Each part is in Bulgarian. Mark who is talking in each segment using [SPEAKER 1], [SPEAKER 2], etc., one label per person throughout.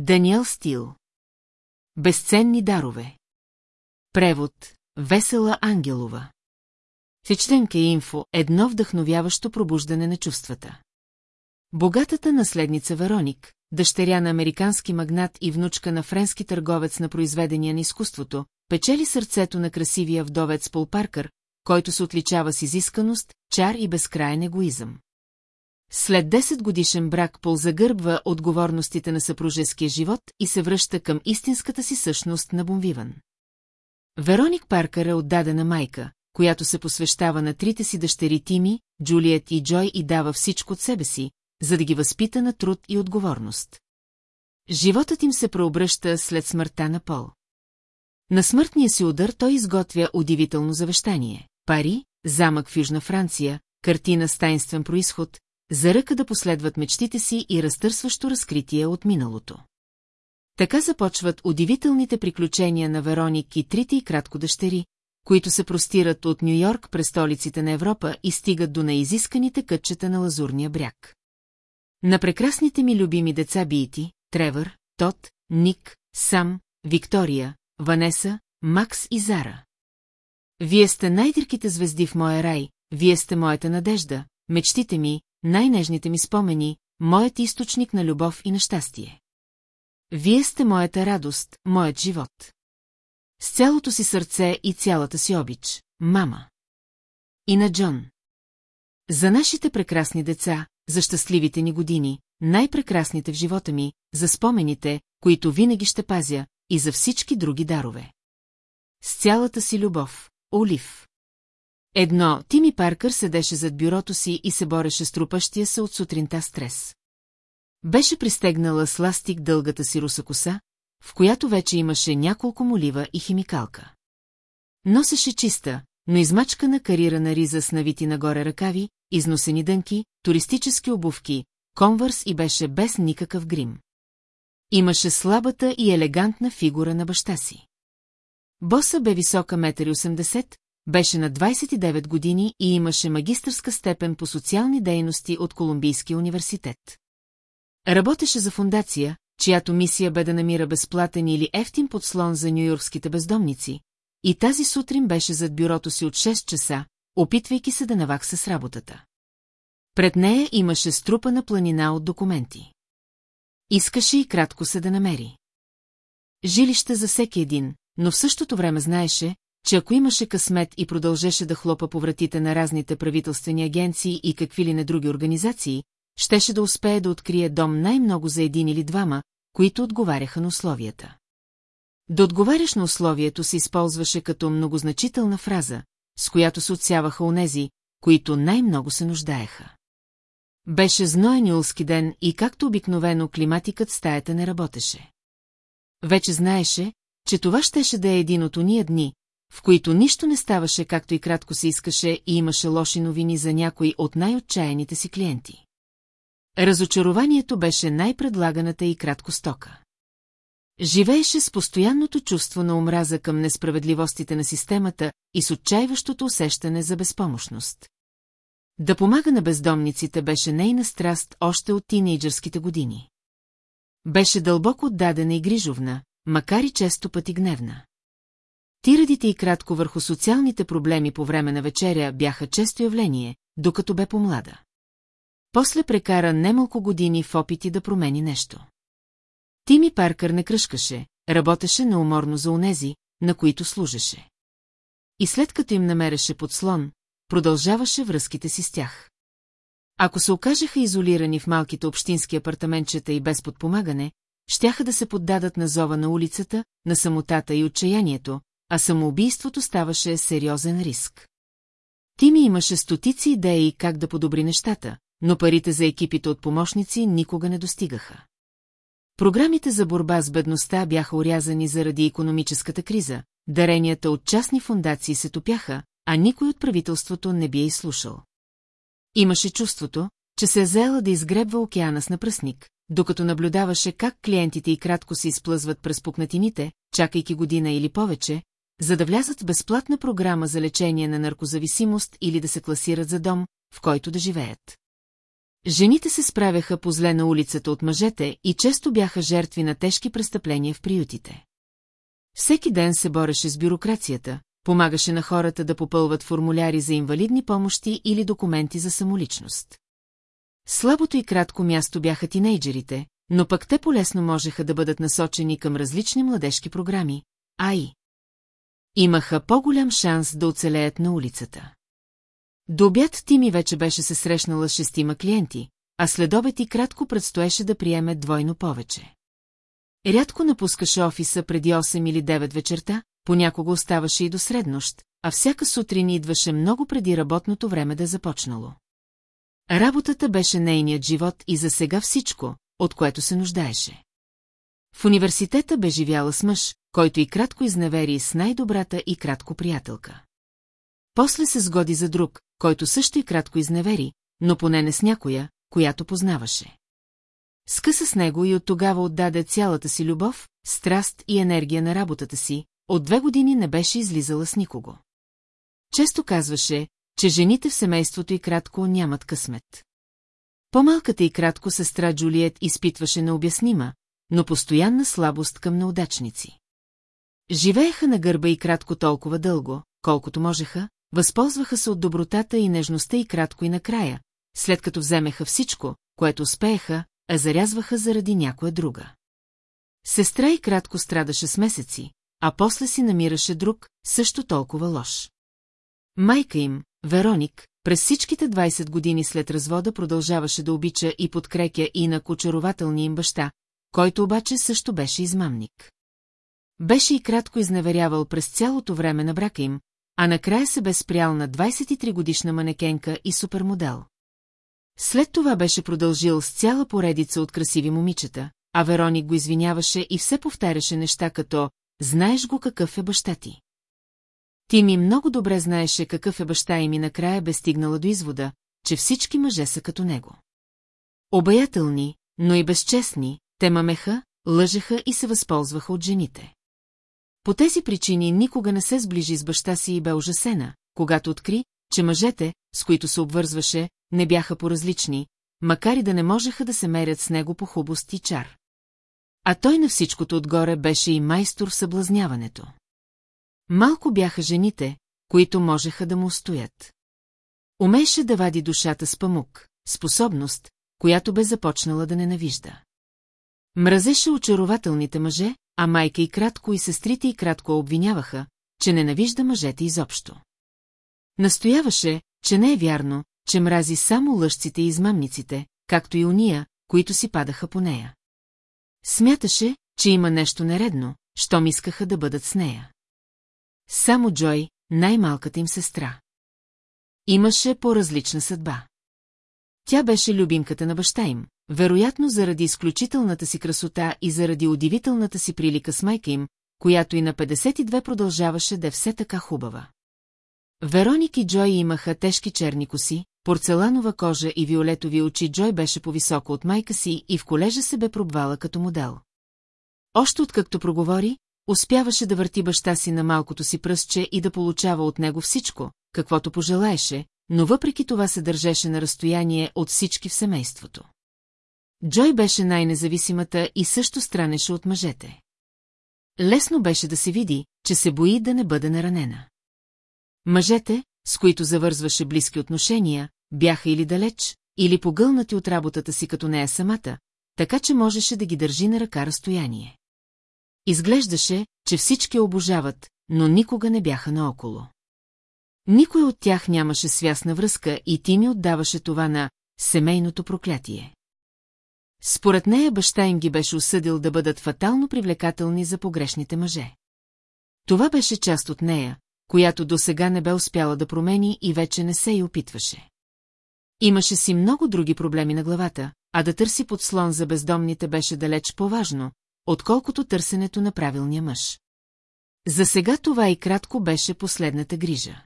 [SPEAKER 1] Даниел Стил Безценни дарове Превод Весела Ангелова Сечтенка инфо – едно вдъхновяващо пробуждане на чувствата. Богатата наследница Вероник, дъщеря на американски магнат и внучка на френски търговец на произведения на изкуството, печели сърцето на красивия вдовец Пол Паркър, който се отличава с изисканост, чар и безкрайен егоизъм. След 10 годишен брак Пол загърбва отговорностите на съпружеския живот и се връща към истинската си същност на бомвиван. Вероник Паркър е отдадена майка, която се посвещава на трите си дъщери Тими, Джулиет и Джой и дава всичко от себе си, за да ги възпита на труд и отговорност. Животът им се преобръща след смъртта на Пол. На смъртния си удар той изготвя удивително завещание – пари, замък в Южна Франция, картина с тайнствен происход, за ръка да последват мечтите си и разтърсващо разкритие от миналото. Така започват удивителните приключения на Вероник и трите и кратко дъщери, които се простират от Нью-Йорк през столиците на Европа и стигат до неизисканите кътчета на Лазурния бряг. На прекрасните ми любими деца биити: Тревър, Тот, Ник, Сам, Виктория, Ванеса, Макс и Зара. Вие сте най-дирките звезди в моя рай, вие сте моята надежда, мечтите ми, най-нежните ми спомени, моят източник на любов и на щастие. Вие сте моята радост, моят живот. С цялото си сърце и цялата си обич, мама. И на Джон. За нашите прекрасни деца, за щастливите ни години, най-прекрасните в живота ми, за спомените, които винаги ще пазя, и за всички други дарове. С цялата си любов, Олив. Едно, Тими Паркър седеше зад бюрото си и се бореше с трупащия се от сутринта стрес. Беше пристегнала с ластик дългата си руса коса, в която вече имаше няколко молива и химикалка. Носеше чиста, но измачкана карирана риза с навити нагоре ръкави, износени дънки, туристически обувки, конвърс и беше без никакъв грим. Имаше слабата и елегантна фигура на баща си. Боса бе висока 1,80 беше на 29 години и имаше магистърска степен по социални дейности от Колумбийския университет. Работеше за фундация, чиято мисия бе да намира безплатен или ефтин подслон за нюйоркските бездомници, и тази сутрин беше зад бюрото си от 6 часа, опитвайки се да навакса с работата. Пред нея имаше струпана планина от документи. Искаше и кратко се да намери. Жилище за всеки един, но в същото време знаеше, че ако имаше късмет и продължеше да хлопа по вратите на разните правителствени агенции и какви ли не други организации, щеше да успее да открие дом най-много за един или двама, които отговаряха на условията. Да отговаряш на условието се използваше като многозначителна фраза, с която се отсяваха онези, които най-много се нуждаеха. Беше зноен юлски ден и както обикновено климатикът стаята не работеше. Вече знаеше, че това щеше да е един от уния дни, в които нищо не ставаше както и кратко се искаше и имаше лоши новини за някои от най-отчаяните си клиенти. Разочарованието беше най-предлаганата и кратко стока. Живееше с постоянното чувство на омраза към несправедливостите на системата и с отчаиващото усещане за безпомощност. Да помага на бездомниците беше нейна страст още от тинейджърските години. Беше дълбоко отдадена и грижовна, макар и често пъти гневна. Тирадите и кратко върху социалните проблеми по време на вечеря бяха често явление, докато бе помлада. После прекара немалко години в опити да промени нещо. Тими Паркър не кръшкаше, работеше неуморно за унези, на които служеше. И след като им намереше подслон, продължаваше връзките си с тях. Ако се окажеха изолирани в малките общински апартаментчета и без подпомагане, щяха да се поддадат на зова на улицата, на самотата и отчаянието, а самоубийството ставаше сериозен риск. Тими имаше стотици идеи как да подобри нещата, но парите за екипите от помощници никога не достигаха. Програмите за борба с бедността бяха урязани заради економическата криза, даренията от частни фундации се топяха, а никой от правителството не би е изслушал. Имаше чувството, че се е заела да изгребва океана с напръсник, докато наблюдаваше как клиентите и кратко се изплъзват през пукнатините, чакайки година или повече, за да влязат в безплатна програма за лечение на наркозависимост или да се класират за дом, в който да живеят. Жените се справяха по зле на улицата от мъжете и често бяха жертви на тежки престъпления в приютите. Всеки ден се бореше с бюрокрацията, помагаше на хората да попълват формуляри за инвалидни помощи или документи за самоличност. Слабото и кратко място бяха тинейджерите, но пък те полесно можеха да бъдат насочени към различни младежки програми, а и имаха по-голям шанс да оцелеят на улицата. До обяд Тими вече беше се срещнала с шестима клиенти, а обед и кратко предстоеше да приеме двойно повече. Рядко напускаше офиса преди 8 или 9 вечерта, понякога оставаше и до среднощ, а всяка сутрин идваше много преди работното време да е започнало. Работата беше нейният живот и за сега всичко, от което се нуждаеше. В университета бе живяла с мъж, който и кратко изневери с най-добрата и кратко приятелка. После се сгоди за друг, който също и кратко изневери, но поне не с някоя, която познаваше. Скъса с него и от тогава отдаде цялата си любов, страст и енергия на работата си, от две години не беше излизала с никого. Често казваше, че жените в семейството и кратко нямат късмет. По-малката и кратко сестра Джулиет изпитваше необяснима, но постоянна слабост към неудачници. Живееха на гърба и кратко толкова дълго, колкото можеха, възползваха се от добротата и нежността и кратко и накрая, след като вземеха всичко, което успееха, а зарязваха заради някоя друга. Сестра и кратко страдаше с месеци, а после си намираше друг, също толкова лош. Майка им, Вероник, през всичките 20 години след развода продължаваше да обича и подкрепя и на кочарователния им баща, който обаче също беше измамник. Беше и кратко изневерявал през цялото време на брака им, а накрая се бе спрял на 23-годишна манекенка и супермодел. След това беше продължил с цяла поредица от красиви момичета, а Вероник го извиняваше и все повтаряше неща като «Знаеш го какъв е баща ти». Ти ми много добре знаеше какъв е баща им и накрая бе стигнала до извода, че всички мъже са като него. Обаятелни, но и безчестни, те мамеха, лъжеха и се възползваха от жените. По тези причини никога не се сближи с баща си и бе ужасена, когато откри, че мъжете, с които се обвързваше, не бяха поразлични, макар и да не можеха да се мерят с него по хубост и чар. А той на всичкото отгоре беше и майстор в съблазняването. Малко бяха жените, които можеха да му устоят. Умеше да вади душата с памук, способност, която бе започнала да ненавижда. Мразеше очарователните мъже, а майка и кратко и сестрите и кратко обвиняваха, че ненавижда мъжете изобщо. Настояваше, че не е вярно, че мрази само лъжците и измамниците, както и уния, които си падаха по нея. Смяташе, че има нещо нередно, щом искаха да бъдат с нея. Само Джой, най-малката им сестра. Имаше по-различна съдба. Тя беше любимката на баща им, вероятно заради изключителната си красота и заради удивителната си прилика с майка им, която и на 52 продължаваше да е все така хубава. Вероник и Джой имаха тежки черни коси, порцеланова кожа и виолетови очи Джой беше повисоко от майка си и в колежа се бе пробвала като модел. Още откакто проговори, успяваше да върти баща си на малкото си пръстче и да получава от него всичко, каквото пожелаеше, но въпреки това се държеше на разстояние от всички в семейството. Джой беше най-независимата и също странеше от мъжете. Лесно беше да се види, че се бои да не бъде наранена. Мъжете, с които завързваше близки отношения, бяха или далеч, или погълнати от работата си като нея самата, така че можеше да ги държи на ръка разстояние. Изглеждаше, че всички обожават, но никога не бяха наоколо. Никой от тях нямаше свясна връзка и ти ми отдаваше това на семейното проклятие. Според нея баща им ги беше осъдил да бъдат фатално привлекателни за погрешните мъже. Това беше част от нея, която до сега не бе успяла да промени и вече не се и опитваше. Имаше си много други проблеми на главата, а да търси подслон за бездомните беше далеч по-важно, отколкото търсенето на правилния мъж. За сега това и кратко беше последната грижа.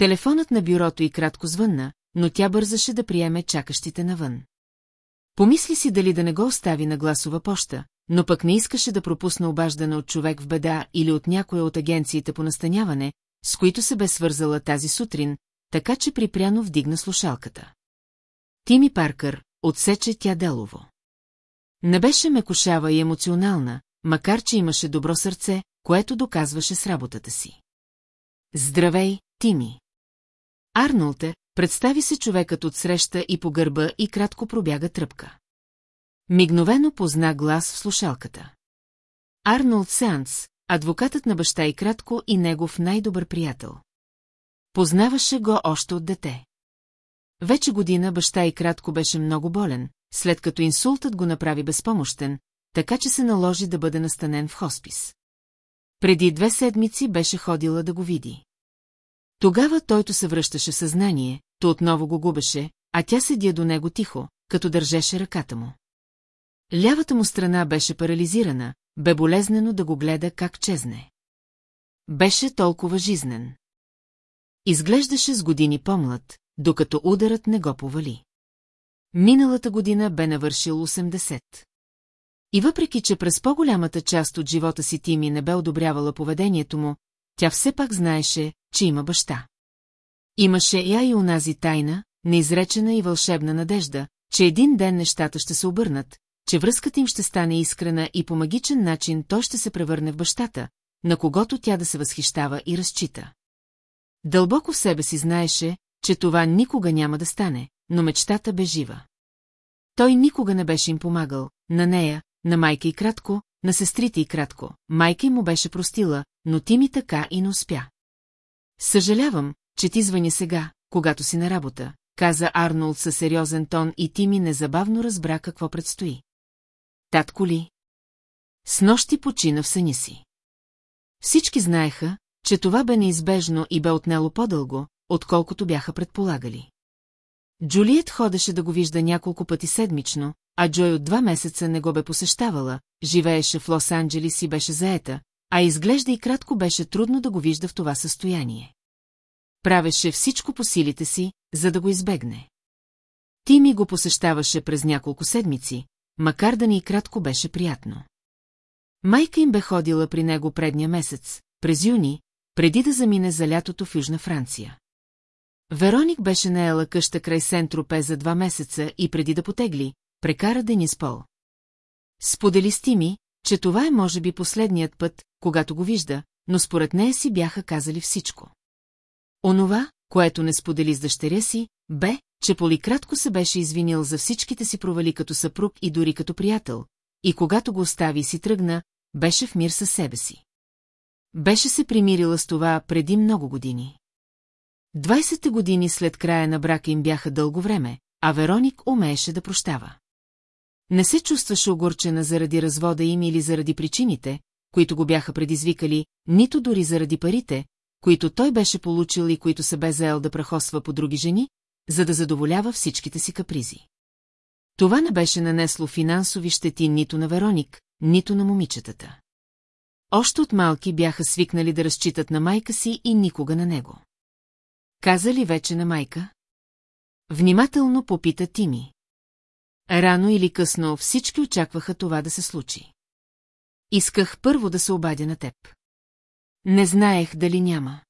[SPEAKER 1] Телефонът на бюрото и кратко звънна, но тя бързаше да приеме чакащите навън. Помисли си дали да не го остави на гласова поща, но пък не искаше да пропусна обаждане от човек в беда или от някоя от агенциите по настаняване, с които се бе свързала тази сутрин, така че припряно вдигна слушалката. Тими Паркър отсече тя делово. Не беше мекошава и емоционална, макар че имаше добро сърце, което доказваше с работата си. Здравей, Тими! Арнолте, представи се човекът отсреща и по гърба и кратко пробяга тръпка. Мигновено позна глас в слушалката. Арнолд Сеанс, адвокатът на баща и кратко и негов най-добър приятел. Познаваше го още от дете. Вече година баща и кратко беше много болен, след като инсултът го направи безпомощен, така че се наложи да бъде настанен в хоспис. Преди две седмици беше ходила да го види. Тогава тойто се връщаше в съзнание, то отново го губеше, а тя седя до него тихо, като държеше ръката му. Лявата му страна беше парализирана, бе болезнено да го гледа как чезне. Беше толкова жизнен. Изглеждаше с години по-млад, докато ударът не го повали. Миналата година бе навършил 80. И въпреки, че през по-голямата част от живота си Тими не бе одобрявала поведението му, тя все пак знаеше, че има баща. Имаше я и унази тайна, неизречена и вълшебна надежда, че един ден нещата ще се обърнат, че връзката им ще стане искрена и по магичен начин той ще се превърне в бащата, на когото тя да се възхищава и разчита. Дълбоко в себе си знаеше, че това никога няма да стане, но мечтата бе жива. Той никога не беше им помагал, на нея, на майка и кратко, на сестрите и кратко. Майка им му беше простила, но ти ми така и не успя. Съжалявам, че ти звъня сега, когато си на работа, каза Арнолд със сериозен тон и ти ми незабавно разбра какво предстои. Татко ли? С нощи почина в съня си. Всички знаеха, че това бе неизбежно и бе отнело по-дълго, отколкото бяха предполагали. Джулиет ходеше да го вижда няколко пъти седмично, а Джой от два месеца не го бе посещавала, живееше в Лос-Анджелис и беше заета, а изглежда и кратко беше трудно да го вижда в това състояние. Правеше всичко по силите си, за да го избегне. Ти ми го посещаваше през няколко седмици, макар да ни и кратко беше приятно. Майка им бе ходила при него предния месец, през юни, преди да замине за лятото в Южна Франция. Вероник беше наела къща край Сентропе за два месеца и преди да потегли, прекара дени с пол. Сподели с Тими че това е може би последният път, когато го вижда, но според нея си бяха казали всичко. Онова, което не сподели с дъщеря си, бе, че поликратко се беше извинил за всичките си провали като съпруг и дори като приятел, и когато го остави и си тръгна, беше в мир със себе си. Беше се примирила с това преди много години. 20 години след края на брака им бяха дълго време, а Вероник умееше да прощава. Не се чувстваше огорчена заради развода им или заради причините, които го бяха предизвикали, нито дори заради парите, които той беше получил и които се бе заел да прахосва по други жени, за да задоволява всичките си капризи. Това не беше нанесло финансови щети нито на Вероник, нито на момичетата. Още от малки бяха свикнали да разчитат на майка си и никога на него. Каза ли вече на майка? Внимателно попита Тими. Рано или късно всички очакваха това да се случи. Исках първо да се обадя на теб. Не знаех дали няма.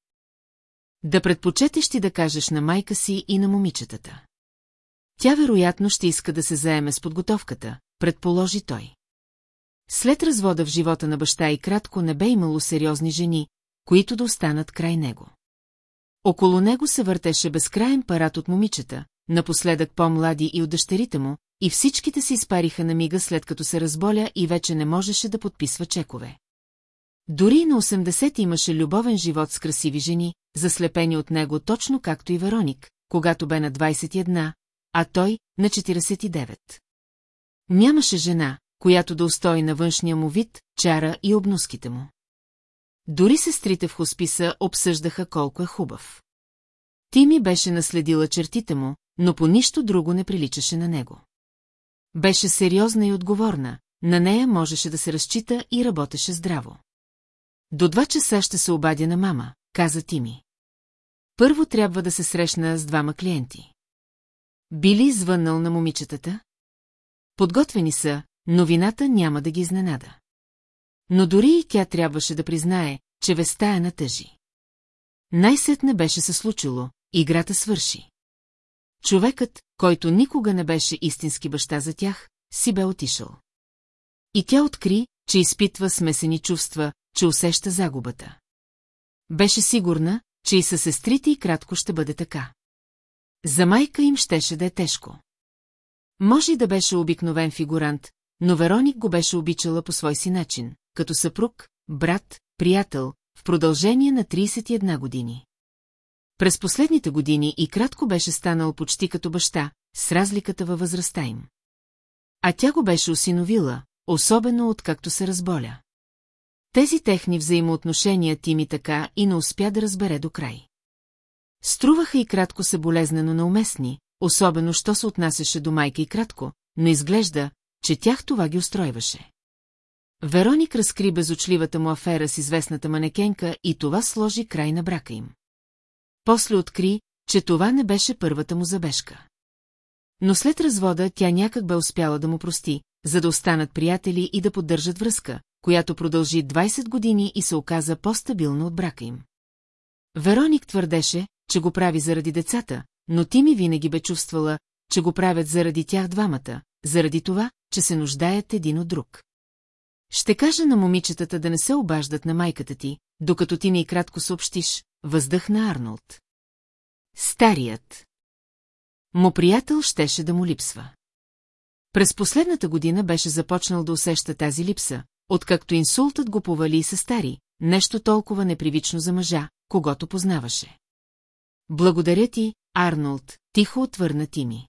[SPEAKER 1] Да предпочетеш ти да кажеш на майка си и на момичетата. Тя вероятно ще иска да се заеме с подготовката, предположи той. След развода в живота на баща и кратко не бе имало сериозни жени, които да останат край него. Около него се въртеше безкрайен парад от момичета, напоследък по-млади и от дъщерите му, и всичките се изпариха на мига след като се разболя и вече не можеше да подписва чекове. Дори на 80 имаше любовен живот с красиви жени, заслепени от него точно както и Вероник, когато бе на 21, а той на 49. Нямаше жена, която да устои на външния му вид, чара и обноските му. Дори сестрите в хосписа обсъждаха колко е хубав. Ти ми беше наследила чертите му, но по нищо друго не приличаше на него. Беше сериозна и отговорна, на нея можеше да се разчита и работеше здраво. До два часа ще се обадя на мама, каза ти ми. Първо трябва да се срещна с двама клиенти. Били звъннал на момичетата? Подготвени са, новината няма да ги изненада. Но дори и тя трябваше да признае, че веста е натъжи. Най-сетне беше се случило, играта свърши. Човекът, който никога не беше истински баща за тях, си бе отишъл. И тя откри, че изпитва смесени чувства, че усеща загубата. Беше сигурна, че и със сестрите и кратко ще бъде така. За майка им щеше да е тежко. Може и да беше обикновен фигурант, но Вероник го беше обичала по свой си начин, като съпруг, брат, приятел, в продължение на 31 години. През последните години и кратко беше станал почти като баща, с разликата във възрастта им. А тя го беше осиновила, особено откакто се разболя. Тези техни взаимоотношения Тими така и не успя да разбере до край. Струваха и кратко се болезнено неуместни, особено що се отнасяше до майка и кратко, но изглежда, че тях това ги устройваше. Вероник разкри безочливата му афера с известната манекенка и това сложи край на брака им. После откри, че това не беше първата му забежка. Но след развода тя някак бе успяла да му прости, за да останат приятели и да поддържат връзка, която продължи 20 години и се оказа по-стабилна от брака им. Вероник твърдеше, че го прави заради децата, но ти ми винаги бе чувствала, че го правят заради тях двамата, заради това, че се нуждаят един от друг. Ще кажа на момичетата да не се обаждат на майката ти, докато ти не и кратко съобщиш, Въздъхна Арнолд. Старият. Му приятел щеше да му липсва. През последната година беше започнал да усеща тази липса, откакто инсултът го повали и се стари, нещо толкова непривично за мъжа, когато познаваше. Благодаря ти, Арнолд, тихо отвърна ти ми.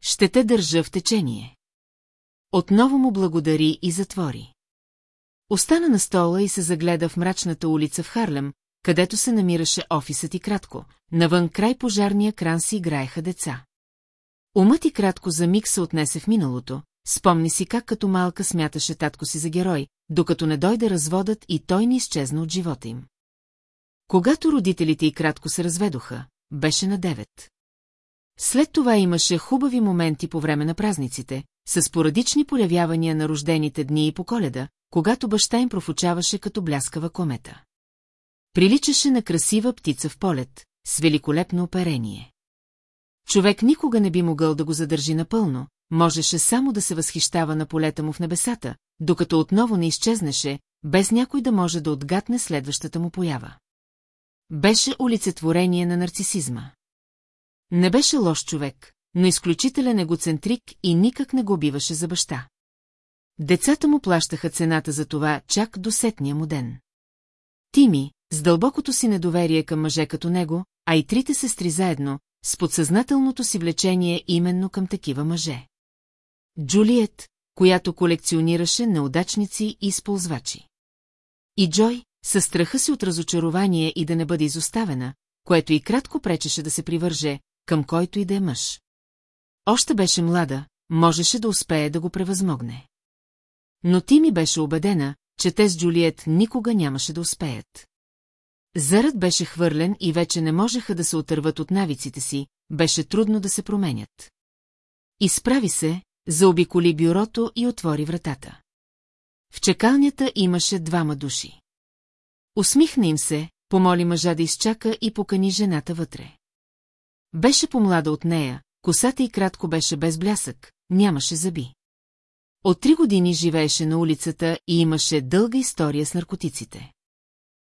[SPEAKER 1] Ще те държа в течение. Отново му благодари и затвори. Остана на стола и се загледа в мрачната улица в Харлем, където се намираше офисът и кратко, навън край пожарния кран си играеха деца. Умът и кратко за миг се отнесе в миналото, спомни си как като малка смяташе татко си за герой, докато не дойде разводът и той не изчезна от живота им. Когато родителите и кратко се разведоха, беше на девет. След това имаше хубави моменти по време на празниците, с порадични полявявания на рождените дни и по коледа, когато баща им профучаваше като бляскава комета. Приличаше на красива птица в полет, с великолепно оперение. Човек никога не би могъл да го задържи напълно, можеше само да се възхищава на полета му в небесата, докато отново не изчезнеше, без някой да може да отгадне следващата му поява. Беше олицетворение на нарцисизма. Не беше лош човек, но изключителен егоцентрик и никак не го биваше за баща. Децата му плащаха цената за това чак до сетния му ден. Тими, с дълбокото си недоверие към мъже като него, а и трите сестри заедно, с подсъзнателното си влечение именно към такива мъже. Джулиет, която колекционираше неудачници и използвачи. И Джой, със страха си от разочарование и да не бъде изоставена, което и кратко пречеше да се привърже, към който и да е мъж. Още беше млада, можеше да успее да го превъзмогне. Но ти ми беше убедена, че те с Джулиет никога нямаше да успеят. Зарът беше хвърлен и вече не можеха да се отърват от навиците си, беше трудно да се променят. Изправи се, заобиколи бюрото и отвори вратата. В чекалнята имаше двама души. Усмихна им се, помоли мъжа да изчака и покани жената вътре. Беше помлада от нея, косата и кратко беше без блясък, нямаше зъби. От три години живееше на улицата и имаше дълга история с наркотиците.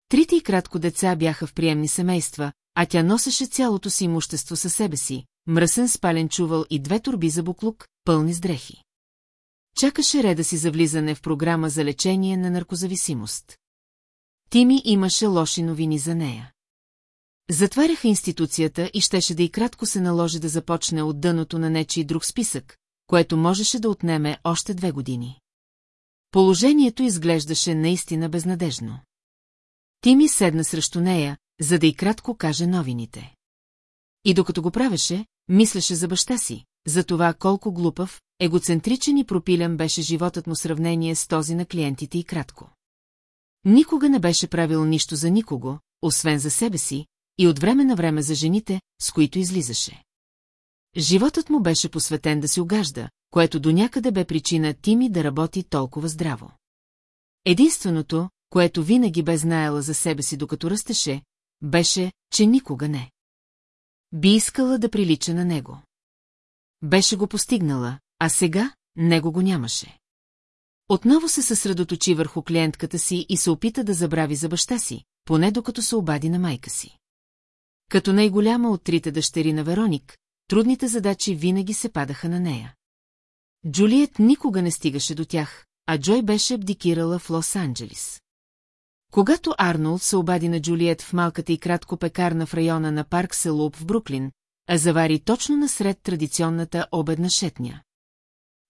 [SPEAKER 1] Трите и кратко деца бяха в приемни семейства, а тя носеше цялото си имущество със себе си, мръсен спален чувал и две турби за буклук, пълни с дрехи. Чакаше реда си за влизане в програма за лечение на наркозависимост. Тими имаше лоши новини за нея. Затваряха институцията и щеше да и кратко се наложи да започне от дъното на нечи друг списък, което можеше да отнеме още две години. Положението изглеждаше наистина безнадежно. Ти ми седна срещу нея, за да и кратко каже новините. И докато го правеше, мислеше за баща си, за това колко глупав, егоцентричен и пропилен беше животът му сравнение с този на клиентите и кратко. Никога не беше правил нищо за никого, освен за себе си, и от време на време за жените, с които излизаше. Животът му беше посветен да си огажда, което до някъде бе причина Тими да работи толкова здраво. Единственото, което винаги бе знаела за себе си докато растеше, беше, че никога не. Би искала да прилича на него. Беше го постигнала, а сега него го нямаше. Отново се съсредоточи върху клиентката си и се опита да забрави за баща си, поне докато се обади на майка си. Като най-голяма от трите дъщери на Вероник, трудните задачи винаги се падаха на нея. Джулиет никога не стигаше до тях, а Джой беше абдикирала в Лос-Анджелис. Когато Арнолд се обади на Джулиет в малката и кратко пекарна в района на парк Селуп в Бруклин, а завари точно насред традиционната обедна шетня.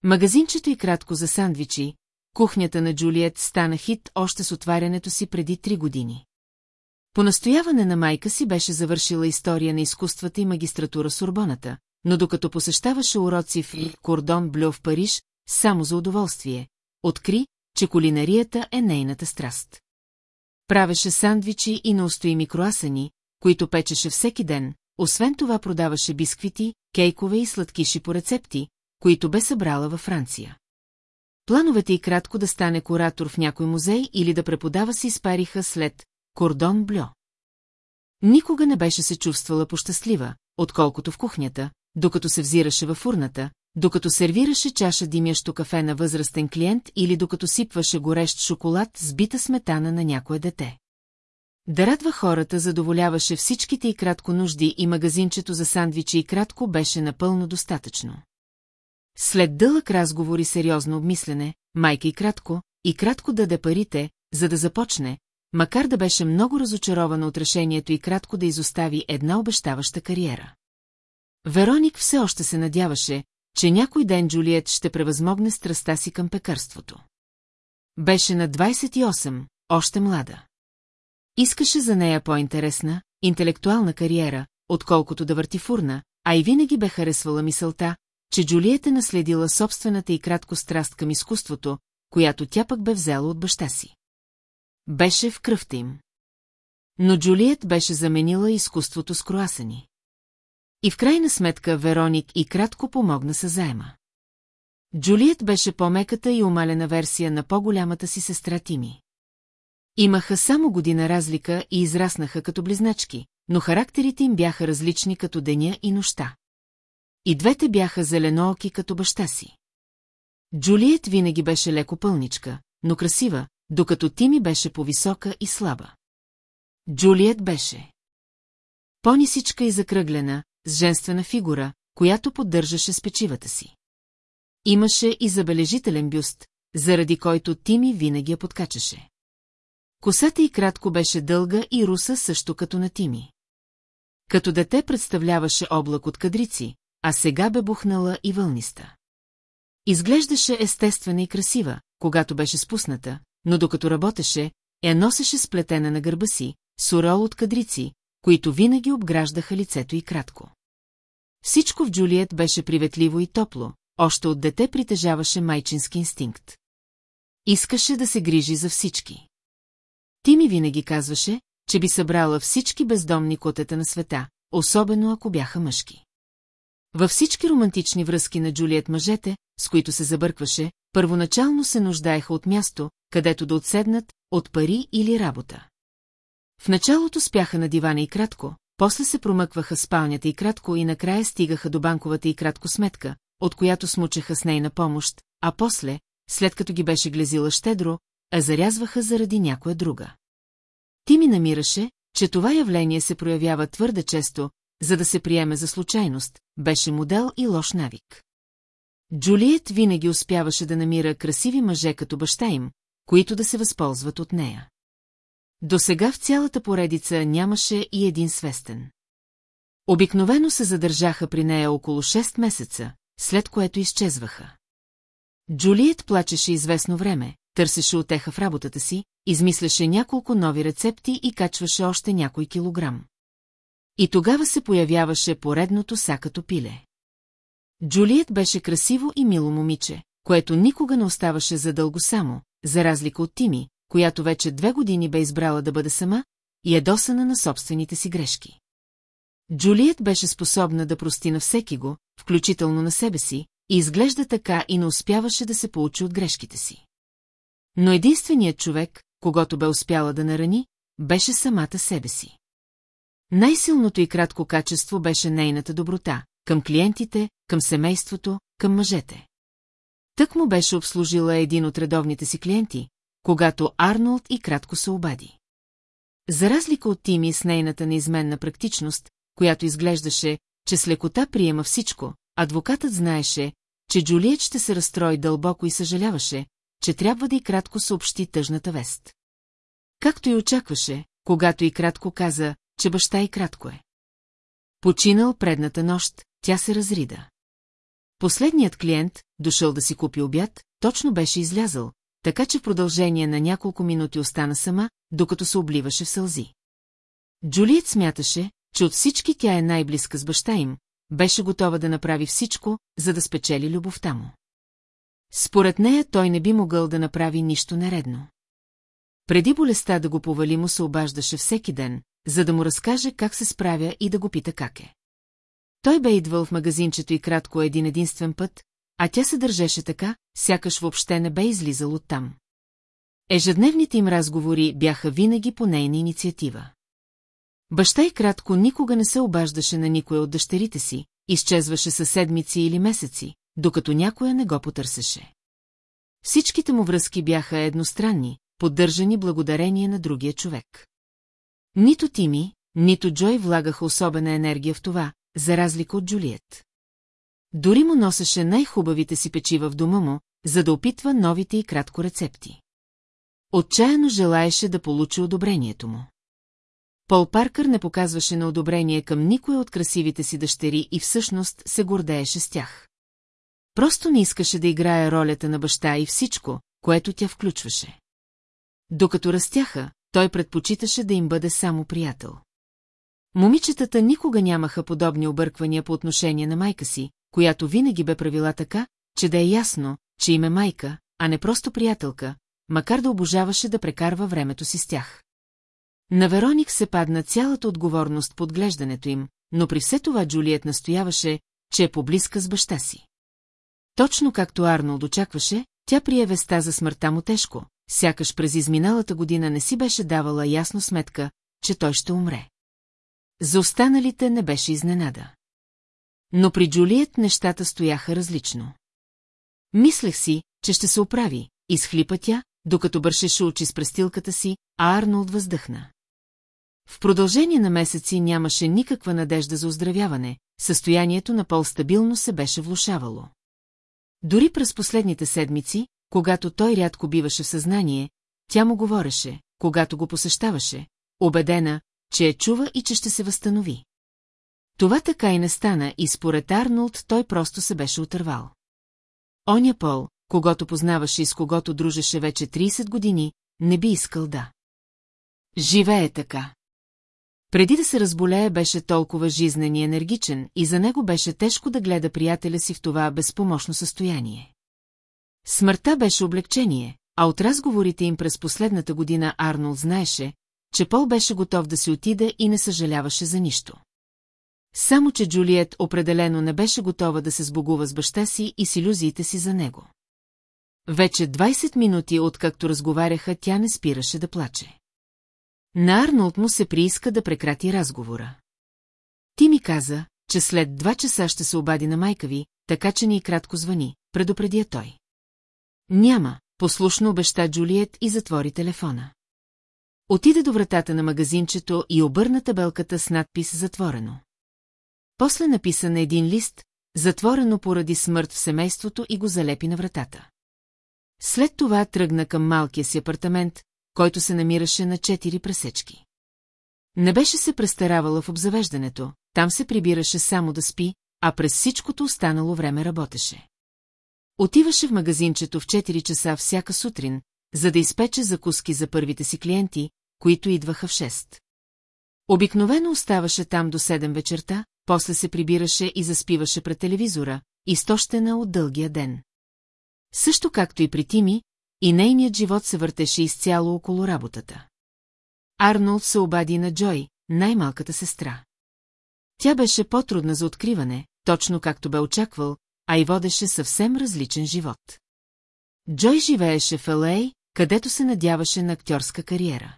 [SPEAKER 1] Магазинчето и кратко за сандвичи, кухнята на Джулиет стана хит още с отварянето си преди три години. По настояване на майка си беше завършила история на изкуствата и магистратура Сурбоната, но докато посещаваше уроци в Кордон Блю в Париж, само за удоволствие, откри, че кулинарията е нейната страст. Правеше сандвичи и наустоими круасани, които печеше всеки ден, освен това продаваше бисквити, кейкове и сладкиши по рецепти, които бе събрала във Франция. Плановете и кратко да стане куратор в някой музей или да преподава се изпариха след «Кордон Блю». Никога не беше се чувствала пощастлива, отколкото в кухнята, докато се взираше във фурната, докато сервираше чаша димящо кафе на възрастен клиент или докато сипваше горещ шоколад с бита сметана на някое дете. Да радва хората задоволяваше всичките и кратко нужди и магазинчето за сандвичи и кратко беше напълно достатъчно. След дълъг разговор и сериозно обмислене, майка и кратко, и кратко даде парите, за да започне, макар да беше много разочарована от решението и кратко да изостави една обещаваща кариера. Вероник все още се надяваше, че някой ден Джулиет ще превъзмогне страста си към пекарството. Беше на 28, още млада. Искаше за нея по-интересна, интелектуална кариера, отколкото да върти фурна, а и винаги бе харесвала мисълта, че Джулиет е наследила собствената и кратко страст към изкуството, която тя пък бе взела от баща си. Беше в кръвта им. Но Джулиет беше заменила изкуството с круасани. И в крайна сметка Вероник и кратко помогна с заема. Джулиет беше по-меката и умалена версия на по-голямата си сестра Тими. Имаха само година разлика и израснаха като близначки, но характерите им бяха различни като деня и нощта. И двете бяха зеленооки като баща си. Джулиет винаги беше леко пълничка, но красива, докато Тими беше повисока и слаба. Джулиет беше. Понисичка и закръглена, с женствена фигура, която поддържаше спечивата си. Имаше и забележителен бюст, заради който Тими винаги я подкачаше. Косата й кратко беше дълга и руса също като на Тими. Като дете представляваше облак от кадрици, а сега бе бухнала и вълниста. Изглеждаше естествена и красива, когато беше спусната, но докато работеше, я носеше сплетена на гърба си, сурол от кадрици, които винаги обграждаха лицето и кратко. Всичко в Джулиет беше приветливо и топло, още от дете притежаваше майчински инстинкт. Искаше да се грижи за всички. Ти ми винаги казваше, че би събрала всички бездомни котета на света, особено ако бяха мъжки. Във всички романтични връзки на Джулиет мъжете, с които се забъркваше, първоначално се нуждаеха от място, където да отседнат, от пари или работа. В началото спяха на дивана и кратко, после се промъкваха спалнята и кратко и накрая стигаха до банковата и кратко сметка, от която смучеха с нейна помощ, а после, след като ги беше глезила щедро, а зарязваха заради някоя друга. Ти ми намираше, че това явление се проявява твърде често, за да се приеме за случайност, беше модел и лош навик. Джулиет винаги успяваше да намира красиви мъже като баща им, които да се възползват от нея. До сега в цялата поредица нямаше и един свестен. Обикновено се задържаха при нея около 6 месеца, след което изчезваха. Джулиет плачеше известно време, търсеше отеха в работата си, измисляше няколко нови рецепти и качваше още някой килограм. И тогава се появяваше поредното сакато пиле. Джулиет беше красиво и мило момиче, което никога не оставаше задълго само, за разлика от Тими, която вече две години бе избрала да бъде сама, и е досана на собствените си грешки. Джулиет беше способна да прости на всеки го, включително на себе си, и изглежда така и не успяваше да се получи от грешките си. Но единственият човек, когато бе успяла да нарани, беше самата себе си. Най-силното и кратко качество беше нейната доброта, към клиентите, към семейството, към мъжете. Тък му беше обслужила един от редовните си клиенти, когато Арнолд и кратко се обади. За разлика от Тими с нейната неизменна практичност, която изглеждаше, че с лекота приема всичко, адвокатът знаеше, че Джулиет ще се разстрои дълбоко и съжаляваше, че трябва да и кратко съобщи тъжната вест. Както и очакваше, когато и кратко каза, че баща и кратко е. Починал предната нощ, тя се разрида. Последният клиент, дошъл да си купи обяд, точно беше излязъл, така че в продължение на няколко минути остана сама, докато се обливаше в сълзи. Джулиет смяташе, че от всички тя е най-близка с баща им, беше готова да направи всичко, за да спечели любовта му. Според нея той не би могъл да направи нищо нередно. Преди болестта да го повали му се обаждаше всеки ден, за да му разкаже как се справя и да го пита как е. Той бе идвал в магазинчето и кратко един единствен път, а тя се държеше така, сякаш въобще не бе излизал оттам. Ежедневните им разговори бяха винаги по нейна инициатива. Баща и кратко никога не се обаждаше на никоя от дъщерите си, изчезваше със седмици или месеци, докато някоя не го потърсеше. Всичките му връзки бяха едностранни, поддържани благодарение на другия човек. Нито Тими, нито Джой влагаха особена енергия в това, за разлика от Джулиет. Дори му носеше най-хубавите си печива в дома му, за да опитва новите и кратко рецепти. Отчаяно желаеше да получи одобрението му. Пол Паркър не показваше на одобрение към никой от красивите си дъщери и всъщност се гордееше с тях. Просто не искаше да играе ролята на баща и всичко, което тя включваше. Докато растяха, той предпочиташе да им бъде само приятел. Момичетата никога нямаха подобни обърквания по отношение на майка си, която винаги бе правила така, че да е ясно, че им е майка, а не просто приятелка, макар да обожаваше да прекарва времето си с тях. На Вероник се падна цялата отговорност под глеждането им, но при все това Джулиет настояваше, че е поблизка с баща си. Точно както Арнолд очакваше, тя прие веста за смъртта му тежко, сякаш през изминалата година не си беше давала ясно сметка, че той ще умре. За останалите не беше изненада. Но при Джулиет нещата стояха различно. Мислех си, че ще се оправи, изхлипа тя, докато бършеше очи с престилката си, а Арнолд въздъхна. В продължение на месеци нямаше никаква надежда за оздравяване, състоянието на Пол стабилно се беше влушавало. Дори през последните седмици, когато той рядко биваше в съзнание, тя му говореше, когато го посещаваше, убедена, че я чува и че ще се възстанови. Това така и не стана и според Арнолд той просто се беше отървал. Оня Пол, когато познаваше и с когото дружеше вече 30 години, не би искал да. Живее така. Преди да се разболее беше толкова жизнен и енергичен и за него беше тежко да гледа приятеля си в това безпомощно състояние. Смъртта беше облегчение, а от разговорите им през последната година Арнолд знаеше, че Пол беше готов да си отида и не съжаляваше за нищо. Само, че Джулиет определено не беше готова да се сбогува с баща си и с иллюзиите си за него. Вече 20 минути, откакто разговаряха, тя не спираше да плаче. На Арнолд му се прииска да прекрати разговора. Ти ми каза, че след два часа ще се обади на майка ви, така че ни и кратко звъни, Предупредия той. Няма, послушно обеща Джулиет и затвори телефона. Отида до вратата на магазинчето и обърна табелката с надпис «Затворено». После написа на един лист, затворено поради смърт в семейството и го залепи на вратата. След това тръгна към малкия си апартамент, който се намираше на четири пресечки. Не беше се престаравала в обзавеждането, там се прибираше само да спи, а през всичкото останало време работеше. Отиваше в магазинчето в 4 часа всяка сутрин, за да изпече закуски за първите си клиенти, които идваха в 6. Обикновено оставаше там до 7 вечерта, после се прибираше и заспиваше пред телевизора, изтощена от дългия ден. Също както и при Тими, и нейният живот се въртеше изцяло около работата. Арнолд се обади на Джой, най-малката сестра. Тя беше по-трудна за откриване, точно както бе очаквал, а и водеше съвсем различен живот. Джой живееше в Л.А., където се надяваше на актьорска кариера.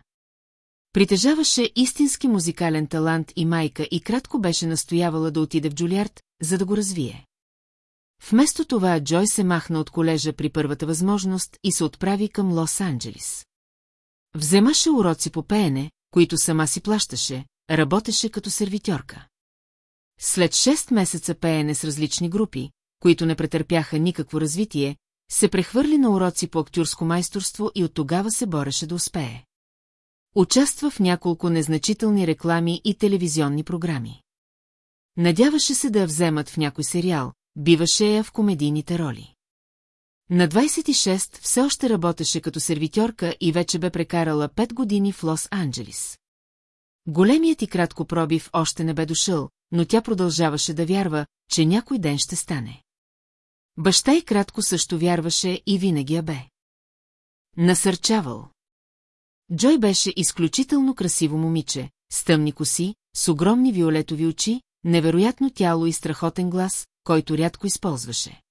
[SPEAKER 1] Притежаваше истински музикален талант и майка и кратко беше настоявала да отиде в Джулиард, за да го развие. Вместо това Джой се махна от колежа при първата възможност и се отправи към Лос-Анджелис. Вземаше уроци по пеене, които сама си плащаше, работеше като сервитьорка. След 6 месеца пеене с различни групи, които не претърпяха никакво развитие, се прехвърли на уроци по актьорско майсторство и от тогава се бореше да успее. Участва в няколко незначителни реклами и телевизионни програми. Надяваше се да я вземат в някой сериал, биваше я в комедийните роли. На 26 все още работеше като сервитьорка и вече бе прекарала 5 години в Лос-Анджелис. Големият и кратко пробив още не бе дошъл, но тя продължаваше да вярва, че някой ден ще стане. Баща и кратко също вярваше и винаги я бе. Насърчавал. Джой беше изключително красиво момиче, с тъмни коси, с огромни виолетови очи, невероятно тяло и страхотен глас, който рядко използваше.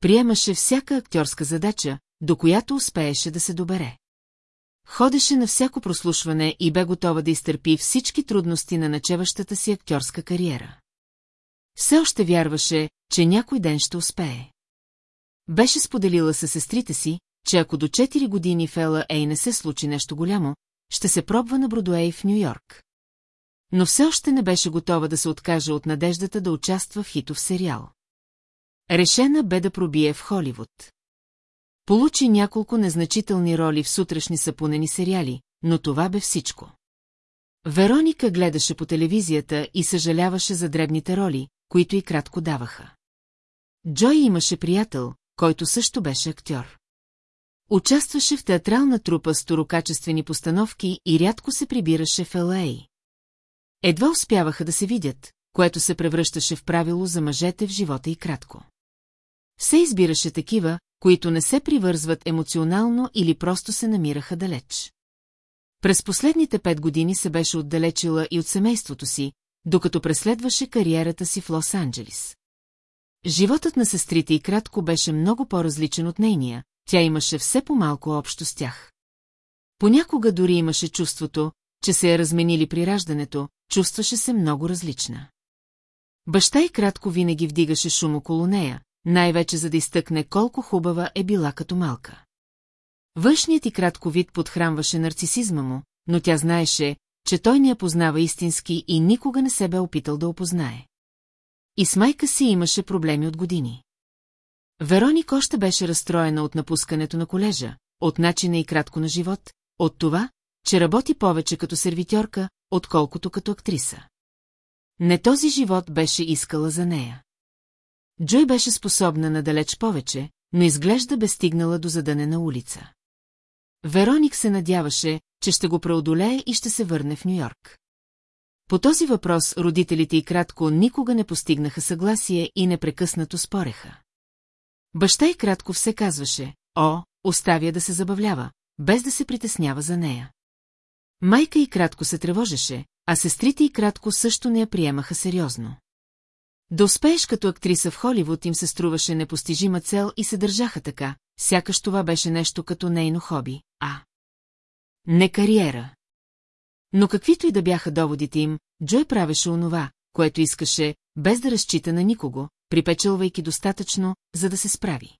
[SPEAKER 1] Приемаше всяка актьорска задача, до която успееше да се добере. Ходеше на всяко прослушване и бе готова да изтърпи всички трудности на начеващата си актьорска кариера. Все още вярваше, че някой ден ще успее. Беше споделила със сестрите си, че ако до 4 години в Ела Ей не се случи нещо голямо, ще се пробва на Бродуей в Нью-Йорк. Но все още не беше готова да се откаже от надеждата да участва в хитов сериал. Решена бе да пробие в Холивуд. Получи няколко незначителни роли в сутрешни сапунени сериали, но това бе всичко. Вероника гледаше по телевизията и съжаляваше за дребните роли, които и кратко даваха. Джой имаше приятел, който също беше актьор. Участваше в театрална трупа с турокачествени постановки и рядко се прибираше в Л.А. Едва успяваха да се видят, което се превръщаше в правило за мъжете в живота и кратко. Се избираше такива, които не се привързват емоционално или просто се намираха далеч. През последните пет години се беше отдалечила и от семейството си, докато преследваше кариерата си в Лос-Анджелис. Животът на сестрите и кратко беше много по-различен от нейния, тя имаше все по-малко общо с тях. Понякога дори имаше чувството, че се е разменили при раждането, чувстваше се много различна. Баща и кратко винаги вдигаше шум около нея, най-вече за да изтъкне колко хубава е била като малка. Външният и кратко вид подхранваше нарцисизма му, но тя знаеше, че той не я познава истински и никога не се бе опитал да опознае. И с майка си имаше проблеми от години. Вероник още беше разстроена от напускането на колежа, от начина и кратко на живот, от това, че работи повече като сервитьорка, отколкото като актриса. Не този живот беше искала за нея. Джой беше способна надалеч повече, но изглежда бе стигнала до задънена улица. Вероник се надяваше, че ще го преодолее и ще се върне в Нью-Йорк. По този въпрос родителите и кратко никога не постигнаха съгласие и непрекъснато спореха. Баща и кратко все казваше, о, оставя да се забавлява, без да се притеснява за нея. Майка и кратко се тревожеше, а сестрите и кратко също не я приемаха сериозно. Да успееш като актриса в Холивуд им се струваше непостижима цел и се държаха така, сякаш това беше нещо като нейно хоби, а... Не кариера. Но каквито и да бяха доводите им, Джой правеше онова, което искаше, без да разчита на никого, припечелвайки достатъчно, за да се справи.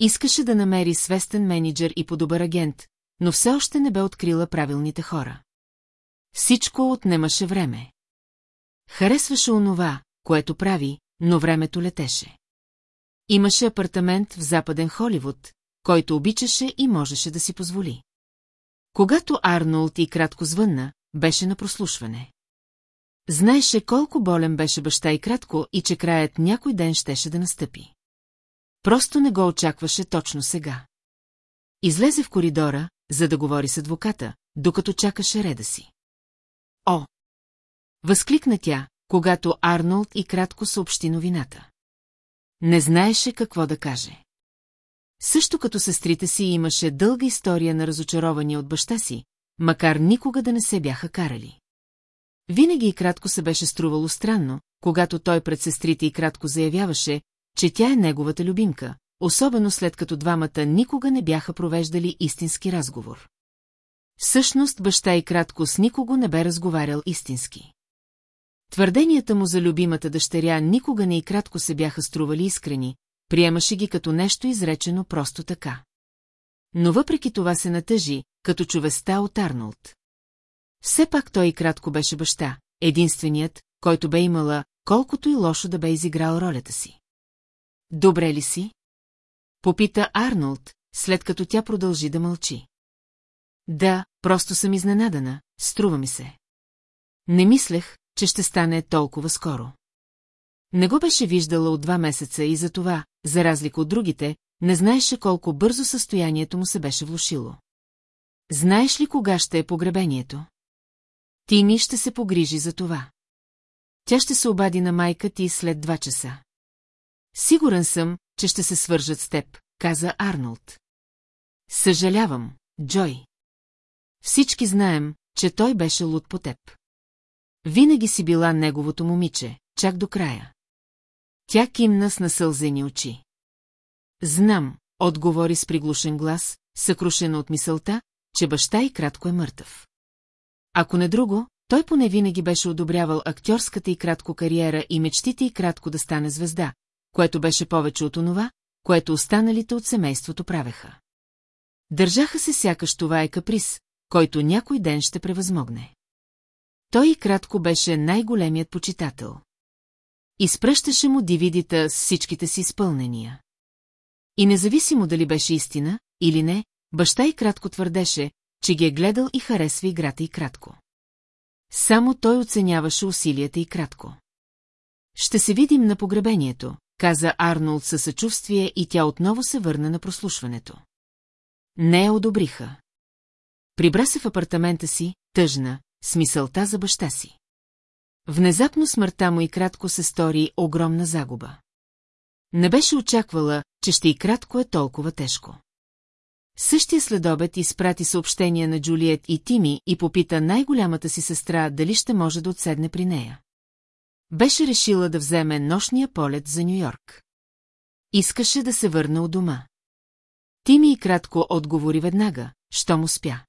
[SPEAKER 1] Искаше да намери свестен менеджер и подобър агент, но все още не бе открила правилните хора. Всичко отнемаше време. Харесваше онова, което прави, но времето летеше. Имаше апартамент в западен Холивуд, който обичаше и можеше да си позволи. Когато Арнолд и кратко звънна, беше на прослушване. Знаеше колко болен беше баща и кратко и че краят някой ден щеше да настъпи. Просто не го очакваше точно сега. Излезе в коридора, за да говори с адвоката, докато чакаше реда си. О! Възкликна тя, когато Арнолд и кратко съобщи новината. Не знаеше какво да каже. Също като сестрите си имаше дълга история на разочарование от баща си, макар никога да не се бяха карали. Винаги и кратко се беше струвало странно, когато той пред сестрите и кратко заявяваше, че тя е неговата любимка, особено след като двамата никога не бяха провеждали истински разговор. Всъщност баща и кратко с никого не бе разговарял истински. Твърденията му за любимата дъщеря никога не и кратко се бяха стрували искрени, приемаше ги като нещо изречено просто така. Но въпреки това се натъжи, като човеста от Арнолд. Все пак той и кратко беше баща, единственият, който бе имала, колкото и лошо да бе изиграл ролята си. Добре ли си? Попита Арнолд, след като тя продължи да мълчи. Да, просто съм изненадана, струва ми се. Не мислех, че ще стане толкова скоро. Не го беше виждала от два месеца и за това, за разлика от другите, не знаеше колко бързо състоянието му се беше влушило. Знаеш ли кога ще е погребението? Тини ще се погрижи за това. Тя ще се обади на майка ти след два часа. Сигурен съм, че ще се свържат с теб, каза Арнолд. Съжалявам, Джой. Всички знаем, че той беше луд по теб. Винаги си била неговото момиче, чак до края. Тя кимна с насълзени очи. Знам, отговори с приглушен глас, съкрушена от мисълта, че баща и кратко е мъртъв. Ако не друго, той поне винаги беше одобрявал актьорската и кратко кариера и мечтите и кратко да стане звезда, което беше повече от онова, което останалите от семейството правеха. Държаха се сякаш това е каприз, който някой ден ще превъзмогне. Той и кратко беше най-големият почитател. Изпръщаше му дивидита с всичките си изпълнения. И независимо дали беше истина или не, баща и кратко твърдеше, че ги е гледал и харесва играта и кратко. Само той оценяваше усилията и кратко. Ще се видим на погребението, каза Арнолд със съчувствие и тя отново се върна на прослушването. Не я одобриха. Прибра се в апартамента си, тъжна, с мисълта за баща си. Внезапно смъртта му и кратко се стори огромна загуба. Не беше очаквала, че ще и кратко е толкова тежко. Същия следобед изпрати съобщение на Джулиет и Тими и попита най-голямата си сестра дали ще може да отседне при нея. Беше решила да вземе нощния полет за Нью-Йорк. Искаше да се върне от дома. Тими и кратко отговори веднага, що му спя.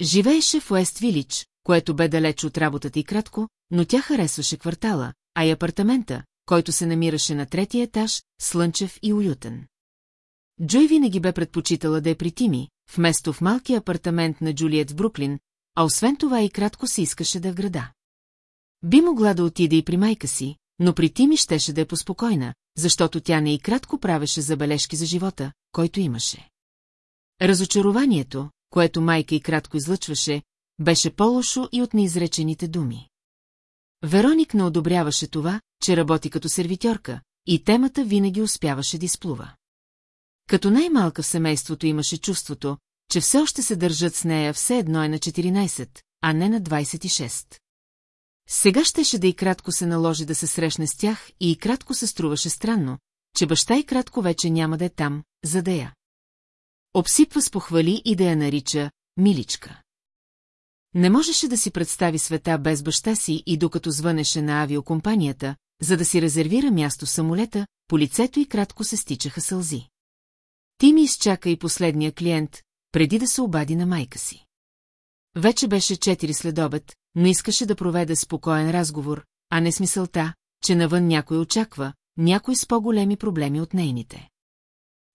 [SPEAKER 1] Живееше в Уест Вилич, което бе далеч от работата и кратко, но тя харесваше квартала, а и апартамента, който се намираше на третия етаж, слънчев и уютен. Джой винаги бе предпочитала да е при Тими, вместо в малкия апартамент на Джулиет в Бруклин, а освен това и кратко се искаше да е в града. Би могла да отиде и при майка си, но при Тими щеше да е поспокойна, защото тя не и кратко правеше забележки за живота, който имаше. Разочарованието, което майка и кратко излъчваше, беше по-лошо и от неизречените думи. Вероник не одобряваше това, че работи като сервитьорка, и темата винаги успяваше да изплува. Като най-малка в семейството имаше чувството, че все още се държат с нея все едно е на 14, а не на 26. Сега щеше да и кратко се наложи да се срещне с тях и и кратко се струваше странно, че баща и кратко вече няма да е там, за да я. Обсипва с похвали и да я нарича «миличка». Не можеше да си представи света без баща си и докато звънеше на авиокомпанията, за да си резервира място в самолета, по лицето и кратко се стичаха сълзи. Тими изчака и последния клиент, преди да се обади на майка си. Вече беше четири след обед, но искаше да проведе спокоен разговор, а не с мисълта, че навън някой очаква, някой с по-големи проблеми от нейните.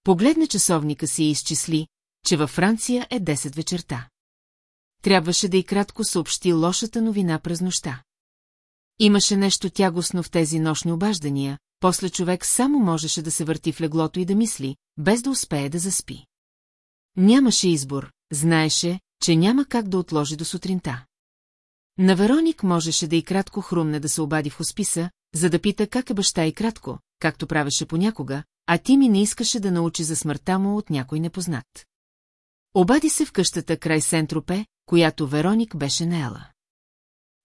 [SPEAKER 1] Погледна часовника си и изчисли, че във Франция е 10 вечерта. Трябваше да и кратко съобщи лошата новина през нощта. Имаше нещо тягостно в тези нощни обаждания, после човек само можеше да се върти в леглото и да мисли, без да успее да заспи. Нямаше избор, знаеше, че няма как да отложи до сутринта. На Вероник можеше да и кратко хрумне да се обади в хосписа, за да пита как е баща и кратко, както правеше понякога, а ти ми не искаше да научи за смъртта му от някой непознат. Обади се в къщата край Сентропе, която Вероник беше наела.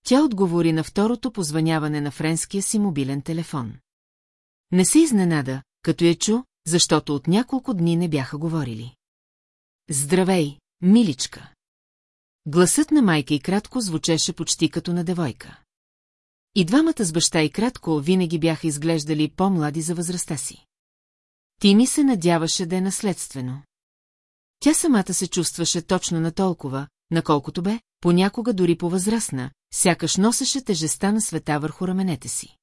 [SPEAKER 1] Тя отговори на второто позваняване на френския си мобилен телефон. Не се изненада, като я чу, защото от няколко дни не бяха говорили. Здравей, миличка! Гласът на майка и кратко звучеше почти като на девойка. И двамата с баща и кратко винаги бяха изглеждали по-млади за възрастта си. Ти ми се надяваше да е наследствено. Тя самата се чувстваше точно на толкова, наколкото бе, понякога дори по-възрастна, сякаш носеше тежеста на света върху раменете си.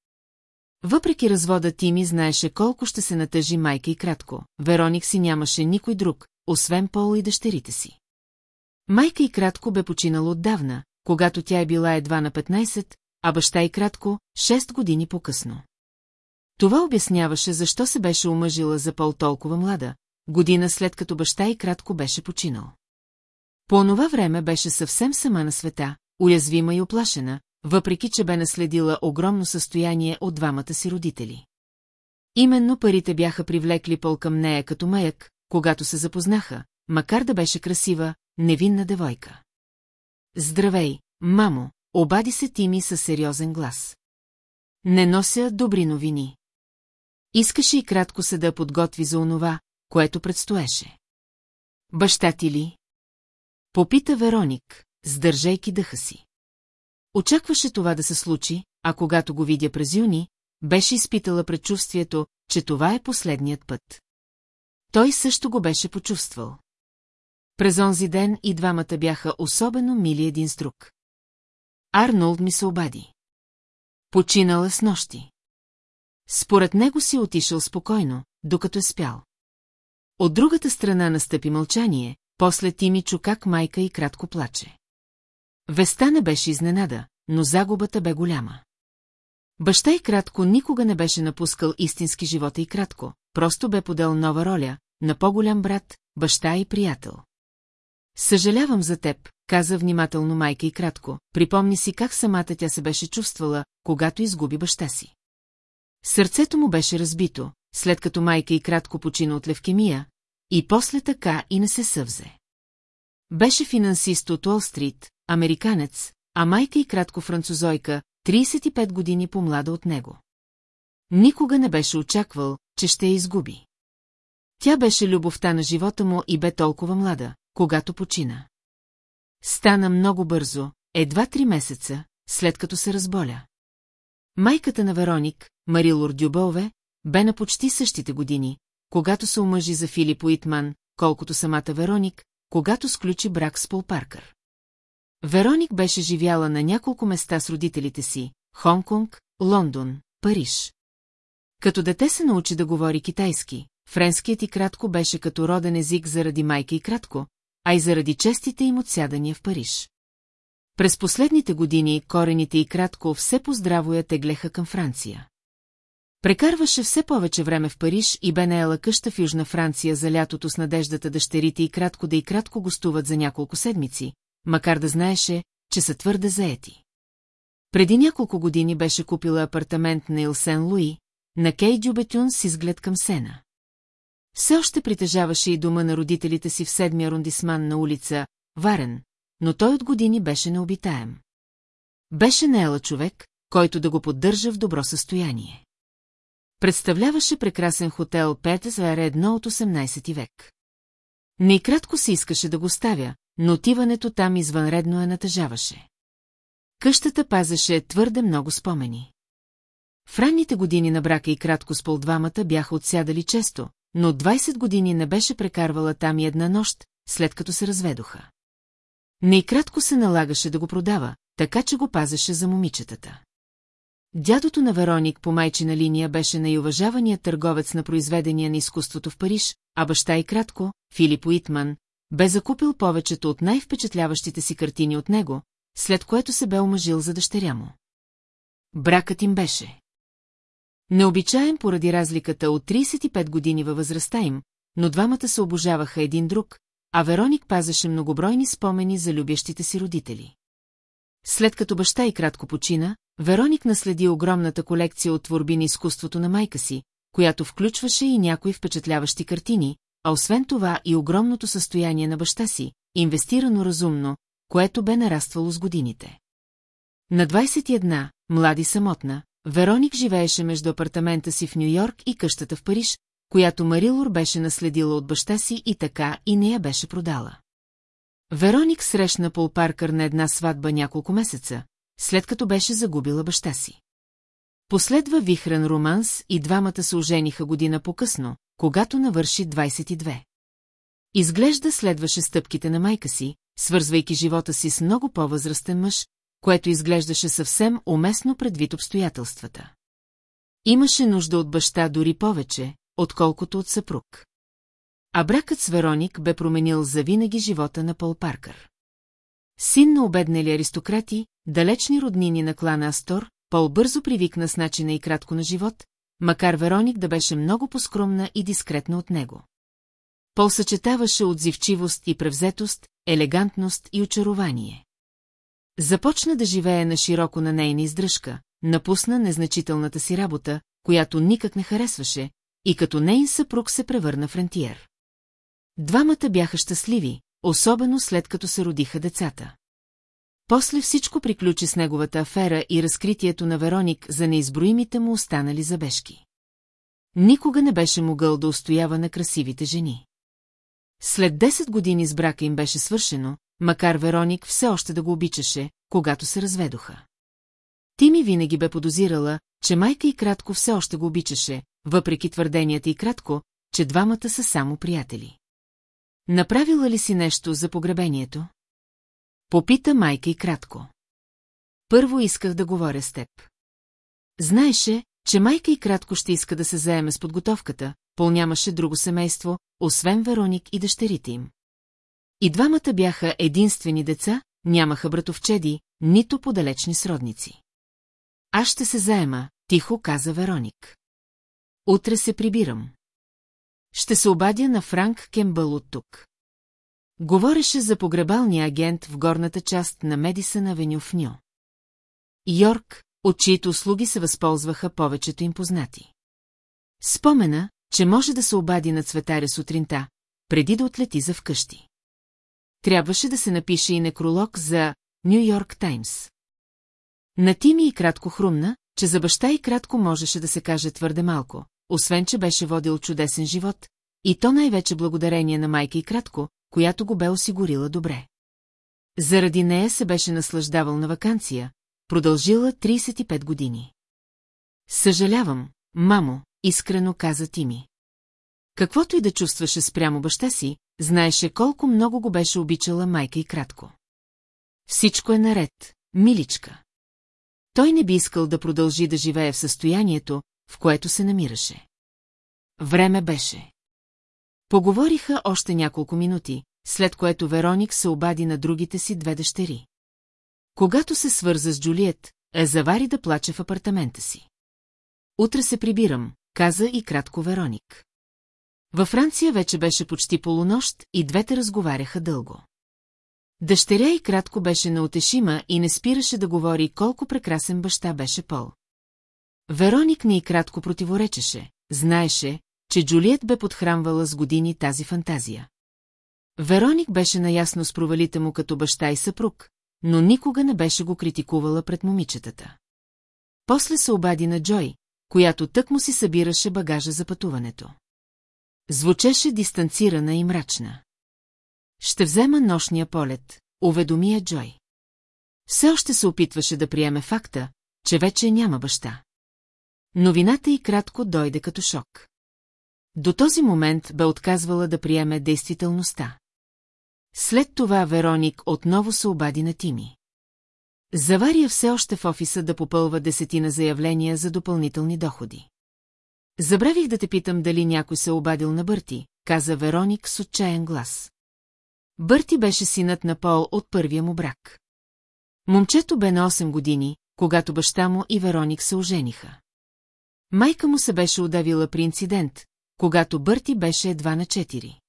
[SPEAKER 1] Въпреки развода Тими знаеше колко ще се натъжи майка и кратко. Вероник си нямаше никой друг, освен Пол и дъщерите си. Майка и кратко бе починала отдавна, когато тя е била едва на 15, а баща и кратко – 6 години по-късно. Това обясняваше защо се беше омъжила за Пол толкова млада, година след като баща и кратко беше починал. По онова време беше съвсем сама на света, уязвима и оплашена, въпреки че бе наследила огромно състояние от двамата си родители. Именно парите бяха привлекли Пол към нея като маяк, когато се запознаха, макар да беше красива, невинна девойка. Здравей, мамо, обади се Тими със сериозен глас. Не нося добри новини. Искаше и кратко се да подготви за онова, което предстоеше. Баща ти ли? Попита Вероник, сдържайки дъха си. Очакваше това да се случи, а когато го видя през юни, беше изпитала предчувствието, че това е последният път. Той също го беше почувствал. През онзи ден и двамата бяха особено мили един с друг. Арнолд ми се обади. Починала с нощи. Според него си отишъл спокойно, докато е спял. От другата страна настъпи мълчание, после ти ми чу как майка и кратко плаче. Веста не беше изненада, но загубата бе голяма. Баща и кратко никога не беше напускал истински живота и кратко, просто бе подел нова роля, на по-голям брат, баща и приятел. Съжалявам за теб, каза внимателно майка и кратко, припомни си как самата тя се беше чувствала, когато изгуби баща си. Сърцето му беше разбито, след като майка и кратко почина от левкемия, и после така и не се съвзе. Беше финансист от Стрит, американец, а майка и кратко французойка, 35 години по-млада от него. Никога не беше очаквал, че ще я изгуби. Тя беше любовта на живота му и бе толкова млада, когато почина. Стана много бързо, едва три месеца, след като се разболя. Майката на Вероник, Мари Лордюбове, бе на почти същите години, когато се омъжи за Филип Уитман, колкото самата Вероник, когато сключи брак с Пол Паркър. Вероник беше живяла на няколко места с родителите си – Хонконг, Лондон, Париж. Като дете се научи да говори китайски, френският и кратко беше като роден език заради майка и кратко, а и заради честите им отсядания в Париж. През последните години корените и кратко все поздраво я теглеха към Франция. Прекарваше все повече време в Париж и бе наела къща в Южна Франция за лятото с надеждата дъщерите и кратко да и кратко гостуват за няколко седмици, макар да знаеше, че са твърде заети. Преди няколко години беше купила апартамент на Илсен Луи, на Кей Дюбетюн с изглед към Сена. Все още притежаваше и дома на родителите си в седмия рундисман на улица Варен, но той от години беше необитаем. Беше наела човек, който да го поддържа в добро състояние. Представляваше прекрасен хотел Петес едно от 18 век. кратко се искаше да го ставя, но отиването там извънредно я натъжаваше. Къщата пазеше твърде много спомени. В ранните години на брака и кратко с полдвамата бяха отсядали често, но 20 години не беше прекарвала там и една нощ, след като се разведоха. Найкратко се налагаше да го продава, така че го пазеше за момичетата. Дядото на Вероник по майчина линия беше най-уважаваният търговец на произведения на изкуството в Париж, а баща и кратко, Филип Уитман, бе закупил повечето от най-впечатляващите си картини от него, след което се бе омъжил за дъщеря му. Бракът им беше. Необичаем поради разликата от 35 години във възрастта им, но двамата се обожаваха един друг, а Вероник пазеше многобройни спомени за любящите си родители. След като баща и кратко почина, Вероник наследи огромната колекция от творби на изкуството на майка си, която включваше и някои впечатляващи картини, а освен това и огромното състояние на баща си, инвестирано разумно, което бе нараствало с годините. На 21, млади самотна, Вероник живееше между апартамента си в Нью-Йорк и къщата в Париж, която Марилор беше наследила от баща си и така и не я беше продала. Вероник срещна Пол Паркър на една сватба няколко месеца, след като беше загубила баща си. Последва вихрен романс и двамата се ожениха година по-късно, когато навърши 22. Изглежда следваше стъпките на майка си, свързвайки живота си с много по-възрастен мъж, което изглеждаше съвсем уместно предвид обстоятелствата. Имаше нужда от баща дори повече, отколкото от съпруг. А бракът с Вероник бе променил завинаги живота на Пол Паркър. Син на обеднали аристократи, далечни роднини на клана Астор, Пол бързо привикна с начина и кратко на живот, макар Вероник да беше много поскромна и дискретна от него. Пол съчетаваше отзивчивост и превзетост, елегантност и очарование. Започна да живее на широко на нейна издръжка, напусна незначителната си работа, която никак не харесваше, и като нейн съпруг се превърна в рентиер. Двамата бяха щастливи, особено след като се родиха децата. После всичко приключи с неговата афера и разкритието на Вероник за неизброимите му останали забежки. Никога не беше могъл да устоява на красивите жени. След 10 години с брака им беше свършено, макар Вероник все още да го обичаше, когато се разведоха. Тими винаги бе подозирала, че майка и кратко все още го обичаше, въпреки твърденията и кратко, че двамата са само приятели. Направила ли си нещо за погребението? Попита майка и кратко. Първо исках да говоря с теб. Знаеше, че майка и кратко ще иска да се заеме с подготовката, Пол нямаше друго семейство, освен Вероник и дъщерите им. И двамата бяха единствени деца, нямаха братовчеди, нито подалечни сродници. Аз ще се заема, тихо каза Вероник. Утре се прибирам. Ще се обадя на Франк Кембъл от тук. Говореше за погребалния агент в горната част на Медисън Авеню в Ню. Йорк, от чието услуги се възползваха повечето им познати. Спомена, че може да се обади на цветаря сутринта, преди да отлети за вкъщи. Трябваше да се напише и некролог за Нью Йорк Таймс. На Тими и кратко хрумна, че за баща и кратко можеше да се каже твърде малко, освен че беше водил чудесен живот, и то най-вече благодарение на майка и кратко, която го бе осигурила добре. Заради нея се беше наслаждавал на вакансия, продължила 35 години. Съжалявам, мамо, искрено каза ти ми. Каквото и да чувстваше спрямо баща си, знаеше колко много го беше обичала майка и кратко. Всичко е наред, миличка. Той не би искал да продължи да живее в състоянието, в което се намираше. Време беше. Поговориха още няколко минути, след което Вероник се обади на другите си две дъщери. Когато се свърза с Джулиет, е завари да плаче в апартамента си. Утре се прибирам, каза и кратко Вероник. Във Франция вече беше почти полунощ и двете разговаряха дълго. Дъщеря и кратко беше неутешима и не спираше да говори колко прекрасен баща беше Пол. Вероник не и кратко противоречеше, знаеше, че Джулиет бе подхранвала с години тази фантазия. Вероник беше наясно с провалите му като баща и съпруг, но никога не беше го критикувала пред момичетата. После се обади на Джой, която тък му си събираше багажа за пътуването. Звучеше дистанцирана и мрачна. Ще взема нощния полет, уведомия Джой. Все още се опитваше да приеме факта, че вече няма баща. Новината и кратко дойде като шок. До този момент бе отказвала да приеме действителността. След това Вероник отново се обади на Тими. Завария все още в офиса да попълва десетина заявления за допълнителни доходи. Забравих да те питам дали някой се обадил на Бърти, каза Вероник с отчаян глас. Бърти беше синът на Пол от първия му брак. Момчето бе на 8 години, когато баща му и Вероник се ожениха. Майка му се беше удавила при инцидент, когато Бърти беше едва на четири,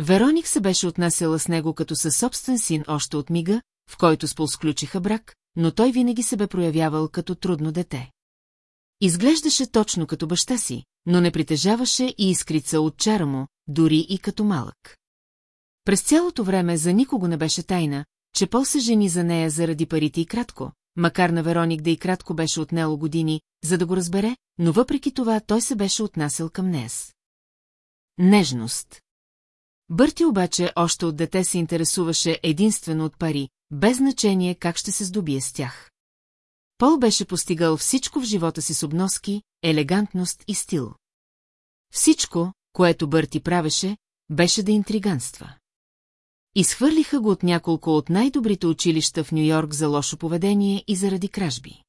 [SPEAKER 1] Вероник се беше отнасяла с него като със собствен син още от мига, в който спол сключиха брак, но той винаги се бе проявявал като трудно дете. Изглеждаше точно като баща си, но не притежаваше и искрица от чара му, дори и като малък. През цялото време за никого не беше тайна, че Пол се жени за нея заради парите и кратко, макар на Вероник да и кратко беше отнело години, за да го разбере, но въпреки това той се беше отнасял към нея. Нежност Бърти обаче още от дете се интересуваше единствено от пари, без значение как ще се здобие с тях. Пол беше постигал всичко в живота си с обноски, елегантност и стил. Всичко, което Бърти правеше, беше да интриганства. Изхвърлиха го от няколко от най-добрите училища в Нью-Йорк за лошо поведение и заради кражби.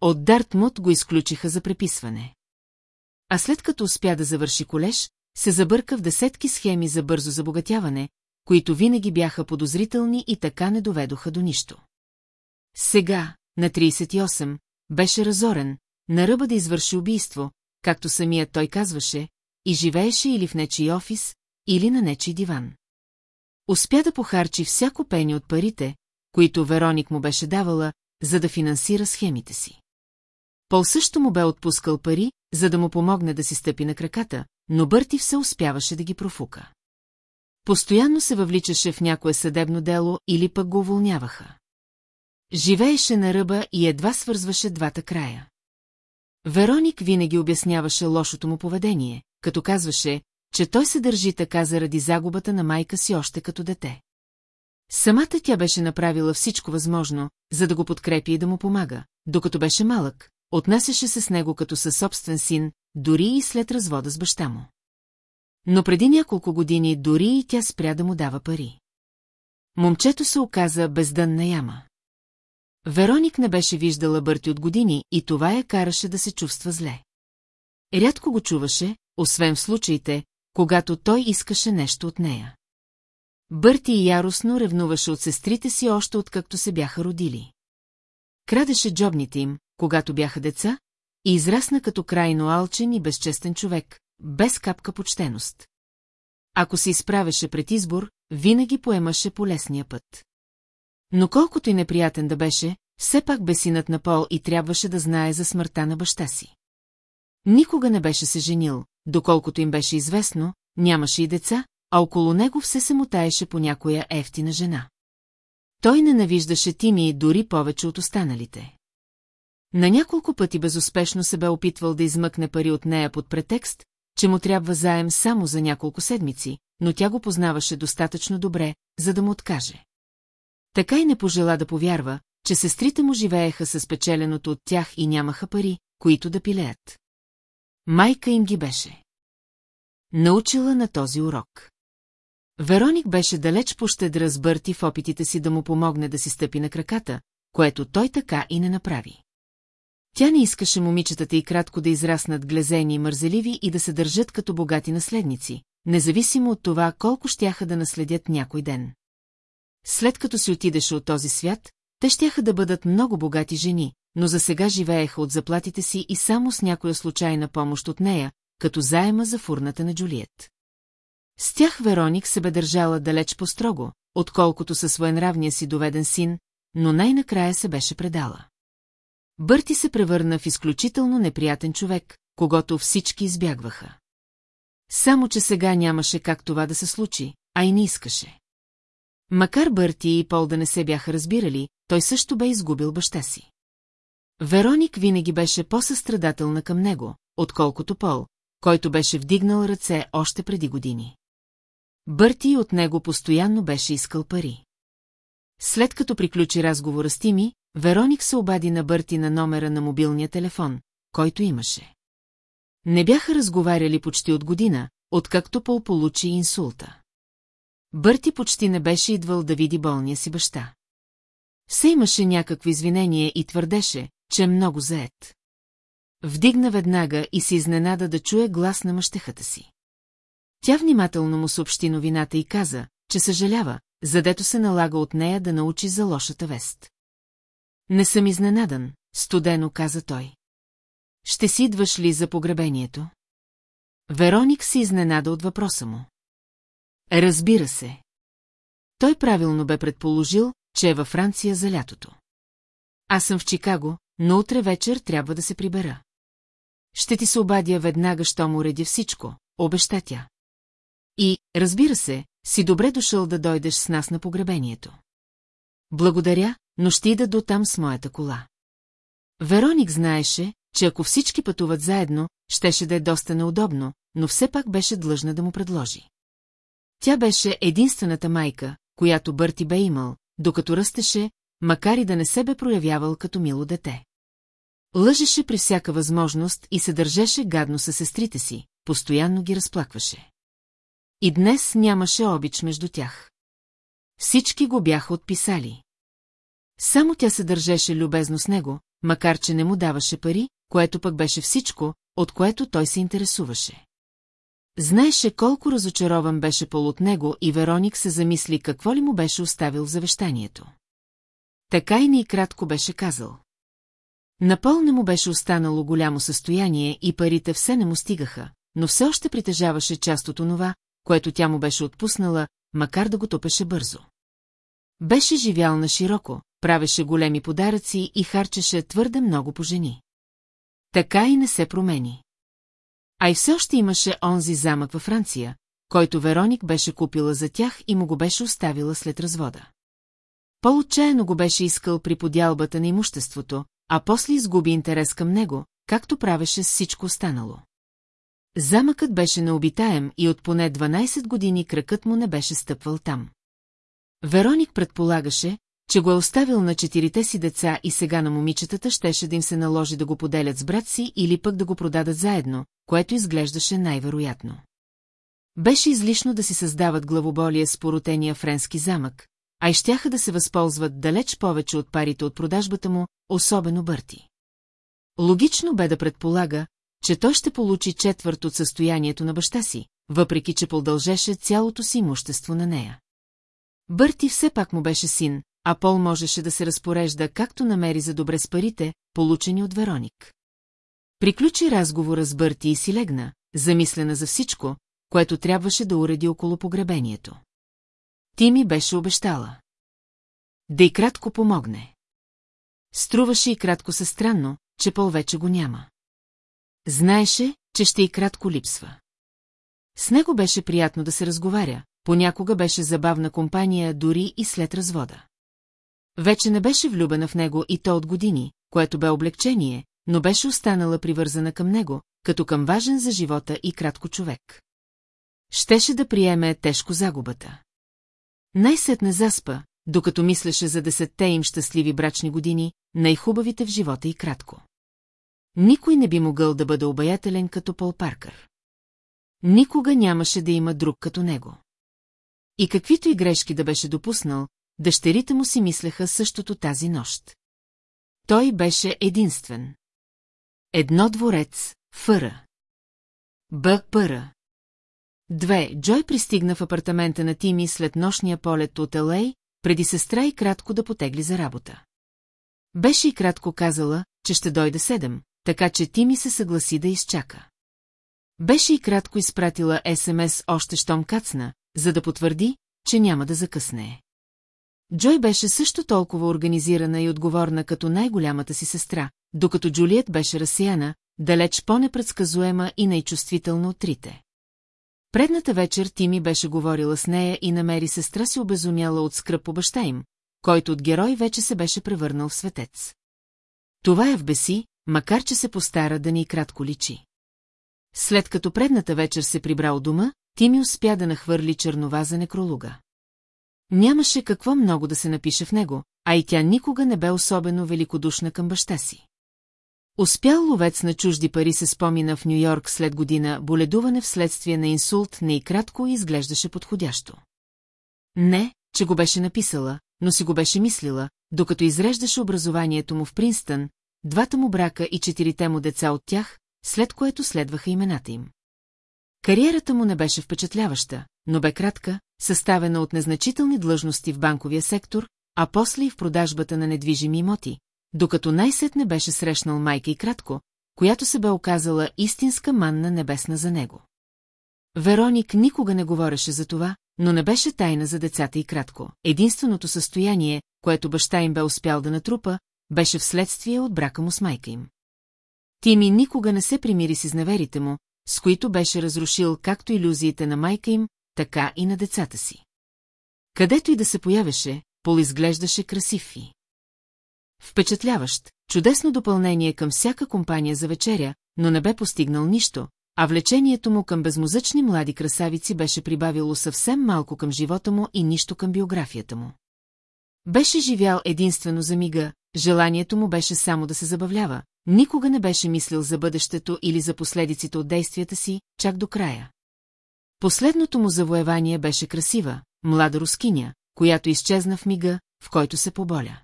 [SPEAKER 1] От Дартмут го изключиха за преписване. А след като успя да завърши колеж, се забърка в десетки схеми за бързо забогатяване, които винаги бяха подозрителни и така не доведоха до нищо. Сега, на 38, беше разорен, на ръба да извърши убийство, както самият той казваше, и живееше или в нечий офис, или на нечий диван. Успя да похарчи всяко пени от парите, които Вероник му беше давала, за да финансира схемите си. Пол също му бе отпускал пари, за да му помогне да си стъпи на краката, но Бърти все успяваше да ги профука. Постоянно се въвличаше в някое съдебно дело или пък го уволняваха. Живееше на ръба и едва свързваше двата края. Вероник винаги обясняваше лошото му поведение, като казваше, че той се държи така заради загубата на майка си още като дете. Самата тя беше направила всичко възможно, за да го подкрепи и да му помага. Докато беше малък, отнасяше се с него като със собствен син, дори и след развода с баща му. Но преди няколко години дори и тя спря да му дава пари. Момчето се оказа бездънна яма. Вероник не беше виждала Бърти от години и това я караше да се чувства зле. Рядко го чуваше, освен в случаите, когато той искаше нещо от нея. Бърти яростно ревнуваше от сестрите си още откакто се бяха родили. Крадеше джобните им, когато бяха деца, и израсна като крайно алчен и безчестен човек, без капка почтеност. Ако се изправеше пред избор, винаги поемаше по лесния път. Но колкото и неприятен да беше, все пак бе синът на Пол и трябваше да знае за смъртта на баща си. Никога не беше се женил, доколкото им беше известно, нямаше и деца, а около него все се мутаеше по някоя ефтина жена. Той ненавиждаше Тими дори повече от останалите. На няколко пъти безуспешно се бе опитвал да измъкне пари от нея под претекст, че му трябва заем само за няколко седмици, но тя го познаваше достатъчно добре, за да му откаже. Така и не пожела да повярва, че сестрите му живееха с печеленото от тях и нямаха пари, които да пилеят. Майка им ги беше. Научила на този урок. Вероник беше далеч пощедра с Бърти в опитите си да му помогне да си стъпи на краката, което той така и не направи. Тя не искаше момичетата и кратко да израснат глезени и мързеливи и да се държат като богати наследници, независимо от това колко щяха да наследят някой ден. След като си отидеше от този свят, те щяха да бъдат много богати жени, но за сега живееха от заплатите си и само с някоя случайна помощ от нея, като заема за фурната на Джулиет. С тях Вероник се бе държала далеч по-строго, отколкото със своенравния си доведен син, но най-накрая се беше предала. Бърти се превърна в изключително неприятен човек, когато всички избягваха. Само, че сега нямаше как това да се случи, а и не искаше. Макар Бърти и Пол да не се бяха разбирали, той също бе изгубил баща си. Вероник винаги беше по-състрадателна към него, отколкото Пол, който беше вдигнал ръце още преди години. Бърти от него постоянно беше искал пари. След като приключи разговора с Тими, Вероник се обади на Бърти на номера на мобилния телефон, който имаше. Не бяха разговаряли почти от година, откакто Пол получи инсулта. Бърти почти не беше идвал да види болния си баща. Се имаше някакво извинение и твърдеше, че е много заед. Вдигна веднага и се изненада да чуе глас на мъщехата си. Тя внимателно му съобщи новината и каза, че съжалява, задето се налага от нея да научи за лошата вест. Не съм изненадан, студено каза той. Ще си идваш ли за погребението? Вероник се изненада от въпроса му. Разбира се. Той правилно бе предположил, че е във Франция за лятото. Аз съм в Чикаго, но утре вечер трябва да се прибера. Ще ти се обадя веднага, що му уредя всичко, обеща тя. И, разбира се, си добре дошъл да дойдеш с нас на погребението. Благодаря, но ще ида до там с моята кола. Вероник знаеше, че ако всички пътуват заедно, щеше да е доста неудобно, но все пак беше длъжна да му предложи. Тя беше единствената майка, която Бърти бе имал, докато растеше, макар и да не се бе проявявал като мило дете. Лъжеше при всяка възможност и се държеше гадно със сестрите си, постоянно ги разплакваше. И днес нямаше обич между тях. Всички го бяха отписали. Само тя се държеше любезно с него, макар че не му даваше пари, което пък беше всичко, от което той се интересуваше. Знаеше колко разочарован беше Пол от него и Вероник се замисли какво ли му беше оставил завещанието. Така и ни кратко беше казал. Напол не му беше останало голямо състояние и парите все не му стигаха, но все още притежаваше част от онова, което тя му беше отпуснала, макар да го топеше бързо. Беше живял на широко, правеше големи подаръци и харчеше твърде много по жени. Така и не се промени. А и все още имаше онзи замък във Франция, който Вероник беше купила за тях и му го беше оставила след развода. По-отчаяно го беше искал при подялбата на имуществото, а после изгуби интерес към него, както правеше всичко останало. Замъкът беше необитаем и от поне 12 години кракът му не беше стъпвал там. Вероник предполагаше, че го е оставил на четирите си деца и сега на момичетата щеше да им се наложи да го поделят с брат си или пък да го продадат заедно, което изглеждаше най-вероятно. Беше излишно да си създават главоболие с поротения френски замък, а и щяха да се възползват далеч повече от парите от продажбата му, особено Бърти. Логично бе да предполага, че той ще получи четвърт от състоянието на баща си, въпреки че продължеше цялото си имущество на нея. Бърти все пак му беше син, а Пол можеше да се разпорежда както намери за добре с парите, получени от Вероник. Приключи разговора с Бърти и си легна, замислена за всичко, което трябваше да уреди около погребението. Ти ми беше обещала. Да и кратко помогне. Струваше и кратко се странно, че Пол вече го няма. Знаеше, че ще и кратко липсва. С него беше приятно да се разговаря, понякога беше забавна компания дори и след развода. Вече не беше влюбена в него и то от години, което бе облегчение, но беше останала привързана към него, като към важен за живота и кратко човек. Щеше да приеме тежко загубата. Най-сетне заспа, докато мислеше за десетте им щастливи брачни години, най-хубавите в живота и кратко. Никой не би могъл да бъде обаятелен като Пол Паркър. Никога нямаше да има друг като него. И каквито и грешки да беше допуснал, дъщерите му си мислеха същото тази нощ. Той беше единствен. Едно дворец, Фъра. Бъг Пъра. Две, Джой пристигна в апартамента на Тими след нощния полет от Елей, преди сестра и кратко да потегли за работа. Беше и кратко казала, че ще дойде седем, така че Тими се съгласи да изчака. Беше и кратко изпратила СМС още щом кацна, за да потвърди, че няма да закъсне. Джой беше също толкова организирана и отговорна като най-голямата си сестра, докато Джулиет беше разсияна, далеч по-непредсказуема и най-чувствителна от трите. Предната вечер Тими беше говорила с нея и намери сестра си обезумяла от скръп по баща им, който от герой вече се беше превърнал в светец. Това я в беси, макар че се постара да ни кратко личи. След като предната вечер се прибрал дома, ти ми успя да нахвърли чернова за некролуга. Нямаше какво много да се напише в него, а и тя никога не бе особено великодушна към баща си. Успял ловец на чужди пари се спомина в Нью-Йорк след година боледуване вследствие на инсулт не и кратко изглеждаше подходящо. Не, че го беше написала, но си го беше мислила, докато изреждаше образованието му в Принстън, двата му брака и четирите му деца от тях, след което следваха имената им. Кариерата му не беше впечатляваща, но бе кратка, съставена от незначителни длъжности в банковия сектор, а после и в продажбата на недвижими имоти, докато най-сетне беше срещнал майка и кратко, която се бе оказала истинска манна небесна за него. Вероник никога не говореше за това, но не беше тайна за децата и кратко. Единственото състояние, което баща им бе успял да натрупа, беше вследствие от брака му с майка им. Тими никога не се примири с изневерите му, с които беше разрушил както иллюзиите на майка им, така и на децата си. Където и да се появеше, Полизглеждаше красив и Впечатляващ, чудесно допълнение към всяка компания за вечеря, но не бе постигнал нищо, а влечението му към безмозъчни млади красавици беше прибавило съвсем малко към живота му и нищо към биографията му. Беше живял единствено за мига, желанието му беше само да се забавлява, никога не беше мислил за бъдещето или за последиците от действията си, чак до края. Последното му завоевание беше красива, млада рускиня, която изчезна в мига, в който се поболя.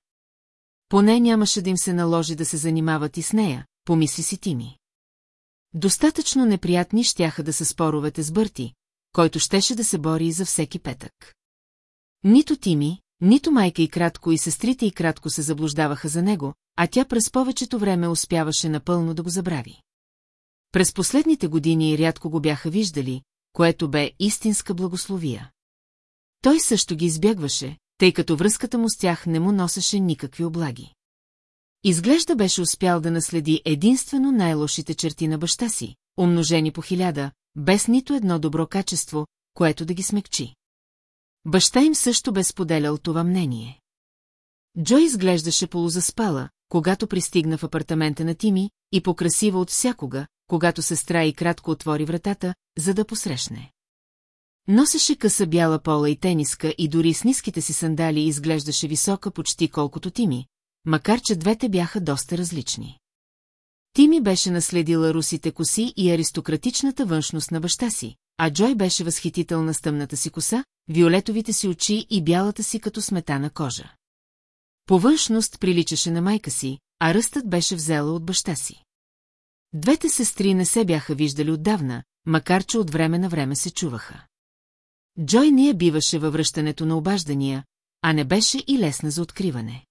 [SPEAKER 1] Поне нямаше да им се наложи да се занимават и с нея, помисли си Тими. Достатъчно неприятни щяха да са споровете с Бърти, който щеше да се бори за всеки петък. Нито Тими, нито майка и кратко и сестрите и кратко се заблуждаваха за него, а тя през повечето време успяваше напълно да го забрави. През последните години рядко го бяха виждали, което бе истинска благословия. Той също ги избягваше, тъй като връзката му с тях не му носеше никакви облаги. Изглежда беше успял да наследи единствено най-лошите черти на баща си, умножени по хиляда, без нито едно добро качество, което да ги смекчи. Баща им също бе споделял това мнение. Джо изглеждаше полузаспала, когато пристигна в апартамента на Тими и покрасива от всякога, когато сестра и кратко отвори вратата, за да посрещне. Носеше къса бяла пола и тениска и дори с ниските си сандали изглеждаше висока почти колкото Тими, макар че двете бяха доста различни. Тими беше наследила русите коси и аристократичната външност на баща си, а Джой беше възхитител на стъмната си коса, виолетовите си очи и бялата си като сметана кожа. По външност приличаше на майка си, а ръстът беше взела от баща си. Двете сестри не се бяха виждали отдавна, макар че от време на време се чуваха. Джой не я биваше във връщането на обаждания, а не беше и лесна за откриване.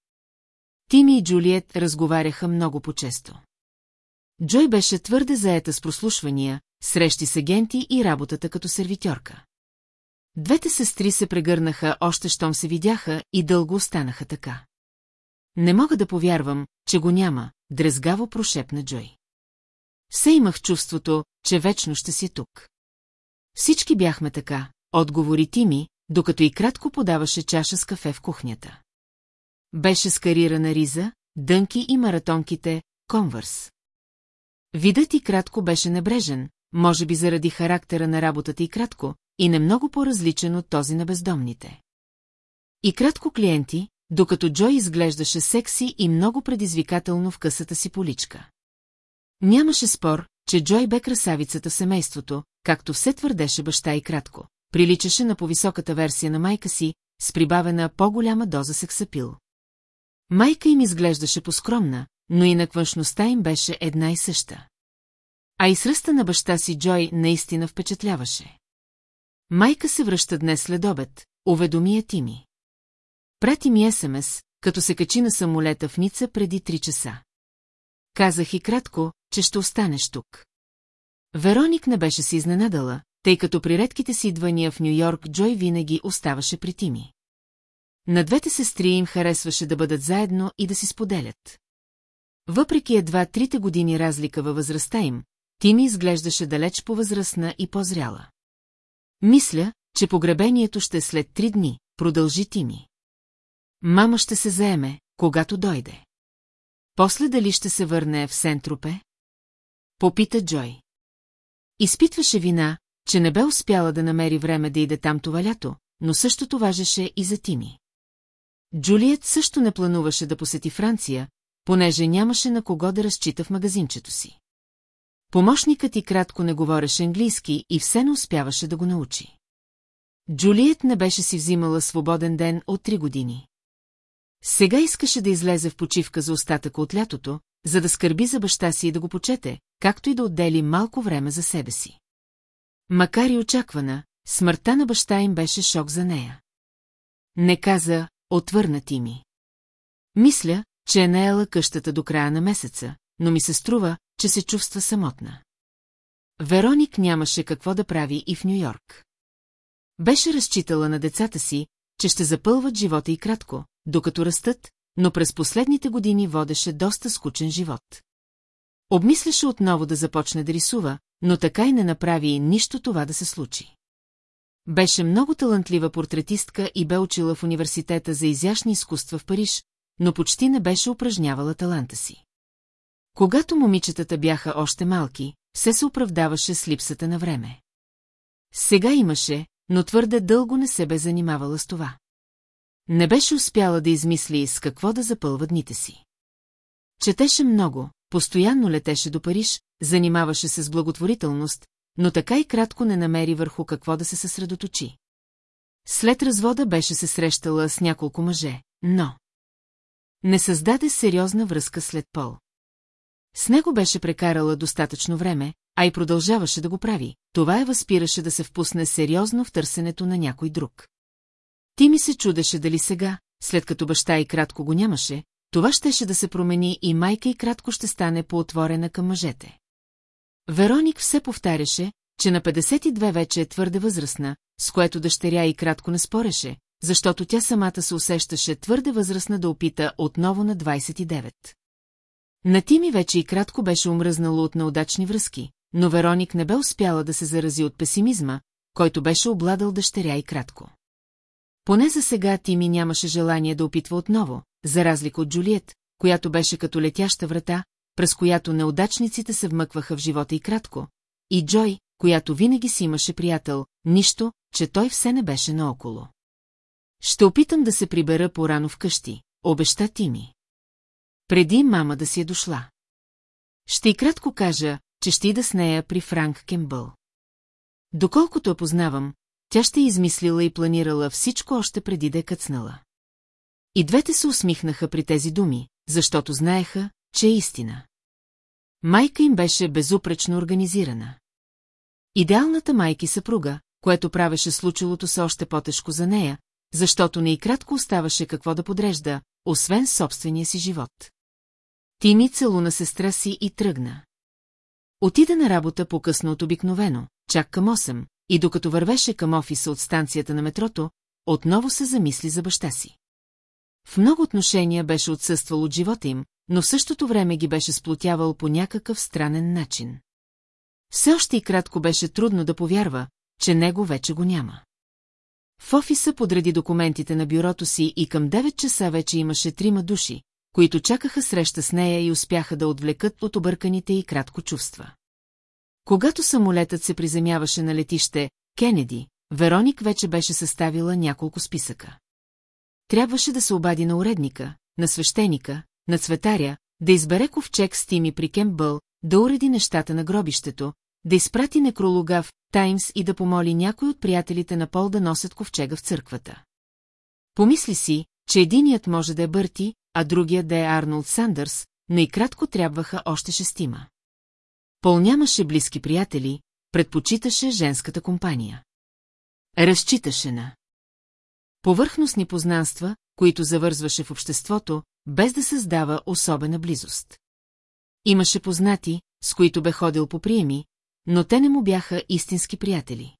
[SPEAKER 1] Тими и Джулиет разговаряха много по-често. Джой беше твърде заета с прослушвания, срещи с агенти и работата като сервитьорка. Двете сестри се прегърнаха още щом се видяха и дълго останаха така. Не мога да повярвам, че го няма, дрезгаво прошепна Джой. Все имах чувството, че вечно ще си тук. Всички бяхме така, отговори Тими, докато и кратко подаваше чаша с кафе в кухнята. Беше скарирана риза, дънки и маратонките, конвърс. Видът и кратко беше небрежен, може би заради характера на работата и кратко, и не много по-различен от този на бездомните. И кратко клиенти, докато Джо изглеждаше секси и много предизвикателно в късата си поличка. Нямаше спор, че Джой бе красавицата в семейството, както все твърдеше баща и кратко приличаше на повисоката версия на майка си, с прибавена по-голяма доза сексапил. Майка им изглеждаше поскромна, но на външността им беше една и съща. А и сръста на баща си Джой наистина впечатляваше. Майка се връща днес след обед, уведомия ти ми. Прати ми СМС, като се качи на самолета в Ница преди три часа. Казах и кратко, че ще останеш тук. Вероник не беше си изненадала, тъй като при редките си идвания в Нью-Йорк Джой винаги оставаше при Тими. На двете сестри им харесваше да бъдат заедно и да си споделят. Въпреки едва трите години разлика във възрастта им, Тими изглеждаше далеч по-възрастна и по-зряла. Мисля, че погребението ще след три дни, продължи Тими. Мама ще се заеме, когато дойде. После дали ще се върне в Сентропе? Попита Джой. Изпитваше вина, че не бе успяла да намери време да иде там това лято, но същото важеше и за Тими. Джулият също не плануваше да посети Франция, понеже нямаше на кого да разчита в магазинчето си. Помощникът и кратко не говореше английски и все не успяваше да го научи. Джулиет не беше си взимала свободен ден от три години. Сега искаше да излезе в почивка за остатъка от лятото, за да скърби за баща си и да го почете, както и да отдели малко време за себе си. Макар и очаквана, смъртта на баща им беше шок за нея. Не каза, ти ми. Мисля, че е наела къщата до края на месеца, но ми се струва, че се чувства самотна. Вероник нямаше какво да прави и в Нью-Йорк. Беше разчитала на децата си, че ще запълват живота и кратко, докато растат, но през последните години водеше доста скучен живот. Обмисляше отново да започне да рисува, но така и не направи нищо това да се случи. Беше много талантлива портретистка и бе учила в университета за изящни изкуства в Париж, но почти не беше упражнявала таланта си. Когато момичетата бяха още малки, все се оправдаваше с липсата на време. Сега имаше, но твърде дълго не се бе занимавала с това. Не беше успяла да измисли с какво да запълва дните си. Четеше много, Постоянно летеше до Париж, занимаваше се с благотворителност, но така и кратко не намери върху какво да се съсредоточи. След развода беше се срещала с няколко мъже, но... Не създаде сериозна връзка след пол. С него беше прекарала достатъчно време, а и продължаваше да го прави. Това я възпираше да се впусне сериозно в търсенето на някой друг. Ти ми се чудеше дали сега, след като баща и кратко го нямаше, това щеше да се промени и майка и кратко ще стане поотворена към мъжете. Вероник все повтаряше, че на 52 вече е твърде възрастна, с което дъщеря и кратко не спореше, защото тя самата се усещаше твърде възрастна да опита отново на 29. На Тими вече и кратко беше умръзнало от неудачни връзки, но Вероник не бе успяла да се зарази от песимизма, който беше обладал дъщеря и кратко. Поне за сега Тими нямаше желание да опитва отново, за разлика от Джулиет, която беше като летяща врата, през която неудачниците се вмъкваха в живота и кратко, и Джой, която винаги си имаше приятел, нищо, че той все не беше наоколо. Ще опитам да се прибера по-рано вкъщи, обеща ти ми. Преди мама да си е дошла. Ще и кратко кажа, че ще ида с нея при Франк Кембъл. Доколкото я познавам, тя ще е измислила и планирала всичко още преди да е кацнала. И двете се усмихнаха при тези думи, защото знаеха, че е истина. Майка им беше безупречно организирана. Идеалната майки съпруга, което правеше случилото се още по-тежко за нея, защото не и кратко оставаше какво да подрежда, освен собствения си живот. Тими целуна сестра си и тръгна. Отида на работа по-късно от обикновено, чак към 8, и докато вървеше към офиса от станцията на метрото, отново се замисли за баща си. В много отношения беше отсъствал от живота им, но в същото време ги беше сплотявал по някакъв странен начин. Все още и кратко беше трудно да повярва, че него вече го няма. В офиса подреди документите на бюрото си и към 9 часа вече имаше трима души, които чакаха среща с нея и успяха да отвлекат от обърканите и кратко чувства. Когато самолетът се приземяваше на летище Кенеди, Вероник вече беше съставила няколко списъка. Трябваше да се обади на уредника, на свещеника, на цветаря, да избере ковчег с Тими при Кембъл, да уреди нещата на гробището, да изпрати некролога в Таймс и да помоли някой от приятелите на Пол да носят ковчега в църквата. Помисли си, че единият може да е Бърти, а другият да е Арнолд Сандърс, но и кратко трябваха още шестима. Пол нямаше близки приятели, предпочиташе женската компания. Разчиташе на повърхностни познанства, които завързваше в обществото, без да създава особена близост. Имаше познати, с които бе ходил по приеми, но те не му бяха истински приятели.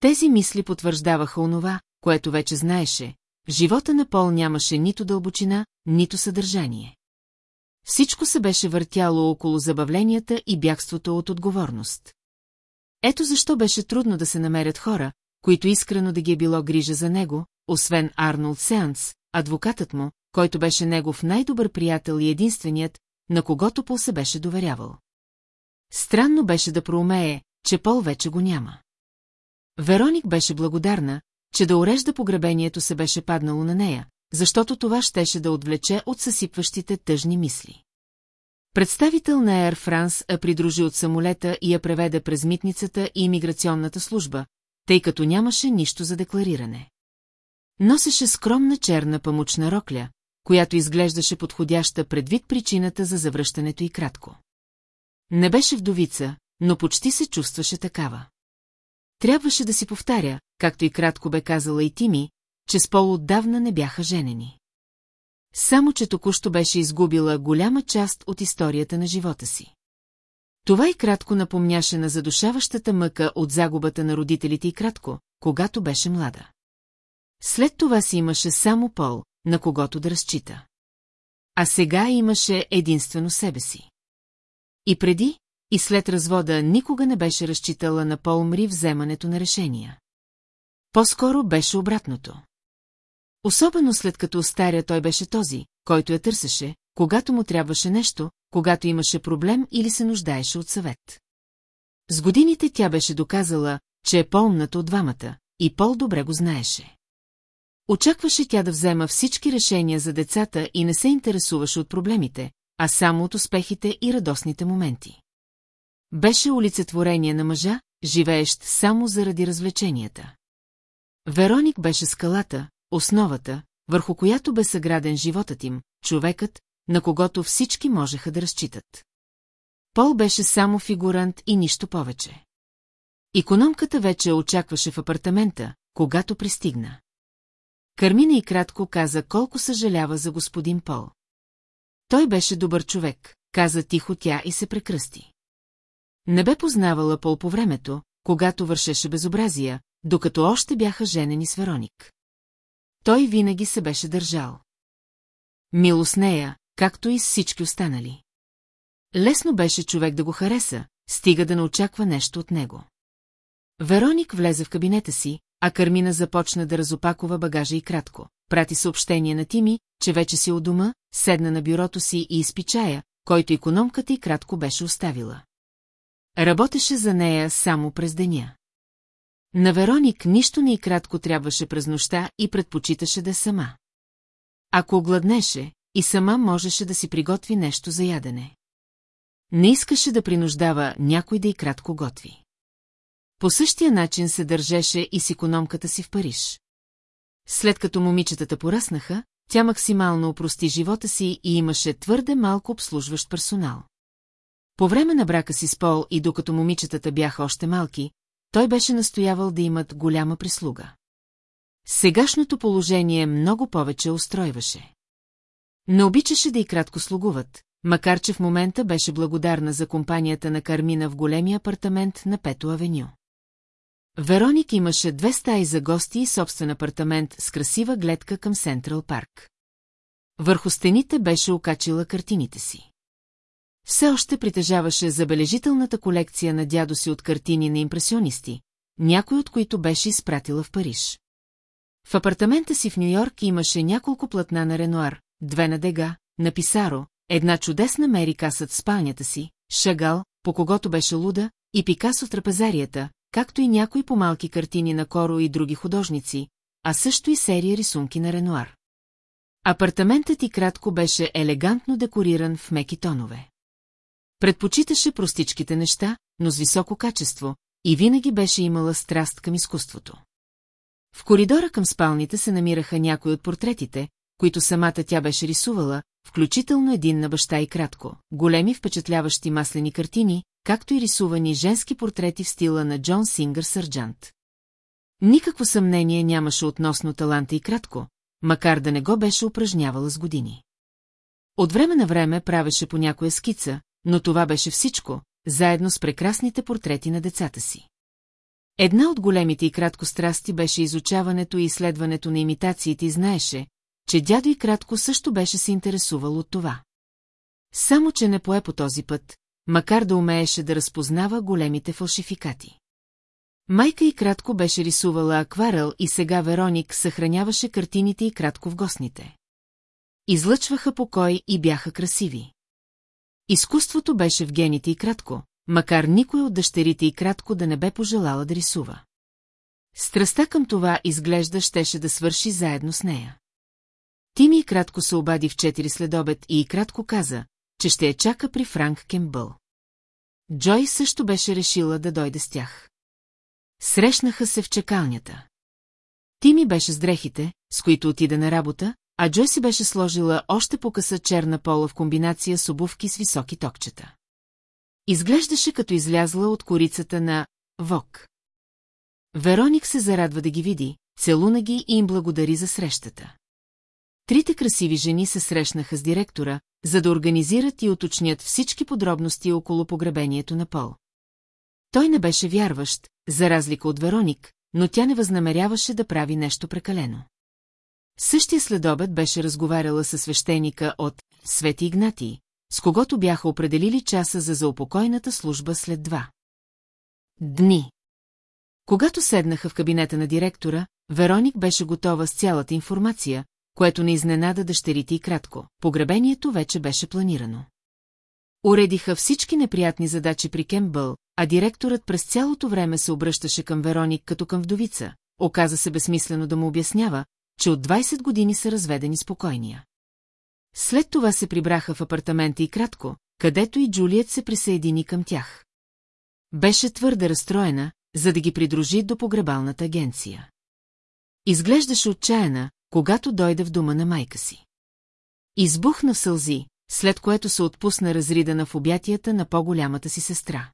[SPEAKER 1] Тези мисли потвърждаваха онова, което вече знаеше, живота на Пол нямаше нито дълбочина, нито съдържание. Всичко се беше въртяло около забавленията и бягството от отговорност. Ето защо беше трудно да се намерят хора, които искрено да ги е било грижа за него, освен Арнолд Сеанс, адвокатът му, който беше негов най-добър приятел и единственият, на когото Пол се беше доверявал. Странно беше да проумее, че Пол вече го няма. Вероник беше благодарна, че да урежда погребението се беше паднало на нея, защото това щеше да отвлече от съсипващите тъжни мисли. Представител на Air France я придружи от самолета и я преведе през митницата и имиграционната служба, тъй като нямаше нищо за деклариране. Носеше скромна черна памучна рокля, която изглеждаше подходяща предвид причината за завръщането и кратко. Не беше вдовица, но почти се чувстваше такава. Трябваше да си повтаря, както и кратко бе казала и Тими, че с Пол отдавна не бяха женени. Само, че току-що беше изгубила голяма част от историята на живота си. Това и кратко напомняше на задушаващата мъка от загубата на родителите и кратко, когато беше млада. След това си имаше само Пол, на когото да разчита. А сега имаше единствено себе си. И преди, и след развода никога не беше разчитала на Пол Мри вземането на решения. По-скоро беше обратното. Особено след като остаря той беше този, който я търсеше, когато му трябваше нещо, когато имаше проблем или се нуждаеше от съвет. С годините тя беше доказала, че е полната от двамата, и Пол добре го знаеше. Очакваше тя да взема всички решения за децата и не се интересуваше от проблемите, а само от успехите и радостните моменти. Беше олицетворение на мъжа, живеещ само заради развлеченията. Вероник беше скалата, основата, върху която бе съграден животът им, човекът, на когото всички можеха да разчитат. Пол беше само фигурант и нищо повече. Икономката вече очакваше в апартамента, когато пристигна. Кармина и кратко каза колко съжалява за господин Пол. Той беше добър човек, каза тихо тя и се прекръсти. Не бе познавала Пол по времето, когато вършеше безобразия, докато още бяха женени с Вероник. Той винаги се беше държал. Мило с нея, както и с всички останали. Лесно беше човек да го хареса, стига да не очаква нещо от него. Вероник влезе в кабинета си, а Кармина започна да разопакова багажа и кратко. Прати съобщение на Тими, че вече си у дома, седна на бюрото си и изпичая, който економката и кратко беше оставила. Работеше за нея само през деня. На Вероник нищо не и кратко трябваше през нощта и предпочиташе да е сама. Ако огладнеше, и сама можеше да си приготви нещо за ядене. Не искаше да принуждава някой да и кратко готви. По същия начин се държеше и с економката си в Париж. След като момичетата пораснаха, тя максимално опрости живота си и имаше твърде малко обслужващ персонал. По време на брака си с Пол и докато момичетата бяха още малки, той беше настоявал да имат голяма прислуга. Сегашното положение много повече устройваше. Не обичаше да и кратко слугуват, макар че в момента беше благодарна за компанията на Кармина в големия апартамент на Пето Авеню. Вероник имаше две стаи за гости и собствен апартамент с красива гледка към Сентрал парк. Върху стените беше окачила картините си. Все още притежаваше забележителната колекция на дядо си от картини на импресионисти, някой от които беше изпратила в Париж. В апартамента си в Нью-Йорк имаше няколко платна на Ренуар, две на Дега, на Писаро, една чудесна Мери Касът в спалнята си, Шагал, по когото беше луда, и Пикасо трапезарията, както и някои по-малки картини на Коро и други художници, а също и серия рисунки на Ренуар. Апартаментът и кратко беше елегантно декориран в меки тонове. Предпочиташе простичките неща, но с високо качество, и винаги беше имала страст към изкуството. В коридора към спалните се намираха някои от портретите, които самата тя беше рисувала, включително един на баща и кратко, големи впечатляващи маслени картини, както и рисувани женски портрети в стила на Джон Сингър Сърджант. Никакво съмнение нямаше относно таланта и кратко, макар да не го беше упражнявала с години. От време на време правеше по някоя скица, но това беше всичко, заедно с прекрасните портрети на децата си. Една от големите и кратко страсти беше изучаването и изследването на имитациите и знаеше, че дядо и кратко също беше се интересувал от това. Само, че не пое по този път, макар да умееше да разпознава големите фалшификати. Майка и кратко беше рисувала акварел и сега Вероник съхраняваше картините и кратко в гостните. Излъчваха покой и бяха красиви. Изкуството беше в гените и кратко, макар никой от дъщерите и кратко да не бе пожелала да рисува. Страста към това изглежда щеше да свърши заедно с нея. Тими и кратко се обади в четири следобед и кратко каза, че ще я чака при Франк Кембъл. Джой също беше решила да дойде с тях. Срещнаха се в чакалнята. Тими беше с дрехите, с които отида на работа, а Джой си беше сложила още по-къса черна пола в комбинация с обувки с високи токчета. Изглеждаше като излязла от корицата на Вок. Вероник се зарадва да ги види, целуна ги и им благодари за срещата. Трите красиви жени се срещнаха с директора, за да организират и уточнят всички подробности около погребението на Пол. Той не беше вярващ, за разлика от Вероник, но тя не възнамеряваше да прави нещо прекалено. Същия следобед беше разговаряла със свещеника от Свети Игнатий, с когото бяха определили часа за заупокойната служба след два. Дни Когато седнаха в кабинета на директора, Вероник беше готова с цялата информация, което не изненада дъщерите и кратко. Погребението вече беше планирано. Уредиха всички неприятни задачи при Кембъл, а директорът през цялото време се обръщаше към Вероник като към вдовица. Оказа се безсмислено да му обяснява, че от 20 години са разведени спокойния. След това се прибраха в апартамента и кратко, където и Джулиет се присъедини към тях. Беше твърде разстроена, за да ги придружи до погребалната агенция. Изглеждаше отчаяна, когато дойде в дома на майка си. Избухна в сълзи, след което се отпусна разридана в обятията на по-голямата си сестра.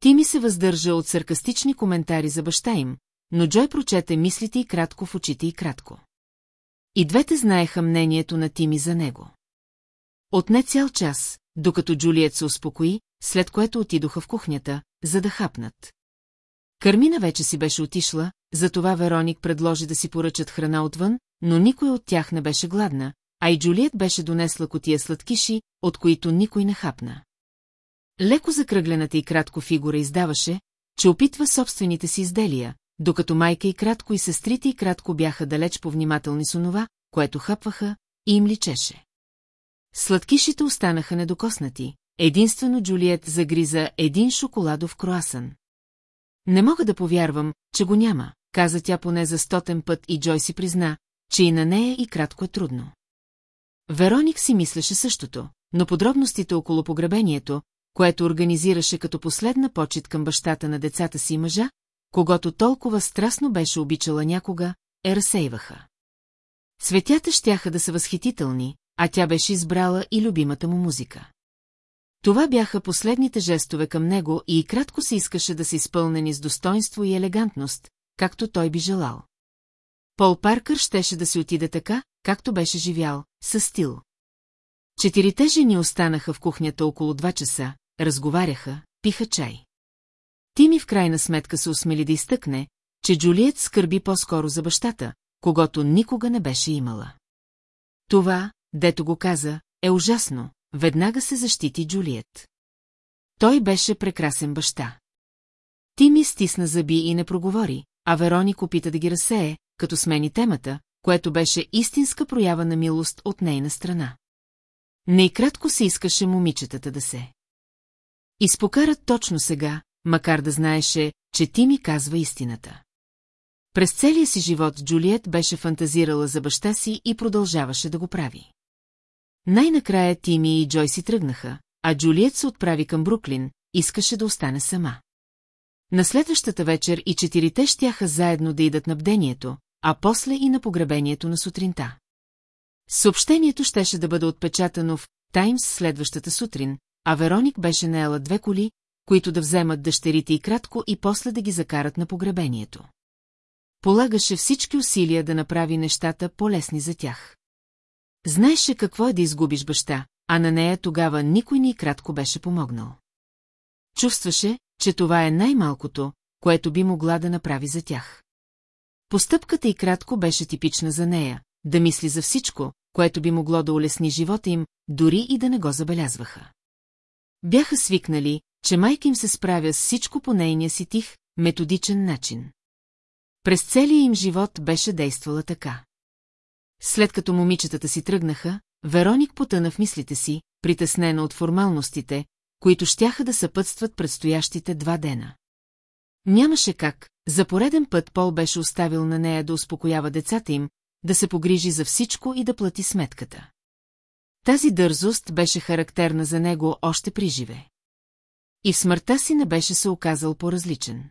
[SPEAKER 1] Ти ми се въздържа от саркастични коментари за баща им, но Джой прочете мислите и кратко в очите и кратко. И двете знаеха мнението на Тими за него. Отне цял час, докато Джулиет се успокои, след което отидоха в кухнята, за да хапнат. Кармина вече си беше отишла, затова Вероник предложи да си поръчат храна отвън, но никой от тях не беше гладна, а и Джулиет беше донесла котия сладкиши, от които никой не хапна. Леко закръглената и кратко фигура издаваше, че опитва собствените си изделия, докато майка и кратко и сестрите и кратко бяха далеч повнимателни с онова, което хапваха, и им личеше. Сладкишите останаха недокоснати, единствено Джулиет загриза един шоколадов круасан. Не мога да повярвам, че го няма, каза тя поне за стотен път и Джой си призна, че и на нея и кратко е трудно. Вероник си мислеше същото, но подробностите около погребението, което организираше като последна почет към бащата на децата си и мъжа, когато толкова страстно беше обичала някога, е разсейваха. Светята щяха да са възхитителни, а тя беше избрала и любимата му музика. Това бяха последните жестове към него и кратко се искаше да се изпълнени с достоинство и елегантност, както той би желал. Пол Паркър щеше да се отида така, както беше живял, със стил. Четирите жени останаха в кухнята около два часа, разговаряха, пиха чай. Тими в крайна сметка се осмели да изтъкне, че Джулиет скърби по-скоро за бащата, когато никога не беше имала. Това, дето го каза, е ужасно, веднага се защити Джулиет. Той беше прекрасен баща. Тими стисна зъби и не проговори, а Вероник опита да ги разсее, като смени темата, което беше истинска проява на милост от нейна страна. Найкратко се искаше момичетата да се. Изпокарат точно сега, макар да знаеше, че ти ми казва истината. През целия си живот Джулиет беше фантазирала за баща си и продължаваше да го прави. Най-накрая Тими и Джой си тръгнаха, а Джулиет се отправи към Бруклин, искаше да остане сама. На следващата вечер и четирите щяха заедно да идат на бдението, а после и на погребението на сутринта. Съобщението щеше да бъде отпечатано в Таймс следващата сутрин, а Вероник беше наела две коли, които да вземат дъщерите и кратко и после да ги закарат на погребението. Полагаше всички усилия да направи нещата по-лесни за тях. Знаеше какво е да изгубиш баща, а на нея тогава никой ни кратко беше помогнал. Чувстваше, че това е най-малкото, което би могла да направи за тях. Постъпката и кратко беше типична за нея, да мисли за всичко, което би могло да улесни живота им, дори и да не го забелязваха. Бяха свикнали, че майка им се справя с всичко по нейния си тих, методичен начин. През целия им живот беше действала така. След като момичетата си тръгнаха, Вероник потъна в мислите си, притеснена от формалностите, които щяха да съпътстват предстоящите два дена. Нямаше как, за пореден път Пол беше оставил на нея да успокоява децата им, да се погрижи за всичко и да плати сметката. Тази дързост беше характерна за него още при живе. И в смъртта си не беше се оказал по-различен.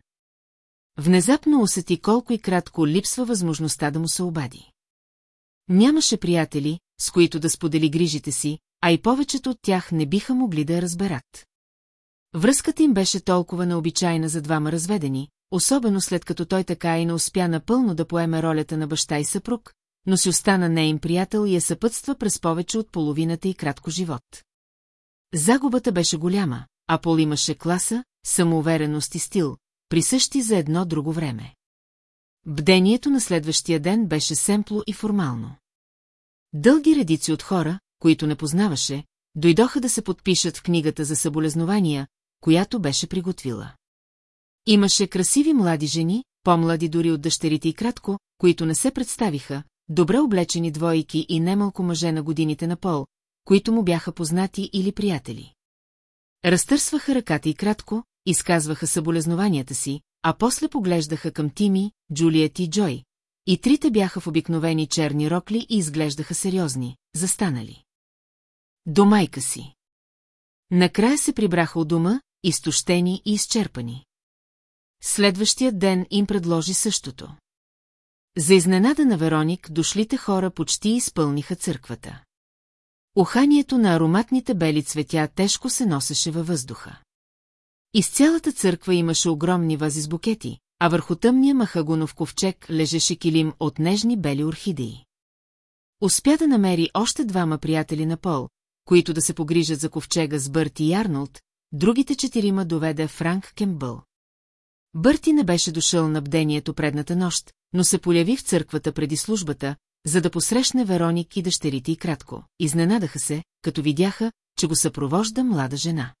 [SPEAKER 1] Внезапно усети колко и кратко липсва възможността да му се обади. Нямаше приятели, с които да сподели грижите си, а и повечето от тях не биха могли да я разберат. Връзката им беше толкова необичайна за двама разведени, особено след като той така и не успя напълно да поеме ролята на баща и съпруг, но си остана им приятел и я съпътства през повече от половината и кратко живот. Загубата беше голяма, а Пол имаше класа, самоувереност и стил, присъщи за едно друго време. Бдението на следващия ден беше семпло и формално. Дълги редици от хора, които не познаваше, дойдоха да се подпишат в книгата за съболезнования, която беше приготвила. Имаше красиви млади жени, по-млади дори от дъщерите и кратко, които не се представиха, добре облечени двойки и немалко мъже на годините на пол, които му бяха познати или приятели. Разтърсваха ръката и кратко, изказваха съболезнованията си, а после поглеждаха към Тими, Джулият и Джой. И трите бяха в обикновени черни рокли и изглеждаха сериозни, застанали. До майка си. Накрая се прибраха от дома, изтощени и изчерпани. Следващият ден им предложи същото. За изненада на Вероник дошлите хора почти изпълниха църквата. Уханието на ароматните бели цветя тежко се носеше във въздуха. Из цялата църква имаше огромни вази с букети, а върху тъмния махагонов ковчег лежеше килим от нежни бели орхидеи. Успя да намери още двама приятели на Пол, които да се погрижат за ковчега с Бърти и Арнолд, другите четирима доведе Франк Кембъл. Бърти не беше дошъл на бдението предната нощ, но се поляви в църквата преди службата, за да посрещне Вероник и дъщерите и кратко. Изненадаха се, като видяха, че го съпровожда млада жена.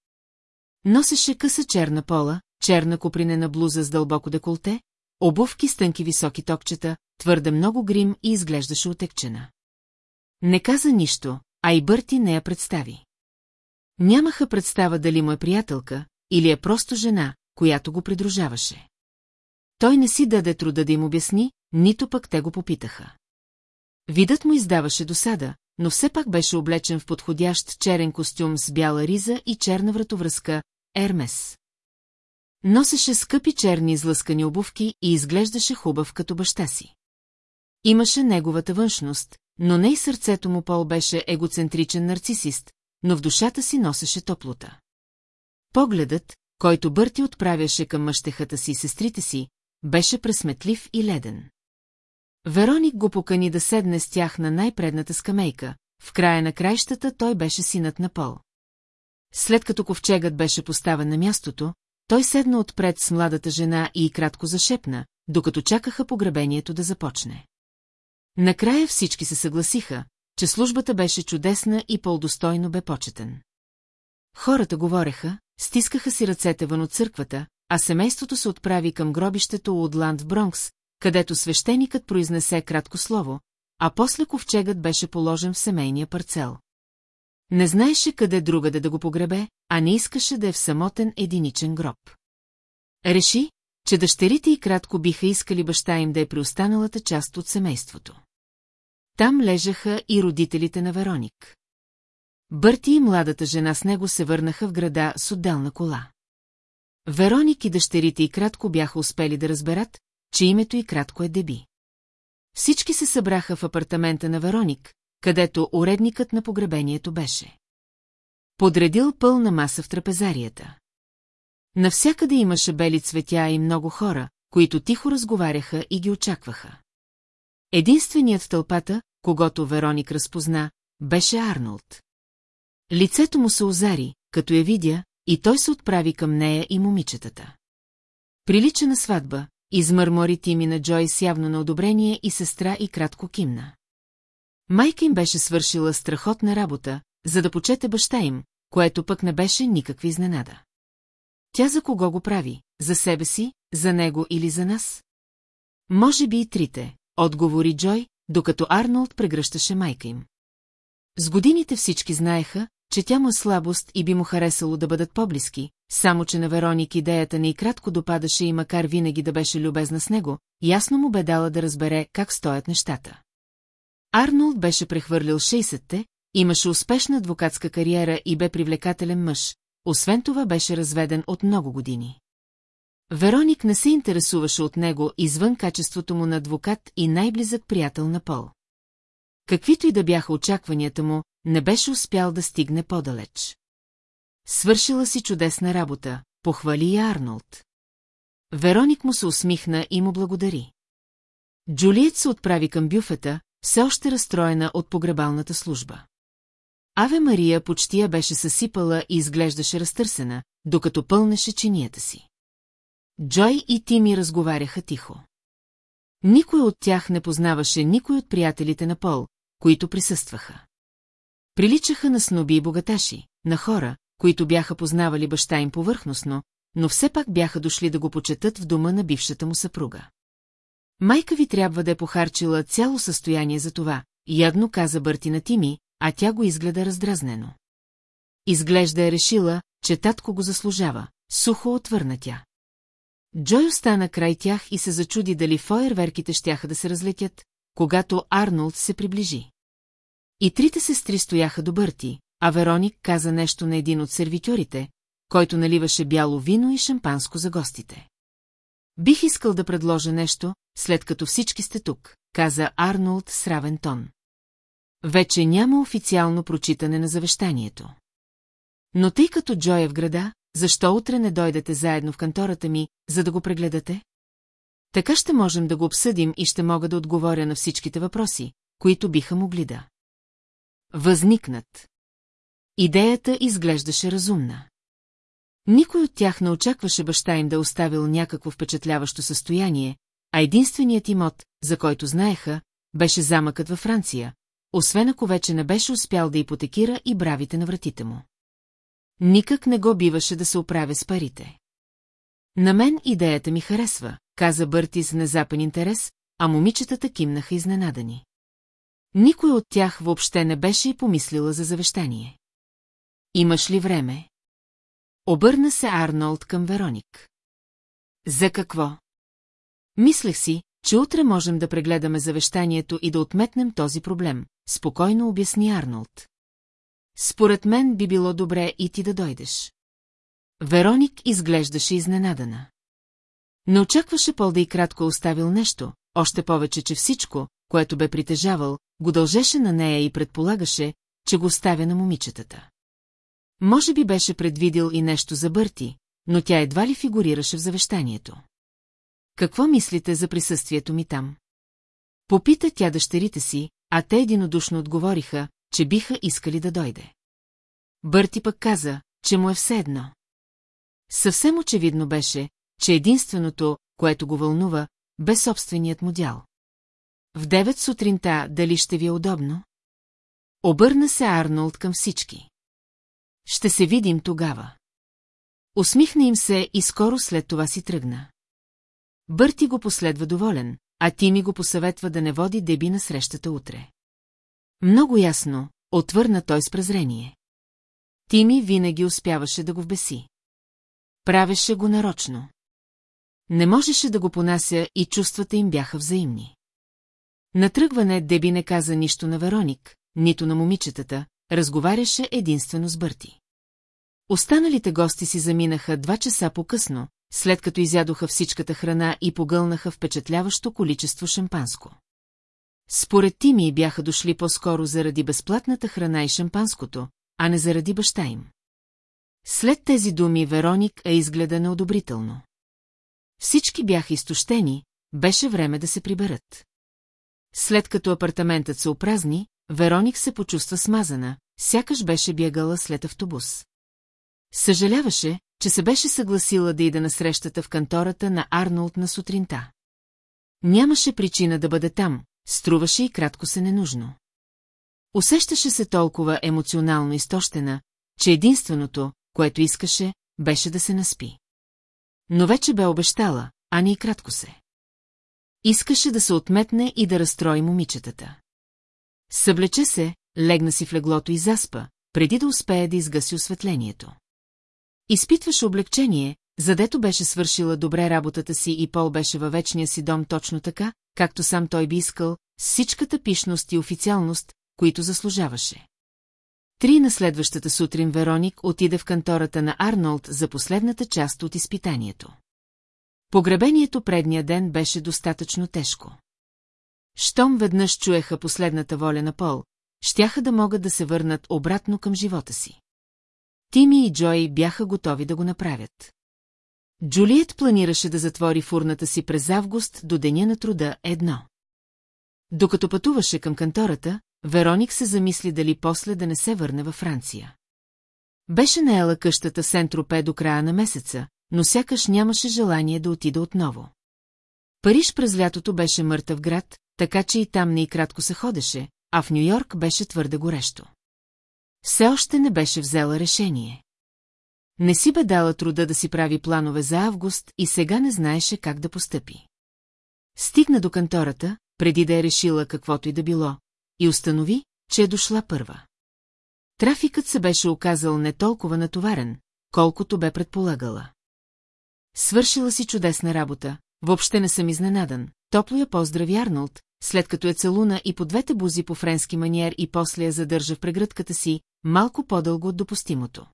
[SPEAKER 1] Носеше къса черна пола, черна копринена блуза с дълбоко деколте, обувки с тънки високи токчета, твърде много грим и изглеждаше отекчена. Не каза нищо, а и Бърти не я представи. Нямаха представа дали му е приятелка или е просто жена, която го придружаваше. Той не си даде труда да им обясни, нито пък те го попитаха. Видът му издаваше досада, но все пак беше облечен в подходящ черен костюм с бяла риза и черна вратовръзка Ермес. Носеше скъпи черни излъскани обувки и изглеждаше хубав като баща си. Имаше неговата външност, но не и сърцето му Пол беше егоцентричен нарцисист, но в душата си носеше топлота. Погледът, който Бърти отправяше към мъщехата си и сестрите си, беше пресметлив и леден. Вероник го покани да седне с тях на най-предната скамейка, в края на краищата той беше синът на Пол. След като ковчегът беше поставен на мястото, той седна отпред с младата жена и кратко зашепна, докато чакаха погребението да започне. Накрая всички се съгласиха, че службата беше чудесна и по-достойно бе почетен. Хората говореха, стискаха си ръцете вън от църквата, а семейството се отправи към гробището Удланд в Бронкс, където свещеникът произнесе кратко слово, а после ковчегът беше положен в семейния парцел. Не знаеше къде другаде да го погребе, а не искаше да е в самотен единичен гроб. Реши, че дъщерите и кратко биха искали баща им да е при останалата част от семейството. Там лежаха и родителите на Вероник. Бърти и младата жена с него се върнаха в града с отделна кола. Вероник и дъщерите и кратко бяха успели да разберат, че името и кратко е Деби. Всички се събраха в апартамента на Вероник, където уредникът на погребението беше. Подредил пълна маса в трапезарията. Навсякъде имаше бели цветя и много хора, които тихо разговаряха и ги очакваха. Единственият в тълпата, когато Вероник разпозна, беше Арнолд. Лицето му се озари, като я видя, и той се отправи към нея и момичетата. Прилича на сватба, измърмори Тими на Джойс явно на одобрение и сестра и кратко кимна. Майка им беше свършила страхотна работа, за да почете баща им, което пък не беше никакви изненада. Тя за кого го прави? За себе си, за него или за нас? Може би и трите, Отговори Джой, докато Арнолд прегръщаше майка им. С годините всички знаеха, че тя му е слабост и би му харесало да бъдат по-близки, само че на Вероник идеята не и кратко допадаше и макар винаги да беше любезна с него, ясно му бе дала да разбере как стоят нещата. Арнолд беше прехвърлил 60-те, имаше успешна адвокатска кариера и бе привлекателен мъж, освен това беше разведен от много години. Вероник не се интересуваше от него извън качеството му на адвокат и най-близък приятел на Пол. Каквито и да бяха очакванията му, не беше успял да стигне по-далеч. Свършила си чудесна работа, похвали я Арнолд. Вероник му се усмихна и му благодари. Джулиет се отправи към бюфета, все още разстроена от погребалната служба. Аве Мария почти я беше съсипала и изглеждаше разтърсена, докато пълнеше чинията си. Джой и Тими разговаряха тихо. Никой от тях не познаваше никой от приятелите на Пол, които присъстваха. Приличаха на сноби и богаташи, на хора, които бяха познавали баща им повърхностно, но все пак бяха дошли да го почетат в дома на бившата му съпруга. Майка ви трябва да е похарчила цяло състояние за това, ядно каза Бърти на Тими, а тя го изгледа раздразнено. Изглежда е решила, че татко го заслужава, сухо отвърна тя. Джой остана край тях и се зачуди дали фойерверките щяха да се разлетят, когато Арнолд се приближи. И трите сестри стояха до бърти, а Вероник каза нещо на един от сервитюрите, който наливаше бяло вино и шампанско за гостите. Бих искал да предложа нещо, след като всички сте тук, каза Арнолд с равен тон. Вече няма официално прочитане на завещанието. Но тъй като Джой е в града, защо утре не дойдете заедно в кантората ми, за да го прегледате? Така ще можем да го обсъдим и ще мога да отговоря на всичките въпроси, които биха могли да. Възникнат. Идеята изглеждаше разумна. Никой от тях не очакваше баща им да е оставил някакво впечатляващо състояние, а единственият имот, за който знаеха, беше замъкът във Франция, освен ако вече не беше успял да ипотекира и бравите на вратите му. Никак не го биваше да се оправя с парите. На мен идеята ми харесва, каза Бърти с внезапен интерес, а момичетата кимнаха изненадани. Никой от тях въобще не беше и помислила за завещание. Имаш ли време? Обърна се Арнолд към Вероник. За какво? Мислех си, че утре можем да прегледаме завещанието и да отметнем този проблем, спокойно обясни Арнолд. Според мен би било добре и ти да дойдеш. Вероник изглеждаше изненадана. Не очакваше Пол да и кратко оставил нещо, още повече, че всичко, което бе притежавал, го дължеше на нея и предполагаше, че го оставя на момичетата. Може би беше предвидил и нещо за Бърти, но тя едва ли фигурираше в завещанието. Какво мислите за присъствието ми там? Попита тя дъщерите си, а те единодушно отговориха, че биха искали да дойде. Бърти пък каза, че му е все едно. Съвсем очевидно беше, че единственото, което го вълнува, бе собственият му дял. В девет сутринта дали ще ви е удобно? Обърна се Арнолд към всички. Ще се видим тогава. Усмихна им се и скоро след това си тръгна. Бърти го последва доволен, а ти ми го посъветва да не води Деби на срещата утре. Много ясно, отвърна той с презрение. Тими винаги успяваше да го вбеси. Правеше го нарочно. Не можеше да го понася и чувствата им бяха взаимни. Натръгване Деби не каза нищо на Вероник, нито на момичетата, разговаряше единствено с Бърти. Останалите гости си заминаха два часа по-късно, след като изядоха всичката храна и погълнаха впечатляващо количество шампанско. Според Тими бяха дошли по-скоро заради безплатната храна и шампанското, а не заради баща им. След тези думи Вероник е изгледа неодобрително. Всички бяха изтощени, беше време да се приберат. След като апартаментът се опразни, Вероник се почувства смазана, сякаш беше бягала след автобус. Съжаляваше, че се беше съгласила да иде на срещата в кантората на Арнолд на сутринта. Нямаше причина да бъде там, струваше и кратко се ненужно. Усещаше се толкова емоционално изтощена, че единственото, което искаше, беше да се наспи. Но вече бе обещала, а не и кратко се. Искаше да се отметне и да разстрои момичетата. Съблече се, легна си в леглото и заспа, преди да успее да изгаси осветлението. Изпитваше облегчение, задето беше свършила добре работата си и Пол беше във вечния си дом точно така, както сам той би искал, с всичката пишност и официалност, които заслужаваше. Три на следващата сутрин Вероник отида в кантората на Арнолд за последната част от изпитанието. Погребението предния ден беше достатъчно тежко. Штом веднъж чуеха последната воля на Пол, щяха да могат да се върнат обратно към живота си. Тими и Джой бяха готови да го направят. Джулиет планираше да затвори фурната си през август до Деня на труда едно. Докато пътуваше към кантората, Вероник се замисли дали после да не се върне във Франция. Беше наела къщата Сентропе до края на месеца, но сякаш нямаше желание да отида отново. Париж през лятото беше мъртъв град, така че и там не и кратко се ходеше, а в Нью-Йорк беше твърде горещо. Все още не беше взела решение. Не си бе дала труда да си прави планове за август и сега не знаеше как да постъпи. Стигна до кантората, преди да е решила каквото и да било, и установи, че е дошла първа. Трафикът се беше оказал не толкова натоварен, колкото бе предполагала. Свършила си чудесна работа, въобще не съм изненадан. Топло я поздрави Арнолд, след като е целуна и по двете бузи по френски маниер и после я задържа в прегръдката си, малко по-дълго от допустимото.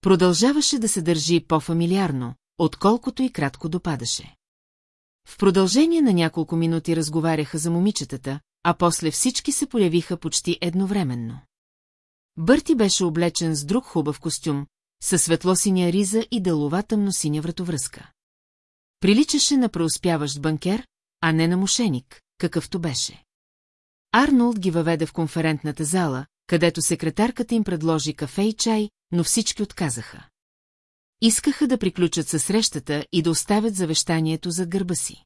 [SPEAKER 1] Продължаваше да се държи по-фамилиарно, отколкото и кратко допадаше. В продължение на няколко минути разговаряха за момичетата, а после всички се появиха почти едновременно. Бърти беше облечен с друг хубав костюм, със светло-синя риза и дълова тъмно-синя вратовръзка. Приличаше на преуспяващ банкер, а не на мошеник, какъвто беше. Арнолд ги въведе в конферентната зала, където секретарката им предложи кафе и чай, но всички отказаха. Искаха да приключат със срещата и да оставят завещанието зад гърба си.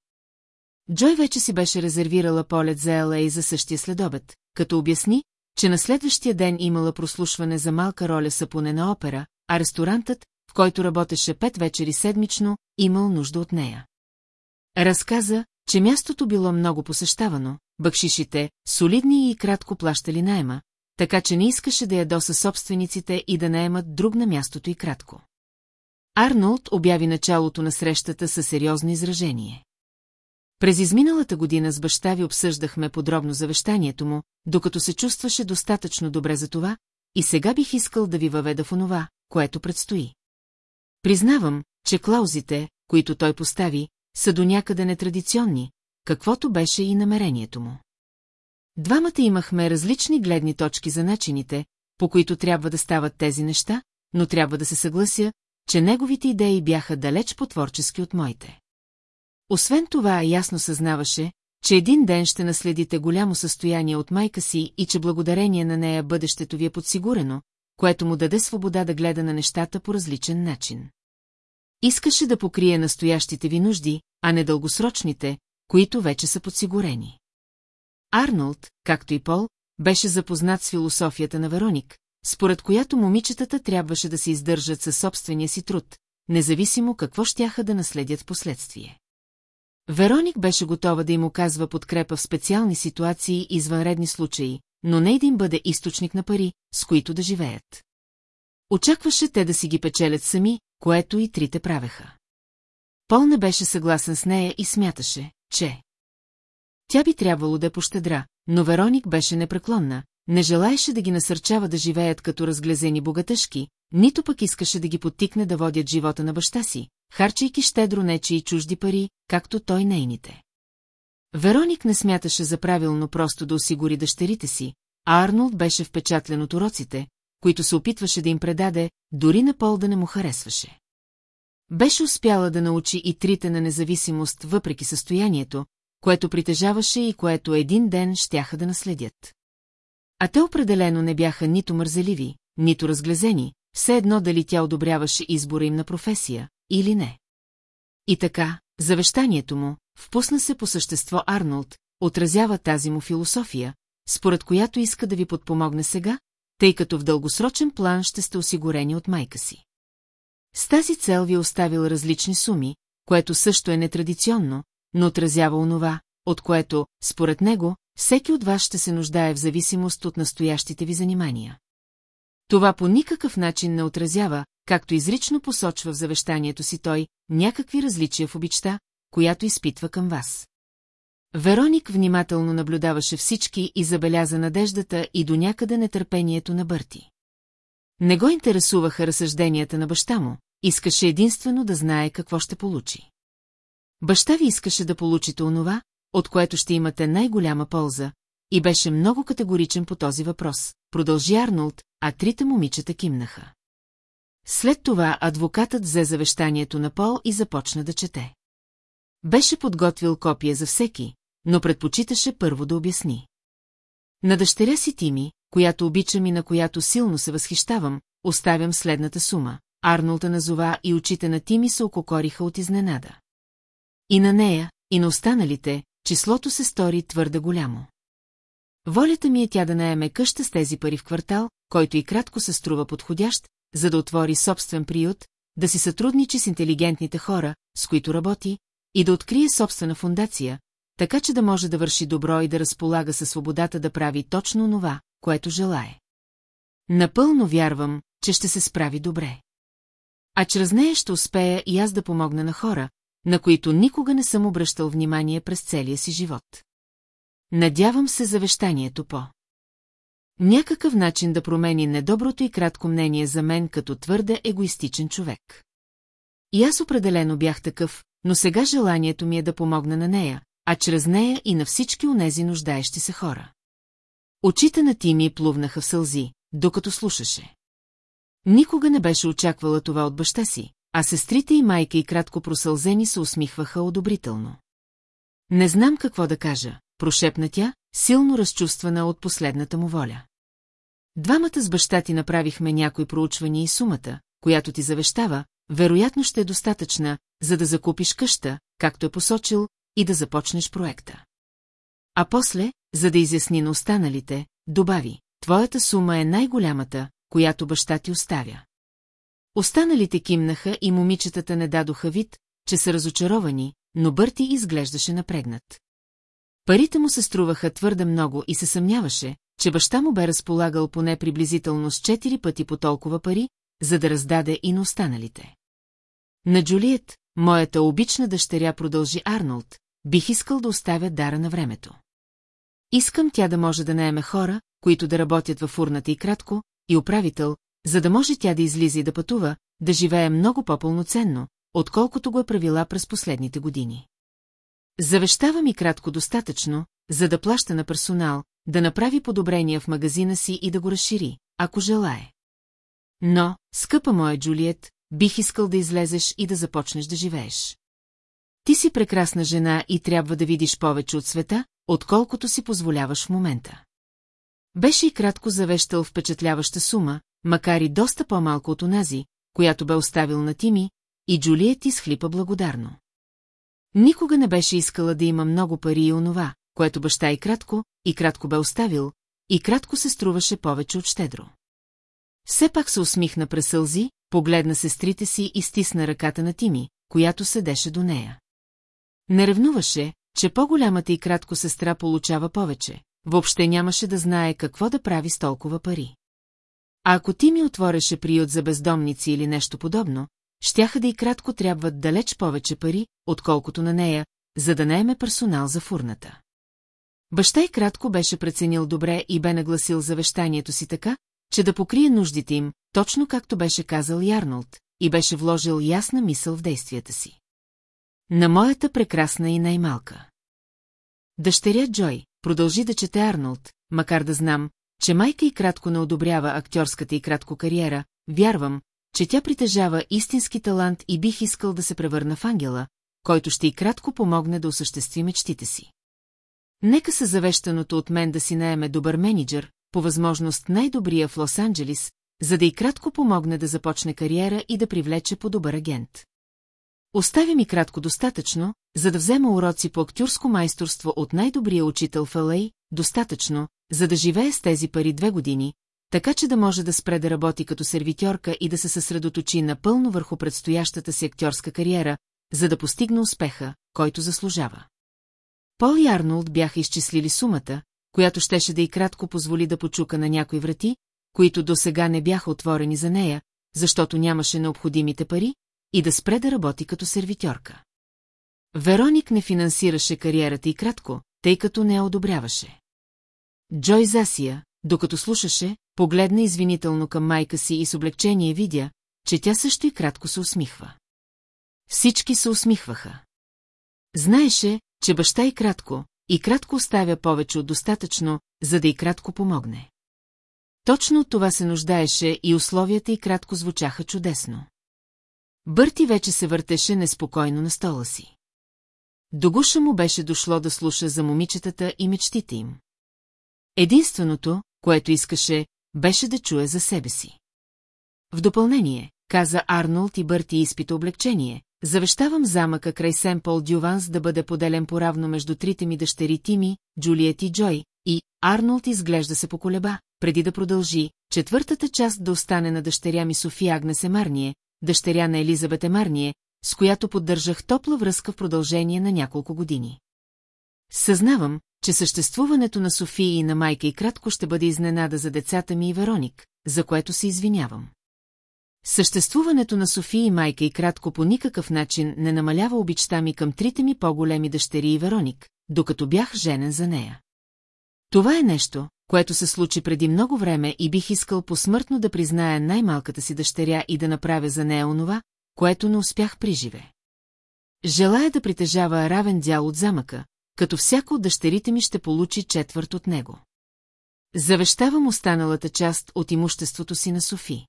[SPEAKER 1] Джой вече си беше резервирала полет за Елей за същия следобед, като обясни, че на следващия ден имала прослушване за малка роля сапоне на опера, а ресторантът, в който работеше пет вечери седмично, имал нужда от нея. Разказа, че мястото било много посещавано, бъкшишите, солидни и кратко плащали найма, така че не искаше да ядоса собствениците и да наемат друг на мястото и кратко. Арнолд обяви началото на срещата със сериозно изражение. През изминалата година с баща ви обсъждахме подробно завещанието му, докато се чувстваше достатъчно добре за това, и сега бих искал да ви въведа в онова, което предстои. Признавам, че клаузите, които той постави, са до някъде нетрадиционни, каквото беше и намерението му. Двамата имахме различни гледни точки за начините, по които трябва да стават тези неща, но трябва да се съглася, че неговите идеи бяха далеч по-творчески от моите. Освен това, ясно съзнаваше, че един ден ще наследите голямо състояние от майка си и че благодарение на нея бъдещето ви е подсигурено, което му даде свобода да гледа на нещата по различен начин. Искаше да покрие настоящите ви нужди, а не дългосрочните, които вече са подсигурени. Арнолд, както и Пол, беше запознат с философията на Вероник, според която момичетата трябваше да се издържат със собствения си труд, независимо какво щяха да наследят последствие. Вероник беше готова да им оказва подкрепа в специални ситуации и извънредни случаи, но не да им бъде източник на пари, с които да живеят. Очакваше те да си ги печелят сами, което и трите правеха. Пол не беше съгласен с нея и смяташе, че тя би трябвало да е пощедра, но Вероник беше непреклонна, не желаеше да ги насърчава да живеят като разглезени богатъшки, нито пък искаше да ги потикне да водят живота на баща си, харчайки щедро нечи и чужди пари, както той нейните. Вероник не смяташе за правилно просто да осигури дъщерите си, а Арнолд беше впечатлен от уроците, които се опитваше да им предаде, дори на пол да не му харесваше. Беше успяла да научи и трите на независимост въпреки състоянието, което притежаваше и което един ден щяха да наследят. А те определено не бяха нито мързеливи, нито разглезени, все едно дали тя одобряваше избора им на професия или не. И така, завещанието му, впусна се по същество Арнолд, отразява тази му философия, според която иска да ви подпомогне сега, тъй като в дългосрочен план ще сте осигурени от майка си. С тази цел ви е оставил различни суми, което също е нетрадиционно, но отразява онова, от което, според него, всеки от вас ще се нуждае в зависимост от настоящите ви занимания. Това по никакъв начин не отразява, както изрично посочва в завещанието си той, някакви различия в обичта, която изпитва към вас. Вероник внимателно наблюдаваше всички и забеляза надеждата и до някъде нетърпението на Бърти. Не го интересуваха разсъжденията на баща му, искаше единствено да знае какво ще получи. Баща ви искаше да получите онова, от което ще имате най-голяма полза, и беше много категоричен по този въпрос, продължи Арнолд, а трите момичета кимнаха. След това адвокатът взе завещанието на Пол и започна да чете. Беше подготвил копия за всеки, но предпочиташе първо да обясни. На дъщеря си Тими, която обичам и на която силно се възхищавам, оставям следната сума. Арнолта назова и очите на Тими се ококориха от изненада. И на нея, и на останалите, числото се стори твърде голямо. Волята ми е тя да наеме къща с тези пари в квартал, който и кратко се струва подходящ, за да отвори собствен приют, да си сътрудничи с интелигентните хора, с които работи, и да открие собствена фундация, така че да може да върши добро и да разполага със свободата да прави точно това, което желае. Напълно вярвам, че ще се справи добре. А чрез нея ще успея и аз да помогна на хора, на които никога не съм обръщал внимание през целия си живот. Надявам се завещанието по. Някакъв начин да промени недоброто и кратко мнение за мен като твърде егоистичен човек. И аз определено бях такъв, но сега желанието ми е да помогна на нея, а чрез нея и на всички онези нуждаещи се хора. Очите на Тими плувнаха в сълзи, докато слушаше. Никога не беше очаквала това от баща си, а сестрите и майка и кратко просълзени се усмихваха одобрително. Не знам какво да кажа, прошепна тя, силно разчувствана от последната му воля. Двамата с баща ти направихме някои проучвания и сумата, която ти завещава, вероятно ще е достатъчна, за да закупиш къща, както е посочил, и да започнеш проекта. А после, за да изясни на останалите, добави, твоята сума е най-голямата, която баща ти оставя. Останалите кимнаха и момичетата не дадоха вид, че са разочаровани, но Бърти изглеждаше напрегнат. Парите му се струваха твърде много и се съмняваше, че баща му бе разполагал поне приблизително с четири пъти по толкова пари, за да раздаде и на останалите. На Джулиет, моята обична дъщеря, продължи Арнолд, бих искал да оставя дара на времето. Искам тя да може да наеме хора, които да работят във фурната и кратко, и управител, за да може тя да излиза и да пътува, да живее много по-пълноценно, отколкото го е правила през последните години. Завещава ми кратко достатъчно, за да плаща на персонал, да направи подобрения в магазина си и да го разшири, ако желае. Но, скъпа моя Джулиет, бих искал да излезеш и да започнеш да живееш. Ти си прекрасна жена и трябва да видиш повече от света, отколкото си позволяваш в момента. Беше и кратко завещал впечатляваща сума, макар и доста по-малко от онази, която бе оставил на Тими, и Джулиет изхлипа благодарно. Никога не беше искала да има много пари и онова, което баща и кратко, и кратко бе оставил, и кратко се струваше повече от щедро. Все пак се усмихна през сълзи, погледна сестрите си и стисна ръката на Тими, която седеше до нея. Не ревнуваше, че по-голямата и кратко сестра получава повече, Въобще нямаше да знае какво да прави с толкова пари. А ако ти ми отвореше приют за бездомници или нещо подобно, щяха да и кратко трябват далеч повече пари, отколкото на нея, за да наеме персонал за фурната. Баща и кратко беше преценил добре и бе нагласил завещанието си така, че да покрие нуждите им, точно както беше казал Ярнолд, и беше вложил ясна мисъл в действията си. На моята прекрасна и най-малка. Дъщеря Джой, продължи да чете Арнолд, макар да знам, че майка и кратко не одобрява актьорската и кратко кариера, вярвам, че тя притежава истински талант и бих искал да се превърна в ангела, който ще и кратко помогне да осъществи мечтите си. Нека се завещаното от мен да си наеме добър менеджер, по възможност най-добрия в Лос-Анджелис, за да и кратко помогне да започне кариера и да привлече по добър агент. Остави ми кратко достатъчно, за да взема уроци по актьорско майсторство от най-добрия учител в Алей, достатъчно, за да живее с тези пари две години, така че да може да спре да работи като сервитьорка и да се съсредоточи напълно върху предстоящата си актьорска кариера, за да постигне успеха, който заслужава. Пол и Арнолд бяха изчислили сумата, която щеше да и кратко позволи да почука на някои врати, които до сега не бяха отворени за нея, защото нямаше необходимите пари, и да спре да работи като сервитьорка. Вероник не финансираше кариерата и кратко, тъй като не я одобряваше. Джой засия, докато слушаше, погледна извинително към майка си и с облегчение видя, че тя също и кратко се усмихва. Всички се усмихваха. Знаеше, че баща и кратко, и кратко оставя повече от достатъчно, за да и кратко помогне. Точно от това се нуждаеше и условията и кратко звучаха чудесно. Бърти вече се въртеше неспокойно на стола си. До гуша му беше дошло да слуша за момичетата и мечтите им. Единственото, което искаше, беше да чуе за себе си. В допълнение, каза Арнолд и Бърти изпита облегчение, завещавам замъка край Сен-Пол Дюванс да бъде поделен поравно между трите ми дъщери Тими, Джулиет и Джой, и Арнолд изглежда се поколеба, преди да продължи, четвъртата част да остане на дъщеря ми София Агнесе Марние, дъщеря на Елизабет Емарние, с която поддържах топла връзка в продължение на няколко години. Съзнавам, че съществуването на София и на майка и кратко ще бъде изненада за децата ми и Вероник, за което се извинявам. Съществуването на София и майка и кратко по никакъв начин не намалява обичта ми към трите ми по-големи дъщери и Вероник, докато бях женен за нея. Това е нещо, което се случи преди много време и бих искал посмъртно да призная най-малката си дъщеря и да направя за нея онова, което не успях приживе. Желая да притежава равен дял от замъка, като всяко от дъщерите ми ще получи четвърт от него. Завещавам останалата част от имуществото си на Софи.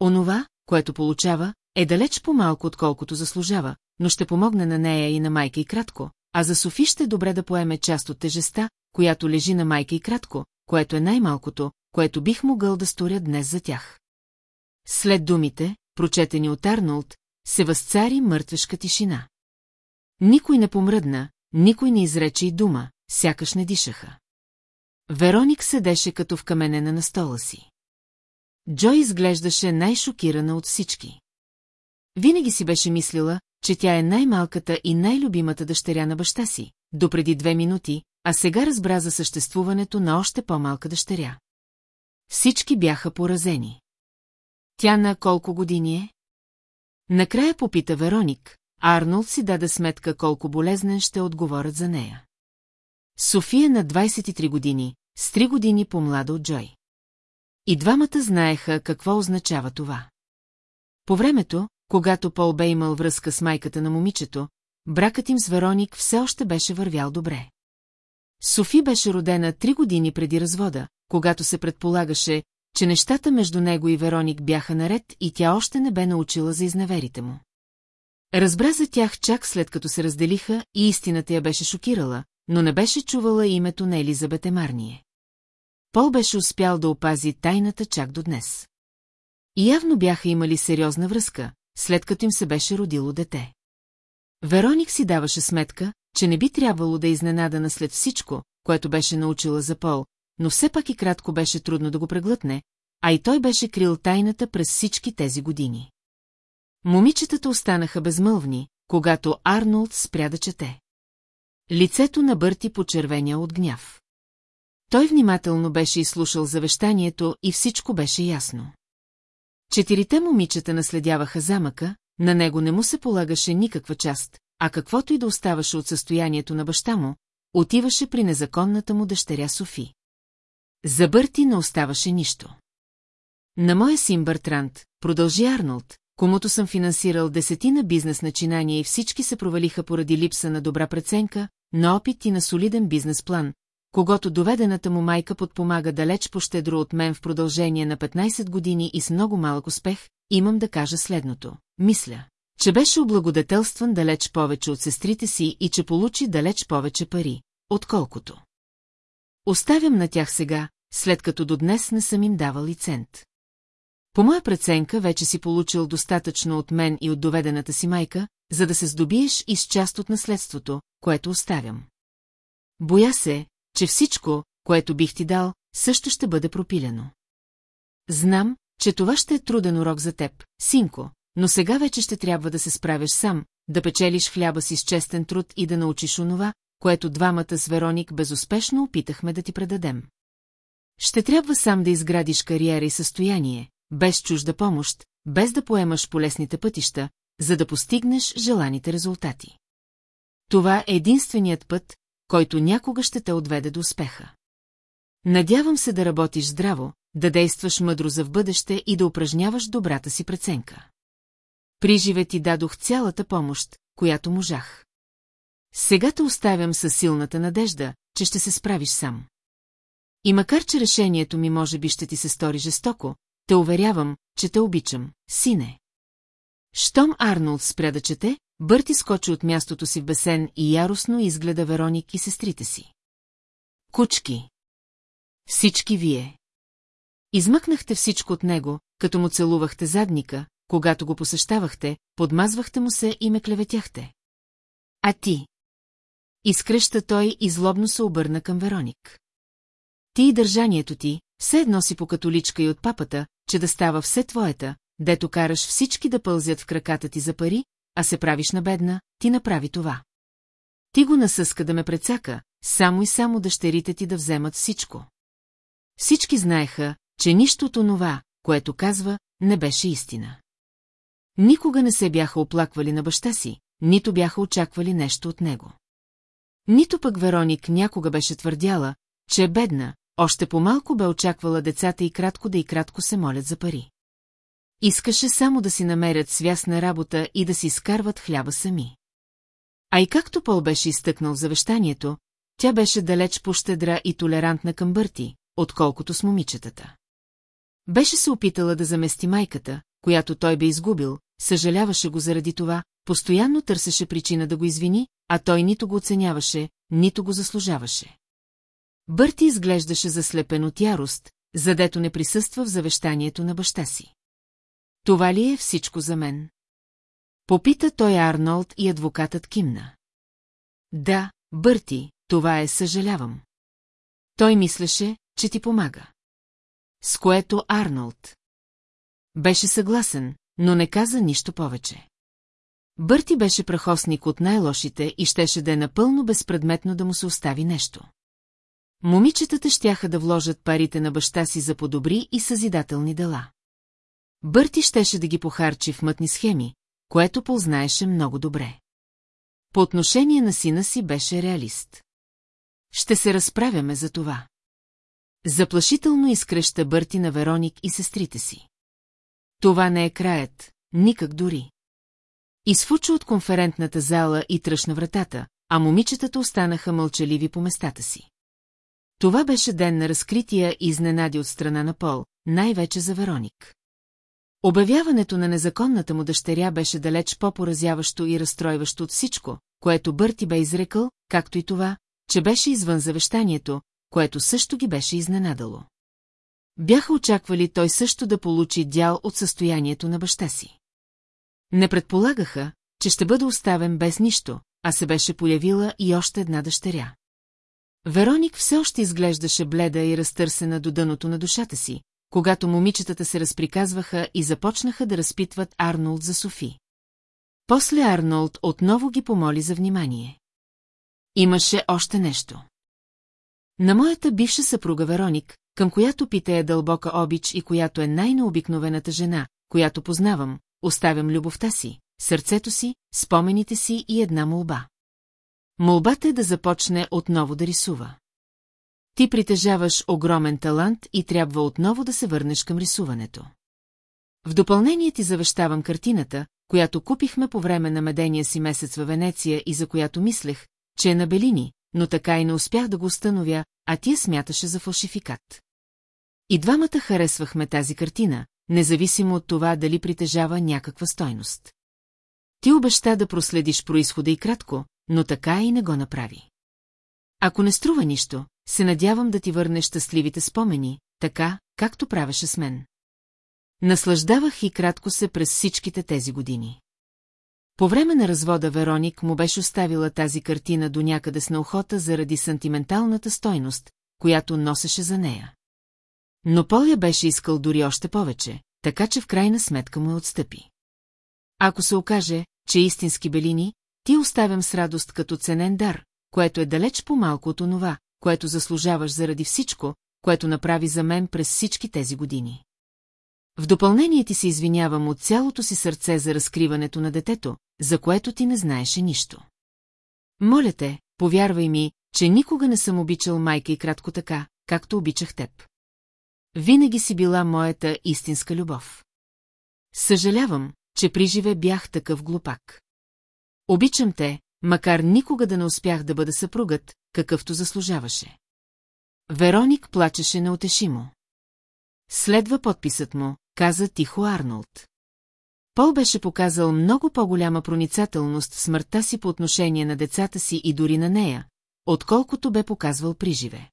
[SPEAKER 1] Онова, което получава, е далеч по-малко, отколкото заслужава, но ще помогне на нея и на майка и кратко, а за Софи ще е добре да поеме част от тежеста, която лежи на майка и кратко, което е най-малкото, което бих могъл да сторя днес за тях. След думите, прочетени от Арнолд, се възцари мъртвешка тишина. Никой не помръдна, никой не изрече и дума, сякаш не дишаха. Вероник седеше като в каменена на стола си. Джо изглеждаше най-шокирана от всички. Винаги си беше мислила, че тя е най-малката и най-любимата дъщеря на баща си, допреди две минути, а сега разбра за съществуването на още по-малка дъщеря. Всички бяха поразени. Тя на колко години е? Накрая попита Вероник, а Арнолд си даде сметка колко болезнен ще отговорят за нея. София на 23 години, с 3 години по-млада от Джой. И двамата знаеха какво означава това. По времето, когато Пол бе имал връзка с майката на момичето, бракът им с Вероник все още беше вървял добре. Софи беше родена три години преди развода, когато се предполагаше, че нещата между него и Вероник бяха наред и тя още не бе научила за изневерите му. Разбра за тях чак след като се разделиха и истината я беше шокирала, но не беше чувала името на Елизабет Емарние. Пол беше успял да опази тайната чак до днес. И явно бяха имали сериозна връзка, след като им се беше родило дете. Вероник си даваше сметка, че не би трябвало да е изненадана след всичко, което беше научила за Пол, но все пак и кратко беше трудно да го преглътне, а и той беше крил тайната през всички тези години. Момичетата останаха безмълвни, когато Арнолд спря да чете. Лицето на Бърти почервеня от гняв. Той внимателно беше изслушал завещанието и всичко беше ясно. Четирите момичета наследяваха замъка, на него не му се полагаше никаква част, а каквото и да оставаше от състоянието на баща му, отиваше при незаконната му дъщеря Софи. За Бърти не оставаше нищо. На моя син Бъртрант, продължи Арнолд, комуто съм финансирал десетина бизнес начинания и всички се провалиха поради липса на добра преценка, на опит и на солиден бизнес план, когато доведената му майка подпомага далеч по-щедро от мен в продължение на 15 години и с много малък успех, имам да кажа следното. Мисля, че беше облагодетелстван далеч повече от сестрите си и че получи далеч повече пари, отколкото. Оставям на тях сега, след като до днес не съм им давал и цент. По моя преценка вече си получил достатъчно от мен и от доведената си майка, за да се здобиеш и с част от наследството, което оставям. Боя се, че всичко, което бих ти дал, също ще бъде пропилено. Знам, че това ще е труден урок за теб, синко, но сега вече ще трябва да се справиш сам, да печелиш хляба си с честен труд и да научиш онова, което двамата с Вероник безуспешно опитахме да ти предадем. Ще трябва сам да изградиш кариера и състояние, без чужда помощ, без да поемаш полесните пътища, за да постигнеш желаните резултати. Това е единственият път, който някога ще те отведе до успеха. Надявам се да работиш здраво, да действаш мъдро за в бъдеще и да упражняваш добрата си преценка. При живе ти дадох цялата помощ, която можах. Сега те оставям със силната надежда, че ще се справиш сам. И макар, че решението ми може би ще ти се стори жестоко, те уверявам, че те обичам, сине. Штом Арнолд спря да чете, Бърти скочи от мястото си в бесен и яростно изгледа Вероник и сестрите си. Кучки! Всички вие! Измъкнахте всичко от него, като му целувахте задника, когато го посещавахте, подмазвахте му се и ме клеветяхте. А ти? Изкръща той и злобно се обърна към Вероник. Ти и държанието ти, все едно си по католичка и от папата, че да става все твоята, дето караш всички да пълзят в краката ти за пари, а се правиш на бедна, ти направи това. Ти го насъска да ме прецака, само и само дъщерите ти да вземат всичко. Всички знаеха, че нищо от онова, което казва, не беше истина. Никога не се бяха оплаквали на баща си, нито бяха очаквали нещо от него. Нито пък Вероник някога беше твърдяла, че е бедна, още по-малко бе очаквала децата и кратко да и кратко се молят за пари. Искаше само да си намерят свясна работа и да си скарват хляба сами. А и както Пол беше изтъкнал завещанието, тя беше далеч по щедра и толерантна към Бърти, отколкото с момичетата. Беше се опитала да замести майката, която той бе изгубил, съжаляваше го заради това, постоянно търсеше причина да го извини, а той нито го оценяваше, нито го заслужаваше. Бърти изглеждаше заслепен от ярост, задето не присъства в завещанието на баща си. Това ли е всичко за мен? Попита той Арнолд и адвокатът кимна. Да, Бърти, това е съжалявам. Той мислеше, че ти помага. С което Арнолд. Беше съгласен, но не каза нищо повече. Бърти беше прахосник от най-лошите и щеше да е напълно безпредметно да му се остави нещо. Момичетата щяха да вложат парите на баща си за подобри и съзидателни дела. Бърти щеше да ги похарчи в мътни схеми, което познаеше много добре. По отношение на сина си беше реалист. Ще се разправяме за това. Заплашително изкръща Бърти на Вероник и сестрите си. Това не е краят, никак дори. Изфуча от конферентната зала и тръщна вратата, а момичетата останаха мълчаливи по местата си. Това беше ден на разкрития и изненади от страна на Пол, най-вече за Вероник. Обявяването на незаконната му дъщеря беше далеч по-поразяващо и разстройващо от всичко, което Бърти бе изрекал, както и това, че беше извън завещанието, което също ги беше изненадало. Бяха очаквали той също да получи дял от състоянието на баща си. Не предполагаха, че ще бъде оставен без нищо, а се беше появила и още една дъщеря. Вероник все още изглеждаше бледа и разтърсена до дъното на душата си, когато момичетата се разприказваха и започнаха да разпитват Арнолд за Софи. После Арнолд отново ги помоли за внимание. Имаше още нещо. На моята бивша съпруга Вероник, към която питая е дълбока обич и която е най-необикновената жена, която познавам, оставям любовта си, сърцето си, спомените си и една молба. Молбата е да започне отново да рисува. Ти притежаваш огромен талант и трябва отново да се върнеш към рисуването. В допълнение ти завещавам картината, която купихме по време на медения си месец във Венеция и за която мислех, че е на Белини, но така и не успях да го установя, а ти я смяташе за фалшификат. И двамата харесвахме тази картина, независимо от това дали притежава някаква стойност. Ти обеща да проследиш происхода и кратко, но така и не го направи. Ако не струва нищо, се надявам да ти върне щастливите спомени, така, както правеше с мен. Наслаждавах и кратко се през всичките тези години. По време на развода Вероник му беше оставила тази картина до някъде с наухота заради сантименталната стойност, която носеше за нея. Но Пол я беше искал дори още повече, така че в крайна сметка му отстъпи. Ако се окаже, че е истински белини, ти оставям с радост като ценен дар, което е далеч по-малко от онова, което заслужаваш заради всичко, което направи за мен през всички тези години. В допълнение ти се извинявам от цялото си сърце за разкриването на детето, за което ти не знаеше нищо. Моля те, повярвай ми, че никога не съм обичал майка и кратко така, както обичах теб. Винаги си била моята истинска любов. Съжалявам, че при живе бях такъв глупак. Обичам те, макар никога да не успях да бъда съпругът, какъвто заслужаваше. Вероник плачеше неотешимо. Следва подписът му, каза тихо Арнолд. Пол беше показал много по-голяма проницателност в смъртта си по отношение на децата си и дори на нея, отколкото бе показвал приживе.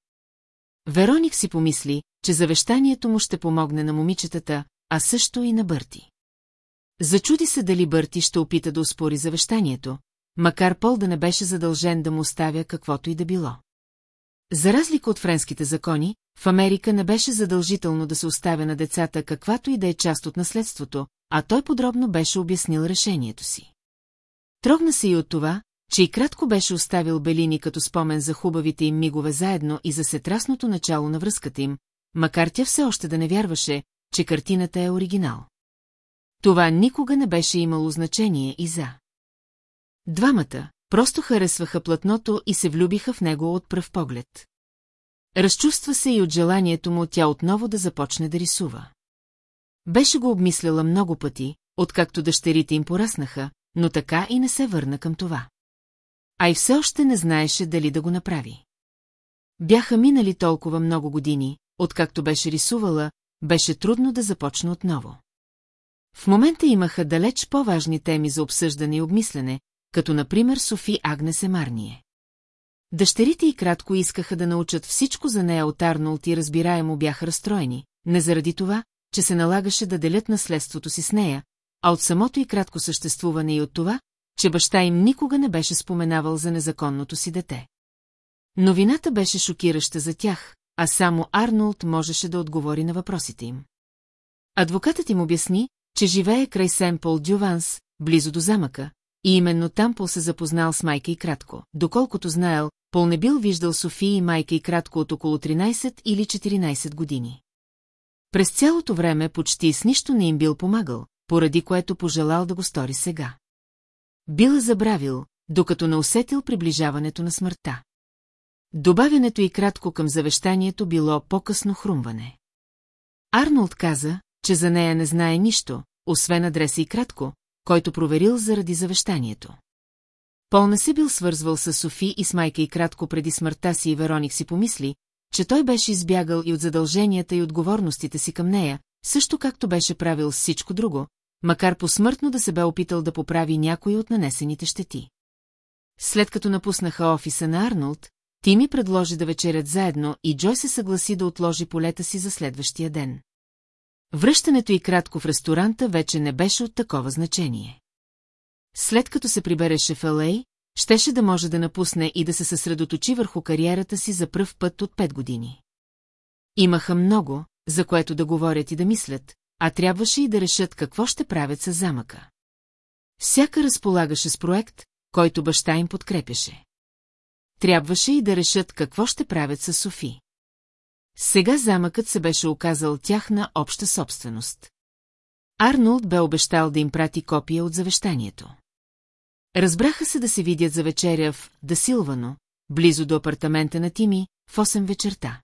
[SPEAKER 1] Вероник си помисли, че завещанието му ще помогне на момичетата, а също и на Бърти. Зачуди се дали Бърти ще опита да успори завещанието, макар Пол да не беше задължен да му оставя каквото и да било. За разлика от френските закони, в Америка не беше задължително да се оставя на децата каквато и да е част от наследството, а той подробно беше обяснил решението си. Трогна се и от това, че и кратко беше оставил Белини като спомен за хубавите им мигове заедно и за сетрасното начало на връзката им, макар тя все още да не вярваше, че картината е оригинал. Това никога не беше имало значение и за. Двамата просто харесваха платното и се влюбиха в него от пръв поглед. Разчувства се и от желанието му тя отново да започне да рисува. Беше го обмисляла много пъти, откакто дъщерите им пораснаха, но така и не се върна към това. А и все още не знаеше дали да го направи. Бяха минали толкова много години, откакто беше рисувала, беше трудно да започне отново. В момента имаха далеч по-важни теми за обсъждане и обмислене, като например Софи Агнес Емарние. Дъщерите и кратко искаха да научат всичко за нея от Арнолд и разбираемо бяха разстроени, не заради това, че се налагаше да делят наследството си с нея, а от самото и кратко съществуване и от това, че баща им никога не беше споменавал за незаконното си дете. Новината беше шокираща за тях, а само Арнолд можеше да отговори на въпросите им. Адвокатът им обясни, че живее край Сен-Пол Дюванс, близо до замъка, и именно там Пол се запознал с майка и кратко. Доколкото знаел, Пол не бил виждал София и майка и кратко от около 13 или 14 години. През цялото време почти с нищо не им бил помагал, поради което пожелал да го стори сега. Бил е забравил, докато не усетил приближаването на смъртта. Добавянето и кратко към завещанието било по-късно хрумване. Арнолд каза, че за нея не знае нищо, освен адреса и кратко, който проверил заради завещанието. Пол не се бил свързвал с Софи и с майка и кратко преди смъртта си и Вероник си помисли, че той беше избягал и от задълженията и отговорностите си към нея, също както беше правил всичко друго, макар посмъртно да се бе опитал да поправи някои от нанесените щети. След като напуснаха офиса на Арнолд, Тими предложи да вечерят заедно и Джой се съгласи да отложи полета си за следващия ден. Връщането и кратко в ресторанта вече не беше от такова значение. След като се прибереше в Л.А., щеше да може да напусне и да се съсредоточи върху кариерата си за пръв път от пет години. Имаха много, за което да говорят и да мислят, а трябваше и да решат какво ще правят с замъка. Всяка разполагаше с проект, който баща им подкрепяше. Трябваше и да решат какво ще правят с Софи. Сега замъкът се беше оказал тяхна обща собственост. Арнолд бе обещал да им прати копия от завещанието. Разбраха се да се видят за вечеря в Дасилвано, близо до апартамента на Тими, в 8 вечерта.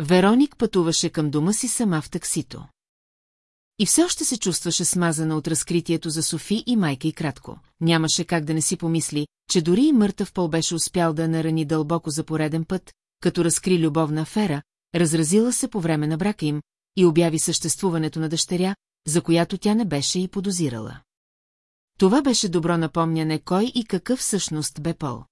[SPEAKER 1] Вероник пътуваше към дома си сама в таксито. И все още се чувстваше смазана от разкритието за Софи и майка и кратко. Нямаше как да не си помисли, че дори и мъртъв пол беше успял да нарани дълбоко за пореден път, като разкри любовна афера, разразила се по време на брака им и обяви съществуването на дъщеря, за която тя не беше и подозирала. Това беше добро напомняне кой и какъв всъщност бе Пол.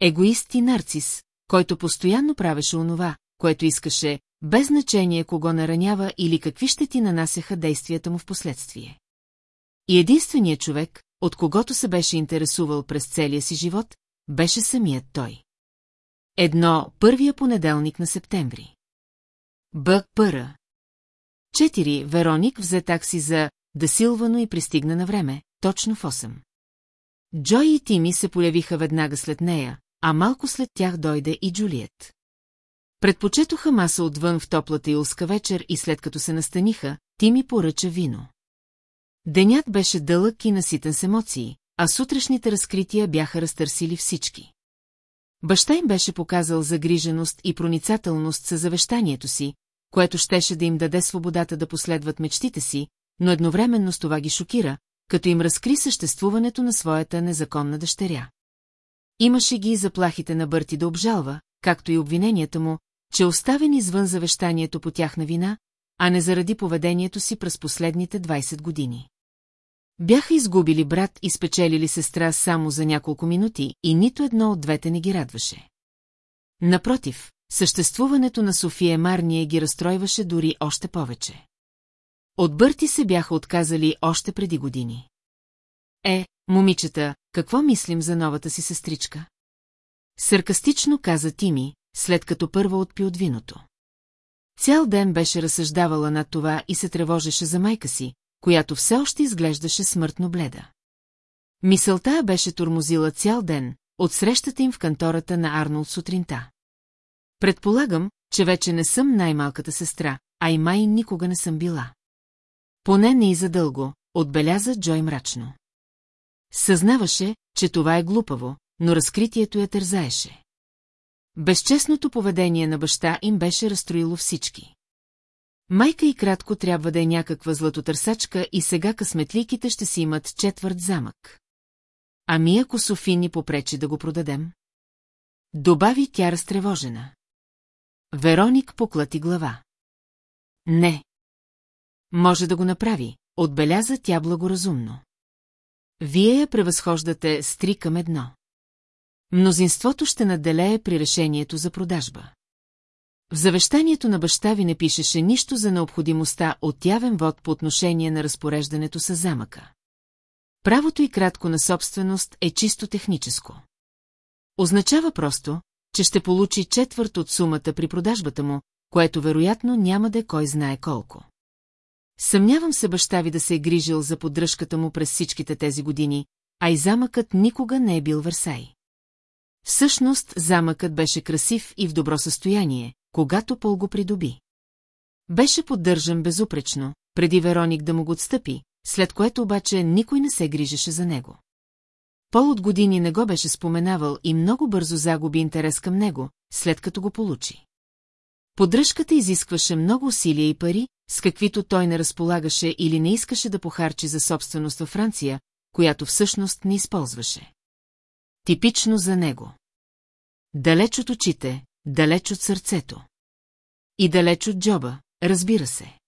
[SPEAKER 1] Егоист и нарцис, който постоянно правеше онова, което искаше, без значение кого наранява или какви ще ти нанасяха действията му в последствие. И единственият човек, от когото се беше интересувал през целия си живот, беше самият той. Едно първия понеделник на септември. Бък Пъра. Четири Вероник взе такси за Дасилвано и пристигна на време, точно в 8. Джой и Тими се полявиха веднага след нея, а малко след тях дойде и Джулиет. Предпочетоха маса отвън в топлата илска вечер и след като се настаниха, Тими поръча вино. Денят беше дълъг и наситен с емоции, а сутрешните разкрития бяха разтърсили всички. Баща им беше показал загриженост и проницателност със завещанието си, което щеше да им даде свободата да последват мечтите си, но едновременно с това ги шокира, като им разкри съществуването на своята незаконна дъщеря. Имаше ги и заплахите на Бърти да обжалва, както и обвиненията му, че е оставен извън завещанието по тяхна вина, а не заради поведението си през последните 20 години. Бяха изгубили брат и спечелили сестра само за няколко минути и нито едно от двете не ги радваше. Напротив, съществуването на София Марния ги разстройваше дори още повече. От Бърти се бяха отказали още преди години. Е, момичета, какво мислим за новата си сестричка? Саркастично каза Тими, след като първо отпи от виното. Цял ден беше разсъждавала над това и се тревожеше за майка си, която все още изглеждаше смъртно бледа. Мисълта беше тормозила цял ден, от срещата им в кантората на Арнолд сутринта. Предполагам, че вече не съм най-малката сестра, а и май никога не съм била. Поне не и задълго, отбеляза Джой мрачно. Съзнаваше, че това е глупаво, но разкритието я тързаеше. Безчестното поведение на баща им беше разстроило всички. Майка и кратко трябва да е някаква златотърсачка и сега късметликите ще си имат четвърт замък. Ами ако Софи ни попречи да го продадем? Добави тя разтревожена. Вероник поклати глава. Не. Може да го направи, отбеляза тя благоразумно. Вие я превъзхождате с три към едно. Мнозинството ще наделее при решението за продажба. В завещанието на баща ви не пишеше нищо за необходимостта от явен вод по отношение на разпореждането с замъка. Правото и кратко на собственост е чисто техническо. Означава просто, че ще получи четвърт от сумата при продажбата му, което вероятно няма да е кой знае колко. Съмнявам се баща ви да се е грижил за поддръжката му през всичките тези години, а и замъкът никога не е бил Версай. Всъщност замъкът беше красив и в добро състояние, когато Пол го придоби. Беше поддържан безупречно, преди Вероник да му го отстъпи, след което обаче никой не се грижеше за него. Пол от години не го беше споменавал и много бързо загуби интерес към него, след като го получи. Поддръжката изискваше много усилия и пари, с каквито той не разполагаше или не искаше да похарчи за собственост във Франция, която всъщност не използваше. Типично за него. Далеч от очите, Далеч от сърцето. И далеч от джоба, разбира се.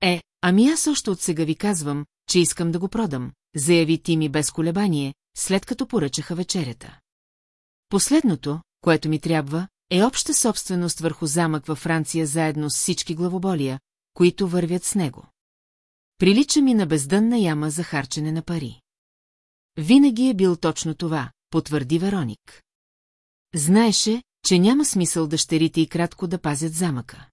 [SPEAKER 1] Е, ами аз още от сега ви казвам, че искам да го продам, заяви Тими без колебание, след като поръчаха вечерята. Последното, което ми трябва, е обща собственост върху замък във Франция заедно с всички главоболия, които вървят с него. Прилича ми на бездънна яма за харчене на пари. Винаги е бил точно това, потвърди Вероник. Знаеше, че няма смисъл дъщерите и кратко да пазят замъка.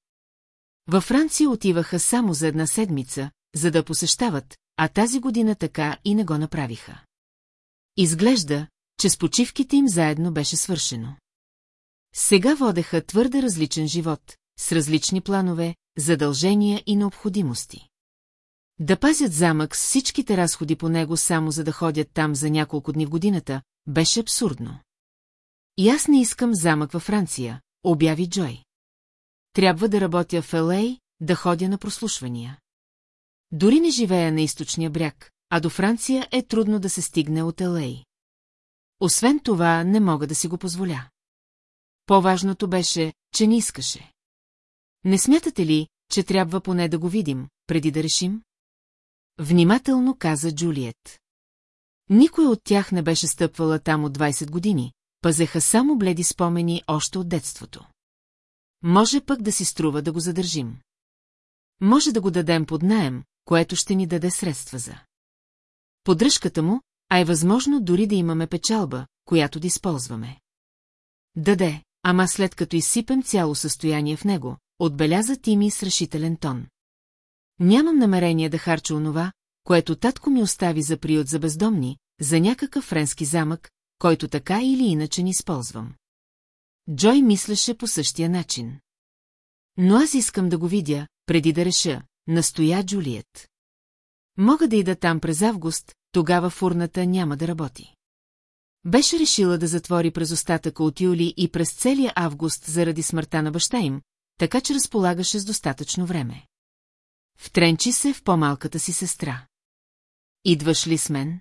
[SPEAKER 1] Във Франция отиваха само за една седмица, за да посещават, а тази година така и не го направиха. Изглежда, че с почивките им заедно беше свършено. Сега водеха твърде различен живот, с различни планове, задължения и необходимости. Да пазят замък с всичките разходи по него само за да ходят там за няколко дни в годината, беше абсурдно. И аз не искам замък във Франция, обяви Джой. Трябва да работя в Елей, да ходя на прослушвания. Дори не живея на източния бряг, а до Франция е трудно да се стигне от Елей. Освен това, не мога да си го позволя. По-важното беше, че не искаше. Не смятате ли, че трябва поне да го видим, преди да решим? Внимателно каза Джулиет. Никой от тях не беше стъпвала там от 20 години, пазеха само бледи спомени още от детството. Може пък да си струва да го задържим. Може да го дадем под наем, което ще ни даде средства за. Поддръжката му, а е възможно дори да имаме печалба, която да използваме. Даде, ама след като изсипем цяло състояние в него, отбеляза Тими с решителен тон. Нямам намерение да харча онова, което татко ми остави за приют за бездомни, за някакъв френски замък, който така или иначе ни използвам. Джой мислеше по същия начин. Но аз искам да го видя, преди да реша, настоя Джулиет. Мога да ида там през август, тогава фурната няма да работи. Беше решила да затвори през остатъка от юли и през целия август заради смъртта на баща им, така че разполагаше с достатъчно време. Втренчи се в по-малката си сестра. Идваш ли с мен?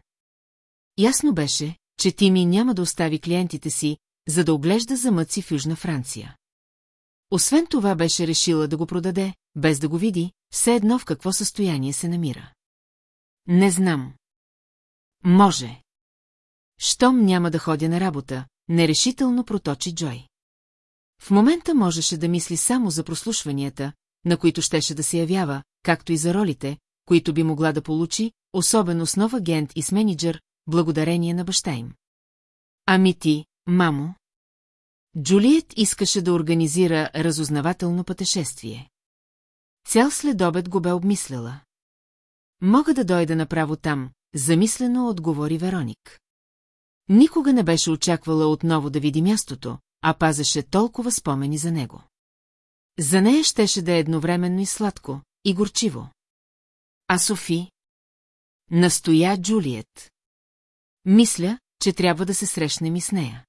[SPEAKER 1] Ясно беше, че Тими няма да остави клиентите си, за да оглежда замъци в Южна Франция. Освен това беше решила да го продаде, без да го види, все едно в какво състояние се намира. Не знам. Може. Щом няма да ходя на работа, нерешително проточи Джой. В момента можеше да мисли само за прослушванията, на които щеше да се явява, както и за ролите, които би могла да получи, особено с нов агент и с менеджер, благодарение на баща им. Ами ти, мамо? Джулиет искаше да организира разузнавателно пътешествие. Цял следобед го бе обмисляла. Мога да дойда направо там, замислено отговори Вероник. Никога не беше очаквала отново да види мястото, а пазеше толкова спомени за него. За нея щеше да е едновременно и сладко, и горчиво. А Софи? Настоя Джулиет. Мисля, че трябва да се срещнем и с нея.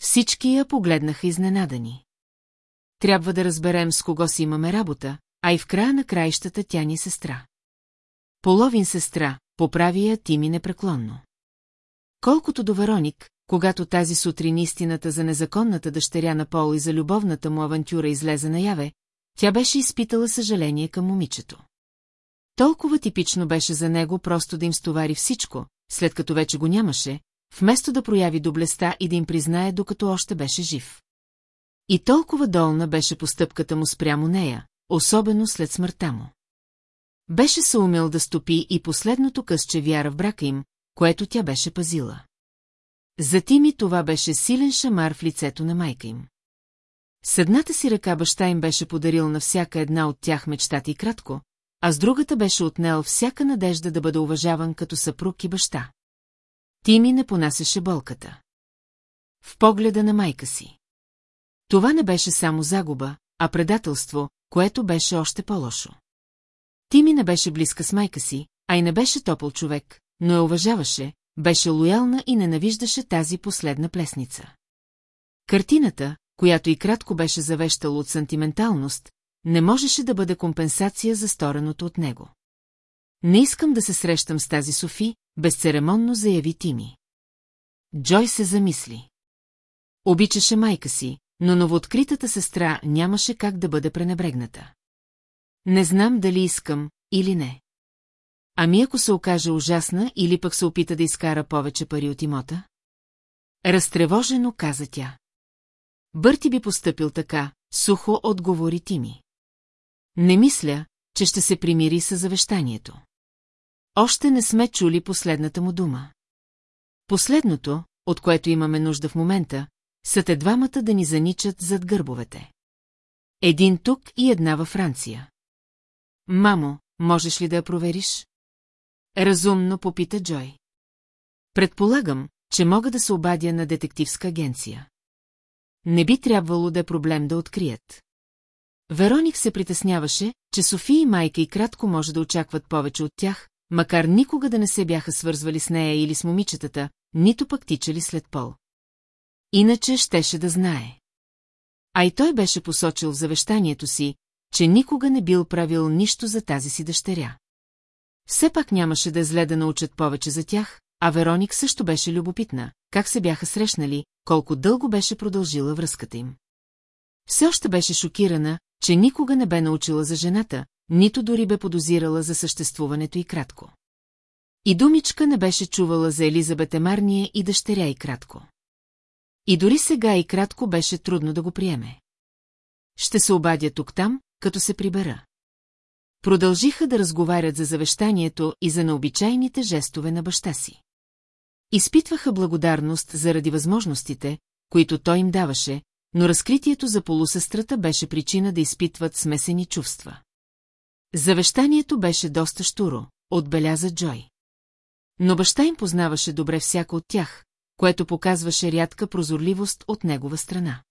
[SPEAKER 1] Всички я погледнаха изненадани. Трябва да разберем с кого си имаме работа, а и в края на краищата тя ни е сестра. Половин сестра, поправи я Тими непреклонно. Колкото до Вероник, когато тази сутрин истината за незаконната дъщеря на Пол и за любовната му авантюра излезе наяве, тя беше изпитала съжаление към момичето. Толкова типично беше за него просто да им стовари всичко, след като вече го нямаше, вместо да прояви доблестта и да им признае, докато още беше жив. И толкова долна беше постъпката му спрямо нея, особено след смъртта му. Беше се умел да стопи и последното късче вяра в брака им, което тя беше пазила. За Тими това беше силен шамар в лицето на майка им. С едната си ръка баща им беше подарил на всяка една от тях мечтата и кратко, а с другата беше отнел всяка надежда да бъде уважаван като съпруг и баща. Тими не понасяше болката. В погледа на майка си. Това не беше само загуба, а предателство, което беше още по-лошо. Тими не беше близка с майка си, а и не беше топъл човек, но я уважаваше, беше лоялна и ненавиждаше тази последна плесница. Картината, която и кратко беше завещала от сантименталност, не можеше да бъде компенсация за стореното от него. Не искам да се срещам с тази Софи, безцеремонно заяви Тими. Джой се замисли. Обичаше майка си, но новооткритата сестра нямаше как да бъде пренебрегната. Не знам дали искам или не. Ами ако се окаже ужасна или пък се опита да изкара повече пари от имота? Разтревожено каза тя. Бърти би постъпил така, сухо отговори Тими. Не мисля, че ще се примири с завещанието. Още не сме чули последната му дума. Последното, от което имаме нужда в момента, са те двамата да ни заничат зад гърбовете. Един тук и една във Франция. Мамо, можеш ли да я провериш? Разумно попита Джой. Предполагам, че мога да се обадя на детективска агенция. Не би трябвало да е проблем да открият. Вероник се притесняваше, че София и майка и кратко може да очакват повече от тях, макар никога да не се бяха свързвали с нея или с момичетата, нито пък тичали след пол. Иначе щеше да знае. А и той беше посочил в завещанието си, че никога не бил правил нищо за тази си дъщеря. Все пак нямаше да е зле да научат повече за тях, а Вероник също беше любопитна, как се бяха срещнали, колко дълго беше продължила връзката им. Все още беше шокирана, че никога не бе научила за жената, нито дори бе подозирала за съществуването и кратко. И думичка не беше чувала за Елизабет Емарния и дъщеря и кратко. И дори сега и кратко беше трудно да го приеме. Ще се обадя тук-там, като се прибера. Продължиха да разговарят за завещанието и за необичайните жестове на баща си. Изпитваха благодарност заради възможностите, които той им даваше, но разкритието за полусестрата беше причина да изпитват смесени чувства. Завещанието беше доста штуро, отбеляза Джой. Но баща им познаваше добре всяко от тях, което показваше рядка прозорливост от негова страна.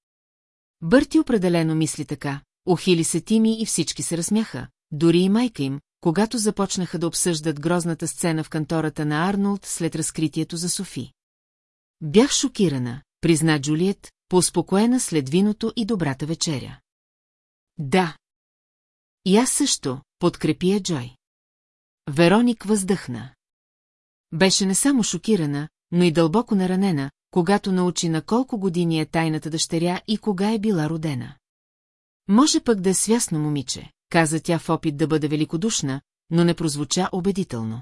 [SPEAKER 1] Бърти определено мисли така, ухили се Тими и всички се размяха, дори и майка им, когато започнаха да обсъждат грозната сцена в кантората на Арнолд след разкритието за Софи. Бях шокирана, призна Джулиет, Поуспокоена след виното и добрата вечеря. Да. И аз също, подкрепи я Джой. Вероник въздъхна. Беше не само шокирана, но и дълбоко наранена, когато научи на колко години е тайната дъщеря и кога е била родена. Може пък да е свясно момиче, каза тя в опит да бъде великодушна, но не прозвуча убедително.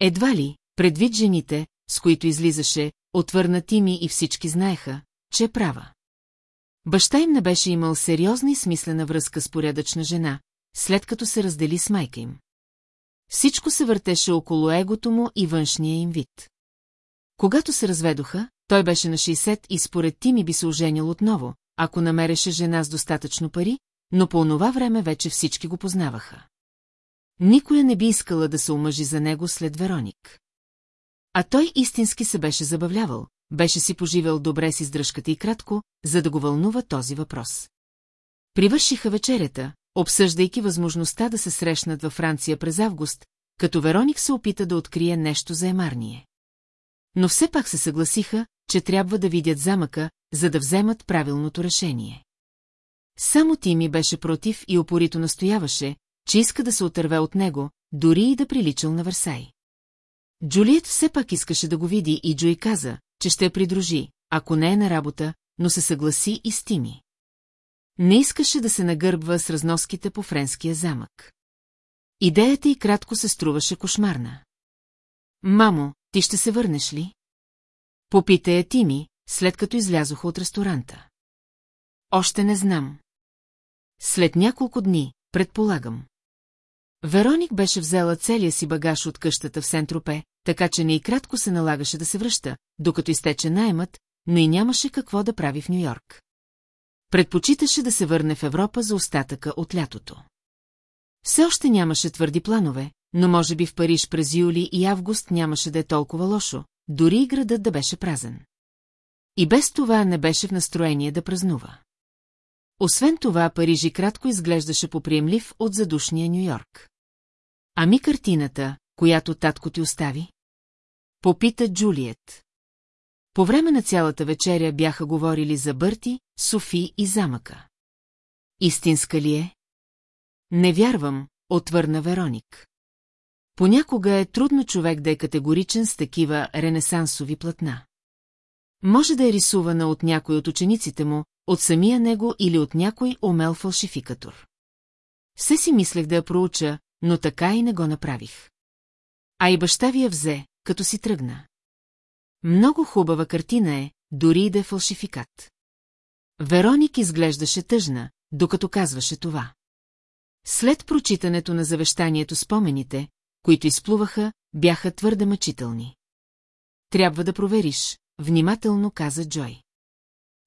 [SPEAKER 1] Едва ли, предвид жените, с които излизаше, отвърна тими и всички знаеха, че е права. Баща им не беше имал сериозна и смислена връзка с порядъчна жена, след като се раздели с майка им. Всичко се въртеше около егото му и външния им вид. Когато се разведоха, той беше на 60 и според Тими би се оженил отново, ако намереше жена с достатъчно пари, но по онова време вече всички го познаваха. Никоя не би искала да се омъжи за него след Вероник. А той истински се беше забавлявал, беше си поживел добре с издръжката и кратко, за да го вълнува този въпрос. Привършиха вечерята, обсъждайки възможността да се срещнат във Франция през август, като Вероник се опита да открие нещо за Емарние. Но все пак се съгласиха, че трябва да видят замъка, за да вземат правилното решение. Само Тими беше против и опорито настояваше, че иска да се отърве от него, дори и да приличал на Версай. Джулиет все пак искаше да го види и Джуи каза, че ще я придружи, ако не е на работа, но се съгласи и с Тими. Не искаше да се нагърбва с разноските по френския замък. Идеята й кратко се струваше кошмарна. Мамо, ти ще се върнеш ли? Попита я Тими, след като излязоха от ресторанта. Още не знам. След няколко дни, предполагам. Вероник беше взела целия си багаж от къщата в Сентропе, така че не и кратко се налагаше да се връща, докато изтече наймат, но и нямаше какво да прави в Нью-Йорк. Предпочиташе да се върне в Европа за остатъка от лятото. Все още нямаше твърди планове, но може би в Париж през юли и август нямаше да е толкова лошо, дори и градът да беше празен. И без това не беше в настроение да празнува. Освен това, Париж и кратко изглеждаше поприемлив от задушния Нью-Йорк. Ами картината, която татко ти остави? Попита Джулиет. По време на цялата вечеря бяха говорили за Бърти, Софи и замъка. Истинска ли е? Не вярвам, отвърна Вероник. Понякога е трудно човек да е категоричен с такива ренесансови платна. Може да е рисувана от някой от учениците му, от самия него или от някой умел фалшификатор. Все си мислех да я проуча, но така и не го направих. А и баща ви я взе, като си тръгна. Много хубава картина е, дори и да е фалшификат. Вероник изглеждаше тъжна, докато казваше това. След прочитането на завещанието спомените, които изплуваха, бяха твърде мъчителни. Трябва да провериш, внимателно каза Джой.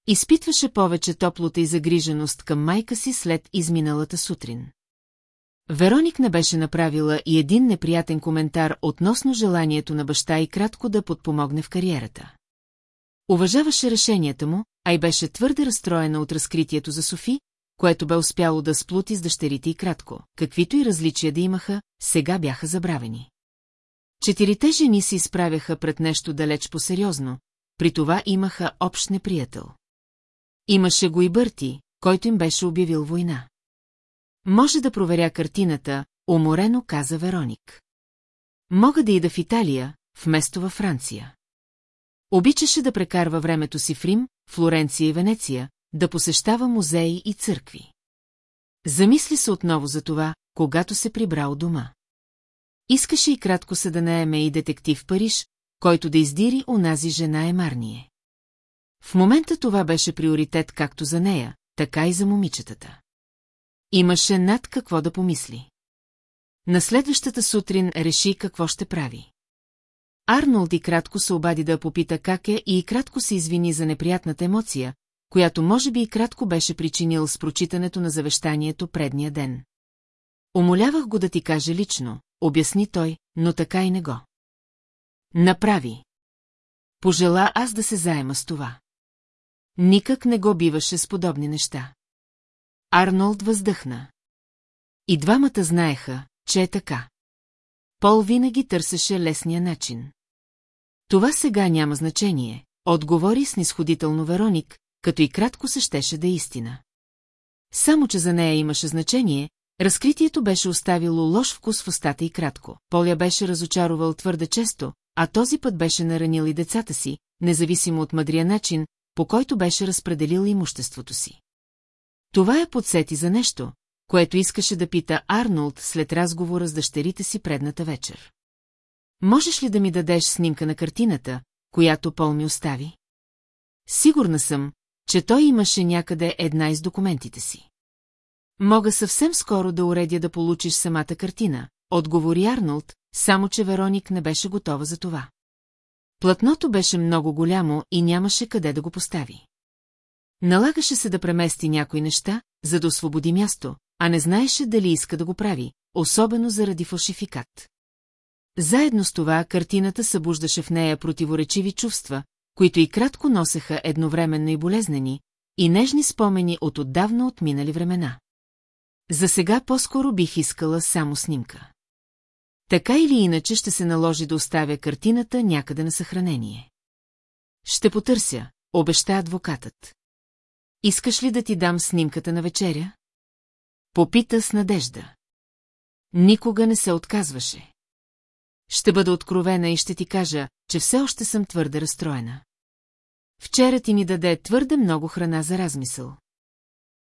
[SPEAKER 1] Изпитваше повече топлота и загриженост към майка си след изминалата сутрин. Вероник не беше направила и един неприятен коментар относно желанието на баща и кратко да подпомогне в кариерата. Уважаваше решенията му, а и беше твърде разстроена от разкритието за Софи, което бе успяло да сплути с дъщерите и кратко, каквито и различия да имаха, сега бяха забравени. Четирите жени се изправяха пред нещо далеч по-сериозно, при това имаха общ неприятел. Имаше го и Бърти, който им беше обявил война. Може да проверя картината, уморено каза Вероник. Мога да ида в Италия, вместо във Франция. Обичаше да прекарва времето си в Рим, Флоренция и Венеция, да посещава музеи и църкви. Замисли се отново за това, когато се прибра дома. Искаше и кратко се да наеме и детектив Париж, който да издири онази жена Емарние. В момента това беше приоритет както за нея, така и за момичетата. Имаше над какво да помисли. На следващата сутрин реши какво ще прави. Арнолд и кратко се обади да попита как е и кратко се извини за неприятната емоция, която може би и кратко беше причинил с прочитането на завещанието предния ден. Умолявах го да ти каже лично, обясни той, но така и не го. Направи. Пожела аз да се заема с това. Никак не го биваше с подобни неща. Арнолд въздъхна. И двамата знаеха, че е така. Пол винаги търсеше лесния начин. Това сега няма значение, отговори снисходително Вероник, като и кратко се щеше да е истина. Само, че за нея имаше значение, разкритието беше оставило лош вкус в устата и кратко. Поля беше разочаровал твърде често, а този път беше наранил и децата си, независимо от мъдрия начин, по който беше разпределил имуществото си. Това я подсети за нещо, което искаше да пита Арнолд след разговора с дъщерите си предната вечер. Можеш ли да ми дадеш снимка на картината, която Пол ми остави? Сигурна съм, че той имаше някъде една из документите си. Мога съвсем скоро да уредя да получиш самата картина, отговори Арнолд, само че Вероник не беше готова за това. Платното беше много голямо и нямаше къде да го постави. Налагаше се да премести някои неща, за да освободи място, а не знаеше дали иска да го прави, особено заради фалшификат. Заедно с това картината събуждаше в нея противоречиви чувства, които и кратко носеха едновременно и болезнени, и нежни спомени от отдавна отминали времена. За сега по-скоро бих искала само снимка. Така или иначе ще се наложи да оставя картината някъде на съхранение. Ще потърся, обеща адвокатът. Искаш ли да ти дам снимката на вечеря? Попита с надежда. Никога не се отказваше. Ще бъда откровена и ще ти кажа, че все още съм твърде разстроена. Вчера ти ми даде твърде много храна за размисъл.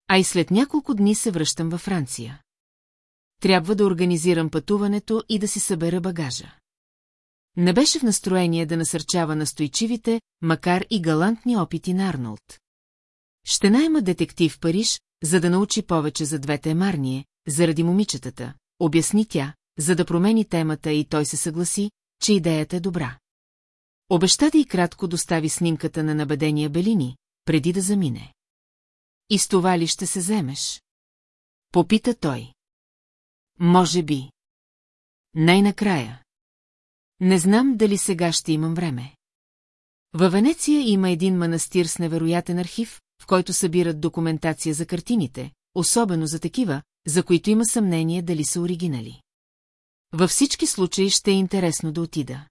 [SPEAKER 1] А и след няколко дни се връщам във Франция. Трябва да организирам пътуването и да си събера багажа. Не беше в настроение да насърчава настойчивите, макар и галантни опити на Арнолд. Ще найма детектив в Париж, за да научи повече за двете Марние, заради момичетата, обясни тя, за да промени темата и той се съгласи, че идеята е добра. Обеща да и кратко достави снимката на набедения Белини, преди да замине. И с това ли ще се вземеш? Попита той. Може би. Най-накрая. Не знам дали сега ще имам време. Във Венеция има един манастир с невероятен архив, който събират документация за картините, особено за такива, за които има съмнение дали са оригинали. Във всички случаи ще е интересно да отида.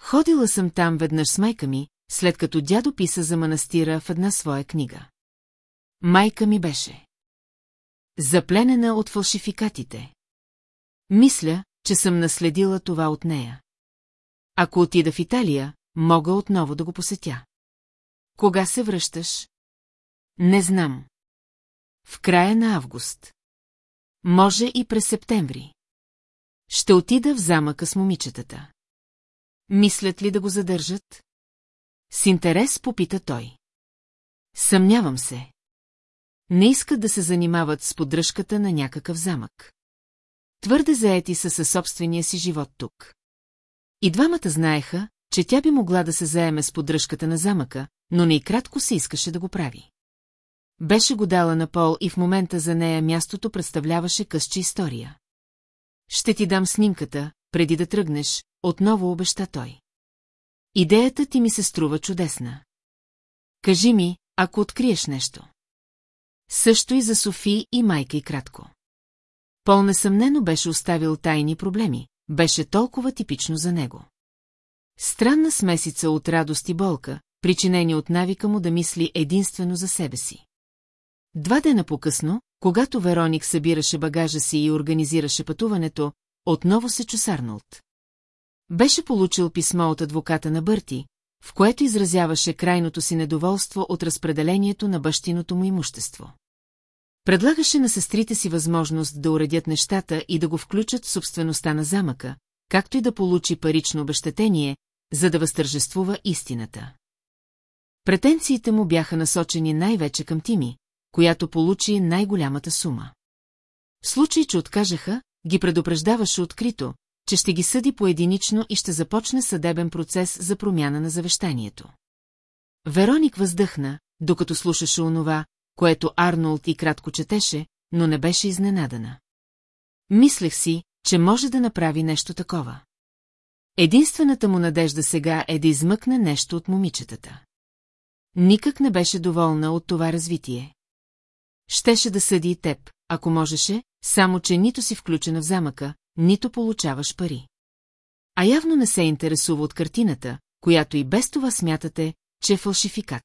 [SPEAKER 1] Ходила съм там веднъж с майка ми, след като дядо писа за манастира в една своя книга. Майка ми беше запленена от фалшификатите. Мисля, че съм наследила това от нея. Ако отида в Италия, мога отново да го посетя. Кога се връщаш? Не знам. В края на август. Може и през септември. Ще отида в замъка с момичетата. Мислят ли да го задържат? С интерес попита той. Съмнявам се. Не искат да се занимават с поддръжката на някакъв замък. Твърде заети са със собствения си живот тук. И двамата знаеха, че тя би могла да се заеме с поддръжката на замъка, но не и кратко се искаше да го прави беше го дала на Пол и в момента за нея мястото представляваше късче история. Ще ти дам снимката, преди да тръгнеш, отново обеща той. Идеята ти ми се струва чудесна. Кажи ми, ако откриеш нещо. Също и за Софи и майка и кратко. Пол несъмнено беше оставил тайни проблеми, беше толкова типично за него. Странна смесица от радост и болка, причинени от навика му да мисли единствено за себе си. Два дена по-късно, когато Вероник събираше багажа си и организираше пътуването, отново се чу Сарнолд. Беше получил писмо от адвоката на Бърти, в което изразяваше крайното си недоволство от разпределението на бащиното му имущество. Предлагаше на сестрите си възможност да уредят нещата и да го включат в собствеността на замъка, както и да получи парично обещетение, за да възтържествува истината. Претенциите му бяха насочени най-вече към Тими, която получи най-голямата сума. В случай, че откажеха, ги предупреждаваше открито, че ще ги съди поединично и ще започне съдебен процес за промяна на завещанието. Вероник въздъхна, докато слушаше онова, което Арнолд и кратко четеше, но не беше изненадана. Мислех си, че може да направи нещо такова. Единствената му надежда сега е да измъкне нещо от момичетата. Никак не беше доволна от това развитие. Щеше да съди и теб, ако можеше, само че нито си включена в замъка, нито получаваш пари. А явно не се интересува от картината, която и без това смятате, че е фалшификат.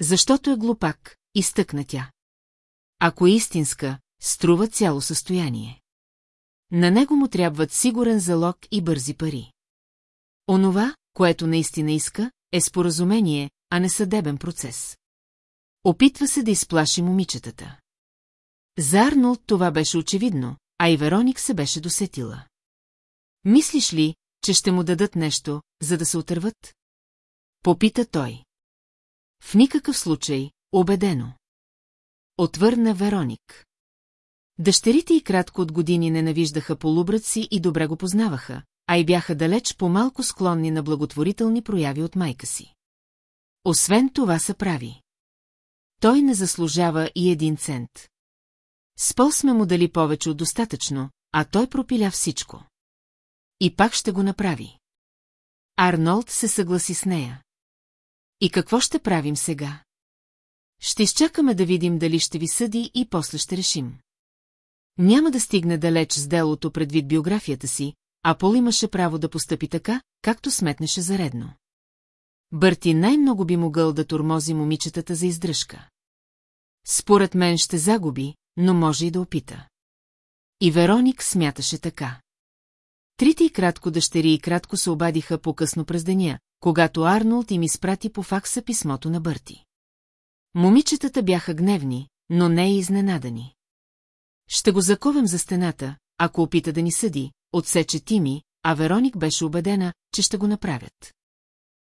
[SPEAKER 1] Защото е глупак, изтъкна тя. Ако е истинска, струва цяло състояние. На него му трябват сигурен залог и бързи пари. Онова, което наистина иска, е споразумение, а не съдебен процес. Опитва се да изплаши момичетата. За Арнолд това беше очевидно, а и Вероник се беше досетила. Мислиш ли, че ще му дадат нещо, за да се отърват? Попита той. В никакъв случай, убедено. Отвърна Вероник. Дъщерите и кратко от години ненавиждаха полубрат си и добре го познаваха, а и бяха далеч по-малко склонни на благотворителни прояви от майка си. Освен това са прави той не заслужава и един цент. Спол сме му дали повече от достатъчно, а той пропиля всичко. И пак ще го направи. Арнолд се съгласи с нея. И какво ще правим сега? Ще изчакаме да видим дали ще ви съди и после ще решим. Няма да стигне далеч с делото предвид биографията си, а Пол имаше право да постъпи така, както сметнеше заредно. Бърти най-много би могъл да турмози момичетата за издръжка. Според мен ще загуби, но може и да опита. И Вероник смяташе така. Трите и кратко дъщери и кратко се обадиха по-късно през деня, когато Арнолд им изпрати по факса писмото на Бърти. Момичетата бяха гневни, но не и изненадани. Ще го заковем за стената, ако опита да ни съди, отсече Тими, а Вероник беше убедена, че ще го направят.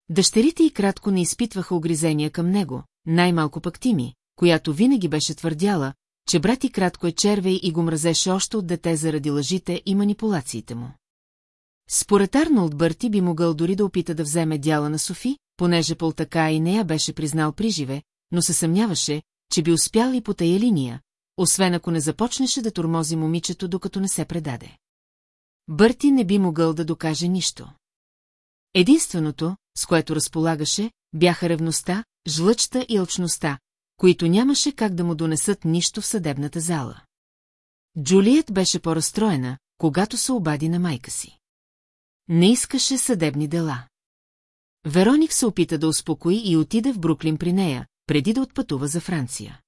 [SPEAKER 1] Дъщерите и кратко не изпитваха огризения към него, най-малко пък Тими, която винаги беше твърдяла, че брат и кратко е червей и го мразеше още от дете заради лъжите и манипулациите му. Според Арнолд Бърти би могъл дори да опита да вземе дяла на Софи, понеже Пол така и нея беше признал приживе, но се съмняваше, че би успял и по тая линия, освен ако не започнеше да тормози момичето, докато не се предаде. Бърти не би могъл да докаже нищо. Единственото, с което разполагаше, бяха ревността, жлъчта и алчността, които нямаше как да му донесат нищо в съдебната зала. Джулиет беше по-разстроена, когато се обади на майка си. Не искаше съдебни дела. Вероник се опита да успокои и отиде в Бруклин при нея, преди да отпътува за Франция.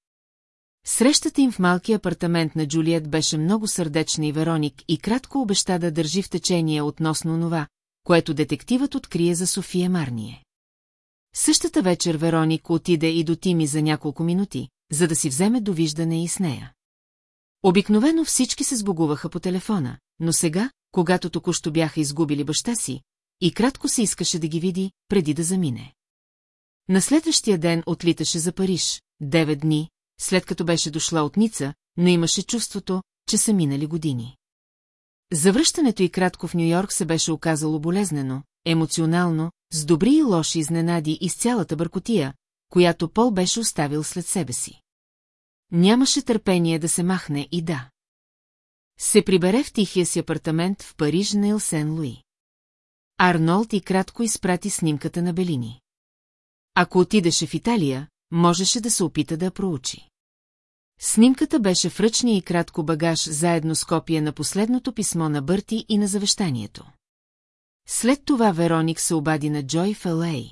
[SPEAKER 1] Срещата им в малкия апартамент на Джулиет беше много сърдечна и Вероник и кратко обеща да държи в течение относно това, което детективът открие за София Марние. Същата вечер Вероник отиде и до Тими за няколко минути, за да си вземе довиждане и с нея. Обикновено всички се сбогуваха по телефона, но сега, когато току-що бяха изгубили баща си, и кратко се искаше да ги види, преди да замине. На следващия ден отлиташе за Париж, девет дни, след като беше дошла от Ница, но имаше чувството, че са минали години. Завръщането и кратко в Нью-Йорк се беше оказало болезнено, емоционално, с добри и лоши изненади и с цялата бъркотия, която Пол беше оставил след себе си. Нямаше търпение да се махне и да. Се прибере в тихия си апартамент в Париж на Елсен Луи. Арнолд и кратко изпрати снимката на Белини. Ако отидеше в Италия, можеше да се опита да я проучи. Снимката беше в ръчния и кратко багаж заедно с копия на последното писмо на Бърти и на завещанието. След това Вероник се обади на Джой в Елей.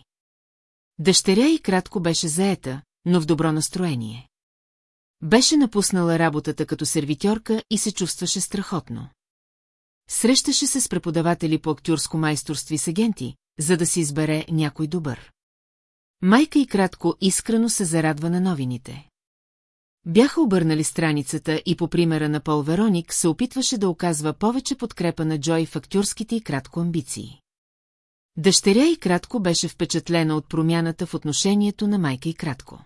[SPEAKER 1] Дъщеря и кратко беше заета, но в добро настроение. Беше напуснала работата като сервитьорка и се чувстваше страхотно. Срещаше се с преподаватели по актьорско майсторство и с агенти, за да си избере някой добър. Майка и кратко искрено се зарадва на новините. Бяха обърнали страницата и по примера на Пол Вероник се опитваше да оказва повече подкрепа на Джой в актьорските и кратко амбиции. Дъщеря и кратко беше впечатлена от промяната в отношението на майка и кратко.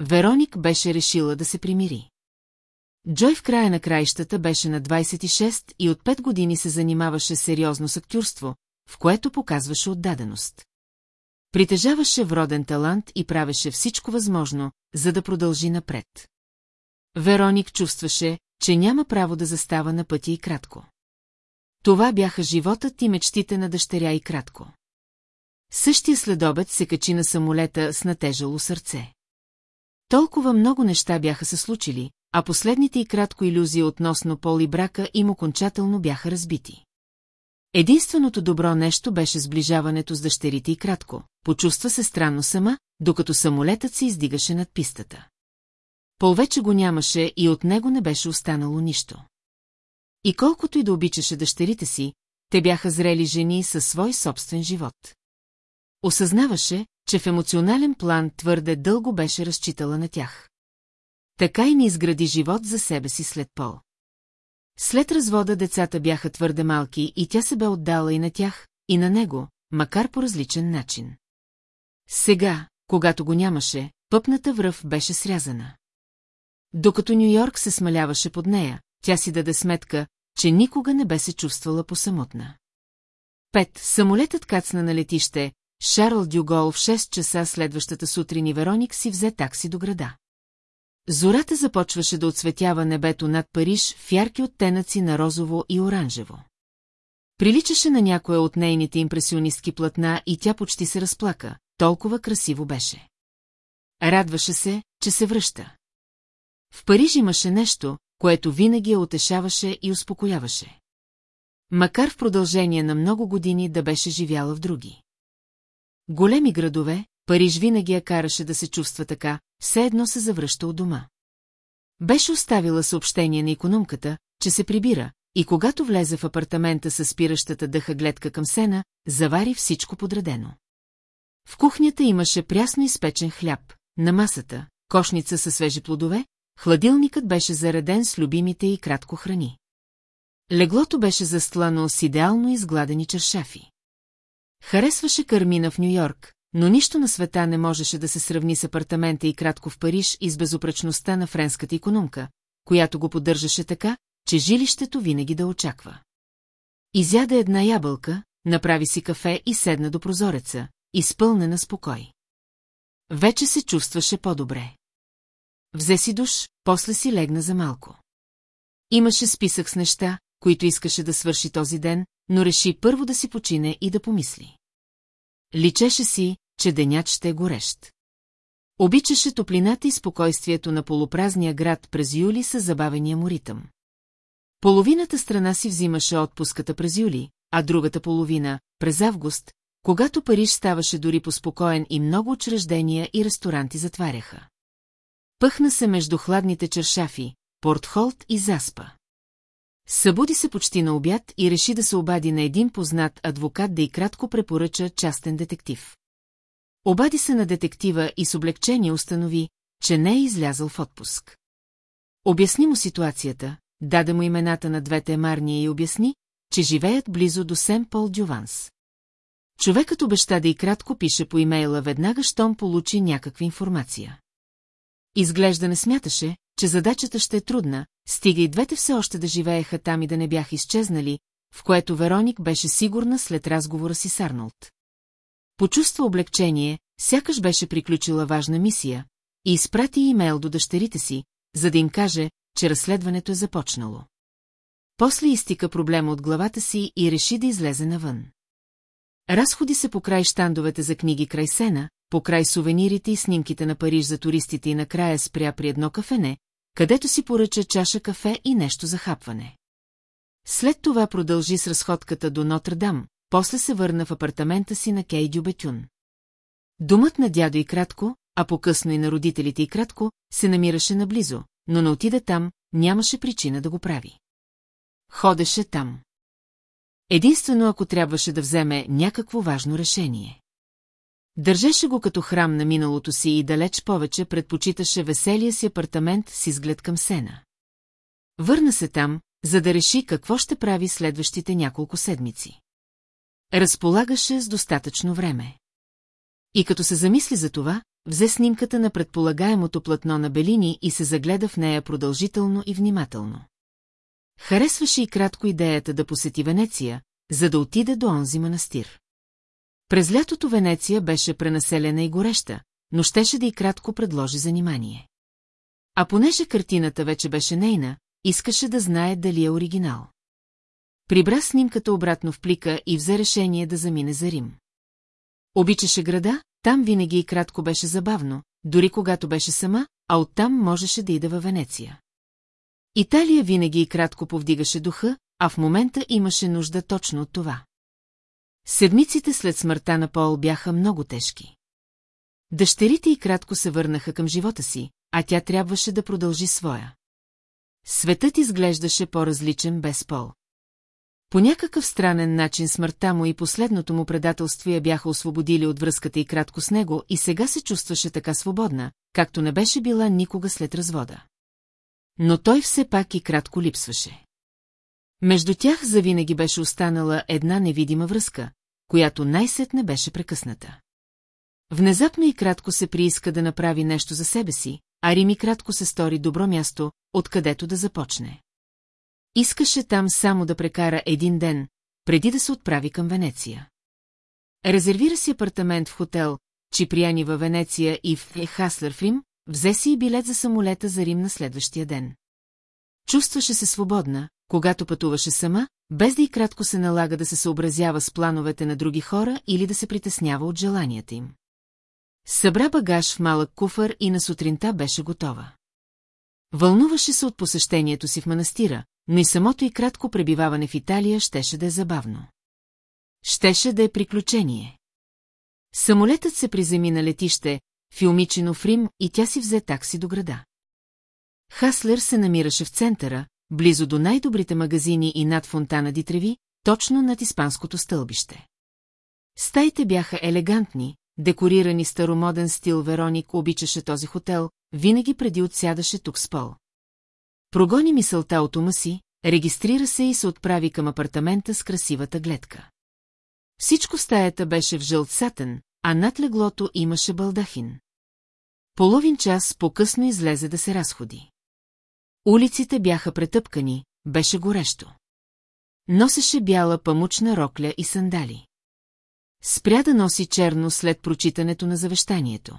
[SPEAKER 1] Вероник беше решила да се примири. Джой в края на краищата беше на 26 и от 5 години се занимаваше сериозно с актьорство, в което показваше отдаденост. Притежаваше вроден талант и правеше всичко възможно, за да продължи напред. Вероник чувстваше, че няма право да застава на пътя и кратко. Това бяха животът и мечтите на дъщеря и кратко. Същия следобед се качи на самолета с натежало сърце. Толкова много неща бяха се случили, а последните и кратко иллюзии относно пол и брака им окончателно бяха разбити. Единственото добро нещо беше сближаването с дъщерите и кратко. Почувства се странно сама, докато самолетът се издигаше над пистата. Повече го нямаше и от него не беше останало нищо. И колкото и да обичаше дъщерите си, те бяха зрели жени със свой собствен живот. Осъзнаваше, че в емоционален план твърде дълго беше разчитала на тях. Така и не изгради живот за себе си след пол. След развода децата бяха твърде малки и тя се бе отдала и на тях, и на него, макар по различен начин. Сега, когато го нямаше, пъпната връв беше срязана. Докато Нью-Йорк се смаляваше под нея, тя си даде сметка, че никога не бе се чувствала посамотна. Пет, самолетът кацна на летище, Шарл Дюгол в 6 часа следващата сутрин и Вероник си взе такси до града. Зората започваше да отсветява небето над Париж в ярки оттенъци на розово и оранжево. Приличаше на някоя от нейните импресионистки платна и тя почти се разплака, толкова красиво беше. Радваше се, че се връща. В Париж имаше нещо, което винаги я отешаваше и успокояваше. Макар в продължение на много години да беше живяла в други. Големи градове, Париж винаги я караше да се чувства така, все едно се завръща от дома. Беше оставила съобщение на економката, че се прибира, и когато влезе в апартамента с спиращата дъха гледка към сена, завари всичко подредено. В кухнята имаше прясно изпечен хляб, на масата, кошница със свежи плодове, хладилникът беше зареден с любимите и кратко храни. Леглото беше застлано с идеално изгладени чершафи. Харесваше Кармина в Нью-Йорк, но нищо на света не можеше да се сравни с апартамента и кратко в Париж и с безопречността на френската економка, която го поддържаше така, че жилището винаги да очаква. Изяда една ябълка, направи си кафе и седна до прозореца, изпълнена спокой. Вече се чувстваше по-добре. Взе си душ, после си легна за малко. Имаше списък с неща, които искаше да свърши този ден, но реши първо да си почине и да помисли. Личеше си, че денят ще е горещ. Обичаше топлината и спокойствието на полупразния град през юли с забавения му ритъм. Половината страна си взимаше отпуската през юли, а другата половина – през август, когато Париж ставаше дори поспокоен и много учреждения и ресторанти затваряха. Пъхна се между хладните чершафи, портхолт и заспа. Събуди се почти на обяд и реши да се обади на един познат адвокат да и кратко препоръча частен детектив. Обади се на детектива и с облегчение установи, че не е излязъл в отпуск. Обясни му ситуацията, даде му имената на двете марния и обясни, че живеят близо до Сен-Пол Дюванс. Човекът обеща да и кратко пише по имейла веднага, щом получи някаква информация. Изглежда не смяташе, че задачата ще е трудна, стига и двете все още да живееха там и да не бяха изчезнали, в което Вероник беше сигурна след разговора си с Арнолд. Почувства облегчение, сякаш беше приключила важна мисия, и изпрати имейл до дъщерите си, за да им каже, че разследването е започнало. После изтика проблема от главата си и реши да излезе навън. Разходи се покрай щандовете за книги край сена, покрай сувенирите и снимките на Париж за туристите и накрая спря при едно кафене, където си поръча чаша кафе и нещо за хапване. След това продължи с разходката до Нотр-Дам, после се върна в апартамента си на Кей Дюбетюн. Думът на дядо и кратко, а по-късно и на родителите и кратко, се намираше наблизо, но не отида там, нямаше причина да го прави. Ходеше там. Единствено ако трябваше да вземе някакво важно решение. Държеше го като храм на миналото си и далеч повече предпочиташе веселия си апартамент с изглед към сена. Върна се там, за да реши какво ще прави следващите няколко седмици. Разполагаше с достатъчно време. И като се замисли за това, взе снимката на предполагаемото платно на Белини и се загледа в нея продължително и внимателно. Харесваше и кратко идеята да посети Венеция, за да отиде до онзи манастир. През лятото Венеция беше пренаселена и гореща, но щеше да и кратко предложи занимание. А понеже картината вече беше нейна, искаше да знае дали е оригинал. Прибра снимката обратно в плика и взе решение да замине за Рим. Обичаше града, там винаги и кратко беше забавно, дори когато беше сама, а оттам можеше да иде във Венеция. Италия винаги и кратко повдигаше духа, а в момента имаше нужда точно от това. Седмиците след смъртта на Пол бяха много тежки. Дъщерите и кратко се върнаха към живота си, а тя трябваше да продължи своя. Светът изглеждаше по-различен без Пол. По някакъв странен начин смъртта му и последното му предателство я бяха освободили от връзката и кратко с него и сега се чувстваше така свободна, както не беше била никога след развода. Но той все пак и кратко липсваше. Между тях завинаги беше останала една невидима връзка, която най-сетне беше прекъсната. Внезапно и кратко се прииска да направи нещо за себе си, а Рими кратко се стори добро място, откъдето да започне. Искаше там само да прекара един ден, преди да се отправи към Венеция. Резервира си апартамент в хотел Чиприяни във Венеция и в е. Хаслер в Рим, взе си и билет за самолета за Рим на следващия ден. Чувстваше се свободна, когато пътуваше сама, без да и кратко се налага да се съобразява с плановете на други хора или да се притеснява от желанията им. Събра багаж в малък куфър и на сутринта беше готова. Вълнуваше се от посещението си в манастира, но и самото и кратко пребиваване в Италия щеше да е забавно. Щеше да е приключение. Самолетът се приземи на летище, филмичено в Рим, и тя си взе такси до града. Хаслер се намираше в центъра, близо до най-добрите магазини и над фонтана Дитреви, точно над испанското стълбище. Стаите бяха елегантни, декорирани старомоден стил Вероник обичаше този хотел, винаги преди отсядаше тук с пол. Прогони мисълта от ума си, регистрира се и се отправи към апартамента с красивата гледка. Всичко в стаята беше в жълт сатен, а над леглото имаше балдахин. Половин час по-късно излезе да се разходи. Улиците бяха претъпкани, беше горещо. Носеше бяла памучна рокля и сандали. Спря да носи черно след прочитането на завещанието.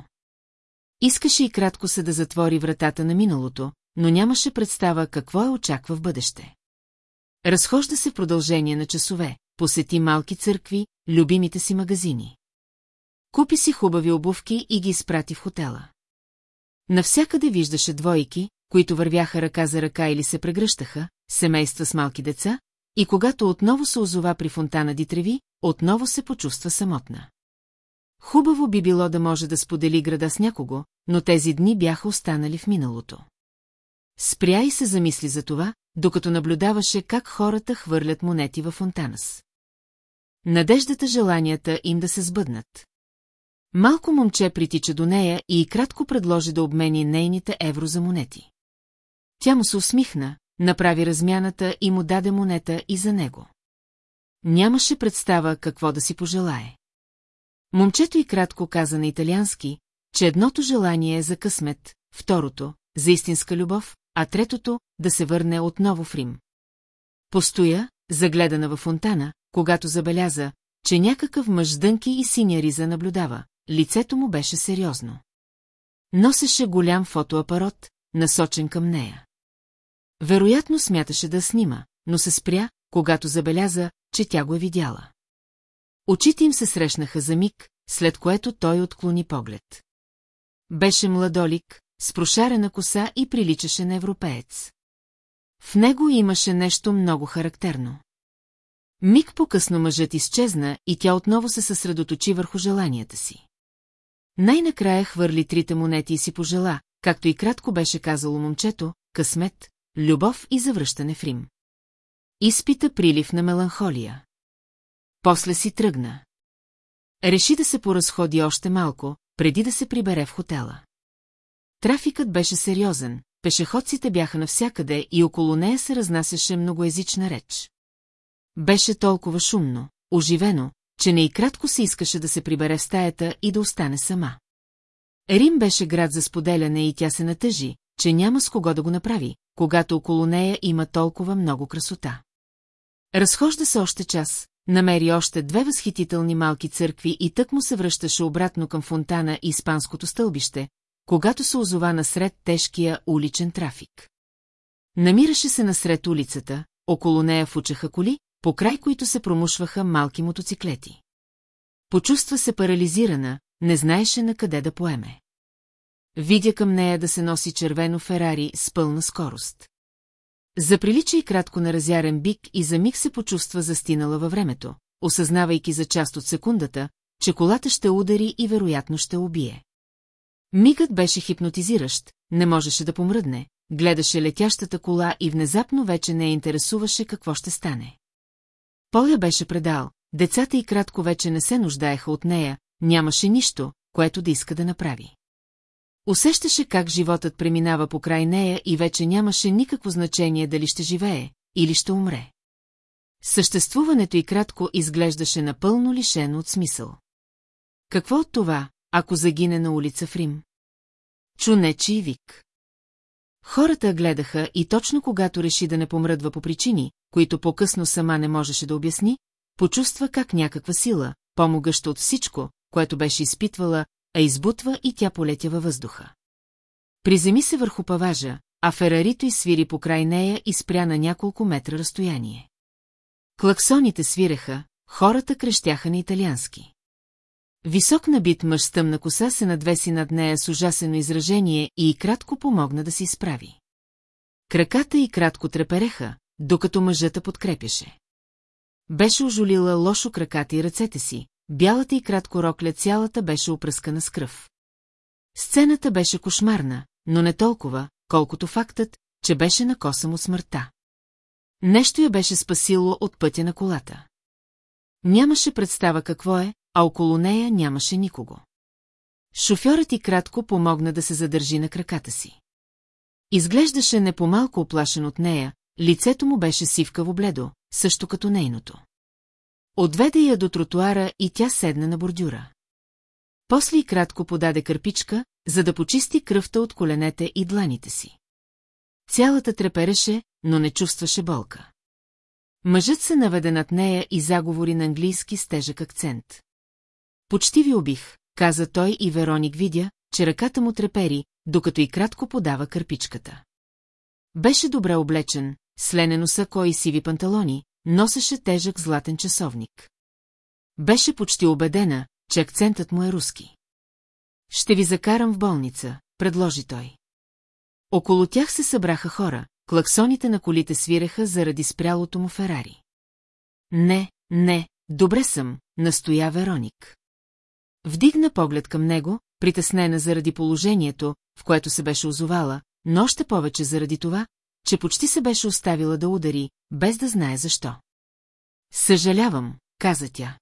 [SPEAKER 1] Искаше и кратко се да затвори вратата на миналото, но нямаше представа какво я очаква в бъдеще. Разхожда се в продължение на часове, посети малки църкви, любимите си магазини. Купи си хубави обувки и ги изпрати в хотела. Навсякъде виждаше двойки, които вървяха ръка за ръка или се прегръщаха, семейства с малки деца, и когато отново се озова при фонтана Дитреви, отново се почувства самотна. Хубаво би било да може да сподели града с някого, но тези дни бяха останали в миналото. Спря и се замисли за това, докато наблюдаваше как хората хвърлят монети във фонтанас. Надеждата желанията им да се сбъднат. Малко момче притича до нея и кратко предложи да обмени нейните евро за монети. Тя му се усмихна, направи размяната и му даде монета и за него. Нямаше представа какво да си пожелае. Момчето и кратко каза на италиански, че едното желание е за късмет, второто – за истинска любов, а третото – да се върне отново в Рим. Постоя, загледана във фонтана, когато забеляза, че някакъв мъж дънки и синя риза наблюдава. Лицето му беше сериозно. Носеше голям фотоапарат, насочен към нея. Вероятно смяташе да снима, но се спря, когато забеляза, че тя го е видяла. Очите им се срещнаха за миг, след което той отклони поглед. Беше младолик, с прошарена коса и приличаше на европеец. В него имаше нещо много характерно. Миг по-късно мъжът изчезна и тя отново се съсредоточи върху желанията си. Най-накрая хвърли трите монети и си пожела, както и кратко беше казало момчето, късмет, любов и завръщане в Рим. Изпита прилив на меланхолия. После си тръгна. Реши да се поразходи още малко, преди да се прибере в хотела. Трафикът беше сериозен, пешеходците бяха навсякъде и около нея се разнасяше многоязична реч. Беше толкова шумно, оживено, че не и кратко се искаше да се прибере в стаята и да остане сама. Рим беше град за споделяне и тя се натъжи, че няма с кого да го направи, когато около нея има толкова много красота. Разхожда се още час, намери още две възхитителни малки църкви и тък му се връщаше обратно към фонтана и испанското стълбище, когато се озова насред тежкия уличен трафик. Намираше се насред улицата, около нея фучаха коли, по край които се промушваха малки мотоциклети. Почувства се парализирана, не знаеше на къде да поеме. Видя към нея да се носи червено Ферари с пълна скорост. Заприлича и кратко на разярен бик и за миг се почувства застинала във времето, осъзнавайки за част от секундата, че колата ще удари и вероятно ще убие. Мигът беше хипнотизиращ, не можеше да помръдне, гледаше летящата кола и внезапно вече не я интересуваше какво ще стане. Поля беше предал, децата и кратко вече не се нуждаеха от нея, нямаше нищо, което да иска да направи. Усещаше как животът преминава по край нея и вече нямаше никакво значение дали ще живее или ще умре. Съществуването и кратко изглеждаше напълно лишено от смисъл. Какво от това, ако загине на улица в Рим? Чунечи и вик. Хората гледаха и точно когато реши да не помръдва по причини, които по-късно сама не можеше да обясни, почувства как някаква сила, помогаща от всичко, което беше изпитвала, а избутва и тя полетя във въздуха. Приземи се върху паважа, а ферарито свири по край нея и спря на няколко метра разстояние. Клаксоните свиреха, хората крещяха на италиански. Висок набит мъж с тъмна коса се надвеси над нея с ужасено изражение и, кратко помогна да се изправи. Краката й кратко трепереха, докато мъжата подкрепяше. Беше ожолила лошо краката и ръцете си, бялата и кратко рокля цялата беше опръскана с кръв. Сцената беше кошмарна, но не толкова, колкото фактът, че беше на коса му смъртта. Нещо я беше спасило от пътя на колата. Нямаше представа какво е, а около нея нямаше никого. Шофьорът и кратко помогна да се задържи на краката си. Изглеждаше не по-малко оплашен от нея, лицето му беше сивкаво бледо, също като нейното. Отведе я до тротуара и тя седна на бордюра. После и кратко подаде кърпичка, за да почисти кръвта от коленете и дланите си. Цялата трепереше, но не чувстваше болка. Мъжът се наведе над нея и заговори на английски с тежък акцент. Почти ви убих, каза той и Вероник видя, че ръката му трепери, докато и кратко подава кърпичката. Беше добре облечен, с ленено сако и сиви панталони, носеше тежък златен часовник. Беше почти убедена, че акцентът му е руски. Ще ви закарам в болница, предложи той. Около тях се събраха хора, клаксоните на колите свиреха заради спрялото му Ферари. Не, не, добре съм, настоя Вероник. Вдигна поглед към него, притеснена заради положението, в което се беше озовала, но още повече заради това, че почти се беше оставила да удари, без да знае защо. Съжалявам, каза тя.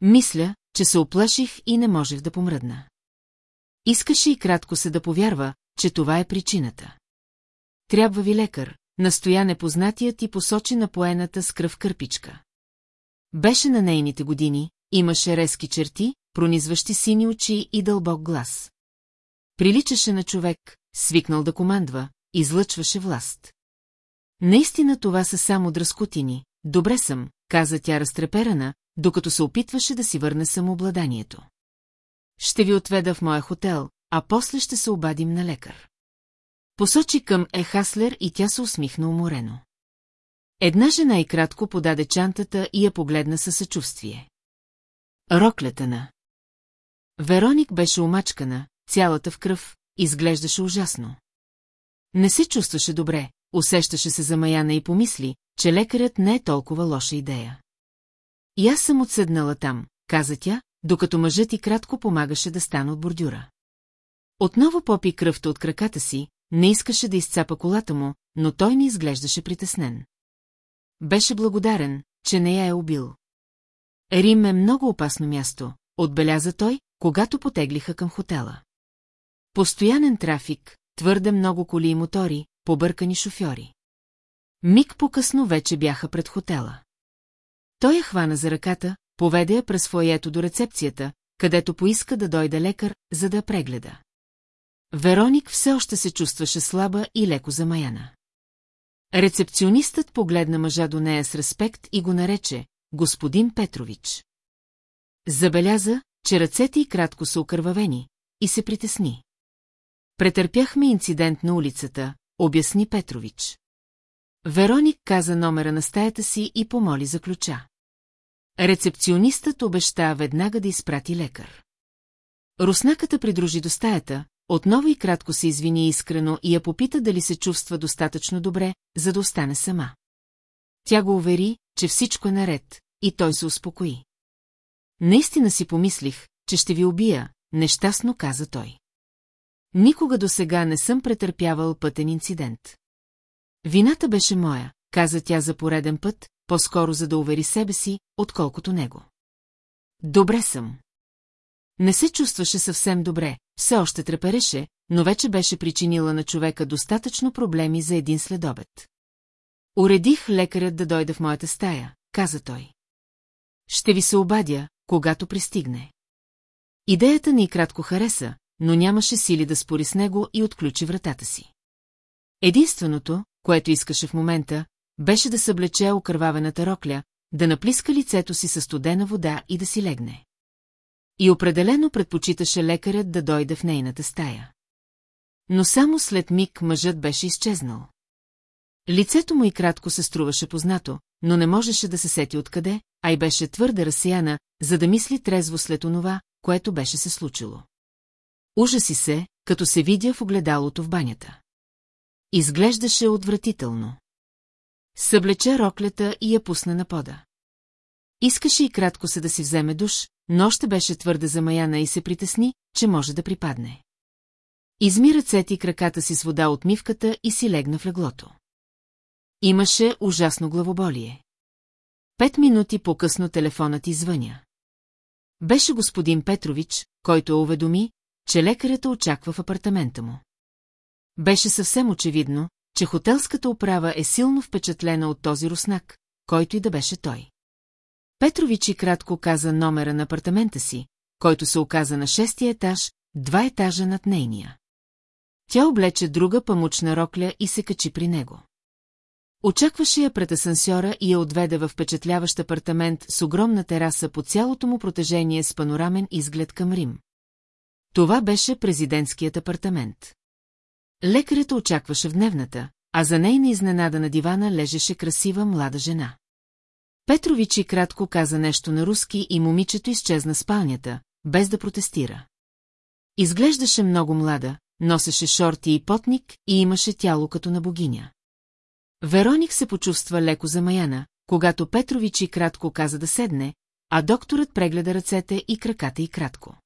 [SPEAKER 1] Мисля, че се оплаших и не можех да помръдна. Искаше и кратко се да повярва, че това е причината. Трябва ви лекар, настоя непознатият и посочи напоената с кръв кърпичка. Беше на нейните години, имаше резки черти, пронизващи сини очи и дълбок глас. Приличаше на човек, свикнал да командва, излъчваше власт. Наистина това са само дръскотини. Добре съм, каза тя разтреперана, докато се опитваше да си върне самообладанието. Ще ви отведа в моя хотел, а после ще се обадим на лекар. Посочи към Ехаслер и тя се усмихна уморено. Една жена и кратко подаде чантата и я погледна със съчувствие. Роклетана. на Вероник беше омачкана, цялата в кръв, изглеждаше ужасно. Не се чувстваше добре, усещаше се замаяна и помисли, че лекарят не е толкова лоша идея. И аз съм отседнала там, каза тя, докато мъжът и кратко помагаше да стана от бордюра. Отново попи кръвта от краката си, не искаше да изцапа колата му, но той не изглеждаше притеснен. Беше благодарен, че не я е убил. Рим е много опасно място, отбеляза той, когато потеглиха към хотела. Постоянен трафик, твърде много коли и мотори, побъркани шофьори. Миг по-късно вече бяха пред хотела. Той я хвана за ръката, поведе я през своето до рецепцията, където поиска да дойде лекар, за да прегледа. Вероник все още се чувстваше слаба и леко замаяна. Рецепционистът погледна мъжа до нея с респект и го нарече господин Петрович. Забеляза, че ръцете и кратко са окървавени, и се притесни. Претърпяхме инцидент на улицата, обясни Петрович. Вероник каза номера на стаята си и помоли за ключа. Рецепционистът обеща веднага да изпрати лекар. Руснаката придружи до стаята, отново и кратко се извини искрено и я попита дали се чувства достатъчно добре, за да остане сама. Тя го увери, че всичко е наред, и той се успокои. Наистина си помислих, че ще ви убия, нещастно каза той. Никога до сега не съм претърпявал пътен инцидент. Вината беше моя, каза тя за пореден път, по-скоро за да увери себе си, отколкото него. Добре съм. Не се чувстваше съвсем добре, все още трепереше, но вече беше причинила на човека достатъчно проблеми за един следобед. Уредих лекарят да дойде в моята стая, каза той. Ще ви се обадя, когато пристигне. Идеята ни кратко хареса, но нямаше сили да спори с него и отключи вратата си. Единственото, което искаше в момента, беше да съблече окървавената рокля, да наплиска лицето си със студена вода и да си легне. И определено предпочиташе лекарят да дойде в нейната стая. Но само след миг мъжът беше изчезнал. Лицето му и кратко се струваше познато, но не можеше да се сети откъде, а и беше твърде разсияна, за да мисли трезво след онова, което беше се случило. Ужаси се, като се видя в огледалото в банята. Изглеждаше отвратително. Съблече роклята и я пусна на пода. Искаше и кратко се да си вземе душ, но още беше твърде замаяна и се притесни, че може да припадне. Измира цети краката си с вода от мивката и си легна в леглото. Имаше ужасно главоболие. Пет минути по-късно телефонът извъня. Беше господин Петрович, който уведоми, че лекарята очаква в апартамента му. Беше съвсем очевидно, че хотелската управа е силно впечатлена от този руснак, който и да беше той. Петрович и кратко каза номера на апартамента си, който се оказа на шестия етаж, два етажа над нейния. Тя облече друга памучна рокля и се качи при него. Очакваше я пред асансьора и я отведе в впечатляващ апартамент с огромна тераса по цялото му протежение с панорамен изглед към Рим. Това беше президентският апартамент. Лекарята очакваше в дневната, а за нейна изненада на дивана лежеше красива млада жена. Петровичи кратко каза нещо на руски и момичето изчезна спалнята, без да протестира. Изглеждаше много млада, носеше шорти и потник и имаше тяло като на богиня. Вероник се почувства леко замаяна, когато Петровичи кратко каза да седне, а докторът прегледа ръцете и краката и кратко.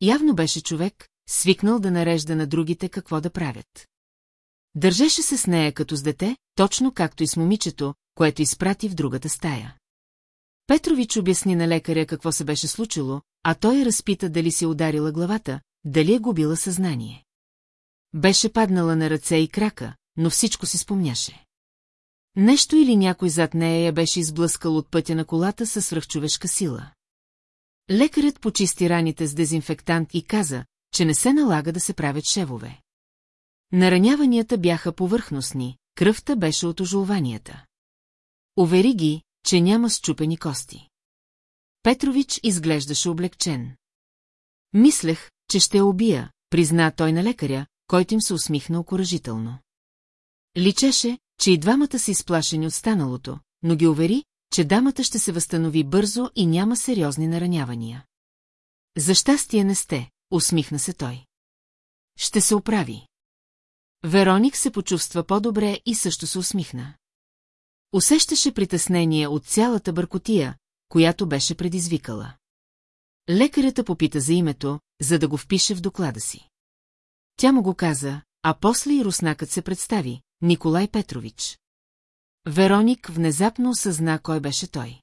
[SPEAKER 1] Явно беше човек, свикнал да нарежда на другите какво да правят. Държеше се с нея като с дете, точно както и с момичето, което изпрати в другата стая. Петрович обясни на лекаря какво се беше случило, а той разпита дали си е ударила главата, дали е губила съзнание. Беше паднала на ръце и крака, но всичко си спомняше. Нещо или някой зад нея я беше изблъскал от пътя на колата със свръхчовешка сила. Лекарят почисти раните с дезинфектант и каза, че не се налага да се правят шевове. Нараняванията бяха повърхностни, кръвта беше от ожулванията. Увери ги, че няма счупени кости. Петрович изглеждаше облегчен. Мислех, че ще убия, призна той на лекаря, който им се усмихна окоръжително. Личеше, че и двамата са изплашени от станалото, но ги увери, че дамата ще се възстанови бързо и няма сериозни наранявания. За щастие не сте, усмихна се той. Ще се оправи. Вероник се почувства по-добре и също се усмихна. Усещаше притеснение от цялата бъркотия, която беше предизвикала. Лекарята попита за името, за да го впише в доклада си. Тя му го каза, а после и руснакът се представи, Николай Петрович. Вероник внезапно осъзна кой беше той.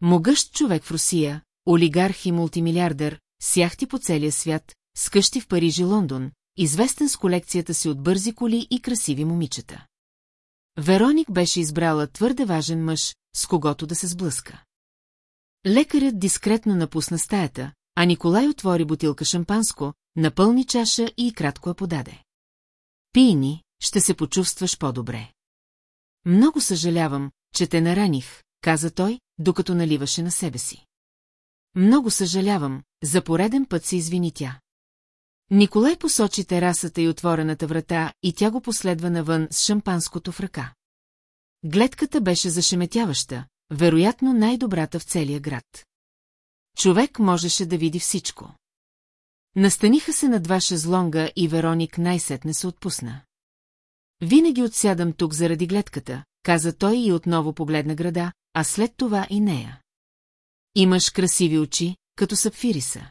[SPEAKER 1] Могъщ човек в Русия, олигарх и мултимилиардер, сяхти по целия свят, с къщи в Париж и Лондон, известен с колекцията си от бързи коли и красиви момичета. Вероник беше избрала твърде важен мъж, с когото да се сблъска. Лекарят дискретно напусна стаята, а Николай отвори бутилка шампанско, напълни чаша и кратко я подаде. Пийни, ще се почувстваш по-добре. Много съжалявам, че те нараних, каза той, докато наливаше на себе си. Много съжалявам, за пореден път се извини тя. Николай посочи терасата и отворената врата и тя го последва навън с шампанското в ръка. Гледката беше зашеметяваща, вероятно най-добрата в целия град. Човек можеше да види всичко. Настаниха се на два шезлонга и Вероник най-сетне се отпусна. Винаги отсядам тук заради гледката, каза той и отново погледна града, а след това и нея. Имаш красиви очи, като сапфириса.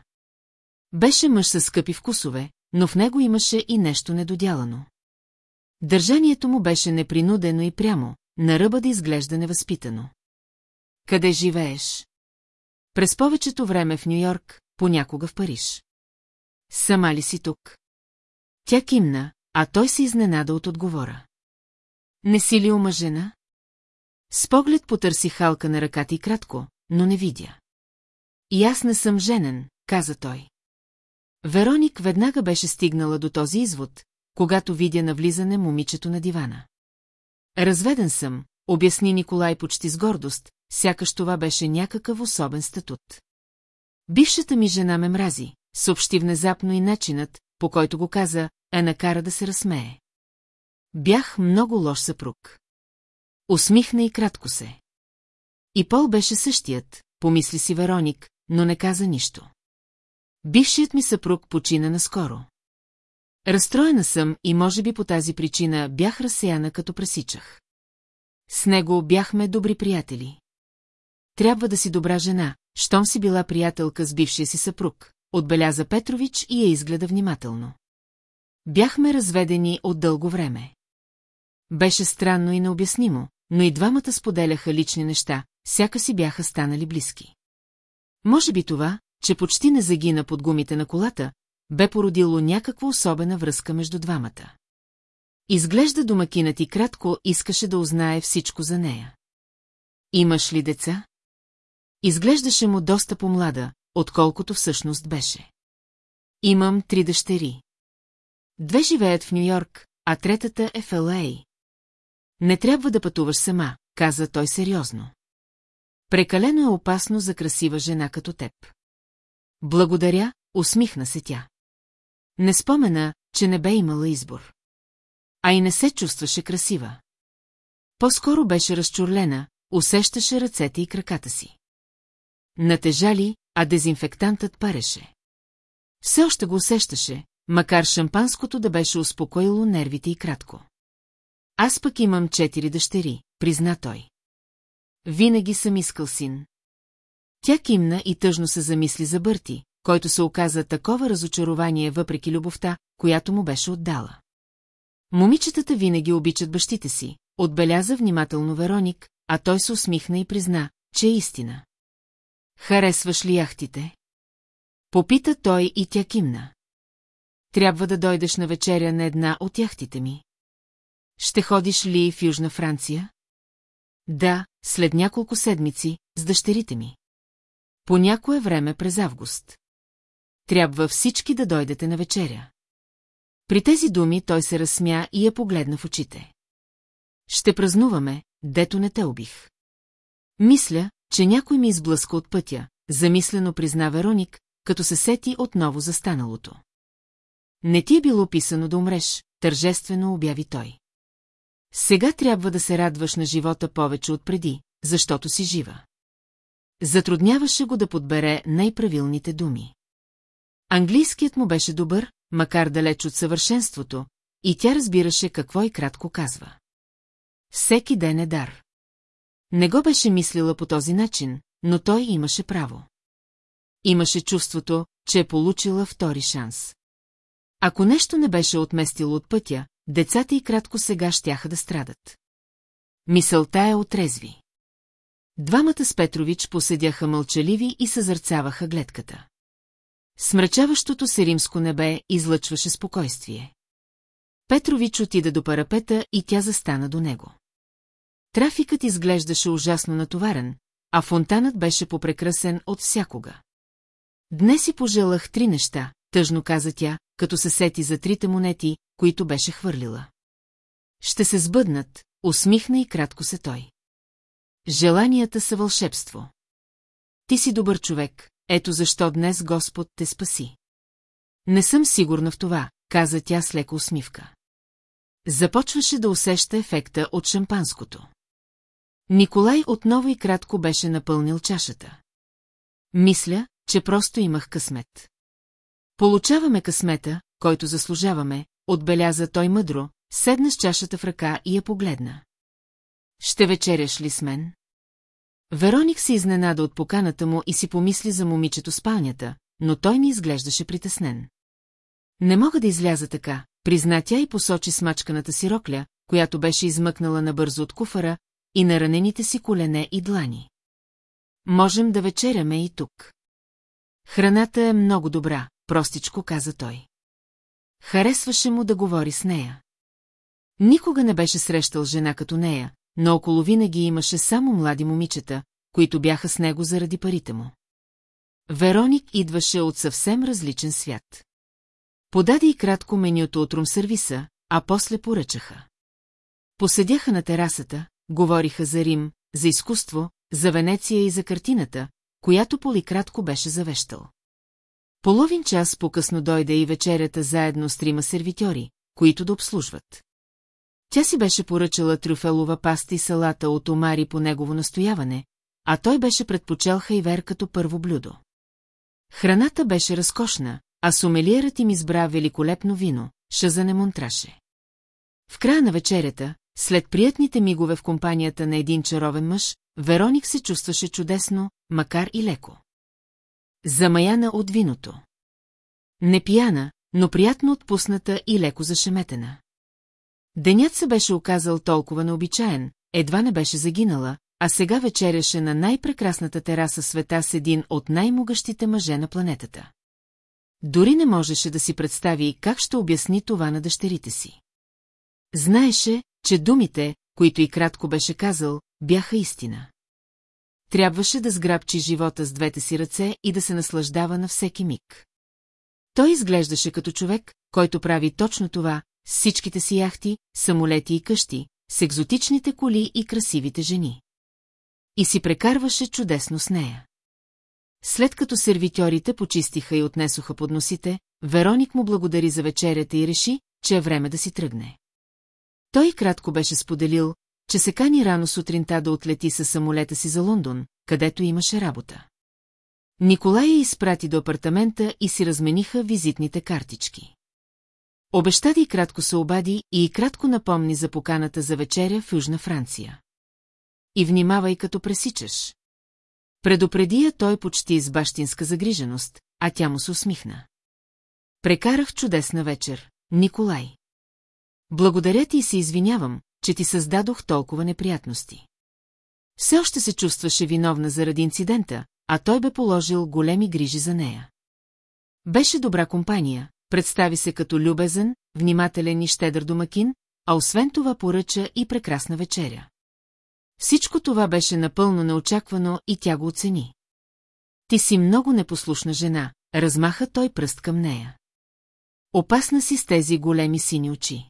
[SPEAKER 1] Беше мъж със скъпи вкусове, но в него имаше и нещо недодялано. Държанието му беше непринудено и прямо, на ръба да изглежда невъзпитано. Къде живееш? През повечето време в Нью-Йорк, понякога в Париж. Сама ли си тук? Тя кимна, а той се изненада от отговора. Не си ли омъжена? С поглед потърси халка на ръката и кратко, но не видя. И аз не съм женен, каза той. Вероник веднага беше стигнала до този извод, когато видя навлизане момичето на дивана. Разведен съм, обясни Николай почти с гордост, сякаш това беше някакъв особен статут. Бившата ми жена ме мрази, съобщи внезапно и начинът, по който го каза, а е накара да се разсмее. Бях много лош съпруг. Усмихна и кратко се. И Пол беше същият, помисли си Вероник, но не каза нищо. Бившият ми съпруг почина наскоро. Разстроена съм и може би по тази причина бях разсеяна като пресичах. С него бяхме добри приятели. Трябва да си добра жена, щом си била приятелка с бившия си съпруг, отбеляза Петрович и я изгледа внимателно. Бяхме разведени от дълго време. Беше странно и необяснимо, но и двамата споделяха лични неща, сяка си бяха станали близки. Може би това, че почти не загина под гумите на колата, бе породило някаква особена връзка между двамата. Изглежда домакинът и кратко искаше да узнае всичко за нея. Имаш ли деца? Изглеждаше му доста по-млада, отколкото всъщност беше. Имам три дъщери. Две живеят в Нью-Йорк, а третата е в Л.А. Не трябва да пътуваш сама, каза той сериозно. Прекалено е опасно за красива жена като теб. Благодаря, усмихна се тя. Не спомена, че не бе имала избор. А и не се чувстваше красива. По-скоро беше разчурлена, усещаше ръцете и краката си. Натежали, а дезинфектантът пареше. Все още го усещаше, Макар шампанското да беше успокоило нервите и кратко. Аз пък имам четири дъщери, призна той. Винаги съм искал син. Тя кимна и тъжно се замисли за Бърти, който се оказа такова разочарование въпреки любовта, която му беше отдала. Момичетата винаги обичат бащите си, отбеляза внимателно Вероник, а той се усмихна и призна, че е истина. Харесваш ли яхтите? Попита той и тя кимна трябва да дойдеш на вечеря на една от яхтите ми. Ще ходиш ли в Южна Франция? Да, след няколко седмици, с дъщерите ми. По някое време през август. Трябва всички да дойдете на вечеря. При тези думи той се разсмя и я погледна в очите. Ще празнуваме, дето не те убих. Мисля, че някой ми изблъска от пътя, замислено призна Вероник, като се сети отново за станалото. Не ти е било писано да умреш, тържествено обяви той. Сега трябва да се радваш на живота повече от преди, защото си жива. Затрудняваше го да подбере най-правилните думи. Английският му беше добър, макар далеч от съвършенството, и тя разбираше какво и кратко казва. Всеки ден е дар. Не го беше мислила по този начин, но той имаше право. Имаше чувството, че е получила втори шанс. Ако нещо не беше отместило от пътя, децата и кратко сега щяха да страдат. Мисълта е отрезви. Двамата с Петрович поседяха мълчаливи и съзърцаваха гледката. Смрачаващото се римско небе излъчваше спокойствие. Петрович отида до парапета и тя застана до него. Трафикът изглеждаше ужасно натоварен, а фонтанът беше попрекрасен от всякога. Днес си пожелах три неща, тъжно каза тя, като се сети за трите монети, които беше хвърлила. Ще се сбъднат, усмихна и кратко се той. Желанията са вълшебство. Ти си добър човек, ето защо днес Господ те спаси. Не съм сигурна в това, каза тя с лека усмивка. Започваше да усеща ефекта от шампанското. Николай отново и кратко беше напълнил чашата. Мисля, че просто имах късмет. Получаваме късмета, който заслужаваме, отбеляза той мъдро, седна с чашата в ръка и я погледна. Ще вечеряш ли с мен? Вероник се изненада от поканата му и си помисли за момичето спалнята, но той не изглеждаше притеснен. Не мога да изляза така, призна тя и посочи смачканата си рокля, която беше измъкнала набързо от куфара, и на ранените си колене и длани. Можем да вечеряме и тук. Храната е много добра, простичко каза той. Харесваше му да говори с нея. Никога не беше срещал жена като нея, но около винаги имаше само млади момичета, които бяха с него заради парите му. Вероник идваше от съвсем различен свят. Подаде и кратко менюто от румсервиса, а после поръчаха. Поседяха на терасата, говориха за Рим, за изкуство, за Венеция и за картината, която Поли кратко беше завещал. Половин час по-късно дойде и вечерята заедно с трима сервитьори, които да обслужват. Тя си беше поръчала трюфелова паста и салата от Омари по негово настояване, а той беше предпочел хайвер като първо блюдо. Храната беше разкошна, а сумелиерът им избра великолепно вино, не монтраше. В края на вечерята, след приятните мигове в компанията на един чаровен мъж, Вероник се чувстваше чудесно, макар и леко. Замаяна от виното. Не пияна, но приятно отпусната и леко зашеметена. Денят се беше оказал толкова необичаен, едва не беше загинала, а сега вечеряше на най-прекрасната тераса света с един от най-могъщите мъже на планетата. Дори не можеше да си представи как ще обясни това на дъщерите си. Знаеше, че думите, които и кратко беше казал, бяха истина. Трябваше да сграбчи живота с двете си ръце и да се наслаждава на всеки миг. Той изглеждаше като човек, който прави точно това, с всичките си яхти, самолети и къщи, с екзотичните коли и красивите жени. И си прекарваше чудесно с нея. След като сервитьорите почистиха и отнесоха подносите, Вероник му благодари за вечерята и реши, че е време да си тръгне. Той кратко беше споделил, че се кани рано сутринта да отлети със самолета си за Лондон, където имаше работа. Николай я изпрати до апартамента и си размениха визитните картички. Обеща да и кратко се обади и, и кратко напомни за поканата за вечеря в Южна Франция. И внимавай като пресичаш. Предупреди я той почти с бащинска загриженост, а тя му се усмихна. Прекарах чудесна вечер, Николай. Благодаря ти и се извинявам, че ти създадох толкова неприятности. Все още се чувстваше виновна заради инцидента, а той бе положил големи грижи за нея. Беше добра компания, представи се като любезен, внимателен и щедър домакин, а освен това поръча и прекрасна вечеря. Всичко това беше напълно неочаквано и тя го оцени. Ти си много непослушна жена, размаха той пръст към нея. Опасна си с тези големи сини очи.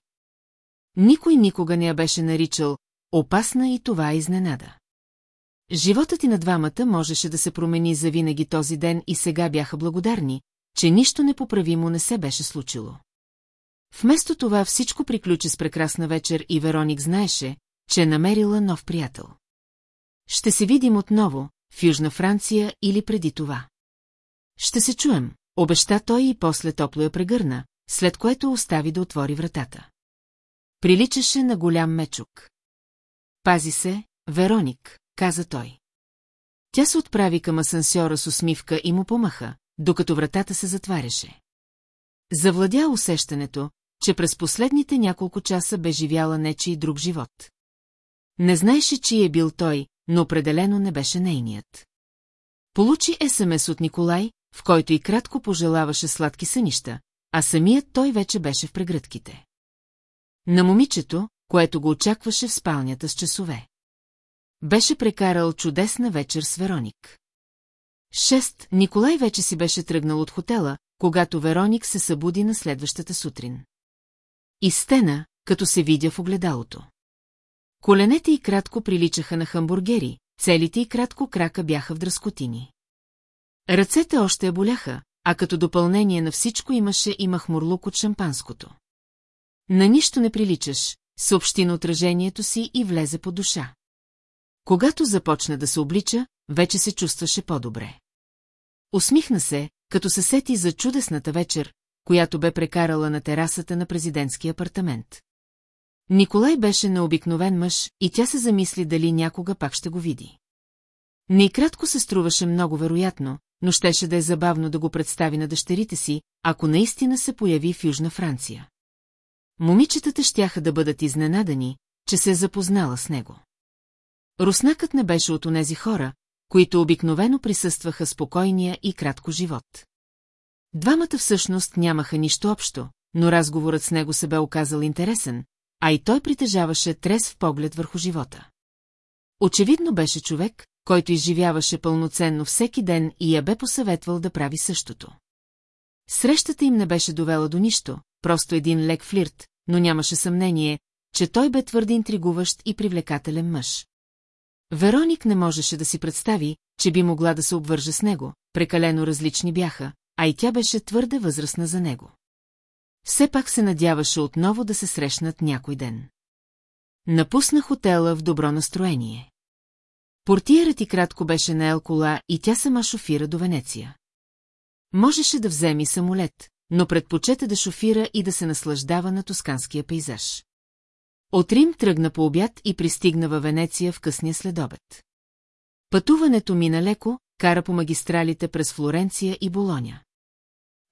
[SPEAKER 1] Никой никога не я беше наричал «опасна» и това изненада. Животът и на двамата можеше да се промени за винаги този ден и сега бяха благодарни, че нищо непоправимо не се беше случило. Вместо това всичко приключи с прекрасна вечер и Вероник знаеше, че е намерила нов приятел. Ще се видим отново, в Южна Франция или преди това. Ще се чуем, обеща той и после топло я прегърна, след което остави да отвори вратата. Приличаше на голям мечук. Пази се, Вероник, каза той. Тя се отправи към асансьора с усмивка и му помаха, докато вратата се затваряше. Завладя усещането, че през последните няколко часа бе живяла нечи и друг живот. Не знаеше, чий е бил той, но определено не беше нейният. Получи СМС от Николай, в който и кратко пожелаваше сладки сънища, а самият той вече беше в прегръдките. На момичето, което го очакваше в спалнята с часове. Беше прекарал чудесна вечер с Вероник. Шест. Николай вече си беше тръгнал от хотела, когато Вероник се събуди на следващата сутрин. И стена, като се видя в огледалото. Коленете й кратко приличаха на хамбургери, целите й кратко крака бяха в дръскотини. Ръцете още я боляха, а като допълнение на всичко имаше и махмурлук от шампанското. На нищо не приличаш, съобщи на отражението си и влезе по душа. Когато започна да се облича, вече се чувстваше по-добре. Усмихна се, като се сети за чудесната вечер, която бе прекарала на терасата на президентския апартамент. Николай беше необикновен мъж и тя се замисли дали някога пак ще го види. Не кратко се струваше много вероятно, но щеше да е забавно да го представи на дъщерите си, ако наистина се появи в Южна Франция. Момичетата щяха да бъдат изненадани, че се е запознала с него. Руснакът не беше от онези хора, които обикновено присъстваха спокойния и кратко живот. Двамата всъщност нямаха нищо общо, но разговорът с него се бе оказал интересен, а и той притежаваше в поглед върху живота. Очевидно беше човек, който изживяваше пълноценно всеки ден и я бе посъветвал да прави същото. Срещата им не беше довела до нищо, просто един лек флирт, но нямаше съмнение, че той бе твърде интригуващ и привлекателен мъж. Вероник не можеше да си представи, че би могла да се обвърже с него, прекалено различни бяха, а и тя беше твърде възрастна за него. Все пак се надяваше отново да се срещнат някой ден. Напусна хотела в добро настроение. Портиерът и кратко беше на Елкола и тя сама шофира до Венеция. Можеше да вземи самолет, но предпочете да шофира и да се наслаждава на тосканския пейзаж. От Рим тръгна по обяд и пристигна във Венеция в късния следобед. Пътуването мина леко, кара по магистралите през Флоренция и Болоня.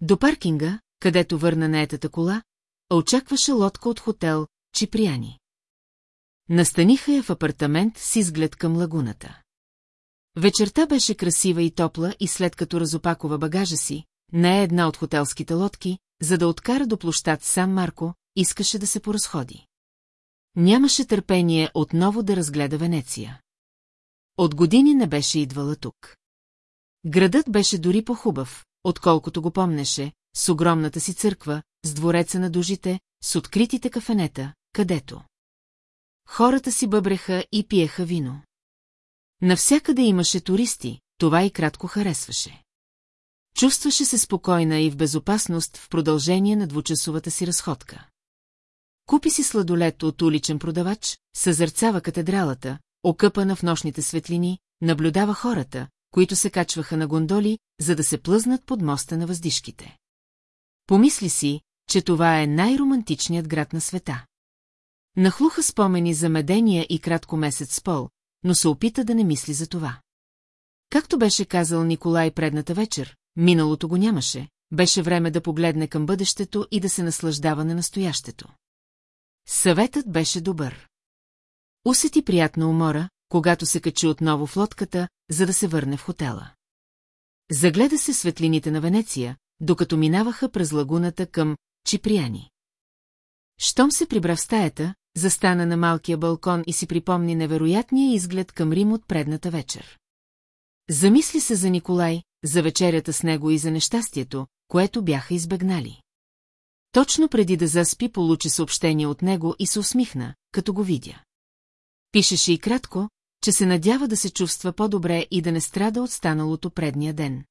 [SPEAKER 1] До паркинга, където върна наетата кола, очакваше лодка от хотел Чиприани. Настаниха я в апартамент с изглед към лагуната. Вечерта беше красива и топла и след като разопакова багажа си, не е една от хотелските лодки, за да откара до площад сам Марко, искаше да се поразходи. Нямаше търпение отново да разгледа Венеция. От години не беше идвала тук. Градът беше дори по-хубав, отколкото го помнеше, с огромната си църква, с двореца на дужите, с откритите кафенета, където. Хората си бъбреха и пиеха вино. Навсякъде имаше туристи, това и кратко харесваше. Чувстваше се спокойна и в безопасност в продължение на двучасовата си разходка. Купи си сладолет от уличен продавач, съзърцава катедралата, окъпана в нощните светлини, наблюдава хората, които се качваха на гондоли, за да се плъзнат под моста на въздишките. Помисли си, че това е най-романтичният град на света. Нахлуха спомени за медения и кратко месец пол, но се опита да не мисли за това. Както беше казал Николай предната вечер, Миналото го нямаше, беше време да погледне към бъдещето и да се наслаждава на настоящето. Съветът беше добър. Усети приятна умора, когато се качи отново в лодката, за да се върне в хотела. Загледа се светлините на Венеция, докато минаваха през лагуната към Чиприяни. Штом се прибра в стаята, застана на малкия балкон и си припомни невероятния изглед към Рим от предната вечер. Замисли се за Николай, за вечерята с него и за нещастието, което бяха избегнали. Точно преди да заспи получи съобщение от него и се усмихна, като го видя. Пишеше и кратко, че се надява да се чувства по-добре и да не страда от станалото предния ден.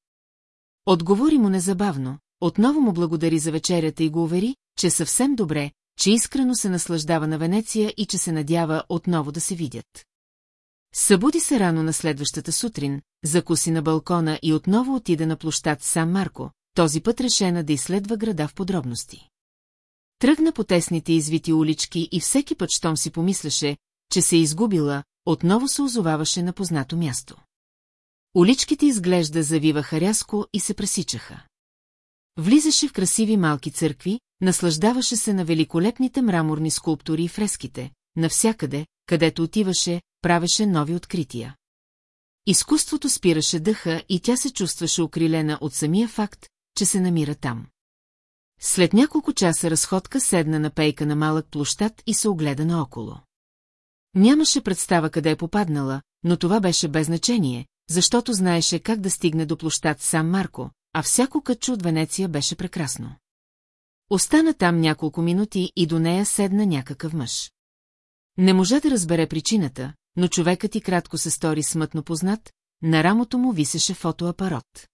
[SPEAKER 1] Отговори му незабавно, отново му благодари за вечерята и го увери, че е съвсем добре, че искрено се наслаждава на Венеция и че се надява отново да се видят. Събуди се рано на следващата сутрин, закуси на балкона и отново отида на площад Сан Марко, този път решена да изследва града в подробности. Тръгна по тесните извити улички и всеки път, щом си помисляше, че се е изгубила, отново се озоваваше на познато място. Уличките изглежда завиваха рязко и се пресичаха. Влизаше в красиви малки църкви, наслаждаваше се на великолепните мраморни скулптури и фреските, навсякъде, където отиваше, правеше нови открития. Изкуството спираше дъха и тя се чувстваше окрилена от самия факт, че се намира там. След няколко часа разходка седна на пейка на малък площад и се огледа наоколо. Нямаше представа къде е попаднала, но това беше без значение, защото знаеше как да стигне до площад сам Марко, а всяко кътче от Венеция беше прекрасно. Остана там няколко минути и до нея седна някакъв мъж. Не можа да разбере причината, но човекът и кратко се стори смътно познат, на рамото му висеше фотоапарат.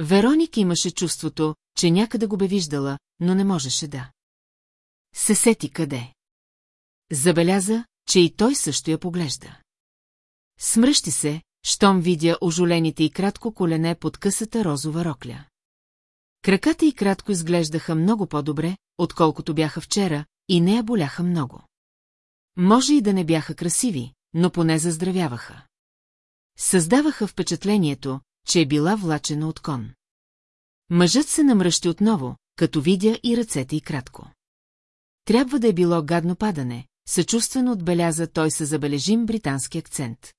[SPEAKER 1] Вероник имаше чувството, че някъде го бе виждала, но не можеше да. Се сети къде. Забеляза, че и той също я поглежда. Смръщи се, щом видя ожолените и кратко колене под късата розова рокля. Краката и кратко изглеждаха много по-добре, отколкото бяха вчера, и не я боляха много. Може и да не бяха красиви, но поне заздравяваха. Създаваха впечатлението, че е била влачена от кон. Мъжът се намръщи отново, като видя и ръцете и кратко. Трябва да е било гадно падане, съчувствено отбеляза той със забележим британски акцент.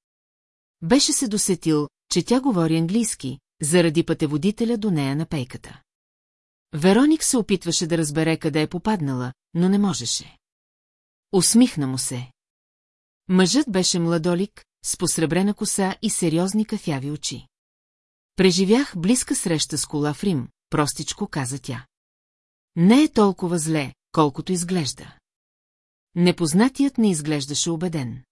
[SPEAKER 1] Беше се досетил, че тя говори английски, заради пътеводителя до нея на пейката. Вероник се опитваше да разбере къде е попаднала, но не можеше. Усмихна му се. Мъжът беше младолик, с посребрена коса и сериозни кафяви очи. Преживях близка среща с кола в Рим, простичко каза тя. Не е толкова зле, колкото изглежда. Непознатият не изглеждаше убеден.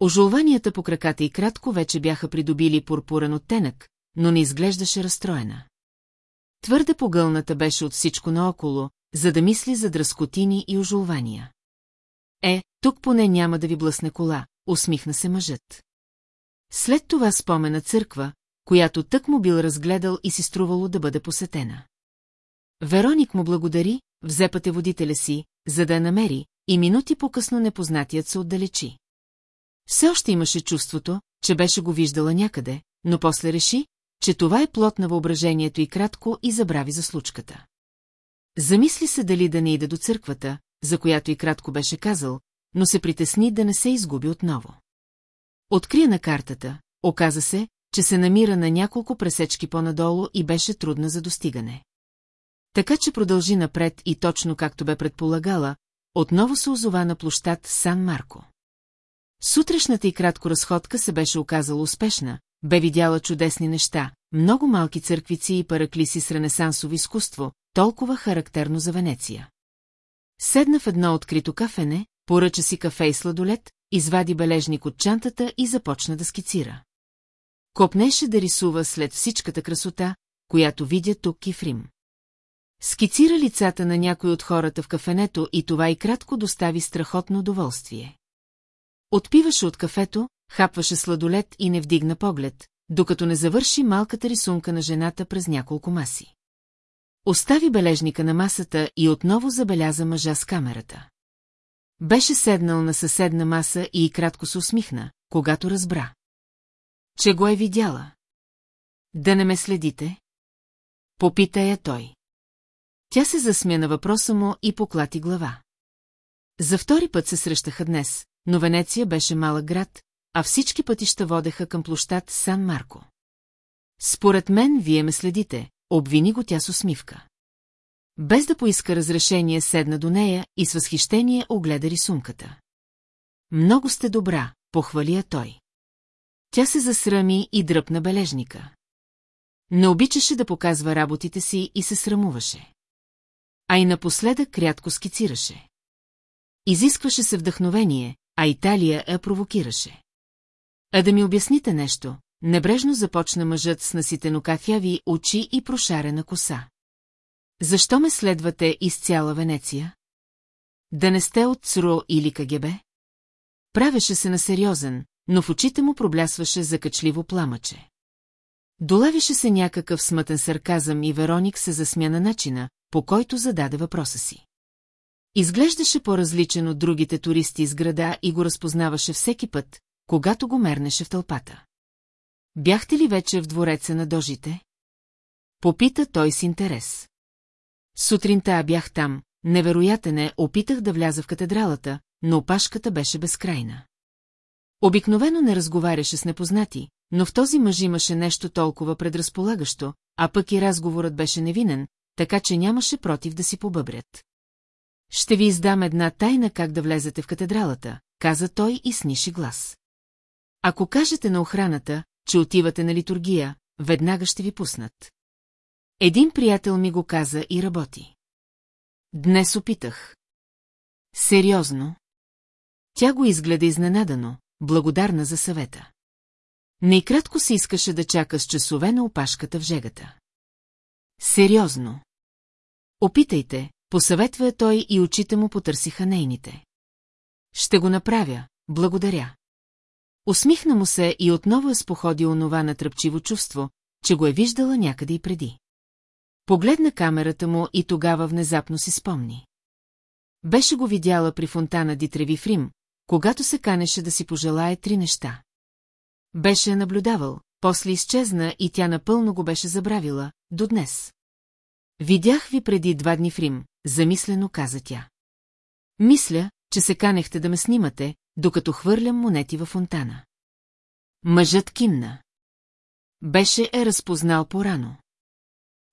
[SPEAKER 1] Ожулванията по краката и кратко вече бяха придобили пурпурен оттенък, но не изглеждаше разстроена. Твърде погълната беше от всичко наоколо, за да мисли за дръскотини и ожулвания. Е, тук поне няма да ви блъсне кола, усмихна се мъжът. След това спомена църква, която тък му бил разгледал и си струвало да бъде посетена. Вероник му благодари, взе водителя си, за да я намери, и минути по-късно непознатият се отдалечи. Все още имаше чувството, че беше го виждала някъде, но после реши, че това е плод на въображението и кратко и забрави за случката. Замисли се дали да не иде до църквата, за която и кратко беше казал, но се притесни да не се изгуби отново. Открия на картата, оказа се, че се намира на няколко пресечки по-надолу и беше трудна за достигане. Така че продължи напред и точно както бе предполагала, отново се озова на площад Сан Марко. Сутрешната и кратко разходка се беше оказала успешна, бе видяла чудесни неща, много малки църквици и параклиси с ренесансово изкуство, толкова характерно за Венеция. Седна в едно открито кафене, поръча си кафе и сладолет, извади бележник от чантата и започна да скицира. Копнеше да рисува след всичката красота, която видя тук и в Рим. Скицира лицата на някой от хората в кафенето и това и кратко достави страхотно удоволствие. Отпиваше от кафето, хапваше сладолет и не вдигна поглед, докато не завърши малката рисунка на жената през няколко маси. Остави бележника на масата и отново забеляза мъжа с камерата. Беше седнал на съседна маса и кратко се усмихна, когато разбра. Че го е видяла. Да не ме следите? Попита я той. Тя се засмя на въпроса му и поклати глава. За втори път се срещаха днес, но Венеция беше малък град, а всички пътища водеха към площад Сан Марко. Според мен вие ме следите, Обвини го тя с усмивка. Без да поиска разрешение, седна до нея и с възхищение огледа рисунката. Много сте добра, похвали той. Тя се засрами и дръпна бележника. Не обичаше да показва работите си и се срамуваше. А и напоследък рядко скицираше. Изискваше се вдъхновение, а Италия я провокираше. А да ми обясните нещо, Небрежно започна мъжът с наситено кафяви очи и прошарена коса. Защо ме следвате из цяла Венеция? Да не сте от цуро или КГБ? Правеше се на сериозен, но в очите му проблясваше закачливо пламъче. Долавише се някакъв смътен сарказъм и Вероник се засмя на начина, по който зададе въпроса си. Изглеждаше по-различен от другите туристи из града и го разпознаваше всеки път, когато го мернеше в тълпата. Бяхте ли вече в двореца на дожите? Попита той с интерес. Сутринта бях там, невероятен е, опитах да вляза в катедралата, но опашката беше безкрайна. Обикновено не разговаряше с непознати, но в този мъж имаше нещо толкова предразполагащо, а пък и разговорът беше невинен, така че нямаше против да си побъбрят. Ще ви издам една тайна как да влезете в катедралата, каза той и сниши глас. Ако кажете на охраната, че отивате на литургия, веднага ще ви пуснат. Един приятел ми го каза и работи. Днес опитах. Сериозно. Тя го изгледа изненадано, благодарна за съвета. Найкратко се искаше да чака с часове на опашката в жегата. Сериозно. Опитайте, посъветва той и очите му потърсиха нейните. Ще го направя, благодаря. Усмихна му се и отново е споходи онова натръпчиво чувство, че го е виждала някъде и преди. Погледна камерата му и тогава внезапно си спомни. Беше го видяла при фонтана Дитреви в Рим, когато се канеше да си пожелае три неща. Беше я наблюдавал, после изчезна и тя напълно го беше забравила, до днес. Видях ви преди два дни в Рим, замислено каза тя. Мисля, че се канехте да ме снимате, докато хвърлям монети във фонтана. Мъжът кимна. Беше е разпознал порано.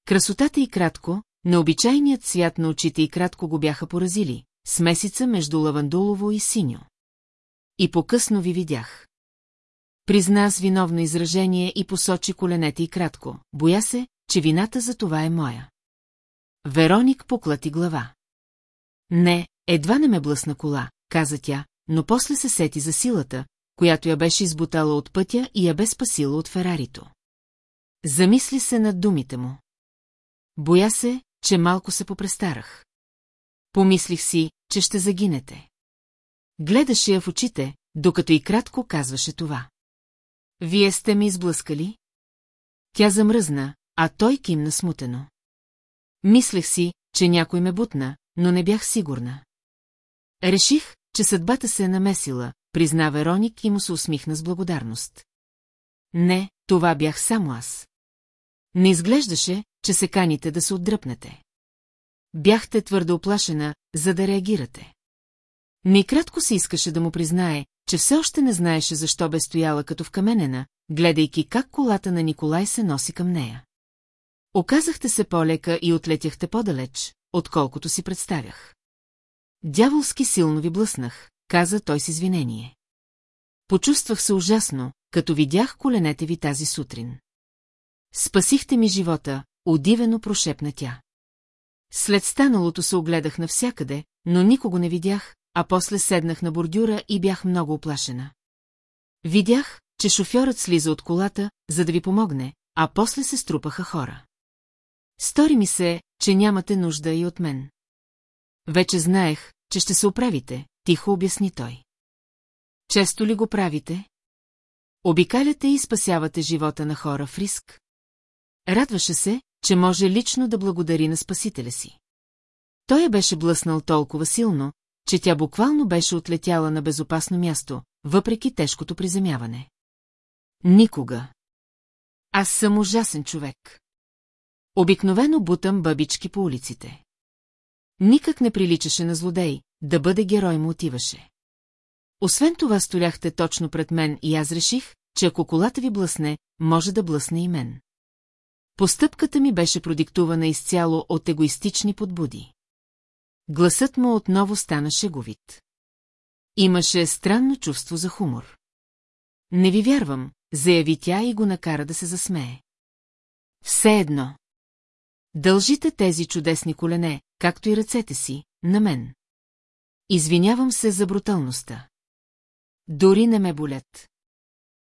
[SPEAKER 1] Красотата и кратко, необичайният свят на очите и кратко го бяха поразили, смесица между лавандулово и синьо. И по-късно ви видях. Призна с виновно изражение и посочи коленете и кратко. Боя се, че вината за това е моя. Вероник поклати глава. Не, едва не ме блъсна кола, каза тя, но после се сети за силата, която я беше избутала от пътя и я бе спасила от Ферарито. Замисли се над думите му. Боя се, че малко се попрестарах. Помислих си, че ще загинете. Гледаше я в очите, докато и кратко казваше това. Вие сте ми изблъскали? Тя замръзна, а той кимна смутено. Мислех си, че някой ме бутна, но не бях сигурна. Реших, че съдбата се е намесила, призна Вероник и му се усмихна с благодарност. Не, това бях само аз. Не изглеждаше, че се каните да се отдръпнете. Бяхте твърдо оплашена, за да реагирате. Некратко се искаше да му признае, че все още не знаеше защо бе стояла като вкаменена, гледайки как колата на Николай се носи към нея. Оказахте се по-лека и отлетяхте по-далеч, отколкото си представях. Дяволски силно ви блъснах, каза той с извинение. Почувствах се ужасно, като видях коленете ви тази сутрин. Спасихте ми живота, удивено прошепна тя. След станалото се огледах навсякъде, но никого не видях, а после седнах на бордюра и бях много оплашена. Видях, че шофьорът слиза от колата, за да ви помогне, а после се струпаха хора. Стори ми се, че нямате нужда и от мен. Вече знаех, че ще се оправите, тихо обясни той. Често ли го правите? Обикаляте и спасявате живота на хора в риск. Радваше се, че може лично да благодари на спасителя си. Той я беше блъснал толкова силно, че тя буквално беше отлетяла на безопасно място, въпреки тежкото приземяване. Никога. Аз съм ужасен човек. Обикновено бутам бабички по улиците. Никак не приличаше на злодей, да бъде герой му отиваше. Освен това столяхте точно пред мен и аз реших, че ако колата ви блъсне, може да блъсне и мен. Постъпката ми беше продиктувана изцяло от егоистични подбуди. Гласът му отново стана шеговит. Имаше странно чувство за хумор. Не ви вярвам, заяви тя и го накара да се засмее. Все едно. Дължите тези чудесни колене, както и ръцете си, на мен. Извинявам се за бруталността. Дори не ме болят.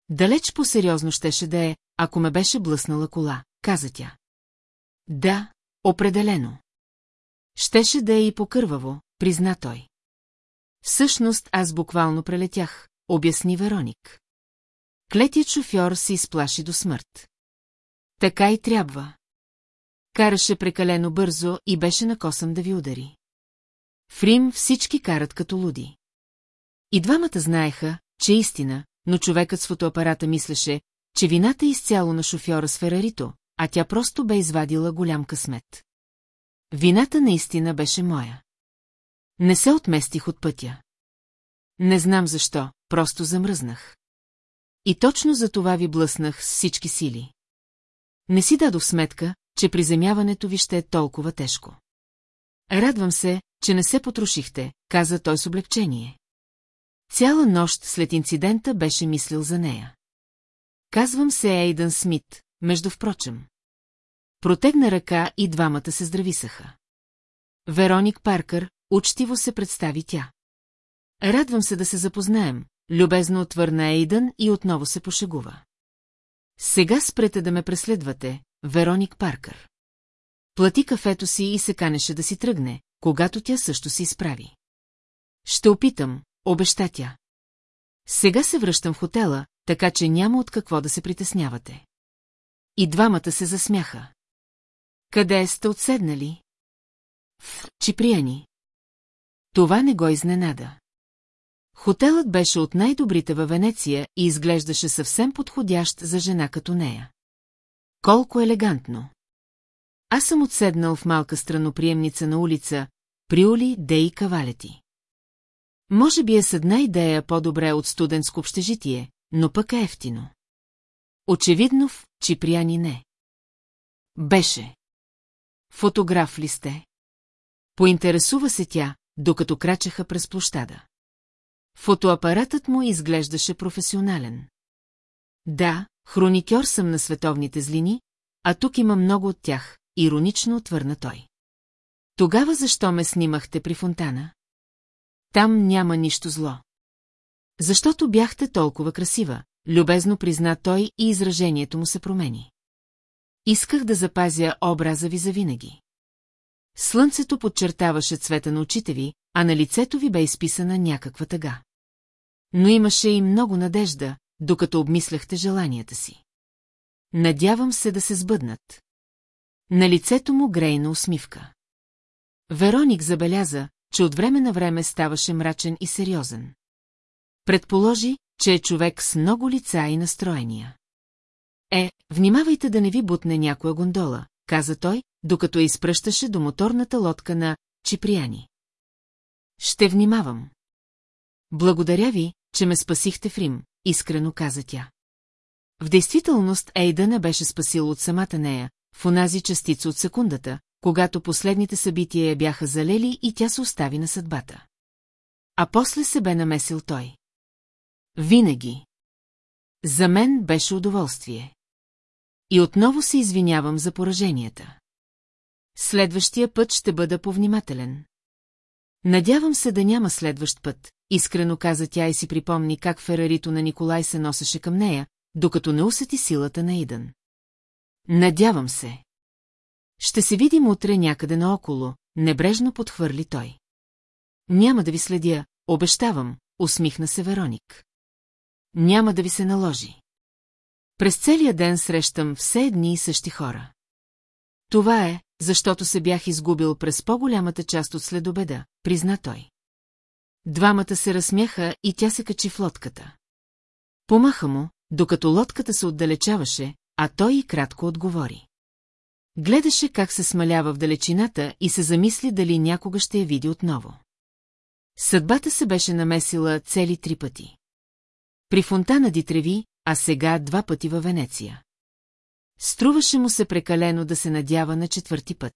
[SPEAKER 1] Далеч по-сериозно щеше да е, ако ме беше блъснала кола, каза тя. Да, определено. Щеше да е и покърваво, призна той. Всъщност аз буквално прелетях, обясни Вероник. Клетият шофьор се изплаши до смърт. Така и трябва караше прекалено бързо и беше косъм да ви удари. В Рим всички карат като луди. И двамата знаеха, че е истина, но човекът с фотоапарата мислеше, че вината е изцяло на шофьора с Ферарито, а тя просто бе извадила голям късмет. Вината наистина беше моя. Не се отместих от пътя. Не знам защо, просто замръзнах. И точно за това ви блъснах с всички сили. Не си дадох сметка, че приземяването ви ще е толкова тежко. Радвам се, че не се потрошихте, каза той с облегчение. Цяла нощ след инцидента беше мислил за нея. Казвам се Ейдън Смит, между впрочем. Протегна ръка и двамата се здрависаха. Вероник Паркър, учтиво се представи тя. Радвам се да се запознаем, любезно отвърна Ейдън и отново се пошегува. Сега спрете да ме преследвате, Вероник Паркър. Плати кафето си и се канеше да си тръгне, когато тя също се изправи. Ще опитам, обеща тя. Сега се връщам в хотела, така че няма от какво да се притеснявате. И двамата се засмяха. Къде сте отседнали? В Чиприяни. Това не го изненада. Хотелът беше от най-добрите във Венеция и изглеждаше съвсем подходящ за жена като нея. Колко елегантно! Аз съм отседнал в малка страноприемница на улица, Приоли, Дей Кавалети. Може би е с една идея по-добре от студентско общежитие, но пък е ефтино. Очевидно в Чиприани не. Беше. Фотограф ли сте? Поинтересува се тя, докато крачеха през площада. Фотоапаратът му изглеждаше професионален. Да, Хроникьор съм на световните злини, а тук има много от тях, иронично отвърна той. Тогава защо ме снимахте при фонтана? Там няма нищо зло. Защото бяхте толкова красива, любезно призна той и изражението му се промени. Исках да запазя образа ви завинаги. Слънцето подчертаваше цвета на очите ви, а на лицето ви бе изписана някаква тъга. Но имаше и много надежда, докато обмисляхте желанията си. Надявам се да се сбъднат. На лицето му грейна усмивка. Вероник забеляза, че от време на време ставаше мрачен и сериозен. Предположи, че е човек с много лица и настроения. Е, внимавайте да не ви бутне някоя гондола, каза той, докато я изпръщаше до моторната лодка на Чиприяни. Ще внимавам. Благодаря ви, че ме спасихте в Рим, искрено каза тя. В действителност Ейда не беше спасил от самата нея, в онази частица от секундата, когато последните събития я бяха залели и тя се остави на съдбата. А после се бе намесил той. Винаги. За мен беше удоволствие. И отново се извинявам за пораженията. Следващия път ще бъда повнимателен. Надявам се да няма следващ път, искрено каза тя и си припомни как ферарито на Николай се носеше към нея, докато не усети силата на Идън. Надявам се. Ще се видим утре някъде наоколо, небрежно подхвърли той. Няма да ви следя, обещавам, усмихна се Вероник. Няма да ви се наложи. През целия ден срещам все едни и същи хора. Това е, защото се бях изгубил през по-голямата част от следобеда, призна той. Двамата се разсмяха и тя се качи в лодката. Помаха му, докато лодката се отдалечаваше, а той и кратко отговори. Гледаше как се смалява в далечината и се замисли дали някога ще я види отново. Съдбата се беше намесила цели три пъти. При фонтана Дитреви, а сега два пъти във Венеция. Струваше му се прекалено да се надява на четвърти път.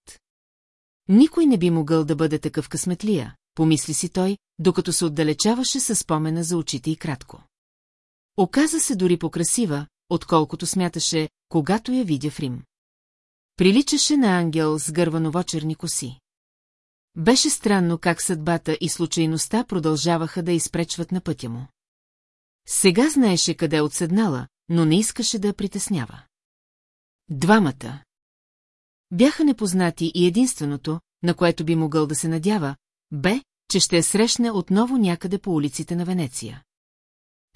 [SPEAKER 1] Никой не би могъл да бъде такъв късметлия, помисли си той, докато се отдалечаваше със спомена за очите и кратко. Оказа се дори покрасива, отколкото смяташе, когато я видя в Рим. Приличаше на ангел с гървановочерни коси. Беше странно как съдбата и случайността продължаваха да изпречват на пътя му. Сега знаеше къде е отседнала, но не искаше да я притеснява. Двамата. Бяха непознати и единственото, на което би могъл да се надява, бе, че ще я е срещне отново някъде по улиците на Венеция.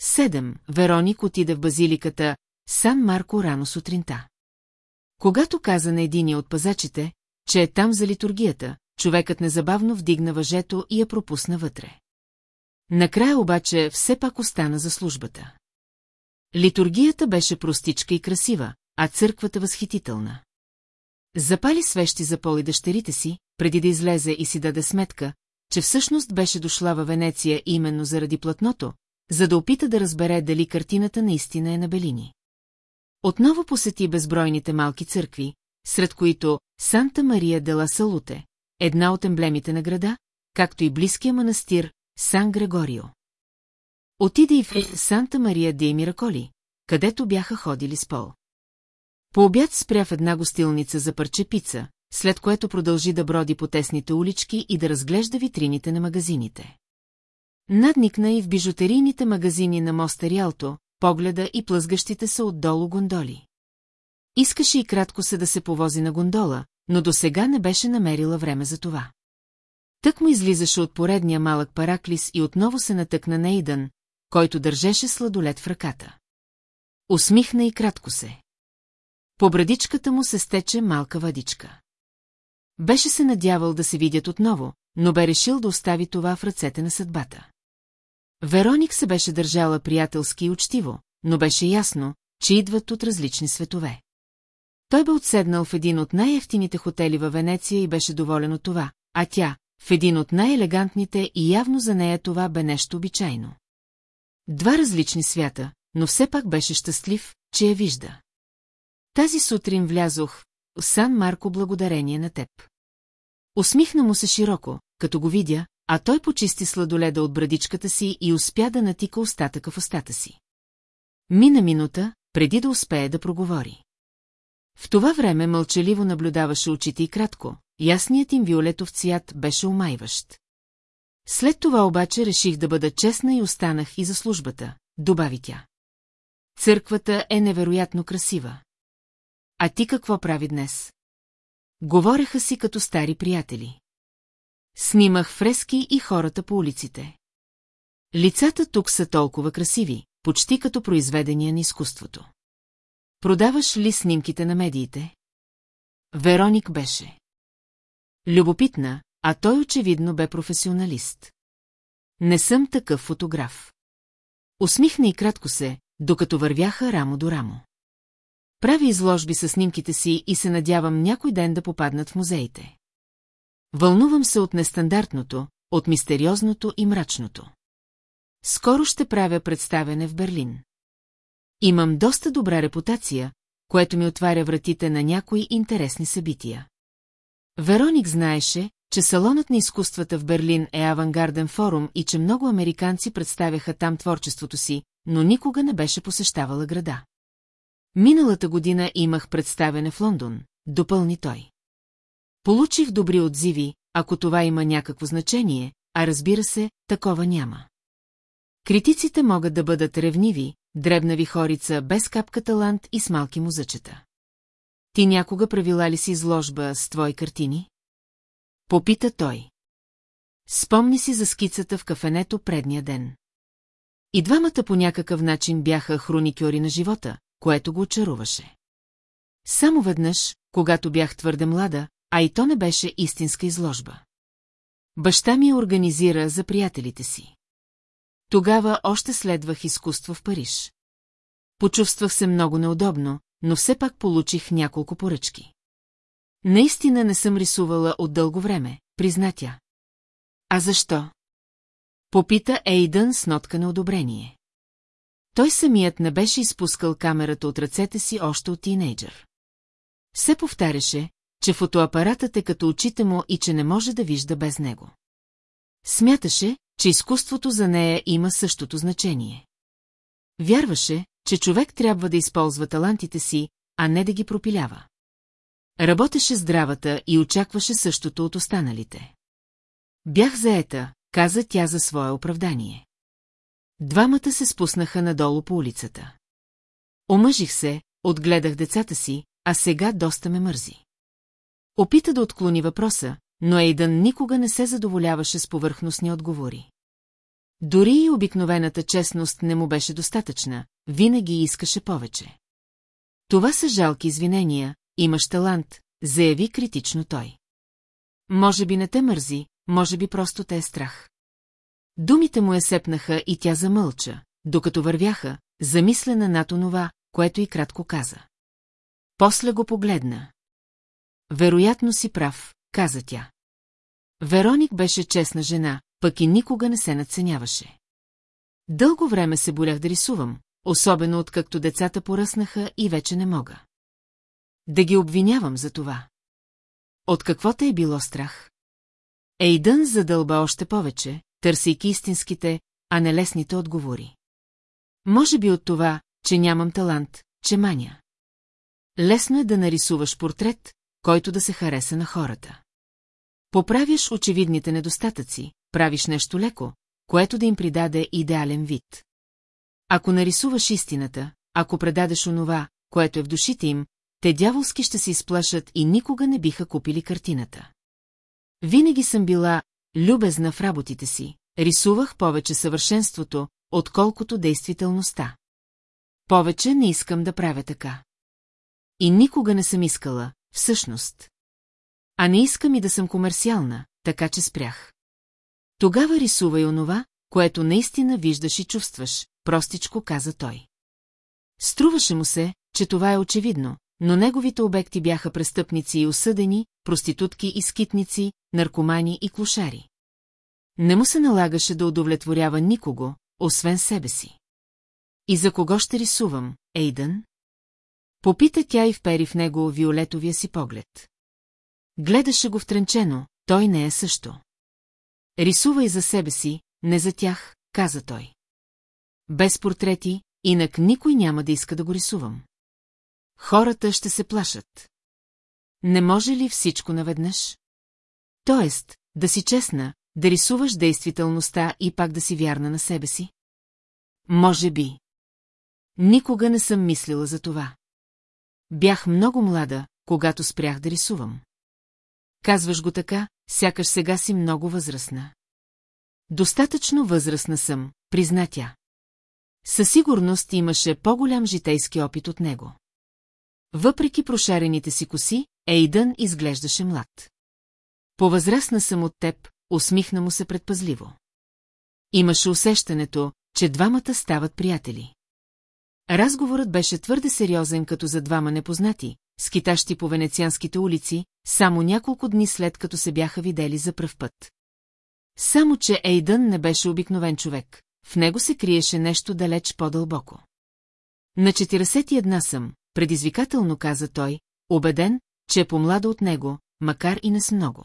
[SPEAKER 1] Седем. Вероник отида в базиликата Сан Марко рано сутринта. Когато каза на единия от пазачите, че е там за литургията, човекът незабавно вдигна въжето и я пропусна вътре. Накрая обаче все пак остана за службата. Литургията беше простичка и красива, а църквата възхитителна. Запали свещи за пол и дъщерите си, преди да излезе и си даде сметка, че всъщност беше дошла във Венеция именно заради платното, за да опита да разбере дали картината наистина е на Белини. Отново посети безбройните малки църкви, сред които Санта Мария дела Салуте, една от емблемите на града, както и близкия манастир Сан Грегорио. Отиде и в е. Санта Мария де Мираколи, където бяха ходили с пол. По обяд спря в една гостилница за парчепица, след което продължи да броди по тесните улички и да разглежда витрините на магазините. Надникна и в бижутерийните магазини на моста Риалто, погледа и плъзгащите се отдолу гондоли. Искаше и кратко се да се повози на гондола, но до сега не беше намерила време за това. Тък му излизаше от поредния малък параклис и отново се натъкна на Идън, който държеше сладолет в ръката. Усмихна и кратко се. По брадичката му се стече малка въдичка. Беше се надявал да се видят отново, но бе решил да остави това в ръцете на съдбата. Вероник се беше държала приятелски и учтиво, но беше ясно, че идват от различни светове. Той бе отседнал в един от най-ефтините хотели във Венеция и беше доволен от това, а тя – в един от най-елегантните и явно за нея това бе нещо обичайно. Два различни свята, но все пак беше щастлив, че я вижда. Тази сутрин влязох в Сан Марко благодарение на теб. Усмихна му се широко, като го видя, а той почисти сладоледа от брадичката си и успя да натика остатъка в устата си. Мина минута, преди да успее да проговори. В това време мълчаливо наблюдаваше очите и кратко, ясният им виолетов цвят беше омайващ. След това обаче реших да бъда честна и останах и за службата, добави тя. Църквата е невероятно красива. А ти какво прави днес? Говореха си като стари приятели. Снимах фрески и хората по улиците. Лицата тук са толкова красиви, почти като произведения на изкуството. Продаваш ли снимките на медиите? Вероник беше. Любопитна, а той очевидно бе професионалист. Не съм такъв фотограф. Усмихна и кратко се, докато вървяха рамо до рамо. Прави изложби със снимките си и се надявам някой ден да попаднат в музеите. Вълнувам се от нестандартното, от мистериозното и мрачното. Скоро ще правя представене в Берлин. Имам доста добра репутация, което ми отваря вратите на някои интересни събития. Вероник знаеше, че Салонът на изкуствата в Берлин е авангарден форум и че много американци представяха там творчеството си, но никога не беше посещавала града. Миналата година имах представене в Лондон, допълни той. Получих добри отзиви, ако това има някакво значение, а разбира се, такова няма. Критиците могат да бъдат ревниви, дребнави хорица без капка талант и с малки музъчета. Ти някога правила ли си изложба с твои картини? Попита той. Спомни си за скицата в кафенето предния ден. И двамата по някакъв начин бяха хроникьори на живота, което го очаруваше. Само веднъж, когато бях твърде млада, а и то не беше истинска изложба. Баща ми я организира за приятелите си. Тогава още следвах изкуство в Париж. Почувствах се много неудобно, но все пак получих няколко поръчки. Наистина не съм рисувала от дълго време, призна тя. А защо? Попита Ейдън с нотка на одобрение. Той самият не беше изпускал камерата от ръцете си още от тинейджър. Се повтаряше, че фотоапаратът е като очите му и че не може да вижда без него. Смяташе, че изкуството за нея има същото значение. Вярваше, че човек трябва да използва талантите си, а не да ги пропилява. Работеше здравата и очакваше същото от останалите. Бях заета, каза тя за свое оправдание. Двамата се спуснаха надолу по улицата. Омъжих се, отгледах децата си, а сега доста ме мързи. Опита да отклони въпроса, но Ейдън никога не се задоволяваше с повърхностни отговори. Дори и обикновената честност не му беше достатъчна, винаги искаше повече. Това са жалки извинения, имаш талант, заяви критично той. Може би не те мързи, може би просто те е страх. Думите му я сепнаха и тя замълча, докато вървяха, замислена над онова, което и кратко каза. После го погледна. Вероятно си прав, каза тя. Вероник беше честна жена, пък и никога не се надценяваше. Дълго време се болях да рисувам, особено откакто децата поръснаха и вече не мога. Да ги обвинявам за това. От какво те е било страх? Ейдън задълба още повече, търсейки истинските, а не лесните отговори. Може би от това, че нямам талант, че маня. Лесно е да нарисуваш портрет, който да се хареса на хората. Поправяш очевидните недостатъци, правиш нещо леко, което да им придаде идеален вид. Ако нарисуваш истината, ако предадеш онова, което е в душите им, те дяволски ще се изплашат и никога не биха купили картината. Винаги съм била любезна в работите си, рисувах повече съвършенството, отколкото действителността. Повече не искам да правя така. И никога не съм искала, всъщност. А не искам и да съм комерциална, така че спрях. Тогава рисувай онова, което наистина виждаш и чувстваш, простичко каза той. Струваше му се, че това е очевидно, но неговите обекти бяха престъпници и осъдени, проститутки и скитници, наркомани и клошари. Не му се налагаше да удовлетворява никого, освен себе си. И за кого ще рисувам, Ейдън? Попита тя и впери в него виолетовия си поглед. Гледаше го втренчено, той не е също. Рисувай за себе си, не за тях, каза той. Без портрети, инак никой няма да иска да го рисувам. Хората ще се плашат. Не може ли всичко наведнъж? Тоест, да си честна, да рисуваш действителността и пак да си вярна на себе си? Може би. Никога не съм мислила за това. Бях много млада, когато спрях да рисувам. Казваш го така, сякаш сега си много възрастна. Достатъчно възрастна съм, призна тя. Със сигурност имаше по-голям житейски опит от него. Въпреки прошарените си коси, Ейдън изглеждаше млад. Повъзрастна съм от теб, усмихна му се предпазливо. Имаше усещането, че двамата стават приятели. Разговорът беше твърде сериозен като за двама непознати, скитащи по венецианските улици, само няколко дни след като се бяха видели за пръв път. Само, че Ейдън не беше обикновен човек, в него се криеше нещо далеч по-дълбоко. На 41 съм, предизвикателно каза той, убеден, че е по по-млада от него, макар и не с много.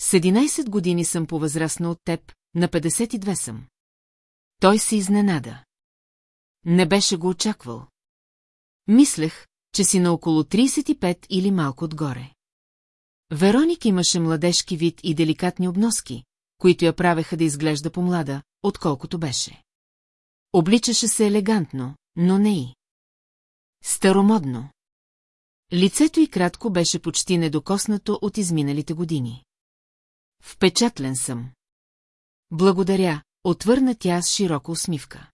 [SPEAKER 1] С 11 години съм повъзрастна от теб, на 52 съм. Той се изненада. Не беше го очаквал. Мислех, че си на около 35 или малко отгоре. Вероник имаше младежки вид и деликатни обноски, които я правеха да изглежда по-млада, отколкото беше. Обличаше се елегантно, но не и. Старомодно. Лицето й кратко беше почти недокоснато от изминалите години. Впечатлен съм. Благодаря, отвърна тя с широка усмивка.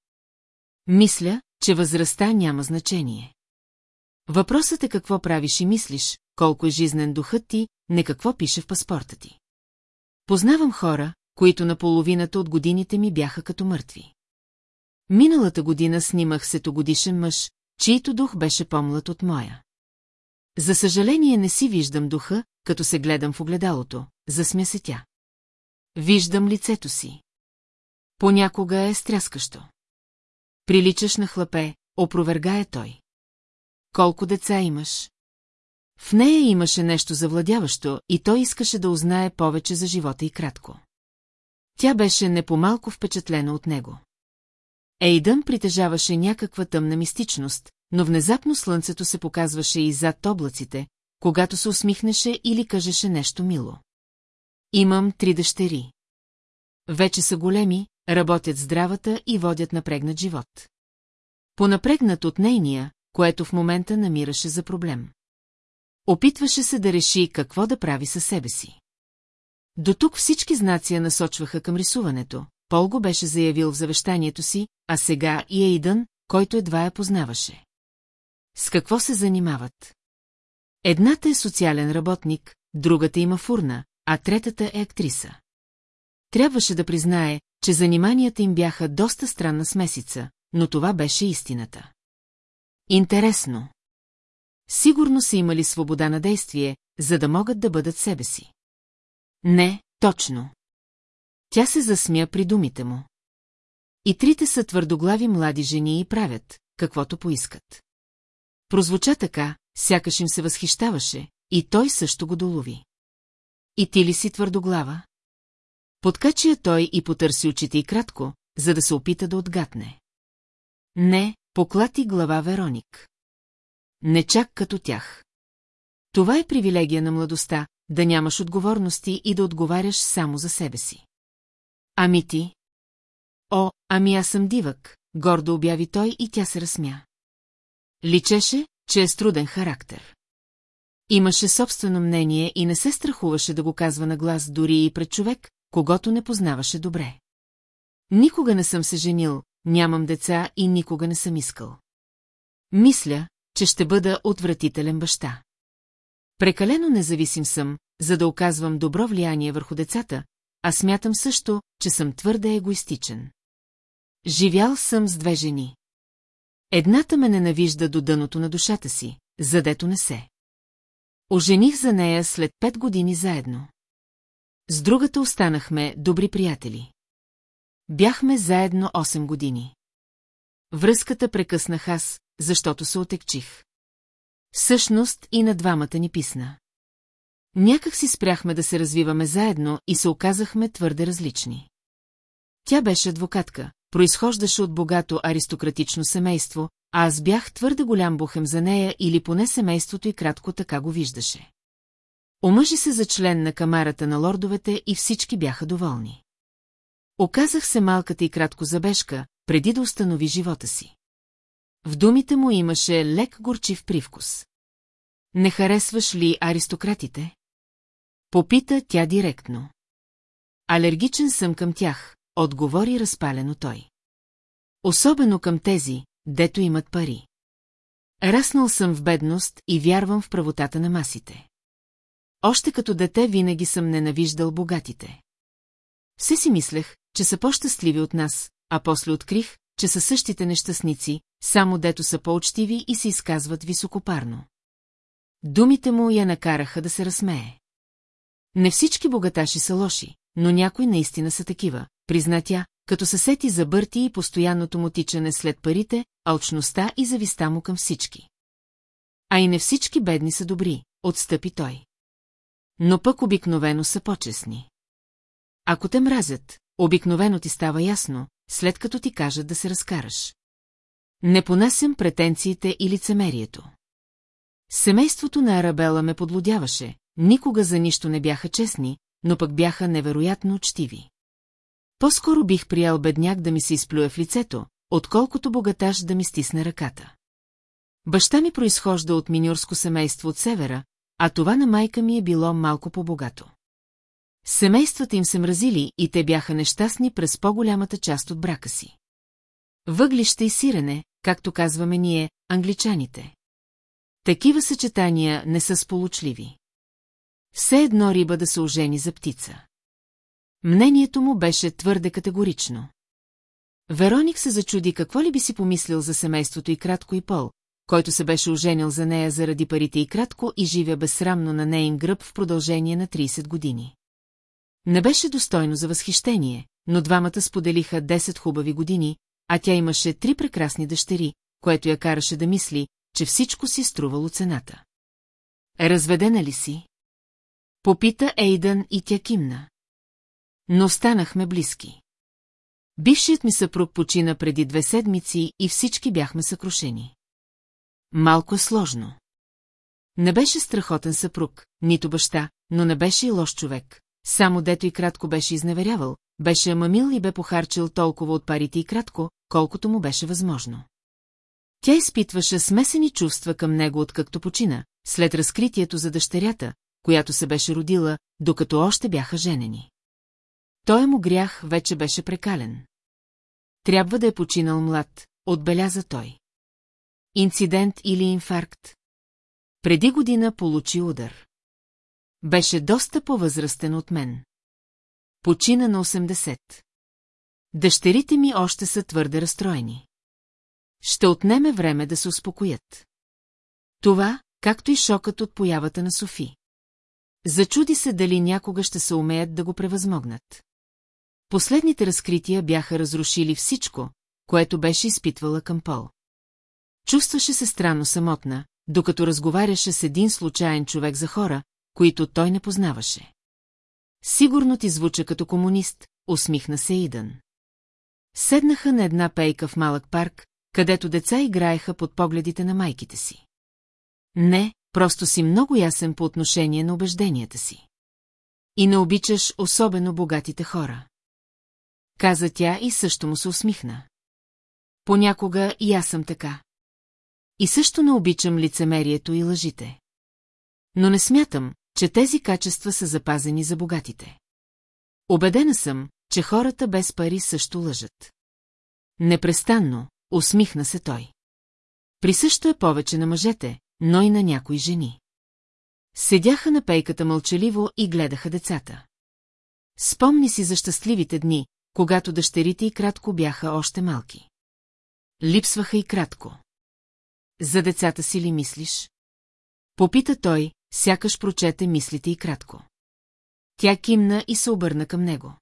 [SPEAKER 1] Мисля, че възрастта няма значение. Въпросът е какво правиш и мислиш, колко е жизнен духът ти, не какво пише в паспорта ти. Познавам хора, които на половината от годините ми бяха като мъртви. Миналата година снимах сетогодишен мъж, чийто дух беше по-млад от моя. За съжаление не си виждам духа, като се гледам в огледалото, засмя се тя. Виждам лицето си. Понякога е стряскащо. Приличаш на хлапе, опровергая той. Колко деца имаш? В нея имаше нещо завладяващо и той искаше да узнае повече за живота и кратко. Тя беше непомалко впечатлена от него. Ейдън притежаваше някаква тъмна мистичност, но внезапно слънцето се показваше и зад облаците, когато се усмихнеше или кажеше нещо мило. Имам три дъщери. Вече са големи, работят здравата и водят напрегнат живот. Понапрегнат от нейния, което в момента намираше за проблем. Опитваше се да реши какво да прави със себе си. До тук всички знаци я насочваха към рисуването, Пол го беше заявил в завещанието си, а сега и Ейдън, който едва я познаваше. С какво се занимават? Едната е социален работник, другата има фурна, а третата е актриса. Трябваше да признае, че заниманията им бяха доста странна смесица, но това беше истината. Интересно. Сигурно са имали свобода на действие, за да могат да бъдат себе си. Не, точно. Тя се засмя при думите му. И трите са твърдоглави млади жени и правят, каквото поискат. Прозвуча така, сякаш им се възхищаваше, и той също го долови. И ти ли си твърдоглава? Подкачи я той и потърси очите и кратко, за да се опита да отгатне. Не, поклати глава Вероник. Не чак като тях. Това е привилегия на младостта, да нямаш отговорности и да отговаряш само за себе си. Ами ти? О, ами аз съм дивък, гордо обяви той и тя се разсмя. Личеше, че е с труден характер. Имаше собствено мнение и не се страхуваше да го казва на глас дори и пред човек, когато не познаваше добре. Никога не съм се женил, нямам деца и никога не съм искал. Мисля, че ще бъда отвратителен баща. Прекалено независим съм, за да оказвам добро влияние върху децата, а смятам също, че съм твърде егоистичен. Живял съм с две жени. Едната ме ненавижда до дъното на душата си, задето не се. Ожених за нея след пет години заедно. С другата останахме добри приятели. Бяхме заедно 8 години. Връзката прекъснах аз, защото се отекчих. Всъщност и на двамата ни писна. Някак си спряхме да се развиваме заедно и се оказахме твърде различни. Тя беше адвокатка, произхождаше от богато аристократично семейство, а аз бях твърде голям бухем за нея или поне семейството и кратко така го виждаше. Омъжи се за член на камарата на лордовете и всички бяха доволни. Оказах се малката и кратко забежка, преди да установи живота си. В думите му имаше лек горчив привкус. Не харесваш ли аристократите? Попита тя директно. Алергичен съм към тях, отговори разпалено той. Особено към тези, дето имат пари. Раснал съм в бедност и вярвам в правотата на масите. Още като дете винаги съм ненавиждал богатите. Все си мислех, че са по-щастливи от нас, а после открих, че са същите нещастници, само дето са по-учтиви и се изказват високопарно. Думите му я накараха да се разсмее. Не всички богаташи са лоши, но някои наистина са такива, призна тя, като се сети за Бърти и постоянното му тичане след парите, алчността и зависта му към всички. А и не всички бедни са добри, отстъпи той. Но пък обикновено са по-честни. Ако те мразят, обикновено ти става ясно, след като ти кажат да се разкараш. Не понасям претенциите и лицемерието. Семейството на Арабела ме подлодяваше, никога за нищо не бяха честни, но пък бяха невероятно учтиви. По-скоро бих приял бедняк да ми се изплюе в лицето, отколкото богаташ да ми стисне ръката. Баща ми произхожда от миньорско семейство от севера, а това на майка ми е било малко по-богато. Семействата им се мразили и те бяха нещастни през по-голямата част от брака си. Въглища и сирене, както казваме ние, англичаните. Такива съчетания не са сполучливи. Все едно риба да се ожени за птица. Мнението му беше твърде категорично. Вероник се зачуди какво ли би си помислил за семейството и кратко и пол, който се беше оженил за нея заради парите и кратко и живя безсрамно на нейн гръб в продължение на 30 години. Не беше достойно за възхищение, но двамата споделиха 10 хубави години, а тя имаше три прекрасни дъщери, което я караше да мисли, че всичко си е струвало цената. Разведена ли си? Попита Ейдън и тя кимна. Но станахме близки. Бившият ми съпруг почина преди две седмици и всички бяхме съкрушени. Малко е сложно. Не беше страхотен съпруг, нито баща, но не беше и лош човек. Само дето и кратко беше изневерявал, беше мамил и бе похарчил толкова от парите и кратко, колкото му беше възможно. Тя изпитваше смесени чувства към него откакто почина, след разкритието за дъщерята, която се беше родила, докато още бяха женени. Той му грях вече беше прекален. Трябва да е починал млад, отбеляза той. Инцидент или инфаркт? Преди година получи удар. Беше доста по-възрастен от мен. Почина на 80. Дъщерите ми още са твърде разстроени. Ще отнеме време да се успокоят. Това, както и шокът от появата на Софи. Зачуди се дали някога ще се умеят да го превъзмогнат. Последните разкрития бяха разрушили всичко, което беше изпитвала към Пол. Чувстваше се странно самотна, докато разговаряше с един случайен човек за хора, които той не познаваше. Сигурно ти звуча като комунист, усмихна се Идън. Седнаха на една пейка в малък парк, където деца играеха под погледите на майките си. Не, просто си много ясен по отношение на убежденията си. И не обичаш особено богатите хора. Каза тя и също му се усмихна. Понякога и аз съм така. И също не обичам лицемерието и лъжите. Но не смятам, че тези качества са запазени за богатите. Обедена съм, че хората без пари също лъжат. Непрестанно, усмихна се той. Присъщо е повече на мъжете, но и на някои жени. Седяха на пейката мълчаливо и гледаха децата. Спомни си за щастливите дни, когато дъщерите и кратко бяха още малки. Липсваха и кратко. За децата си ли мислиш? Попита той, сякаш прочете мислите и кратко. Тя кимна и се обърна към него.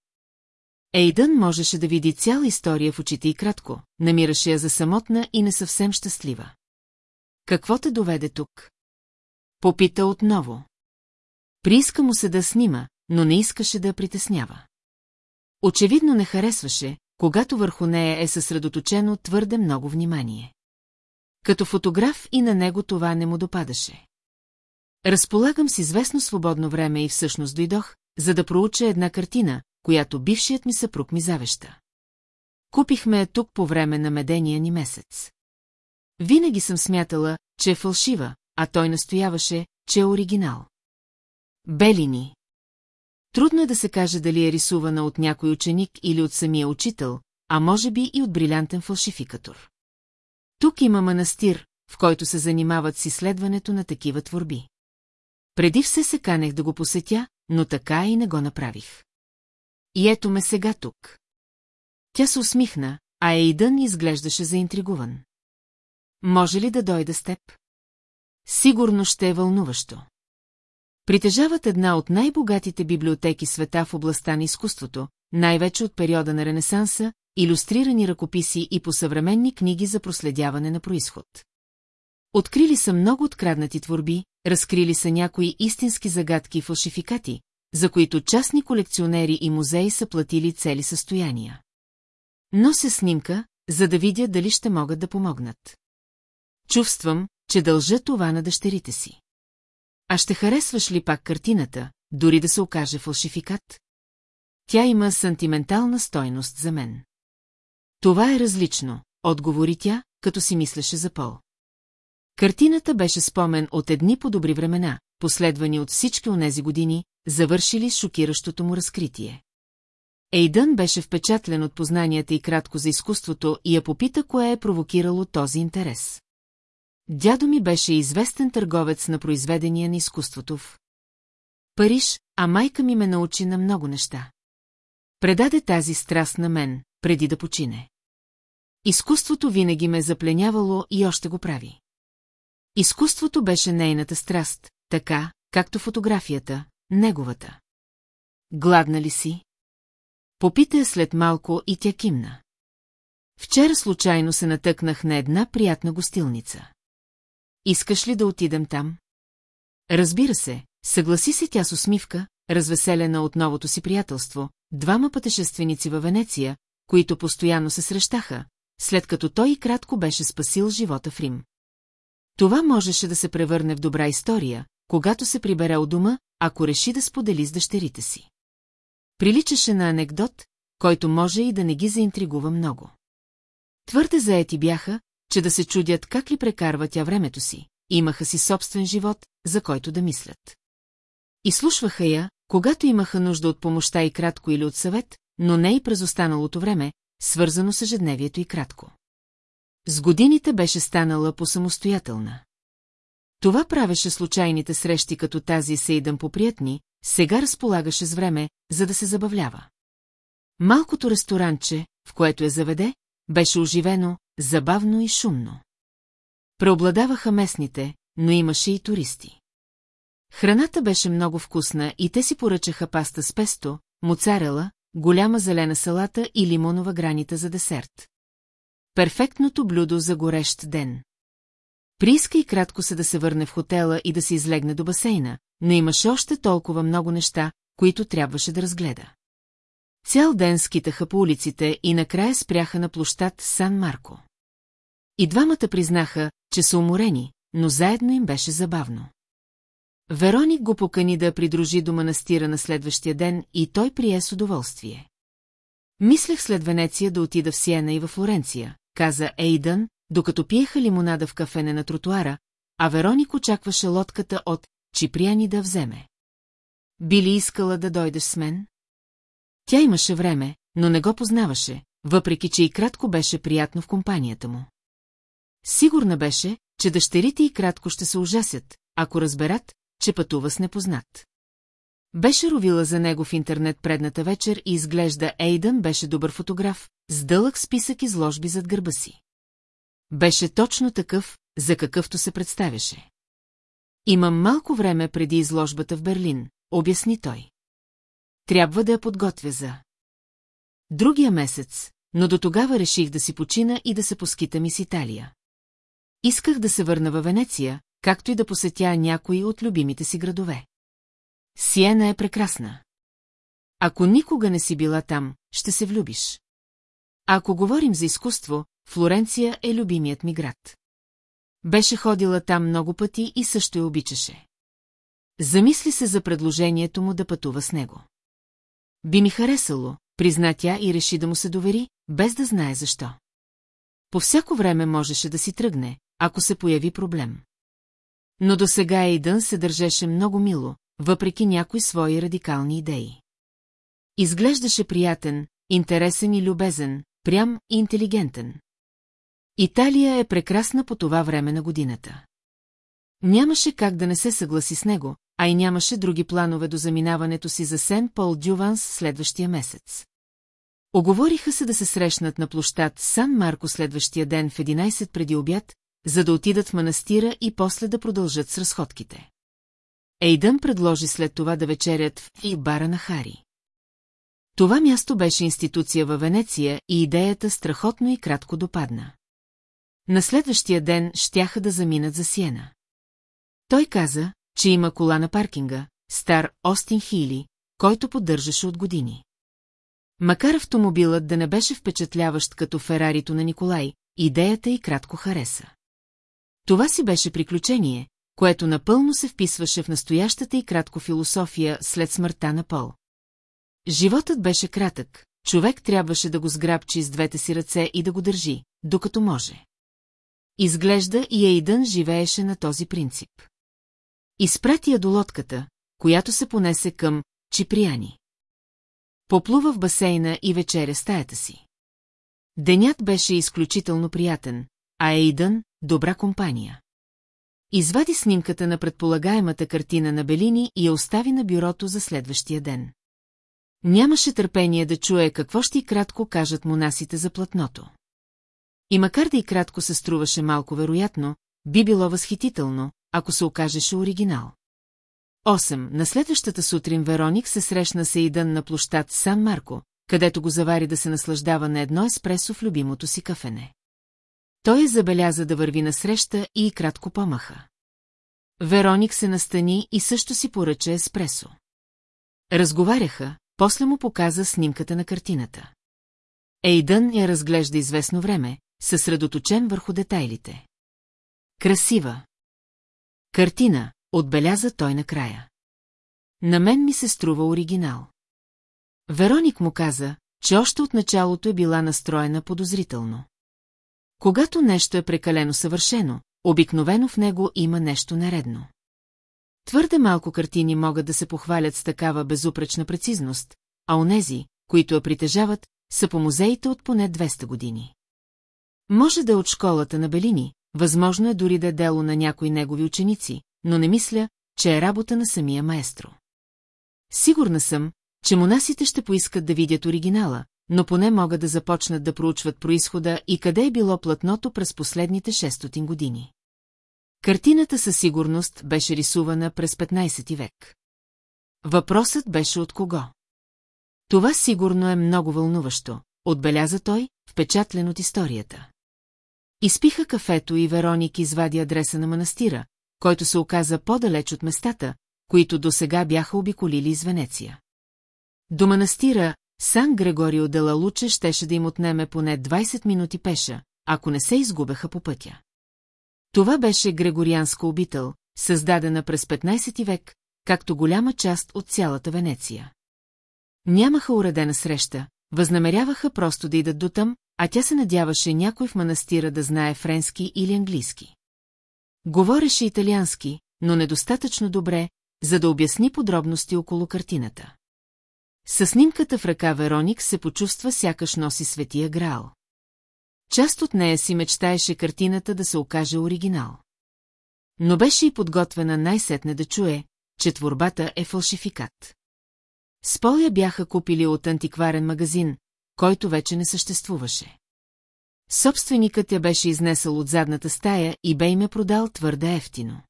[SPEAKER 1] Ейдън можеше да види цяла история в очите и кратко, намираше я за самотна и не съвсем щастлива. Какво те доведе тук? Попита отново. Прииска му се да снима, но не искаше да я притеснява. Очевидно не харесваше, когато върху нея е съсредоточено твърде много внимание. Като фотограф и на него това не му допадаше. Разполагам с известно свободно време и всъщност дойдох, за да проуча една картина, която бившият ми съпруг ми завеща. Купихме я тук по време на медения ни месец. Винаги съм смятала, че е фалшива, а той настояваше, че е оригинал. Белини Трудно е да се каже дали е рисувана от някой ученик или от самия учител, а може би и от брилянтен фалшификатор. Тук има манастир, в който се занимават с изследването на такива творби. Преди все се канех да го посетя, но така и не го направих. И ето ме сега тук. Тя се усмихна, а Ейдън изглеждаше заинтригуван. Може ли да дойда с теб? Сигурно ще е вълнуващо. Притежават една от най-богатите библиотеки света в областта на изкуството, най-вече от периода на Ренесанса, иллюстрирани ръкописи и по съвременни книги за проследяване на происход. Открили са много откраднати творби, разкрили са някои истински загадки и фалшификати, за които частни колекционери и музеи са платили цели състояния. Нося снимка, за да видя дали ще могат да помогнат. Чувствам, че дължа това на дъщерите си. А ще харесваш ли пак картината, дори да се окаже фалшификат? Тя има сантиментална стойност за мен. Това е различно, отговори тя, като си мислеше за Пол. Картината беше спомен от едни по-добри времена, последвани от всички онези години, завършили шокиращото му разкритие. Ейдън беше впечатлен от познанията и кратко за изкуството и я попита кое е провокирало този интерес. Дядо ми беше известен търговец на произведения на изкуството в Париж, а майка ми ме научи на много неща. Предаде тази страст на мен, преди да почине. Изкуството винаги ме запленявало и още го прави. Изкуството беше нейната страст, така, както фотографията, неговата. Гладна ли си? Попита след малко и тя кимна. Вчера случайно се натъкнах на една приятна гостилница. Искаш ли да отидем там? Разбира се, съгласи се тя с усмивка, развеселена от новото си приятелство, двама пътешественици във Венеция, които постоянно се срещаха, след като той и кратко беше спасил живота в Рим. Това можеше да се превърне в добра история, когато се прибере от дома, ако реши да сподели с дъщерите си. Приличаше на анекдот, който може и да не ги заинтригува много. Твърде заети бяха, че да се чудят как ли прекарва тя времето си. Имаха си собствен живот, за който да мислят. слушваха я, когато имаха нужда от помощта и кратко или от съвет, но не и през останалото време, свързано с ежедневието и кратко. С годините беше станала по-самостоятелна. Това правеше случайните срещи като тази Сейдън поприятни, сега разполагаше с време, за да се забавлява. Малкото ресторанче, в което я заведе, беше оживено, забавно и шумно. Преобладаваха местните, но имаше и туристи. Храната беше много вкусна и те си поръчаха паста с песто, моцарела, голяма зелена салата и лимонова граница за десерт. Перфектното блюдо за горещ ден. Прииска и кратко се да се върне в хотела и да се излегне до басейна, но имаше още толкова много неща, които трябваше да разгледа. Цял ден скитаха по улиците и накрая спряха на площад Сан-Марко. И двамата признаха, че са уморени, но заедно им беше забавно. Вероник го покани да придружи до манастира на следващия ден и той прие с удоволствие. Мислех след Венеция да отида в Сиена и във Флоренция, каза Ейдън, докато пиеха лимонада в кафене на тротуара, а Вероник очакваше лодката от Чиприяни да вземе. Би ли искала да дойдеш с мен? Тя имаше време, но не го познаваше, въпреки че и кратко беше приятно в компанията му. Сигурна беше, че дъщерите и кратко ще се ужасят, ако разберат, че пътува с непознат. Беше ровила за него в интернет предната вечер и изглежда Ейдън беше добър фотограф, с дълъг списък изложби зад гърба си. Беше точно такъв, за какъвто се представяше. Имам малко време преди изложбата в Берлин, обясни той. Трябва да я подготвя за... Другия месец, но до тогава реших да си почина и да се поскитам из Италия. Исках да се върна във Венеция, както и да посетя някои от любимите си градове. Сиена е прекрасна. Ако никога не си била там, ще се влюбиш. А ако говорим за изкуство, Флоренция е любимият ми град. Беше ходила там много пъти и също я обичаше. Замисли се за предложението му да пътува с него. Би ми харесало, призна тя и реши да му се довери, без да знае защо. По всяко време можеше да си тръгне, ако се появи проблем. Но до сега Ейдън се държеше много мило, въпреки някои свои радикални идеи. Изглеждаше приятен, интересен и любезен, прям и интелигентен. Италия е прекрасна по това време на годината. Нямаше как да не се съгласи с него, а и нямаше други планове до заминаването си за Сен Пол Дюванс следващия месец. Оговориха се да се срещнат на площад Сан Марко следващия ден в 11 преди обяд, за да отидат в манастира и после да продължат с разходките. Ейдън предложи след това да вечерят в и бара на Хари. Това място беше институция във Венеция и идеята страхотно и кратко допадна. На следващия ден щяха да заминат за Сиена. Той каза, че има кола на паркинга, стар Остин Хили, който поддържаше от години. Макар автомобилът да не беше впечатляващ като Ферарито на Николай, идеята й кратко хареса. Това си беше приключение, което напълно се вписваше в настоящата и кратко философия след смъртта на Пол. Животът беше кратък, човек трябваше да го сграбчи с двете си ръце и да го държи, докато може. Изглежда и Ейдън живееше на този принцип. Изпрати я до лодката, която се понесе към Чиприяни. Поплува в басейна и вечеря стаята си. Денят беше изключително приятен, а Ейдън, добра компания. Извади снимката на предполагаемата картина на Белини и я остави на бюрото за следващия ден. Нямаше търпение да чуе какво ще и кратко кажат монасите за платното. И макар да и кратко се струваше малко вероятно, би било възхитително, ако се окажеше оригинал. 8. На следващата сутрин Вероник се срещна се идън на площад Сан Марко, където го завари да се наслаждава на едно еспресо в любимото си кафене. Той я забеляза да върви насреща и кратко помаха. Вероник се настани и също си поръча еспресо. Разговаряха, после му показа снимката на картината. Ейдън я разглежда известно време, съсредоточен върху детайлите. Красива. Картина, отбеляза той накрая. На мен ми се струва оригинал. Вероник му каза, че още от началото е била настроена подозрително. Когато нещо е прекалено съвършено, обикновено в него има нещо нередно. Твърде малко картини могат да се похвалят с такава безупречна прецизност, а онези, които я притежават, са по музеите от поне 200 години. Може да е от школата на Белини, възможно е дори да е дело на някои негови ученици, но не мисля, че е работа на самия маестро. Сигурна съм, че монасите ще поискат да видят оригинала, но поне могат да започнат да проучват происхода и къде е било платното през последните 600 години. Картината със сигурност беше рисувана през 15 век. Въпросът беше от кого? Това сигурно е много вълнуващо, отбеляза той, впечатлен от историята. Изпиха кафето и Вероник извади адреса на манастира, който се оказа по-далеч от местата, които досега бяха обиколили из Венеция. До манастира, Сан Грегорио де Лалуче щеше да им отнеме поне 20 минути пеша, ако не се изгубеха по пътя. Това беше грегорианска обител, създадена през 15 век, както голяма част от цялата Венеция. Нямаха уредена среща, възнамеряваха просто да идат дотъм, а тя се надяваше някой в манастира да знае френски или английски. Говореше италиански, но недостатъчно добре, за да обясни подробности около картината. Със снимката в ръка Вероник се почувства сякаш носи светия грал. Част от нея си мечтаеше картината да се окаже оригинал. Но беше и подготвена най-сетне да чуе, че творбата е фалшификат. Спол бяха купили от антикварен магазин, който вече не съществуваше. Собственикът я беше изнесъл от задната стая и бе им продал твърде ефтино.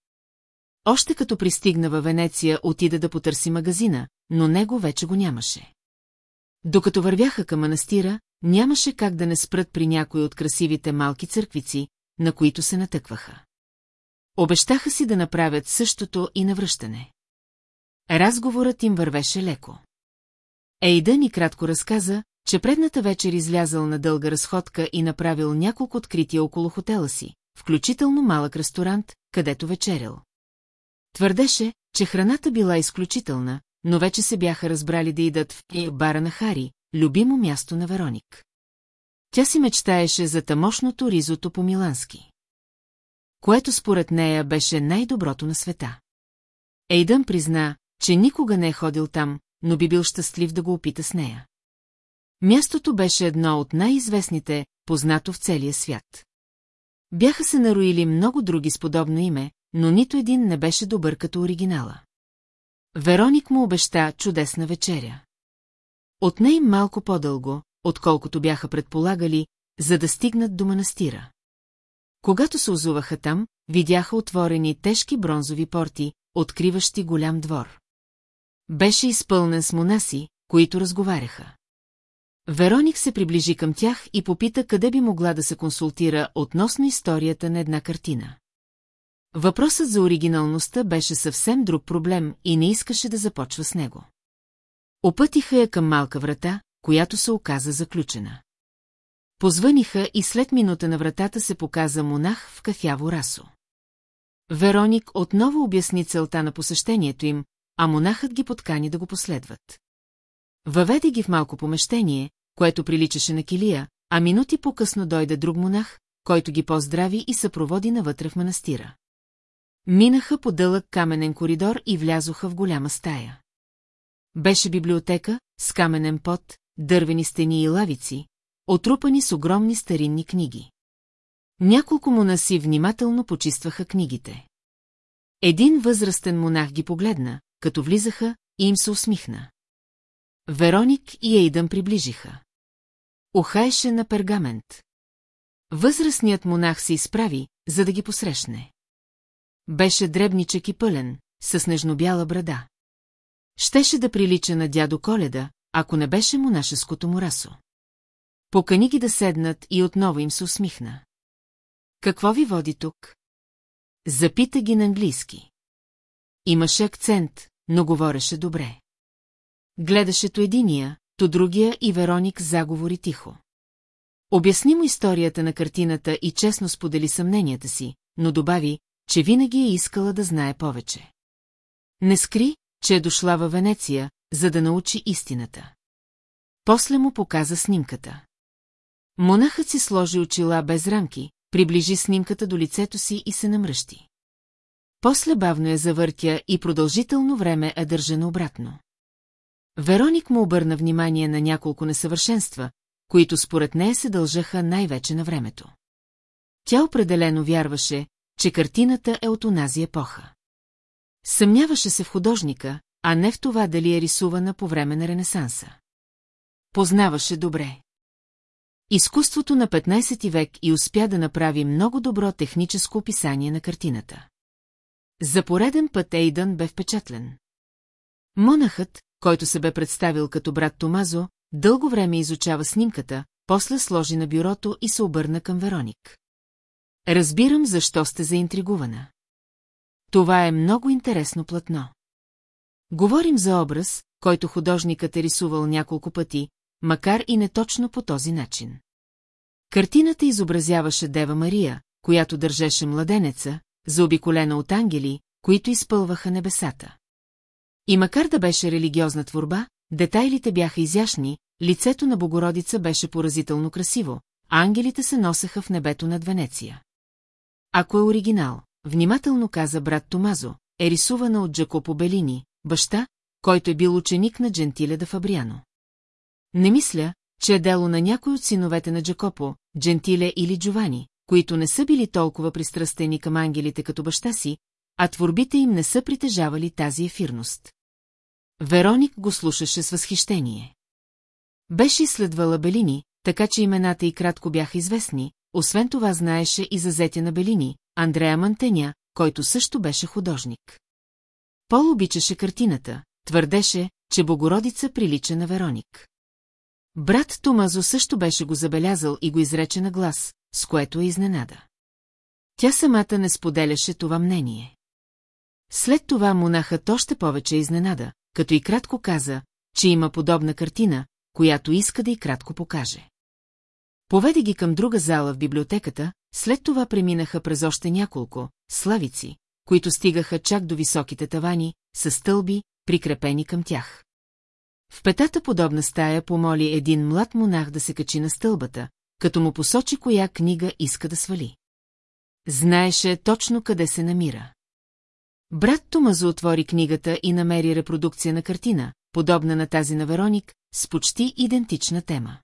[SPEAKER 1] Още като пристигна във Венеция, отида да потърси магазина, но него вече го нямаше. Докато вървяха към манастира, нямаше как да не спрат при някой от красивите малки църквици, на които се натъкваха. Обещаха си да направят същото и навръщане. Разговорът им вървеше леко. Ейда ни кратко разказа, че предната вечер излязъл на дълга разходка и направил няколко открития около хотела си, включително малък ресторант, където вечерял. Твърдеше, че храната била изключителна, но вече се бяха разбрали да идат в и бара на Хари, любимо място на Вероник. Тя си мечтаеше за тамошното ризото по-милански, което според нея беше най-доброто на света. Ейдън призна, че никога не е ходил там, но би бил щастлив да го опита с нея. Мястото беше едно от най-известните, познато в целия свят. Бяха се нароили много други с подобно име, но нито един не беше добър като оригинала. Вероник му обеща чудесна вечеря. От ней малко по-дълго, отколкото бяха предполагали, за да стигнат до манастира. Когато се озуваха там, видяха отворени тежки бронзови порти, откриващи голям двор. Беше изпълнен с монаси, които разговаряха. Вероник се приближи към тях и попита къде би могла да се консултира относно историята на една картина. Въпросът за оригиналността беше съвсем друг проблем и не искаше да започва с него. Опътиха я към малка врата, която се оказа заключена. Позвъниха и след минута на вратата се показа монах в кафяво расо. Вероник отново обясни целта на посещението им, а монахът ги подкани да го последват. Въведе ги в малко помещение, което приличаше на килия, а минути по-късно дойде друг монах, който ги поздрави и съпроводи навътре в манастира. Минаха по дълъг каменен коридор и влязоха в голяма стая. Беше библиотека, с каменен пот, дървени стени и лавици, отрупани с огромни старинни книги. Няколко монаси внимателно почистваха книгите. Един възрастен монах ги погледна, като влизаха и им се усмихна. Вероник и Ейдън приближиха. Охаеше на пергамент. Възрастният монах се изправи, за да ги посрещне. Беше дребничък и пълен, с нежнобяла брада. Щеше да прилича на дядо Коледа, ако не беше монашеското му расо. Покани ги да седнат и отново им се усмихна. Какво ви води тук? Запита ги на английски. Имаше акцент, но говореше добре. Гледаше то единия, то другия и Вероник заговори тихо. Обясни му историята на картината и честно сподели съмненията си, но добави, че винаги е искала да знае повече. Не скри, че е дошла във Венеция, за да научи истината. После му показа снимката. Монахът си сложи очила без рамки, приближи снимката до лицето си и се намръщи. После бавно я завъртя и продължително време е държана обратно. Вероник му обърна внимание на няколко несъвършенства, които според нея се дължаха най-вече на времето. Тя определено вярваше, че картината е от онази епоха. Съмняваше се в художника, а не в това дали е рисувана по време на Ренесанса. Познаваше добре. Изкуството на 15 век и успя да направи много добро техническо описание на картината. За пореден път Ейдън бе впечатлен. Монахът, който се бе представил като брат Томазо, дълго време изучава снимката, после сложи на бюрото и се обърна към Вероник. Разбирам защо сте заинтригувана. Това е много интересно платно. Говорим за образ, който художникът е рисувал няколко пъти, макар и не точно по този начин. Картината изобразяваше Дева Мария, която държеше младенеца, заобиколена от ангели, които изпълваха небесата. И макар да беше религиозна творба, детайлите бяха изящни, лицето на Богородица беше поразително красиво, а ангелите се носеха в небето над Венеция. Ако е оригинал, внимателно каза брат Томазо, е рисувана от Джакопо Белини, баща, който е бил ученик на Джентиле да Фабриано. Не мисля, че е дело на някой от синовете на Джакопо, Джентиле или Джовани, които не са били толкова пристрастени към ангелите като баща си, а творбите им не са притежавали тази ефирност. Вероник го слушаше с възхищение. Беше изследвала Белини, така че имената и кратко бяха известни, освен това знаеше и за зетя на Белини, Андрея Мантеня, който също беше художник. Пол обичаше картината, твърдеше, че Богородица прилича на Вероник. Брат Томазо също беше го забелязал и го изрече на глас, с което е изненада. Тя самата не споделяше това мнение. След това монахът още повече е изненада, като и кратко каза, че има подобна картина, която иска да и кратко покаже. Поведе ги към друга зала в библиотеката, след това преминаха през още няколко славици, които стигаха чак до високите тавани, с стълби, прикрепени към тях. В петата подобна стая помоли един млад монах да се качи на стълбата, като му посочи коя книга иска да свали. Знаеше точно къде се намира. Брат Томазо отвори книгата и намери репродукция на картина, подобна на тази на Вероник, с почти идентична тема.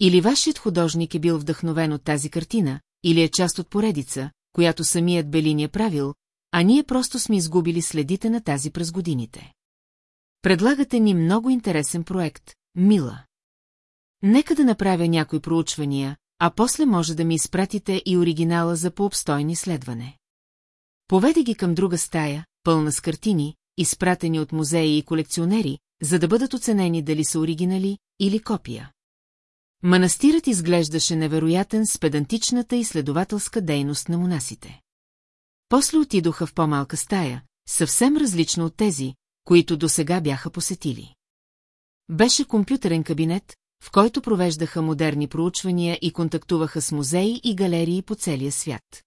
[SPEAKER 1] Или вашият художник е бил вдъхновен от тази картина, или е част от поредица, която самият Белин е правил, а ние просто сме изгубили следите на тази през годините. Предлагате ни много интересен проект, мила. Нека да направя някои проучвания, а после може да ми изпратите и оригинала за пообстойни изследване. Поведе ги към друга стая, пълна с картини, изпратени от музеи и колекционери, за да бъдат оценени дали са оригинали или копия. Манастирът изглеждаше невероятен с педантичната изследователска дейност на монасите. После отидоха в по-малка стая, съвсем различно от тези, които досега бяха посетили. Беше компютърен кабинет, в който провеждаха модерни проучвания и контактуваха с музеи и галерии по целия свят.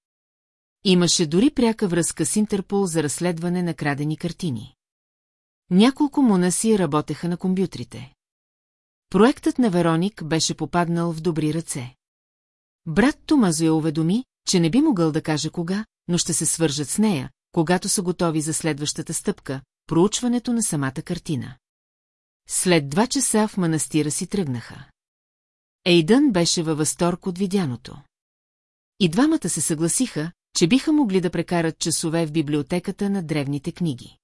[SPEAKER 1] Имаше дори пряка връзка с Интерпол за разследване на крадени картини. Няколко монаси работеха на компютрите. Проектът на Вероник беше попаднал в добри ръце. Брат Томазо я уведоми, че не би могъл да каже кога, но ще се свържат с нея, когато са готови за следващата стъпка – проучването на самата картина. След два часа в манастира си тръгнаха. Ейдън беше във възторг от видяното. И двамата се съгласиха, че биха могли да прекарат часове в библиотеката на древните книги.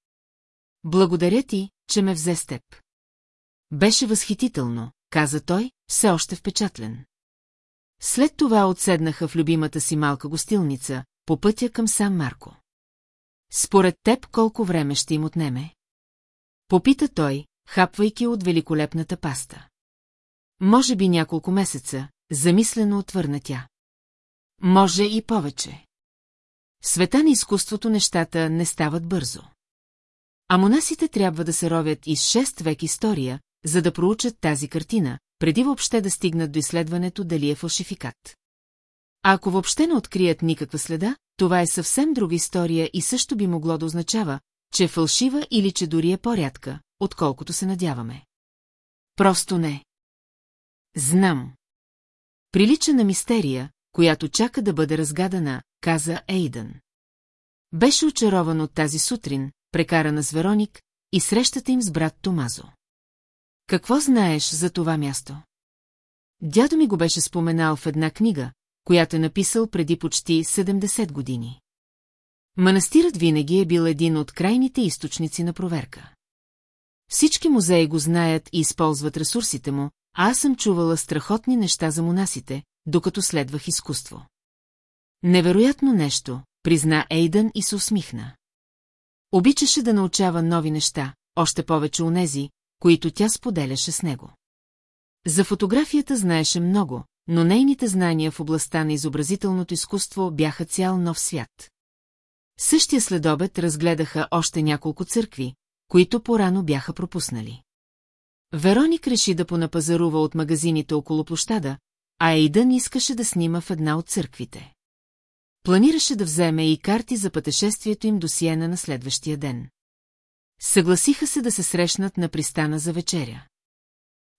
[SPEAKER 1] Благодаря ти, че ме взе с теб. Беше възхитително, каза той, все още впечатлен. След това отседнаха в любимата си малка гостилница, по пътя към сам Марко. Според теб колко време ще им отнеме? Попита той, хапвайки от великолепната паста. Може би няколко месеца, замислено отвърна тя. Може и повече. В света на изкуството нещата не стават бързо. А трябва да се ровят из 6 век история, за да проучат тази картина, преди въобще да стигнат до изследването дали е фалшификат. А ако въобще не открият никаква следа, това е съвсем друга история и също би могло да означава, че е фалшива или че дори е по-рядка, отколкото се надяваме. Просто не. Знам. Прилича на мистерия, която чака да бъде разгадана, каза Ейдън. Беше очарован от тази сутрин, прекарана с Вероник, и срещата им с брат Томазо. Какво знаеш за това място? Дядо ми го беше споменал в една книга, която е написал преди почти 70 години. Манастирът винаги е бил един от крайните източници на проверка. Всички музеи го знаят и използват ресурсите му, а аз съм чувала страхотни неща за монасите, докато следвах изкуство. Невероятно нещо, призна Ейдън и се усмихна. Обичаше да научава нови неща, още повече у нези които тя споделяше с него. За фотографията знаеше много, но нейните знания в областта на изобразителното изкуство бяха цял нов свят. Същия следобед разгледаха още няколко църкви, които порано бяха пропуснали. Вероник реши да понапазарува от магазините около площада, а Ейдън искаше да снима в една от църквите. Планираше да вземе и карти за пътешествието им до Сиена на следващия ден. Съгласиха се да се срещнат на пристана за вечеря.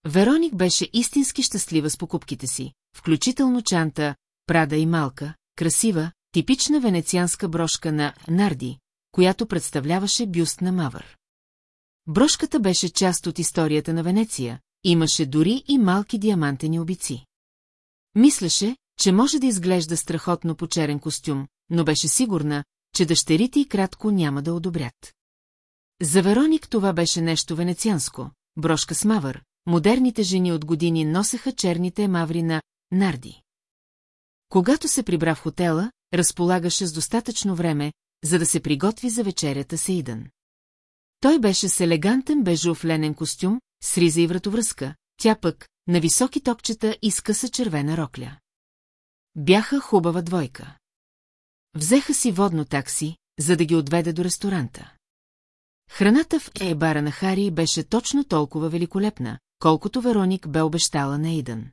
[SPEAKER 1] Вероник беше истински щастлива с покупките си, включително чанта, прада и малка, красива, типична венецианска брошка на Нарди, която представляваше бюст на Мавър. Брошката беше част от историята на Венеция, имаше дори и малки диамантени обици. Мислеше, че може да изглежда страхотно по черен костюм, но беше сигурна, че дъщерите и кратко няма да одобрят. За Вероник това беше нещо венецианско, брошка с мавър, модерните жени от години носеха черните емаври на нарди. Когато се прибра в хотела, разполагаше с достатъчно време, за да се приготви за вечерята с Идън. Той беше с елегантен бежов ленен костюм, с риза и вратовръзка, тя пък, на високи топчета и с къса червена рокля. Бяха хубава двойка. Взеха си водно такси, за да ги отведе до ресторанта. Храната в Ейбара на Хари беше точно толкова великолепна, колкото Вероник бе обещала на Идън.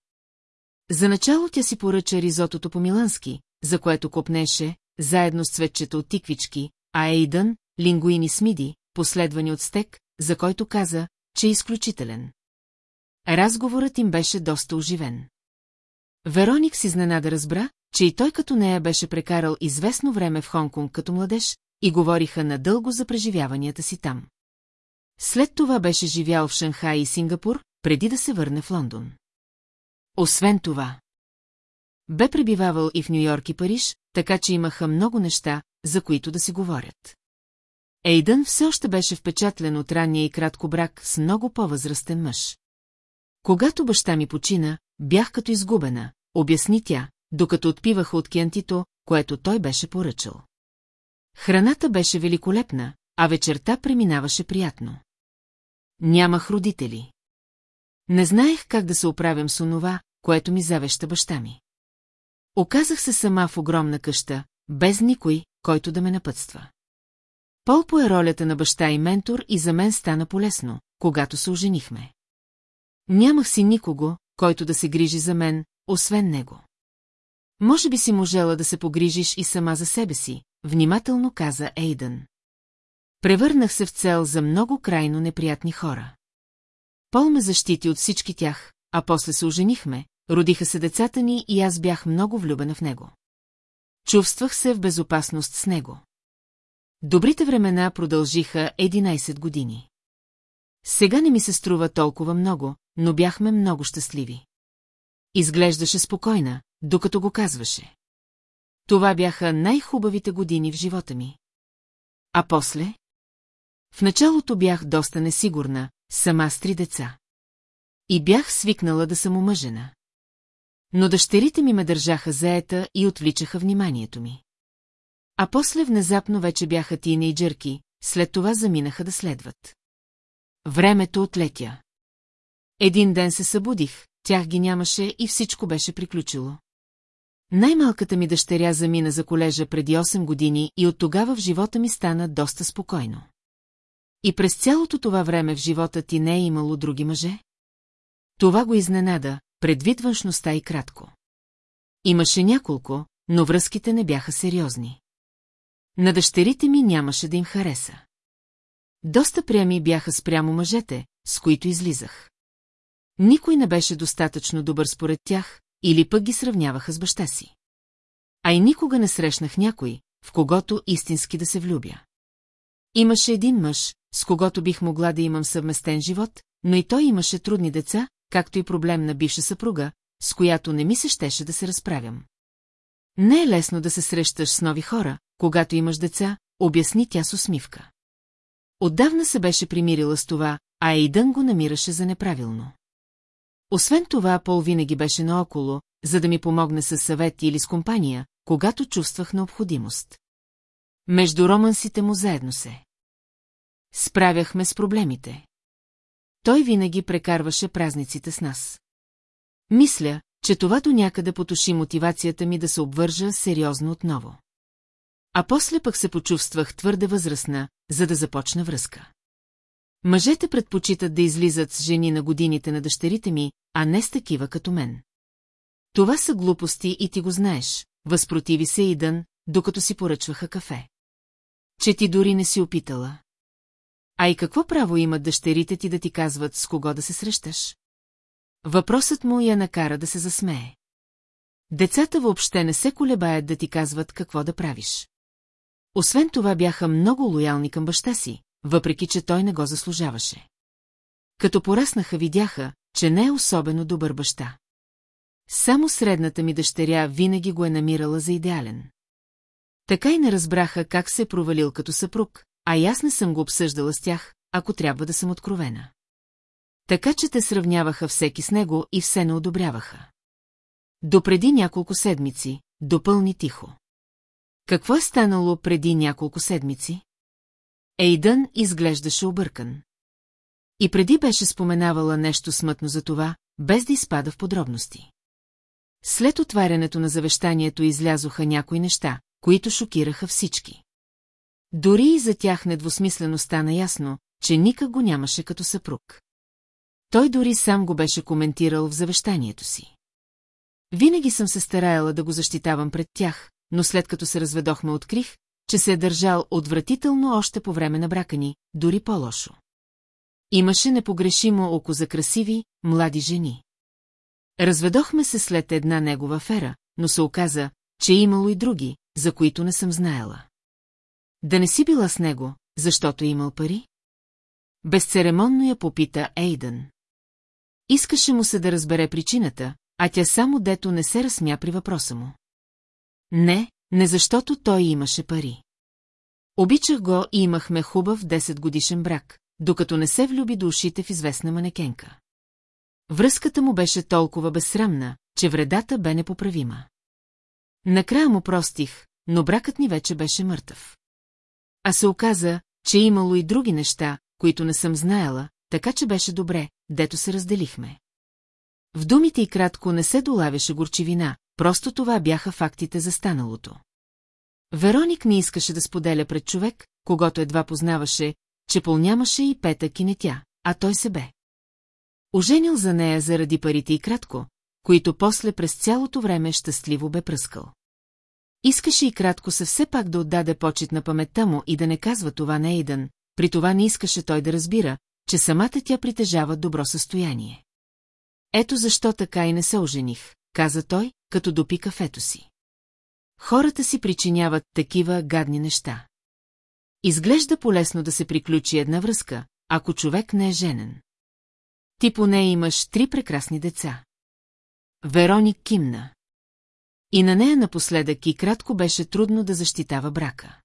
[SPEAKER 1] За начало тя си поръча ризотото по-милански, за което копнеше, заедно с цветчета от тиквички, а Ейдън – лингуини с миди, последвани от стек, за който каза, че е изключителен. Разговорът им беше доста оживен. Вероник си изненада разбра, че и той като нея беше прекарал известно време в Хонконг като младеж, и говориха надълго за преживяванията си там. След това беше живял в Шанхай и Сингапур, преди да се върне в Лондон. Освен това, бе пребивавал и в Нью-Йорк и Париж, така че имаха много неща, за които да си говорят. Ейдън все още беше впечатлен от ранния и кратко брак с много по-възрастен мъж. Когато баща ми почина, бях като изгубена, обясни тя, докато отпиваха от кентито, което той беше поръчал. Храната беше великолепна, а вечерта преминаваше приятно. Нямах родители. Не знаех как да се оправям с онова, което ми завеща баща ми. Оказах се сама в огромна къща, без никой, който да ме напътства. Пол пое ролята на баща и ментор и за мен стана полезно, когато се оженихме. Нямах си никого, който да се грижи за мен, освен него. Може би си можела да се погрижиш и сама за себе си, внимателно каза Ейдън. Превърнах се в цел за много крайно неприятни хора. Пол ме защити от всички тях, а после се оженихме, родиха се децата ни и аз бях много влюбена в него. Чувствах се в безопасност с него. Добрите времена продължиха 11 години. Сега не ми се струва толкова много, но бяхме много щастливи. Изглеждаше спокойна, докато го казваше. Това бяха най-хубавите години в живота ми. А после? В началото бях доста несигурна, сама с три деца. И бях свикнала да съм омъжена. Но дъщерите ми ме държаха заета и отвличаха вниманието ми. А после внезапно вече бяха тинейджърки, след това заминаха да следват. Времето отлетя. Един ден се събудих, тях ги нямаше и всичко беше приключило. Най-малката ми дъщеря замина за колежа преди 8 години и от тогава в живота ми стана доста спокойно. И през цялото това време в живота ти не е имало други мъже? Това го изненада, предвид външността и кратко. Имаше няколко, но връзките не бяха сериозни. На дъщерите ми нямаше да им хареса. Доста прями бяха спрямо мъжете, с които излизах. Никой не беше достатъчно добър според тях, или пък ги сравняваха с баща си. А и никога не срещнах някой, в когото истински да се влюбя. Имаше един мъж, с когото бих могла да имам съвместен живот, но и той имаше трудни деца, както и проблем на бивша съпруга, с която не ми се щеше да се разправям. Не е лесно да се срещаш с нови хора, когато имаш деца, обясни тя с усмивка. Отдавна се беше примирила с това, а Ейдън го намираше за неправилно. Освен това, Пол винаги беше наоколо, за да ми помогне със съвет или с компания, когато чувствах необходимост. Между романсите му заедно се. Справяхме с проблемите. Той винаги прекарваше празниците с нас. Мисля, че това до някъде потуши мотивацията ми да се обвържа сериозно отново. А после пък се почувствах твърде възрастна, за да започна връзка. Мъжете предпочитат да излизат с жени на годините на дъщерите ми, а не с такива като мен. Това са глупости и ти го знаеш, възпротиви се Идън, докато си поръчваха кафе. Че ти дори не си опитала. А и какво право имат дъщерите ти да ти казват с кого да се срещаш? Въпросът му я накара да се засмее. Децата въобще не се колебаят да ти казват какво да правиш. Освен това бяха много лоялни към баща си, въпреки че той не го заслужаваше. Като пораснаха, видяха, че не е особено добър баща. Само средната ми дъщеря винаги го е намирала за идеален. Така и не разбраха как се е провалил като съпруг, а и аз не съм го обсъждала с тях, ако трябва да съм откровена. Така, че те сравняваха всеки с него и все не одобряваха. Допреди няколко седмици, допълни тихо. Какво е станало преди няколко седмици? Ейдън изглеждаше объркан. И преди беше споменавала нещо смътно за това, без да изпада в подробности. След отварянето на завещанието излязоха някои неща, които шокираха всички. Дори и за тях недвусмислено стана ясно, че никак го нямаше като съпруг. Той дори сам го беше коментирал в завещанието си. Винаги съм се стараяла да го защитавам пред тях, но след като се разведохме открих, че се е държал отвратително още по време на брака ни, дори по-лошо. Имаше непогрешимо око за красиви, млади жени. Разведохме се след една негова афера, но се оказа, че е имало и други, за които не съм знаела. Да не си била с него, защото е имал пари? Безцеремонно я попита Ейдън. Искаше му се да разбере причината, а тя само дето не се разсмя при въпроса му. Не, не защото той имаше пари. Обичах го и имахме хубав 10 годишен брак, докато не се влюби до ушите в известна манекенка. Връзката му беше толкова безсрамна, че вредата бе непоправима. Накрая му простих, но бракът ни вече беше мъртъв. А се оказа, че е имало и други неща, които не съм знаела, така че беше добре, дето се разделихме. В думите и кратко не се долавяше горчивина, просто това бяха фактите за станалото. Вероник не искаше да споделя пред човек, когато едва познаваше, че пол нямаше и петък и не тя, а той се бе. Оженил за нея заради парите и кратко, които после през цялото време щастливо бе пръскал. Искаше и кратко се все пак да отдаде почет на паметта му и да не казва това на Ейдън, при това не искаше той да разбира, че самата тя притежава добро състояние. Ето защо така и не се ожених, каза той, като допи кафето си. Хората си причиняват такива гадни неща. Изглежда полезно да се приключи една връзка, ако човек не е женен. Ти поне имаш три прекрасни деца. Вероник кимна. И на нея напоследък и кратко беше трудно да защитава брака.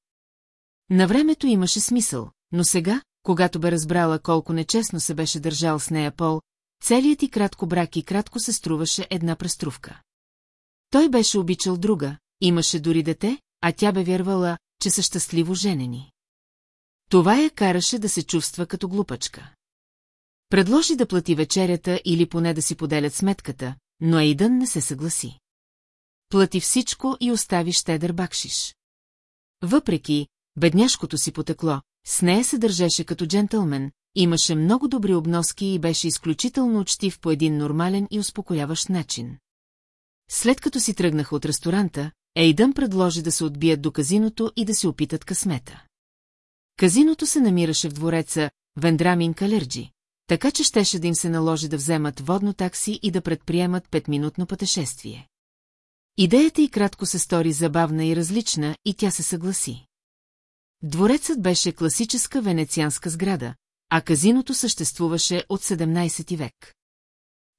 [SPEAKER 1] На времето имаше смисъл, но сега, когато бе разбрала колко нечестно се беше държал с нея Пол, Целият и кратко брак и кратко се струваше една преструвка. Той беше обичал друга, имаше дори дете, а тя бе вярвала, че са щастливо женени. Това я караше да се чувства като глупачка. Предложи да плати вечерята или поне да си поделят сметката, но Ейдън не се съгласи. Плати всичко и остави щедър бакшиш. Въпреки бедняшкото си потекло, с нея се държеше като джентълмен, имаше много добри обноски и беше изключително учтив по един нормален и успокояващ начин. След като си тръгнаха от ресторанта, Ейдън предложи да се отбият до казиното и да се опитат късмета. Казиното се намираше в двореца Вендрамин Калерджи, така че щеше да им се наложи да вземат водно такси и да предприемат петминутно пътешествие. Идеята й кратко се стори забавна и различна и тя се съгласи. Дворецът беше класическа венецианска сграда, а казиното съществуваше от 17 век.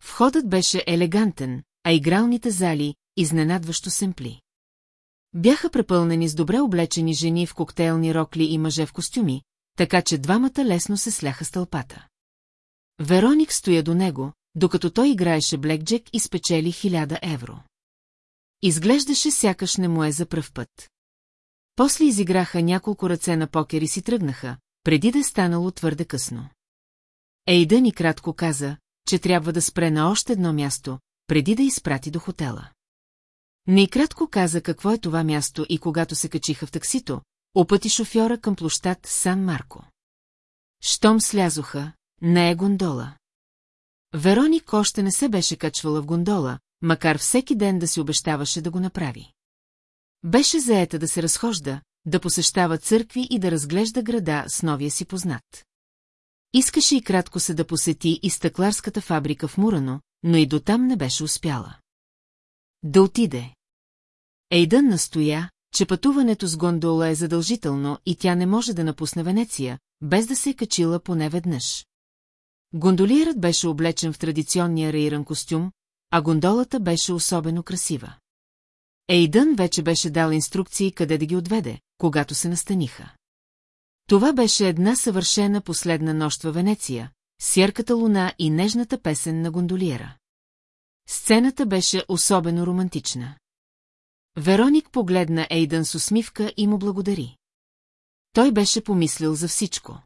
[SPEAKER 1] Входът беше елегантен, а игралните зали – изненадващо семпли. Бяха препълнени с добре облечени жени в коктейлни рокли и мъже в костюми, така че двамата лесно се сляха с тълпата. Вероник стоя до него, докато той играеше блекджек и спечели 1000 евро. Изглеждаше сякаш не му е за пръв път. После изиграха няколко ръце на покер и си тръгнаха, преди да е станало твърде късно. Ейда ни кратко каза, че трябва да спре на още едно място, преди да изпрати до хотела. Не кратко каза какво е това място и когато се качиха в таксито, опъти шофьора към площад Сан Марко. Штом слязоха, не е гондола. Вероник още не се беше качвала в гондола, макар всеки ден да си обещаваше да го направи. Беше заета да се разхожда, да посещава църкви и да разглежда града с новия си познат. Искаше и кратко се да посети и стъкларската фабрика в Мурано, но и дотам не беше успяла. Да отиде. Ейдън настоя, че пътуването с гондола е задължително и тя не може да напусне Венеция, без да се е качила поне веднъж. Гондолиерът беше облечен в традиционния рейран костюм, а гондолата беше особено красива. Ейдън вече беше дал инструкции къде да ги отведе, когато се настаниха. Това беше една съвършена последна нощ във Венеция, сярката луна и нежната песен на гондолиера. Сцената беше особено романтична. Вероник погледна Ейдън с усмивка и му благодари. Той беше помислил за всичко.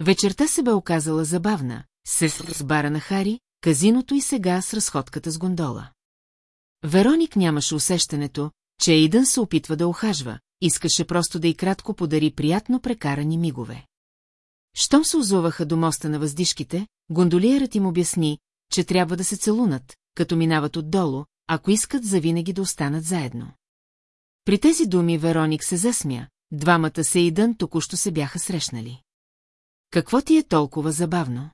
[SPEAKER 1] Вечерта се бе оказала забавна, се с бара на Хари, казиното и сега с разходката с гондола. Вероник нямаше усещането, че Идън се опитва да охажва, искаше просто да и кратко подари приятно прекарани мигове. Щом се озуваха до моста на въздишките, гондолиерът им обясни, че трябва да се целунат, като минават отдолу, ако искат завинаги да останат заедно. При тези думи Вероник се засмя, двамата се и дън току-що се бяха срещнали. Какво ти е толкова забавно?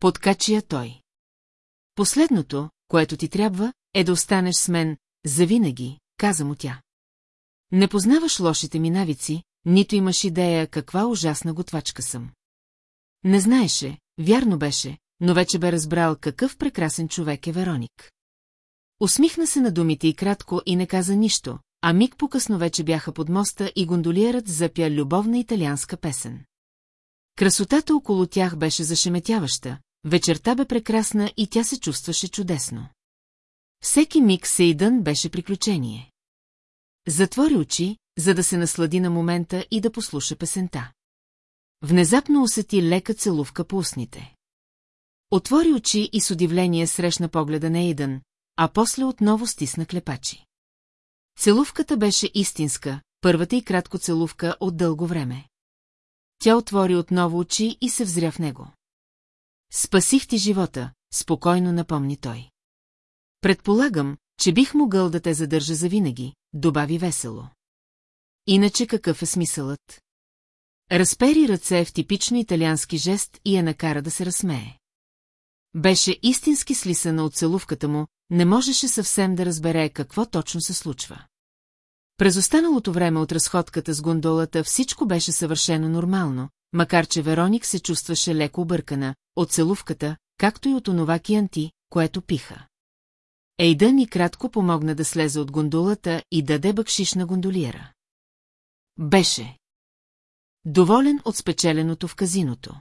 [SPEAKER 1] Подкачия той. Последното, което ти трябва, е да останеш с мен, завинаги, каза му тя. Не познаваш лошите ми навици, нито имаш идея каква ужасна готвачка съм. Не знаеше, вярно беше, но вече бе разбрал какъв прекрасен човек е Вероник. Усмихна се на думите и кратко и не каза нищо, а миг по-късно вече бяха под моста и гондолиерът запя любовна италианска песен. Красотата около тях беше зашеметяваща, вечерта бе прекрасна и тя се чувстваше чудесно. Всеки миг Сейдън беше приключение. Затвори очи, за да се наслади на момента и да послуша песента. Внезапно усети лека целувка по устните. Отвори очи и с удивление срещна погледа на Ейдън, а после отново стисна клепачи. Целувката беше истинска, първата и кратко целувка от дълго време. Тя отвори отново очи и се взря в него. Спасих ти живота, спокойно напомни той. Предполагам, че бих могъл да те задържа завинаги, добави весело. Иначе какъв е смисълът? Разпери ръце в типично италиански жест и я накара да се разсмее. Беше истински слисана от целувката му, не можеше съвсем да разбере какво точно се случва. През останалото време от разходката с гондолата всичко беше съвършено нормално, макар че Вероник се чувстваше леко объркана от целувката, както и от онова кианти, което пиха. Ейдън и кратко помогна да слезе от гондолата и даде бъкшиш на гондолиера. Беше. Доволен от спечеленото в казиното.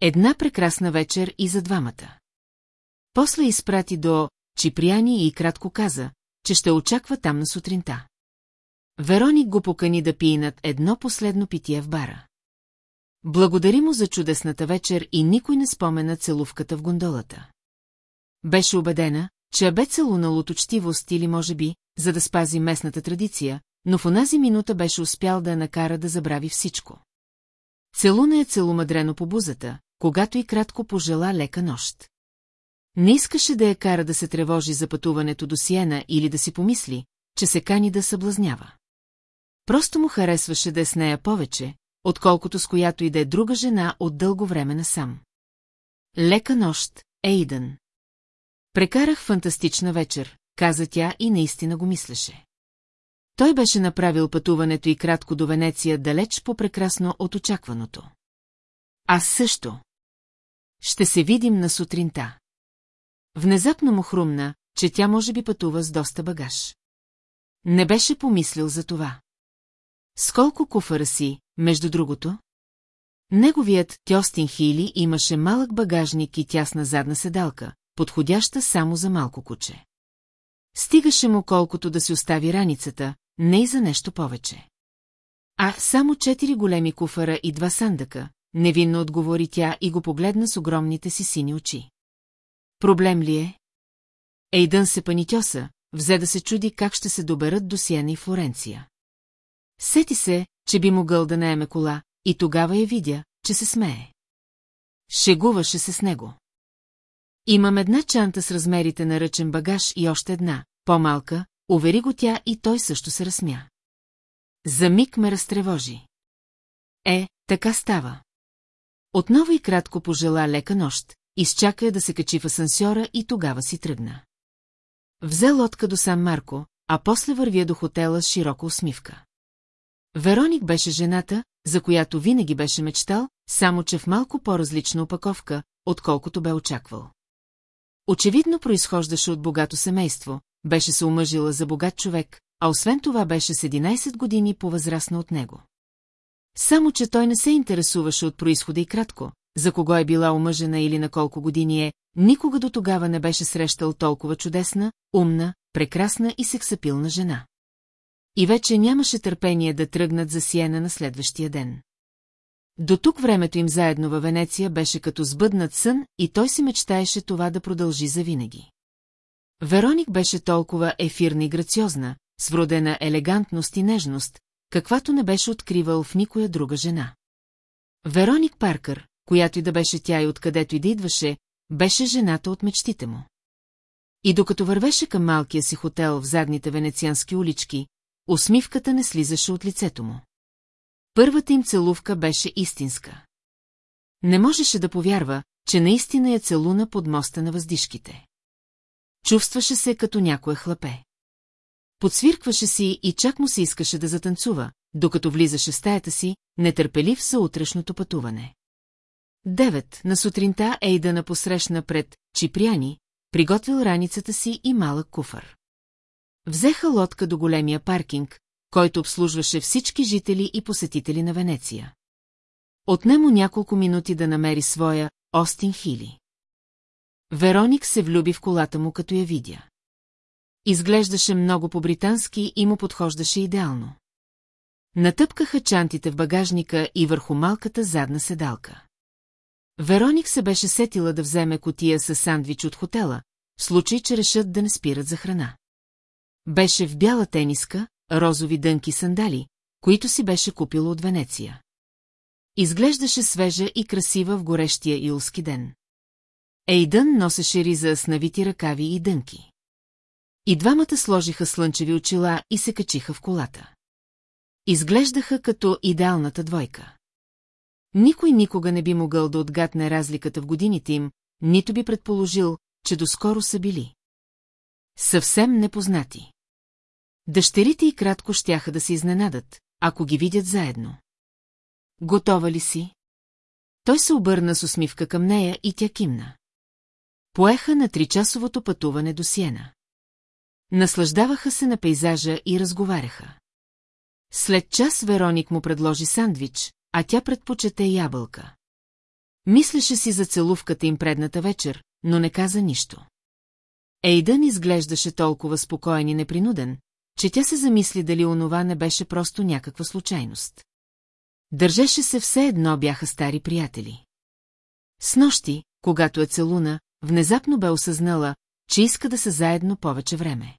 [SPEAKER 1] Една прекрасна вечер и за двамата. После изпрати до Чиприани и кратко каза, че ще очаква там на сутринта. Вероник го покани да над едно последно питие в бара. Благодари му за чудесната вечер и никой не спомена целувката в гондолата. Беше убедена, че е бе целунал от учтивост или може би, за да спази местната традиция, но в онази минута беше успял да я накара да забрави всичко. Целуна е целомадрено по бузата, когато и кратко пожела лека нощ. Не искаше да я кара да се тревожи за пътуването до Сиена или да си помисли, че се кани да съблазнява. Просто му харесваше да е с нея повече, отколкото с която и да е друга жена от дълго време насам. Лека нощ, Ейдън. Прекарах фантастична вечер, каза тя и наистина го мислеше. Той беше направил пътуването и кратко до Венеция далеч по-прекрасно от очакваното. Аз също. Ще се видим на сутринта. Внезапно му хрумна, че тя може би пътува с доста багаж. Не беше помислил за това. Сколко куфара си, между другото? Неговият Тьостин Хили имаше малък багажник и тясна задна седалка, подходяща само за малко куче. Стигаше му колкото да си остави раницата, не и за нещо повече. А само четири големи куфара и два сандъка, невинно отговори тя и го погледна с огромните си сини очи. Проблем ли е? Ейдън се панитьоса, взе да се чуди как ще се доберат до Сиена и Флоренция. Сети се, че би могъл да наеме кола, и тогава я видя, че се смее. Шегуваше се с него. Имам една чанта с размерите на ръчен багаж и още една, по-малка, увери го тя и той също се разсмя. За миг ме разтревожи. Е, така става. Отново и кратко пожела лека нощ, изчака я да се качи в асансьора и тогава си тръгна. Взе лодка до Сан Марко, а после вървя до хотела с широка усмивка. Вероник беше жената, за която винаги беше мечтал, само че в малко по-различна опаковка, отколкото бе очаквал. Очевидно произхождаше от богато семейство, беше се омъжила за богат човек, а освен това беше с 11 години по-възрастна от него. Само, че той не се интересуваше от происхода и кратко, за кого е била омъжена или на колко години е, никога до тогава не беше срещал толкова чудесна, умна, прекрасна и сексапилна жена. И вече нямаше търпение да тръгнат за Сиена на следващия ден. До тук времето им заедно във Венеция беше като сбъднат сън и той си мечтаеше това да продължи завинаги. Вероник беше толкова ефирна и грациозна, с вродена елегантност и нежност, каквато не беше откривал в никоя друга жена. Вероник Паркър, която и да беше тя и откъдето и да идваше, беше жената от мечтите му. И докато вървеше към малкия си хотел в задните венециански улички, усмивката не слизаше от лицето му. Първата им целувка беше истинска. Не можеше да повярва, че наистина я целуна под моста на въздишките. Чувстваше се като някое хлапе. Подсвиркваше си и чак му се искаше да затанцува, докато влизаше в стаята си, нетърпелив за утрешното пътуване. Девет на сутринта Ейда на посрещна пред Чипряни, приготвил раницата си и малък куфър. Взеха лодка до големия паркинг, който обслужваше всички жители и посетители на Венеция. Отнемо няколко минути да намери своя Остин Хили. Вероник се влюби в колата му, като я видя. Изглеждаше много по-британски и му подхождаше идеално. Натъпкаха чантите в багажника и върху малката задна седалка. Вероник се беше сетила да вземе котия с сандвич от хотела, в случай, че решат да не спират за храна. Беше в бяла тениска, розови дънки сандали, които си беше купила от Венеция. Изглеждаше свежа и красива в горещия илски ден. Ейдън носеше риза с навити ръкави и дънки. И двамата сложиха слънчеви очила и се качиха в колата. Изглеждаха като идеалната двойка. Никой никога не би могъл да отгадне разликата в годините им, нито би предположил, че доскоро са били. Съвсем непознати. Дъщерите и кратко щяха да се изненадат, ако ги видят заедно. Готова ли си? Той се обърна с усмивка към нея и тя кимна. Поеха на тричасовото пътуване до Сиена. Наслаждаваха се на пейзажа и разговаряха. След час Вероник му предложи сандвич, а тя предпочете ябълка. Мислеше си за целувката им предната вечер, но не каза нищо. Ейдън изглеждаше толкова спокоен и непринуден, че тя се замисли дали онова не беше просто някаква случайност. Държеше се все едно бяха стари приятели. С нощи, когато е целуна, внезапно бе осъзнала, че иска да са заедно повече време.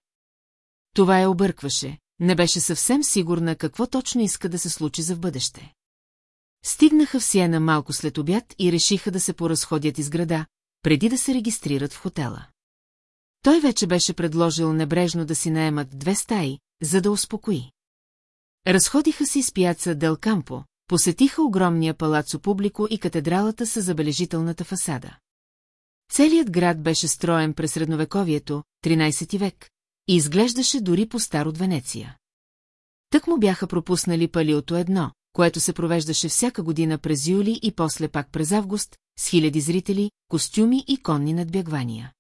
[SPEAKER 1] Това я объркваше, не беше съвсем сигурна какво точно иска да се случи за в бъдеще. Стигнаха в Сиена малко след обяд и решиха да се поразходят из града, преди да се регистрират в хотела. Той вече беше предложил небрежно да си наемат две стаи, за да успокои. Разходиха си с пияца Дел Кампо, посетиха огромния палацо публико и катедралата с забележителната фасада. Целият град беше строен през средновековието, 13 век, и изглеждаше дори по-стар от Венеция. Тък му бяха пропуснали палиото едно, което се провеждаше всяка година през юли и после пак през август, с хиляди зрители, костюми и конни надбягвания.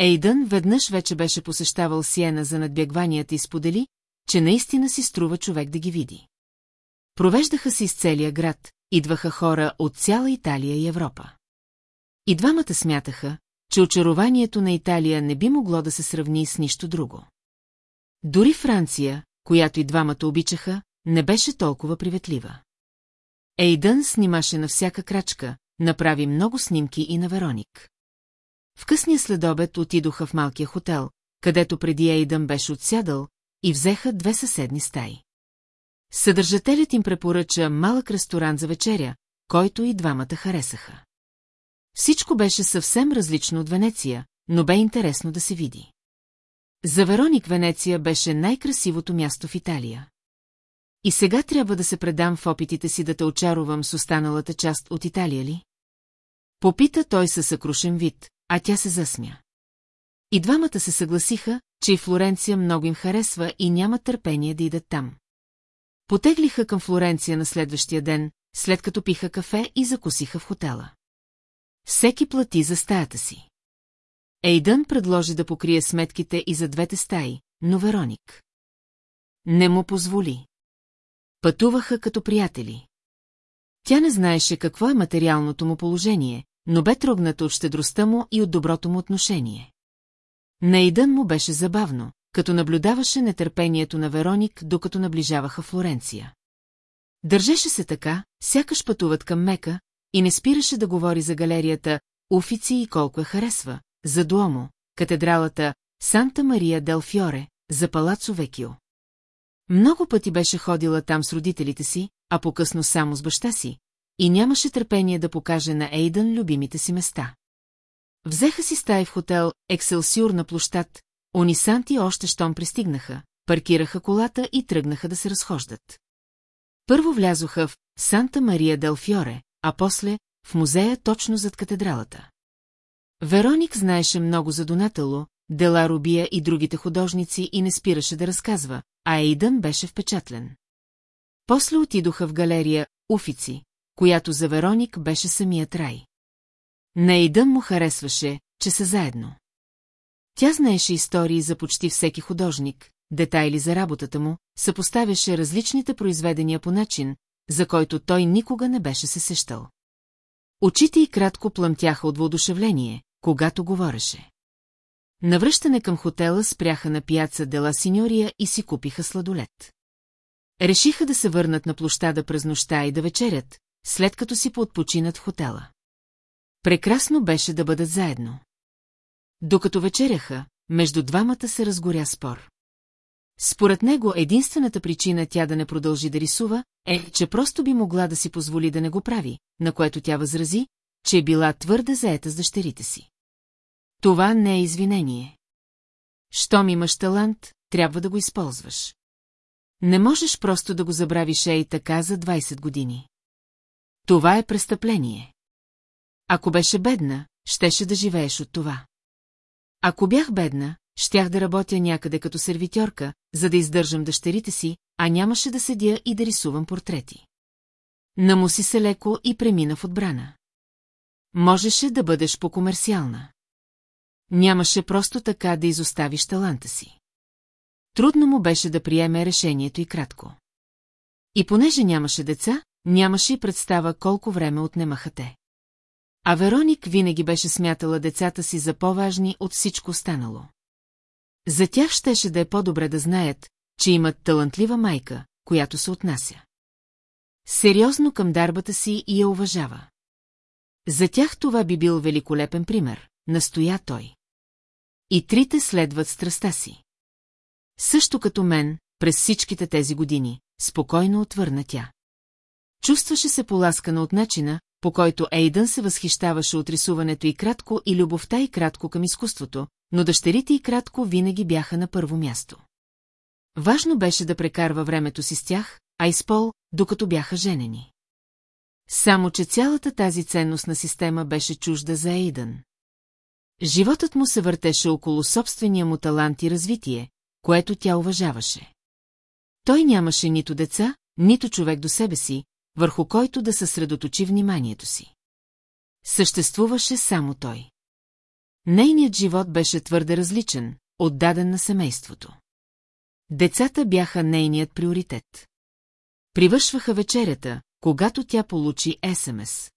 [SPEAKER 1] Ейдън веднъж вече беше посещавал Сиена за надбягванията и сподели, че наистина си струва човек да ги види. Провеждаха се из целия град, идваха хора от цяла Италия и Европа. И двамата смятаха, че очарованието на Италия не би могло да се сравни с нищо друго. Дори Франция, която и двамата обичаха, не беше толкова приветлива. Ейдън снимаше на всяка крачка, направи много снимки и на Вероник. В късния следобед отидоха в малкия хотел, където преди Ейдън беше отсядал, и взеха две съседни стаи. Съдържателят им препоръча малък ресторант за вечеря, който и двамата харесаха. Всичко беше съвсем различно от Венеция, но бе интересно да се види. За Вероник Венеция беше най-красивото място в Италия. И сега трябва да се предам в опитите си да те очаровам с останалата част от Италия ли? Попита той със съкрушен вид, а тя се засмя. И двамата се съгласиха, че и Флоренция много им харесва и няма търпение да идат там. Потеглиха към Флоренция на следващия ден, след като пиха кафе и закусиха в хотела. Всеки плати за стаята си. Ейдън предложи да покрие сметките и за двете стаи, но Вероник. Не му позволи. Пътуваха като приятели. Тя не знаеше какво е материалното му положение, но бе трогната от щедростта му и от доброто му отношение. Наидън му беше забавно, като наблюдаваше нетърпението на Вероник, докато наближаваха Флоренция. Държеше се така, сякаш пътуват към Мека, и не спираше да говори за галерията Уфици и колко я харесва, за Дуомо, катедралата Санта Мария дел Фьоре, за Палацо Векио. Много пъти беше ходила там с родителите си, а по-късно само с баща си, и нямаше търпение да покаже на Ейдън любимите си места. Взеха си стаи в хотел Екселсиур на площад, Унисанти още щом пристигнаха, паркираха колата и тръгнаха да се разхождат. Първо влязоха в Санта Мария дел Фьоре, а после в музея точно зад катедралата. Вероник знаеше много за Донатало, Дела Рубия и другите художници и не спираше да разказва, а Ейдън беше впечатлен. После отидоха в галерия Уфици, която за Вероник беше самият рай. На Идън му харесваше, че са заедно. Тя знаеше истории за почти всеки художник, детайли за работата му, съпоставяше различните произведения по начин, за който той никога не беше се сещал. Очите й кратко плъмтяха от въодушевление, когато говореше. Навръщане към хотела спряха на пияца Дела Синьория и си купиха сладолет. Решиха да се върнат на площада през нощта и да вечерят, след като си поотпочинат в хотела. Прекрасно беше да бъдат заедно. Докато вечеряха, между двамата се разгоря спор. Според него единствената причина тя да не продължи да рисува е, че просто би могла да си позволи да не го прави, на което тя възрази, че е била твърде заета с дъщерите си. Това не е извинение. Щом имаш талант, трябва да го използваш. Не можеш просто да го забравиш ей така за 20 години. Това е престъпление. Ако беше бедна, щеше да живееш от това. Ако бях бедна, щях да работя някъде като сервитьорка, за да издържам дъщерите си, а нямаше да седя и да рисувам портрети. Намуси се леко и премина в отбрана. Можеше да бъдеш по-комерциална. Нямаше просто така да изоставиш таланта си. Трудно му беше да приеме решението и кратко. И понеже нямаше деца, нямаше и представа колко време отнемаха те. А Вероник винаги беше смятала децата си за по-важни от всичко станало. За тях щеше да е по-добре да знаят, че имат талантлива майка, която се отнася. Сериозно към дарбата си и я уважава. За тях това би бил великолепен пример, настоя той. И трите следват страста си. Също като мен, през всичките тези години, спокойно отвърна тя. Чувстваше се поласкана от начина, по който Ейдън се възхищаваше от рисуването и кратко и любовта и кратко към изкуството, но дъщерите и кратко винаги бяха на първо място. Важно беше да прекарва времето си с тях, а и с Пол, докато бяха женени. Само, че цялата тази ценност на система беше чужда за Ейдън. Животът му се въртеше около собствения му талант и развитие, което тя уважаваше. Той нямаше нито деца, нито човек до себе си, върху който да съсредоточи вниманието си. Съществуваше само той. Нейният живот беше твърде различен, отдаден на семейството. Децата бяха нейният приоритет. Привършваха вечерята, когато тя получи СМС.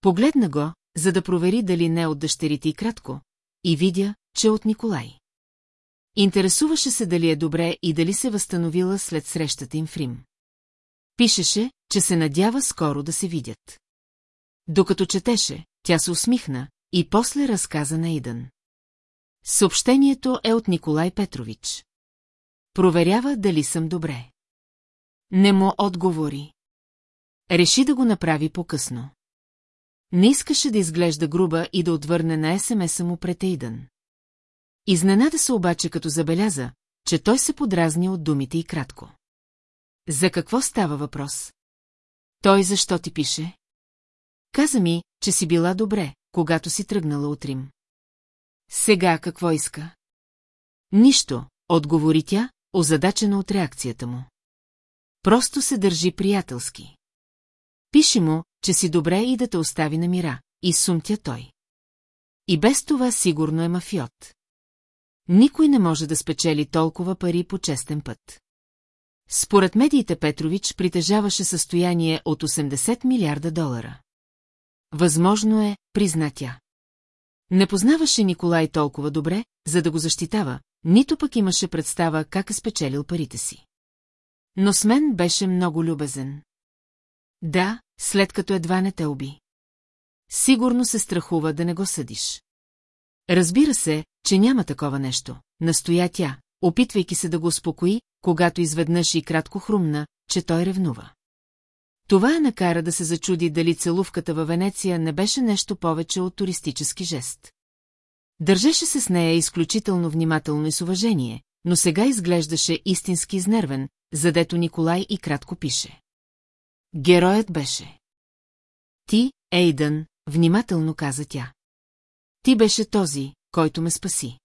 [SPEAKER 1] Погледна го, за да провери дали не от дъщерите и кратко, и видя, че от Николай. Интересуваше се дали е добре и дали се възстановила след срещата им в Рим. Пишеше, че се надява скоро да се видят. Докато четеше, тя се усмихна и после разказа на Идън. Съобщението е от Николай Петрович. Проверява дали съм добре. Не му отговори. Реши да го направи по-късно. Не искаше да изглежда груба и да отвърне на СМС-а му пред Ейдън. Изненада се обаче, като забеляза, че той се подразни от думите и кратко. За какво става въпрос? Той защо ти пише? Каза ми, че си била добре, когато си тръгнала от Рим. Сега какво иска? Нищо, отговори тя, озадачена от реакцията му. Просто се държи приятелски. Пиши му, че си добре и да те остави на мира, и сумтя той. И без това сигурно е мафиот. Никой не може да спечели толкова пари по честен път. Според медиите Петрович притежаваше състояние от 80 милиарда долара. Възможно е, призна тя. Не познаваше Николай толкова добре, за да го защитава, нито пък имаше представа как е спечелил парите си. Но с мен беше много любезен. Да, след като едва не те уби. Сигурно се страхува да не го съдиш. Разбира се, че няма такова нещо, настоя тя, опитвайки се да го успокои, когато изведнъж и кратко хрумна, че той ревнува. Това я накара да се зачуди дали целувката във Венеция не беше нещо повече от туристически жест. Държеше се с нея изключително внимателно и с уважение, но сега изглеждаше истински изнервен, задето Николай и кратко пише. Героят беше. Ти, Ейдън, внимателно каза тя. Ти беше този, който ме спаси.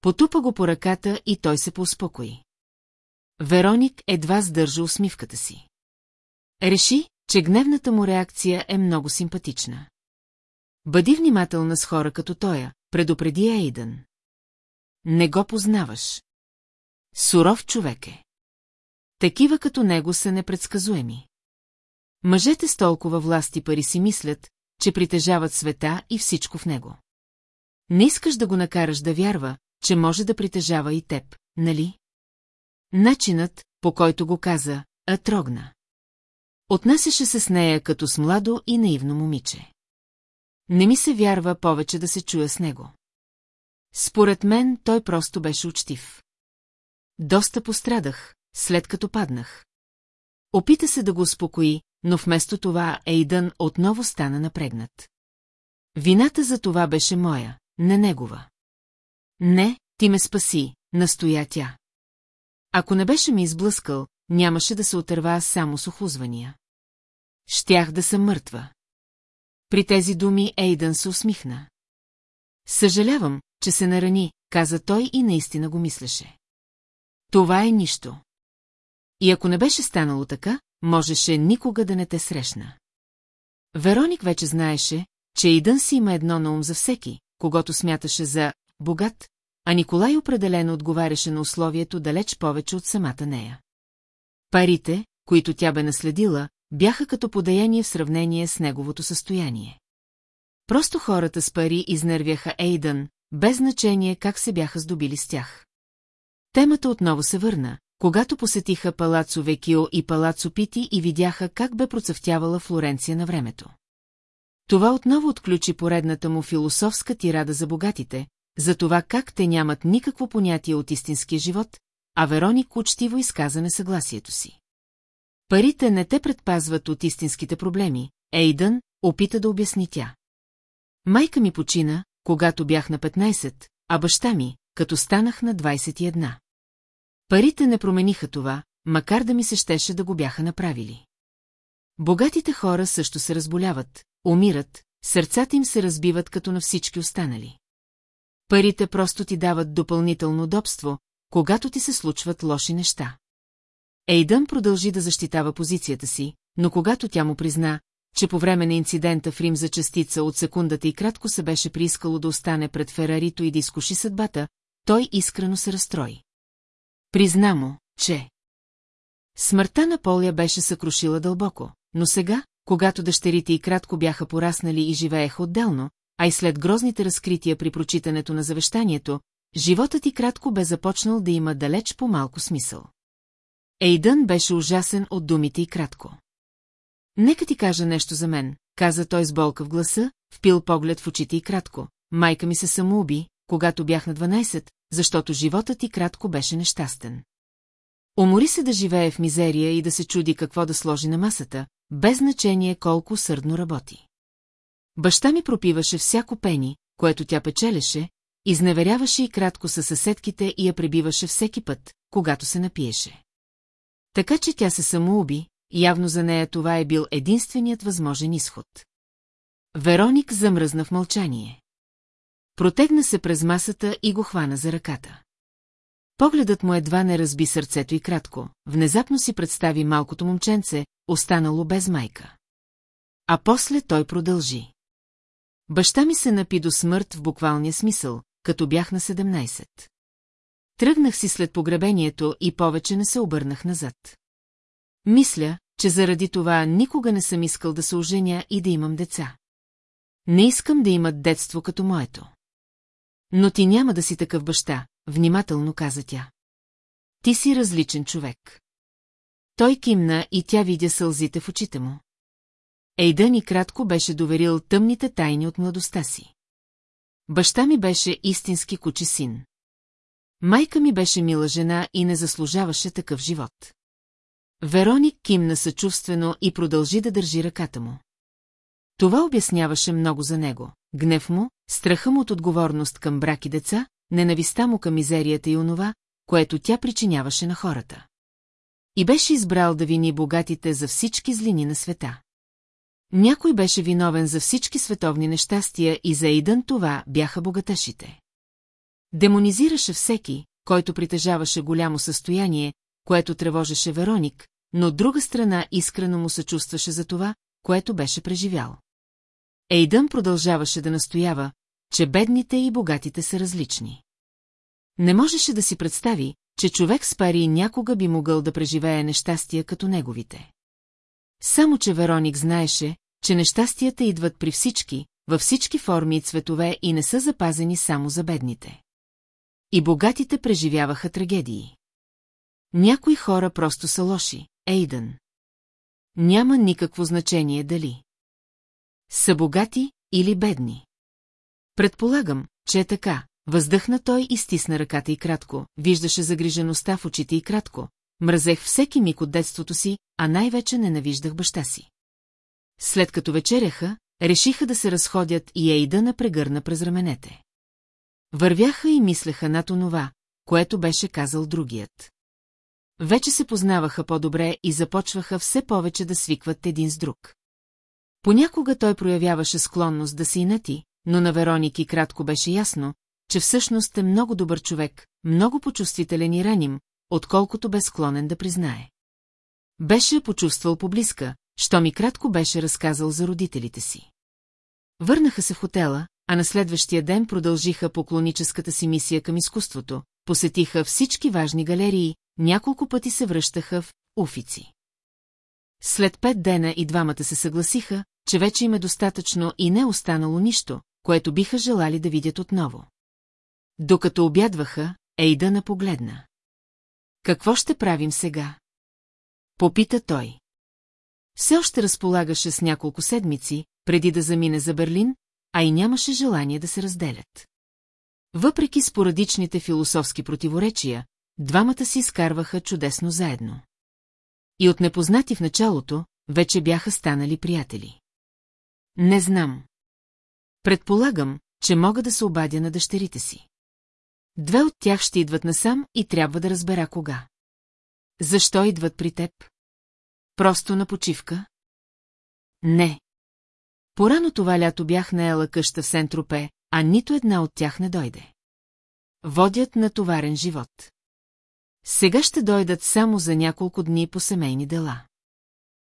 [SPEAKER 1] Потупа го по ръката и той се поуспокои. Вероник едва сдържа усмивката си. Реши, че гневната му реакция е много симпатична. Бъди внимателна с хора като тоя, предупреди Ейдън. Не го познаваш. Суров човек е. Такива като него са непредсказуеми. Мъжете с толкова власти пари си мислят, че притежават света и всичко в него. Не искаш да го накараш да вярва, че може да притежава и теб, нали? Начинът, по който го каза, а трогна. Отнасяше се с нея като с младо и наивно момиче. Не ми се вярва повече да се чуя с него. Според мен той просто беше учтив. Доста пострадах, след като паднах. Опита се да го успокои, но вместо това Ейдън отново стана напрегнат. Вината за това беше моя, не негова. Не, ти ме спаси, настоя тя. Ако не беше ми изблъскал, нямаше да се отърва само с охлузвания. Щях да съм мъртва. При тези думи Ейдън се усмихна. Съжалявам, че се нарани, каза той и наистина го мислеше. Това е нищо. И ако не беше станало така, можеше никога да не те срещна. Вероник вече знаеше, че Идън си има едно на ум за всеки, когато смяташе за богат, а Николай определено отговаряше на условието далеч повече от самата нея. Парите, които тя бе наследила, бяха като подаяние в сравнение с неговото състояние. Просто хората с пари изнервяха Ейдън, без значение как се бяха здобили с тях. Темата отново се върна, когато посетиха палацо Векио и палацо Пити и видяха как бе процъфтявала Флоренция на времето. Това отново отключи поредната му философска тирада за богатите, за това как те нямат никакво понятие от истинския живот, а Вероник учтиво изказа несъгласието си. Парите не те предпазват от истинските проблеми, Ейдън опита да обясни тя. Майка ми почина, когато бях на 15, а баща ми, като станах на 21. Парите не промениха това, макар да ми се щеше да го бяха направили. Богатите хора също се разболяват, умират, сърцата им се разбиват като на всички останали. Парите просто ти дават допълнително удобство, когато ти се случват лоши неща. Ейдън продължи да защитава позицията си, но когато тя му призна, че по време на инцидента в Рим за частица от секундата и кратко се беше приискало да остане пред Ферарито и да изкуши съдбата, той искрено се разстрои. Призна му, че... Смъртта на Поля беше съкрушила дълбоко, но сега, когато дъщерите и кратко бяха пораснали и живееха отделно, а и след грозните разкрития при прочитането на завещанието, животът ти кратко бе започнал да има далеч по-малко смисъл. Ейдън беше ужасен от думите и кратко. Нека ти кажа нещо за мен, каза той с болка в гласа, впил поглед в очите и кратко. Майка ми се самоуби, когато бях на 12, защото животът ти кратко беше нещастен. Умори се да живее в мизерия и да се чуди какво да сложи на масата, без значение колко сърдно работи. Баща ми пропиваше всяко пени, което тя печелеше, изневеряваше и кратко със съседките и я пребиваше всеки път, когато се напиеше. Така че тя се самоуби, явно за нея това е бил единственият възможен изход. Вероник замръзна в мълчание. Протегна се през масата и го хвана за ръката. Погледът му едва не разби сърцето и кратко, внезапно си представи малкото момченце, останало без майка. А после той продължи. Баща ми се напи до смърт в буквалния смисъл, като бях на 17. Тръгнах си след погребението и повече не се обърнах назад. Мисля, че заради това никога не съм искал да се оженя и да имам деца. Не искам да имат детство като моето. Но ти няма да си такъв баща, внимателно каза тя. Ти си различен човек. Той кимна и тя видя сълзите в очите му. Ейдън и кратко беше доверил тъмните тайни от младостта си. Баща ми беше истински кучи син. Майка ми беше мила жена и не заслужаваше такъв живот. Вероник кимна съчувствено и продължи да държи ръката му. Това обясняваше много за него. Гнев му, страха му от отговорност към брак и деца, ненависта му към мизерията и онова, което тя причиняваше на хората. И беше избрал да вини богатите за всички злини на света. Някой беше виновен за всички световни нещастия и за един това бяха богаташите. Демонизираше всеки, който притежаваше голямо състояние, което тревожеше Вероник, но от друга страна искрено му съчувстваше за това, което беше преживял. Ейдън продължаваше да настоява, че бедните и богатите са различни. Не можеше да си представи, че човек с пари някога би могъл да преживее нещастия като неговите. Само, че Вероник знаеше, че нещастията идват при всички, във всички форми и цветове и не са запазени само за бедните. И богатите преживяваха трагедии. Някои хора просто са лоши, Ейдън. Няма никакво значение дали. Са богати или бедни. Предполагам, че е така. Въздъхна той и стисна ръката и кратко, виждаше загрижеността в очите и кратко. Мразех всеки миг от детството си, а най-вече ненавиждах баща си. След като вечеряха, решиха да се разходят и Ейда напрегърна през раменете. Вървяха и мислеха над онова, което беше казал другият. Вече се познаваха по-добре и започваха все повече да свикват един с друг. Понякога той проявяваше склонност да се инати, но на Вероники кратко беше ясно, че всъщност е много добър човек, много почувствителен и раним, отколкото бе склонен да признае. Беше я почувствал поблизка, що ми кратко беше разказал за родителите си. Върнаха се в хотела, а на следващия ден продължиха поклоническата си мисия към изкуството, посетиха всички важни галерии, няколко пъти се връщаха в уфици. След пет дена и двамата се съгласиха, че вече им е достатъчно и не останало нищо, което биха желали да видят отново. Докато обядваха, Ейда напогледна. Какво ще правим сега? Попита той. Все още разполагаше с няколко седмици, преди да замине за Берлин, а и нямаше желание да се разделят. Въпреки спорадичните философски противоречия, двамата си изкарваха чудесно заедно. И от непознати в началото, вече бяха станали приятели. Не знам. Предполагам, че мога да се обадя на дъщерите си. Две от тях ще идват насам и трябва да разбера кога. Защо идват при теб? Просто на почивка? Не. Порано това лято бях наела къща в Сентропе, а нито една от тях не дойде. Водят натоварен живот. Сега ще дойдат само за няколко дни по семейни дела.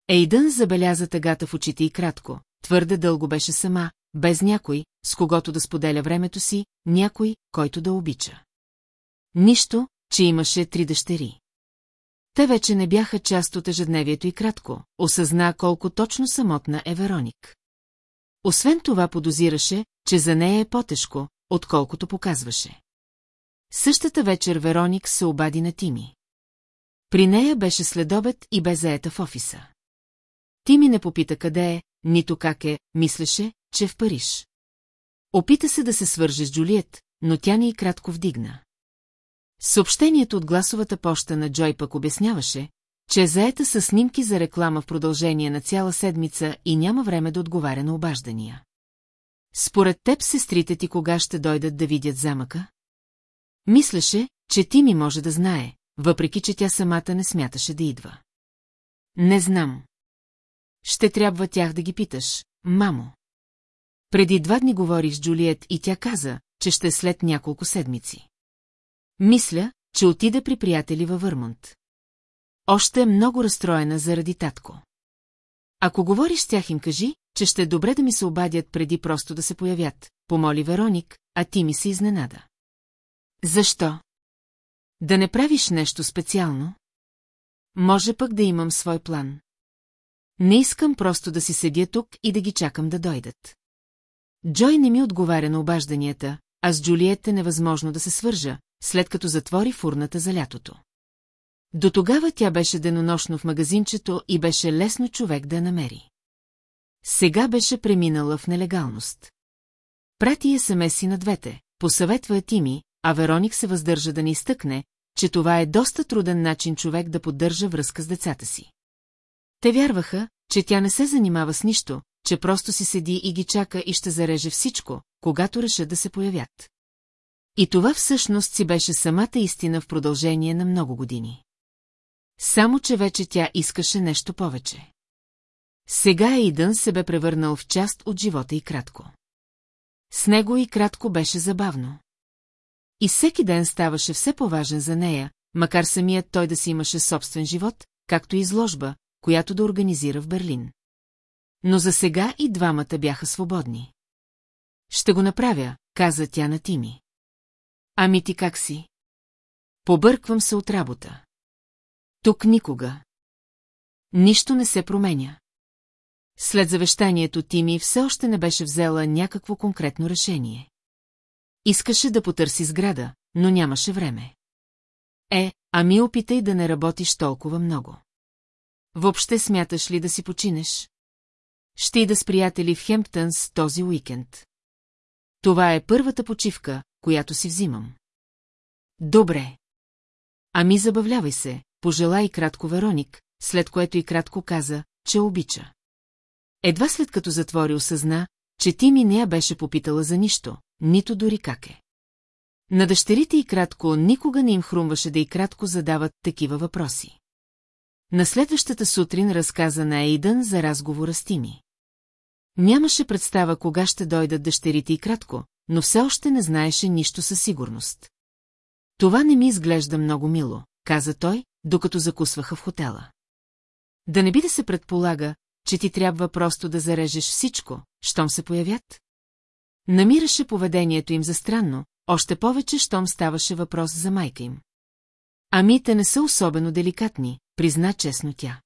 [SPEAKER 1] Ейдън забеляза тъгата в очите и кратко, твърде дълго беше сама, без някой, с когото да споделя времето си, някой, който да обича. Нищо, че имаше три дъщери. Те вече не бяха част от ежедневието и кратко, осъзна колко точно самотна е Вероник. Освен това подозираше, че за нея е по-тежко, отколкото показваше. Същата вечер Вероник се обади на Тими. При нея беше следобед и бе заета в офиса. Тими не попита къде е, нито как е, мислеше, че е в Париж. Опита се да се свърже с Джулиет, но тя не и кратко вдигна. Съобщението от гласовата поща на Джой пък обясняваше, че е заета са снимки за реклама в продължение на цяла седмица и няма време да отговаря на обаждания. Според теб сестрите ти кога ще дойдат да видят замъка? Мислеше, че ти ми може да знае, въпреки че тя самата не смяташе да идва. Не знам. Ще трябва тях да ги питаш, мамо. Преди два дни говорих с Джулиет и тя каза, че ще е след няколко седмици. Мисля, че отида при приятели във Върмунд. Още е много разстроена заради татко. Ако говориш с тях им кажи, че ще е добре да ми се обадят преди просто да се появят, помоли Вероник, а ти ми се изненада. Защо? Да не правиш нещо специално? Може пък да имам свой план. Не искам просто да си седя тук и да ги чакам да дойдат. Джой не ми отговаря на обажданията, а с Джулиет е невъзможно да се свържа, след като затвори фурната за лятото. До тогава тя беше денонощно в магазинчето и беше лесно човек да я намери. Сега беше преминала в нелегалност. Прати я семеси на двете, посъветва Тими, а Вероник се въздържа да не изтъкне, че това е доста труден начин човек да поддържа връзка с децата си. Те вярваха, че тя не се занимава с нищо, че просто си седи и ги чака и ще зареже всичко, когато решат да се появят. И това всъщност си беше самата истина в продължение на много години. Само, че вече тя искаше нещо повече. Сега Идън се бе превърнал в част от живота и кратко. С него и кратко беше забавно. И всеки ден ставаше все по-важен за нея, макар самият той да си имаше собствен живот, както и изложба, която да организира в Берлин. Но за сега и двамата бяха свободни. Ще го направя, каза тя на Тими. Ами ти как си? Побърквам се от работа. Тук никога. Нищо не се променя. След завещанието Тими все още не беше взела някакво конкретно решение. Искаше да потърси сграда, но нямаше време. Е, ами опитай да не работиш толкова много. Въобще смяташ ли да си починеш? Ще да с приятели в Хемптънс този уикенд. Това е първата почивка, която си взимам. Добре. Ами забавлявай се, пожела и кратко Вероник, след което и кратко каза, че обича. Едва след като затвори осъзна, че ти ми не я беше попитала за нищо, нито дори как е. На дъщерите и кратко никога не им хрумваше да и кратко задават такива въпроси. На следващата сутрин разказа на Ейдън за разговора с Тими. Нямаше представа кога ще дойдат дъщерите и кратко, но все още не знаеше нищо със сигурност. Това не ми изглежда много мило, каза той, докато закусваха в хотела. Да не би да се предполага, че ти трябва просто да зарежеш всичко, щом се появят? Намираше поведението им за странно, още повече, щом ставаше въпрос за майка им. Ами те не са особено деликатни, призна честно тя.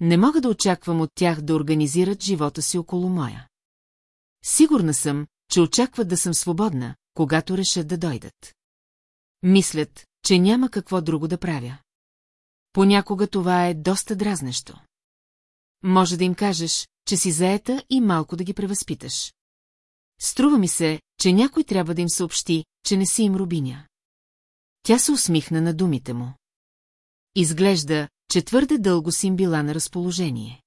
[SPEAKER 1] Не мога да очаквам от тях да организират живота си около моя. Сигурна съм, че очакват да съм свободна, когато решат да дойдат. Мислят, че няма какво друго да правя. Понякога това е доста дразнещо. Може да им кажеш, че си заета и малко да ги превъзпиташ. Струва ми се, че някой трябва да им съобщи, че не си им рубиня. Тя се усмихна на думите му. Изглежда, че твърде дълго си им била на разположение.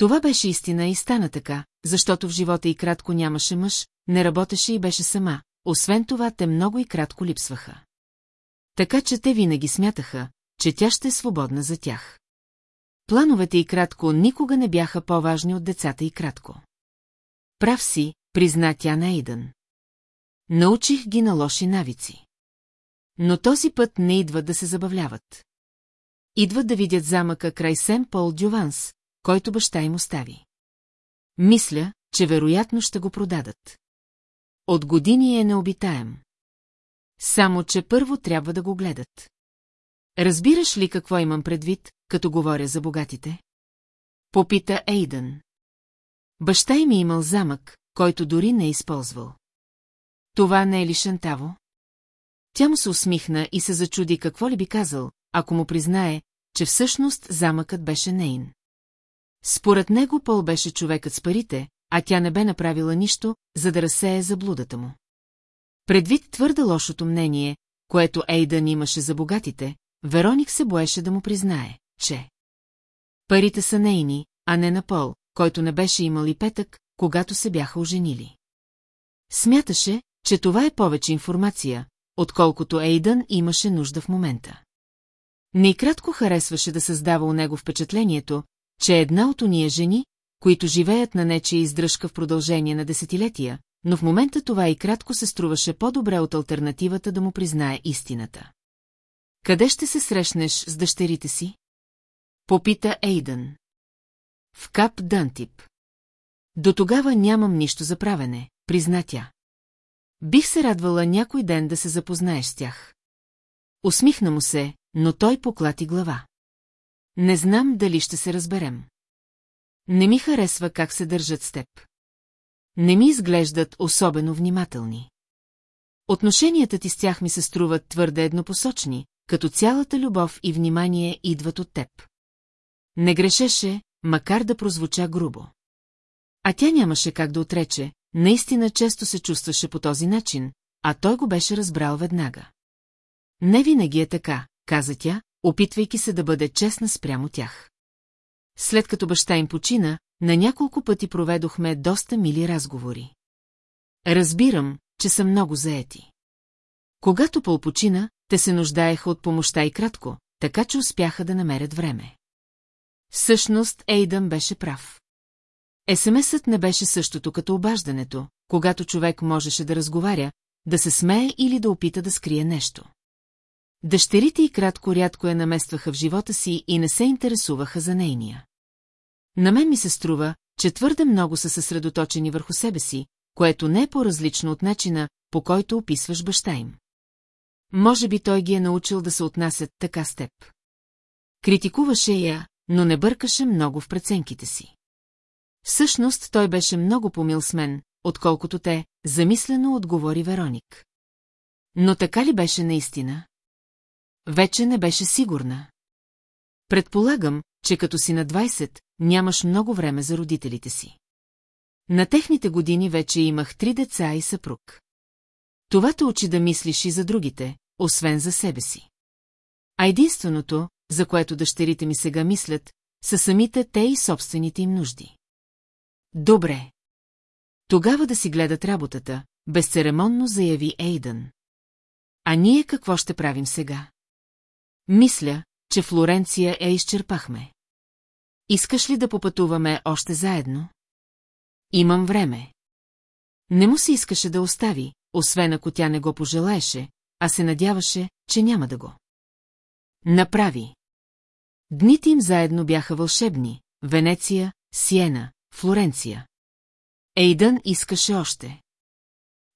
[SPEAKER 1] Това беше истина и стана така, защото в живота и кратко нямаше мъж, не работеше и беше сама, освен това те много и кратко липсваха. Така че те винаги смятаха, че тя ще е свободна за тях. Плановете и кратко никога не бяха по-важни от децата и кратко. Прав си, призна тя на Ейдън. Научих ги на лоши навици. Но този път не идват да се забавляват. Идват да видят замъка край Сен Пол Дюванс, който баща им остави. Мисля, че вероятно ще го продадат. От години е необитаем. Само, че първо трябва да го гледат. Разбираш ли какво имам предвид, като говоря за богатите? Попита Ейдън. Баща им е имал замък, който дори не е използвал. Това не е ли шантаво? Тя му се усмихна и се зачуди какво ли би казал, ако му признае, че всъщност замъкът беше нейн. Според него Пол беше човекът с парите, а тя не бе направила нищо, за да разсее заблудата му. Предвид твърде лошото мнение, което Ейдън имаше за богатите, Вероник се боеше да му признае, че парите са нейни, а не на Пол, който не беше имал и петък, когато се бяха оженили. Смяташе, че това е повече информация, отколкото Ейдън имаше нужда в момента. Некратко харесваше да създава у него впечатлението, че една от уния жени, които живеят на нечия издръжка в продължение на десетилетия, но в момента това и кратко се струваше по-добре от альтернативата да му признае истината. Къде ще се срещнеш с дъщерите си? Попита Ейдън. В кап Дантип. До тогава нямам нищо за правене, призна тя. Бих се радвала някой ден да се запознаеш с тях. Усмихна му се, но той поклати глава. Не знам дали ще се разберем. Не ми харесва как се държат с теб. Не ми изглеждат особено внимателни. Отношенията ти с тях ми се струват твърде еднопосочни, като цялата любов и внимание идват от теб. Не грешеше, макар да прозвуча грубо. А тя нямаше как да отрече, наистина често се чувстваше по този начин, а той го беше разбрал веднага. Не винаги е така, каза тя, опитвайки се да бъде честна спрямо тях. След като баща им почина, на няколко пъти проведохме доста мили разговори. Разбирам, че са много заети. Когато Пол почина, те се нуждаеха от помощта и кратко, така че успяха да намерят време. Всъщност Ейдън беше прав. СМС-ът не беше същото като обаждането, когато човек можеше да разговаря, да се смее или да опита да скрие нещо. Дъщерите и кратко рядко я наместваха в живота си и не се интересуваха за нейния. На мен ми се струва, че твърде много са съсредоточени върху себе си, което не е по-различно от начина, по който описваш баща им. Може би той ги е научил да се отнасят така с теб. Критикуваше я, но не бъркаше много в преценките си. Всъщност той беше много помил с мен, отколкото те, замислено отговори Вероник. Но така ли беше наистина? Вече не беше сигурна. Предполагам, че като си на 20, нямаш много време за родителите си. На техните години вече имах три деца и съпруг. Това те учи да мислиш и за другите, освен за себе си. А единственото, за което дъщерите ми сега мислят, са самите те и собствените им нужди. Добре. Тогава да си гледат работата, безцеремонно заяви Ейдън. А ние какво ще правим сега? Мисля, че Флоренция я изчерпахме. Искаш ли да попътуваме още заедно? Имам време. Не му се искаше да остави, освен ако тя не го пожелаеше, а се надяваше, че няма да го. Направи. Дните им заедно бяха вълшебни – Венеция, Сиена, Флоренция. Ейдън искаше още.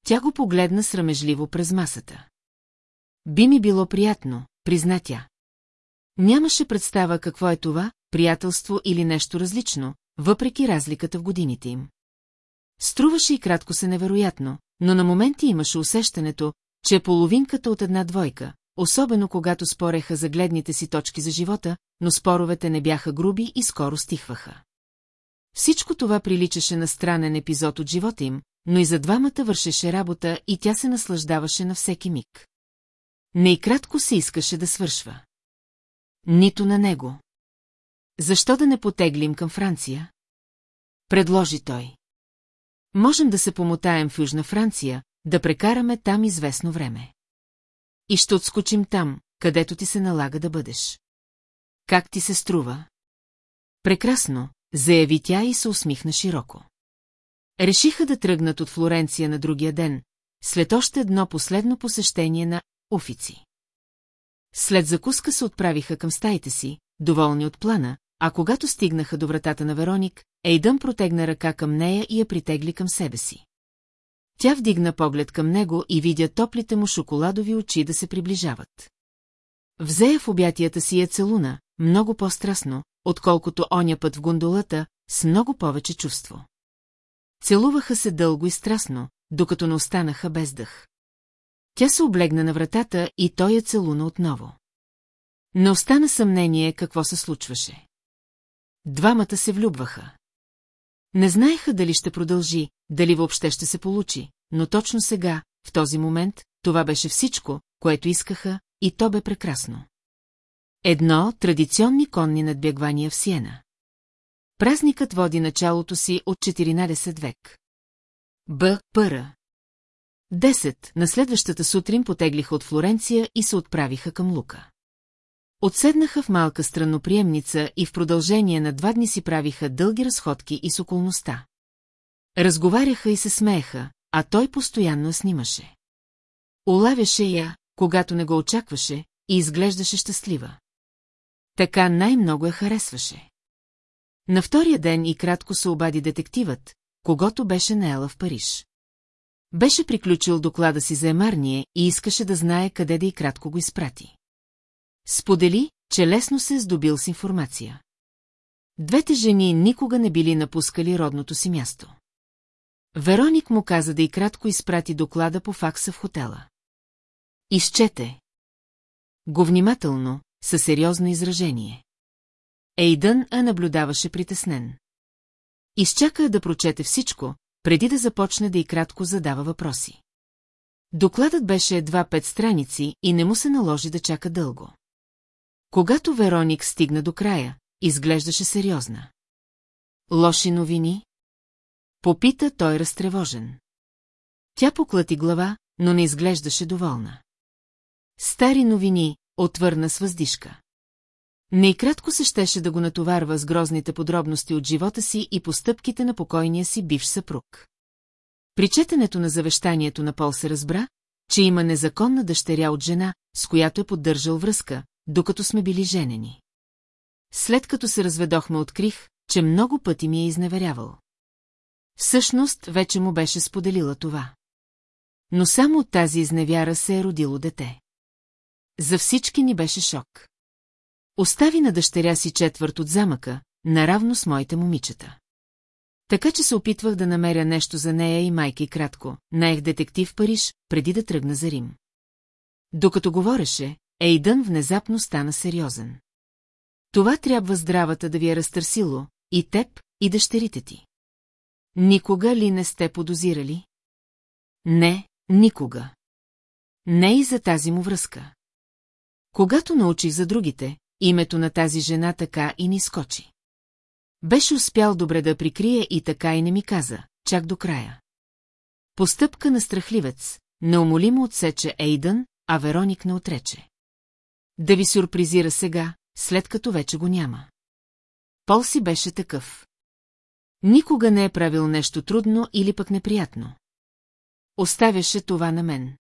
[SPEAKER 1] Тя го погледна срамежливо през масата. Би ми било приятно, призна тя. Нямаше представа какво е това, приятелство или нещо различно, въпреки разликата в годините им. Струваше и кратко се невероятно, но на моменти имаше усещането, че е половинката от една двойка, особено когато спореха за гледните си точки за живота, но споровете не бяха груби и скоро стихваха. Всичко това приличаше на странен епизод от живота им, но и за двамата вършеше работа и тя се наслаждаваше на всеки миг. Не и кратко се искаше да свършва. Нито на него. Защо да не потеглим към Франция? Предложи той. Можем да се помотаем в Южна Франция, да прекараме там известно време. И ще отскочим там, където ти се налага да бъдеш. Как ти се струва? Прекрасно, заяви тя и се усмихна широко. Решиха да тръгнат от Флоренция на другия ден, след още едно последно посещение на уфици. След закуска се отправиха към стаите си, доволни от плана, а когато стигнаха до вратата на Вероник, Ейдън протегна ръка към нея и я притегли към себе си. Тя вдигна поглед към него и видя топлите му шоколадови очи да се приближават. Взе я в обятията си я целуна, много по-страстно, отколкото оня път в гондолата, с много повече чувство. Целуваха се дълго и страстно, докато не останаха без дъх. Тя се облегна на вратата и той я целуна отново. Не остана съмнение какво се случваше. Двамата се влюбваха. Не знаеха дали ще продължи, дали въобще ще се получи, но точно сега, в този момент, това беше всичко, което искаха, и то бе прекрасно. Едно – традиционни конни надбягвания в Сиена. Празникът води началото си от 14 век. Б. Пъра. Десет на следващата сутрин потеглиха от Флоренция и се отправиха към Лука. Отседнаха в малка странноприемница и в продължение на два дни си правиха дълги разходки и с околността. Разговаряха и се смееха, а той постоянно снимаше. Олавяше я, когато не го очакваше, и изглеждаше щастлива. Така най-много я харесваше. На втория ден и кратко се обади детективът, когато беше наела в Париж. Беше приключил доклада си за Емарния и искаше да знае къде да и кратко го изпрати. Сподели, че лесно се е здобил с информация. Двете жени никога не били напускали родното си място. Вероник му каза да и кратко изпрати доклада по факса в хотела. Изчете. Го внимателно, със сериозно изражение. Ейдън а наблюдаваше притеснен. Изчака да прочете всичко, преди да започне да и кратко задава въпроси. Докладът беше едва пет страници и не му се наложи да чака дълго. Когато Вероник стигна до края, изглеждаше сериозна. Лоши новини? Попита той разтревожен. Тя поклати глава, но не изглеждаше доволна. Стари новини, отвърна с въздишка. Найкратко се щеше да го натоварва с грозните подробности от живота си и постъпките на покойния си бивш съпруг. При четенето на завещанието на Пол се разбра, че има незаконна дъщеря от жена, с която е поддържал връзка, докато сме били женени. След като се разведохме, открих, че много пъти ми е изневерявал. Всъщност, вече му беше споделила това. Но само от тази изневяра се е родило дете. За всички ни беше шок. Остави на дъщеря си четвърт от замъка, наравно с моите момичета. Така че се опитвах да намеря нещо за нея и майка и кратко, наех детектив Париж, преди да тръгна за Рим. Докато говореше, Ейдън внезапно стана сериозен. Това трябва здравата да ви е разтърсило, и теб, и дъщерите ти. Никога ли не сте подозирали? Не, никога. Не и за тази му връзка. Когато научих за другите, името на тази жена така и ни скочи. Беше успял добре да прикрие и така и не ми каза, чак до края. Постъпка на страхливец, неумолимо отсече Ейдън, а Вероник не отрече. Да ви сюрпризира сега, след като вече го няма. Пол си беше такъв. Никога не е правил нещо трудно или пък неприятно. Оставяше това на мен.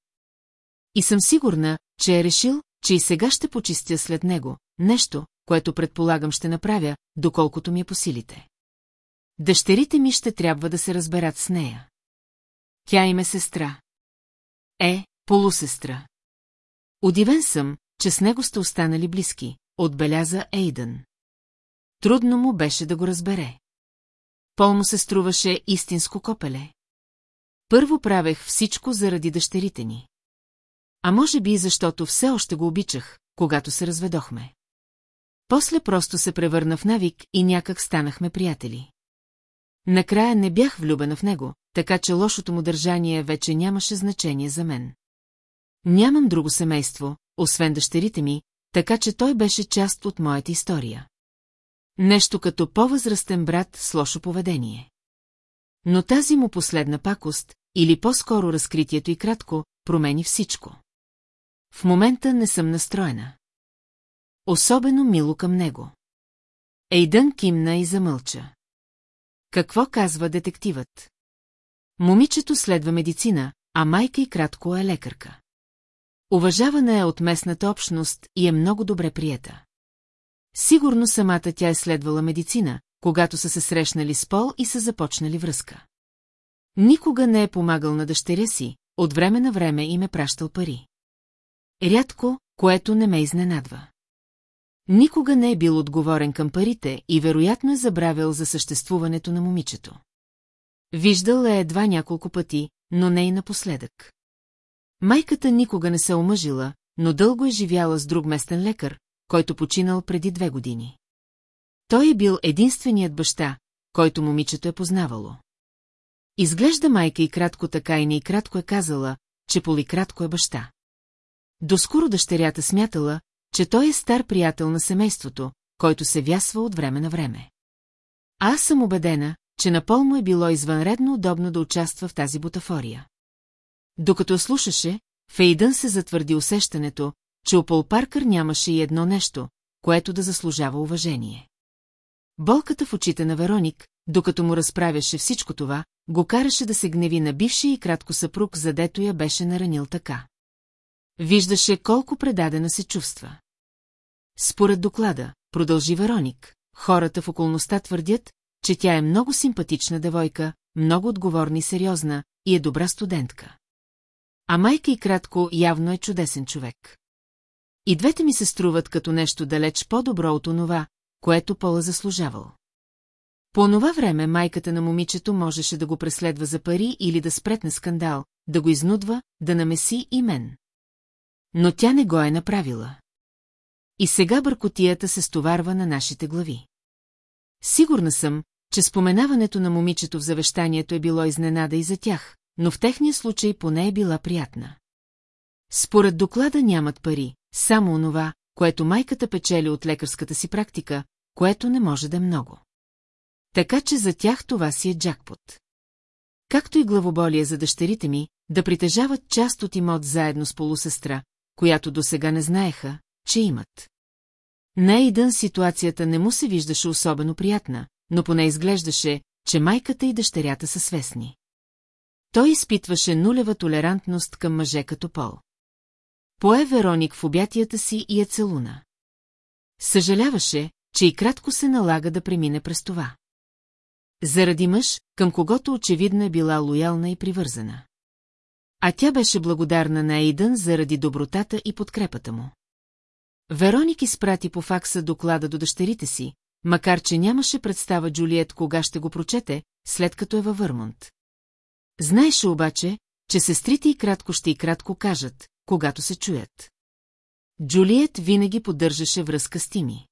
[SPEAKER 1] И съм сигурна, че е решил, че и сега ще почистя след него, нещо, което предполагам ще направя, доколкото ми е по силите. Дъщерите ми ще трябва да се разберат с нея. Тя им е сестра. Е, полусестра. Удивен съм, че с него сте останали близки, отбеляза Ейдън. Трудно му беше да го разбере. Полно се струваше истинско копеле. Първо правех всичко заради дъщерите ни. А може би защото все още го обичах, когато се разведохме. После просто се превърна в навик и някак станахме приятели. Накрая не бях влюбена в него, така че лошото му държание вече нямаше значение за мен. Нямам друго семейство, освен дъщерите ми, така че той беше част от моята история. Нещо като по-възрастен брат с лошо поведение. Но тази му последна пакост, или по-скоро разкритието и кратко, промени всичко. В момента не съм настроена. Особено мило към него. Ейдън кимна и замълча. Какво казва детективът? Момичето следва медицина, а майка и кратко е лекарка. Уважавана е от местната общност и е много добре приета. Сигурно самата тя е следвала медицина, когато са се срещнали с Пол и са започнали връзка. Никога не е помагал на дъщеря си, от време на време им е пращал пари. Рядко, което не ме изненадва. Никога не е бил отговорен към парите и вероятно е забравял за съществуването на момичето. Виждал е едва няколко пъти, но не и напоследък. Майката никога не се е омъжила, но дълго е живяла с друг местен лекар, който починал преди две години. Той е бил единственият баща, който момичето е познавало. Изглежда майка и кратко така и не и кратко е казала, че поликратко е баща. Доскоро дъщерята смятала, че той е стар приятел на семейството, който се вясва от време на време. А аз съм убедена, че напълно е било извънредно удобно да участва в тази бутафория. Докато слушаше, Фейдън се затвърди усещането, че Пол Паркър нямаше и едно нещо, което да заслужава уважение. Болката в очите на Вероник, докато му разправяше всичко това, го караше да се гневи на бивши и кратко съпруг, задето я беше наранил така. Виждаше колко предадена се чувства. Според доклада, продължи Вероник, хората в околността твърдят, че тя е много симпатична девойка, много отговорна и сериозна, и е добра студентка. А майка и кратко явно е чудесен човек. И двете ми се струват като нещо далеч по-добро от онова, което Пола заслужавал. По онова време майката на момичето можеше да го преследва за пари или да спретне скандал, да го изнудва, да намеси и мен. Но тя не го е направила. И сега бъркотията се стоварва на нашите глави. Сигурна съм, че споменаването на момичето в завещанието е било изненада и за тях, но в техния случай поне е била приятна. Според доклада нямат пари, само онова, което майката печели от лекарската си практика, което не може да е много. Така че за тях това си е джакпот. Както и главоболие за дъщерите ми, да притежават част от имот заедно с полусестра, която досега не знаеха, че имат. На Ейдън ситуацията не му се виждаше особено приятна, но поне изглеждаше, че майката и дъщерята са свестни. Той изпитваше нулева толерантност към мъже като пол. Пое Вероник в обятията си и я е целуна. Съжаляваше, че и кратко се налага да премине през това. Заради мъж, към когото очевидно е била лоялна и привързана. А тя беше благодарна на Ейдън заради добротата и подкрепата му. Вероник изпрати по факса доклада до дъщерите си, макар че нямаше представа Джулиет кога ще го прочете, след като е във Върмунд. Знаеше обаче, че сестрите и кратко ще и кратко кажат, когато се чуят. Джулиет винаги поддържаше връзка с Тими.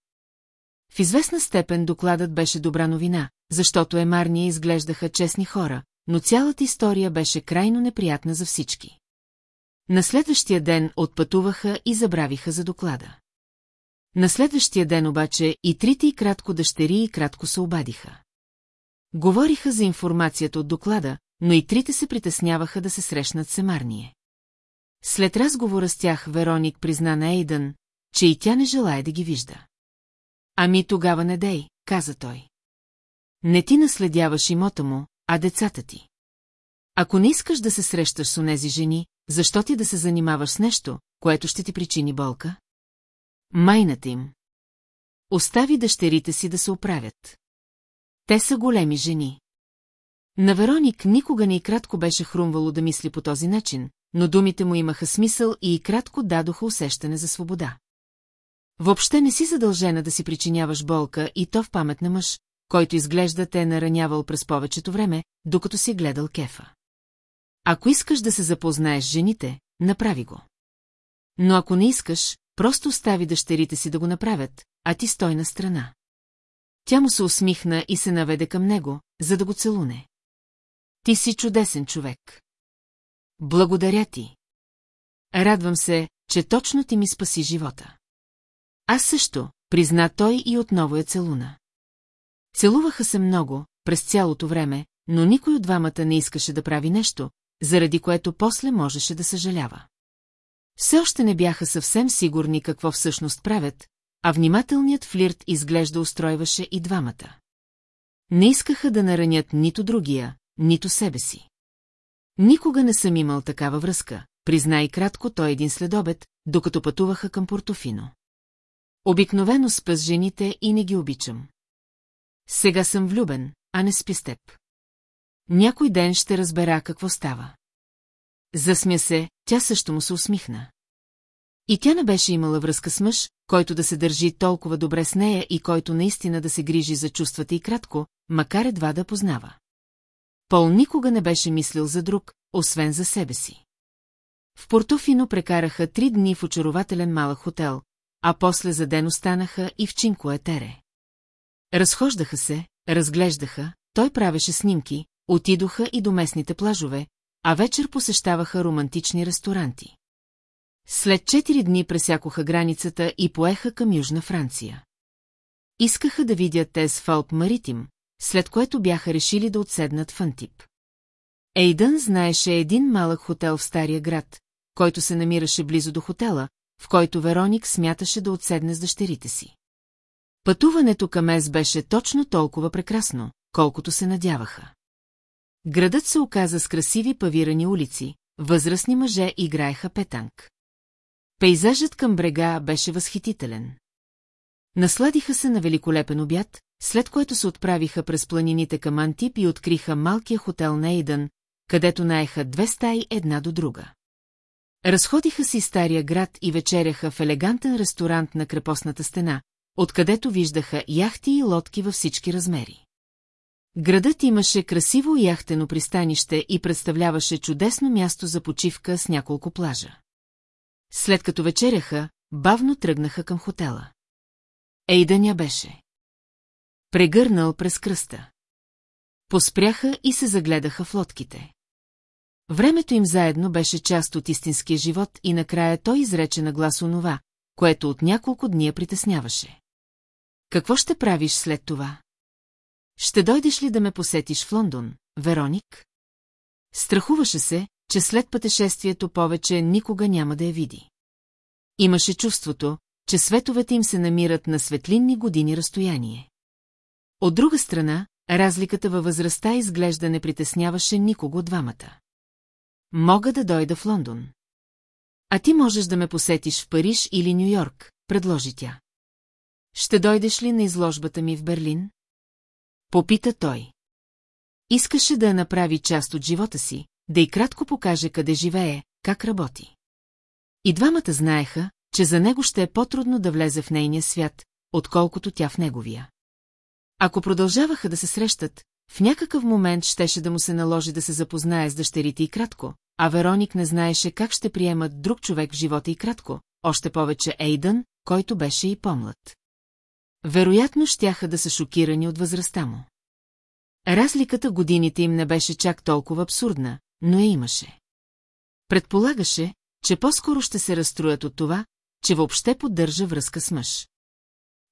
[SPEAKER 1] В известна степен докладът беше добра новина, защото емарния изглеждаха честни хора, но цялата история беше крайно неприятна за всички. На следващия ден отпътуваха и забравиха за доклада. На следващия ден обаче и трите и кратко дъщери и кратко се обадиха. Говориха за информацията от доклада, но и трите се притесняваха да се срещнат с Емарние. След разговора с тях Вероник призна на Ейдън, че и тя не желая да ги вижда. Ами тогава не дей, каза той. Не ти наследяваш имота му, а децата ти. Ако не искаш да се срещаш с онези жени, защо ти да се занимаваш с нещо, което ще ти причини болка? Майната им. Остави дъщерите си да се оправят. Те са големи жени. На Вероник никога не и кратко беше хрумвало да мисли по този начин, но думите му имаха смисъл и и кратко дадоха усещане за свобода. Въобще не си задължена да си причиняваш болка и то в памет на мъж, който изглежда те е наранявал през повечето време, докато си гледал кефа. Ако искаш да се запознаеш с жените, направи го. Но ако не искаш, Просто остави дъщерите си да го направят, а ти стой на страна. Тя му се усмихна и се наведе към него, за да го целуне. Ти си чудесен човек. Благодаря ти. Радвам се, че точно ти ми спаси живота. Аз също, призна той и отново я целуна. Целуваха се много, през цялото време, но никой от двамата не искаше да прави нещо, заради което после можеше да съжалява. Все още не бяха съвсем сигурни какво всъщност правят, а внимателният флирт изглежда устройваше и двамата. Не искаха да наранят нито другия, нито себе си. Никога не съм имал такава връзка, признай кратко той един следобед, докато пътуваха към Портофино. Обикновено спа с жените и не ги обичам. Сега съм влюбен, а не спи с теб. Някой ден ще разбера какво става. Засмя се, тя също му се усмихна. И тя не беше имала връзка с мъж, който да се държи толкова добре с нея и който наистина да се грижи за чувствата и кратко, макар едва да познава. Пол никога не беше мислил за друг, освен за себе си. В Портофино прекараха три дни в очарователен малък хотел, а после за ден останаха и в Чинкоетере. Разхождаха се, разглеждаха, той правеше снимки, отидоха и до местните плажове, а вечер посещаваха романтични ресторанти. След четири дни пресякоха границата и поеха към Южна Франция. Искаха да видят Фалп Маритим, след което бяха решили да отседнат в Антип. Ейдън знаеше един малък хотел в Стария град, който се намираше близо до хотела, в който Вероник смяташе да отседне с дъщерите си. Пътуването към Ес беше точно толкова прекрасно, колкото се надяваха. Градът се оказа с красиви павирани улици, възрастни мъже играеха петанг. Пейзажът към брега беше възхитителен. Насладиха се на великолепен обяд, след което се отправиха през планините към Антип и откриха малкия хотел Нейдън, където наеха две стаи една до друга. Разходиха си стария град и вечеряха в елегантен ресторант на крепостната стена, откъдето виждаха яхти и лодки във всички размери. Градът имаше красиво яхтено пристанище и представляваше чудесно място за почивка с няколко плажа. След като вечеряха, бавно тръгнаха към хотела. я беше. Прегърнал през кръста. Поспряха и се загледаха в лодките. Времето им заедно беше част от истинския живот и накрая той изрече на глас онова, което от няколко дни притесняваше. Какво ще правиш след това? Ще дойдеш ли да ме посетиш в Лондон, Вероник? Страхуваше се, че след пътешествието повече никога няма да я види. Имаше чувството, че световете им се намират на светлинни години разстояние. От друга страна, разликата във възрастта изглежда не притесняваше никого от двамата. Мога да дойда в Лондон. А ти можеш да ме посетиш в Париж или Нью-Йорк, предложи тя. Ще дойдеш ли на изложбата ми в Берлин? Попита той. Искаше да я направи част от живота си, да й кратко покаже къде живее, как работи. И двамата знаеха, че за него ще е по-трудно да влезе в нейния свят, отколкото тя в неговия. Ако продължаваха да се срещат, в някакъв момент щеше да му се наложи да се запознае с дъщерите и кратко, а Вероник не знаеше как ще приемат друг човек в живота и кратко, още повече Ейдън, който беше и по-млад. Вероятно щяха да са шокирани от възрастта му. Разликата годините им не беше чак толкова абсурдна, но я имаше. Предполагаше, че по-скоро ще се разстроят от това, че въобще поддържа връзка с мъж.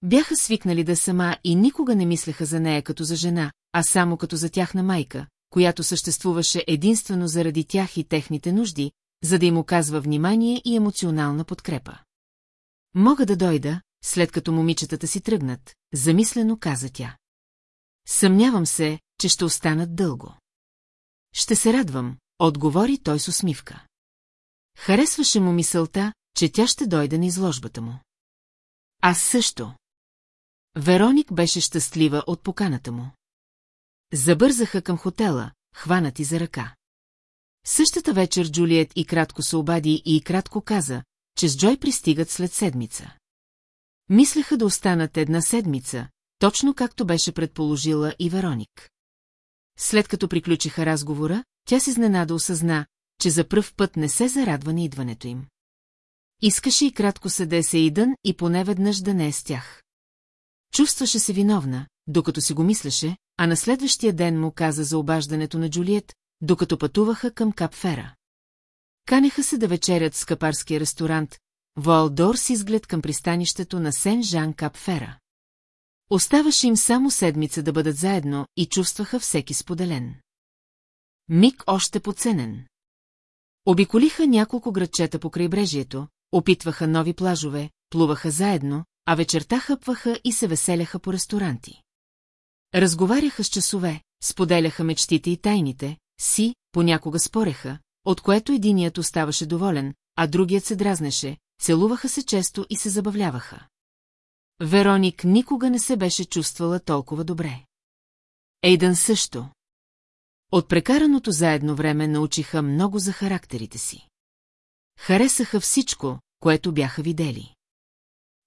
[SPEAKER 1] Бяха свикнали да е сама и никога не мислеха за нея като за жена, а само като за тяхна майка, която съществуваше единствено заради тях и техните нужди, за да им оказва внимание и емоционална подкрепа. Мога да дойда, след като момичетата си тръгнат, замислено каза тя. Съмнявам се, че ще останат дълго. Ще се радвам, отговори той с усмивка. Харесваше му мисълта, че тя ще дойде на изложбата му. Аз също. Вероник беше щастлива от поканата му. Забързаха към хотела, хванати за ръка. Същата вечер Джулиет и кратко се обади и кратко каза, че с Джой пристигат след седмица. Мислеха да останат една седмица, точно както беше предположила и Вероник. След като приключиха разговора, тя се изненада осъзна, че за пръв път не се зарадва на идването им. Искаше и кратко се да е и поне веднъж да не е с тях. Чувстваше се виновна, докато си го мислеше, а на следващия ден му каза за обаждането на Джулиет, докато пътуваха към Капфера. Канеха се да вечерят с капарския ресторант, Валдор с изглед към пристанището на Сен-Жан-Капфера. Оставаше им само седмица да бъдат заедно и чувстваха всеки споделен. Миг още поценен. Обиколиха няколко градчета по крайбрежието, опитваха нови плажове, плуваха заедно, а вечерта хъпваха и се веселяха по ресторанти. Разговаряха с часове, споделяха мечтите и тайните, си, понякога спореха, от което единият оставаше доволен, а другият се дразнеше, целуваха се често и се забавляваха. Вероник никога не се беше чувствала толкова добре. Ейдън също. От прекараното заедно време научиха много за характерите си. Харесаха всичко, което бяха видели.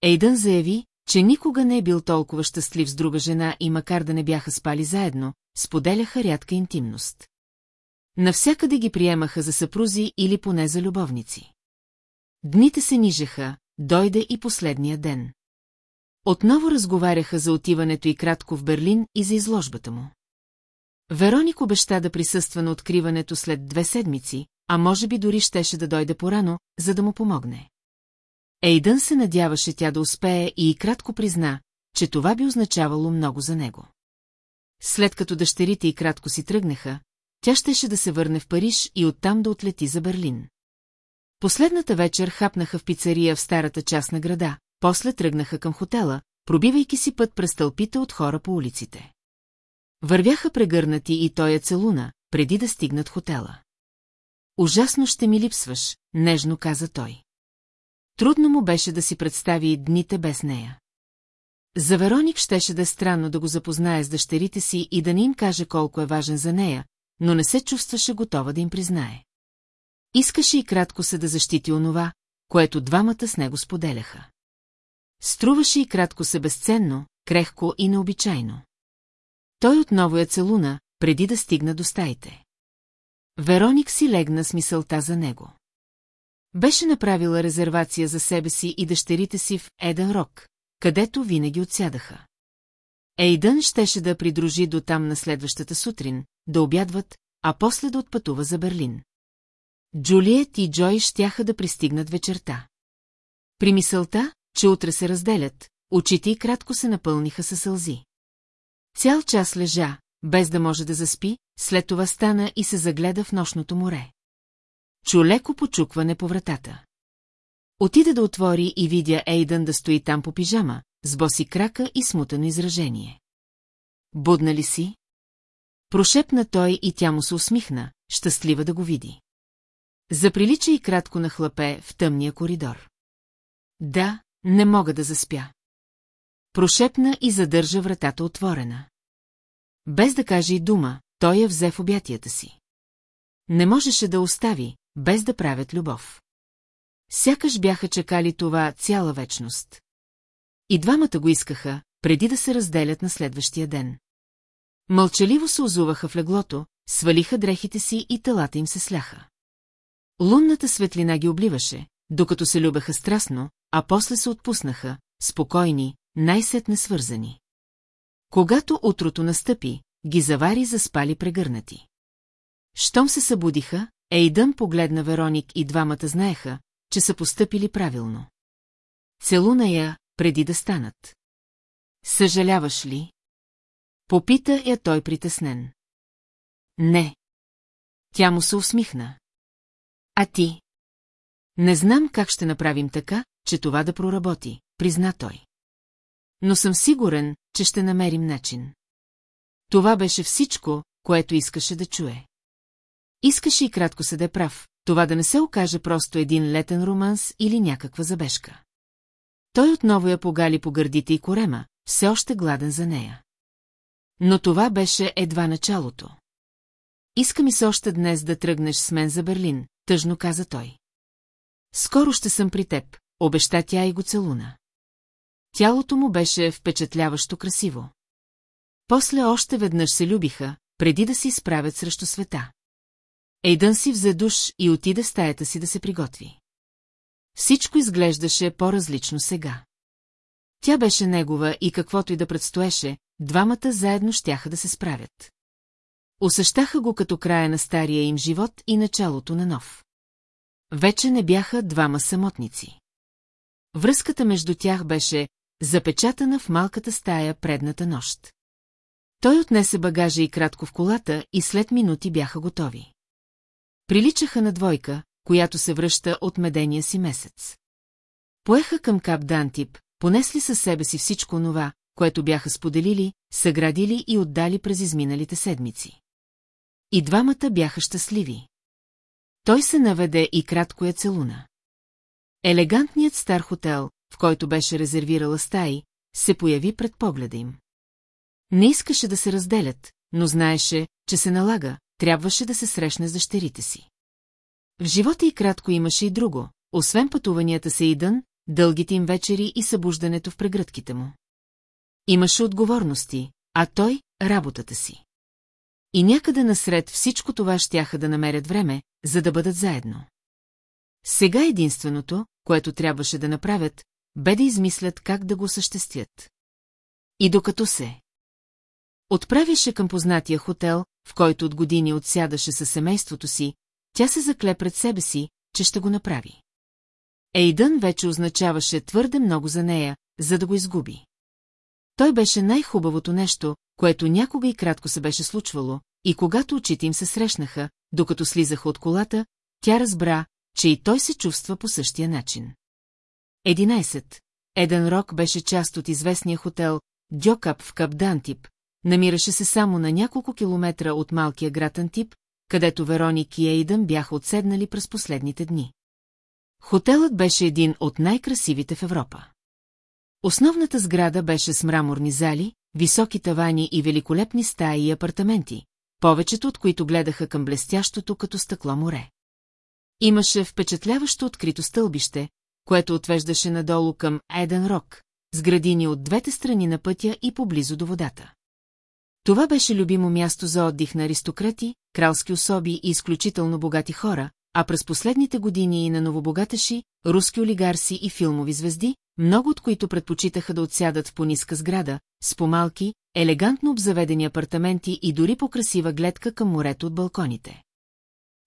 [SPEAKER 1] Ейдън заяви, че никога не е бил толкова щастлив с друга жена и макар да не бяха спали заедно, споделяха рядка интимност. Навсякъде ги приемаха за съпрузи или поне за любовници. Дните се нижеха, дойде и последния ден. Отново разговаряха за отиването и кратко в Берлин и за изложбата му. Вероник обеща да присъства на откриването след две седмици, а може би дори щеше да дойде порано, за да му помогне. Ейдън се надяваше тя да успее и, кратко призна, че това би означавало много за него. След като дъщерите и кратко си тръгнаха, тя щеше да се върне в Париж и оттам да отлети за Берлин. Последната вечер хапнаха в пицария в старата част на града, после тръгнаха към хотела, пробивайки си път през тълпите от хора по улиците. Вървяха прегърнати и той е целуна, преди да стигнат хотела. Ужасно ще ми липсваш, нежно каза той. Трудно му беше да си представи дните без нея. За Вероник щеше да е странно да го запознае с дъщерите си и да не им каже колко е важен за нея, но не се чувстваше готова да им признае. Искаше и кратко се да защити онова, което двамата с него споделяха. Струваше и кратко се безценно, крехко и необичайно. Той отново я целуна, преди да стигна до стаите. Вероник си легна с мисълта за него. Беше направила резервация за себе си и дъщерите си в Еден Рок, където винаги отсядаха. Ейдън щеше да придружи до там на следващата сутрин, да обядват, а после да отпътува за Берлин. Джулиет и Джой щяха да пристигнат вечерта. При мисълта, че утре се разделят, очите и кратко се напълниха със сълзи. Цял час лежа, без да може да заспи, след това стана и се загледа в нощното море. Чу леко почукване по вратата. Отида да отвори и видя Ейдън да стои там по пижама, с боси крака и смутено изражение. Будна ли си? Прошепна той и тя му се усмихна, щастлива да го види. Заприлича и кратко на хлапе в тъмния коридор. Да, не мога да заспя. Прошепна и задържа вратата отворена. Без да каже и дума, той я взе в обятията си. Не можеше да остави, без да правят любов. Сякаш бяха чекали това цяла вечност. И двамата го искаха, преди да се разделят на следващия ден. Мълчаливо се озуваха в леглото, свалиха дрехите си и телата им се сляха. Лунната светлина ги обливаше, докато се любеха страстно, а после се отпуснаха, спокойни, най-сетне свързани. Когато утрото настъпи, ги завари заспали прегърнати. Щом се събудиха, Ейдън погледна Вероник и двамата знаеха, че са постъпили правилно. Целуна я, преди да станат. Съжаляваш ли? Попита я той притеснен. Не. Тя му се усмихна. А ти? Не знам как ще направим така, че това да проработи, призна той. Но съм сигурен, че ще намерим начин. Това беше всичко, което искаше да чуе. Искаше и кратко се да е прав, това да не се окаже просто един летен романс или някаква забежка. Той отново я погали по гърдите и корема, все още гладен за нея. Но това беше едва началото. Иска ми се още днес да тръгнеш с мен за Берлин, тъжно каза той. Скоро ще съм при теб, обеща тя и го целуна. Тялото му беше впечатляващо красиво. После още веднъж се любиха, преди да се изправят срещу света. Ейдън си взе душ и отида в стаята си да се приготви. Всичко изглеждаше по-различно сега. Тя беше негова и каквото и да предстоеше, двамата заедно щяха да се справят. Усещаха го като края на стария им живот и началото на нов. Вече не бяха двама самотници. Връзката между тях беше запечатана в малката стая предната нощ. Той отнесе багажа и кратко в колата и след минути бяха готови. Приличаха на двойка, която се връща от медения си месец. Поеха към Кап Дантип, понесли със себе си всичко това, което бяха споделили, съградили и отдали през изминалите седмици. И двамата бяха щастливи. Той се наведе и кратко я целуна. Елегантният стар хотел, в който беше резервирала стаи, се появи пред погледа им. Не искаше да се разделят, но знаеше, че се налага, трябваше да се срещне с дъщерите си. В живота и кратко имаше и друго, освен пътуванията се идън, дългите им вечери и събуждането в прегръдките му. Имаше отговорности, а той – работата си. И някъде насред всичко това щяха да намерят време, за да бъдат заедно. Сега единственото, което трябваше да направят, бе да измислят как да го съществят. И докато се отправяше към познатия хотел, в който от години отсядаше със семейството си, тя се закле пред себе си, че ще го направи. Ейдън вече означаваше твърде много за нея, за да го изгуби. Той беше най-хубавото нещо, което някога и кратко се беше случвало, и когато очите им се срещнаха, докато слизаха от колата, тя разбра, че и той се чувства по същия начин. 11. Еден рок беше част от известния хотел Дьокап в Капдантип, намираше се само на няколко километра от малкия град Антип, където Вероник и Ейдън бяха отседнали през последните дни. Хотелът беше един от най-красивите в Европа. Основната сграда беше с мраморни зали, високи тавани и великолепни стаи и апартаменти, повечето от които гледаха към блестящото като стъкло море. Имаше впечатляващо открито стълбище, което отвеждаше надолу към Еден Рок, с градини от двете страни на пътя и поблизо до водата. Това беше любимо място за отдих на аристократи, кралски особи и изключително богати хора, а през последните години и на новобогаташи, руски олигарси и филмови звезди, много от които предпочитаха да отсядат в пониска сграда, с помалки, елегантно обзаведени апартаменти и дори по-красива гледка към морето от балконите.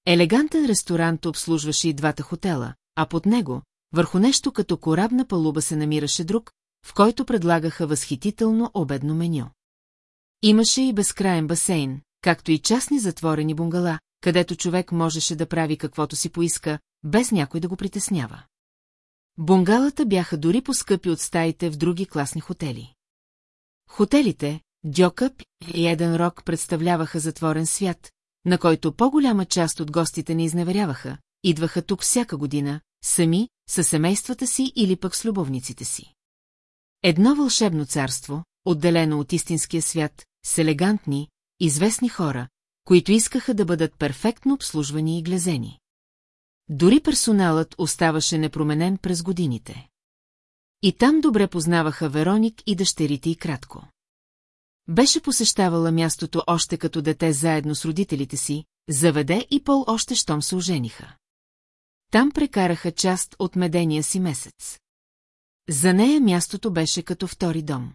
[SPEAKER 1] Елегантен ресторант обслужваше и двата хотела, а под него, върху нещо като корабна палуба се намираше друг, в който предлагаха възхитително обедно меню. Имаше и безкраен басейн, както и частни затворени бунгала, където човек можеше да прави каквото си поиска, без някой да го притеснява. Бунгалата бяха дори по-скъпи от стаите в други класни хотели. Хотелите, Дьокъп и Еден Рок представляваха затворен свят, на който по-голяма част от гостите не изневеряваха, идваха тук всяка година, сами, със семействата си или пък с любовниците си. Едно вълшебно царство, отделено от истинския свят, с елегантни, известни хора, които искаха да бъдат перфектно обслужвани и глезени. Дори персоналът оставаше непроменен през годините. И там добре познаваха Вероник и дъщерите и кратко. Беше посещавала мястото още като дете заедно с родителите си, заведе и Пол още щом се ожениха. Там прекараха част от медения си месец. За нея мястото беше като втори дом.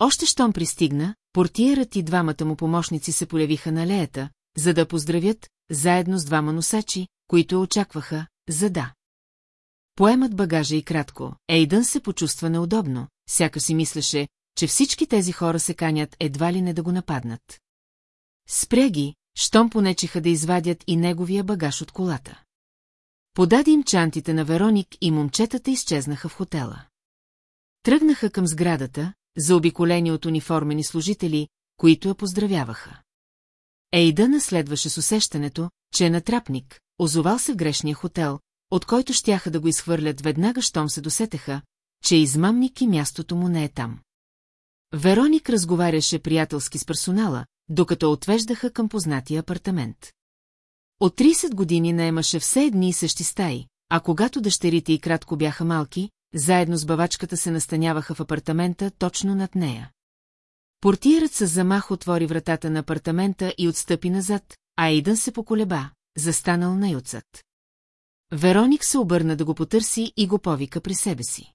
[SPEAKER 1] Още щом пристигна, портиерът и двамата му помощници се полявиха на леята, за да поздравят, заедно с двама носачи, които очакваха, за да. Поемат багажа и кратко, Ейдън се почувства неудобно, сяка си мислеше, че всички тези хора се канят едва ли не да го нападнат. Спря ги, щом понечиха да извадят и неговия багаж от колата. подади им чантите на Вероник и момчетата изчезнаха в хотела. Тръгнаха към сградата, заобиколени от униформени служители, които я поздравяваха. Ейда наследваше с усещането, че е натрапник, озовал се в грешния хотел, от който щяха да го изхвърлят веднага, щом се досетеха, че измамник и мястото му не е там. Вероник разговаряше приятелски с персонала, докато отвеждаха към познатия апартамент. От 30 години наемаше все едни и същи стаи, а когато дъщерите и кратко бяха малки, заедно с бавачката се настаняваха в апартамента, точно над нея. Портиерът с замах отвори вратата на апартамента и отстъпи назад, а Идън се поколеба, застанал на юцът. Вероник се обърна да го потърси и го повика при себе си.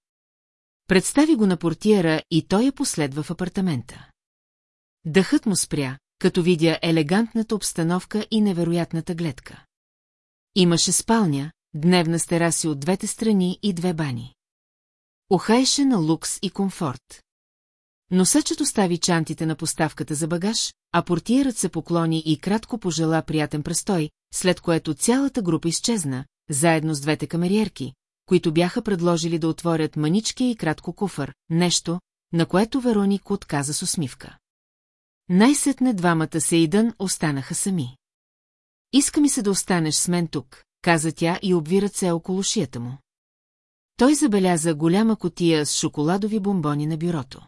[SPEAKER 1] Представи го на портиера и той я последва в апартамента. Дъхът му спря, като видя елегантната обстановка и невероятната гледка. Имаше спалня, дневна стераси от двете страни и две бани. Ухайше на лукс и комфорт. Носачът остави чантите на поставката за багаж, а портиерът се поклони и кратко пожела приятен престой, след което цялата група изчезна, заедно с двете камериерки, които бяха предложили да отворят маничкия и кратко куфър, нещо, на което Вероник отказа с усмивка. Най-сетне двамата се и дън останаха сами. Иска ми се да останеш с мен тук, каза тя и обви ръце около шията му. Той забеляза голяма котия с шоколадови бомбони на бюрото.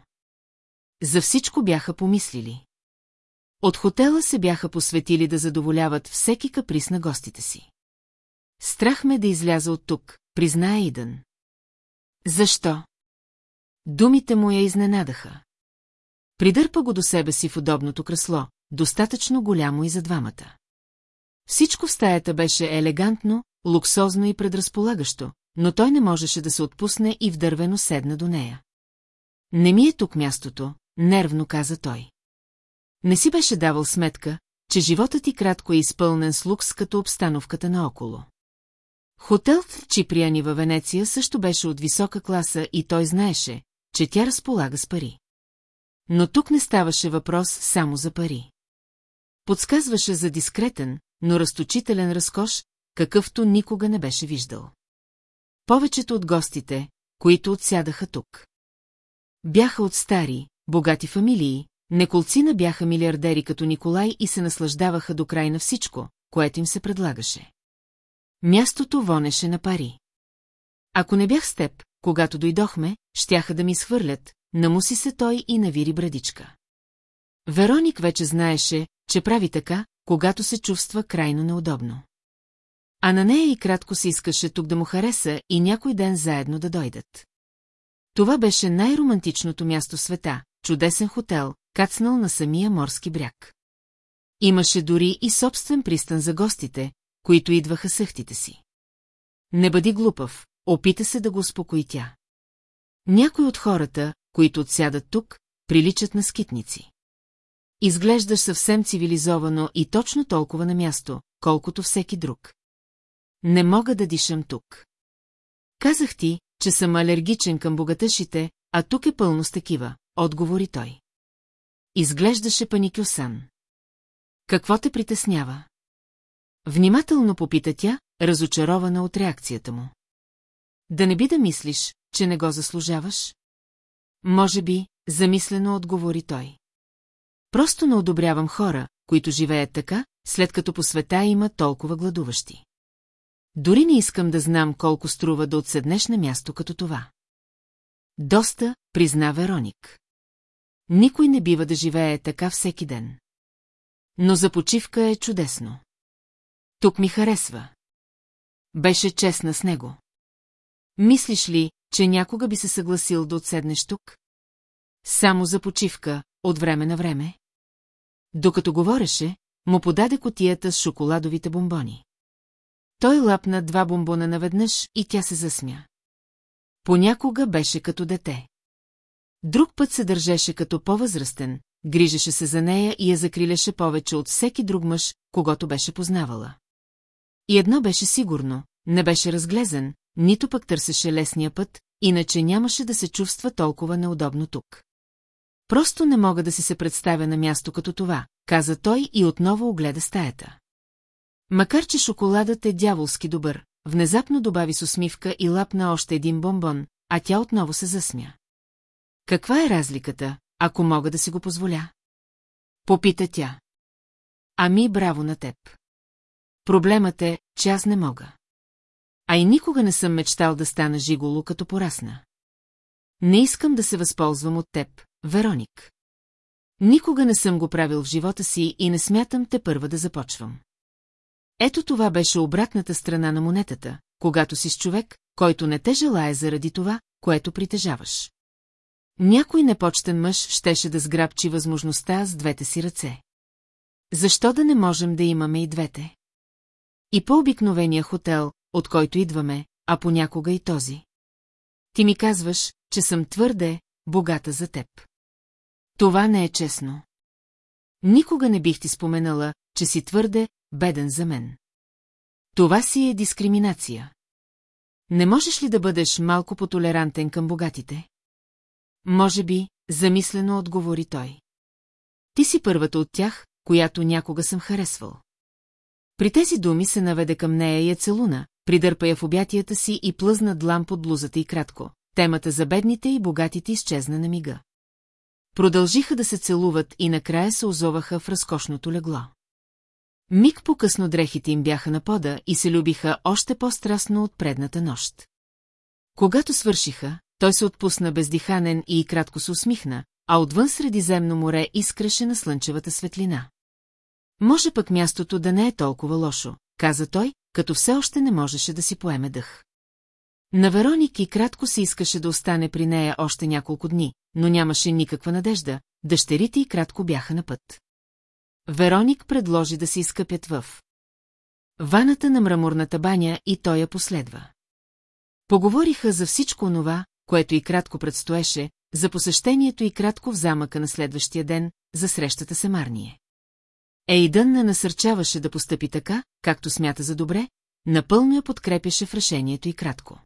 [SPEAKER 1] За всичко бяха помислили. От хотела се бяха посветили да задоволяват всеки каприз на гостите си. Страх ме е да изляза от тук, призная Идън. Защо? Думите му я изненадаха. Придърпа го до себе си в удобното кресло, достатъчно голямо и за двамата. Всичко в стаята беше елегантно, луксозно и предразполагащо, но той не можеше да се отпусне и вдървено седна до нея. Не ми е тук мястото, нервно каза той. Не си беше давал сметка, че животът ти кратко е изпълнен с лукс като обстановката наоколо. Хотел в Чиприяни във Венеция също беше от висока класа и той знаеше, че тя разполага с пари. Но тук не ставаше въпрос само за пари. Подсказваше за дискретен, но разточителен разкош, какъвто никога не беше виждал. Повечето от гостите, които отсядаха тук. Бяха от стари, богати фамилии, неколцина бяха милиардери като Николай и се наслаждаваха до край на всичко, което им се предлагаше. Мястото вонеше на пари. Ако не бях с теб, когато дойдохме, щяха да ми схвърлят, намуси се той и навири брадичка. Вероник вече знаеше, че прави така, когато се чувства крайно неудобно. А на нея и кратко се искаше тук да му хареса и някой ден заедно да дойдат. Това беше най-романтичното място в света, чудесен хотел, кацнал на самия морски бряг. Имаше дори и собствен пристан за гостите, които идваха съхтите си. Не бъди глупав, опита се да го успокои тя. Някой от хората, които отсядат тук, приличат на скитници. Изглеждаш съвсем цивилизовано и точно толкова на място, колкото всеки друг. Не мога да дишам тук. Казах ти, че съм алергичен към богатъшите, а тук е пълно с такива, отговори той. Изглеждаше паникюсан. Какво те притеснява? Внимателно попита тя, разочарована от реакцията му. Да не би да мислиш, че не го заслужаваш? Може би, замислено отговори той. Просто не одобрявам хора, които живеят така, след като по света има толкова гладуващи. Дори не искам да знам колко струва да отседнеш на място като това. Доста, призна Вероник. Никой не бива да живее така всеки ден. Но за почивка е чудесно. Тук ми харесва. Беше честна с него. Мислиш ли, че някога би се съгласил да отседнеш тук? Само за почивка, от време на време. Докато говореше, му подаде котията с шоколадовите бомбони. Той лапна два бомбона наведнъж и тя се засмя. Понякога беше като дете. Друг път се държеше като по-възрастен, грижеше се за нея и я закриляше повече от всеки друг мъж, когато беше познавала. И едно беше сигурно, не беше разглезен, нито пък търсеше лесния път, иначе нямаше да се чувства толкова неудобно тук. Просто не мога да си се представя на място като това, каза той и отново огледа стаята. Макар, че шоколадът е дяволски добър, внезапно добави с усмивка и лапна още един бомбон, а тя отново се засмя. Каква е разликата, ако мога да си го позволя? Попита тя. Ами, браво на теб. Проблемът е, че аз не мога. А и никога не съм мечтал да стана жиголо, като порасна. Не искам да се възползвам от теб, Вероник. Никога не съм го правил в живота си и не смятам те първа да започвам. Ето това беше обратната страна на монетата, когато си с човек, който не те желая заради това, което притежаваш. Някой непочтен мъж щеше да сграбчи възможността с двете си ръце. Защо да не можем да имаме и двете? И по-обикновения хотел, от който идваме, а понякога и този. Ти ми казваш, че съм твърде богата за теб. Това не е честно. Никога не бих ти споменала, че си твърде беден за мен. Това си е дискриминация. Не можеш ли да бъдеш малко потолерантен към богатите? Може би, замислено отговори той. Ти си първата от тях, която някога съм харесвал. При тези думи се наведе към нея и я целуна, придърпа я в обятията си и плъзна длан под блузата и кратко. Темата за бедните и богатите изчезна на мига. Продължиха да се целуват и накрая се озоваха в разкошното легло. Миг по-късно дрехите им бяха на пода и се любиха още по-страстно от предната нощ. Когато свършиха, той се отпусна бездиханен и кратко се усмихна, а отвън Средиземно море искреше на слънчевата светлина. Може пък мястото да не е толкова лошо, каза той, като все още не можеше да си поеме дъх. На Вероник и кратко се искаше да остане при нея още няколко дни, но нямаше никаква надежда, дъщерите и кратко бяха на път. Вероник предложи да се изкъпят в ваната на мраморната баня и той я последва. Поговориха за всичко онова, което и кратко предстоеше, за посещението и кратко в замъка на следващия ден, за срещата се Марние. Ейдън не насърчаваше да постъпи така, както смята за добре, напълно я подкрепяше в решението и кратко.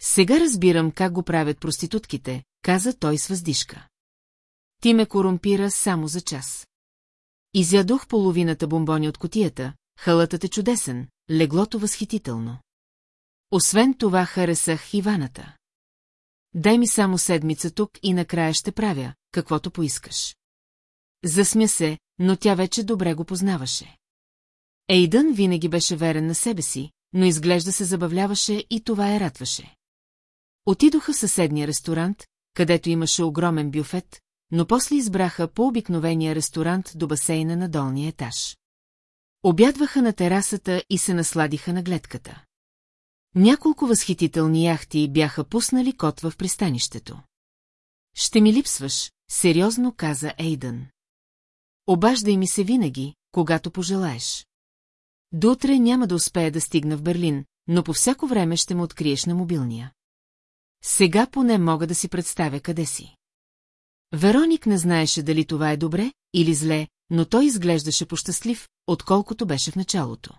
[SPEAKER 1] Сега разбирам как го правят проститутките, каза той с въздишка. Ти ме корумпира само за час. Изядох половината бомбони от котията, халатът е чудесен, леглото възхитително. Освен това харесах и ваната. Дай ми само седмица тук и накрая ще правя, каквото поискаш. Засмя се, но тя вече добре го познаваше. Ейдън винаги беше верен на себе си, но изглежда се забавляваше и това е радваше. Отидоха в съседния ресторант, където имаше огромен бюфет, но после избраха по-обикновения ресторант до басейна на долния етаж. Обядваха на терасата и се насладиха на гледката. Няколко възхитителни яхти бяха пуснали кот в пристанището. Ще ми липсваш, сериозно каза Ейдън. Обаждай ми се винаги, когато пожелаеш. До утре няма да успея да стигна в Берлин, но по всяко време ще му откриеш на мобилния. Сега поне мога да си представя къде си. Вероник не знаеше дали това е добре или зле, но той изглеждаше пощастлив, отколкото беше в началото.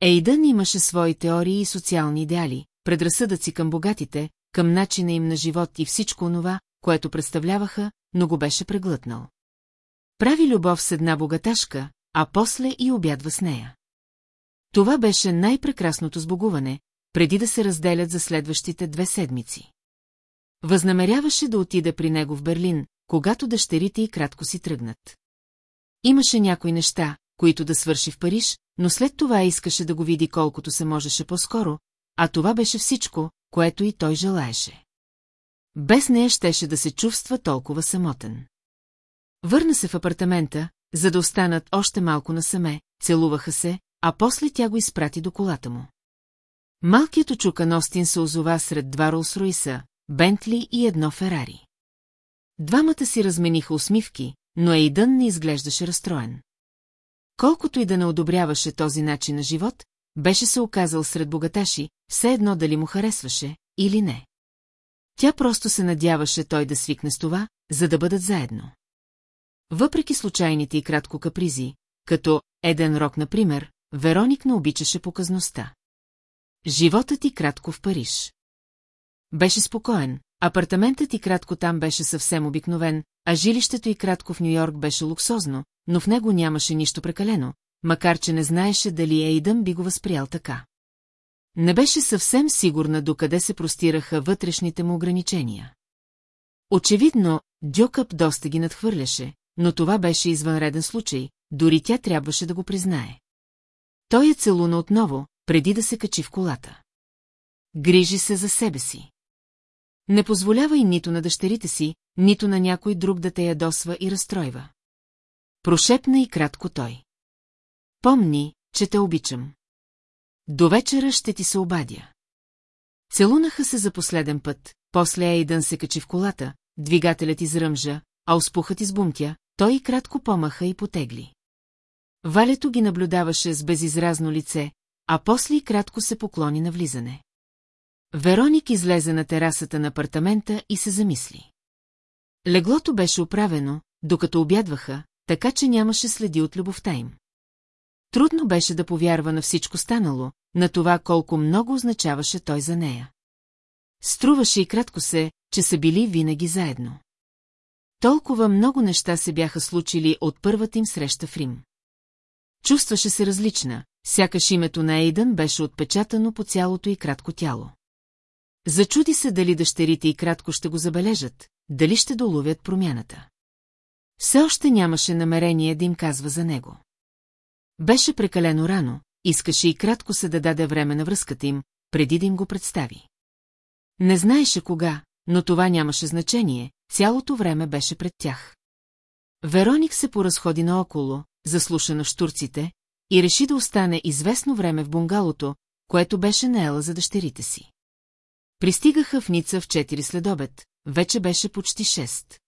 [SPEAKER 1] Ейдън имаше свои теории и социални идеали, предразсъдъци към богатите, към начина им на живот и всичко онова, което представляваха, но го беше преглътнал. Прави любов с една богаташка, а после и обядва с нея. Това беше най-прекрасното сбогуване, преди да се разделят за следващите две седмици. Възнамеряваше да отида при него в Берлин, когато дъщерите и кратко си тръгнат. Имаше някои неща, които да свърши в Париж, но след това искаше да го види колкото се можеше по-скоро, а това беше всичко, което и той желаеше. Без нея щеше да се чувства толкова самотен. Върна се в апартамента, за да останат още малко насаме, целуваха се, а после тя го изпрати до колата му. Малкият очукан Остин се озова сред два Ролс-Ройса, Бентли и едно Ферари. Двамата си размениха усмивки, но Ейдън не изглеждаше разстроен. Колкото и да не одобряваше този начин на живот, беше се оказал сред богаташи, все едно дали му харесваше или не. Тя просто се надяваше той да свикне с това, за да бъдат заедно. Въпреки случайните и кратко капризи, като «Еден рок», например, Вероник не обичаше показността. Животът и кратко в Париж. Беше спокоен, апартаментът и кратко там беше съвсем обикновен, а жилището и кратко в Нью-Йорк беше луксозно, но в него нямаше нищо прекалено, макар че не знаеше дали Ейдън би го възприял така. Не беше съвсем сигурна докъде се простираха вътрешните му ограничения. Очевидно, Дюкъп доста ги надхвърляше, но това беше извънреден случай, дори тя трябваше да го признае. Той е целуна отново, преди да се качи в колата. Грижи се за себе си. Не позволявай нито на дъщерите си, нито на някой друг да те ядосва и разстройва. Прошепна и кратко той. Помни, че те обичам. До вечера ще ти се обадя. Целунаха се за последен път, после Ейдън се качи в колата, двигателят изръмжа, а успухът избумтя, той и кратко помаха и потегли. Валето ги наблюдаваше с безизразно лице, а после и кратко се поклони на влизане. Вероник излезе на терасата на апартамента и се замисли. Леглото беше оправено, докато обядваха, така че нямаше следи от любовта им. Трудно беше да повярва на всичко станало, на това колко много означаваше той за нея. Струваше и кратко се, че са били винаги заедно. Толкова много неща се бяха случили от първата им среща в Рим. Чувстваше се различна, сякаш името на Ейдън беше отпечатано по цялото и кратко тяло. Зачуди се дали дъщерите и кратко ще го забележат, дали ще доловят промяната. Все още нямаше намерение да им казва за него. Беше прекалено рано, искаше и кратко се да даде време на връзката им, преди да им го представи. Не знаеше кога, но това нямаше значение, цялото време беше пред тях. Вероник се поразходи наоколо, заслушана на штурците, и реши да остане известно време в бунгалото, което беше наела за дъщерите си. Пристигаха в Ница в 4 следобед, вече беше почти 6.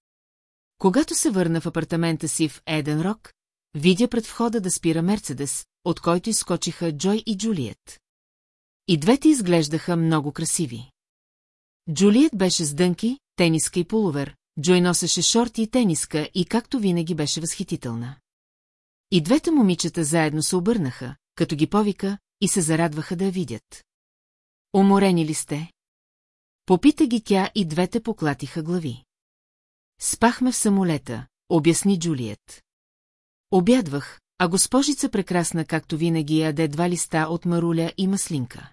[SPEAKER 1] Когато се върна в апартамента си в Еден Рок, видя пред входа да спира Мерцедес, от който изкочиха Джой и Джулиет. И двете изглеждаха много красиви. Джулиет беше с дънки, тениска и пуловер, Джой носеше шорти и тениска и както винаги беше възхитителна. И двете момичета заедно се обърнаха, като ги повика, и се зарадваха да я видят. Уморени ли сте? Попита ги тя и двете поклатиха глави. Спахме в самолета, обясни Джулиет. Обядвах, а госпожица прекрасна както винаги яде два листа от маруля и маслинка.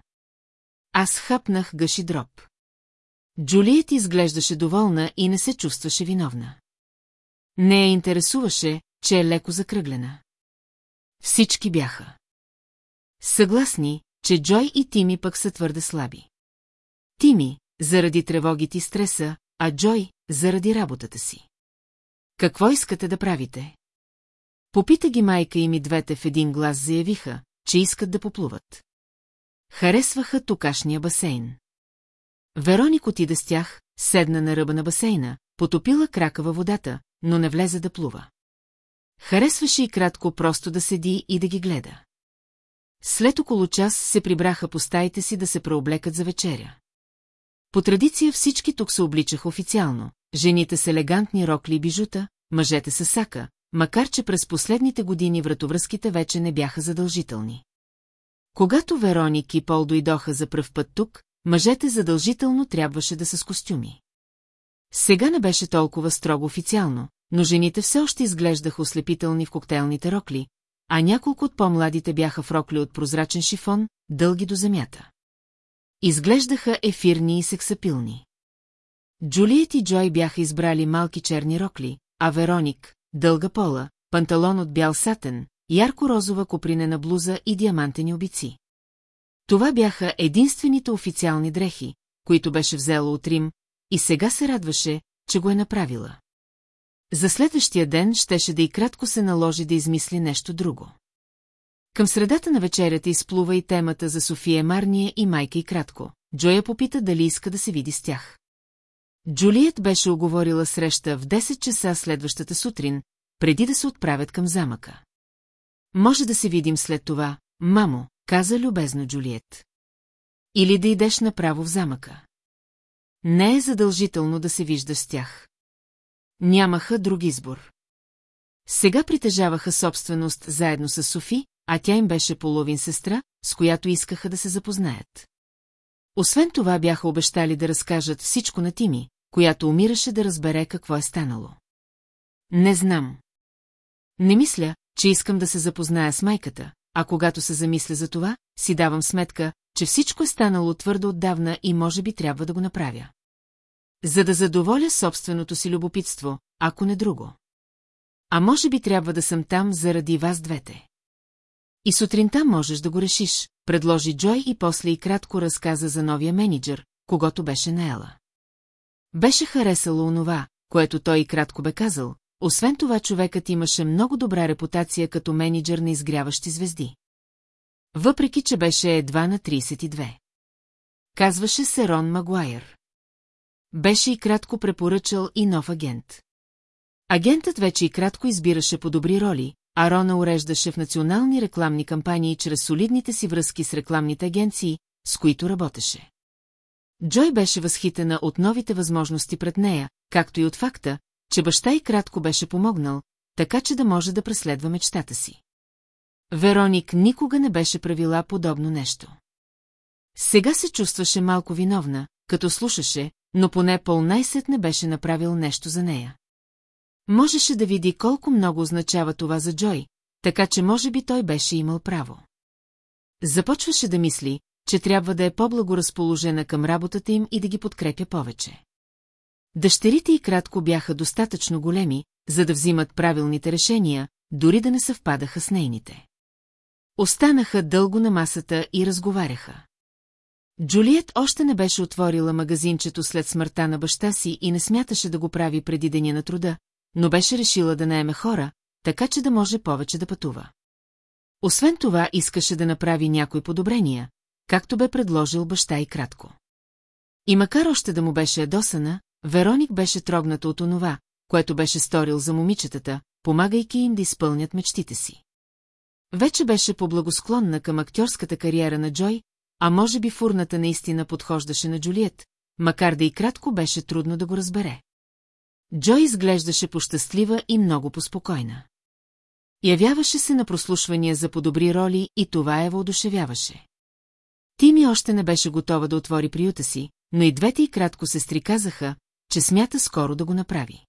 [SPEAKER 1] Аз хапнах гъши дроб. Джулиет изглеждаше доволна и не се чувстваше виновна. Не я интересуваше, че е леко закръглена. Всички бяха. Съгласни, че Джой и Тими пък са твърде слаби. Тими, заради тревогите и стреса, а Джой – заради работата си. Какво искате да правите? Попита ги майка и и двете в един глас заявиха, че искат да поплуват. Харесваха токашния басейн. Вероник отида с тях, седна на ръба на басейна, потопила крака във водата, но не влезе да плува. Харесваше и кратко просто да седи и да ги гледа. След около час се прибраха по стаите си да се преоблекат за вечеря. По традиция всички тук се обличаха официално. Жените с елегантни рокли и бижута, мъжете с сака, макар че през последните години вратовръзките вече не бяха задължителни. Когато Вероник и Пол дойдоха за пръв път тук, мъжете задължително трябваше да са с костюми. Сега не беше толкова строго официално, но жените все още изглеждаха ослепителни в коктейлните рокли, а няколко от по-младите бяха в рокли от прозрачен шифон, дълги до земята. Изглеждаха ефирни и сексапилни. Джулиет и Джой бяха избрали малки черни рокли, а Вероник – дълга пола, панталон от бял сатен, ярко-розова копринена блуза и диамантени обици. Това бяха единствените официални дрехи, които беше взела от Рим, и сега се радваше, че го е направила. За следващия ден щеше да и кратко се наложи да измисли нещо друго. Към средата на вечерята изплува и темата за София Марния и майка и кратко. Джоя попита дали иска да се види с тях. Джулият беше оговорила среща в 10 часа следващата сутрин, преди да се отправят към замъка. Може да се видим след това, мамо, каза любезно Джулиет. Или да идеш направо в замъка. Не е задължително да се вижда с тях. Нямаха друг избор. Сега притежаваха собственост заедно с Софи, а тя им беше половин сестра, с която искаха да се запознаят. Освен това бяха обещали да разкажат всичко на Тими, която умираше да разбере какво е станало. Не знам. Не мисля, че искам да се запозная с майката, а когато се замисля за това, си давам сметка, че всичко е станало твърдо отдавна и може би трябва да го направя. За да задоволя собственото си любопитство, ако не друго. А може би трябва да съм там заради вас двете. И сутринта можеш да го решиш, предложи Джой и после и кратко разказа за новия менеджер, когато беше наела. Беше харесало онова, което той и кратко бе казал, освен това човекът имаше много добра репутация като менеджер на изгряващи звезди. Въпреки, че беше едва на 32. Казваше се Рон Магуайер. Беше и кратко препоръчал и нов агент. Агентът вече и кратко избираше по добри роли, Арона уреждаше в национални рекламни кампании чрез солидните си връзки с рекламните агенции, с които работеше. Джой беше възхитена от новите възможности пред нея, както и от факта, че баща й кратко беше помогнал, така че да може да преследва мечтата си. Вероник никога не беше правила подобно нещо. Сега се чувстваше малко виновна, като слушаше, но поне Пол най не беше направил нещо за нея. Можеше да види колко много означава това за Джой, така че може би той беше имал право. Започваше да мисли, че трябва да е по-благоразположена към работата им и да ги подкрепя повече. Дъщерите и кратко бяха достатъчно големи, за да взимат правилните решения, дори да не съвпадаха с нейните. Останаха дълго на масата и разговаряха. Джулиет още не беше отворила магазинчето след смъртта на баща си и не смяташе да го прави преди деня на труда, но беше решила да наеме хора, така че да може повече да пътува. Освен това искаше да направи някои подобрения, както бе предложил баща и кратко. И макар още да му беше ядосана, Вероник беше трогната от онова, което беше сторил за момичетата, помагайки им да изпълнят мечтите си. Вече беше поблагосклонна към актьорската кариера на Джой, а може би фурната наистина подхождаше на Джулиет, макар да и кратко беше трудно да го разбере. Джо изглеждаше пощастлива и много поспокойна. Явяваше се на прослушвания за подобри роли и това я воодушевяваше. Тими още не беше готова да отвори приюта си, но и двете и кратко сестри казаха, че смята скоро да го направи.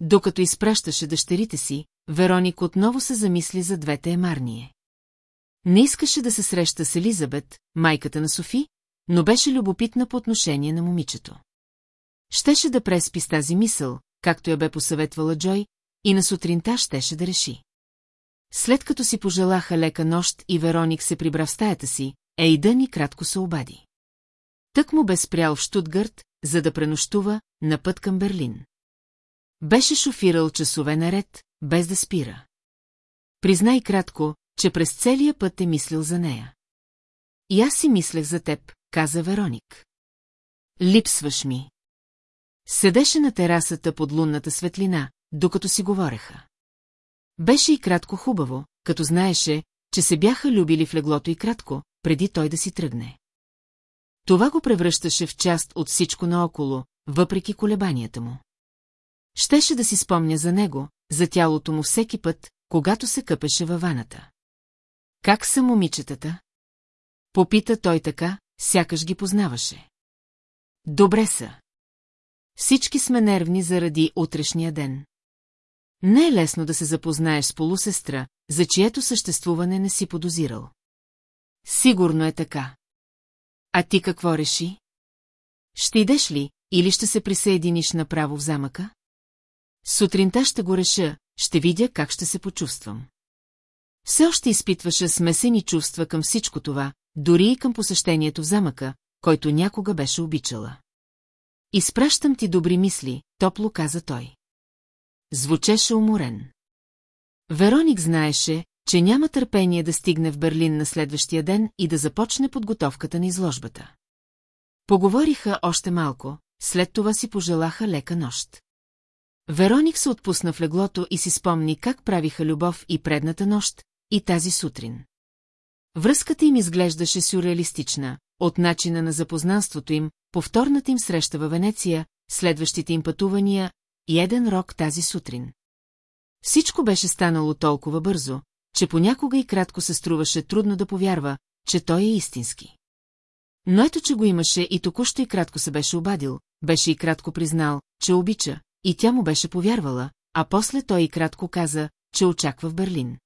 [SPEAKER 1] Докато изпращаше дъщерите си, Вероник отново се замисли за двете емарние. Не искаше да се среща с Елизабет, майката на Софи, но беше любопитна по отношение на момичето. Щеше да преспи с тази мисъл, както я бе посъветвала Джой, и на сутринта щеше да реши. След като си пожелаха лека нощ и Вероник се прибра в стаята си, Ейдън и кратко се обади. Тък му бе спрял в Штутгарт, за да пренощува, на път към Берлин. Беше шофирал часове наред, без да спира. Признай кратко, че през целия път е мислил за нея. И аз си мислех за теб, каза Вероник. Липсваш ми. Седеше на терасата под лунната светлина, докато си говореха. Беше и кратко хубаво, като знаеше, че се бяха любили в леглото и кратко, преди той да си тръгне. Това го превръщаше в част от всичко наоколо, въпреки колебанията му. Щеше да си спомня за него, за тялото му всеки път, когато се къпеше във ваната. Как са момичетата? Попита той така, сякаш ги познаваше. Добре са. Всички сме нервни заради утрешния ден. Не е лесно да се запознаеш с полусестра, за чието съществуване не си подозирал. Сигурно е така. А ти какво реши? Ще идеш ли или ще се присъединиш направо в замъка? Сутринта ще го реша, ще видя как ще се почувствам. Все още изпитваше смесени чувства към всичко това, дори и към посещението в замъка, който някога беше обичала. Изпращам ти добри мисли, топло каза той. Звучеше уморен. Вероник знаеше, че няма търпение да стигне в Берлин на следващия ден и да започне подготовката на изложбата. Поговориха още малко, след това си пожелаха лека нощ. Вероник се отпусна в леглото и си спомни как правиха любов и предната нощ, и тази сутрин. Връзката им изглеждаше сюрреалистична, от начина на запознанството им, повторната им среща във Венеция, следващите им пътувания и еден рок тази сутрин. Всичко беше станало толкова бързо, че понякога и кратко се струваше трудно да повярва, че той е истински. Но ето, че го имаше и току-що и кратко се беше обадил, беше и кратко признал, че обича, и тя му беше повярвала, а после той и кратко каза, че очаква в Берлин.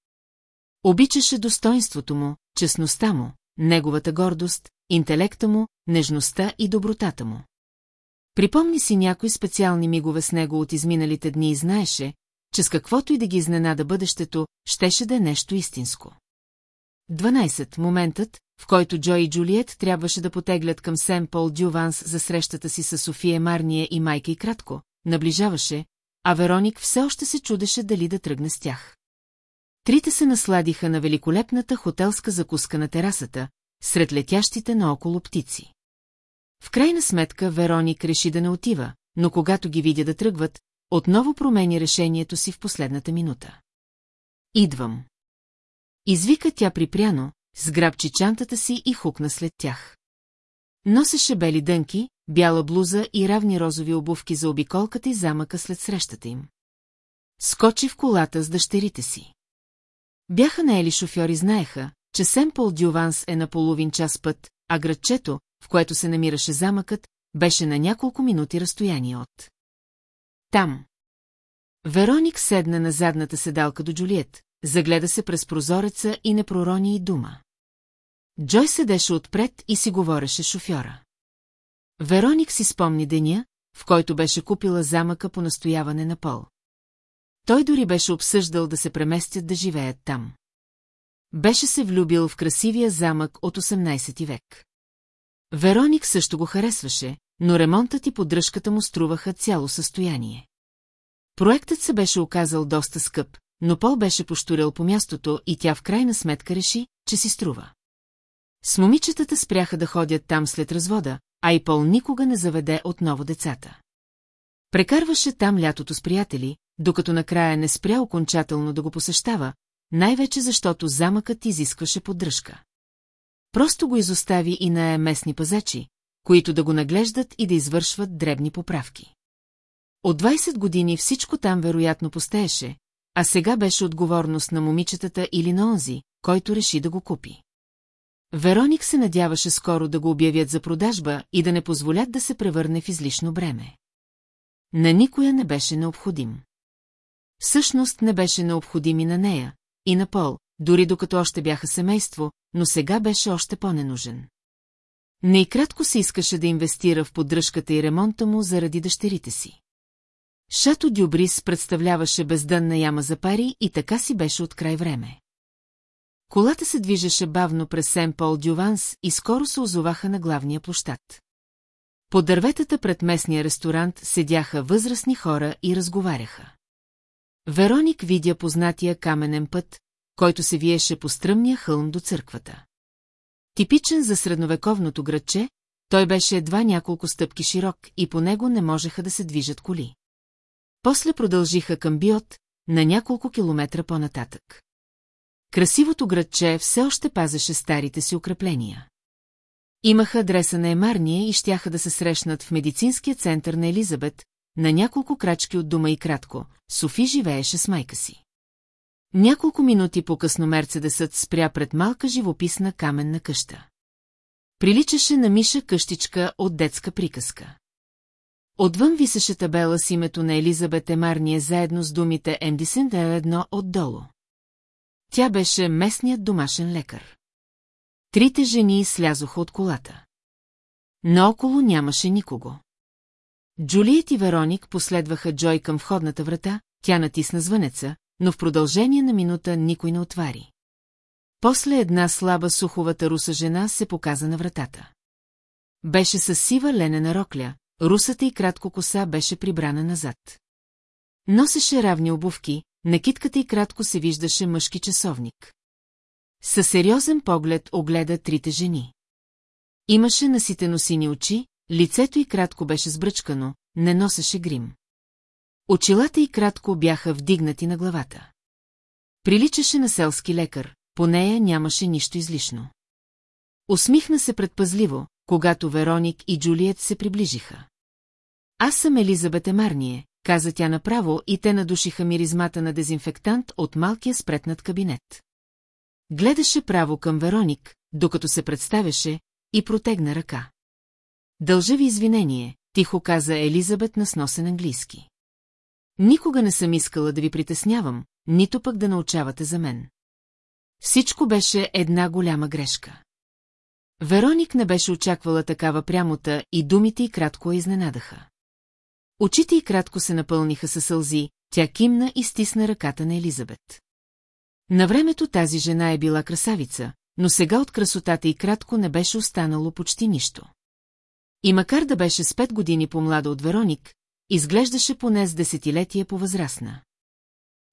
[SPEAKER 1] Обичаше достоинството му, честността му, неговата гордост, интелекта му, нежността и добротата му. Припомни си някои специални мигове с него от изминалите дни и знаеше, че с каквото и да ги изненада бъдещето, щеше да е нещо истинско. 12. Моментът, в който Джо и Джулиет трябваше да потеглят към Сен Пол Дюванс за срещата си с София Марния и майка и кратко, наближаваше, а Вероник все още се чудеше дали да тръгне с тях. Трите се насладиха на великолепната хотелска закуска на терасата, сред летящите наоколо птици. В крайна сметка Вероник реши да не отива, но когато ги видя да тръгват, отново промени решението си в последната минута. Идвам. Извика тя припряно, сграбчи чантата си и хукна след тях. Носеше бели дънки, бяла блуза и равни розови обувки за обиколката и замъка след срещата им. Скочи в колата с дъщерите си. Бяха наели шофьори знаеха, че Семпъл Дюванс е на половин час път, а градчето, в което се намираше замъкът, беше на няколко минути разстояние от. Там. Вероник седна на задната седалка до Джулиет, загледа се през прозореца и не пророни и дума. Джой седеше отпред и си говореше шофьора. Вероник си спомни деня, в който беше купила замъка по настояване на Пол. Той дори беше обсъждал да се преместят да живеят там. Беше се влюбил в красивия замък от 18 век. Вероник също го харесваше, но ремонтът и поддръжката му струваха цяло състояние. Проектът се беше оказал доста скъп, но Пол беше поштурил по мястото и тя в крайна сметка реши, че си струва. С момичетата спряха да ходят там след развода, а и Пол никога не заведе отново децата. Прекарваше там лятото с приятели, докато накрая не спря окончателно да го посещава, най-вече защото замъкът изискваше поддръжка. Просто го изостави и на местни пазачи, които да го наглеждат и да извършват дребни поправки. От 20 години всичко там вероятно постееше, а сега беше отговорност на момичетата или на онзи, който реши да го купи. Вероник се надяваше скоро да го обявят за продажба и да не позволят да се превърне в излишно бреме. На никоя не беше необходим. Всъщност не беше необходим и на нея, и на Пол, дори докато още бяха семейство, но сега беше още по-ненужен. Най-кратко се искаше да инвестира в поддръжката и ремонта му заради дъщерите си. Шато Дюбрис представляваше бездънна яма за пари и така си беше от край време. Колата се движеше бавно през Сен-Пол Дюванс и скоро се озоваха на главния площад. По дърветата пред местния ресторант седяха възрастни хора и разговаряха. Вероник видя познатия каменен път, който се виеше по стръмния хълм до църквата. Типичен за средновековното градче, той беше едва няколко стъпки широк и по него не можеха да се движат коли. После продължиха към Биот, на няколко километра по-нататък. Красивото градче все още пазеше старите си укрепления. Имаха адреса на Емарния и щяха да се срещнат в медицинския център на Елизабет, на няколко крачки от дома и кратко, Софи живееше с майка си. Няколко минути по-късно Мерцедесът спря пред малка живописна каменна къща. Приличаше на Миша къщичка от детска приказка. Отвън висеше табела с името на Елизабет Емарния заедно с думите Ендисен да е едно отдолу. Тя беше местният домашен лекар. Трите жени слязоха от колата. Наоколо нямаше никого. Джулиет и Вероник последваха Джой към входната врата, тя натисна звънеца, но в продължение на минута никой не отвари. После една слаба суховата руса жена се показа на вратата. Беше с сива ленена рокля, русата и кратко коса беше прибрана назад. Носеше равни обувки, на китката и кратко се виждаше мъжки часовник. Със сериозен поглед огледа трите жени. Имаше наситено сини очи, Лицето й кратко беше сбръчкано, не носеше грим. Очилата й кратко бяха вдигнати на главата. Приличаше на селски лекар, по нея нямаше нищо излишно. Усмихна се предпазливо, когато Вероник и Джулиет се приближиха. Аз съм Елизабет Емарние, каза тя направо и те надушиха миризмата на дезинфектант от малкия спретнат кабинет. Гледаше право към Вероник, докато се представяше, и протегна ръка. Дължа ви извинение, тихо каза Елизабет на сносен английски. Никога не съм искала да ви притеснявам, нито пък да научавате за мен. Всичко беше една голяма грешка. Вероник не беше очаквала такава прямота и думите й кратко я изненадаха. Очите й кратко се напълниха със сълзи, тя кимна и стисна ръката на Елизабет. На времето тази жена е била красавица, но сега от красотата й кратко не беше останало почти нищо. И макар да беше с пет години по-млада от Вероник, изглеждаше поне с десетилетия по-възрастна.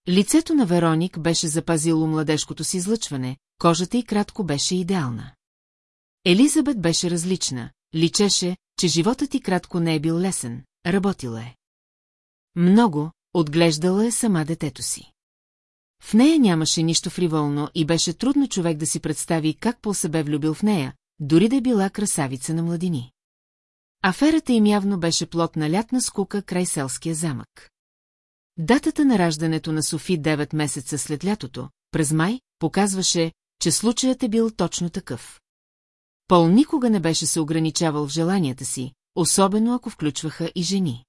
[SPEAKER 1] Лицето на Вероник беше запазило младежкото си излъчване, кожата й кратко беше идеална. Елизабет беше различна, личеше, че животът ти кратко не е бил лесен, работила е. Много, отглеждала е сама детето си. В нея нямаше нищо фриволно и беше трудно човек да си представи как по себе влюбил в нея, дори да е била красавица на младини. Аферата им явно беше плод на лятна скука край селския замък. Датата на раждането на Софи 9 месеца след лятото, през май, показваше, че случаят е бил точно такъв. Пол никога не беше се ограничавал в желанията си, особено ако включваха и жени.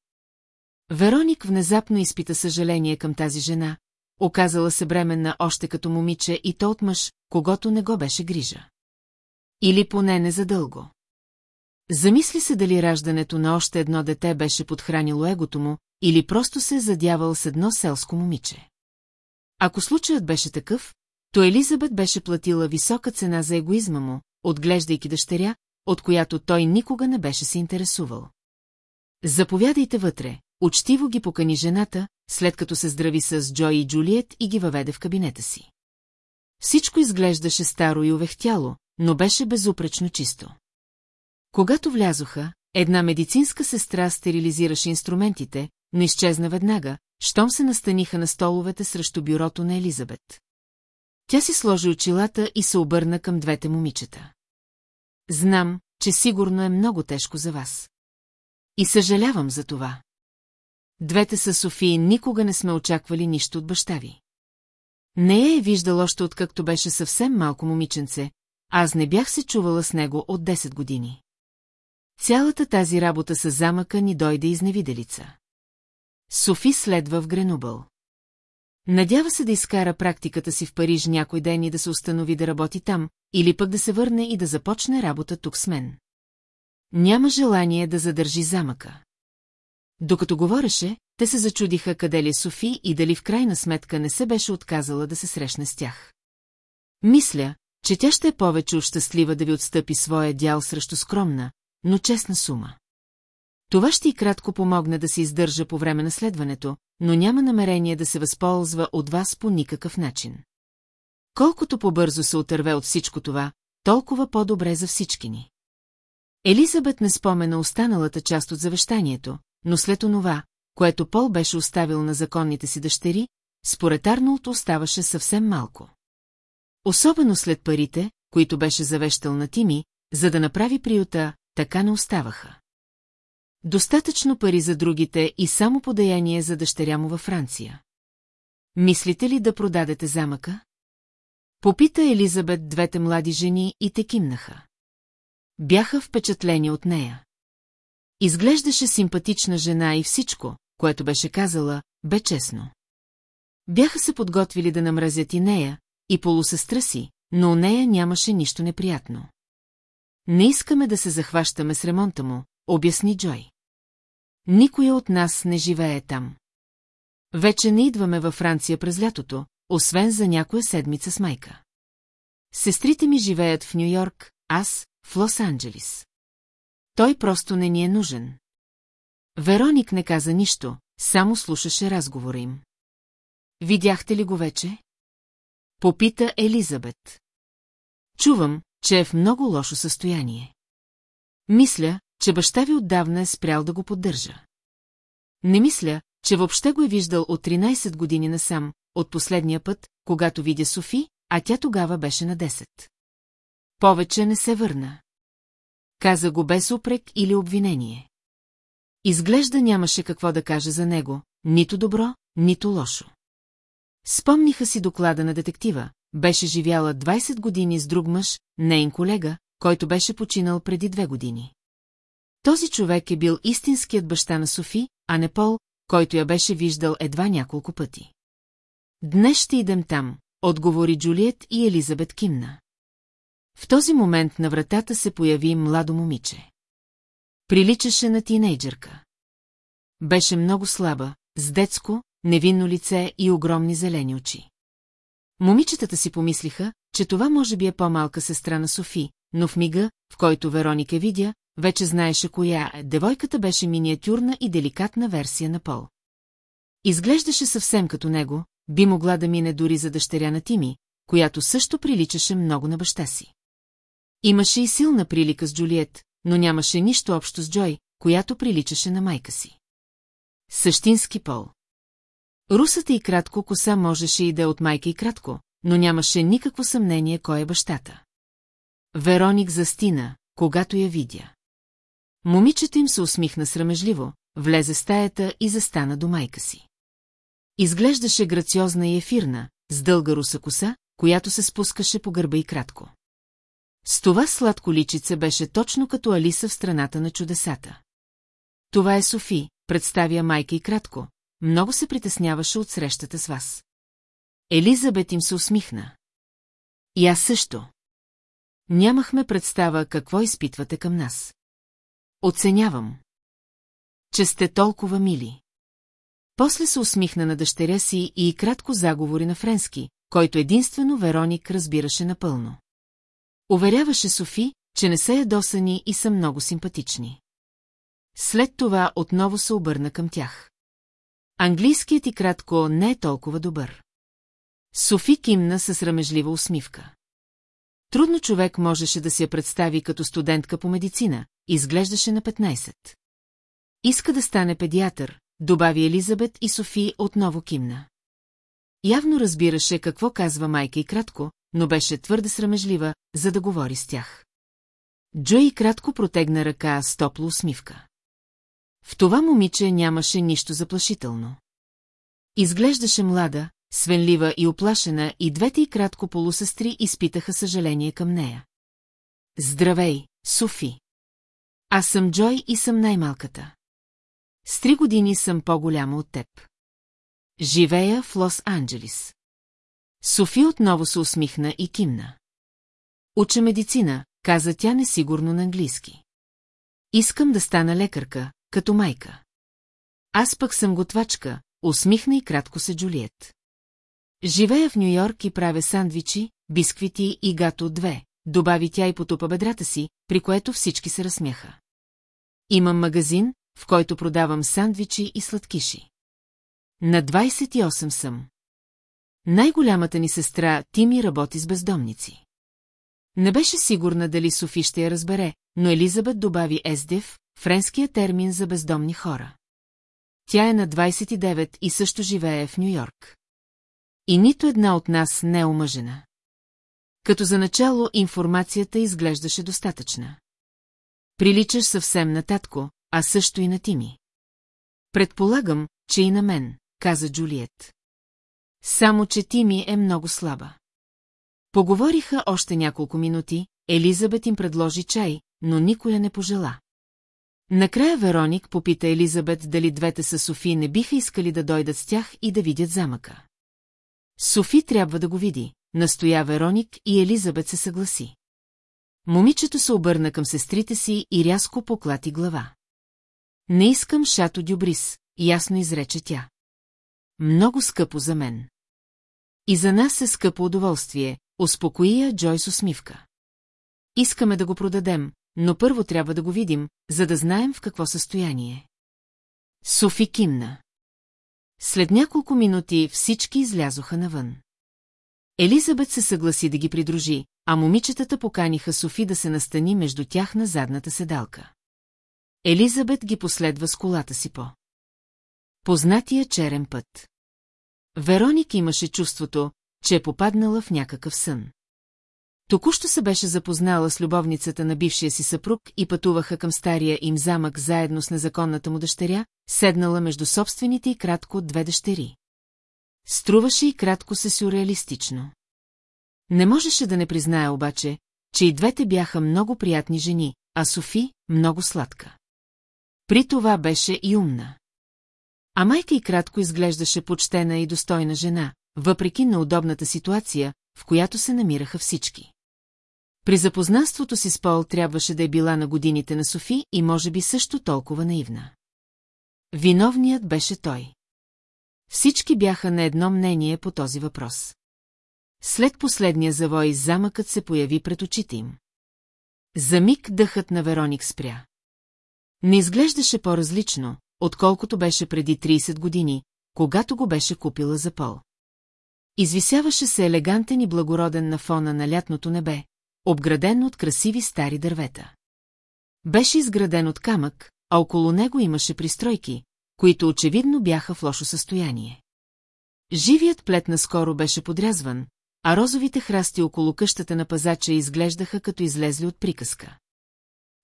[SPEAKER 1] Вероник внезапно изпита съжаление към тази жена, оказала се бременна още като момиче и то от мъж, когато не го беше грижа. Или поне незадълго. Замисли се дали раждането на още едно дете беше подхранило егото му, или просто се е задявал с едно селско момиче. Ако случаят беше такъв, то Елизабет беше платила висока цена за егоизма му, отглеждайки дъщеря, от която той никога не беше се интересувал. Заповядайте вътре, учтиво ги покани жената, след като се здрави с Джой и Джулиет и ги въведе в кабинета си. Всичко изглеждаше старо и увехтяло, но беше безупречно чисто. Когато влязоха, една медицинска сестра стерилизираше инструментите, но изчезна веднага, щом се настаниха на столовете срещу бюрото на Елизабет. Тя си сложи очилата и се обърна към двете момичета. Знам, че сигурно е много тежко за вас. И съжалявам за това. Двете са Софии никога не сме очаквали нищо от баща ви. Не я е виждал още откакто беше съвсем малко момиченце, аз не бях се чувала с него от 10 години. Цялата тази работа с замъка ни дойде изневиделица. Софи следва в Гренубъл. Надява се да изкара практиката си в Париж някой ден и да се установи да работи там, или пък да се върне и да започне работа тук с мен. Няма желание да задържи замъка. Докато говореше, те се зачудиха къде ли е Софи и дали в крайна сметка не се беше отказала да се срещне с тях. Мисля, че тя ще е повече щастлива да ви отстъпи своя дял срещу скромна, но честна сума. Това ще и кратко помогне да се издържа по време на следването, но няма намерение да се възползва от вас по никакъв начин. Колкото по-бързо се отърве от всичко това, толкова по-добре за всички ни. Елизабет не спомена останалата част от завещанието, но след онова, което Пол беше оставил на законните си дъщери, според Арнолд оставаше съвсем малко. Особено след парите, които беше завещал на Тими, за да направи приюта така не оставаха. Достатъчно пари за другите и само подаяние за дъщеря му във Франция. Мислите ли да продадете замъка? Попита Елизабет двете млади жени и те кимнаха. Бяха впечатлени от нея. Изглеждаше симпатична жена и всичко, което беше казала, бе честно. Бяха се подготвили да намразят и нея, и полусестра си, но у нея нямаше нищо неприятно. Не искаме да се захващаме с ремонта му, обясни Джой. Никой от нас не живее там. Вече не идваме във Франция през лятото, освен за някоя седмица с майка. Сестрите ми живеят в Нью-Йорк, аз – в Лос-Анджелис. Той просто не ни е нужен. Вероник не каза нищо, само слушаше разговора им. Видяхте ли го вече? Попита Елизабет. Чувам, че е в много лошо състояние. Мисля, че баща ви отдавна е спрял да го поддържа. Не мисля, че въобще го е виждал от 13 години насам, от последния път, когато видя Софи, а тя тогава беше на 10. Повече не се върна. Каза го без упрек или обвинение. Изглежда нямаше какво да каже за него, нито добро, нито лошо. Спомниха си доклада на детектива, беше живяла 20 години с друг мъж, нейн колега, който беше починал преди две години. Този човек е бил истинският баща на Софи, а не Пол, който я беше виждал едва няколко пъти. Днес ще идем там, отговори Джулиет и Елизабет кимна. В този момент на вратата се появи младо момиче. Приличаше на тинейджърка. Беше много слаба, с детско, невинно лице и огромни зелени очи. Момичетата си помислиха, че това може би е по-малка сестра на Софи, но в мига, в който Вероника видя, вече знаеше коя е, девойката беше миниатюрна и деликатна версия на Пол. Изглеждаше съвсем като него, би могла да мине дори за дъщеря на Тими, която също приличаше много на баща си. Имаше и силна прилика с Джулиет, но нямаше нищо общо с Джой, която приличаше на майка си. Същински пол. Русата и кратко коса можеше и да е от майка и кратко, но нямаше никакво съмнение кой е бащата. Вероник застина, когато я видя. Момичето им се усмихна срамежливо, влезе в стаята и застана до майка си. Изглеждаше грациозна и ефирна, с дълга руса коса, която се спускаше по гърба и кратко. С това сладко личице беше точно като Алиса в страната на чудесата. Това е Софи, представя майка и кратко, много се притесняваше от срещата с вас. Елизабет им се усмихна. И аз също. Нямахме представа какво изпитвате към нас. Оценявам. Че сте толкова мили. После се усмихна на дъщеря си и кратко заговори на френски, който единствено Вероник разбираше напълно. Уверяваше Софи, че не са ядосани и са много симпатични. След това отново се обърна към тях. Английският и кратко не е толкова добър. Софи кимна със срамежлива усмивка. Трудно човек можеше да си я представи като студентка по медицина, изглеждаше на 15. Иска да стане педиатър, добави Елизабет и Софи отново кимна. Явно разбираше какво казва майка и кратко, но беше твърде срамежлива, за да говори с тях. Джо и кратко протегна ръка с топла усмивка. В това момиче нямаше нищо заплашително. Изглеждаше млада, свенлива и оплашена и двете и кратко полусестри изпитаха съжаление към нея. Здравей, Софи! Аз съм Джой и съм най-малката. С три години съм по-голяма от теб. Живея в Лос-Анджелис. Софи отново се усмихна и кимна. Уча медицина, каза тя несигурно на английски. Искам да стана лекарка, като майка. Аз пък съм готвачка, усмихна и кратко се Джулиет. Живея в Нью-Йорк и правя сандвичи, бисквити и гато две, добави тя и потопа бедрата си, при което всички се разсмяха. Имам магазин, в който продавам сандвичи и сладкиши. На 28 съм. Най-голямата ни сестра Тими работи с бездомници. Не беше сигурна дали Софи ще я разбере, но Елизабет добави Ездев, френския термин за бездомни хора. Тя е на 29 и също живее в Нью-Йорк. И нито една от нас не е омъжена. Като за начало информацията изглеждаше достатъчна. Приличаш съвсем на татко, а също и на Тими. Предполагам, че и на мен, каза Джулиет. Само, че Тими е много слаба. Поговориха още няколко минути, Елизабет им предложи чай, но никоя не пожела. Накрая Вероник попита Елизабет дали двете са Софи не биха искали да дойдат с тях и да видят замъка. Софи трябва да го види, настоя Вероник и Елизабет се съгласи. Момичето се обърна към сестрите си и рязко поклати глава. Не искам Шато Дюбрис, ясно изрече тя. Много скъпо за мен. И за нас е скъпо удоволствие, успокои я Джойс усмивка. Искаме да го продадем, но първо трябва да го видим, за да знаем в какво състояние. Софи кимна. След няколко минути всички излязоха навън. Елизабет се съгласи да ги придружи, а момичетата поканиха Софи да се настани между тях на задната седалка. Елизабет ги последва с колата си по. Познатия черен път. Вероник имаше чувството, че е попаднала в някакъв сън. Току-що се беше запознала с любовницата на бившия си съпруг и пътуваха към стария им замък заедно с незаконната му дъщеря, седнала между собствените и кратко две дъщери. Струваше и кратко се сюрреалистично. Не можеше да не признае обаче, че и двете бяха много приятни жени, а Софи – много сладка. При това беше и умна. А майка и кратко изглеждаше почтена и достойна жена, въпреки неудобната ситуация, в която се намираха всички. При запознанството си с Пол трябваше да е била на годините на Софи и може би също толкова наивна. Виновният беше той. Всички бяха на едно мнение по този въпрос. След последния завой замъкът се появи пред очите им. За миг дъхът на Вероник спря. Не изглеждаше по-различно, отколкото беше преди 30 години, когато го беше купила за пол. Извисяваше се елегантен и благороден на фона на лятното небе, обграден от красиви стари дървета. Беше изграден от камък, а около него имаше пристройки, които очевидно бяха в лошо състояние. Живият плет наскоро беше подрязван, а розовите храсти около къщата на пазача изглеждаха като излезли от приказка.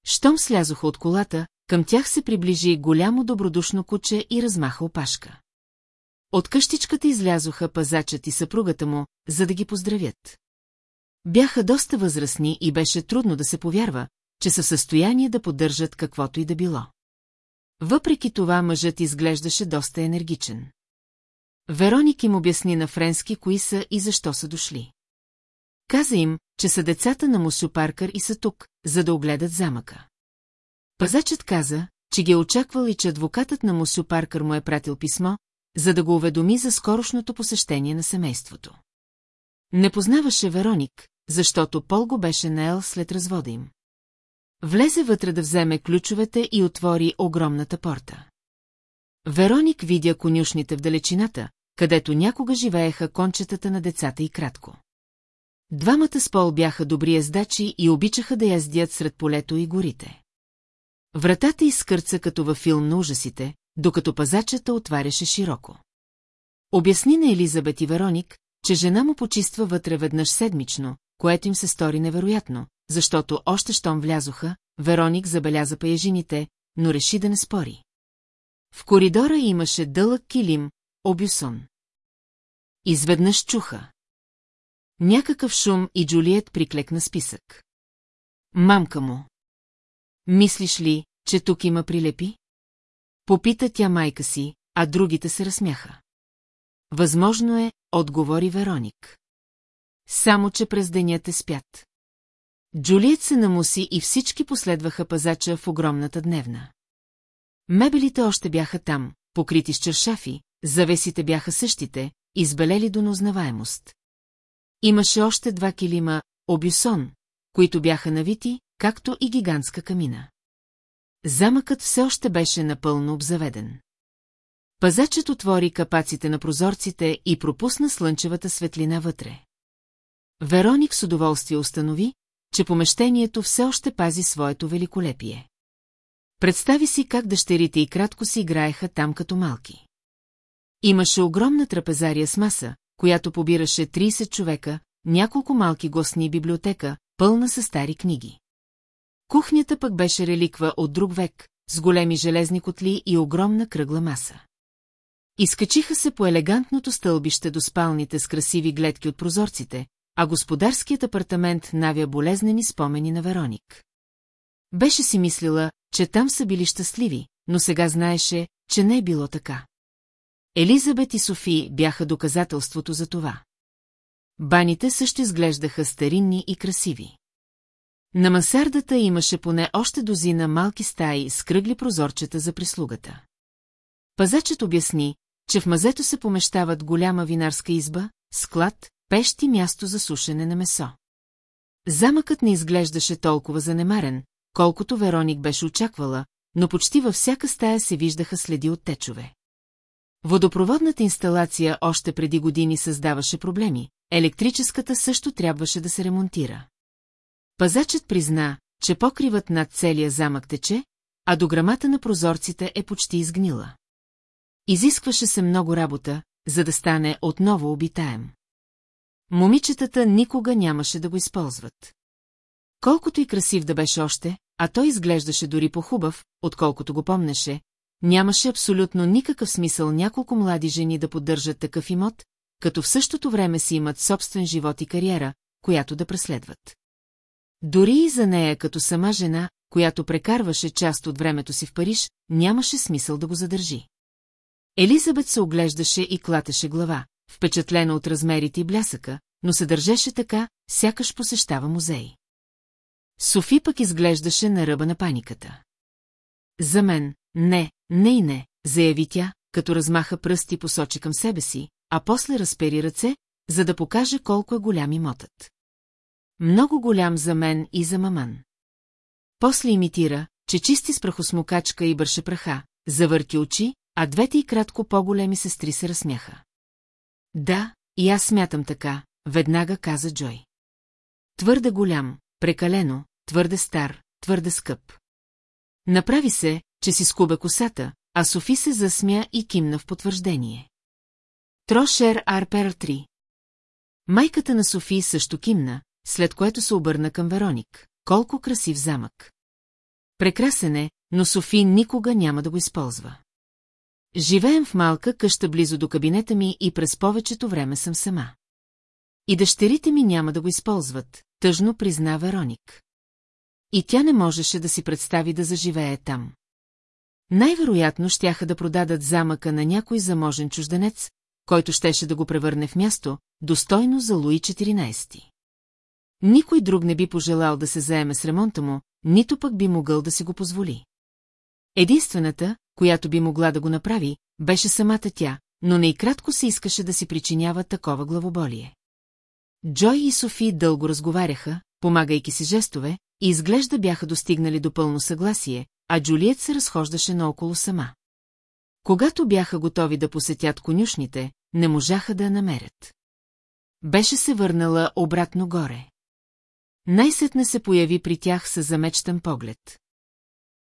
[SPEAKER 1] Штом слязоха от колата, към тях се приближи голямо добродушно куче и размаха опашка. От къщичката излязоха пазачът и съпругата му, за да ги поздравят. Бяха доста възрастни и беше трудно да се повярва, че са в състояние да поддържат каквото и да било. Въпреки това мъжът изглеждаше доста енергичен. Вероник им обясни на френски кои са и защо са дошли. Каза им, че са децата на Мусю Паркър и са тук, за да огледат замъка. Пазачът каза, че ги е очаквал и че адвокатът на Мусю Паркър му е пратил писмо, за да го уведоми за скорошното посещение на семейството. Не познаваше Вероник, защото Пол го беше наел след развода им. Влезе вътре да вземе ключовете и отвори огромната порта. Вероник видя конюшните в далечината, където някога живееха кончетата на децата и кратко. Двамата с Пол бяха добри ездачи и обичаха да яздят сред полето и горите. Вратата изкърца като във филм на ужасите, докато пазачата отваряше широко. Обясни на Елизабет и Вероник, че жена му почиства вътре веднъж седмично, което им се стори невероятно, защото още щом влязоха, Вероник забеляза паяжините, но реши да не спори. В коридора имаше дълъг килим, обюсон. Изведнъж чуха. Някакъв шум и Джулиет приклекна списък. Мамка му. Мислиш ли, че тук има прилепи? Попита тя майка си, а другите се разсмяха. Възможно е, отговори Вероник само че през деня те спят. Джулиет се намуси и всички последваха пазача в огромната дневна. Мебелите още бяха там, покрити с чершафи, завесите бяха същите, избелели до неузнаваемост. Имаше още два килима обюсон, които бяха навити, както и гигантска камина. Замъкът все още беше напълно обзаведен. Пазачът отвори капаците на прозорците и пропусна слънчевата светлина вътре. Вероник с удоволствие установи, че помещението все още пази своето великолепие. Представи си как дъщерите и кратко си играеха там като малки. Имаше огромна трапезария с маса, която побираше 30 човека, няколко малки гостни библиотека, пълна със стари книги. Кухнята пък беше реликва от друг век, с големи железни котли и огромна кръгла маса. Изкачиха се по елегантното стълбище до спалните с красиви гледки от прозорците, а господарският апартамент навя болезнени спомени на Вероник. Беше си мислила, че там са били щастливи, но сега знаеше, че не е било така. Елизабет и Софи бяха доказателството за това. Баните също изглеждаха старинни и красиви. На мансардата имаше поне още дозина малки стаи с кръгли прозорчета за прислугата. Пазачът обясни, че в мазето се помещават голяма винарска изба, склад, пещи място за сушене на месо. Замъкът не изглеждаше толкова занемарен, колкото Вероник беше очаквала, но почти във всяка стая се виждаха следи от течове. Водопроводната инсталация още преди години създаваше проблеми, електрическата също трябваше да се ремонтира. Пазачът призна, че покривът над целия замък тече, а до грамата на прозорците е почти изгнила. Изискваше се много работа, за да стане отново обитаем. Момичетата никога нямаше да го използват. Колкото и красив да беше още, а той изглеждаше дори по-хубав, отколкото го помнеше, нямаше абсолютно никакъв смисъл няколко млади жени да поддържат такъв имот, като в същото време си имат собствен живот и кариера, която да преследват. Дори и за нея като сама жена, която прекарваше част от времето си в Париж, нямаше смисъл да го задържи. Елизабет се оглеждаше и клатеше глава, впечатлена от размерите и блясъка, но се държеше така, сякаш посещава музей. Софи пък изглеждаше на ръба на паниката. За мен, не, не и не, заяви тя, като размаха пръсти посочи към себе си, а после разпери ръце, за да покаже колко е голям имотът. Много голям за мен и за маман. После имитира, че чисти с прахосмокачка и бърше праха, завърти очи, а двете и кратко по-големи сестри се разсмяха. Да, и аз смятам така, веднага каза Джой. Твърде голям, прекалено, твърде стар, твърде скъп. Направи се, че си скубе косата, а Софи се засмя и кимна в потвърждение. Трошер Арпер 3 Майката на Софи също кимна, след което се обърна към Вероник. Колко красив замък! Прекрасен е, но Софи никога няма да го използва. Живеем в малка къща близо до кабинета ми и през повечето време съм сама. И дъщерите ми няма да го използват, тъжно призна Вероник. И тя не можеше да си представи да заживее там. Най-вероятно щяха да продадат замъка на някой заможен чужденец, който щеше да го превърне в място, достойно за Луи 14. Никой друг не би пожелал да се заеме с ремонта му, нито пък би могъл да си го позволи. Единствената, която би могла да го направи, беше самата тя, но не и кратко се искаше да си причинява такова главоболие. Джой и Софи дълго разговаряха, помагайки си жестове, и изглежда бяха достигнали до пълно съгласие, а Джулиет се разхождаше наоколо сама. Когато бяха готови да посетят конюшните, не можаха да я намерят. Беше се върнала обратно горе. Най-сетне се появи при тях с замечтан поглед.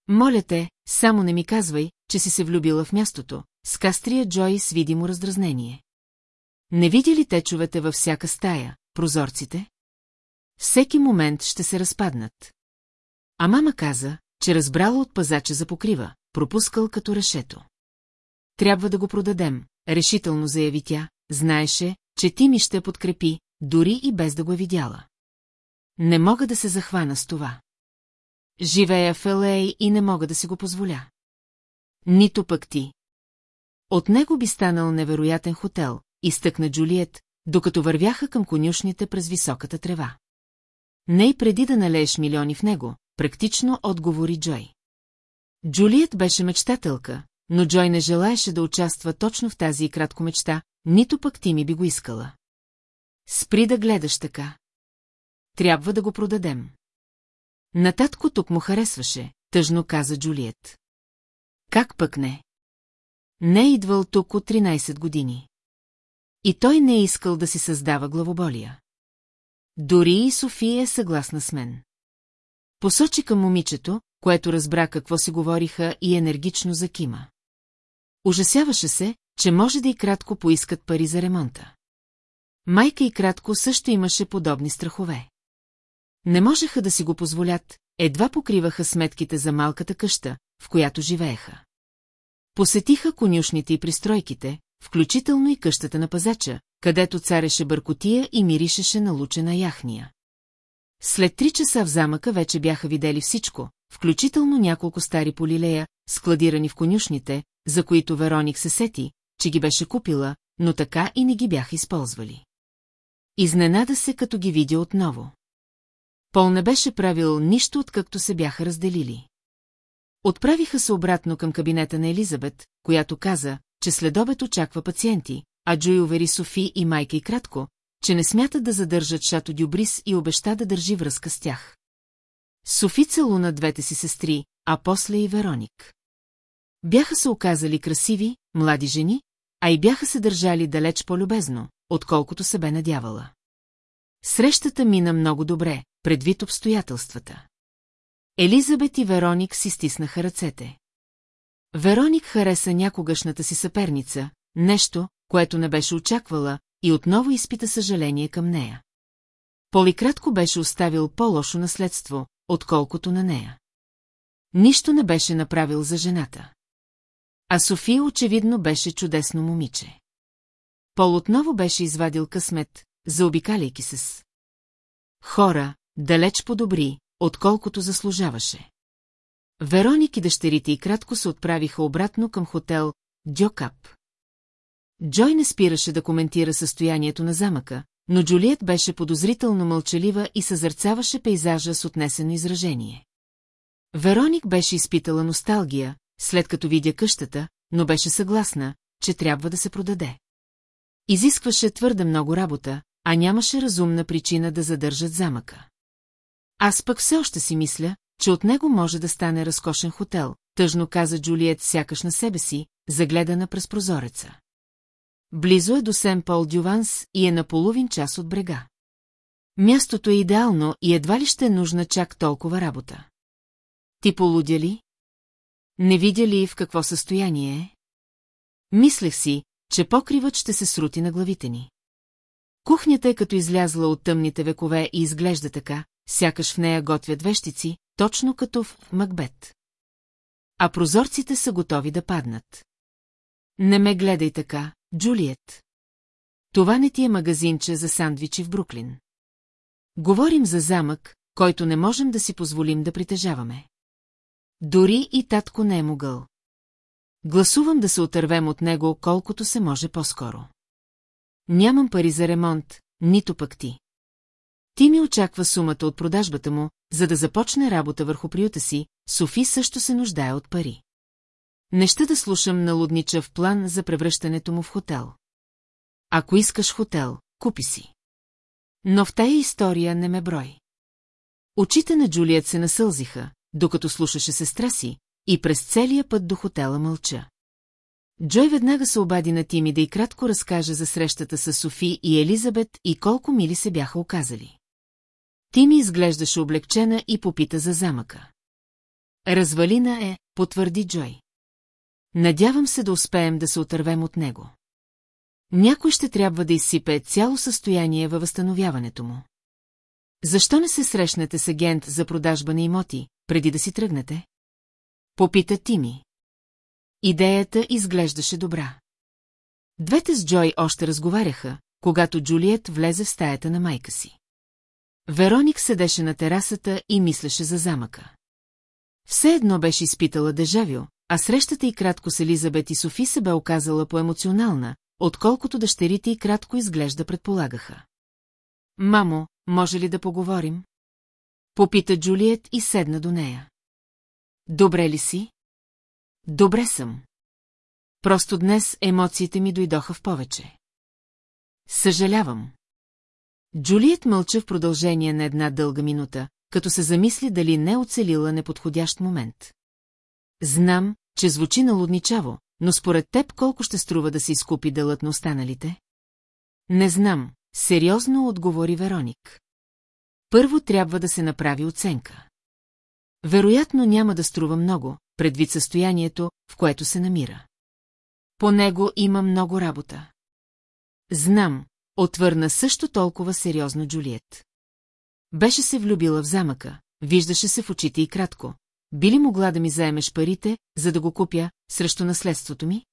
[SPEAKER 1] Моля те, само не ми казвай, че си се влюбила в мястото, с кастрия Джой с видимо раздразнение. Не видя ли течовете във всяка стая, прозорците? Всеки момент ще се разпаднат. А мама каза, че разбрала от пазача за покрива, пропускал като решето. Трябва да го продадем, решително заяви тя, знаеше, че ти ми ще подкрепи, дори и без да го е видяла. Не мога да се захвана с това. Живея в Елей и не мога да си го позволя. Нито пък ти. От него би станал невероятен хотел, изтъкна Джулиет, докато вървяха към конюшните през високата трева. Не и преди да налееш милиони в него, практично отговори Джой. Джулият беше мечтателка, но Джой не желаеше да участва точно в тази и кратко мечта, нито пък ти ми би го искала. Спри да гледаш така. Трябва да го продадем. Нататко тук му харесваше, тъжно каза Джулиет. Как пък не? Не е идвал тук от 13 години. И той не е искал да си създава главоболия. Дори и София е съгласна с мен. Посочи към момичето, което разбра какво си говориха и енергично закима. Ужасяваше се, че може да и кратко поискат пари за ремонта. Майка и кратко също имаше подобни страхове. Не можеха да си го позволят, едва покриваха сметките за малката къща, в която живееха. Посетиха конюшните и пристройките, включително и къщата на пазача, където цареше бъркотия и миришеше на лучена яхния. След три часа в замъка вече бяха видели всичко, включително няколко стари полилея, складирани в конюшните, за които Вероник се сети, че ги беше купила, но така и не ги бяха използвали. Изненада се, като ги видя отново. Пол не беше правил нищо, откакто се бяха разделили. Отправиха се обратно към кабинета на Елизабет, която каза, че следобед очаква пациенти, а Джой увери Софи и майка и кратко, че не смятат да задържат Шато Дюбрис и обеща да държи връзка с тях. Софи целуна двете си сестри, а после и Вероник. Бяха се оказали красиви, млади жени, а и бяха се държали далеч по-любезно, отколкото се бе надявала. Срещата мина много добре, предвид обстоятелствата. Елизабет и Вероник си стиснаха ръцете. Вероник хареса някогашната си съперница, нещо, което не беше очаквала, и отново изпита съжаление към нея. Поликратко беше оставил по-лошо наследство, отколкото на нея. Нищо не беше направил за жената. А София очевидно беше чудесно момиче. Пол отново беше извадил късмет, заобикаляйки се с. Хора, далеч по-добри, отколкото заслужаваше. Вероник и дъщерите и кратко се отправиха обратно към хотел Дьокап. Джой не спираше да коментира състоянието на замъка, но Джулиет беше подозрително мълчалива и съзърцаваше пейзажа с отнесено изражение. Вероник беше изпитала носталгия, след като видя къщата, но беше съгласна, че трябва да се продаде. Изискваше твърде много работа, а нямаше разумна причина да задържат замъка. Аз пък все още си мисля, че от него може да стане разкошен хотел, тъжно каза Джулиет сякаш на себе си, загледана през прозореца. Близо е до Сен-Пол Дюванс и е на половин час от брега. Мястото е идеално и едва ли ще е нужна чак толкова работа. Ти полудя ли? Не видя ли в какво състояние е? Мислех си, че покривът ще се срути на главите ни. Кухнята е като излязла от тъмните векове и изглежда така, сякаш в нея готвят вещици, точно като в Макбет. А прозорците са готови да паднат. Не ме гледай така, Джулиет. Това не ти е магазинче за сандвичи в Бруклин. Говорим за замък, който не можем да си позволим да притежаваме. Дори и татко не е могъл. Гласувам да се отървем от него колкото се може по-скоро. Нямам пари за ремонт, нито пък ти. Ти ми очаква сумата от продажбата му, за да започне работа върху приюта си, Софи също се нуждае от пари. Не ще да слушам налудничав план за превръщането му в хотел. Ако искаш хотел, купи си. Но в тая история не ме брой. Очите на Джулият се насълзиха, докато слушаше сестра си, и през целия път до хотела мълча. Джой веднага се обади на Тими да и кратко разкаже за срещата с Софи и Елизабет и колко мили се бяха оказали. Ти ми изглеждаше облегчена и попита за замъка. Развалина е, потвърди Джой. Надявам се да успеем да се отървем от него. Някой ще трябва да изсипе цяло състояние във възстановяването му. Защо не се срещнете с агент за продажба на имоти, преди да си тръгнете? Попита Тими. Идеята изглеждаше добра. Двете с Джой още разговаряха, когато Джулиет влезе в стаята на майка си. Вероник седеше на терасата и мислеше за замъка. Все едно беше изпитала дежавю, а срещата и кратко с Елизабет и Софи се бе оказала по-емоционална, отколкото дъщерите и кратко изглежда предполагаха. Мамо, може ли да поговорим? Попита Джулиет и седна до нея. Добре ли си? Добре съм. Просто днес емоциите ми дойдоха в повече. Съжалявам. Джулиет мълча в продължение на една дълга минута, като се замисли дали не е оцелила неподходящ момент. Знам, че звучи налудничаво, но според теб колко ще струва да се изкупи дълът на останалите? Не знам, сериозно отговори Вероник. Първо трябва да се направи оценка. Вероятно няма да струва много, предвид състоянието, в което се намира. По него има много работа. Знам, Отвърна също толкова сериозно Джулиет. Беше се влюбила в замъка, виждаше се в очите и кратко. Би ли могла да ми заемеш парите, за да го купя, срещу наследството ми?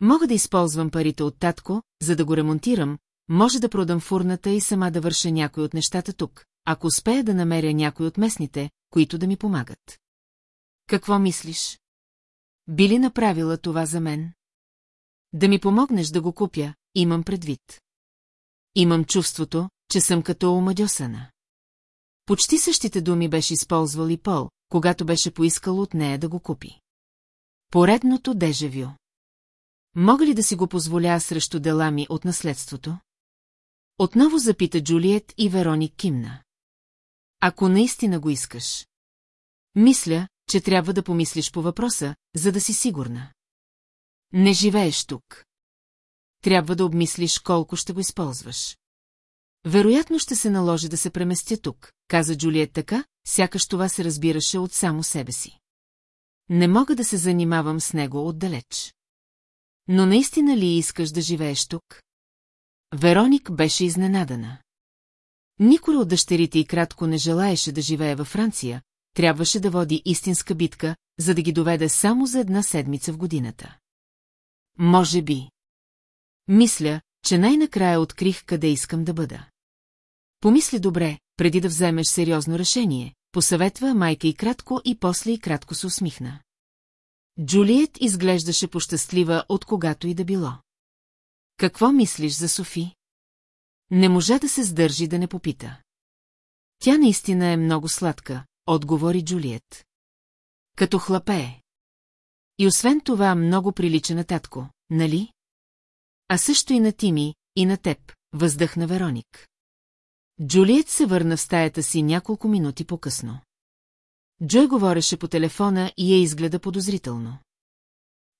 [SPEAKER 1] Мога да използвам парите от татко, за да го ремонтирам, може да продам фурната и сама да върша някой от нещата тук, ако успея да намеря някой от местните, които да ми помагат. Какво мислиш? Би ли направила това за мен? Да ми помогнеш да го купя, имам предвид. Имам чувството, че съм като омадьосана. Почти същите думи беше използвал и Пол, когато беше поискал от нея да го купи. Поредното дежавю. Мога ли да си го позволя срещу дела ми от наследството? Отново запита Джулиет и Вероник кимна. Ако наистина го искаш. Мисля, че трябва да помислиш по въпроса, за да си сигурна. Не живееш тук трябва да обмислиш колко ще го използваш. Вероятно ще се наложи да се преместя тук, каза Джулиет така, сякаш това се разбираше от само себе си. Не мога да се занимавам с него отдалеч. Но наистина ли искаш да живееш тук? Вероник беше изненадана. Никой от дъщерите и кратко не желаеше да живее във Франция, трябваше да води истинска битка, за да ги доведе само за една седмица в годината. Може би. Мисля, че най-накрая открих къде искам да бъда. Помисли добре, преди да вземеш сериозно решение, посъветва майка и кратко и после и кратко се усмихна. Джулиет изглеждаше пощастлива от когато и да било. Какво мислиш за Софи? Не можа да се сдържи да не попита. Тя наистина е много сладка, отговори Джулиет. Като хлапе е. И освен това много прилича на татко, нали? а също и на Тими, и на теб, въздъхна Вероник. Джулиет се върна в стаята си няколко минути по-късно. Джой говореше по телефона и я изгледа подозрително.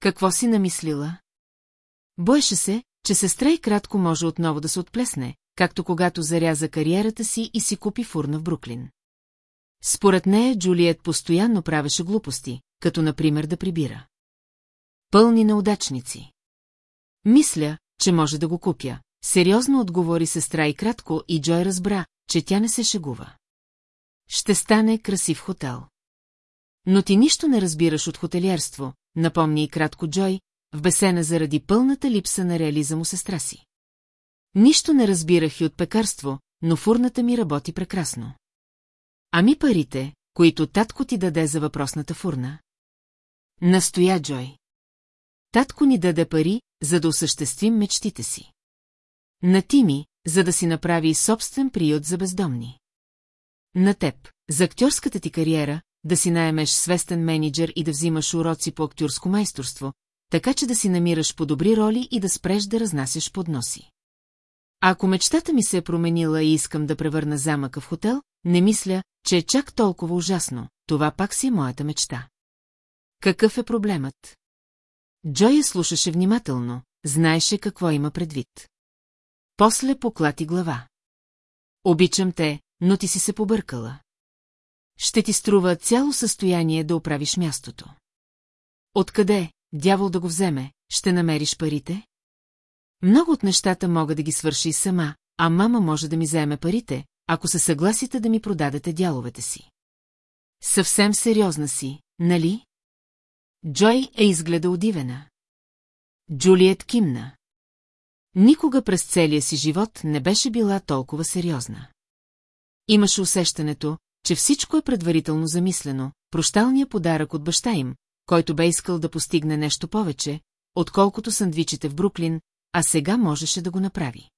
[SPEAKER 1] Какво си намислила? Боеше се, че сестра и кратко може отново да се отплесне, както когато заряза кариерата си и си купи фурна в Бруклин. Според нея Джулиет постоянно правеше глупости, като например да прибира. Пълни неудачници. Мисля, че може да го купя. Сериозно отговори сестра и кратко и Джой разбра, че тя не се шегува. Ще стане красив хотел. Но ти нищо не разбираш от хотелиерство, напомни и кратко Джой, в бесена заради пълната липса на реализъм у сестра си. Нищо не разбирах и от пекарство, но фурната ми работи прекрасно. Ами парите, които татко ти даде за въпросната фурна? Настоя Джой. Татко ни даде пари, за да осъществим мечтите си. На Тими, за да си направи собствен приют за бездомни. На теб, за актьорската ти кариера, да си наемеш свестен менеджер и да взимаш уроци по актьорско майсторство, така че да си намираш по добри роли и да спреш да разнасяш подноси. Ако мечтата ми се е променила и искам да превърна замъка в хотел, не мисля, че е чак толкова ужасно, това пак си е моята мечта. Какъв е проблемът? Джоя я слушаше внимателно, знаеше какво има предвид. После поклати глава. Обичам те, но ти си се побъркала. Ще ти струва цяло състояние да оправиш мястото. Откъде, дявол да го вземе, ще намериш парите? Много от нещата мога да ги свърши и сама, а мама може да ми вземе парите, ако се съгласите да ми продадете дяловете си. Съвсем сериозна си, нали? Джой е изгледа удивена. Джулиет кимна. Никога през целия си живот не беше била толкова сериозна. Имаше усещането, че всичко е предварително замислено, прощалния подарък от баща им, който бе искал да постигне нещо повече, отколкото сандвичите в Бруклин, а сега можеше да го направи.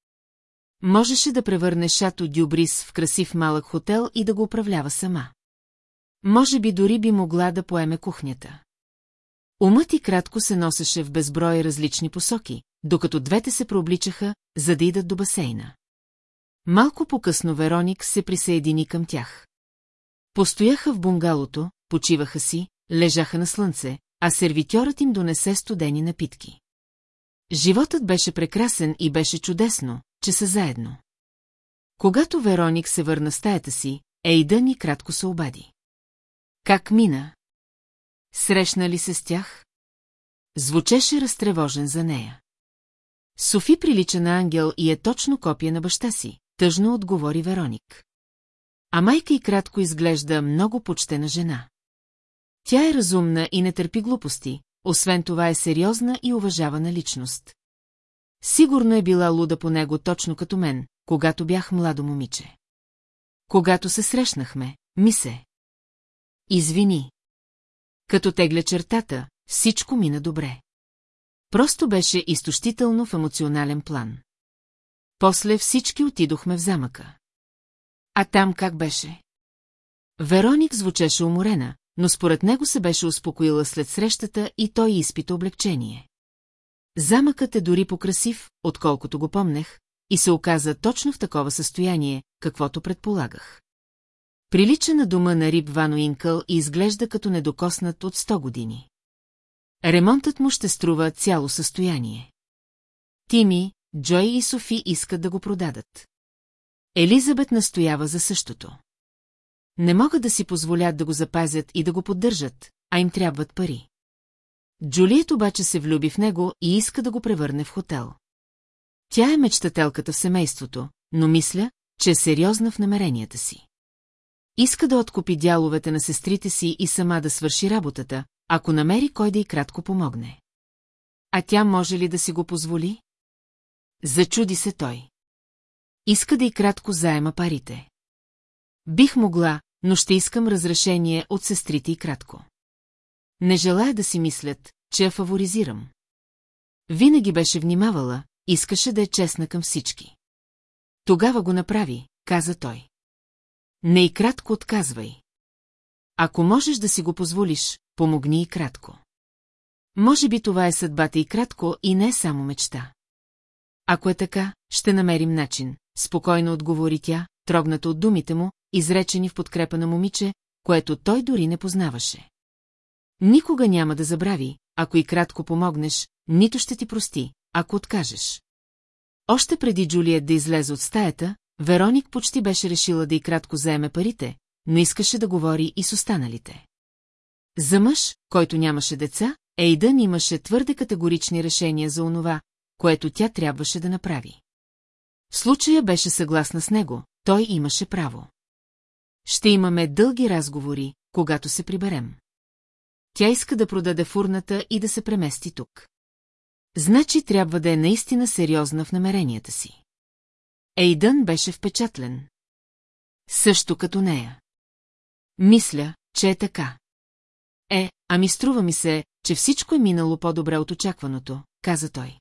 [SPEAKER 1] Можеше да превърне Шато Дюбрис в красив малък хотел и да го управлява сама. Може би дори би могла да поеме кухнята. Умът и кратко се носеше в безброй различни посоки, докато двете се прообличаха, за да идат до басейна. Малко по-късно Вероник се присъедини към тях. Постояха в бунгалото, почиваха си, лежаха на слънце, а сервитьорът им донесе студени напитки. Животът беше прекрасен и беше чудесно, че са заедно. Когато Вероник се върна в стаята си, Ейдън и кратко се обади. Как мина? Срещна ли се с тях? Звучеше разтревожен за нея. Софи прилича на ангел и е точно копия на баща си, тъжно отговори Вероник. А майка и кратко изглежда много почтена жена. Тя е разумна и не търпи глупости, освен това е сериозна и уважавана личност. Сигурно е била луда по него точно като мен, когато бях младо момиче. Когато се срещнахме, ми се. Извини. Като тегля чертата, всичко мина добре. Просто беше изтощително в емоционален план. После всички отидохме в замъка. А там как беше? Вероник звучеше уморена, но според него се беше успокоила след срещата и той изпита облегчение. Замъкът е дори покрасив, отколкото го помнех, и се оказа точно в такова състояние, каквото предполагах. Прилича на дома на Риб Вано Инкъл и изглежда като недокоснат от 100 години. Ремонтът му ще струва цяло състояние. Тими, Джой и Софи искат да го продадат. Елизабет настоява за същото. Не могат да си позволят да го запазят и да го поддържат, а им трябват пари. Джулиет обаче се влюби в него и иска да го превърне в хотел. Тя е мечтателката в семейството, но мисля, че е сериозна в намеренията си. Иска да откупи дяловете на сестрите си и сама да свърши работата, ако намери кой да й кратко помогне. А тя може ли да си го позволи? Зачуди се той. Иска да й кратко заема парите. Бих могла, но ще искам разрешение от сестрите и кратко. Не желая да си мислят, че я фаворизирам. Винаги беше внимавала, искаше да е честна към всички. Тогава го направи, каза той. Не и кратко отказвай. Ако можеш да си го позволиш, помогни и кратко. Може би това е съдбата и кратко и не е само мечта. Ако е така, ще намерим начин, спокойно отговори тя, трогната от думите му, изречени в подкрепа на момиче, което той дори не познаваше. Никога няма да забрави, ако и кратко помогнеш, нито ще ти прости, ако откажеш. Още преди Джулиет да излезе от стаята, Вероник почти беше решила да и кратко заеме парите, но искаше да говори и с останалите. За мъж, който нямаше деца, Ейдън имаше твърде категорични решения за онова, което тя трябваше да направи. В случая беше съгласна с него, той имаше право. Ще имаме дълги разговори, когато се приберем. Тя иска да продаде фурната и да се премести тук. Значи трябва да е наистина сериозна в намеренията си. Ейдън беше впечатлен. Също като нея. Мисля, че е така. Е, ами струва ми се, че всичко е минало по-добре от очакваното, каза той.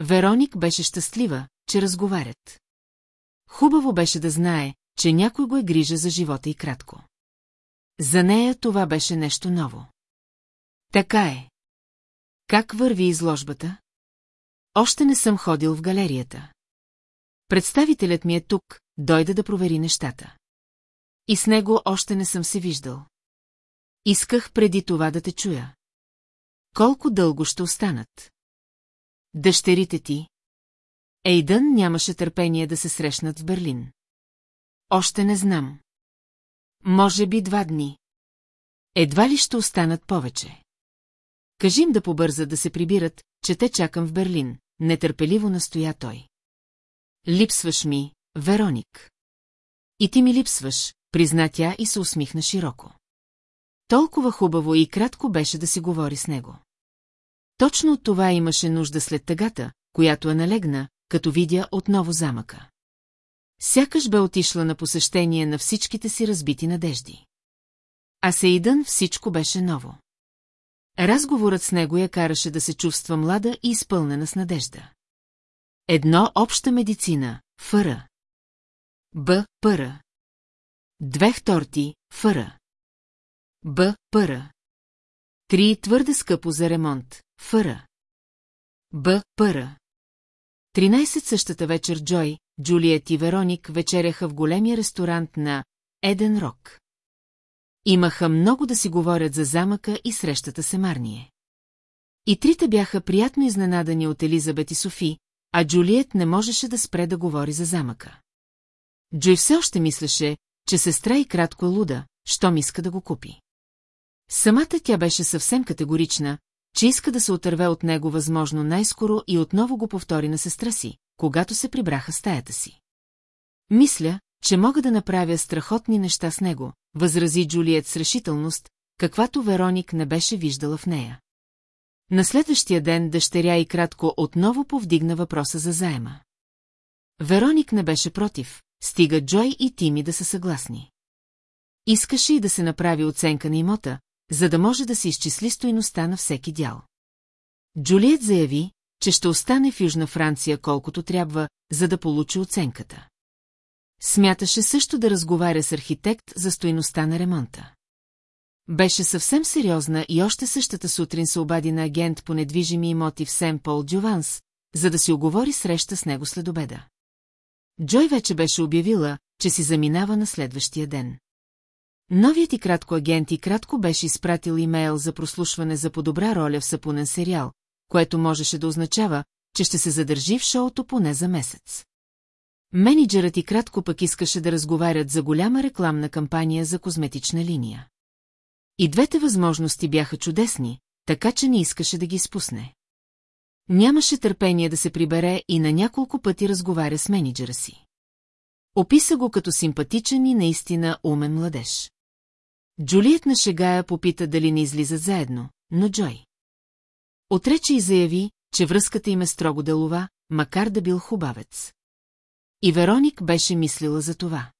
[SPEAKER 1] Вероник беше щастлива, че разговарят. Хубаво беше да знае, че някой го е грижа за живота и кратко. За нея това беше нещо ново. Така е. Как върви изложбата? Още не съм ходил в галерията. Представителят ми е тук, дойде да провери нещата. И с него още не съм се виждал. Исках преди това да те чуя. Колко дълго ще останат? Дъщерите ти. Ейдън нямаше търпение да се срещнат в Берлин. Още не знам. Може би два дни. Едва ли ще останат повече. Кажи им да побърза да се прибират, че те чакам в Берлин, нетърпеливо настоя той. Липсваш ми, Вероник. И ти ми липсваш, призна тя и се усмихна широко. Толкова хубаво и кратко беше да си говори с него. Точно от това имаше нужда след тъгата, която е налегна, като видя отново замъка. Сякаш бе отишла на посещение на всичките си разбити надежди. А сейдън всичко беше ново. Разговорът с него я караше да се чувства млада и изпълнена с надежда. Едно обща медицина, фъра. Б. Пъра. Две вторти, фъра. Б. Пъра. Три твърде скъпо за ремонт, фъра. Б. Пъра. Тринайсет същата вечер Джой, Джулиет и Вероник вечеряха в големия ресторант на Еден Рок. Имаха много да си говорят за замъка и срещата се Марние. И трите бяха приятно изненадани от Елизабет и Софи, а Джулиет не можеше да спре да говори за замъка. Джой все още мислеше, че сестра и кратко е луда, щом иска да го купи. Самата тя беше съвсем категорична, че иска да се отърве от него възможно най-скоро и отново го повтори на сестра си, когато се прибраха стаята си. Мисля, че мога да направя страхотни неща с него, възрази Джулиет с решителност, каквато Вероник не беше виждала в нея. На следващия ден дъщеря и кратко отново повдигна въпроса за заема. Вероник не беше против, стига Джой и Тими да са съгласни. Искаше и да се направи оценка на имота, за да може да се изчисли стоиността на всеки дял. Джулиет заяви, че ще остане в Южна Франция колкото трябва, за да получи оценката. Смяташе също да разговаря с архитект за стоиността на ремонта. Беше съвсем сериозна и още същата сутрин се обади на агент по недвижими имоти в Сен Пол Дюванс, за да си оговори среща с него след обеда. Джой вече беше обявила, че си заминава на следващия ден. Новият и кратко агент и кратко беше изпратил имейл за прослушване за по-добра роля в сапунен сериал, което можеше да означава, че ще се задържи в шоуто поне за месец. Менеджерът и кратко пък искаше да разговарят за голяма рекламна кампания за козметична линия. И двете възможности бяха чудесни, така че не искаше да ги спусне. Нямаше търпение да се прибере и на няколко пъти разговаря с менеджера си. Описа го като симпатичен и наистина умен младеж. Джулиет на шегая попита дали не излизат заедно, но Джой. Отрече и заяви, че връзката им е строго делова, макар да бил хубавец. И Вероник беше мислила за това.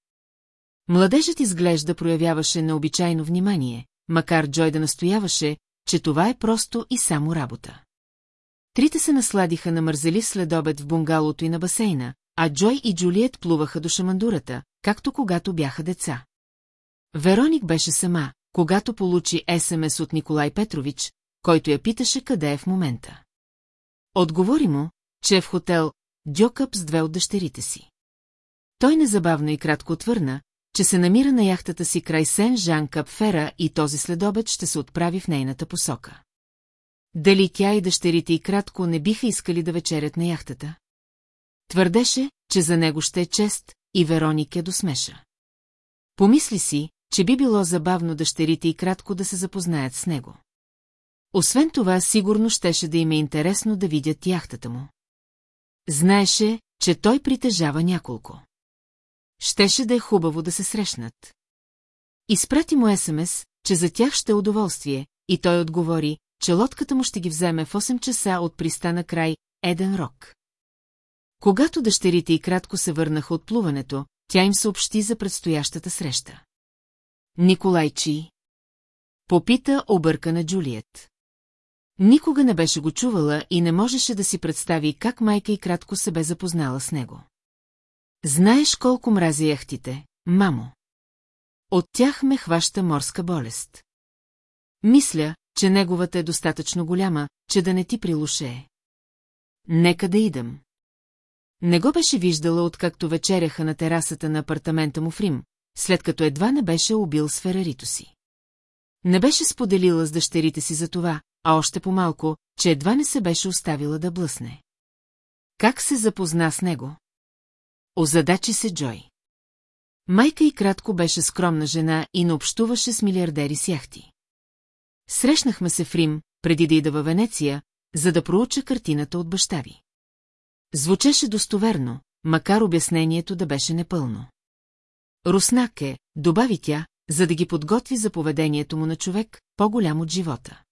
[SPEAKER 1] Младежът изглежда проявяваше необичайно внимание, макар Джой да настояваше, че това е просто и само работа. Трите се насладиха на мързелив следобед в бунгалото и на басейна, а Джой и Джулиет плуваха до шамандурата, както когато бяха деца. Вероник беше сама, когато получи СМС от Николай Петрович, който я питаше къде е в момента. Отговори му, че е в хотел Дьокъп с две от дъщерите си. Той незабавно и кратко отвърна, че се намира на яхтата си край Сен-Жан-Капфера и този следобед ще се отправи в нейната посока. Дали тя и дъщерите и кратко не биха искали да вечерят на яхтата? Твърдеше, че за него ще е чест и Вероник я досмеша. Помисли си, че би било забавно дъщерите и кратко да се запознаят с него. Освен това, сигурно щеше да им е интересно да видят яхтата му. Знаеше, че той притежава няколко. Щеше да е хубаво да се срещнат. Изпрати му СМС, че за тях ще е удоволствие, и той отговори, че лодката му ще ги вземе в 8 часа от пристана край Еден Рок. Когато дъщерите и кратко се върнаха от плуването, тя им съобщи за предстоящата среща. Николай Чи. Попита обърка на Джулиет. Никога не беше го чувала и не можеше да си представи как майка и кратко се бе запознала с него. Знаеш колко мрази яхтите, мамо. От тях ме хваща морска болест. Мисля, че неговата е достатъчно голяма, че да не ти прилушее. Нека да идам. Не го беше виждала, откакто вечеряха на терасата на апартамента му в Рим, след като едва не беше убил с ферарито си. Не беше споделила с дъщерите си за това, а още по-малко, че едва не се беше оставила да блъсне. Как се запозна с него? Озадачи се Джой. Майка и кратко беше скромна жена и не общуваше с милиардери с яхти. Срещнахме се в Рим, преди да ида във Венеция, за да проуча картината от баща ви. Звучеше достоверно, макар обяснението да беше непълно. Руснак е, добави тя, за да ги подготви за поведението му на човек, по-голям от живота.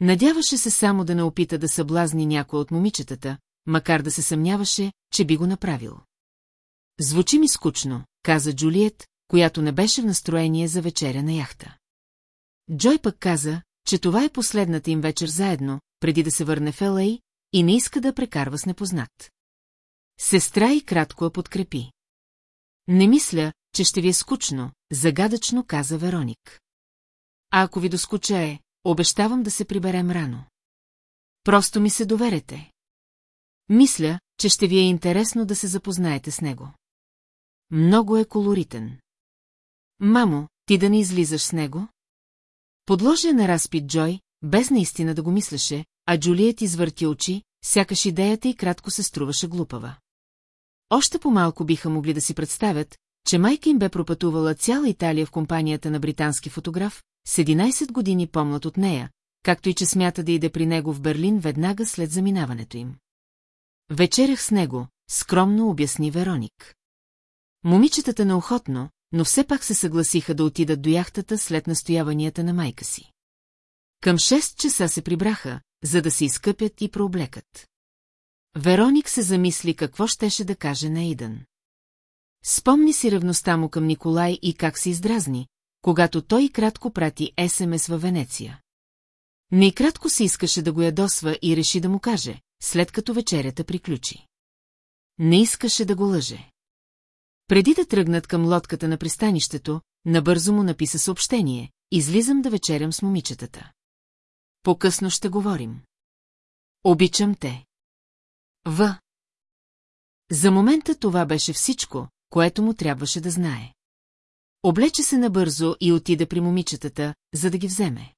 [SPEAKER 1] Надяваше се само да не опита да съблазни някой от момичетата, макар да се съмняваше, че би го направил. Звучи ми скучно, каза Джулиет, която не беше в настроение за вечеря на яхта. Джой пък каза, че това е последната им вечер заедно, преди да се върне в Л.А. и не иска да прекарва с непознат. Сестра и кратко я подкрепи. Не мисля, че ще ви е скучно, загадъчно каза Вероник. А ако ви доскучае, обещавам да се приберем рано. Просто ми се доверете. Мисля, че ще ви е интересно да се запознаете с него. Много е колоритен. Мамо, ти да не излизаш с него? Подложи на разпит Джой, без наистина да го мислеше, а Джулиет извърти очи, сякаш идеята и кратко се струваше глупава. Още по-малко биха могли да си представят, че майка им бе пропътувала цяла Италия в компанията на британски фотограф, с 11 години помнат от нея, както и че смята да иде при него в Берлин веднага след заминаването им. Вечерях с него, скромно обясни Вероник. Момичетата неохотно, но все пак се съгласиха да отидат до яхтата след настояванията на майка си. Към 6 часа се прибраха, за да се изкъпят и прооблекат. Вероник се замисли какво щеше да каже на Идън. Спомни си ревността му към Николай и как се издразни, когато той кратко прати СМС във Венеция. Найкратко се искаше да го ядосва и реши да му каже, след като вечерята приключи. Не искаше да го лъже. Преди да тръгнат към лодката на пристанището, набързо му написа съобщение. Излизам да вечерям с момичетата. По-късно ще говорим. Обичам те. В. За момента това беше всичко, което му трябваше да знае. Облече се набързо и отида при момичетата, за да ги вземе.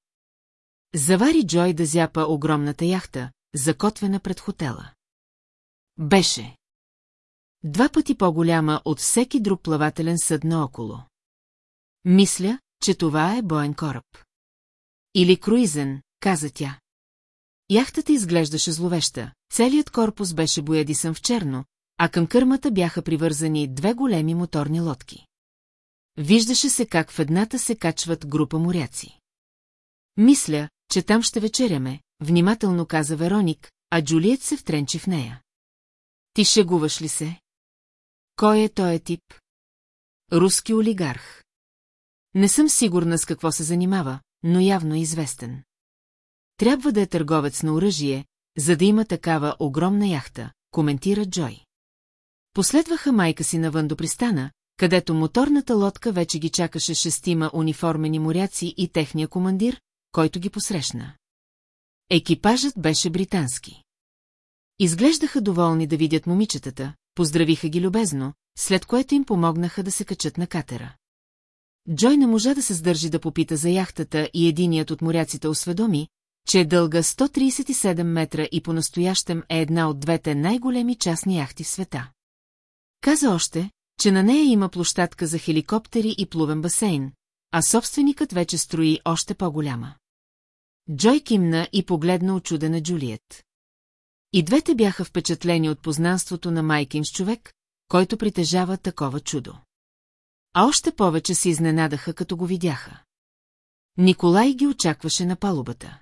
[SPEAKER 1] Завари Джой да зяпа огромната яхта, закотвена пред хотела. Беше. Два пъти по-голяма от всеки друг плавателен съд наоколо. Мисля, че това е боен кораб. Или круизен, каза тя. Яхтата изглеждаше зловеща, целият корпус беше боядисан в черно, а към кърмата бяха привързани две големи моторни лодки. Виждаше се как в едната се качват група моряци. Мисля, че там ще вечеряме, внимателно каза Вероник, а Джулиет се втренчи в нея. Ти шегуваш ли се? Кой е този тип? Руски олигарх. Не съм сигурна с какво се занимава, но явно е известен. Трябва да е търговец на оръжие, за да има такава огромна яхта, коментира Джой. Последваха майка си навън до пристана, където моторната лодка вече ги чакаше шестима униформени моряци и техния командир, който ги посрещна. Екипажът беше британски. Изглеждаха доволни да видят момичетата, Поздравиха ги любезно, след което им помогнаха да се качат на катера. Джой не можа да се сдържи да попита за яхтата и единият от моряците осведоми, че е дълга 137 метра и по-настоящем е една от двете най-големи частни яхти в света. Каза още, че на нея има площадка за хеликоптери и плувен басейн, а собственикът вече строи още по-голяма. Джой кимна и погледна очудена Джулиет. И двете бяха впечатлени от познанството на майкин с човек, който притежава такова чудо. А още повече се изненадаха, като го видяха. Николай ги очакваше на палубата.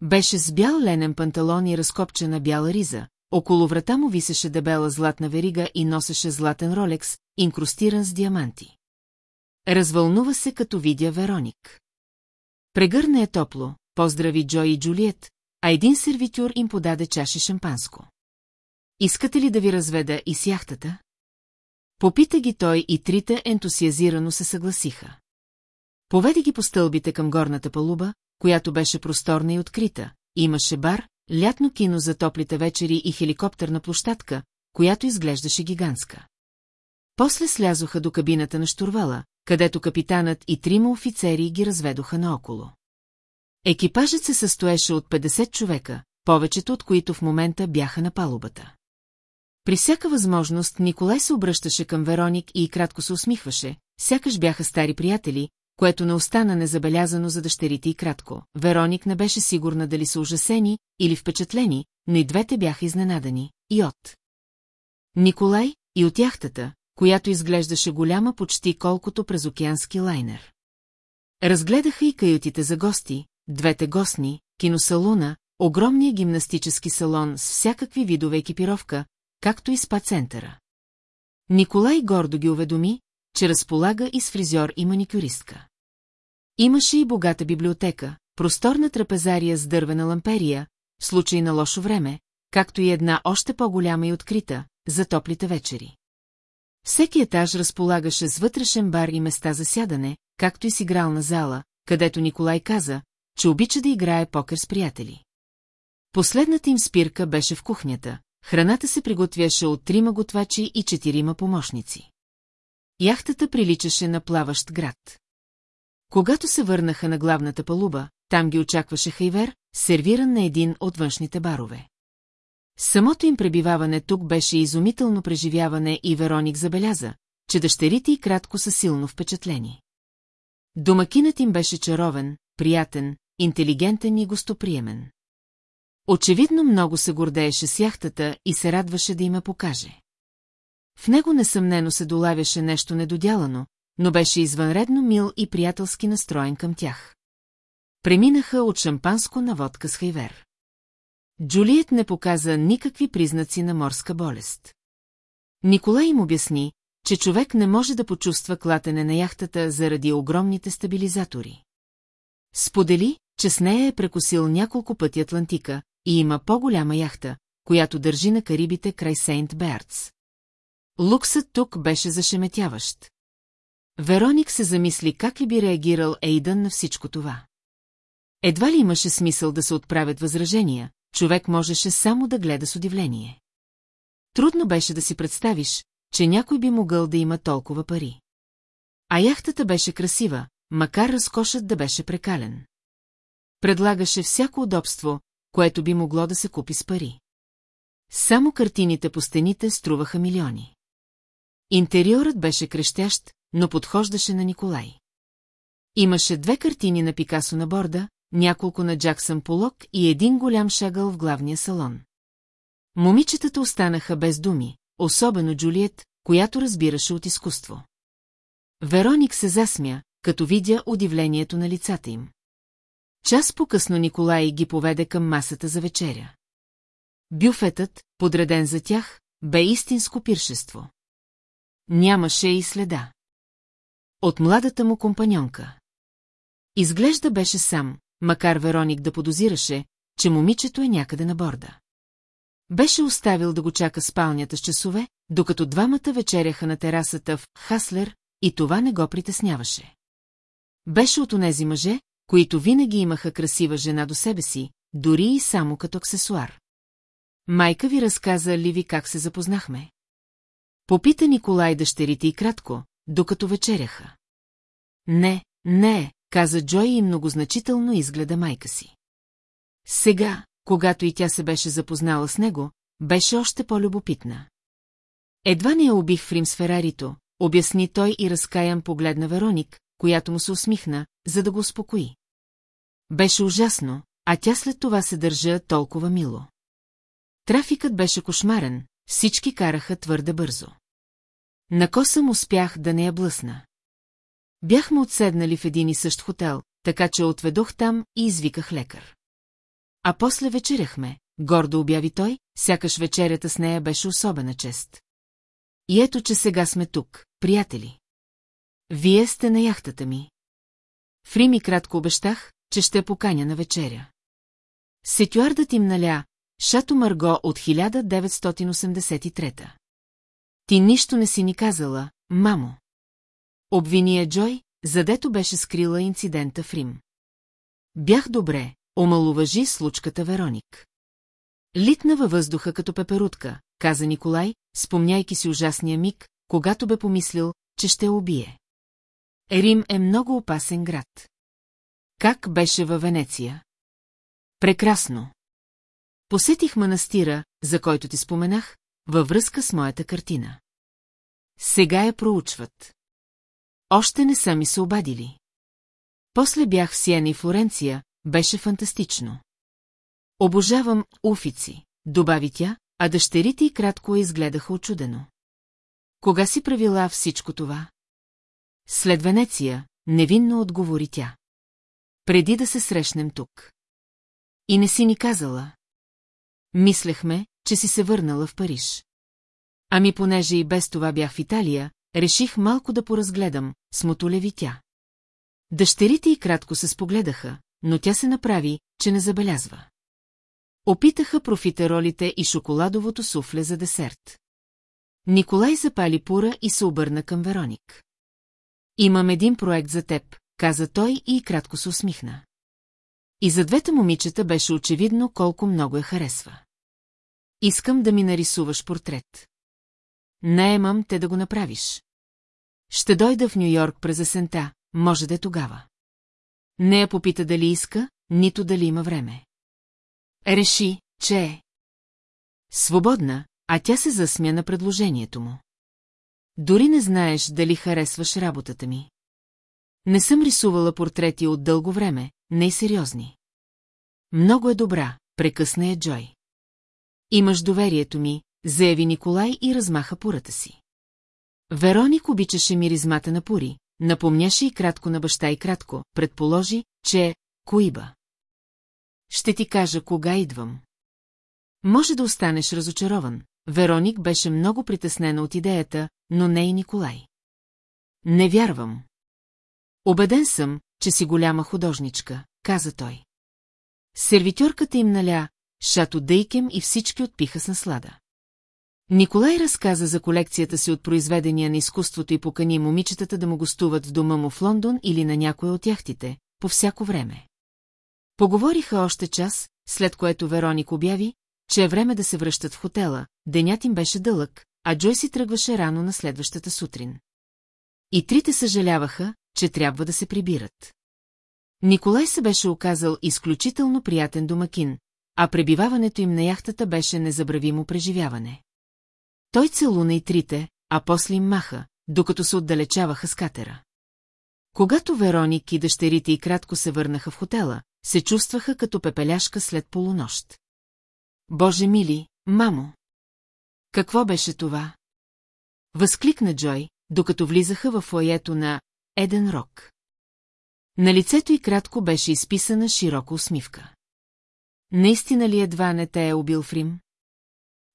[SPEAKER 1] Беше с бял ленен панталон и разкопчена бяла риза, около врата му висеше дебела златна верига и носеше златен ролекс, инкрустиран с диаманти. Развълнува се, като видя Вероник. Прегърна е топло, поздрави Джо и Джулиет, а един сервитюр им подаде чаша шампанско. Искате ли да ви разведа и с яхтата? Попита ги той и трите ентусиазирано се съгласиха. Поведе ги по стълбите към горната палуба, която беше просторна и открита, имаше бар, лятно кино за топлите вечери и хеликоптерна площадка, която изглеждаше гигантска. После слязоха до кабината на штурвала, където капитанът и трима офицери ги разведоха наоколо. Екипажът се състоеше от 50 човека, повечето от които в момента бяха на палубата. При всяка възможност Николай се обръщаше към Вероник и кратко се усмихваше, сякаш бяха стари приятели, което не остана незабелязано за дъщерите и кратко. Вероник не беше сигурна дали са ужасени или впечатлени, но и двете бяха изненадани, и от. Николай и от яхтата, която изглеждаше голяма почти колкото през океански лайнер. Разгледаха и каютите за гости, двете госни, киносалуна, огромния гимнастически салон с всякакви видове екипировка, както и спа-центъра. Николай гордо ги уведоми, че разполага и с фризьор и маникюристка. Имаше и богата библиотека, просторна трапезария с дървена ламперия, в случай на лошо време, както и една още по-голяма и открита, за топлите вечери. Всеки етаж разполагаше с вътрешен бар и места за сядане, както и с игрална зала, където Николай каза, че обича да играе покер с приятели. Последната им спирка беше в кухнята, храната се приготвяше от трима готвачи и четирима помощници. Яхтата приличаше на плаващ град. Когато се върнаха на главната палуба, там ги очакваше хайвер, сервиран на един от външните барове. Самото им пребиваване тук беше изумително преживяване и Вероник забеляза, че дъщерите и кратко са силно впечатлени. Домакинът им беше чаровен, приятен, интелигентен и гостоприемен. Очевидно много се гордееше с яхтата и се радваше да им покаже. В него несъмнено се долавяше нещо недодялано, но беше извънредно мил и приятелски настроен към тях. Преминаха от шампанско на водка с хайвер. Джулиет не показа никакви признаци на морска болест. Николай им обясни, че човек не може да почувства клатене на яхтата заради огромните стабилизатори. Сподели, че с нея е прекосил няколко пъти Атлантика и има по-голяма яхта, която държи на Карибите край Сейнт Берц. Луксът тук беше зашеметяващ. Вероник се замисли как ли би реагирал Ейдън на всичко това. Едва ли имаше смисъл да се отправят възражения, човек можеше само да гледа с удивление. Трудно беше да си представиш, че някой би могъл да има толкова пари. А яхтата беше красива, макар разкошът да беше прекален предлагаше всяко удобство, което би могло да се купи с пари. Само картините по стените струваха милиони. Интериорът беше крещящ, но подхождаше на Николай. Имаше две картини на Пикасо на борда, няколко на Джаксън Полок и един голям шагъл в главния салон. Момичетата останаха без думи, особено Джулиет, която разбираше от изкуство. Вероник се засмя, като видя удивлението на лицата им. Час по-късно Николай ги поведе към масата за вечеря. Бюфетът, подреден за тях, бе истинско пиршество. Нямаше и следа. От младата му компаньонка. Изглежда беше сам, макар Вероник да подозираше, че момичето е някъде на борда. Беше оставил да го чака спалнята с часове, докато двамата вечеряха на терасата в Хаслер и това не го притесняваше. Беше от онези мъже, които винаги имаха красива жена до себе си, дори и само като аксесуар. Майка ви разказа ли ви как се запознахме? Попита Николай дъщерите и кратко, докато вечеряха. Не, не, каза Джой и многозначително изгледа майка си. Сега, когато и тя се беше запознала с него, беше още по-любопитна. Едва не я убих в Рим с Ферарито, обясни той и разкаян поглед на Вероник, която му се усмихна, за да го успокои. Беше ужасно, а тя след това се държа толкова мило. Трафикът беше кошмарен, всички караха твърде бързо. На косъм успях да не я блъсна. Бяхме отседнали в един и същ хотел, така че отведох там и извиках лекар. А после вечеряхме, гордо обяви той, сякаш вечерята с нея беше особена чест. И ето, че сега сме тук, приятели. Вие сте на яхтата ми. Фри ми кратко обещах, че ще поканя на вечеря. Сетюардът им наля Шато Марго от 1983. Ти нищо не си ни казала, мамо. Обвиния Джой, задето беше скрила инцидента в Рим. Бях добре, омалуважи случката Вероник. Литна във въздуха като пеперутка, каза Николай, спомняйки си ужасния миг, когато бе помислил, че ще убие. Рим е много опасен град. Как беше във Венеция? Прекрасно. Посетих манастира, за който ти споменах, във връзка с моята картина. Сега я проучват. Още не са ми се обадили. После бях в Сиена и Флоренция, беше фантастично. Обожавам уфици, добави тя, а дъщерите и кратко изгледаха очудено. Кога си правила всичко това? След Венеция, невинно отговори тя. Преди да се срещнем тук. И не си ни казала. Мислехме, че си се върнала в Париж. Ами понеже и без това бях в Италия, реших малко да поразгледам, смотолеви тя. Дъщерите и кратко се спогледаха, но тя се направи, че не забелязва. Опитаха профитеролите и шоколадовото суфле за десерт. Николай запали пура и се обърна към Вероник. Имам един проект за теб, каза той и кратко се усмихна. И за двете момичета беше очевидно колко много я харесва. Искам да ми нарисуваш портрет. Не, имам те да го направиш. Ще дойда в Нью-Йорк през есента, може да е тогава. Не я попита дали иска, нито дали има време. Реши, че е. Свободна, а тя се засмя на предложението му. Дори не знаеш дали харесваш работата ми. Не съм рисувала портрети от дълго време, не и сериозни. Много е добра, прекъсна е Джой. Имаш доверието ми, заяви Николай и размаха пурата си. Вероник обичаше миризмата на пури, напомняше и кратко на баща и кратко, предположи, че е коиба. Ще ти кажа кога идвам. Може да останеш разочарован, Вероник беше много притеснена от идеята, но не и Николай. Не вярвам. Обеден съм, че си голяма художничка, каза той. Сервитьорката им наля, шато дейкем и всички отпиха с наслада. Николай разказа за колекцията си от произведения на изкуството и покани момичетата да му гостуват в дома му в Лондон или на някоя от яхтите, по всяко време. Поговориха още час, след което Вероник обяви, че е време да се връщат в хотела, денят им беше дълъг, а Джой си тръгваше рано на следващата сутрин. И трите съжаляваха, че трябва да се прибират. Николай се беше оказал изключително приятен домакин, а пребиваването им на яхтата беше незабравимо преживяване. Той целуна и трите, а после им маха, докато се отдалечаваха с катера. Когато Вероник и дъщерите и кратко се върнаха в хотела, се чувстваха като пепеляшка след полунощ. Боже мили, мамо! Какво беше това? Възкликна Джой, докато влизаха в лоето на Еден Рок. На лицето й кратко беше изписана широка усмивка. Наистина ли едва не те е убил Фрим?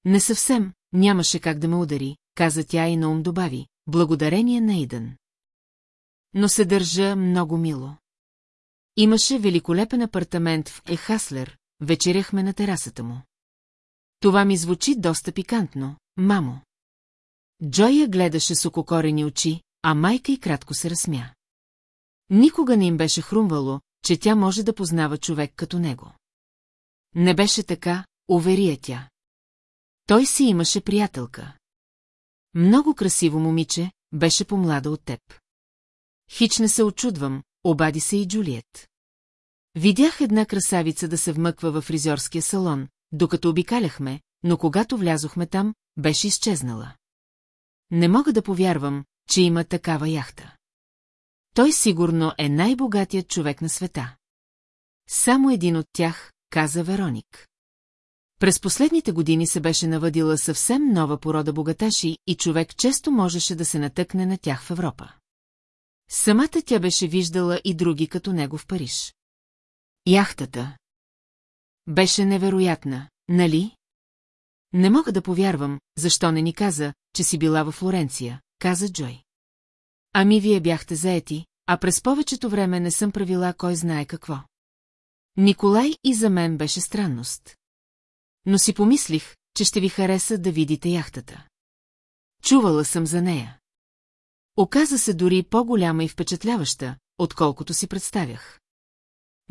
[SPEAKER 1] Не съвсем, нямаше как да ме удари, каза тя и на ум добави, благодарение на Идън. Но се държа много мило. Имаше великолепен апартамент в Ехаслер, вечеряхме на терасата му. Това ми звучи доста пикантно, мамо. Джоя гледаше с ококорени очи, а майка и кратко се разсмя. Никога не им беше хрумвало, че тя може да познава човек като него. Не беше така, уверия тя. Той си имаше приятелка. Много красиво момиче, беше помлада от теб. Хич не се очудвам, обади се и Джулиет. Видях една красавица да се вмъква в фризьорския салон, докато обикаляхме, но когато влязохме там, беше изчезнала. Не мога да повярвам, че има такава яхта. Той сигурно е най-богатият човек на света. Само един от тях, каза Вероник. През последните години се беше навадила съвсем нова порода богаташи и човек често можеше да се натъкне на тях в Европа. Самата тя беше виждала и други като него в Париж. Яхтата, беше невероятна, нали? Не мога да повярвам, защо не ни каза, че си била във Флоренция, каза Джой. Ами вие бяхте заети, а през повечето време не съм правила кой знае какво. Николай и за мен беше странност. Но си помислих, че ще ви хареса да видите яхтата. Чувала съм за нея. Оказа се дори по-голяма и впечатляваща, отколкото си представях.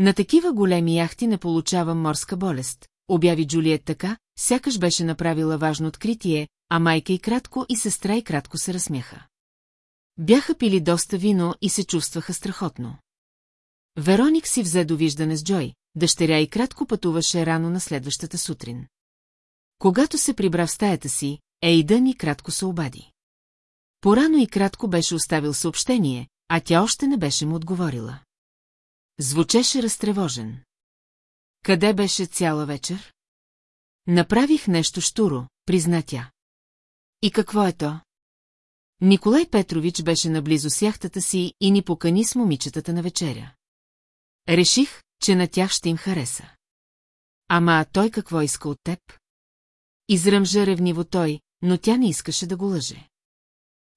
[SPEAKER 1] На такива големи яхти не получавам морска болест, обяви Джулиет така, сякаш беше направила важно откритие, а майка и кратко и сестра и кратко се разсмяха. Бяха пили доста вино и се чувстваха страхотно. Вероник си взе довиждане с Джой, дъщеря и кратко пътуваше рано на следващата сутрин. Когато се прибра в стаята си, Ейдън и кратко се обади. Порано и кратко беше оставил съобщение, а тя още не беше му отговорила. Звучеше разтревожен. Къде беше цяла вечер? Направих нещо штуро, призна тя. И какво е то? Николай Петрович беше наблизо с яхтата си и ни покани с момичетата на вечеря. Реших, че на тях ще им хареса. Ама той какво иска от теб? Изръмжа ревниво той, но тя не искаше да го лъже.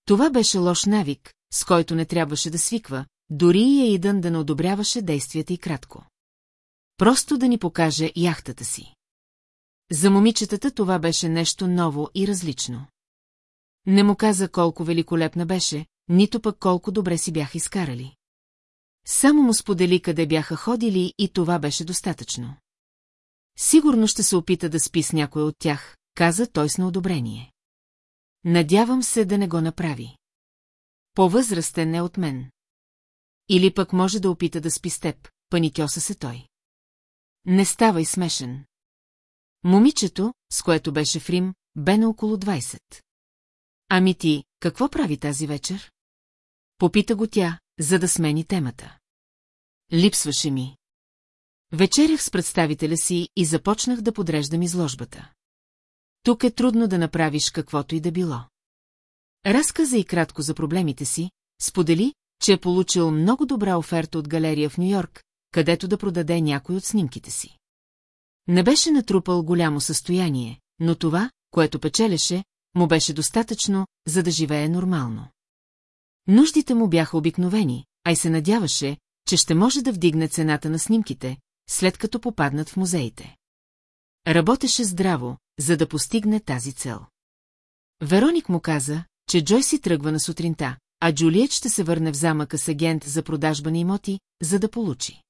[SPEAKER 1] Това беше лош навик, с който не трябваше да свиква, дори и Ейдън да не одобряваше действията и кратко. Просто да ни покаже яхтата си. За момичетата това беше нещо ново и различно. Не му каза колко великолепна беше, нито пък колко добре си бяха изкарали. Само му сподели къде бяха ходили и това беше достатъчно. Сигурно ще се опита да спи с някой от тях, каза той с неодобрение. Надявам се да не го направи. По-възрастен е от мен. Или пък може да опита да спи с теб, паникьоса се той. Не ставай смешен. Момичето, с което беше в Рим, бе на около 20. Ами ти, какво прави тази вечер? Попита го тя, за да смени темата. Липсваше ми. Вечерях с представителя си и започнах да подреждам изложбата. Тук е трудно да направиш каквото и да било. Разказа и кратко за проблемите си, сподели, че е получил много добра оферта от галерия в Нью-Йорк, където да продаде някой от снимките си. Не беше натрупал голямо състояние, но това, което печелеше, му беше достатъчно, за да живее нормално. Нуждите му бяха обикновени, а и се надяваше, че ще може да вдигне цената на снимките, след като попаднат в музеите. Работеше здраво, за да постигне тази цел. Вероник му каза, че Джой си тръгва на сутринта, а Джулиет ще се върне в замъка с агент за продажба на имоти, за да получи.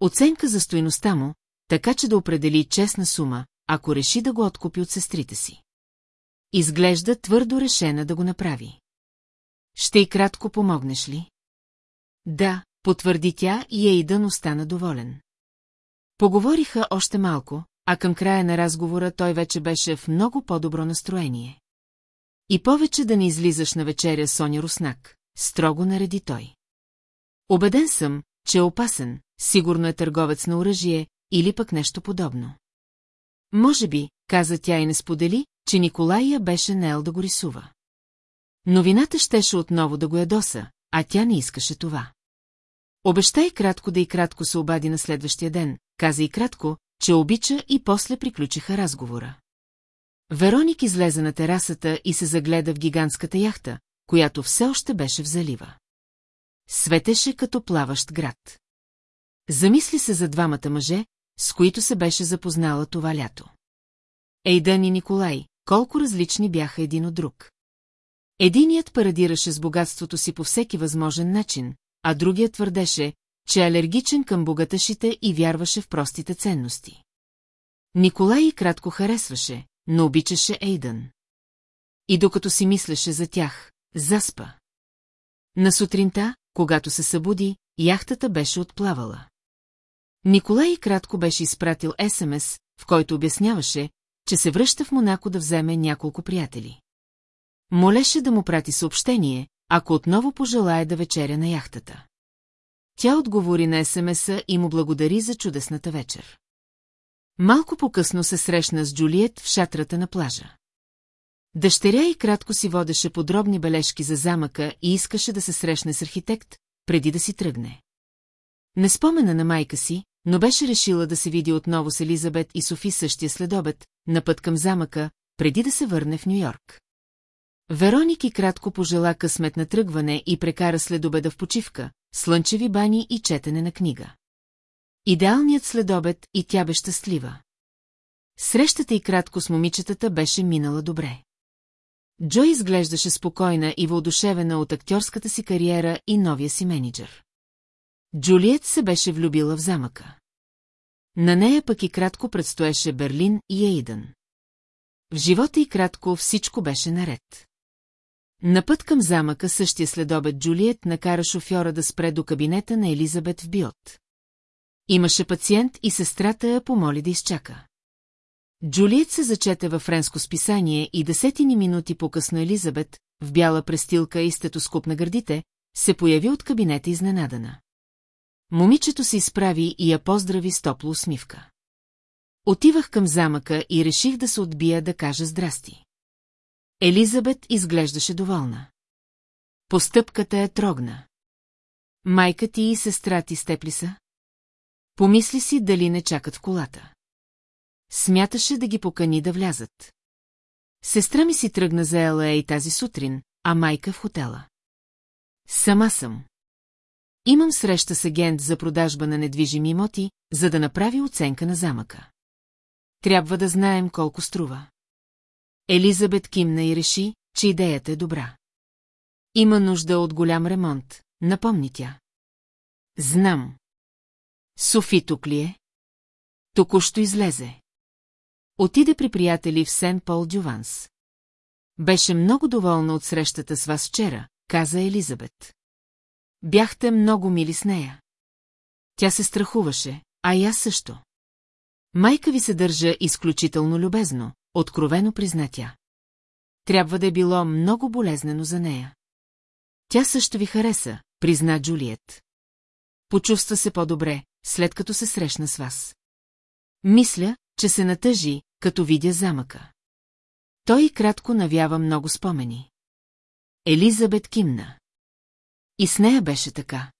[SPEAKER 1] Оценка за стоеността му, така че да определи честна сума, ако реши да го откупи от сестрите си. Изглежда твърдо решена да го направи. Ще и кратко помогнеш ли? Да, потвърди тя и Ейдън остана доволен. Поговориха още малко, а към края на разговора той вече беше в много по-добро настроение. И повече да не излизаш на вечеря Соня Руснак, строго нареди той. Обеден съм, че е опасен, сигурно е търговец на оръжие или пък нещо подобно. Може би, каза тя и не сподели, че Николай я беше наел да го рисува. Новината щеше отново да го ядоса, е а тя не искаше това. Обещай кратко да и кратко се обади на следващия ден, каза и кратко, че обича и после приключиха разговора. Вероник излезе на терасата и се загледа в гигантската яхта, която все още беше в залива. Светеше като плаващ град. Замисли се за двамата мъже, с които се беше запознала това лято. Ейдън и Николай, колко различни бяха един от друг. Единият парадираше с богатството си по всеки възможен начин, а другият твърдеше, че е алергичен към богаташите и вярваше в простите ценности. Николай и кратко харесваше, но обичаше Ейдън. И докато си мислеше за тях, заспа. На сутринта, когато се събуди, яхтата беше отплавала. Николай кратко беше изпратил СМС, в който обясняваше, че се връща в Монако да вземе няколко приятели. Молеше да му прати съобщение, ако отново пожелая да вечеря на яхтата. Тя отговори на СМС и му благодари за чудесната вечер. Малко по-късно се срещна с Джулиет в шатрата на плажа. Дъщеря и кратко си водеше подробни бележки за замъка и искаше да се срещне с архитект, преди да си тръгне. Не спомена на майка си, но беше решила да се види отново с Елизабет и Софи същия следобед, на път към замъка, преди да се върне в Нью-Йорк. Вероник и кратко пожела късмет на тръгване и прекара следобеда в почивка, слънчеви бани и четене на книга. Идеалният следобед и тя бе щастлива. Срещата и кратко с момичетата беше минала добре. Джо изглеждаше спокойна и въодушевена от актьорската си кариера и новия си менеджер. Джулиет се беше влюбила в замъка. На нея пък и кратко предстоеше Берлин и Ейдън. В живота и кратко всичко беше наред. На път към замъка същия следобед Джулиет накара шофьора да спре до кабинета на Елизабет в Биот. Имаше пациент и сестрата я помоли да изчака. Джулиет се зачете във френско списание и десетини минути по-късно Елизабет, в бяла престилка и стетоскоп на гърдите, се появи от кабинета изненадана. Момичето се изправи и я поздрави с топла усмивка. Отивах към замъка и реших да се отбия да кажа здрасти. Елизабет изглеждаше доволна. Постъпката е трогна. Майка ти и сестра ти степли са? Помисли си дали не чакат в колата. Смяташе да ги покани да влязат. Сестра ми си тръгна за Ела и тази сутрин, а майка в хотела. Сама съм. Имам среща с агент за продажба на недвижими имоти, за да направи оценка на замъка. Трябва да знаем колко струва. Елизабет кимна и реши, че идеята е добра. Има нужда от голям ремонт, напомни тя. Знам. Софи тук ли е? Току-що излезе. Отиде при приятели в Сен-Пол-Дюванс. Беше много доволна от срещата с вас вчера, каза Елизабет. Бяхте много мили с нея. Тя се страхуваше, а и аз също. Майка ви се държа изключително любезно, откровено призна тя. Трябва да е било много болезнено за нея. Тя също ви хареса, призна Джулиет. Почувства се по-добре, след като се срещна с вас. Мисля, че се натъжи, като видя замъка. Той и кратко навява много спомени. Елизабет кимна. И с нея беше така.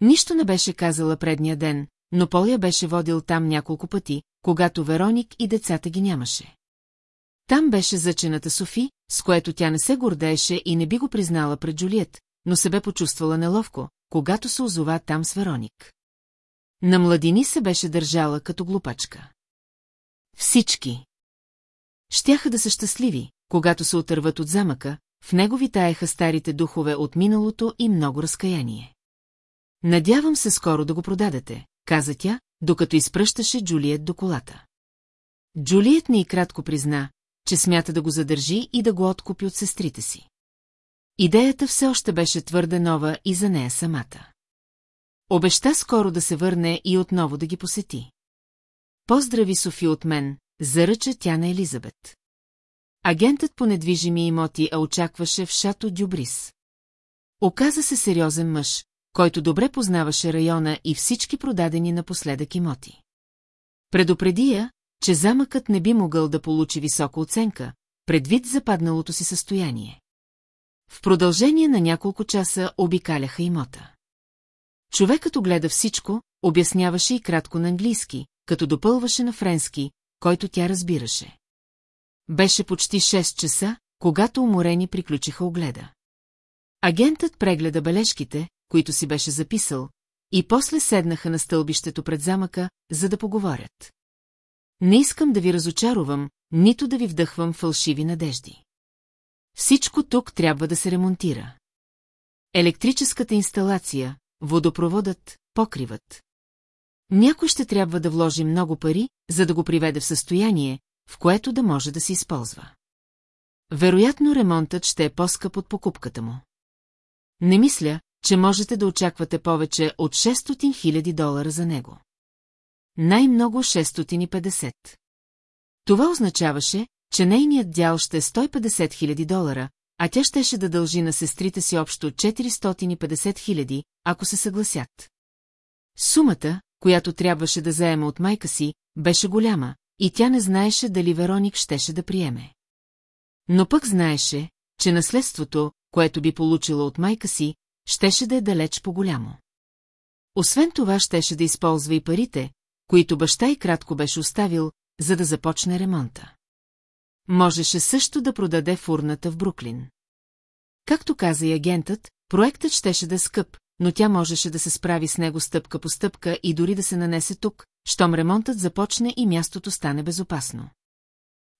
[SPEAKER 1] Нищо не беше казала предния ден, но Поля беше водил там няколко пъти, когато Вероник и децата ги нямаше. Там беше зачената Софи, с което тя не се гордееше и не би го признала пред Джулиет, но се бе почувствала неловко, когато се озова там с Вероник. На младини се беше държала като глупачка. Всички. Щяха да са щастливи, когато се отърват от замъка, в него витаеха старите духове от миналото и много разкаяние. Надявам се скоро да го продадете, каза тя, докато изпръщаше Джулиет до колата. Джулиет не и кратко призна, че смята да го задържи и да го откупи от сестрите си. Идеята все още беше твърде нова и за нея самата. Обеща скоро да се върне и отново да ги посети. Поздрави Софи от мен, заръча тя на Елизабет. Агентът по недвижими имоти а очакваше в Шато Дюбрис. Оказа се сериозен мъж, който добре познаваше района и всички продадени напоследък имоти. Предупреди я, че замъкът не би могъл да получи висока оценка, предвид западналото си състояние. В продължение на няколко часа обикаляха имота. Човекът огледа всичко, обясняваше и кратко на английски, като допълваше на френски, който тя разбираше. Беше почти 6 часа, когато уморени приключиха огледа. Агентът прегледа бележките, които си беше записал, и после седнаха на стълбището пред замъка, за да поговорят. Не искам да ви разочаровам, нито да ви вдъхвам фалшиви надежди. Всичко тук трябва да се ремонтира. Електрическата инсталация, водопроводът, покривът. Някой ще трябва да вложи много пари, за да го приведе в състояние, в което да може да се използва. Вероятно ремонтът ще е по-скъп от покупката му. Не мисля, че можете да очаквате повече от 600 000 долара за него. Най-много 650. Това означаваше, че нейният дял ще е 150 000 долара, а тя щеше да дължи на сестрите си общо 450 хиляди, ако се съгласят. Сумата, която трябваше да заема от майка си, беше голяма, и тя не знаеше дали Вероник щеше да приеме. Но пък знаеше, че наследството, което би получила от майка си, щеше да е далеч по-голямо. Освен това щеше да използва и парите, които баща и кратко беше оставил, за да започне ремонта. Можеше също да продаде фурната в Бруклин. Както каза и агентът, проектът щеше да е скъп, но тя можеше да се справи с него стъпка по стъпка и дори да се нанесе тук, щом ремонтът започне и мястото стане безопасно.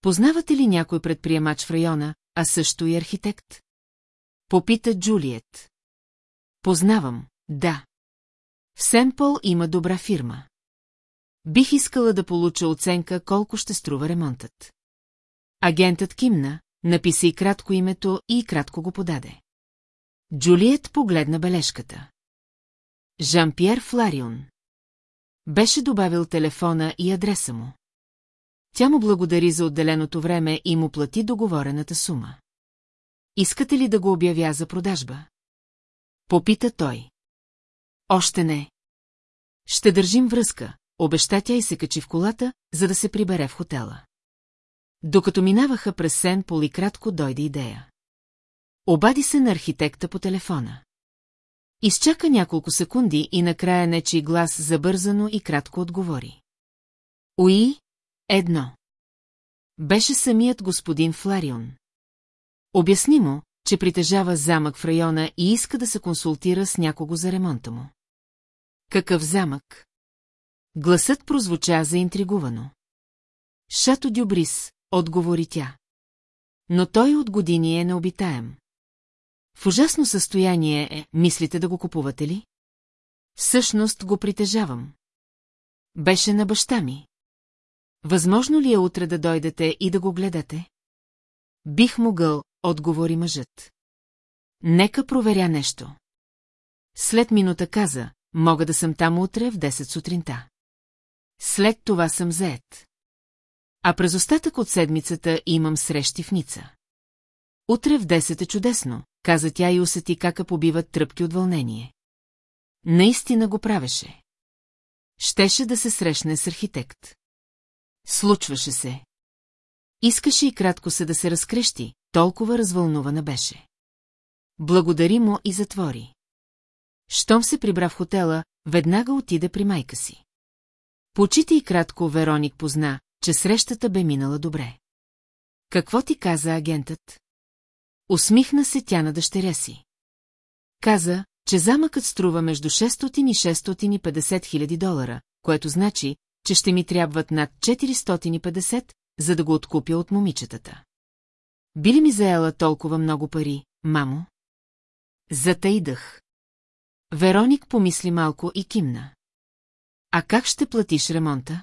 [SPEAKER 1] Познавате ли някой предприемач в района, а също и архитект? Попита Джулиет. Познавам, да. В Семпъл има добра фирма. Бих искала да получа оценка колко ще струва ремонтът. Агентът кимна, написа и кратко името и кратко го подаде. Джулиет погледна бележката. Жан-Пьер Фларион. Беше добавил телефона и адреса му. Тя му благодари за отделеното време и му плати договорената сума. Искате ли да го обявя за продажба? Попита той. Още не. Ще държим връзка, обеща тя и се качи в колата, за да се прибере в хотела. Докато минаваха през сен поли кратко дойде идея. Обади се на архитекта по телефона. Изчака няколко секунди и накрая нечи глас забързано и кратко отговори. Уи, едно. Беше самият господин Фларион. Обясни му, че притежава замък в района и иска да се консултира с някого за ремонта му. Какъв замък? Гласът прозвуча заинтригувано. Шато Дюбрис, Отговори тя. Но той от години е необитаем. В ужасно състояние е, мислите да го купувате ли? Всъщност го притежавам. Беше на баща ми. Възможно ли е утре да дойдете и да го гледате? Бих могъл, отговори мъжът. Нека проверя нещо. След минута каза, мога да съм там утре в 10 сутринта. След това съм заед. А през остатък от седмицата имам срещи в Ница. Утре в 10 е чудесно, каза тя и усети как побиват тръпки от вълнение. Наистина го правеше. Щеше да се срещне с архитект. Случваше се. Искаше и кратко се да се разкрещи, толкова развълнувана беше. Благодари му и затвори. Щом се прибра в хотела, веднага отида при майка си. Почите и кратко Вероник позна, че срещата бе минала добре. Какво ти каза агентът? Усмихна се тя на дъщеря си. Каза, че замъкът струва между 600 и 650 хиляди долара, което значи, че ще ми трябват над 450, за да го откупя от момичетата. Би ли ми заела толкова много пари, мамо? Затайдах. Вероник помисли малко и кимна. А как ще платиш ремонта?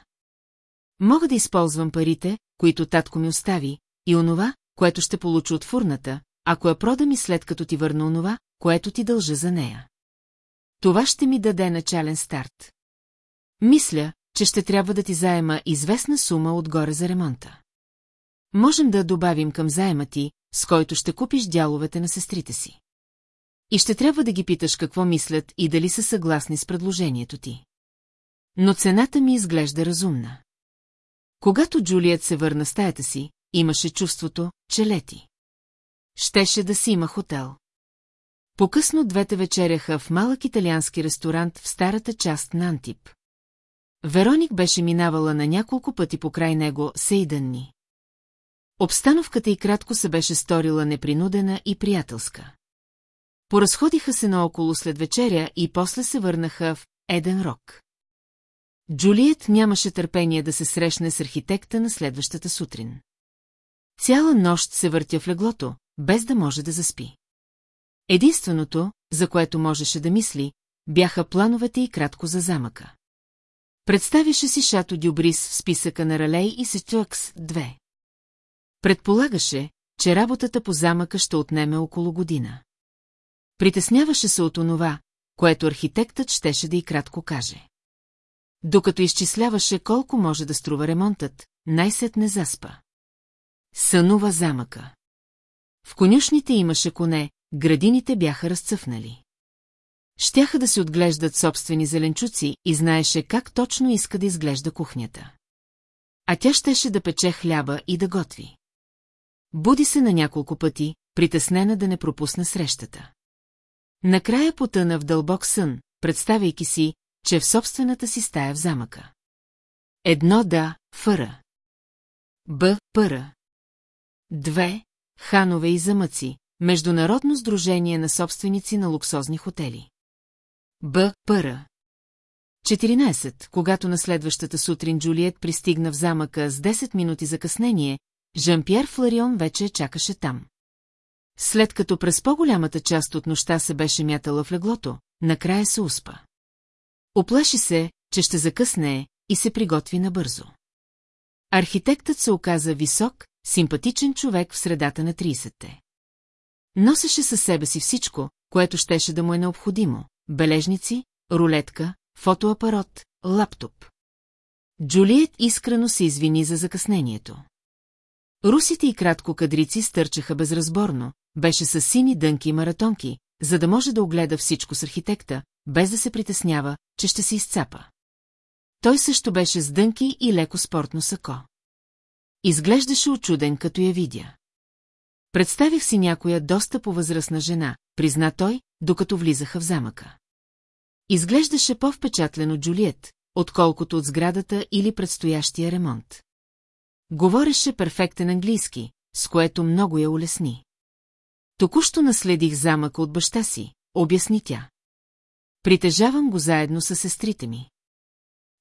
[SPEAKER 1] Мога да използвам парите, които татко ми остави, и онова, което ще получа от фурната, ако я продам и след като ти върна онова, което ти дължа за нея. Това ще ми даде начален старт. Мисля, че ще трябва да ти заема известна сума отгоре за ремонта. Можем да добавим към заема ти, с който ще купиш дяловете на сестрите си. И ще трябва да ги питаш какво мислят и дали са съгласни с предложението ти. Но цената ми изглежда разумна. Когато Джулият се върна в стаята си, имаше чувството, че лети. Щеше да си има хотел. Покъсно двете вечеряха в малък италиански ресторант в старата част на Антип. Вероник беше минавала на няколко пъти покрай него сейдънни. Обстановката и кратко се беше сторила непринудена и приятелска. Поразходиха се наоколо след вечеря и после се върнаха в Еден Рок. Джулиет нямаше търпение да се срещне с архитекта на следващата сутрин. Цяла нощ се въртя в леглото, без да може да заспи. Единственото, за което можеше да мисли, бяха плановете и кратко за замъка. Представяше си Шато Дюбрис в списъка на Ралей и Сетюакс 2. Предполагаше, че работата по замъка ще отнеме около година. Притесняваше се от онова, което архитектът щеше да и кратко каже. Докато изчисляваше колко може да струва ремонтът, най-сетне заспа. Сънува замъка. В конюшните имаше коне, градините бяха разцъфнали. Щяха да се отглеждат собствени зеленчуци и знаеше как точно иска да изглежда кухнята. А тя щеше да пече хляба и да готви. Буди се на няколко пъти, притеснена да не пропусне срещата. Накрая потъна в дълбок сън, представяйки си, че в собствената си стая в замъка. Едно да, фъра. Б, пъра. Две, ханове и замъци, Международно сдружение на собственици на луксозни хотели. Б. Пъра. 14. Когато на следващата сутрин Джулиет пристигна в замъка с 10 минути закъснение, Жан-Пьер Фларион вече чакаше там. След като през по-голямата част от нощта се беше мятала в леглото, накрая се успа. Оплаши се, че ще закъсне и се приготви набързо. Архитектът се оказа висок, симпатичен човек в средата на 30-те. Носеше със себе си всичко, което щеше да му е необходимо – бележници, рулетка, фотоапарат, лаптоп. Джулиет искрено се извини за закъснението. Русите и кратко кадрици стърчаха безразборно, беше с сини дънки и маратонки, за да може да огледа всичко с архитекта, без да се притеснява, че ще се изцапа. Той също беше с дънки и леко спортно сако. Изглеждаше очуден, като я видя. Представих си някоя доста повъзрастна жена, призна той, докато влизаха в замъка. Изглеждаше по-впечатлен от Джулиет, отколкото от сградата или предстоящия ремонт. Говореше перфектен английски, с което много я улесни. Току-що наследих замъка от баща си, обясни тя. Притежавам го заедно с сестрите ми.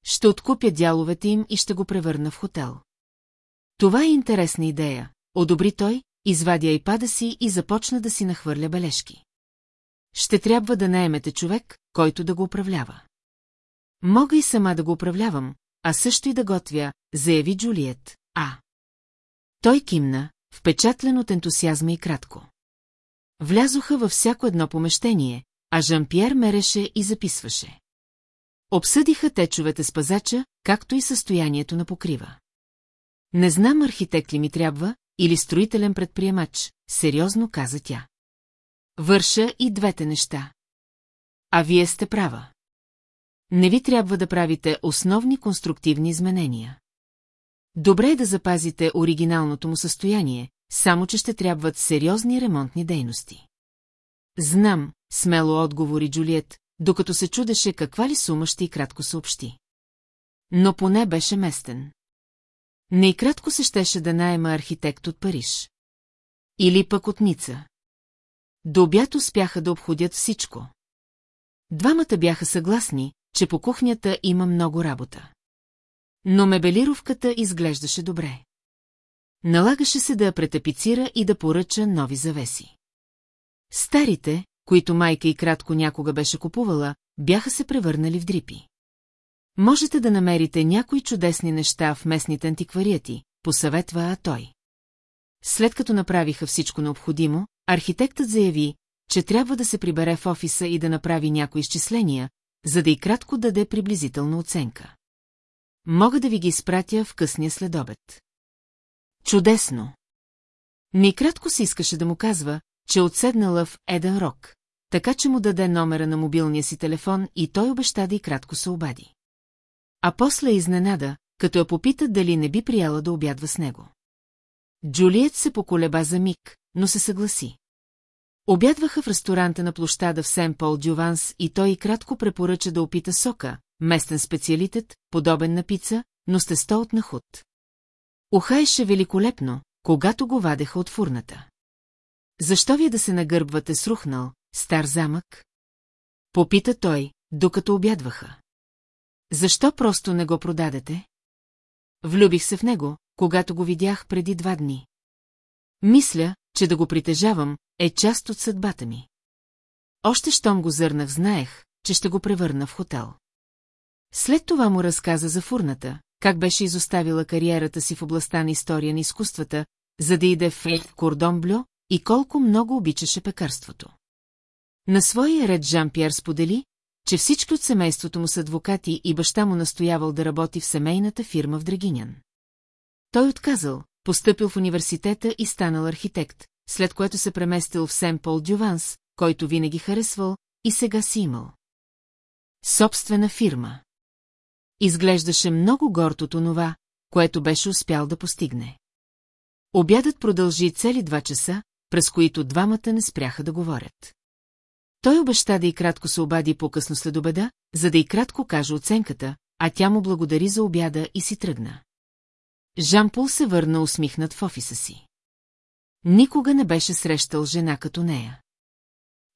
[SPEAKER 1] Ще откупя дяловете им и ще го превърна в хотел. Това е интересна идея, одобри той, извадя и пада си и започна да си нахвърля бележки. Ще трябва да наемете човек, който да го управлява. Мога и сама да го управлявам, а също и да готвя, заяви Джулиет, а. Той кимна, впечатлен от ентусиазма и кратко. Влязоха във всяко едно помещение, а Жан-Пьер мереше и записваше. Обсъдиха течовете с пазача, както и състоянието на покрива. Не знам архитект ли ми трябва, или строителен предприемач, сериозно каза тя. Върша и двете неща. А вие сте права. Не ви трябва да правите основни конструктивни изменения. Добре е да запазите оригиналното му състояние, само че ще трябват сериозни ремонтни дейности. Знам, смело отговори Джулиет, докато се чудеше каква ли сума ще и кратко съобщи. Но поне беше местен. Не и кратко се щеше да найема архитект от Париж. Или пък от Ница. До обяд успяха да обходят всичко. Двамата бяха съгласни, че по кухнята има много работа. Но мебелировката изглеждаше добре. Налагаше се да я претапицира и да поръча нови завеси. Старите, които майка и кратко някога беше купувала, бяха се превърнали в дрипи. Можете да намерите някои чудесни неща в местните антиквариати, посъветва а той. След като направиха всичко необходимо, архитектът заяви, че трябва да се прибере в офиса и да направи някои изчисления, за да и кратко даде приблизителна оценка. Мога да ви ги изпратя в късния следобед. Чудесно! Ни кратко се искаше да му казва, че е отседнала в Еден Рок, така че му даде номера на мобилния си телефон и той обеща да и кратко се обади. А после е изненада, като я попита дали не би прияла да обядва с него. Джулиет се поколеба за миг, но се съгласи. Обядваха в ресторанта на площада в Сен Пол Дюванс и той и кратко препоръча да опита сока, местен специалитет, подобен на пица, но с тесто от нахут. Ухаеше великолепно, когато го вадеха от фурната. Защо вие да се нагърбвате с рухнал, стар замък? Попита той, докато обядваха. Защо просто не го продадете? Влюбих се в него, когато го видях преди два дни. Мисля, че да го притежавам е част от съдбата ми. Още щом го зърнах, знаех, че ще го превърна в хотел. След това му разказа за фурната, как беше изоставила кариерата си в областта на история на изкуствата, за да иде в Кордон Блю, и колко много обичаше пекарството. На своя ред Жан-Пьер сподели, че всички от семейството му са адвокати и баща му настоявал да работи в семейната фирма в Драгинян. Той отказал, постъпил в университета и станал архитект, след което се преместил в Сен-Пол Дюванс, който винаги харесвал и сега си имал. Собствена фирма. Изглеждаше много горд от онова, което беше успял да постигне. Обядът продължи цели два часа, през които двамата не спряха да говорят. Той обеща да и кратко се обади по-късно след обеда, за да и кратко каже оценката, а тя му благодари за обяда и си тръгна. Жампул се върна усмихнат в офиса си. Никога не беше срещал жена като нея.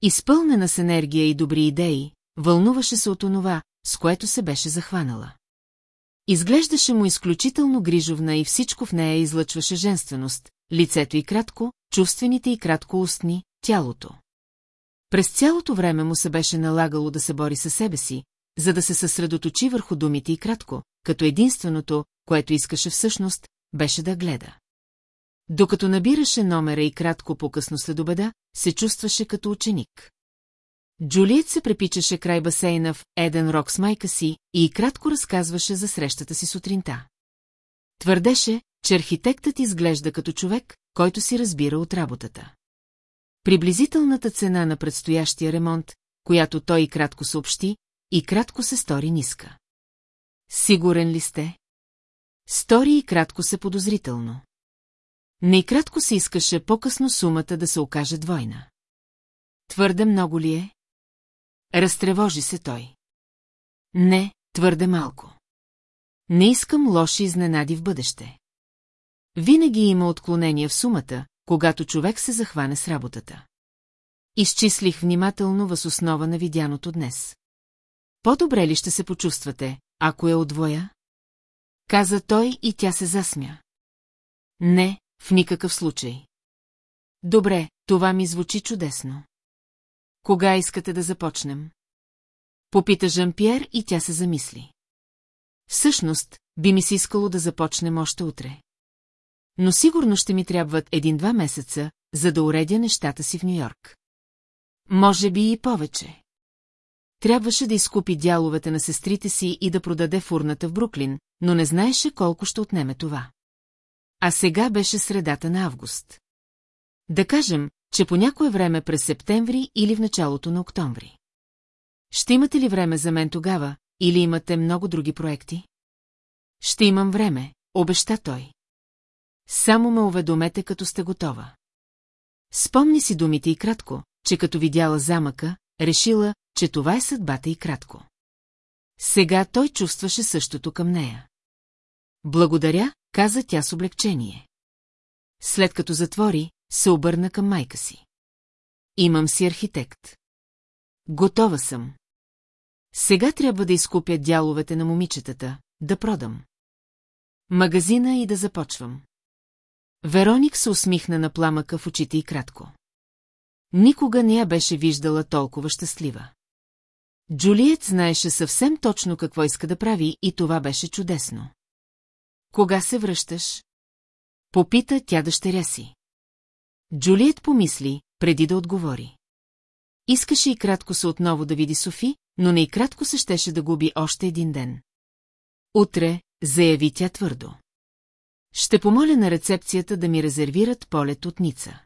[SPEAKER 1] Изпълнена с енергия и добри идеи, вълнуваше се от онова, с което се беше захванала. Изглеждаше му изключително грижовна и всичко в нея излъчваше женственост, лицето и кратко, чувствените и кратко устни, тялото. През цялото време му се беше налагало да се бори със себе си, за да се съсредоточи върху думите и кратко, като единственото, което искаше всъщност, беше да гледа. Докато набираше номера и кратко по-късно след обеда, се чувстваше като ученик. Джулиет се препичаше край басейна в Еден Рок с майка си и кратко разказваше за срещата си сутринта. Твърдеше, че архитектът изглежда като човек, който си разбира от работата. Приблизителната цена на предстоящия ремонт, която той и кратко съобщи, и кратко се стори ниска. Сигурен ли сте? Стори и кратко се подозрително. и кратко се искаше по-късно сумата да се окаже двойна. Твърде много ли е? Разтревожи се той. Не, твърде малко. Не искам лоши изненади в бъдеще. Винаги има отклонение в сумата, когато човек се захване с работата. Изчислих внимателно въз основа на видяното днес. По-добре ли ще се почувствате, ако я отвоя? Каза той и тя се засмя. Не, в никакъв случай. Добре, това ми звучи чудесно. Кога искате да започнем? Попита Жан-Пьер и тя се замисли. Всъщност, би ми се искало да започнем още утре но сигурно ще ми трябват един-два месеца, за да уредя нещата си в Нью-Йорк. Може би и повече. Трябваше да изкупи дяловете на сестрите си и да продаде фурната в Бруклин, но не знаеше колко ще отнеме това. А сега беше средата на август. Да кажем, че по някое време през септември или в началото на октомври. Ще имате ли време за мен тогава, или имате много други проекти? Ще имам време, обеща той. Само ме уведомете, като сте готова. Спомни си думите и кратко, че като видяла замъка, решила, че това е съдбата и кратко. Сега той чувстваше същото към нея. Благодаря, каза тя с облегчение. След като затвори, се обърна към майка си. Имам си архитект. Готова съм. Сега трябва да изкупя дяловете на момичетата, да продам. Магазина и да започвам. Вероник се усмихна на пламъка в очите и кратко. Никога не я беше виждала толкова щастлива. Джулиет знаеше съвсем точно какво иска да прави и това беше чудесно. Кога се връщаш? Попита тя дъщеря си. Джулиет помисли, преди да отговори. Искаше и кратко се отново да види Софи, но не и кратко се щеше да губи още един ден. Утре, заяви тя твърдо. Ще помоля на рецепцията да ми резервират полет от Ница.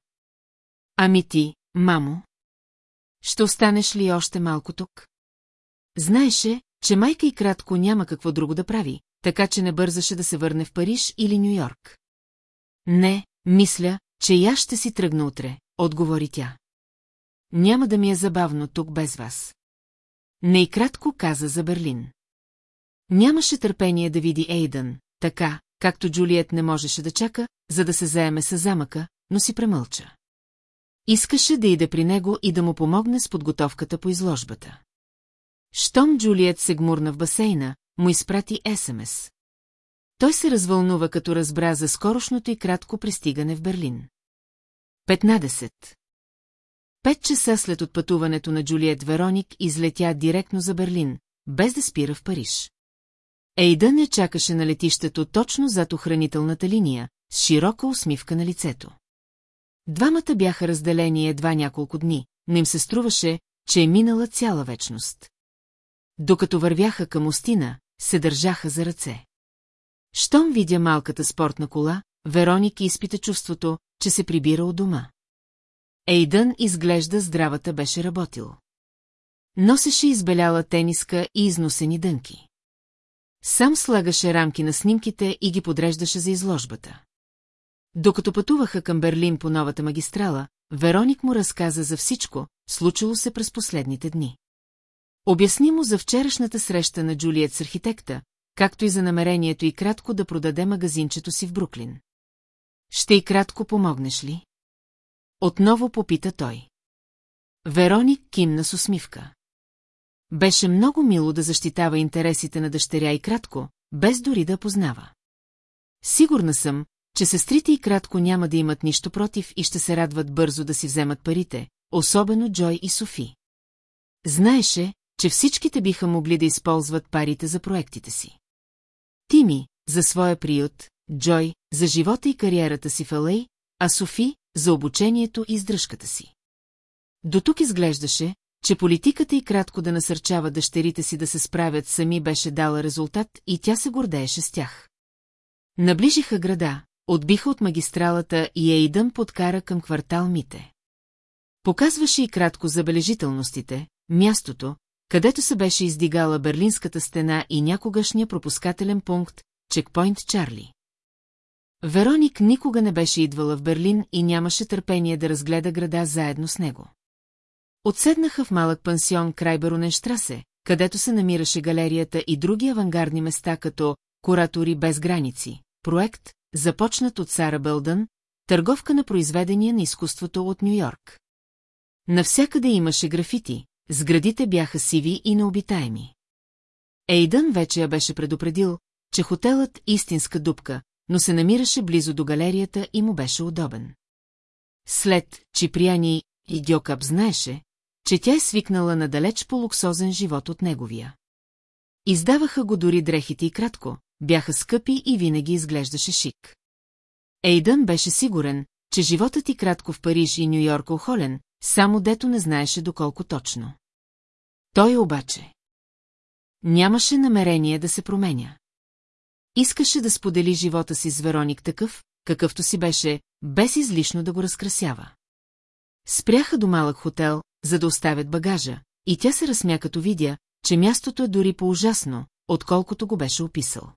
[SPEAKER 1] Ами ти, мамо? Ще останеш ли още малко тук? Знаеше, че майка и кратко няма какво друго да прави, така че не бързаше да се върне в Париж или Нью-Йорк. Не, мисля, че аз ще си тръгна утре, отговори тя. Няма да ми е забавно тук без вас. Не и кратко каза за Берлин. Нямаше търпение да види Ейдън, така, както Джулиет не можеше да чака, за да се заеме с замъка, но си премълча. Искаше да иде при него и да му помогне с подготовката по изложбата. Штом Джулиет се гмурна в басейна, му изпрати СМС. Той се развълнува, като разбра за скорошното и кратко пристигане в Берлин. 15. Пет часа след отпътуването на Джулиет Вероник излетя директно за Берлин, без да спира в Париж. Ейдън я чакаше на летището точно зад охранителната линия, с широка усмивка на лицето. Двамата бяха разделени едва няколко дни, но им се струваше, че е минала цяла вечност. Докато вървяха към Остина, се държаха за ръце. Щом видя малката спортна кола, Вероник изпита чувството, че се прибира от дома. Ейдън изглежда здравата беше работил. Носеше избеляла тениска и износени дънки. Сам слагаше рамки на снимките и ги подреждаше за изложбата. Докато пътуваха към Берлин по новата магистрала, Вероник му разказа за всичко, случило се през последните дни. Обясни му за вчерашната среща на Джулиет с архитекта, както и за намерението и кратко да продаде магазинчето си в Бруклин. Ще и кратко помогнеш ли? Отново попита той. Вероник кимна с усмивка. Беше много мило да защитава интересите на дъщеря и кратко, без дори да познава. Сигурна съм, че сестрите и кратко няма да имат нищо против и ще се радват бързо да си вземат парите, особено Джой и Софи. Знаеше, че всичките биха могли да използват парите за проектите си. Тими, за своя приют, Джой, за живота и кариерата си в Алей, а Софи, за обучението и издръжката си. До тук изглеждаше, че политиката и кратко да насърчава дъщерите си да се справят сами беше дала резултат и тя се гордееше с тях. Наближиха града, отбиха от магистралата и Ейдън подкара към квартал Мите. Показваше и кратко забележителностите, мястото, където се беше издигала Берлинската стена и някогашния пропускателен пункт, чекпоинт Чарли. Вероник никога не беше идвала в Берлин и нямаше търпение да разгледа града заедно с него. Отседнаха в малък пансион край Беруненштрасе, където се намираше галерията и други авангардни места като «Куратори без граници», проект, започнат от Сара Бълдън, търговка на произведения на изкуството от Нью-Йорк. Навсякъде имаше графити, сградите бяха сиви и необитаеми. Ейдън вече я беше предупредил, че хотелът е истинска дупка, но се намираше близо до галерията и му беше удобен. След Чиприяни и Гьокап знаеше, че тя е свикнала на далеч по-луксозен живот от неговия. Издаваха го дори дрехите и кратко, бяха скъпи и винаги изглеждаше шик. Ейдън беше сигурен, че животът и кратко в Париж и Нью-Йорк е охолен, само дето не знаеше доколко точно. Той обаче нямаше намерение да се променя. Искаше да сподели живота си с Вероник такъв, какъвто си беше, без излишно да го разкрасява. Спряха до малък хотел, за да оставят багажа, и тя се разсмя като видя, че мястото е дори по-ужасно, отколкото го беше описал.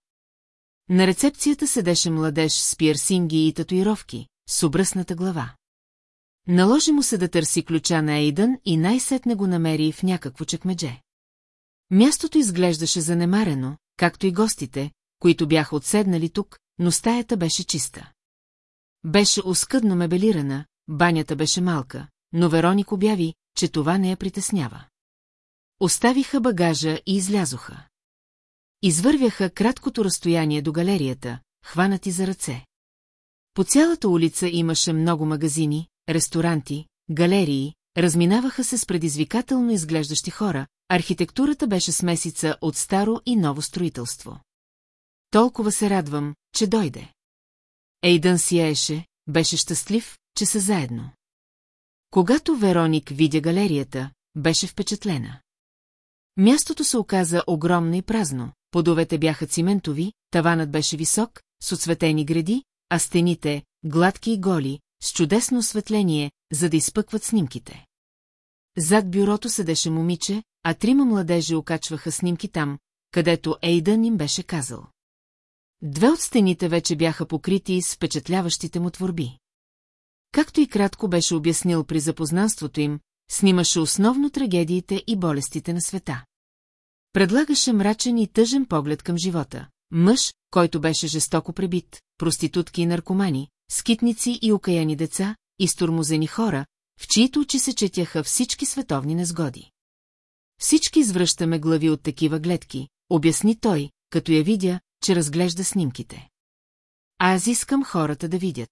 [SPEAKER 1] На рецепцията седеше младеж с пиерсинги и татуировки, с обръсната глава. Наложи му се да търси ключа на Ейдън и най-сетне го намери в някакво чекмедже. Мястото изглеждаше занемарено, както и гостите, които бяха отседнали тук, но стаята беше чиста. Беше оскъдно мебелирана, банята беше малка, но Вероник обяви, че това не я притеснява. Оставиха багажа и излязоха. Извървяха краткото разстояние до галерията, хванати за ръце. По цялата улица имаше много магазини, ресторанти, галерии, разминаваха се с предизвикателно изглеждащи хора, архитектурата беше смесица от старо и ново строителство. Толкова се радвам, че дойде. Ейдън сияеше, беше щастлив, че са заедно. Когато Вероник видя галерията, беше впечатлена. Мястото се оказа огромно и празно, подовете бяха циментови, таванът беше висок, с оцветени гради, а стените – гладки и голи, с чудесно осветление, за да изпъкват снимките. Зад бюрото седеше момиче, а трима младежи окачваха снимки там, където Ейдън им беше казал. Две от стените вече бяха покрити с впечатляващите му творби както и кратко беше обяснил при запознанството им, снимаше основно трагедиите и болестите на света. Предлагаше мрачен и тъжен поглед към живота. Мъж, който беше жестоко пребит, проститутки и наркомани, скитници и окаяни деца, изтурмозени хора, в чието очи се четяха всички световни незгоди. Всички извръщаме глави от такива гледки, обясни той, като я видя, че разглежда снимките. Аз искам хората да видят.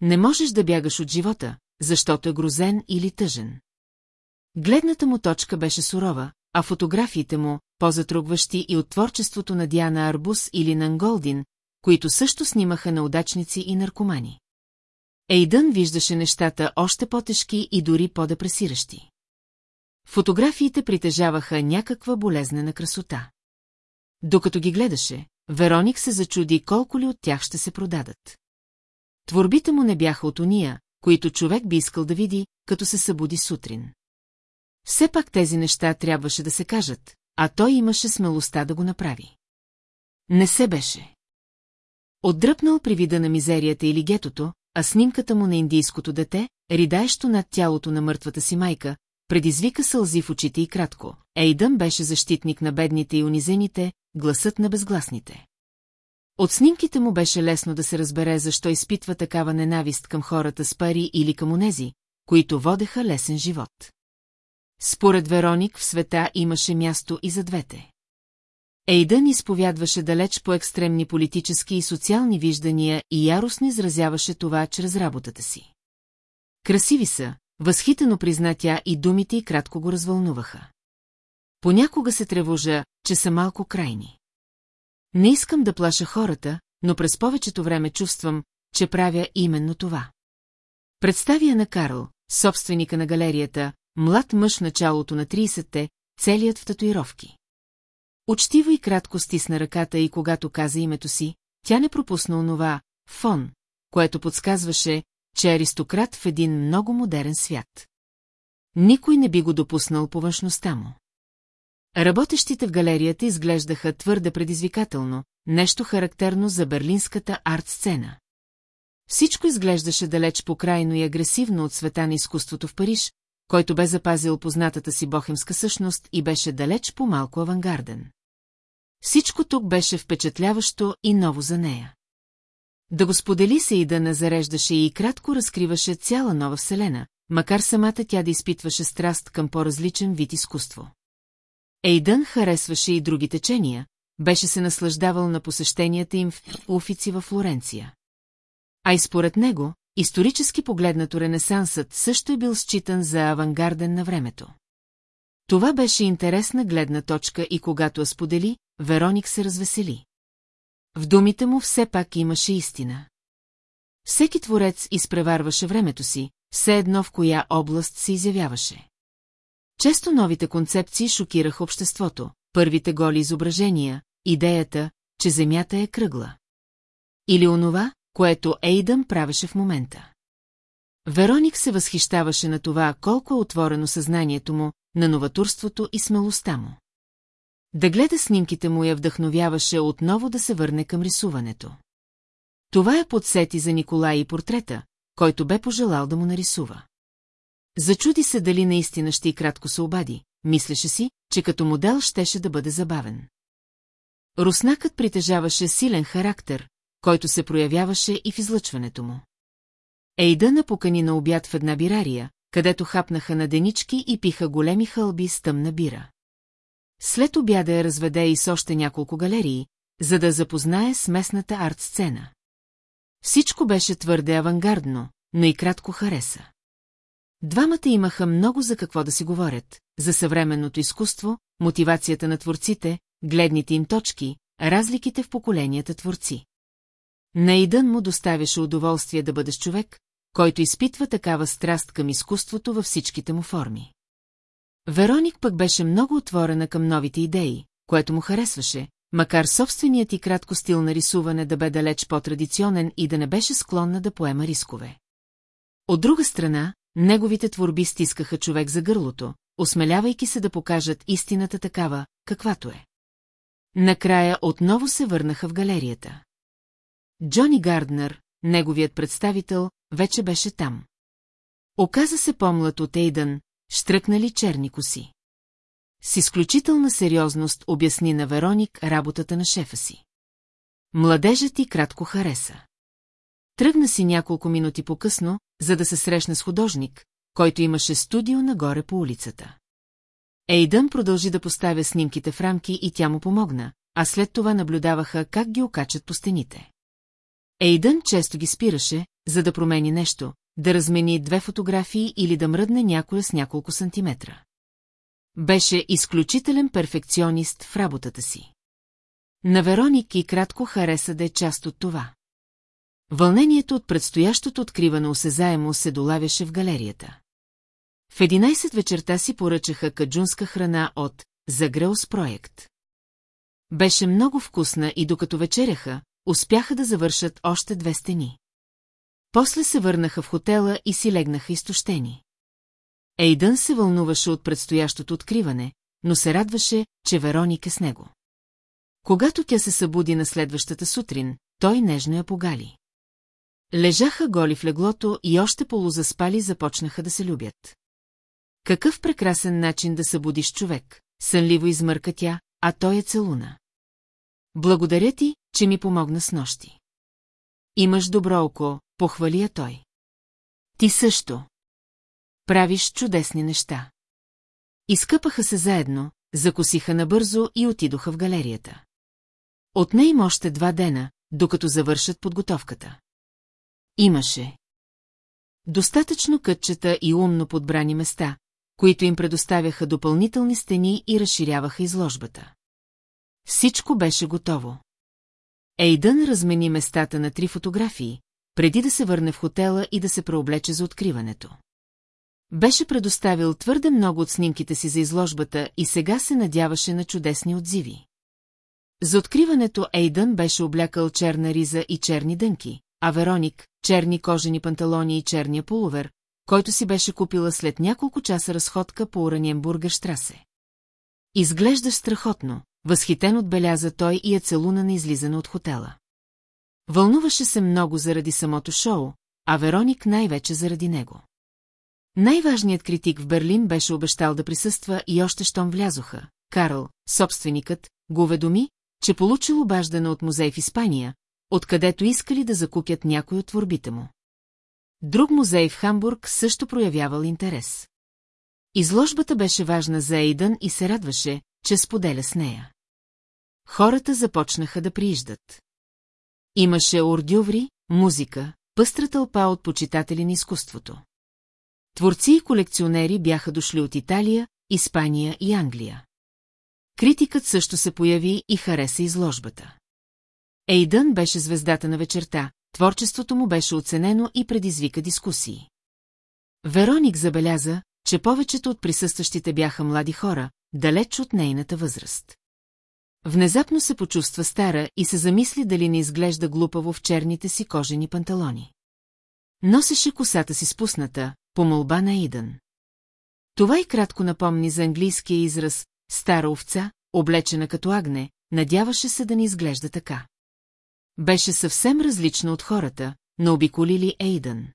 [SPEAKER 1] Не можеш да бягаш от живота, защото е грозен или тъжен. Гледната му точка беше сурова, а фотографиите му, по-затругващи и от творчеството на Диана Арбус или на Анголдин, които също снимаха на удачници и наркомани. Ейдън виждаше нещата още по-тежки и дори по-депресиращи. Фотографиите притежаваха някаква болезнена красота. Докато ги гледаше, Вероник се зачуди колко ли от тях ще се продадат. Творбите му не бяха от уния, които човек би искал да види, като се събуди сутрин. Все пак тези неща трябваше да се кажат, а той имаше смелостта да го направи. Не се беше. Отдръпнал при вида на мизерията или гетото, а снимката му на индийското дете, ридаещо над тялото на мъртвата си майка, предизвика сълзи в очите и кратко. Ейдън беше защитник на бедните и унизените, гласът на безгласните. От снимките му беше лесно да се разбере защо изпитва такава ненавист към хората с пари или към онези, които водеха лесен живот. Според Вероник в света имаше място и за двете. Ейдън изповядваше далеч по екстремни политически и социални виждания и яростно изразяваше това чрез работата си. Красиви са, възхитено призна тя и думите и кратко го развълнуваха. Понякога се тревожа, че са малко крайни. Не искам да плаша хората, но през повечето време чувствам, че правя именно това. Представя на Карл, собственика на галерията, млад мъж началото на 30-те, целият в татуировки. Учтиво и кратко стисна ръката и когато каза името си, тя не пропусна онова «фон», което подсказваше, че е аристократ в един много модерен свят. Никой не би го допуснал по външността му. Работещите в галерията изглеждаха твърде предизвикателно, нещо характерно за берлинската арт-сцена. Всичко изглеждаше далеч покрайно и агресивно от света на изкуството в Париж, който бе запазил познатата си бохемска същност и беше далеч по-малко авангарден. Всичко тук беше впечатляващо и ново за нея. Да го сподели се и да назареждаше и кратко разкриваше цяла нова вселена, макар самата тя да изпитваше страст към по-различен вид изкуство. Ейдън харесваше и други течения, беше се наслаждавал на посещенията им в офици във Флоренция. А и според него, исторически погледнато Ренесансът също е бил считан за авангарден на времето. Това беше интересна гледна точка и когато я сподели, Вероник се развесели. В думите му все пак имаше истина. Всеки творец изпреварваше времето си, все едно в коя област се изявяваше. Често новите концепции шокираха обществото, първите голи изображения, идеята, че Земята е кръгла. Или онова, което Ейдъм правеше в момента. Вероник се възхищаваше на това, колко е отворено съзнанието му, на новатурството и смелостта му. Да гледа снимките му я вдъхновяваше отново да се върне към рисуването. Това е подсети за Николай и портрета, който бе пожелал да му нарисува. Зачуди се дали наистина ще и кратко се обади, мислеше си, че като модел щеше да бъде забавен. Руснакът притежаваше силен характер, който се проявяваше и в излъчването му. на покани на обяд в една бирария, където хапнаха на денички и пиха големи хълби с тъмна бира. След обяда я разведе и с още няколко галерии, за да запознае с местната арт-сцена. Всичко беше твърде авангардно, но и кратко хареса. Двамата имаха много за какво да си говорят, за съвременното изкуство, мотивацията на творците, гледните им точки, разликите в поколенията творци. Наидън му доставяше удоволствие да бъдеш човек, който изпитва такава страст към изкуството във всичките му форми. Вероник пък беше много отворена към новите идеи, което му харесваше, макар собственият и кратко стил на рисуване да бе далеч по-традиционен и да не беше склонна да поема рискове. От друга страна, неговите творби стискаха човек за гърлото, осмелявайки се да покажат истината такава, каквато е. Накрая отново се върнаха в галерията. Джони Гарднер, неговият представител, вече беше там. Оказа се помлад от Ейдън, штръкнали черни коси. С изключителна сериозност обясни на Вероник работата на шефа си. Младежът ти кратко хареса. Тръгна си няколко минути по-късно, за да се срещне с художник, който имаше студио нагоре по улицата. Ейдън продължи да поставя снимките в рамки и тя му помогна, а след това наблюдаваха как ги окачат по стените. Ейдън често ги спираше, за да промени нещо, да размени две фотографии или да мръдне някоя с няколко сантиметра. Беше изключителен перфекционист в работата си. На Вероник и кратко хареса да е част от това. Вълнението от предстоящото откриване осезаемо се долавяше в галерията. В 11 вечерта си поръчаха каджунска храна от Загрелс проект. Беше много вкусна и докато вечеряха, успяха да завършат още две стени. После се върнаха в хотела и си легнаха изтощени. Ейдън се вълнуваше от предстоящото откриване, но се радваше, че Вероник е с него. Когато тя се събуди на следващата сутрин, той нежно я погали. Лежаха голи в леглото и още полузаспали започнаха да се любят. Какъв прекрасен начин да събудиш човек, сънливо измърка тя, а той е целуна. Благодаря ти, че ми помогна с нощи. Имаш добро око, похвали я той. Ти също. Правиш чудесни неща. Изкъпаха се заедно, закусиха набързо и отидоха в галерията. Отне им още два дена, докато завършат подготовката. Имаше. Достатъчно кътчета и умно подбрани места, които им предоставяха допълнителни стени и разширяваха изложбата. Всичко беше готово. Ейдън размени местата на три фотографии, преди да се върне в хотела и да се преоблече за откриването. Беше предоставил твърде много от снимките си за изложбата и сега се надяваше на чудесни отзиви. За откриването Ейдън беше облякал черна риза и черни дънки, а Вероник – черни кожени панталони и черния пуловер, който си беше купила след няколко часа разходка по Ураненбурга штрасе. Изглеждаш страхотно, възхитен отбеляза той и я е целуна на излизане от хотела. Вълнуваше се много заради самото шоу, а Вероник най-вече заради него. Най-важният критик в Берлин беше обещал да присъства и още щом влязоха. Карл, собственикът, го уведоми, че получил обаждане от музей в Испания, откъдето искали да закупят някой от творбите му. Друг музей в Хамбург също проявявал интерес. Изложбата беше важна за Ейдън и се радваше, че споделя с нея. Хората започнаха да прииждат. Имаше ордюври, музика, пъстра тълпа от почитатели на изкуството. Творци и колекционери бяха дошли от Италия, Испания и Англия. Критикът също се появи и хареса изложбата. Ейдън беше звездата на вечерта, творчеството му беше оценено и предизвика дискусии. Вероник забеляза, че повечето от присъстващите бяха млади хора, далеч от нейната възраст. Внезапно се почувства стара и се замисли дали не изглежда глупаво в черните си кожени панталони. Носеше косата си спусната, по молба на Идън. Това и кратко напомни за английския израз «стара овца», облечена като агне, надяваше се да не изглежда така. Беше съвсем различна от хората, но обиколили Ейдън.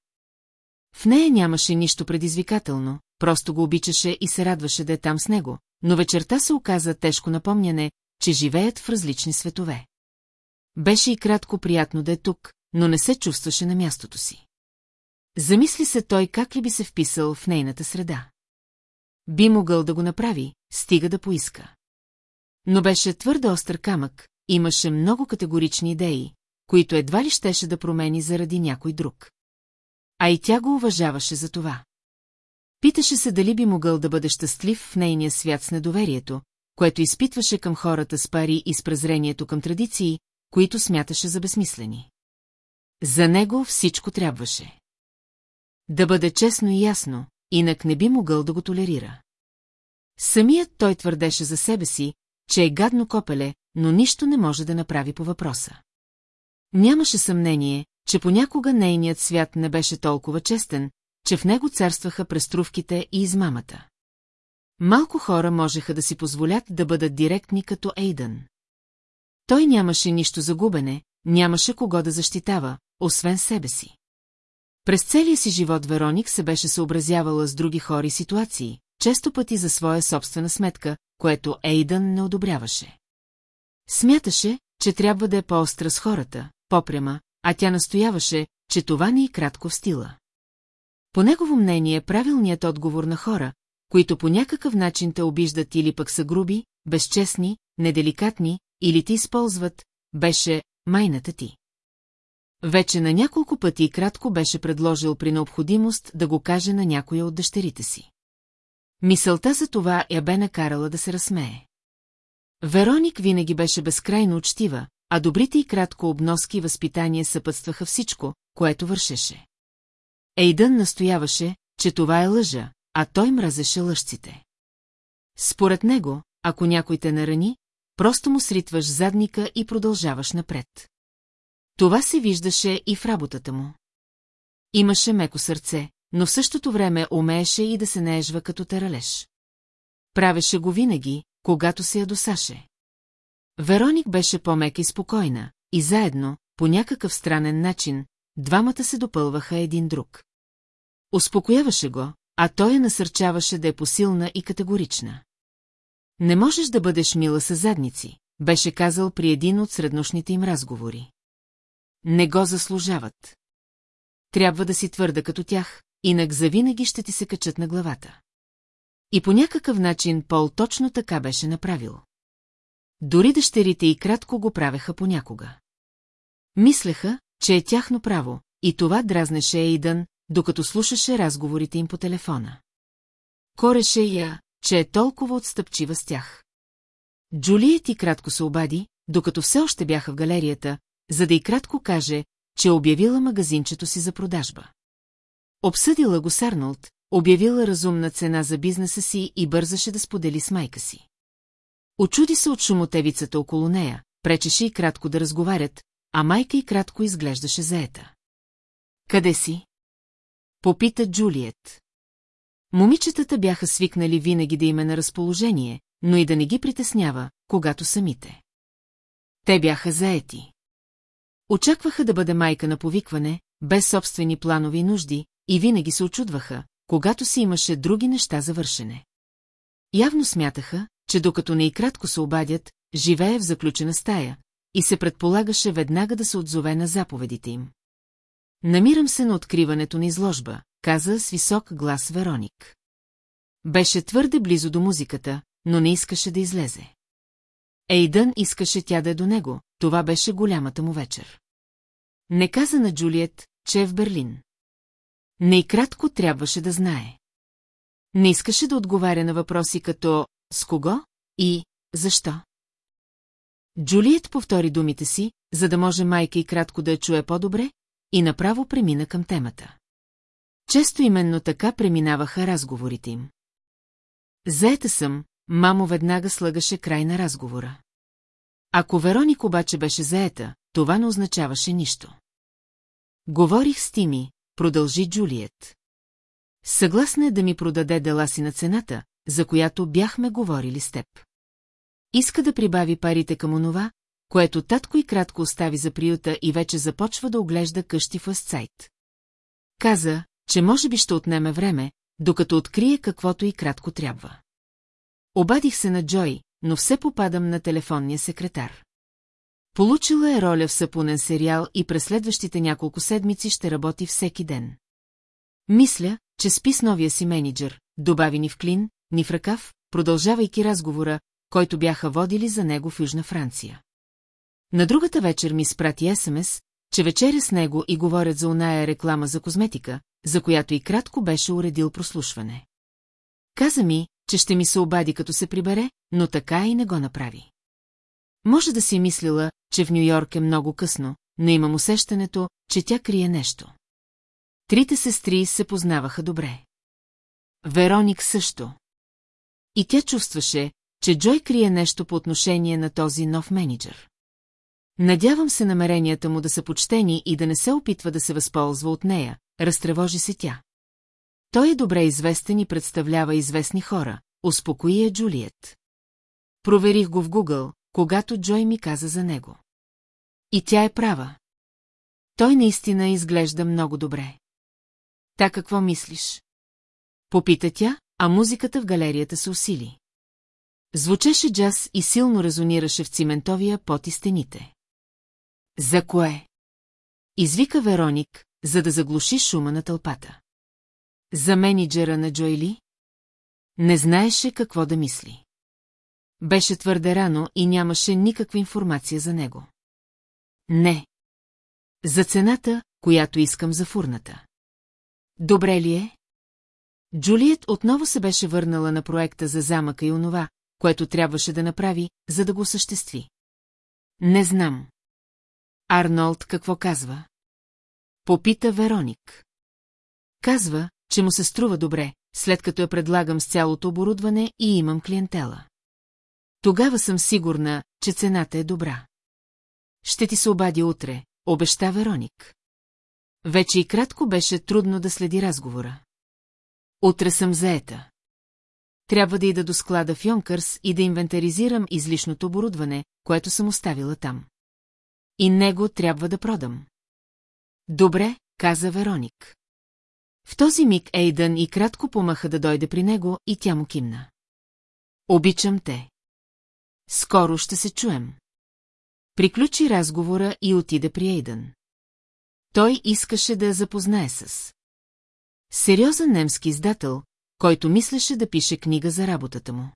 [SPEAKER 1] В нея нямаше нищо предизвикателно, просто го обичаше и се радваше да е там с него, но вечерта се оказа тежко напомняне, че живеят в различни светове. Беше и кратко приятно да е тук, но не се чувстваше на мястото си. Замисли се той как ли би се вписал в нейната среда. Би могъл да го направи, стига да поиска. Но беше твърде остър камък, имаше много категорични идеи, които едва ли щеше да промени заради някой друг. А и тя го уважаваше за това. Питаше се дали би могъл да бъде щастлив в нейния свят с недоверието, което изпитваше към хората с пари и с презрението към традиции, които смяташе за безсмислени. За него всичко трябваше. Да бъде честно и ясно, инак не би могъл да го толерира. Самият той твърдеше за себе си, че е гадно копеле, но нищо не може да направи по въпроса. Нямаше съмнение, че понякога нейният свят не беше толкова честен, че в него царстваха преструвките и измамата. Малко хора можеха да си позволят да бъдат директни като Ейдън. Той нямаше нищо губене, нямаше кого да защитава, освен себе си. През целия си живот Вероник се беше съобразявала с други хора и ситуации, често пъти за своя собствена сметка, което Ейдън не одобряваше. Смяташе, че трябва да е по-остра с хората, попряма, а тя настояваше, че това не е кратко в стила. По негово мнение, правилният отговор на хора, които по някакъв начин те обиждат или пък са груби, безчестни, неделикатни или ти използват, беше майната ти. Вече на няколко пъти кратко беше предложил при необходимост да го каже на някоя от дъщерите си. Мисълта за това я бе накарала да се разсмее. Вероник винаги беше безкрайно учтива, а добрите и кратко обноски и възпитание съпътстваха всичко, което вършеше. Ейдън настояваше, че това е лъжа, а той мразеше лъжците. Според него, ако някой те нарани, просто му сритваш задника и продължаваш напред. Това се виждаше и в работата му. Имаше меко сърце, но в същото време умееше и да се наежва като таралеж. Правеше го винаги, когато се я досаше. Вероник беше по-мека и спокойна, и заедно, по някакъв странен начин, двамата се допълваха един друг. Успокояваше го, а той я насърчаваше да е посилна и категорична. Не можеш да бъдеш мила със задници, беше казал при един от среднощните им разговори. Не го заслужават. Трябва да си твърда като тях, инак завинаги ще ти се качат на главата. И по някакъв начин Пол точно така беше направил. Дори дъщерите и кратко го правеха понякога. Мислеха, че е тяхно право, и това дразнеше Ейдън, докато слушаше разговорите им по телефона. Кореше я, че е толкова отстъпчива с тях. Джулия и кратко се обади, докато все още бяха в галерията, за да и кратко каже, че е обявила магазинчето си за продажба. Обсъдила го Сарнолд, обявила разумна цена за бизнеса си и бързаше да сподели с майка си. Очуди се от шумотевицата около нея, пречеше и кратко да разговарят, а майка и кратко изглеждаше заета. Къде си? Попита Джулиет. Момичетата бяха свикнали винаги да има е на разположение, но и да не ги притеснява, когато самите. Те бяха заети. Очакваха да бъде майка на повикване, без собствени планови нужди, и винаги се очудваха, когато си имаше други неща за вършене. Явно смятаха, че докато не и кратко се обадят, живее в заключена стая, и се предполагаше веднага да се отзове на заповедите им. Намирам се на откриването на изложба, каза с висок глас Вероник. Беше твърде близо до музиката, но не искаше да излезе. Ейдън искаше тя да е до него, това беше голямата му вечер. Не каза на Джулиет, че е в Берлин. Не и кратко трябваше да знае. Не искаше да отговаря на въпроси като «С кого?» и «Защо?». Джулиет повтори думите си, за да може майка и кратко да я чуе по-добре, и направо премина към темата. Често именно така преминаваха разговорите им. Заета съм, мамо веднага слагаше край на разговора. Ако Вероник обаче беше заета, това не означаваше нищо. Говорих с Тими, продължи Джулиет. Съгласна е да ми продаде дела си на цената, за която бяхме говорили с теб. Иска да прибави парите към онова, което татко и кратко остави за приюта и вече започва да оглежда къщи в Асцайт. Каза, че може би ще отнеме време, докато открие каквото и кратко трябва. Обадих се на Джой, но все попадам на телефонния секретар. Получила е роля в сапунен сериал и през следващите няколко седмици ще работи всеки ден. Мисля, че спи с новия си менеджер, добави ни в клин, ни в ръкав, продължавайки разговора, който бяха водили за него в Южна Франция. На другата вечер ми спрати СМС, че вечеря с него и говорят за оная реклама за козметика, за която и кратко беше уредил прослушване. Каза ми, че ще ми се обади като се прибере, но така и не го направи. Може да си мислила, че в Нью-Йорк е много късно, но имам усещането, че тя крие нещо. Трите сестри се познаваха добре. Вероник също. И тя чувстваше, че Джой крие нещо по отношение на този нов менеджер. Надявам се намеренията му да са почтени и да не се опитва да се възползва от нея, разтревожи се тя. Той е добре известен и представлява известни хора, успокои я Джулиет. Проверих го в Google, когато Джой ми каза за него. И тя е права. Той наистина изглежда много добре. Та какво мислиш? Попита тя, а музиката в галерията се усили. Звучеше джаз и силно резонираше в циментовия пот и стените. За кое? Извика Вероник, за да заглуши шума на тълпата. За менеджера на Джойли? Не знаеше какво да мисли. Беше твърде рано и нямаше никаква информация за него. Не. За цената, която искам за фурната. Добре ли е? Джулиет отново се беше върнала на проекта за замъка и онова, което трябваше да направи, за да го съществи. Не знам. Арнолд какво казва? Попита Вероник. Казва, че му се струва добре, след като я предлагам с цялото оборудване и имам клиентела. Тогава съм сигурна, че цената е добра. Ще ти се обадя утре, обеща Вероник. Вече и кратко беше трудно да следи разговора. Утре съм заета. Трябва да ида до склада в Йонкърс и да инвентаризирам излишното оборудване, което съм оставила там. И него трябва да продам. Добре, каза Вероник. В този миг Ейдън и кратко помаха да дойде при него и тя му кимна. Обичам те. Скоро ще се чуем. Приключи разговора и отида при Ейдън. Той искаше да я запознае с. Сериозен немски издател, който мислеше да пише книга за работата му.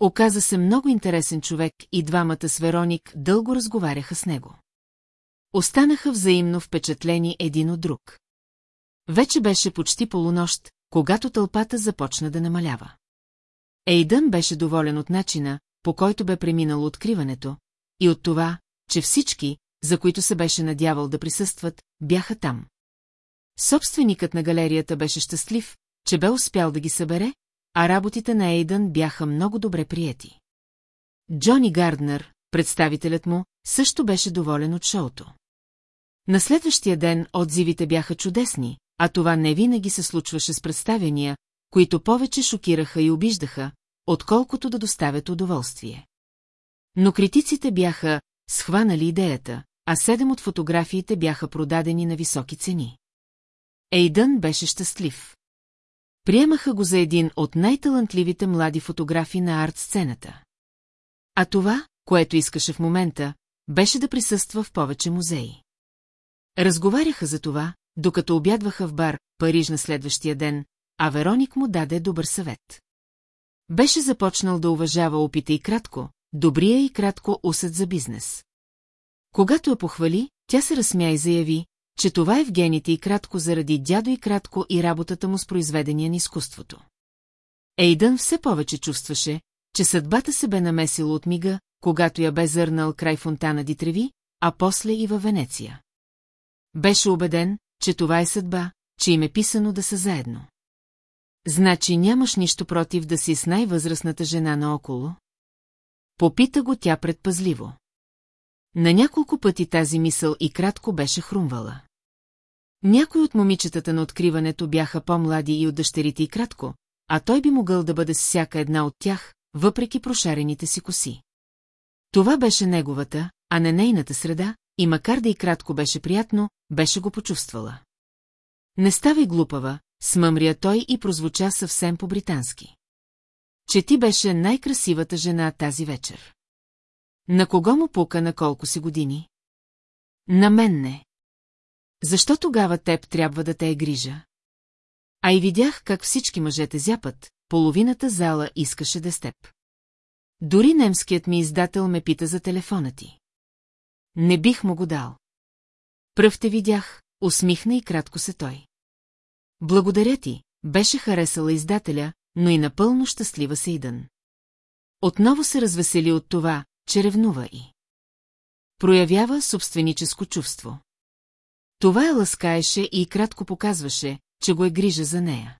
[SPEAKER 1] Оказа се много интересен човек и двамата с Вероник дълго разговаряха с него. Останаха взаимно впечатлени един от друг. Вече беше почти полунощ, когато тълпата започна да намалява. Ейдън беше доволен от начина, по който бе преминало откриването, и от това, че всички, за които се беше надявал да присъстват, бяха там. Собственикът на галерията беше щастлив, че бе успял да ги събере, а работите на Ейдън бяха много добре приети. Джони Гарднер, представителят му, също беше доволен от шоуто. На следващия ден отзивите бяха чудесни, а това не винаги се случваше с представяния, които повече шокираха и обиждаха, отколкото да доставят удоволствие. Но критиците бяха схванали идеята, а седем от фотографиите бяха продадени на високи цени. Ейдън беше щастлив. Приемаха го за един от най-талантливите млади фотографи на арт-сцената. А това, което искаше в момента, беше да присъства в повече музеи. Разговаряха за това, докато обядваха в бар, Париж на следващия ден, а Вероник му даде добър съвет. Беше започнал да уважава опита и кратко, добрия и кратко усет за бизнес. Когато я похвали, тя се разсмя и заяви, че това е в гените и кратко заради дядо и кратко и работата му с произведения на изкуството. Ейдън все повече чувстваше, че съдбата се бе намесила от мига, когато я бе зърнал край фонтана Дитреви, а после и във Венеция. Беше убеден, че това е съдба, че им е писано да са заедно. Значи нямаш нищо против да си с най-възрастната жена наоколо? Попита го тя предпазливо. На няколко пъти тази мисъл и кратко беше хрумвала. Някои от момичетата на откриването бяха по-млади и от дъщерите и кратко, а той би могъл да бъде с всяка една от тях, въпреки прошарените си коси. Това беше неговата, а не нейната среда, и макар да и кратко беше приятно, беше го почувствала. Не ставай глупава, Смъмря той и прозвуча съвсем по-британски. Че ти беше най-красивата жена тази вечер. На кого му пука на колко си години? На мен не. Защо тогава теб трябва да те е грижа? А и видях как всички мъжете зяпат, половината зала искаше да степ. Дори немският ми издател ме пита за телефона ти. Не бих му го дал. Пръв те видях, усмихна и кратко се той. Благодаря ти, беше харесала издателя, но и напълно щастлива се идън. Отново се развесели от това, че ревнува и. Проявява собственическо чувство. Това я ласкаеше и кратко показваше, че го е грижа за нея.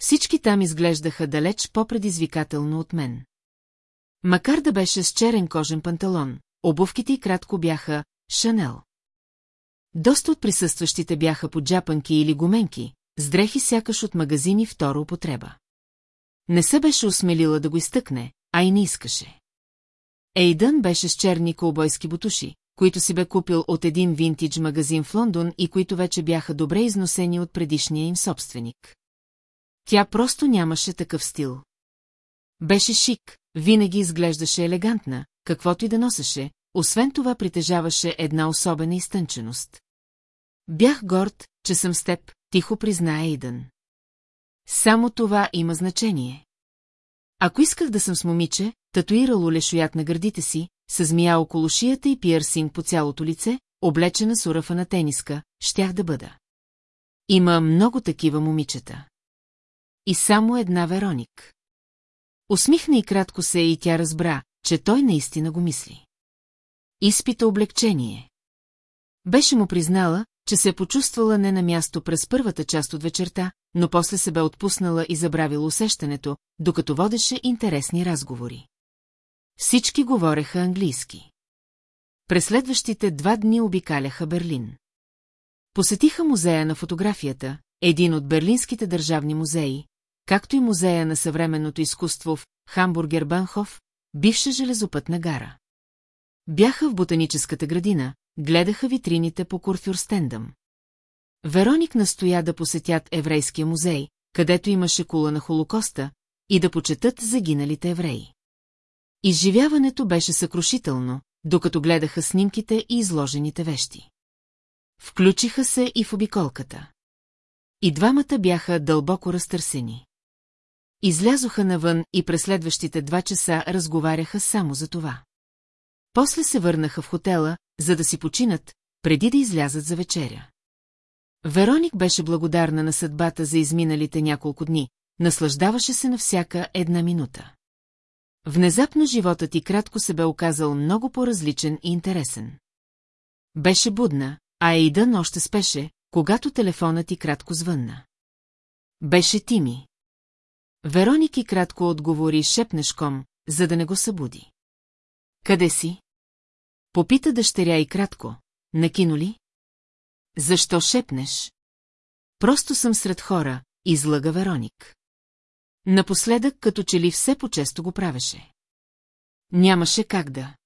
[SPEAKER 1] Всички там изглеждаха далеч по-предизвикателно от мен. Макар да беше с черен кожен панталон, обувките и кратко бяха «Шанел». Доста от присъстващите бяха по джапанки или гуменки, с дрехи сякаш от магазини втора употреба. Не се беше осмелила да го изтъкне, а и не искаше. Ейдън беше с черни колбойски бутуши, които си бе купил от един винтидж магазин в Лондон и които вече бяха добре износени от предишния им собственик. Тя просто нямаше такъв стил. Беше шик, винаги изглеждаше елегантна, каквото и да носеше, освен това притежаваше една особена изтънченост. Бях горд, че съм с теб, тихо призна Идън. Само това има значение. Ако исках да съм с момиче, татуирало лешоят на гърдите си, с змия около шията и пиърсинг по цялото лице, облечена с урафа на тениска, щях да бъда. Има много такива момичета. И само една Вероник. Усмихна и кратко се и тя разбра, че той наистина го мисли. Изпита облегчение. Беше му признала, че се е почувствала не на място през първата част от вечерта, но после се бе отпуснала и забравила усещането, докато водеше интересни разговори. Всички говореха английски. През следващите два дни обикаляха Берлин. Посетиха музея на фотографията, един от берлинските държавни музеи, както и музея на съвременното изкуство в хамбургер банхов бивша железопътна гара. Бяха в ботаническата градина, гледаха витрините по Курфюрстендъм. Вероник настоя да посетят еврейския музей, където имаше кула на Холокоста, и да почетат загиналите евреи. Изживяването беше съкрушително, докато гледаха снимките и изложените вещи. Включиха се и в обиколката. И двамата бяха дълбоко разтърсени. Излязоха навън и през следващите два часа разговаряха само за това. После се върнаха в хотела, за да си починат, преди да излязат за вечеря. Вероник беше благодарна на съдбата за изминалите няколко дни, наслаждаваше се на всяка една минута. Внезапно животът ти кратко се бе оказал много по-различен и интересен. Беше будна, а Ейдън още спеше, когато телефонът ти кратко звънна. Беше Тими. Вероник и кратко отговори шепнешком, за да не го събуди. Къде си? Попита дъщеря и кратко. Накино ли? Защо шепнеш? Просто съм сред хора, излъга Вероник. Напоследък, като че ли все по-често го правеше. Нямаше как да.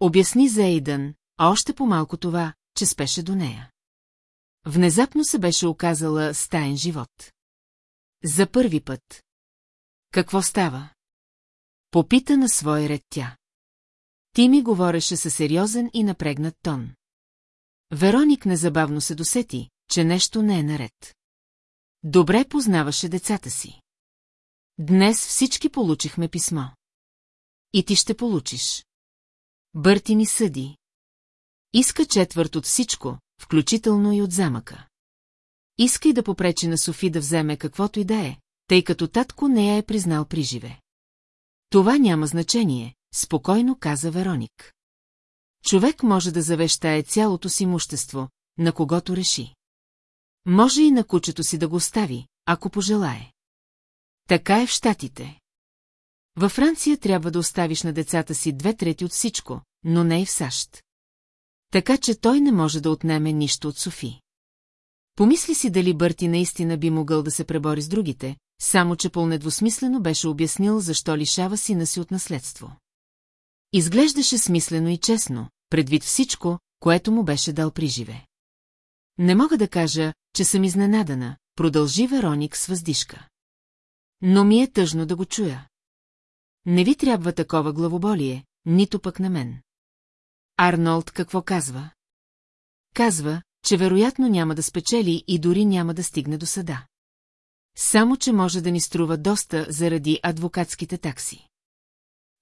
[SPEAKER 1] Обясни за Ейдън, а още по-малко това, че спеше до нея. Внезапно се беше оказала стаен живот. За първи път. Какво става? Попита на свой ред тя. Ти ми говореше със сериозен и напрегнат тон. Вероник незабавно се досети, че нещо не е наред. Добре познаваше децата си. Днес всички получихме писмо. И ти ще получиш. Бърти ни съди. Иска четвърт от всичко, включително и от замъка. Иска и да попречи на Софи да вземе каквото и да е, тъй като татко нея е признал при живе. Това няма значение, спокойно каза Вероник. Човек може да завещае цялото си имущество, на когото реши. Може и на кучето си да го остави, ако пожелае. Така е в Штатите. Във Франция трябва да оставиш на децата си две трети от всичко, но не и в САЩ. Така, че той не може да отнеме нищо от Софи. Помисли си дали Бърти наистина би могъл да се пребори с другите, само че полнедвусмислено беше обяснил защо лишава сина си от наследство. Изглеждаше смислено и честно, предвид всичко, което му беше дал приживе. Не мога да кажа, че съм изненадана, продължи Вероник с въздишка. Но ми е тъжно да го чуя. Не ви трябва такова главоболие, нито пък на мен. Арнолд какво казва? Казва, че вероятно няма да спечели и дори няма да стигне до съда. Само, че може да ни струва доста заради адвокатските такси.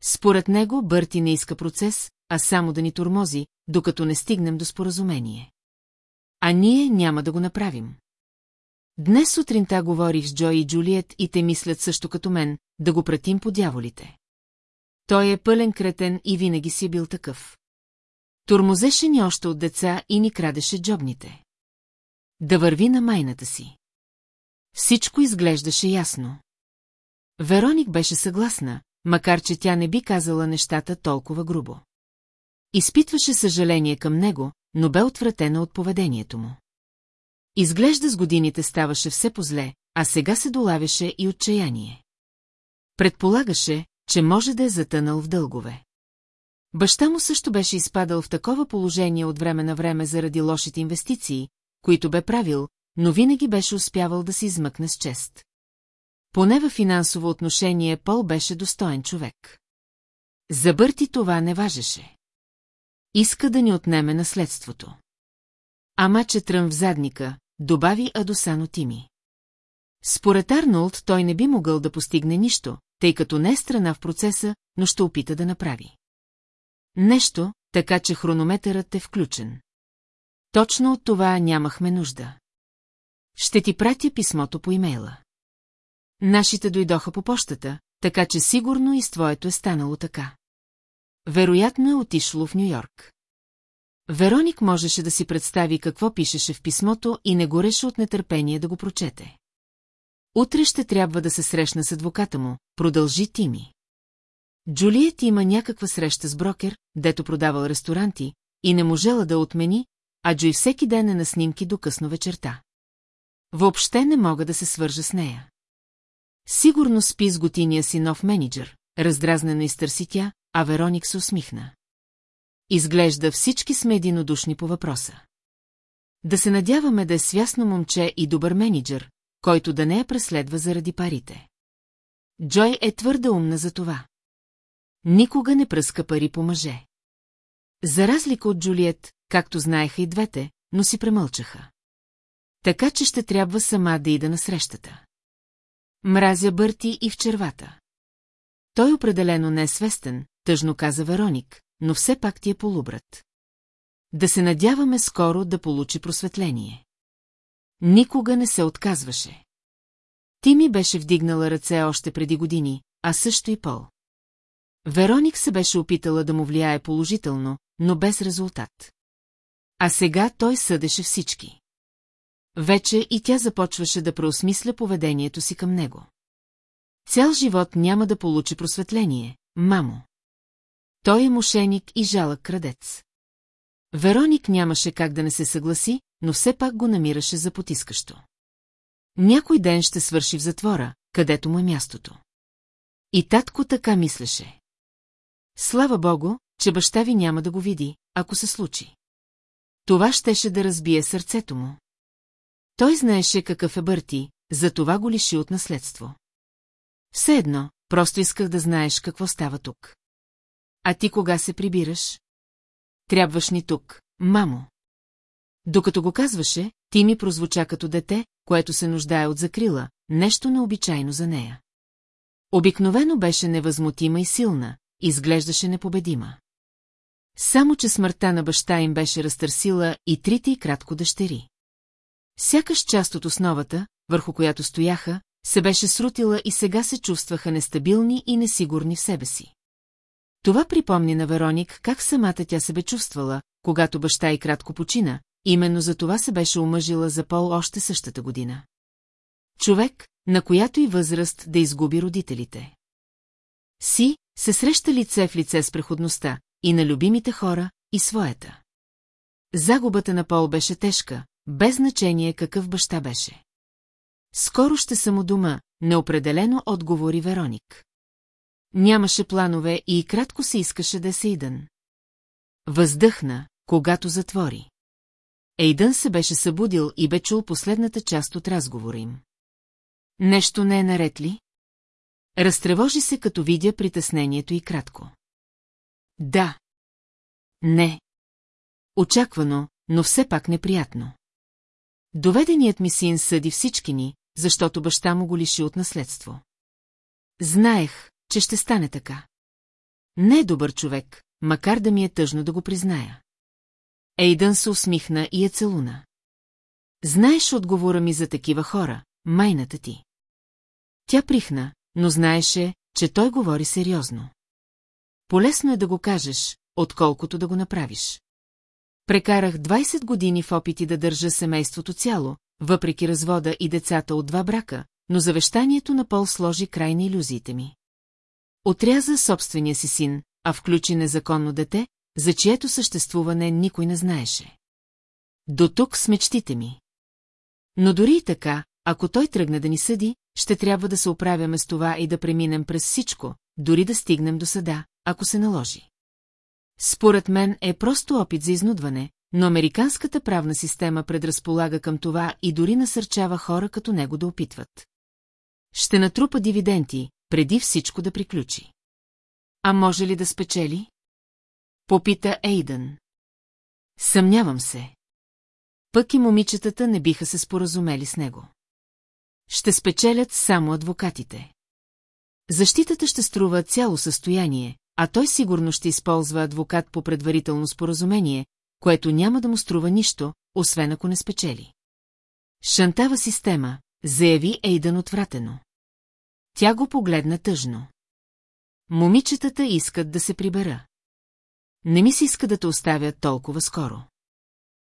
[SPEAKER 1] Според него Бърти не иска процес, а само да ни турмози, докато не стигнем до споразумение. А ние няма да го направим. Днес сутринта говорих с Джо и Джулиет и те мислят също като мен, да го пратим по дяволите. Той е пълен кретен и винаги си е бил такъв. Турмозеше ни още от деца и ни крадеше джобните. Да върви на майната си. Всичко изглеждаше ясно. Вероник беше съгласна, макар че тя не би казала нещата толкова грубо. Изпитваше съжаление към него, но бе отвратена от поведението му. Изглежда с годините ставаше все по-зле, а сега се долавяше и отчаяние. Предполагаше, че може да е затънал в дългове. Баща му също беше изпадал в такова положение от време на време заради лошите инвестиции, които бе правил, но винаги беше успявал да се измъкне с чест. Поне във финансово отношение Пол беше достоен човек. За Бърти това не важеше. Иска да ни отнеме наследството. Ама че тръм в задника, добави Адосано Тими. Според Арнолд той не би могъл да постигне нищо, тъй като не е страна в процеса, но ще опита да направи. Нещо, така че хронометърът е включен. Точно от това нямахме нужда. Ще ти пратя писмото по имейла. Нашите дойдоха по почтата, така че сигурно и с твоето е станало така. Вероятно е отишло в Нью-Йорк. Вероник можеше да си представи какво пишеше в писмото и не гореше от нетърпение да го прочете. Утре ще трябва да се срещна с адвоката му, продължи Тими. Джулиет има някаква среща с брокер, дето продавал ресторанти, и не можела да отмени, а Джой всеки ден е на снимки до късно вечерта. Въобще не мога да се свържа с нея. Сигурно спи с готиния си нов менеджер, раздразнено изтърси тя, а Вероник се усмихна. Изглежда всички сме единодушни по въпроса. Да се надяваме да е свясно момче и добър менеджер, който да не я преследва заради парите. Джой е твърде умна за това. Никога не пръска пари по мъже. За разлика от Джулиет, както знаеха и двете, но си премълчаха. Така, че ще трябва сама да ида на срещата. Мразя Бърти и в червата. Той определено не е свестен, тъжно каза Вероник, но все пак ти е полубрат. Да се надяваме скоро да получи просветление. Никога не се отказваше. Ти ми беше вдигнала ръце още преди години, а също и Пол. Вероник се беше опитала да му влияе положително, но без резултат. А сега той съдеше всички. Вече и тя започваше да преосмисля поведението си към него. Цял живот няма да получи просветление, мамо. Той е мошеник и жалък крадец. Вероник нямаше как да не се съгласи, но все пак го намираше за потискащо. Някой ден ще свърши в затвора, където му е мястото. И татко така мислеше. Слава богу, че баща ви няма да го види, ако се случи. Това щеше да разбие сърцето му. Той знаеше какъв е Бърти, затова го лиши от наследство. Все едно, просто исках да знаеш какво става тук. А ти кога се прибираш? Трябваш ни тук, мамо. Докато го казваше, ти ми прозвуча като дете, което се нуждае от закрила, нещо необичайно за нея. Обикновено беше невъзмутима и силна, изглеждаше непобедима. Само, че смъртта на баща им беше разтърсила и трите и кратко дъщери. Сякаш част от основата, върху която стояха, се беше срутила и сега се чувстваха нестабилни и несигурни в себе си. Това припомни на Вероник как самата тя се бе чувствала, когато баща и кратко почина, именно за това се беше омъжила за пол още същата година. Човек, на която и възраст да изгуби родителите. Си се среща лице в лице с преходността и на любимите хора, и своята. Загубата на Пол беше тежка, без значение какъв баща беше. Скоро ще съм у дома, неопределено отговори Вероник. Нямаше планове и кратко се искаше да се идън. Въздъхна, когато затвори. Ейдън се беше събудил и бе чул последната част от разговора им. Нещо не е наред ли? Разтревожи се, като видя притеснението и кратко. Да. Не. Очаквано, но все пак неприятно. Доведеният ми син съди всички ни, защото баща му го лиши от наследство. Знаех, че ще стане така. Не е добър човек, макар да ми е тъжно да го призная. Ейдън се усмихна и е целуна. Знаеш отговора ми за такива хора, майната ти. Тя прихна, но знаеше, че той говори сериозно. Полесно е да го кажеш, отколкото да го направиш. Прекарах 20 години в опити да държа семейството цяло, въпреки развода и децата от два брака, но завещанието на Пол сложи край на иллюзиите ми. Отряза собствения си син, а включи незаконно дете, за чието съществуване никой не знаеше. До тук с мечтите ми. Но дори и така, ако той тръгне да ни съди, ще трябва да се оправяме с това и да преминем през всичко, дори да стигнем до съда, ако се наложи. Според мен е просто опит за изнудване, но американската правна система предразполага към това и дори насърчава хора като него да опитват. Ще натрупа дивиденти, преди всичко да приключи. А може ли да спечели? Попита Ейдън. Съмнявам се. Пък и момичетата не биха се споразумели с него. Ще спечелят само адвокатите. Защитата ще струва цяло състояние, а той сигурно ще използва адвокат по предварително споразумение, което няма да му струва нищо, освен ако не спечели. Шантава система, заяви Ейдън отвратено. Тя го погледна тъжно. Момичетата искат да се прибера. Не ми се иска да те оставя толкова скоро.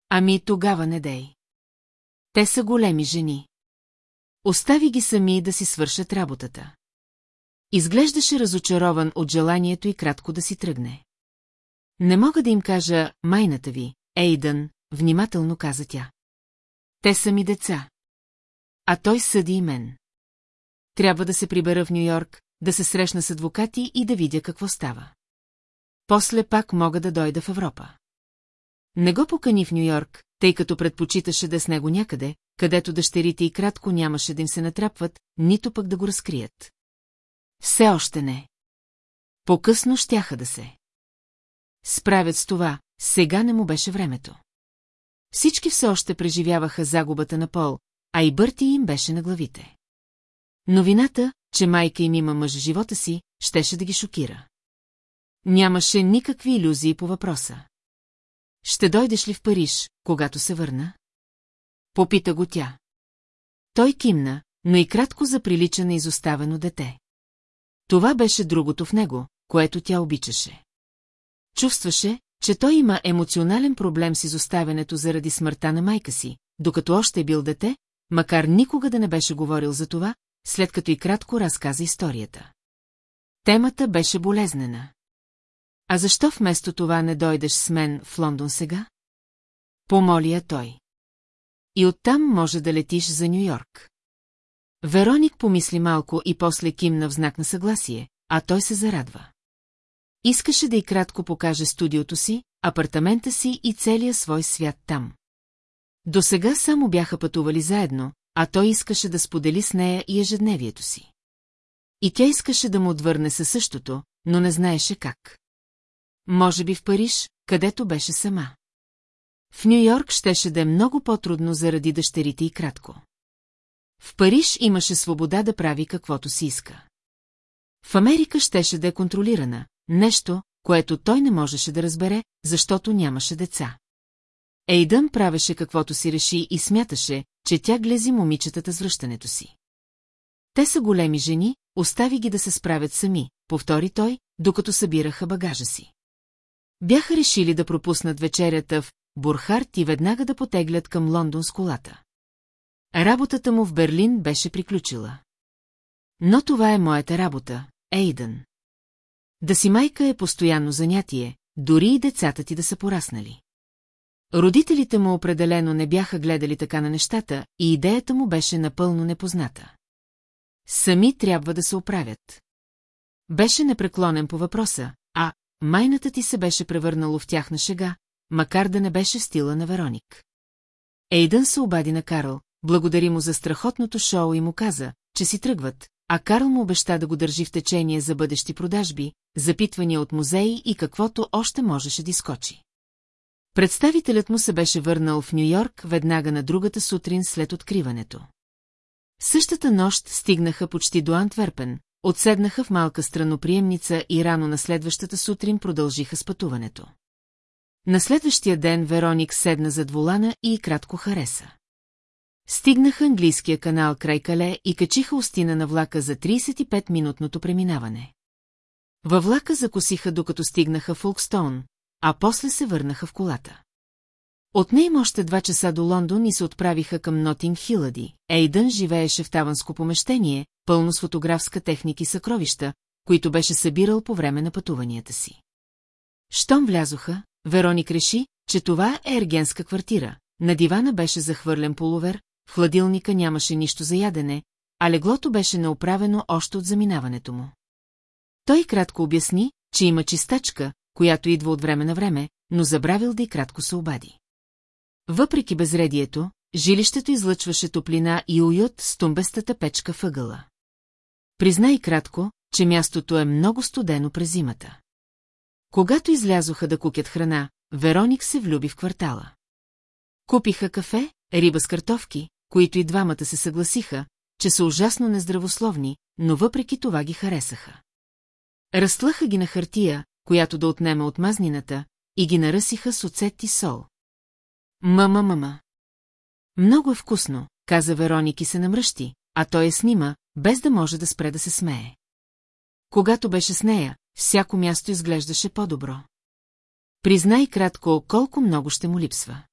[SPEAKER 1] Ами тогава не дей. Те са големи жени. Остави ги сами да си свършат работата. Изглеждаше разочарован от желанието и кратко да си тръгне. Не мога да им кажа, майната ви, Ейдън, внимателно каза тя. Те са ми деца. А той съди и мен. Трябва да се прибера в Нью-Йорк, да се срещна с адвокати и да видя какво става. После пак мога да дойда в Европа. Не го покани в Нью-Йорк, тъй като предпочиташе да с него някъде, където дъщерите и кратко нямаше да им се натрапват, нито пък да го разкрият. Все още не. По-късно щяха да се. Справят с това, сега не му беше времето. Всички все още преживяваха загубата на Пол, а и Бърти им беше на главите. Новината, че майка им има мъж в живота си, щеше да ги шокира. Нямаше никакви иллюзии по въпроса. Ще дойдеш ли в Париж, когато се върна? Попита го тя. Той кимна, но и кратко заприлича на изоставено дете. Това беше другото в него, което тя обичаше. Чувстваше, че той има емоционален проблем с изоставянето заради смъртта на майка си, докато още е бил дете, макар никога да не беше говорил за това, след като и кратко разказа историята. Темата беше болезнена. А защо вместо това не дойдеш с мен в Лондон сега? Помоли я той. И оттам може да летиш за Нью-Йорк. Вероник помисли малко и после кимна в знак на съгласие, а той се зарадва. Искаше да и кратко покаже студиото си, апартамента си и целия свой свят там. До сега само бяха пътували заедно, а той искаше да сподели с нея и ежедневието си. И тя искаше да му отвърне със същото, но не знаеше как. Може би в Париж, където беше сама. В Нью-Йорк щеше да е много по-трудно заради дъщерите и кратко. В Париж имаше свобода да прави каквото си иска. В Америка щеше да е контролирана, нещо, което той не можеше да разбере, защото нямаше деца. Ейдън правеше каквото си реши и смяташе, че тя глези момичетата с връщането си. Те са големи жени, остави ги да се справят сами, повтори той, докато събираха багажа си. Бяха решили да пропуснат вечерята в Бурхарт и веднага да потеглят към Лондон с колата. Работата му в Берлин беше приключила. Но това е моята работа, Ейдън. Да си майка е постоянно занятие, дори и децата ти да са пораснали. Родителите му определено не бяха гледали така на нещата и идеята му беше напълно непозната. Сами трябва да се оправят. Беше непреклонен по въпроса, а майната ти се беше превърнало в тяхна шега, макар да не беше стила на Вероник. Ейдън се обади на Карл, благодари му за страхотното шоу и му каза, че си тръгват, а Карл му обеща да го държи в течение за бъдещи продажби, запитвания от музеи и каквото още можеше да изкочи. Представителят му се беше върнал в Нью-Йорк веднага на другата сутрин след откриването. Същата нощ стигнаха почти до Антверпен, отседнаха в малка страноприемница и рано на следващата сутрин продължиха с пътуването. На следващия ден Вероник седна зад волана и кратко хареса. Стигнаха английския канал край Кале и качиха устина на влака за 35-минутното преминаване. Във влака закосиха докато стигнаха Фолкстоун, а после се върнаха в колата. От ней още два часа до Лондон и се отправиха към Нотинг Хилади. Ейдън живееше в таванско помещение, пълно с фотографска техника и съкровища, които беше събирал по време на пътуванията си. Щом влязоха, Вероник реши, че това е ергенска квартира. На дивана беше захвърлен полувер, в хладилника нямаше нищо за ядене, а леглото беше неуправено още от заминаването му. Той кратко обясни, че има чистачка, която идва от време на време, но забравил да и кратко се обади. Въпреки безредието, жилището излъчваше топлина и уют с тумбестата печка въгъла. Признай кратко, че мястото е много студено през зимата. Когато излязоха да кукят храна, Вероник се влюби в квартала. Купиха кафе, риба с картовки които и двамата се съгласиха, че са ужасно нездравословни, но въпреки това ги харесаха. Разтлъха ги на хартия, която да отнеме от мазнината, и ги наръсиха с оцет и сол. Мама, мама. Много е вкусно, каза Вероник и се намръщи, а той я е снима, без да може да спре да се смее. Когато беше с нея, всяко място изглеждаше по-добро. Признай кратко колко много ще му липсва.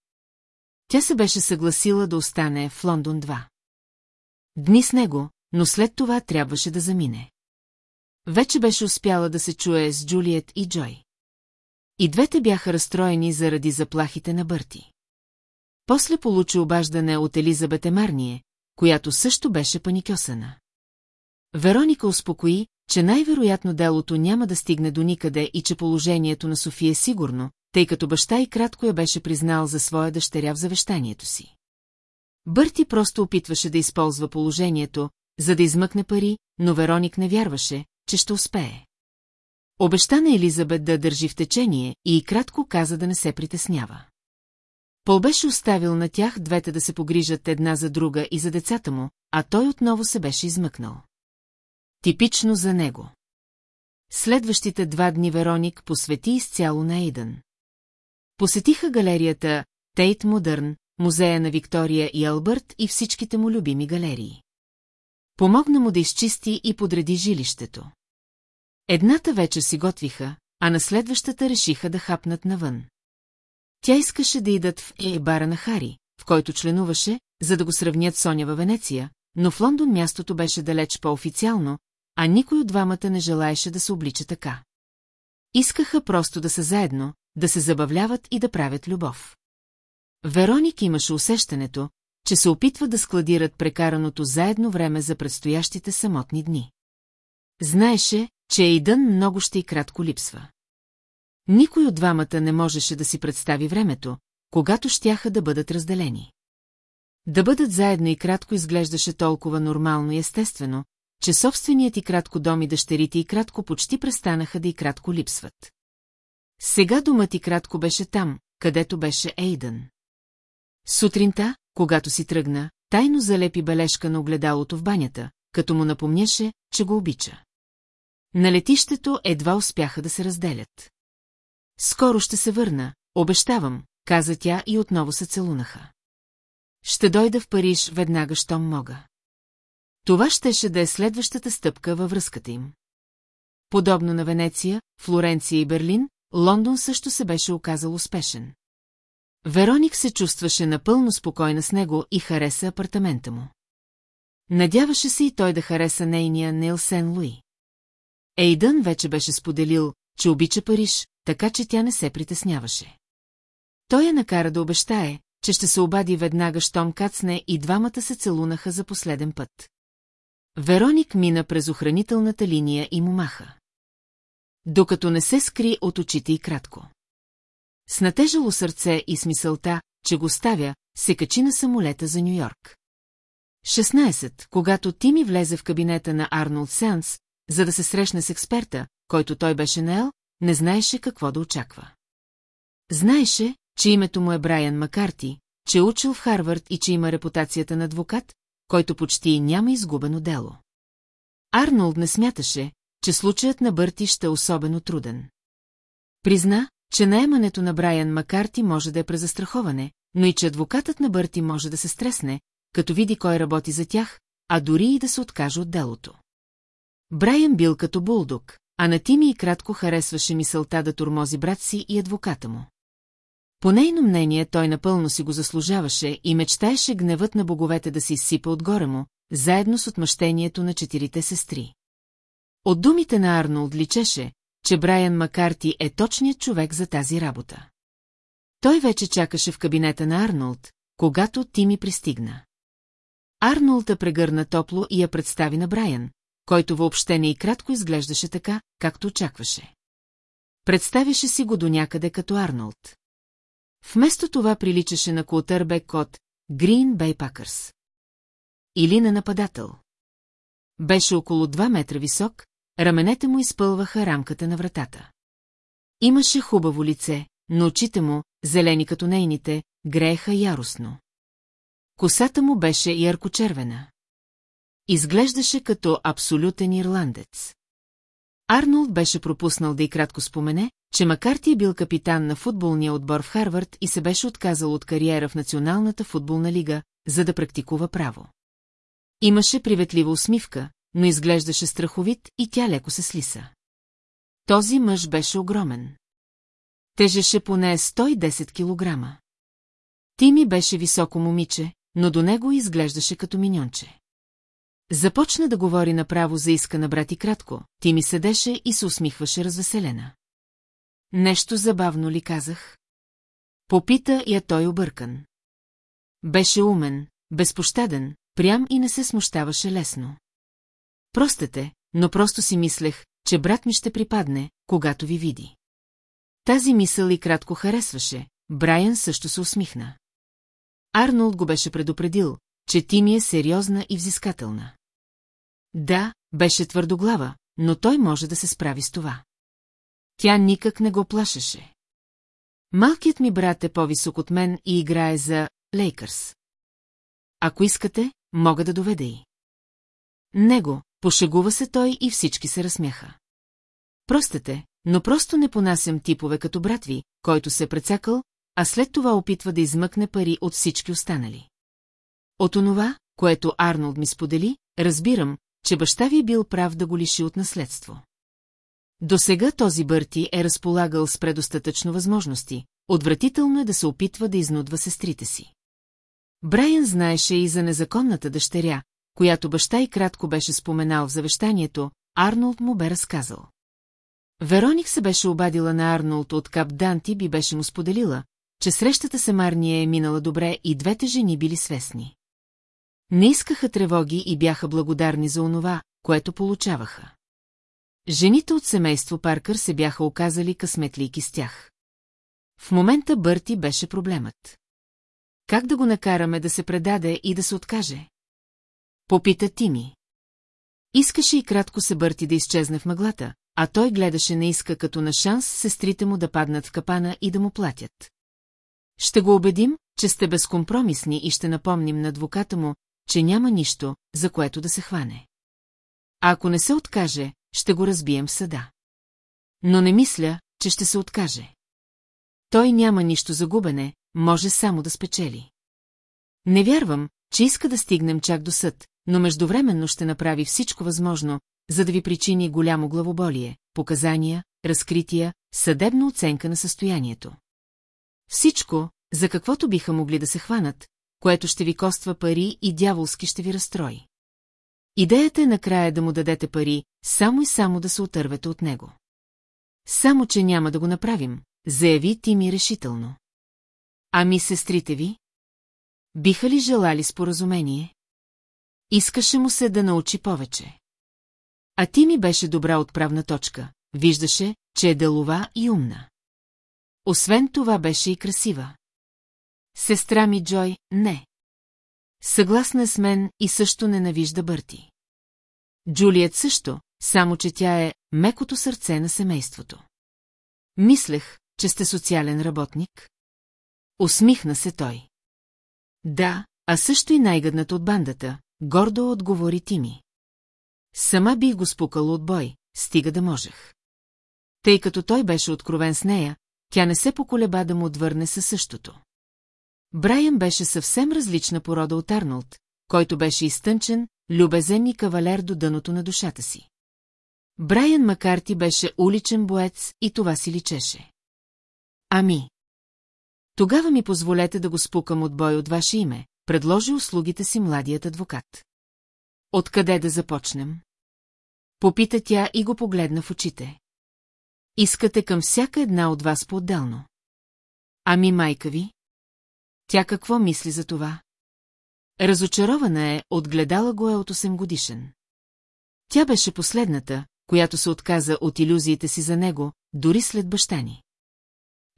[SPEAKER 1] Тя се беше съгласила да остане в Лондон 2. Дни с него, но след това трябваше да замине. Вече беше успяла да се чуе с Джулиет и Джой. И двете бяха разстроени заради заплахите на Бърти. После получи обаждане от Елизабет Емарние, която също беше паникосана. Вероника успокои, че най-вероятно делото няма да стигне до никъде и че положението на София е сигурно, тъй като баща и кратко я беше признал за своя дъщеря в завещанието си. Бърти просто опитваше да използва положението, за да измъкне пари, но Вероник не вярваше, че ще успее. Обеща на Елизабет да държи в течение и, кратко каза да не се притеснява. Пол беше оставил на тях двете да се погрижат една за друга и за децата му, а той отново се беше измъкнал. Типично за него. Следващите два дни Вероник посвети изцяло на Ейдън. Посетиха галерията Тейт Модърн, музея на Виктория и Албърт и всичките му любими галерии. Помогна му да изчисти и подреди жилището. Едната вечер си готвиха, а на следващата решиха да хапнат навън. Тя искаше да идат в Ейбара на Хари, в който членуваше, за да го сравнят Соня във Венеция, но в Лондон мястото беше далеч по-официално, а никой от двамата не желаеше да се облича така. Искаха просто да са заедно, да се забавляват и да правят любов. Вероник имаше усещането, че се опитва да складират прекараното заедно време за предстоящите самотни дни. Знаеше, че Ейдън много ще и кратко липсва. Никой от двамата не можеше да си представи времето, когато щяха да бъдат разделени. Да бъдат заедно и кратко изглеждаше толкова нормално и естествено, че собственият и кратко дом и дъщерите и кратко почти престанаха да и кратко липсват. Сега дума ти кратко беше там, където беше Ейдън. Сутринта, когато си тръгна, тайно залепи бележка на огледалото в банята, като му напомняше, че го обича. На летището едва успяха да се разделят. Скоро ще се върна, обещавам, каза тя и отново се целунаха. Ще дойда в Париж веднага, щом мога. Това щеше да е следващата стъпка във връзката им. Подобно на Венеция, Флоренция и Берлин, Лондон също се беше оказал успешен. Вероник се чувстваше напълно спокойна с него и хареса апартамента му. Надяваше се и той да хареса нейния Нейл Сен Луи. Ейдън вече беше споделил, че обича Париж, така че тя не се притесняваше. Той я накара да обещае, че ще се обади веднага, щом кацне и двамата се целунаха за последен път. Вероник мина през охранителната линия и му маха докато не се скри от очите и кратко. С натежало сърце и смисълта, че го ставя, се качи на самолета за Ню йорк 16. Когато Тими влезе в кабинета на Арнолд Сенс, за да се срещне с експерта, който той беше наел, не знаеше какво да очаква. Знаеше, че името му е Брайан Макарти, че е учил в Харвард и че има репутацията на адвокат, който почти няма изгубено дело. Арнолд не смяташе, че случаят на Бърти ще е особено труден. Призна, че наемането на Брайан Макарти може да е презастраховане, но и че адвокатът на Бърти може да се стресне, като види кой работи за тях, а дори и да се откаже от делото. Брайан бил като булдог, а на Тими и кратко харесваше мисълта да турмози брат си и адвоката му. По нейно мнение той напълно си го заслужаваше и мечтаеше гневът на боговете да се изсипа отгоре му, заедно с отмъщението на четирите сестри. От думите на Арнолд личеше, че Брайан Макарти е точният човек за тази работа. Той вече чакаше в кабинета на Арнолд, когато ти ми пристигна. Арнолд я прегърна топло и я представи на Брайан, който въобще не и кратко изглеждаше така, както очакваше. Представяше си го до някъде като Арнолд. Вместо това приличаше на култърбек кот Green Bay Packers. Или на нападател. Беше около 2 метра висок, Раменете му изпълваха рамката на вратата. Имаше хубаво лице, но очите му, зелени като нейните, грееха яростно. Косата му беше яркочервена. Изглеждаше като абсолютен ирландец. Арнолд беше пропуснал да и кратко спомене, че Макарти е бил капитан на футболния отбор в Харвард и се беше отказал от кариера в Националната футболна лига, за да практикува право. Имаше приветлива усмивка, но изглеждаше страховит и тя леко се слиса. Този мъж беше огромен. Тежеше поне 110 килограма. Тими беше високо момиче, но до него изглеждаше като миньонче. Започна да говори направо за иска на брат и кратко, ти ми седеше и се усмихваше развеселена. Нещо забавно ли казах? Попита я той объркан. Беше умен, безпощаден, прям и не се смущаваше лесно. Простете, но просто си мислех, че брат ми ще припадне, когато ви види. Тази мисъл и кратко харесваше, Брайан също се усмихна. Арнолд го беше предупредил, че ти ми е сериозна и взискателна. Да, беше твърдоглава, но той може да се справи с това. Тя никак не го плашеше. Малкият ми брат е по-висок от мен и играе за Лейкърс. Ако искате, мога да доведа и. Него, Пошегува се той и всички се разсмяха. Простете, но просто не понасям типове като брат ви, който се е прецакал, а след това опитва да измъкне пари от всички останали. От онова, което Арнолд ми сподели, разбирам, че баща ви е бил прав да го лиши от наследство. До сега този Бърти е разполагал с предостатъчно възможности, отвратително е да се опитва да изнудва сестрите си. Брайан знаеше и за незаконната дъщеря, която баща и кратко беше споменал в завещанието, Арнолд му бе разказал. Вероник се беше обадила на Арнолд от Кап Данти, и беше му споделила, че срещата с Марния е минала добре и двете жени били свестни. Не искаха тревоги и бяха благодарни за онова, което получаваха. Жените от семейство Паркър се бяха оказали късметлийки с тях. В момента Бърти беше проблемът. Как да го накараме да се предаде и да се откаже? Попита Тими. Искаше и кратко се бърти да изчезне в мъглата, а той гледаше на иска като на шанс сестрите му да паднат в капана и да му платят. Ще го убедим, че сте безкомпромисни и ще напомним на адвоката му, че няма нищо, за което да се хване. А ако не се откаже, ще го разбием в съда. Но не мисля, че ще се откаже. Той няма нищо за губене, може само да спечели. Не вярвам, че иска да стигнем чак до съд, но междувременно ще направи всичко възможно, за да ви причини голямо главоболие, показания, разкрития, съдебна оценка на състоянието. Всичко, за каквото биха могли да се хванат, което ще ви коства пари и дяволски ще ви разстрои. Идеята е накрая да му дадете пари, само и само да се отървете от него. Само, че няма да го направим, заяви ти ми решително. Ами сестрите ви? Биха ли желали споразумение? Искаше му се да научи повече. А ти ми беше добра отправна точка, виждаше, че е делова и умна. Освен това беше и красива. Сестра ми Джой, не. Съгласна с мен и също ненавижда Бърти. Джулият също, само че тя е мекото сърце на семейството. Мислех, че сте социален работник. Усмихна се той. Да, а също и най-гъдната от бандата, Гордо отговори Тими. Сама бих го спукала от бой, стига да можех. Тъй като той беше откровен с нея, тя не се поколеба да му отвърне със същото. Брайан беше съвсем различна порода от Арнолд, който беше изтънчен, любезен и кавалер до дъното на душата си. Брайан Макарти беше уличен боец и това си личеше. Ами. Тогава ми позволете да го спукам от бой от ваше име, предложи услугите си младият адвокат. Откъде да започнем? Попита тя и го погледна в очите. Искате към всяка една от вас по-отделно. Ами майка ви? Тя какво мисли за това? Разочарована е, отгледала го е от 8 годишен. Тя беше последната, която се отказа от иллюзиите си за него, дори след баща ни.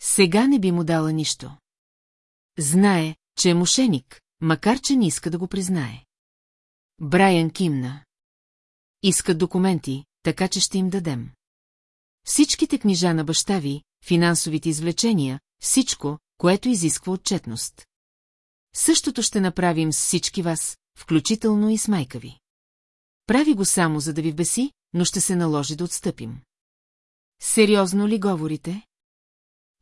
[SPEAKER 1] Сега не би му дала нищо. Знае, че е мошеник, макар че не иска да го признае. Брайан кимна. Искат документи, така че ще им дадем. Всичките книжа на баща ви, финансовите извлечения, всичко, което изисква отчетност. Същото ще направим с всички вас, включително и с майка ви. Прави го само, за да ви беси, но ще се наложи да отстъпим. Сериозно ли говорите?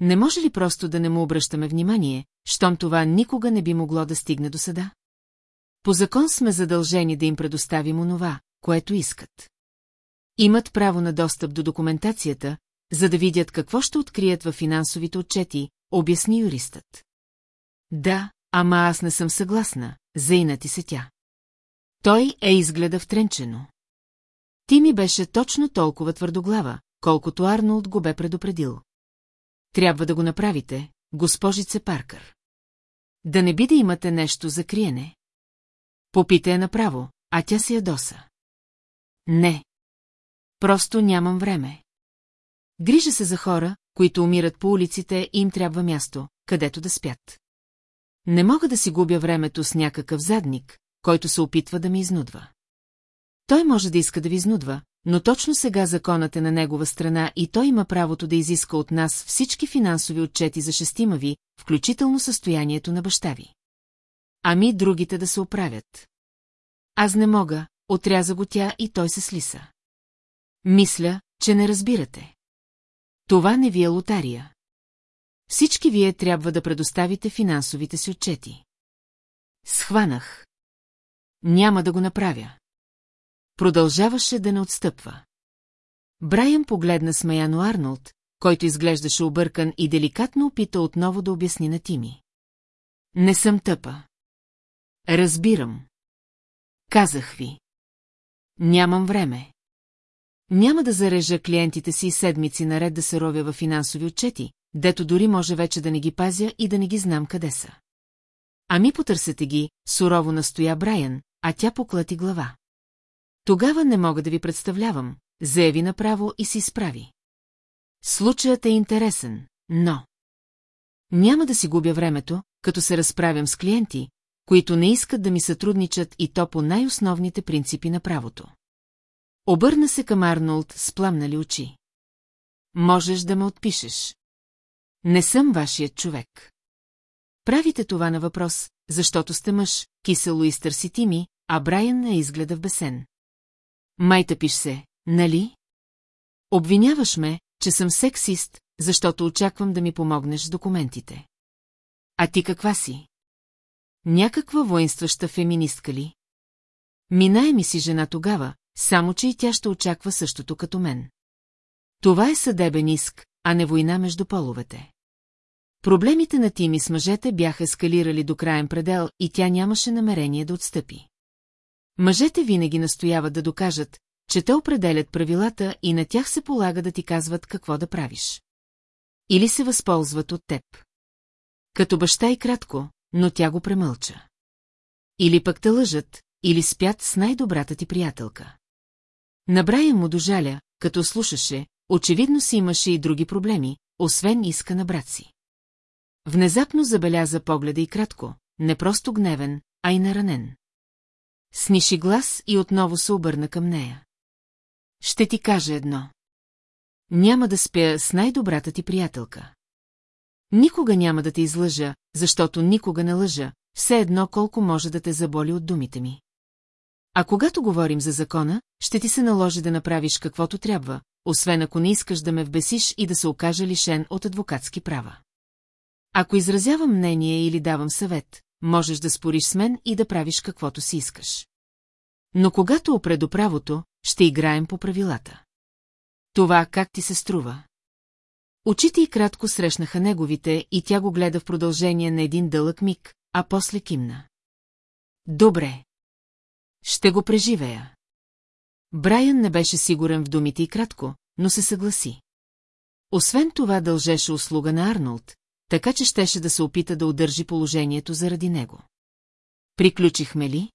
[SPEAKER 1] Не може ли просто да не му обръщаме внимание, щом това никога не би могло да стигне до съда? По закон сме задължени да им предоставим онова, което искат. Имат право на достъп до документацията, за да видят какво ще открият във финансовите отчети, обясни юристът. Да, ама аз не съм съгласна, заинати се тя. Той е изгледа втренчено. Ти ми беше точно толкова твърдоглава, колкото Арнолд го бе предупредил трябва да го направите, госпожице Паркър. Да не би да имате нещо за криене? Попита я направо, а тя се ядоса. Не. Просто нямам време. Грижа се за хора, които умират по улиците и им трябва място, където да спят. Не мога да си губя времето с някакъв задник, който се опитва да ми изнудва. Той може да иска да ви изнудва, но точно сега законът е на негова страна и той има правото да изиска от нас всички финансови отчети за шестима ви, включително състоянието на баща ви. Ами другите да се оправят. Аз не мога, отряза го тя и той се слиса. Мисля, че не разбирате. Това не ви е лотария. Всички вие трябва да предоставите финансовите си отчети. Схванах. Няма да го направя. Продължаваше да не отстъпва. Брайан погледна смаяно Арнолд, който изглеждаше объркан и деликатно опита отново да обясни на Тими. Не съм тъпа. Разбирам. Казах ви. Нямам време. Няма да зарежа клиентите си седмици наред да се ровя в финансови отчети, дето дори може вече да не ги пазя и да не ги знам къде са. Ами потърсете ги, сурово настоя Брайан, а тя поклати глава. Тогава не мога да ви представлявам, заяви направо и се изправи. Случаят е интересен, но... Няма да си губя времето, като се разправям с клиенти, които не искат да ми сътрудничат и то по най-основните принципи на правото. Обърна се към Арнолд с пламнали очи. Можеш да ме отпишеш. Не съм вашият човек. Правите това на въпрос, защото сте мъж, кисело и стърсити ми, а Брайан не изгледа в бесен. Май тъпиш се, нали? Обвиняваш ме, че съм сексист, защото очаквам да ми помогнеш с документите. А ти каква си? Някаква воинстваща феминистка ли? Минае ми си жена тогава, само че и тя ще очаква същото като мен. Това е съдебен иск, а не война между половете. Проблемите на Тими с мъжете бяха ескалирали до краен предел и тя нямаше намерение да отстъпи. Мъжете винаги настояват да докажат, че те определят правилата и на тях се полага да ти казват какво да правиш. Или се възползват от теб. Като баща и кратко, но тя го премълча. Или пък те лъжат, или спят с най-добрата ти приятелка. Набрая му дожаля, като слушаше, очевидно си имаше и други проблеми, освен иска на брат си. Внезапно забеляза погледа и кратко, не просто гневен, а и наранен. Сниши глас и отново се обърна към нея. Ще ти кажа едно. Няма да спя с най-добрата ти приятелка. Никога няма да те излъжа, защото никога не лъжа, все едно колко може да те заболи от думите ми. А когато говорим за закона, ще ти се наложи да направиш каквото трябва, освен ако не искаш да ме вбесиш и да се окажа лишен от адвокатски права. Ако изразявам мнение или давам съвет, можеш да спориш с мен и да правиш каквото си искаш. Но когато опредо правото, ще играем по правилата. Това как ти се струва? Очите и кратко срещнаха неговите и тя го гледа в продължение на един дълъг миг, а после кимна. Добре. Ще го преживея. Брайан не беше сигурен в думите и кратко, но се съгласи. Освен това дължеше услуга на Арнолд, така че щеше да се опита да удържи положението заради него. Приключихме ли?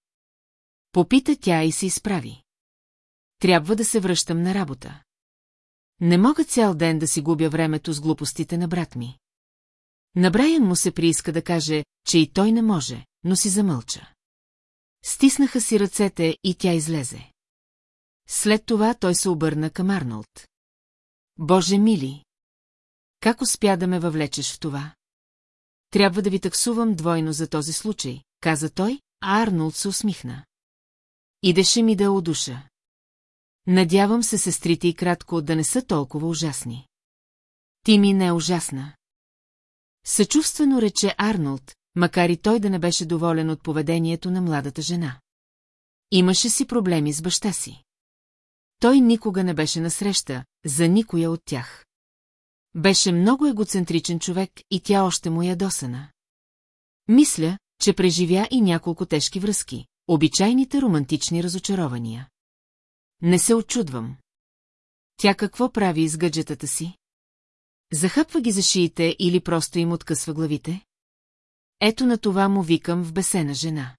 [SPEAKER 1] Попита тя и се изправи. Трябва да се връщам на работа. Не мога цял ден да си губя времето с глупостите на брат ми. На Брайан му се прииска да каже, че и той не може, но си замълча. Стиснаха си ръцете и тя излезе. След това той се обърна към Арнолд. Боже мили! Как успя да ме въвлечеш в това? Трябва да ви таксувам двойно за този случай, каза той, а Арнолд се усмихна. Идеше ми да одуша. Е Надявам се сестрите и кратко да не са толкова ужасни. Ти ми не е ужасна. Съчувствено рече Арнолд, макар и той да не беше доволен от поведението на младата жена. Имаше си проблеми с баща си. Той никога не беше насреща, за никоя от тях. Беше много егоцентричен човек и тя още му ядосана. Мисля, че преживя и няколко тежки връзки, обичайните романтични разочарования. Не се очудвам. Тя какво прави с гаджетата си? Захъпва ги за шиите или просто им откъсва главите? Ето на това му викам в бесена жена.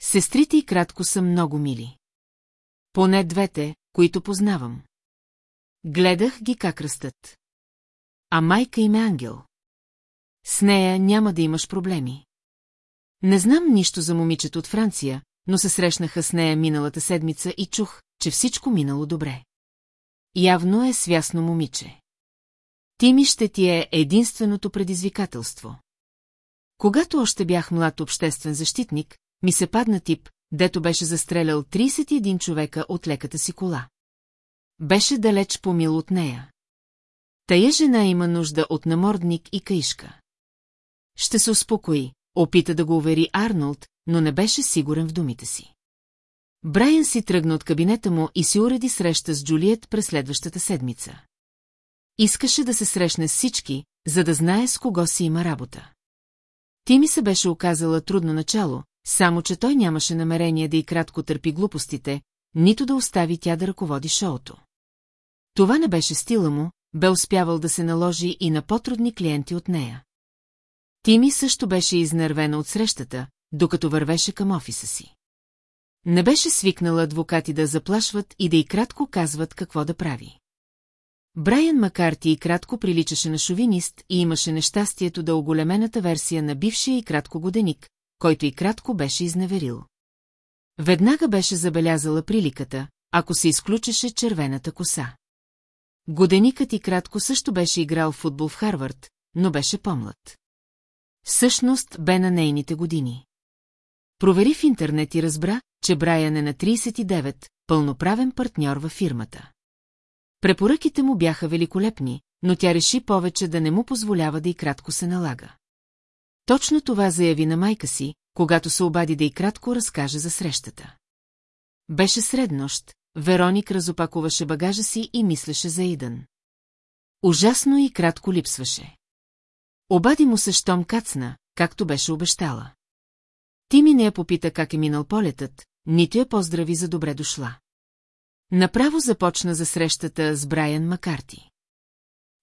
[SPEAKER 1] Сестрите и кратко са много мили. Поне двете, които познавам. Гледах ги как растат. А майка им е ангел. С нея няма да имаш проблеми. Не знам нищо за момичето от Франция, но се срещнаха с нея миналата седмица и чух, че всичко минало добре. Явно е свясно момиче. Тими ще ти е единственото предизвикателство. Когато още бях млад обществен защитник, ми се падна тип, дето беше застрелял 31 човека от леката си кола. Беше далеч помил от нея. Тая жена има нужда от намордник и каишка. Ще се успокои, опита да го увери Арнолд, но не беше сигурен в думите си. Брайан си тръгна от кабинета му и си уреди среща с Джулиет през следващата седмица. Искаше да се срещне с всички, за да знае с кого си има работа. Ти ми се беше оказала трудно начало, само че той нямаше намерение да и кратко търпи глупостите, нито да остави тя да ръководи шоуто. Това не беше стила му, бе успявал да се наложи и на по-трудни клиенти от нея. Тими също беше изнервена от срещата, докато вървеше към офиса си. Не беше свикнала адвокати да заплашват и да и кратко казват какво да прави. Брайан Макарти и кратко приличаше на шовинист и имаше нещастието да оголемената версия на бившия и кратко годеник, който и кратко беше изневерил. Веднага беше забелязала приликата, ако се изключеше червената коса. Годеникът и кратко също беше играл в футбол в Харвард, но беше по-млад. Същност бе на нейните години. Провери в интернет и разбра, че Брайан е на 39, пълноправен партньор във фирмата. Препоръките му бяха великолепни, но тя реши повече да не му позволява да и кратко се налага. Точно това заяви на майка си, когато се обади да и кратко разкаже за срещата. Беше среднощ, Вероник разопакуваше багажа си и мислеше за Идън. Ужасно и кратко липсваше. Обади му се щом кацна, както беше обещала. Ти ми не я попита как е минал полетът, нито я поздрави за добре дошла. Направо започна за срещата с Брайан Макарти.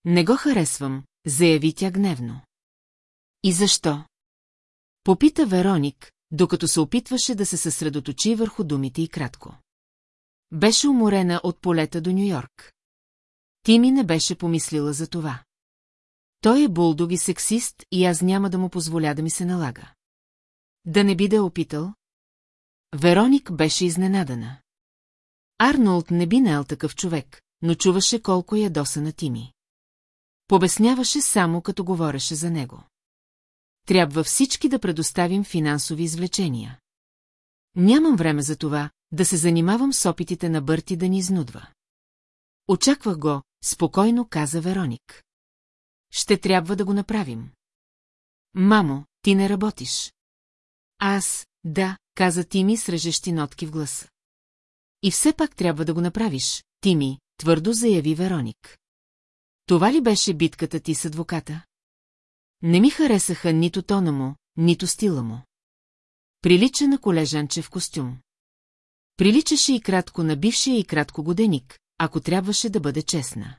[SPEAKER 1] Не го харесвам, заяви тя гневно. И защо? Попита Вероник, докато се опитваше да се съсредоточи върху думите и кратко. Беше уморена от полета до Нью-Йорк. Тими не беше помислила за това. Той е булдог и сексист и аз няма да му позволя да ми се налага. Да не би да е опитал? Вероник беше изненадана. Арнолд не би наел такъв човек, но чуваше колко е ядоса на Тими. Побесняваше само като говореше за него. Трябва всички да предоставим финансови извлечения. Нямам време за това, да се занимавам с опитите на Бърти да ни изнудва. Очаквах го, спокойно каза Вероник. Ще трябва да го направим. Мамо, ти не работиш. Аз, да, каза Тими с режещи нотки в гласа. И все пак трябва да го направиш, Тими, твърдо заяви Вероник. Това ли беше битката ти с адвоката? Не ми харесаха нито тона му, нито стила му. Прилича на колежанче в костюм. Приличаше и кратко на бившия и кратко годеник, ако трябваше да бъде честна.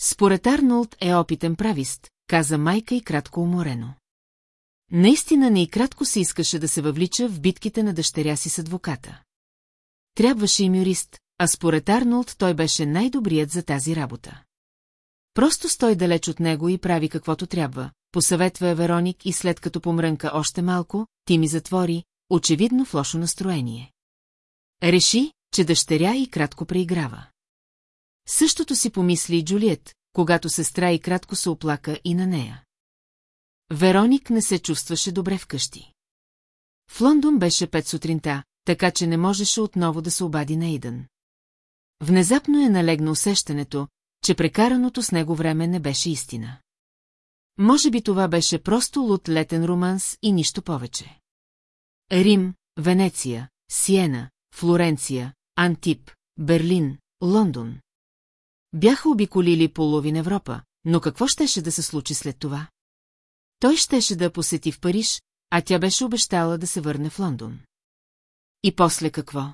[SPEAKER 1] Според Арнолд е опитен правист, каза майка и кратко уморено. Наистина не и кратко се искаше да се въвлича в битките на дъщеря си с адвоката. Трябваше им юрист, а според Арнолд той беше най-добрият за тази работа. Просто стой далеч от него и прави каквото трябва, посъветва Вероник и след като помрънка още малко, ти ми затвори, очевидно в лошо настроение. Реши, че дъщеря и кратко преиграва. Същото си помисли и Джулиет, когато сестра и кратко се оплака и на нея. Вероник не се чувстваше добре вкъщи. В Лондон беше пет сутринта, така че не можеше отново да се обади на Идън. Внезапно е налегна усещането, че прекараното с него време не беше истина. Може би това беше просто лут летен романс и нищо повече. Рим, Венеция, Сиена, Флоренция, Антип, Берлин, Лондон. Бяха обиколили половин Европа, но какво щеше да се случи след това? Той щеше да посети в Париж, а тя беше обещала да се върне в Лондон. И после какво?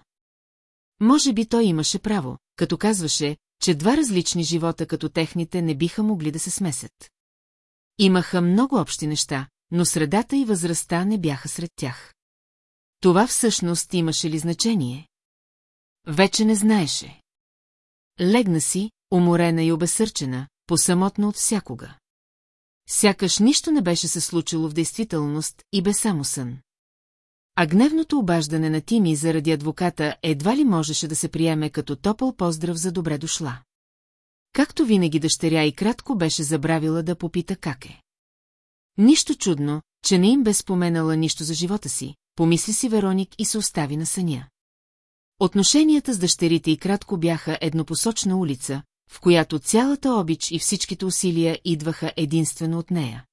[SPEAKER 1] Може би той имаше право, като казваше, че два различни живота като техните не биха могли да се смесят. Имаха много общи неща, но средата и възрастта не бяха сред тях. Това всъщност имаше ли значение? Вече не знаеше. Легна си, уморена и обесърчена, посамотно от всякога. Сякаш нищо не беше се случило в действителност и бе само сън. А гневното обаждане на Тими заради адвоката едва ли можеше да се приеме като топъл поздрав за добре дошла. Както винаги дъщеря и кратко беше забравила да попита как е. Нищо чудно, че не им бе споменала нищо за живота си, помисли си Вероник и се остави на съня. Отношенията с дъщерите и кратко бяха еднопосочна улица, в която цялата обич и всичките усилия идваха единствено от нея.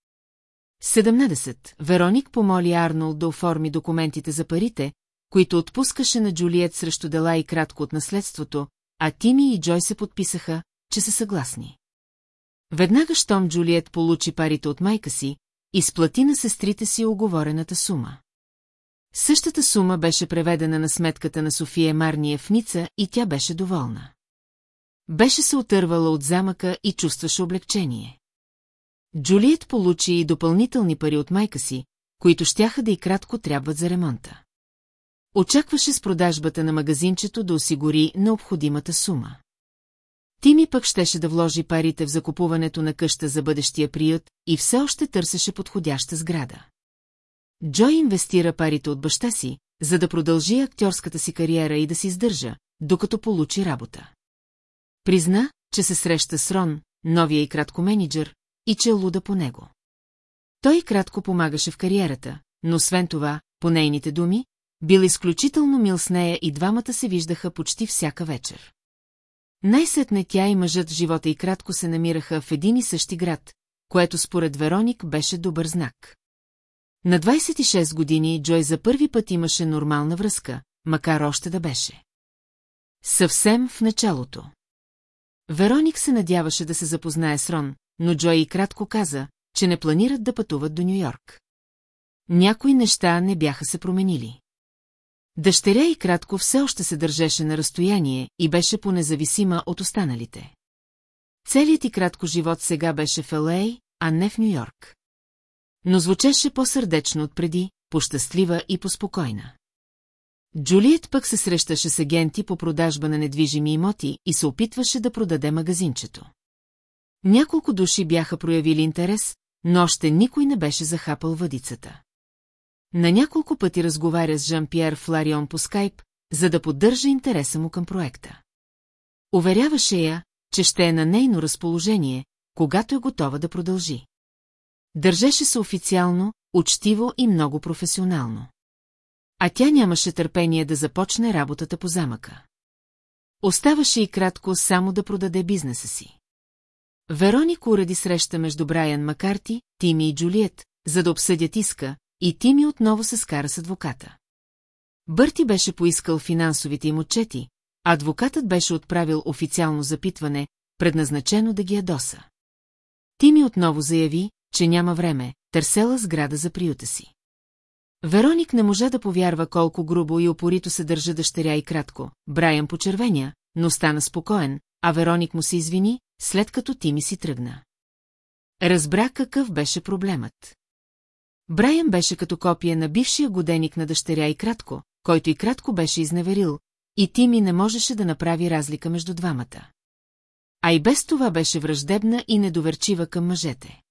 [SPEAKER 1] 17. Вероник помоли Арнолд да оформи документите за парите, които отпускаше на Джулиет срещу дела и кратко от наследството, а Тими и Джой се подписаха, че са съгласни. Веднага щом Джулиет получи парите от майка си, изплати на сестрите си оговорената сума. Същата сума беше преведена на сметката на София Марния в Ница и тя беше доволна. Беше се отървала от замъка и чувстваше облегчение. Джулиет получи и допълнителни пари от майка си, които щяха да и кратко трябват за ремонта. Очакваше с продажбата на магазинчето да осигури необходимата сума. Тими пък щеше да вложи парите в закупуването на къща за бъдещия прият и все още търсеше подходяща сграда. Джой инвестира парите от баща си, за да продължи актьорската си кариера и да се издържа, докато получи работа. Призна, че се среща с Рон, новия и кратко менеджер, и че е луда по него. Той кратко помагаше в кариерата, но освен това, по нейните думи, бил изключително мил с нея и двамата се виждаха почти всяка вечер. Най-сетне тя и мъжът в живота и кратко се намираха в един и същи град, което според Вероник беше добър знак. На 26 години Джой за първи път имаше нормална връзка, макар още да беше. Съвсем в началото. Вероник се надяваше да се запознае с Рон, но Джой и кратко каза, че не планират да пътуват до Нью-Йорк. Някои неща не бяха се променили. Дъщеря и кратко все още се държеше на разстояние и беше понезависима от останалите. Целият и кратко живот сега беше в ЛА, а не в Нью-Йорк но звучеше по-сърдечно от преди, пощастлива и поспокойна. Джулиет пък се срещаше с агенти по продажба на недвижими имоти и се опитваше да продаде магазинчето. Няколко души бяха проявили интерес, но още никой не беше захапал въдицата. На няколко пъти разговаря с Жан-Пьер Фларион по скайп, за да поддържа интереса му към проекта. Уверяваше я, че ще е на нейно разположение, когато е готова да продължи. Държеше се официално, учтиво и много професионално. А тя нямаше търпение да започне работата по замъка. Оставаше и кратко само да продаде бизнеса си. Вероник уреди среща между Брайан Макарти, Тими и Джулиет, за да обсъдят иска, и Тими отново се скара с адвоката. Бърти беше поискал финансовите им отчети, адвокатът беше отправил официално запитване, предназначено да ги ядоса. Тими отново заяви, че няма време, търсела сграда за приюта си. Вероник не можа да повярва колко грубо и опорито се държа дъщеря и кратко. Брайан почервеня, но стана спокоен, а Вероник му се извини, след като ти ми си тръгна. Разбра какъв беше проблемът. Брайан беше като копия на бившия годеник на дъщеря и кратко, който и кратко беше изневерил, и Тими не можеше да направи разлика между двамата. А и без това беше враждебна и недоверчива към мъжете.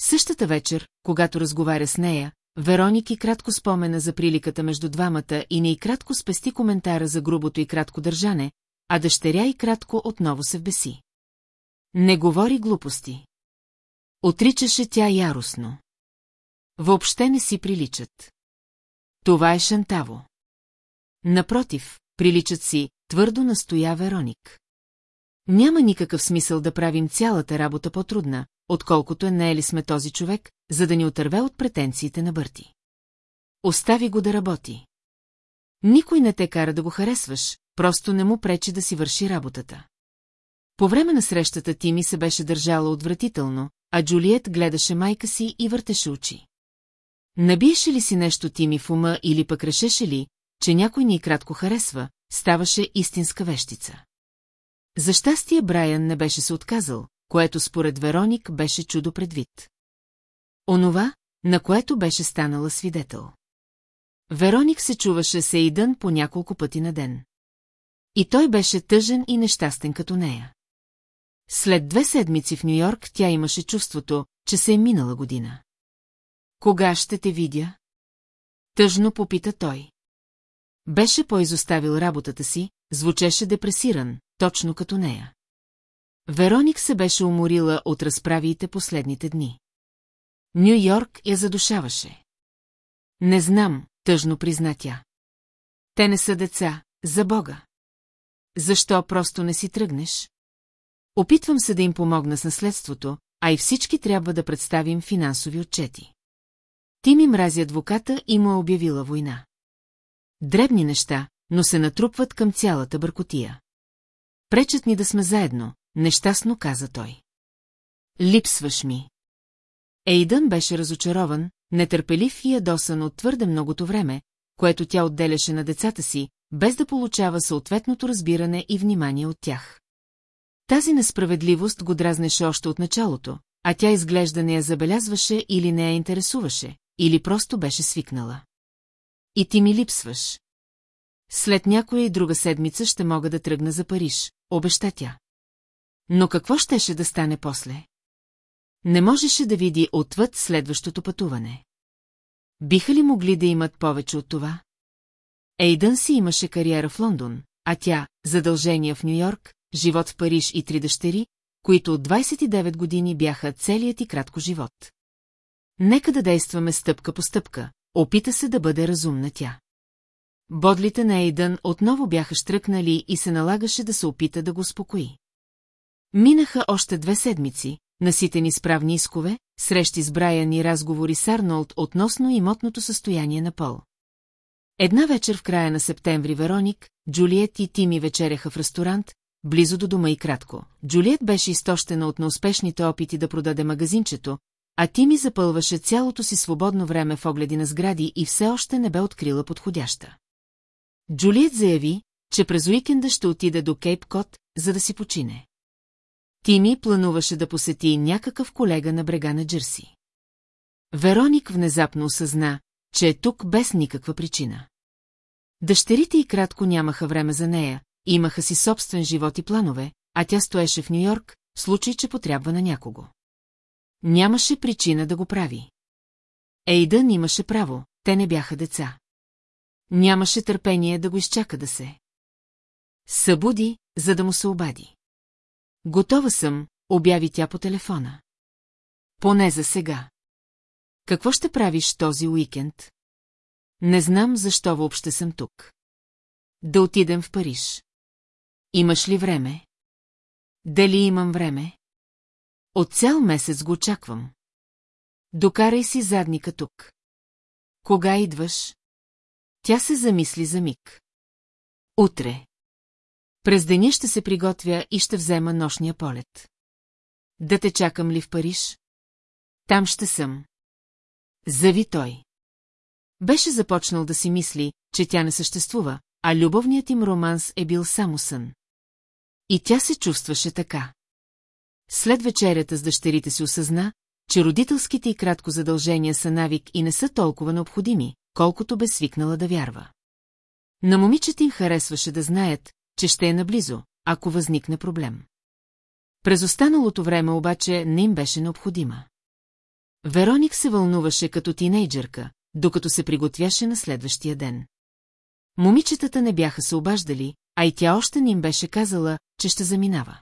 [SPEAKER 1] Същата вечер, когато разговаря с нея, Вероник и кратко спомена за приликата между двамата и не и кратко спести коментара за грубото и кратко държане, а дъщеря и кратко отново се вбеси. Не говори глупости. Отричаше тя яростно. Въобще не си приличат. Това е шантаво. Напротив, приличат си, твърдо настоя Вероник. Няма никакъв смисъл да правим цялата работа по-трудна, отколкото е наели сме този човек, за да ни отърве от претенциите на Бърти. Остави го да работи. Никой не те кара да го харесваш, просто не му пречи да си върши работата. По време на срещата Тими се беше държала отвратително, а Джулиет гледаше майка си и въртеше очи. Набиеше ли си нещо Тими в ума или пък решеше ли, че някой ни кратко харесва, ставаше истинска вещица. За щастие Брайан не беше се отказал, което според Вероник беше чудо предвид. Онова, на което беше станала свидетел. Вероник се чуваше Сейдън по няколко пъти на ден. И той беше тъжен и нещастен като нея. След две седмици в Нью-Йорк тя имаше чувството, че се е минала година. Кога ще те видя? Тъжно попита той. Беше поизоставил работата си, звучеше депресиран, точно като нея. Вероник се беше уморила от разправиите последните дни. Ню Йорк я задушаваше. Не знам, тъжно призна тя. Те не са деца, за Бога. Защо просто не си тръгнеш? Опитвам се да им помогна с наследството, а и всички трябва да представим финансови отчети. Ти ми мрази адвоката и му е обявила война. Дребни неща, но се натрупват към цялата бъркотия. Пречат ни да сме заедно, нещастно каза той. Липсваш ми. Ейдън беше разочарован, нетърпелив и ядосан от твърде многото време, което тя отделяше на децата си, без да получава съответното разбиране и внимание от тях. Тази несправедливост го дразнеше още от началото, а тя изглежда не я забелязваше или не я интересуваше, или просто беше свикнала. И ти ми липсваш. След някоя и друга седмица ще мога да тръгна за Париж, обеща тя. Но какво щеше да стане после? Не можеше да види отвъд следващото пътуване. Биха ли могли да имат повече от това? Ейдън си имаше кариера в Лондон, а тя – задължения в Нью-Йорк, живот в Париж и три дъщери, които от 29 години бяха целият и кратко живот. Нека да действаме стъпка по стъпка, опита се да бъде разумна тя. Бодлите на Ейдън отново бяха штръкнали и се налагаше да се опита да го успокои. Минаха още две седмици, наситени с правни искове, срещи с Брайан и разговори с Арнолд относно имотното състояние на Пол. Една вечер в края на септември Вероник, Джулиет и Тими вечеряха в ресторант, близо до дома и кратко. Джулиет беше изтощена от неуспешните опити да продаде магазинчето, а Тими запълваше цялото си свободно време в огледи на сгради и все още не бе открила подходяща. Джулиет заяви, че през уикенда ще отиде до Кейп Кот, за да си почине. Тими плануваше да посети някакъв колега на брега на Джерси. Вероник внезапно осъзна, че е тук без никаква причина. Дъщерите и кратко нямаха време за нея, имаха си собствен живот и планове, а тя стоеше в Нью-Йорк, в случай, че потрябва на някого. Нямаше причина да го прави. Ейдън имаше право, те не бяха деца. Нямаше търпение да го изчака да се. Събуди, за да му се обади. Готова съм, обяви тя по телефона. Поне за сега. Какво ще правиш този уикенд? Не знам защо въобще съм тук. Да отидем в Париж. Имаш ли време? Дали имам време? От цял месец го очаквам. Докарай си задника тук. Кога идваш? Тя се замисли за миг. Утре. През деня ще се приготвя и ще взема нощния полет. Да те чакам ли в Париж? Там ще съм. Зави той. Беше започнал да си мисли, че тя не съществува, а любовният им романс е бил само сън. И тя се чувстваше така. След вечерята с дъщерите си осъзна, че родителските и кратко задължения са навик и не са толкова необходими, колкото бе свикнала да вярва. На момичета им харесваше да знаят, че ще е наблизо, ако възникне проблем. През останалото време обаче не им беше необходима. Вероник се вълнуваше като тинейджърка, докато се приготвяше на следващия ден. Момичетата не бяха се обаждали, а и тя още не им беше казала, че ще заминава.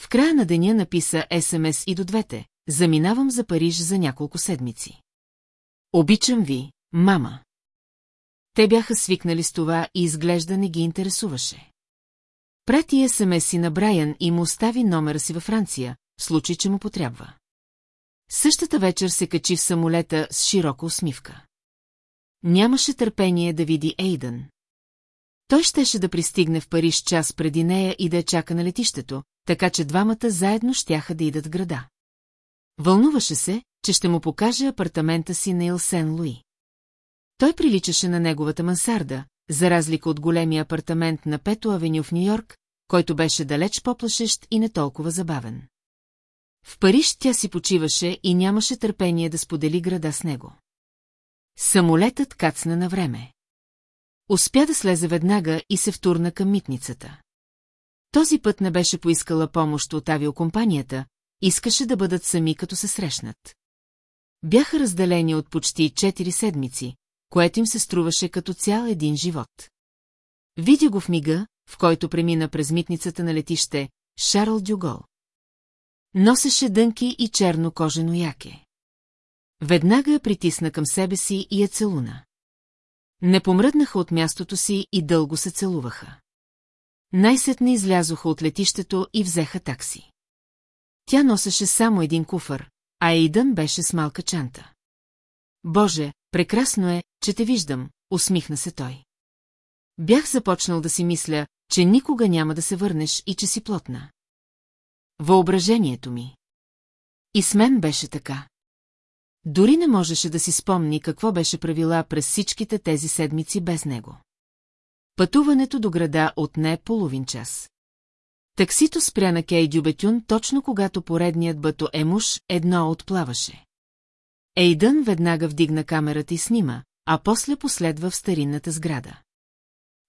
[SPEAKER 1] В края на деня написа СМС и до двете, заминавам за Париж за няколко седмици. Обичам ви, Мама. Те бяха свикнали с това и изглежда не ги интересуваше. Прати СМС си на Брайан и му остави номера си във Франция, в случай, че му потрябва. Същата вечер се качи в самолета с широка усмивка. Нямаше търпение да види Ейдън. Той щеше да пристигне в Париж час преди нея и да я чака на летището, така че двамата заедно щяха да идат града. Вълнуваше се, че ще му покаже апартамента си на Илсен Луи. Той приличаше на неговата мансарда, за разлика от големия апартамент на Пето Авеню в Нью-Йорк, който беше далеч по-плашещ и не толкова забавен. В Париж тя си почиваше и нямаше търпение да сподели града с него. Самолетът кацна на време. Успя да слезе веднага и се втурна към митницата. Този път не беше поискала помощ от авиокомпанията, искаше да бъдат сами като се срещнат. Бяха разделени от почти 4 седмици, което им се струваше като цял един живот. Видя го в мига, в който премина през митницата на летище Шарл Дюгол. Носеше дънки и черно кожено яке. Веднага я притисна към себе си и я целуна. Не помръднаха от мястото си и дълго се целуваха. Най-сетне излязоха от летището и взеха такси. Тя носеше само един куфър, а Ейдън беше с малка чанта. Боже, прекрасно е, че те виждам, усмихна се той. Бях започнал да си мисля, че никога няма да се върнеш и че си плотна. Въображението ми. И с мен беше така. Дори не можеше да си спомни какво беше правила през всичките тези седмици без него. Пътуването до града отне половин час. Таксито спря на Кей Дюбетюн точно когато поредният бато Емуш едно отплаваше. Ейдън веднага вдигна камерата и снима, а после последва в старинната сграда.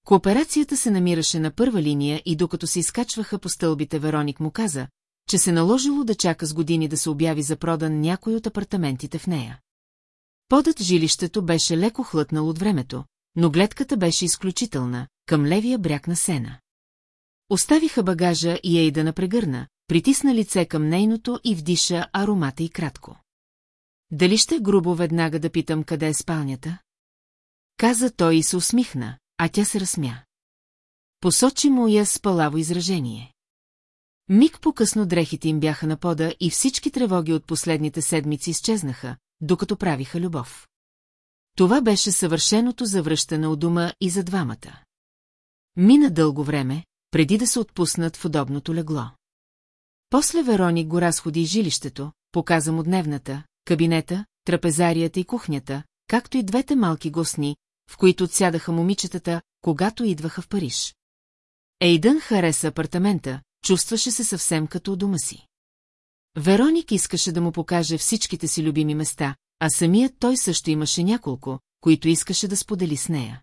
[SPEAKER 1] Кооперацията се намираше на първа линия и докато се изкачваха по стълбите, Вероник му каза, че се наложило да чака с години да се обяви за продан някой от апартаментите в нея. Подът жилището беше леко хлътнал от времето, но гледката беше изключителна, към левия бряг на сена. Оставиха багажа и ей да напрегърна, притисна лице към нейното и вдиша аромата и кратко. Дали ще грубо веднага да питам къде е спалнята? Каза той и се усмихна, а тя се разсмя. Посочи му я с палаво изражение. Миг по-късно дрехите им бяха на пода и всички тревоги от последните седмици изчезнаха, докато правиха любов. Това беше съвършеното завръщане у дома и за двамата. Мина дълго време, преди да се отпуснат в удобното легло. После Вероник го разходи и жилището, показа му дневната, кабинета, трапезарията и кухнята, както и двете малки госни, в които отсядаха момичетата, когато идваха в Париж. Ейдън хареса апартамента, чувстваше се съвсем като у дома си. Вероник искаше да му покаже всичките си любими места, а самият той също имаше няколко, които искаше да сподели с нея.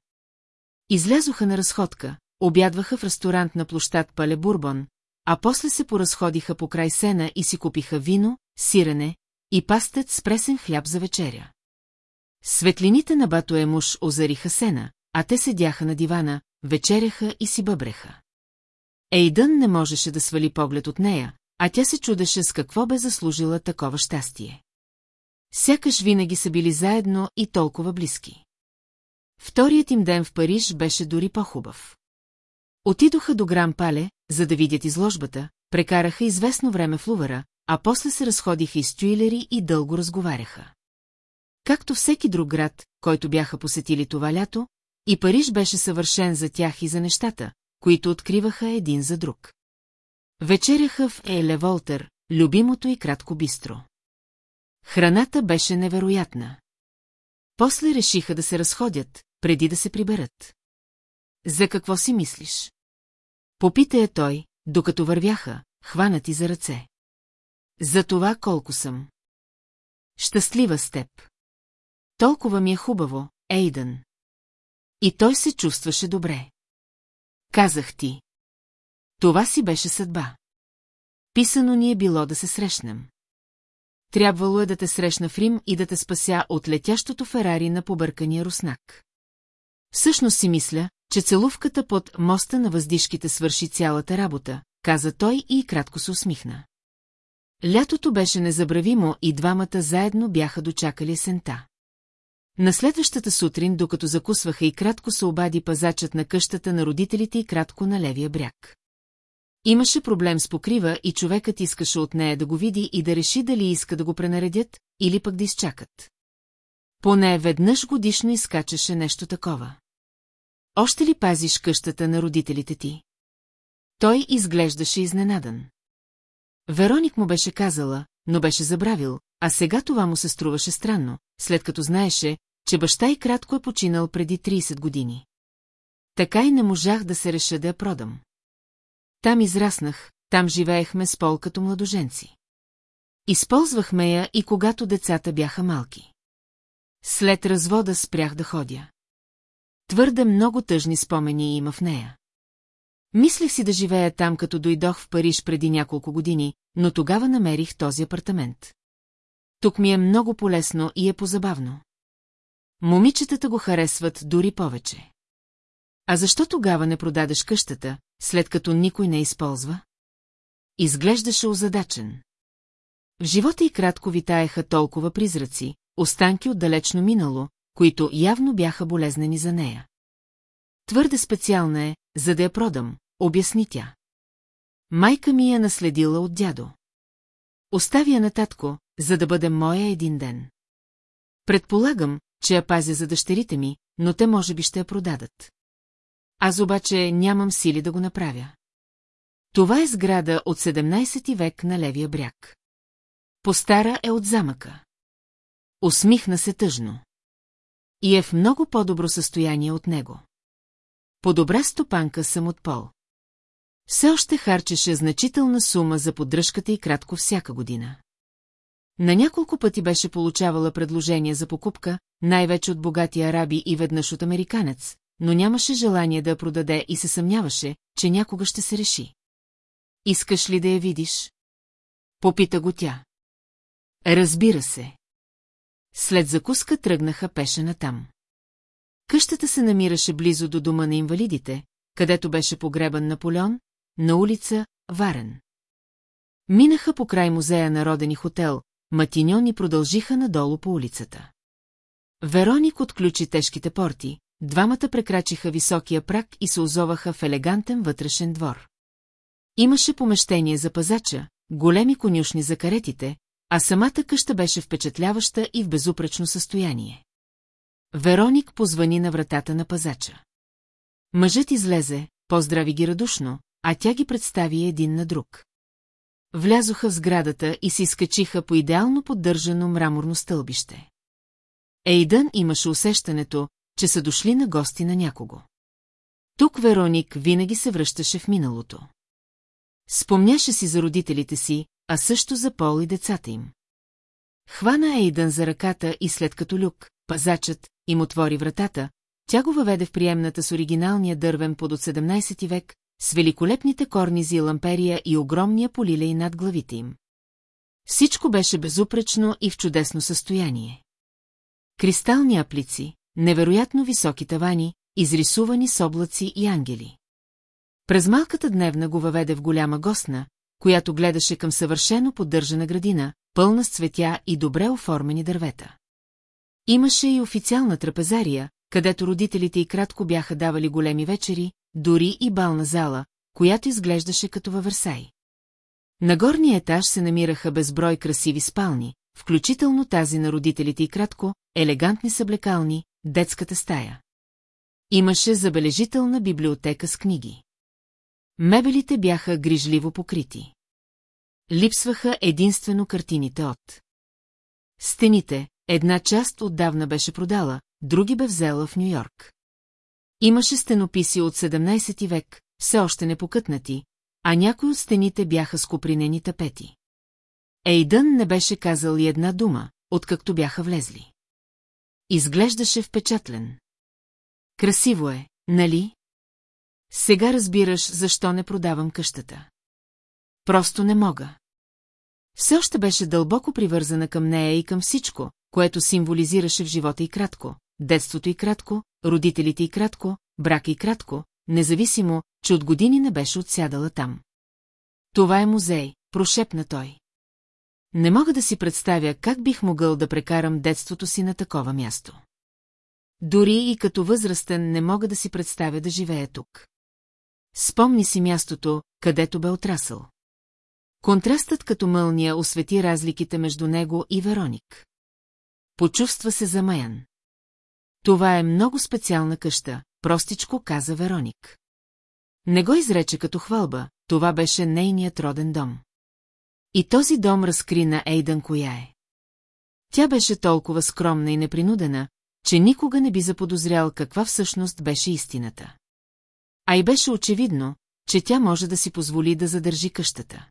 [SPEAKER 1] Излязоха на разходка, обядваха в ресторант на площад Пале Бурбон, а после се поразходиха по край сена и си купиха вино, сирене, и пастет с пресен хляб за вечеря. Светлините на батое муж озариха сена, а те седяха на дивана, вечеряха и си бъбреха. Ейдън не можеше да свали поглед от нея, а тя се чудеше с какво бе заслужила такова щастие. Сякаш винаги са били заедно и толкова близки. Вторият им ден в Париж беше дори по-хубав. Отидоха до Гран Пале, за да видят изложбата, прекараха известно време в Лувъра, а после се разходиха из тюйлери и дълго разговаряха. Както всеки друг град, който бяха посетили това лято, и Париж беше съвършен за тях и за нещата, които откриваха един за друг. Вечеряха в Еле Волтер, любимото и кратко бистро. Храната беше невероятна. После решиха да се разходят, преди да се приберат. За какво си мислиш? Попита я той, докато вървяха, хванати за ръце. За това колко съм. Щастлива с теб. Толкова ми е хубаво, Ейдън. И той се чувстваше добре. Казах ти. Това си беше съдба. Писано ни е било да се срещнем. Трябвало е да те срещна в Рим и да те спася от летящото Ферари на побъркания руснак. Всъщност си мисля, че целувката под моста на въздишките свърши цялата работа, каза той и кратко се усмихна. Лятото беше незабравимо и двамата заедно бяха дочакали сента. На следващата сутрин, докато закусваха и кратко се обади пазачът на къщата на родителите и кратко на левия бряг. Имаше проблем с покрива и човекът искаше от нея да го види и да реши дали иска да го пренаредят или пък да изчакат. Поне веднъж годишно изкачаше нещо такова. Още ли пазиш къщата на родителите ти? Той изглеждаше изненадан. Вероник му беше казала, но беше забравил, а сега това му се струваше странно, след като знаеше, че баща и кратко е починал преди 30 години. Така и не можах да се реша да я продам. Там израснах, там живеехме с пол като младоженци. Използвахме я и когато децата бяха малки. След развода спрях да ходя. Твърде много тъжни спомени има в нея. Мислих си да живея там, като дойдох в Париж преди няколко години, но тогава намерих този апартамент. Тук ми е много полезно и е позабавно. Момичетата го харесват дори повече. А защо тогава не продадеш къщата, след като никой не използва? Изглеждаше озадачен. В живота и кратко витаеха толкова призраци, останки от далечно минало, които явно бяха болезнени за нея. Твърде специална е, за да я продам, обясни тя. Майка ми я наследила от дядо. Оставя я на татко, за да бъде моя един ден. Предполагам, че я пазя за дъщерите ми, но те може би ще я продадат. Аз обаче нямам сили да го направя. Това е сграда от 17 век на левия бряг. Постара е от замъка. Усмихна се тъжно. И е в много по-добро състояние от него. По-добра стопанка съм от Пол. Все още харчеше значителна сума за поддръжката и кратко всяка година. На няколко пъти беше получавала предложение за покупка, най-вече от богати араби и веднъж от американец, но нямаше желание да я продаде и се съмняваше, че някога ще се реши. Искаш ли да я видиш? Попита го тя. Разбира се. След закуска тръгнаха пеше натам. Къщата се намираше близо до дома на инвалидите, където беше погребан Наполеон, на улица Варен. Минаха по край музея на родени хотел, Матиньон и продължиха надолу по улицата. Вероник отключи тежките порти, двамата прекрачиха високия прак и се озоваха в елегантен вътрешен двор. Имаше помещение за пазача, големи конюшни за каретите, а самата къща беше впечатляваща и в безупречно състояние. Вероник позвани на вратата на пазача. Мъжът излезе, поздрави ги радушно, а тя ги представи един на друг. Влязоха в сградата и се изкачиха по идеално поддържано мраморно стълбище. Ейдън имаше усещането, че са дошли на гости на някого. Тук Вероник винаги се връщаше в миналото. Спомняше си за родителите си, а също за Пол и децата им. Хвана Ейдън за ръката и след като люк, пазачът, и му отвори вратата, тя го въведе в приемната с оригиналния дървен под от 17 век, с великолепните корнизи и ламперия и огромния полилей над главите им. Всичко беше безупречно и в чудесно състояние. Кристални аплици, невероятно високи тавани, изрисувани с облаци и ангели. През малката дневна го въведе в голяма госна, която гледаше към съвършено поддържана градина, пълна с цветя и добре оформени дървета. Имаше и официална трапезария, където родителите и кратко бяха давали големи вечери, дори и бална зала, която изглеждаше като във Версай. На горния етаж се намираха безброй красиви спални, включително тази на родителите и кратко, елегантни съблекални, детската стая. Имаше забележителна библиотека с книги. Мебелите бяха грижливо покрити. Липсваха единствено картините от. Стените, Една част отдавна беше продала, други бе взела в Нью-Йорк. Имаше стенописи от 17 век, все още непокътнати, а някои от стените бяха с копринени тапети. Ейдън не беше казал и една дума, откакто бяха влезли. Изглеждаше впечатлен. Красиво е, нали? Сега разбираш, защо не продавам къщата. Просто не мога. Все още беше дълбоко привързана към нея и към всичко, което символизираше в живота и кратко, детството и кратко, родителите и кратко, брак и кратко, независимо, че от години не беше отсядала там. Това е музей, прошепна той. Не мога да си представя как бих могъл да прекарам детството си на такова място. Дори и като възрастен не мога да си представя да живея тук. Спомни си мястото, където бе отрасъл. Контрастът като мълния освети разликите между него и Вероник. Почувства се замаян. Това е много специална къща, простичко каза Вероник. Не го изрече като хвалба, това беше нейният роден дом. И този дом разкри на Ейдън коя е. Тя беше толкова скромна и непринудена, че никога не би заподозрял каква всъщност беше истината. А и беше очевидно, че тя може да си позволи да задържи къщата.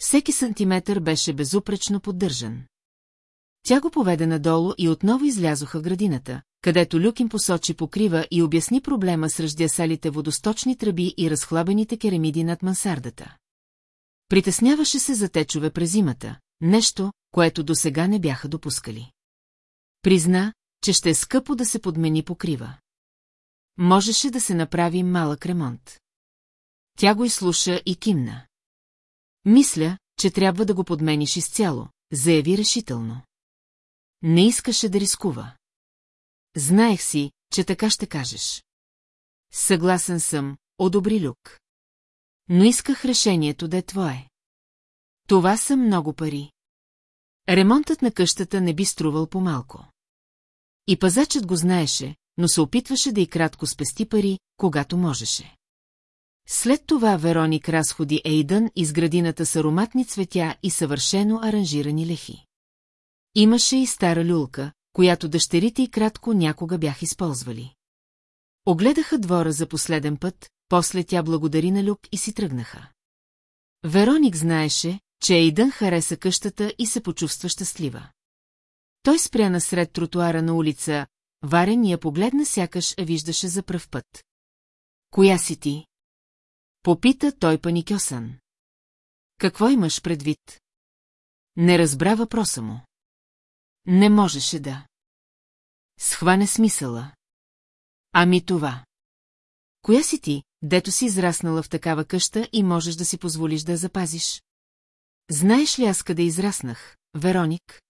[SPEAKER 1] Всеки сантиметър беше безупречно поддържан. Тя го поведе надолу и отново излязоха в градината, където Люк им посочи покрива и обясни проблема с ръждясалите водосточни тръби и разхлабените керамиди над мансардата. Притесняваше се за течове през зимата, нещо, което до сега не бяха допускали. Призна, че ще е скъпо да се подмени покрива. Можеше да се направи малък ремонт. Тя го изслуша и кимна. Мисля, че трябва да го подмениш изцяло, заяви решително. Не искаше да рискува. Знаех си, че така ще кажеш. Съгласен съм, одобри Люк. Но исках решението да е твое. Това са много пари. Ремонтът на къщата не би струвал по-малко. И пазачът го знаеше, но се опитваше да и кратко спести пари, когато можеше. След това Вероник разходи Ейдън из градината с ароматни цветя и съвършено аранжирани лехи. Имаше и стара люлка, която дъщерите и кратко някога бях използвали. Огледаха двора за последен път, после тя благодари на Люк и си тръгнаха. Вероник знаеше, че Ейдън хареса къщата и се почувства щастлива. Той спря насред тротуара на улица, Варен я погледна сякаш а виждаше за пръв път. Коя си ти? Попита той паникьосан. Какво имаш предвид? Не разбра въпроса му. Не можеше да. Схване смисъла. Ами това. Коя си ти, дето си израснала в такава къща и можеш да си позволиш да запазиш? Знаеш ли аз къде израснах, Вероник?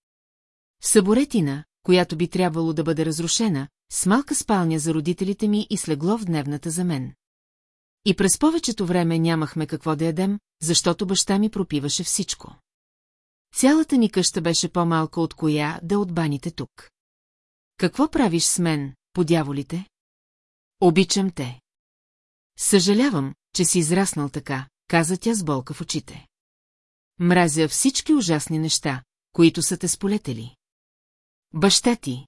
[SPEAKER 1] В Саборетина, която би трябвало да бъде разрушена, с малка спалня за родителите ми и слегло в дневната за мен. И през повечето време нямахме какво да ядем, защото баща ми пропиваше всичко. Цялата ни къща беше по-малка от коя да от баните тук. Какво правиш с мен, подяволите? Обичам те. Съжалявам, че си израснал така, каза тя с болка в очите. Мразя всички ужасни неща, които са те сполетели. Баща ти.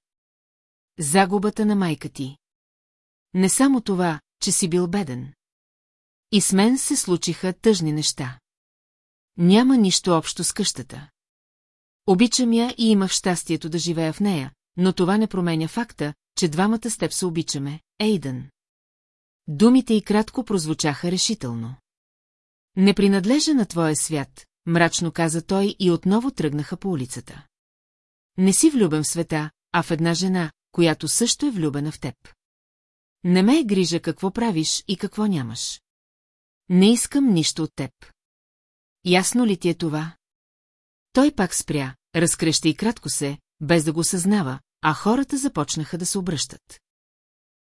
[SPEAKER 1] Загубата на майка ти. Не само това, че си бил беден. И с мен се случиха тъжни неща. Няма нищо общо с къщата. Обичам я и имах щастието да живея в нея, но това не променя факта, че двамата с теб се обичаме, Ейдън. Думите й кратко прозвучаха решително. Не принадлежа на твоя свят, мрачно каза той и отново тръгнаха по улицата. Не си влюбен в света, а в една жена, която също е влюбена в теб. Не ме е грижа какво правиш и какво нямаш. Не искам нищо от теб. Ясно ли ти е това? Той пак спря, разкръща и кратко се, без да го съзнава, а хората започнаха да се обръщат.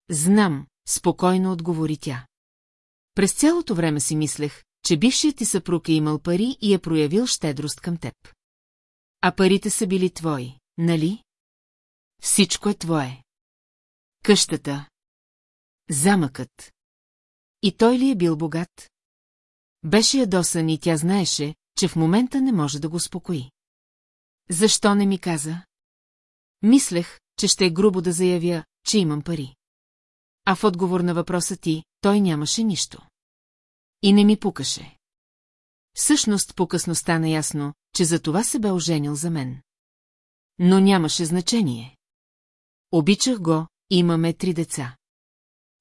[SPEAKER 1] Знам, спокойно отговори тя. През цялото време си мислех, че бившият ти съпруг е имал пари и е проявил щедрост към теб. А парите са били твои, нали? Всичко е твое. Къщата. Замъкът. И той ли е бил богат? Беше ядосан и тя знаеше, че в момента не може да го успокои. Защо не ми каза? Мислех, че ще е грубо да заявя, че имам пари. А в отговор на въпроса ти, той нямаше нищо. И не ми пукаше. Всъщност по-късно стана ясно, че за това се бе оженил за мен. Но нямаше значение. Обичах го, имаме три деца.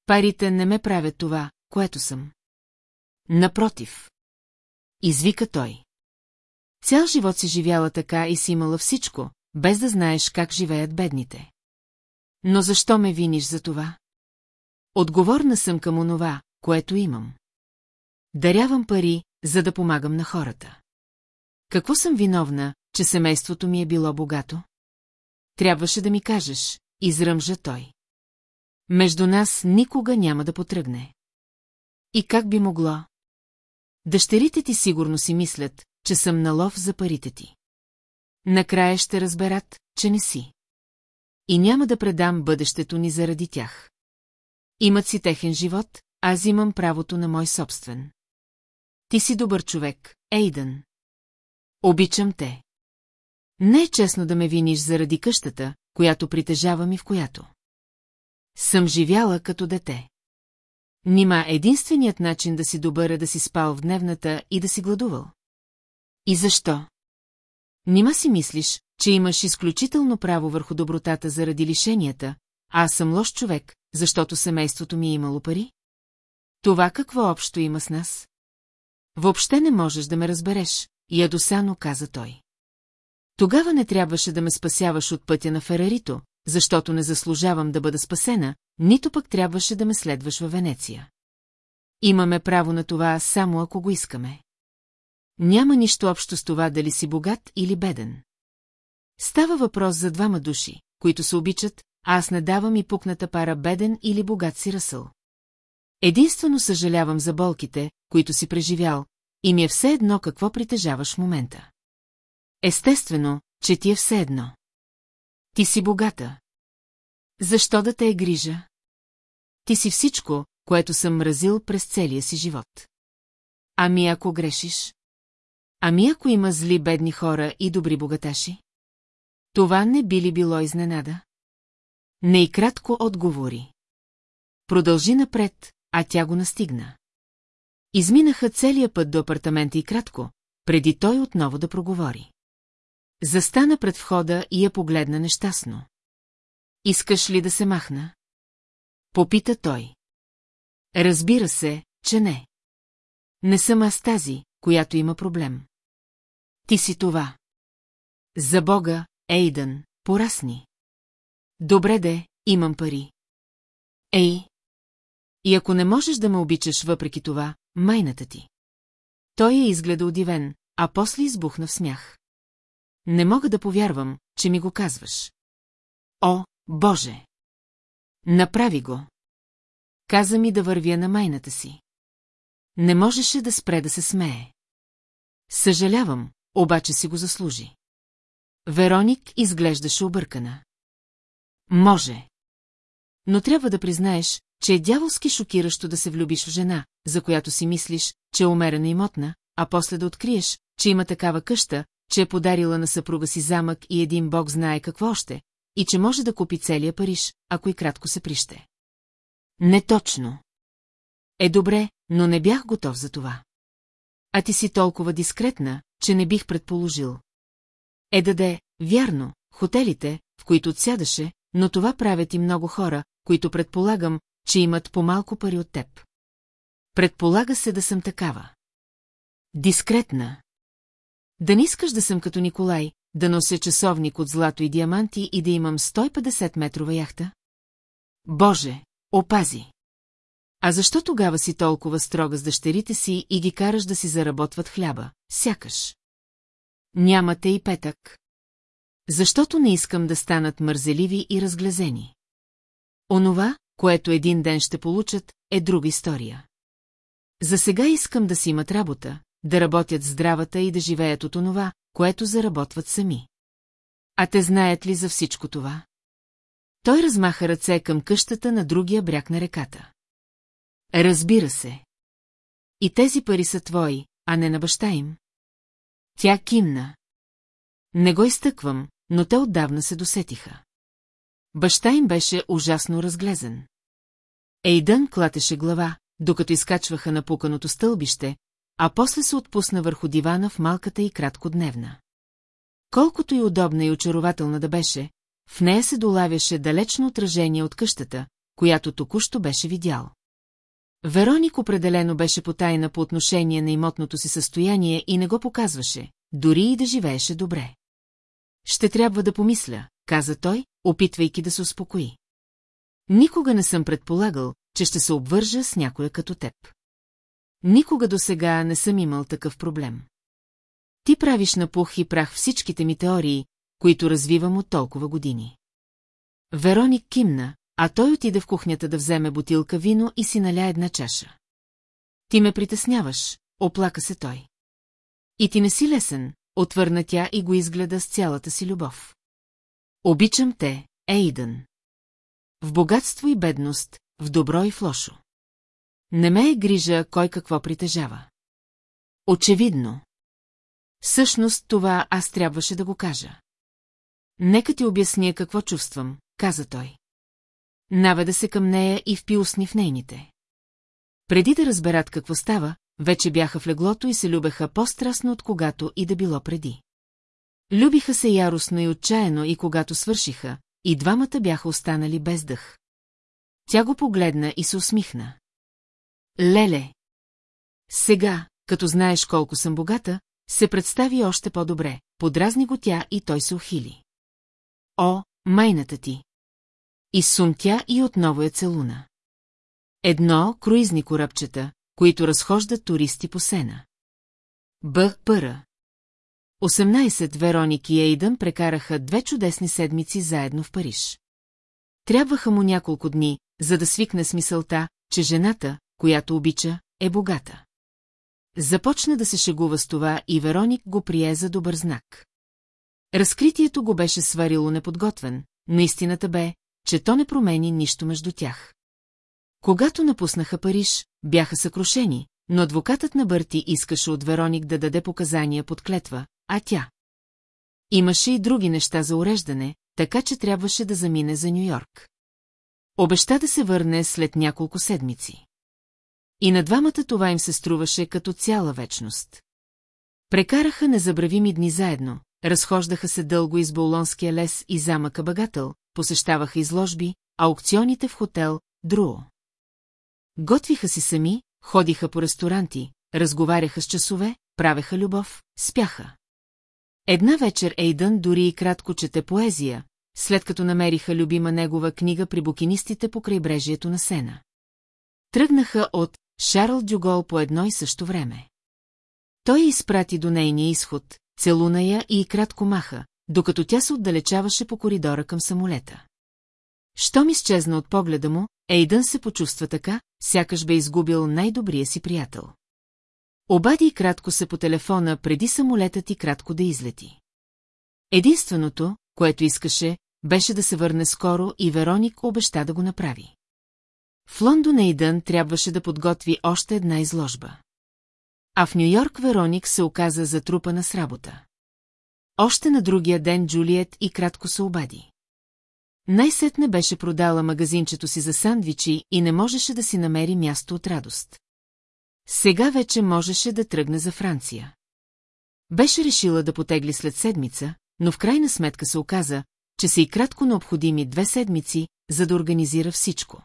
[SPEAKER 1] Парите не ме правят това, което съм. Напротив извика той. Цял живот си живяла така и си имала всичко, без да знаеш как живеят бедните. Но защо ме виниш за това? Отговорна съм към онова, което имам. Дарявам пари, за да помагам на хората. Какво съм виновна, че семейството ми е било богато? Трябваше да ми кажеш, изръмжа той. Между нас никога няма да потръгне. И как би могло? Дъщерите ти сигурно си мислят, че съм на лов за парите ти. Накрая ще разберат, че не си. И няма да предам бъдещето ни заради тях. Имат си техен живот, аз имам правото на мой собствен. Ти си добър човек, Ейдън. Обичам те. Не е честно да ме виниш заради къщата, която притежавам и в която. Съм живяла като дете. Нима единственият начин да си добър е да си спал в дневната и да си гладувал. И защо? Нима си мислиш, че имаш изключително право върху добротата заради лишенията, а аз съм лош човек, защото семейството ми е имало пари? Това какво общо има с нас? Въобще не можеш да ме разбереш, ядосано каза той. Тогава не трябваше да ме спасяваш от пътя на Ферарито, защото не заслужавам да бъда спасена, нито пък трябваше да ме следваш във Венеция. Имаме право на това само ако го искаме. Няма нищо общо с това дали си богат или беден. Става въпрос за двама души, които се обичат, а аз не давам и пукната пара беден или богат си ръсъл. Единствено съжалявам за болките, които си преживял, и ми е все едно какво притежаваш в момента. Естествено, че ти е все едно. Ти си богата. Защо да те е грижа? Ти си всичко, което съм мразил през целия си живот. Ами ако грешиш? Ами ако има зли бедни хора и добри богаташи? Това не би ли било изненада? Не и кратко отговори. Продължи напред, а тя го настигна. Изминаха целия път до апартамента и кратко, преди той отново да проговори. Застана пред входа и я погледна нещастно. Искаш ли да се махна? Попита той. Разбира се, че не. Не съм аз тази, която има проблем. Ти си това. За Бога, Ейдън, порасни. Добре де, имам пари. Ей. И ако не можеш да ме обичаш въпреки това, майната ти. Той е изгледа удивен, а после избухна в смях. Не мога да повярвам, че ми го казваш. О, Боже! Направи го! Каза ми да вървя на майната си. Не можеше да спре да се смее. Съжалявам, обаче си го заслужи. Вероник изглеждаше объркана. Може. Но трябва да признаеш, че е дяволски шокиращо да се влюбиш в жена, за която си мислиш, че е умерена и мотна, а после да откриеш, че има такава къща, че е подарила на съпруга си замък и един бог знае какво още, и че може да купи целия Париж, ако и кратко се прище. Не точно. Е добре, но не бях готов за това. А ти си толкова дискретна, че не бих предположил. Е даде, вярно, хотелите, в които отсядаше, но това правят и много хора, които предполагам, че имат по-малко пари от теб. Предполага се да съм такава. Дискретна. Да не искаш да съм като Николай, да нося часовник от злато и диаманти и да имам 150 метрова яхта? Боже, опази! А защо тогава си толкова строга с дъщерите си и ги караш да си заработват хляба, сякаш? Нямате и петък. Защото не искам да станат мързеливи и разглезени. Онова, което един ден ще получат, е друга история. За сега искам да си имат работа, да работят здравата и да живеят от онова, което заработват сами. А те знаят ли за всичко това? Той размаха ръце към къщата на другия бряг на реката. Разбира се. И тези пари са твои, а не на баща им. Тя кимна. Не го изтъквам, но те отдавна се досетиха. Баща им беше ужасно разглезен. Ейдън клатеше глава, докато изкачваха на пуканото стълбище, а после се отпусна върху дивана в малката и краткодневна. Колкото и удобна и очарователна да беше, в нея се долавяше далечно отражение от къщата, която току-що беше видял. Вероник определено беше потайна по отношение на имотното си състояние и не го показваше, дори и да живееше добре. Ще трябва да помисля, каза той, опитвайки да се успокои. Никога не съм предполагал, че ще се обвържа с някоя като теб. Никога до сега не съм имал такъв проблем. Ти правиш на пух и прах всичките ми теории, които развивам от толкова години. Вероник кимна, а той отиде в кухнята да вземе бутилка вино и си наля една чаша. Ти ме притесняваш, оплака се той. И ти не си лесен, отвърна тя и го изгледа с цялата си любов. Обичам те, Ейдън. В богатство и бедност, в добро и в лошо. Не ме е грижа кой какво притежава. Очевидно. Всъщност това аз трябваше да го кажа. Нека ти обясня какво чувствам, каза той. Наведа се към нея и впи усни в нейните. Преди да разберат какво става, вече бяха в леглото и се любеха по-страстно от когато и да било преди. Любиха се яростно и отчаяно и когато свършиха, и двамата бяха останали без дъх. Тя го погледна и се усмихна. Леле! Сега, като знаеш колко съм богата, се представи още по-добре, подразни го тя и той се ухили. О, майната ти! сум тя и отново е целуна. Едно круизни корабчета, които разхождат туристи по сена. Б. Пъра. 18 Вероник и Ейдън прекараха две чудесни седмици заедно в Париж. Трябваха му няколко дни, за да свикне с мисълта, че жената, която обича, е богата. Започна да се шегува с това и Вероник го прие за добър знак. Разкритието го беше сварило неподготвен, но истината бе, че то не промени нищо между тях. Когато напуснаха Париж, бяха съкрушени, но адвокатът на Бърти искаше от Вероник да даде показания под клетва, а тя. Имаше и други неща за уреждане, така че трябваше да замине за Нью-Йорк. Обеща да се върне след няколко седмици. И на двамата това им се струваше като цяла вечност. Прекараха незабравими дни заедно, разхождаха се дълго из Болонския лес и замъка Багател, посещаваха изложби, аукционите в хотел Друо. Готвиха си сами, ходиха по ресторанти, разговаряха с часове, правеха любов, спяха. Една вечер Ейдън дори и кратко чете поезия, след като намериха любима негова книга при букинистите по крайбрежието на Сена. Тръгнаха от Шарл Дюгол по едно и също време. Той изпрати до нейния изход, целуна я и кратко маха, докато тя се отдалечаваше по коридора към самолета. Щом изчезна от погледа му, Ейдън се почувства така, сякаш бе изгубил най-добрия си приятел. Обади и кратко се по телефона, преди самолетът и кратко да излети. Единственото, което искаше, беше да се върне скоро и Вероник обеща да го направи. В Лондон Ейдън трябваше да подготви още една изложба. А в Нью-Йорк Вероник се оказа затрупана с работа. Още на другия ден Джулиет и кратко се обади. Най-сетне беше продала магазинчето си за сандвичи и не можеше да си намери място от радост. Сега вече можеше да тръгне за Франция. Беше решила да потегли след седмица, но в крайна сметка се оказа, че са и кратко необходими две седмици, за да организира всичко.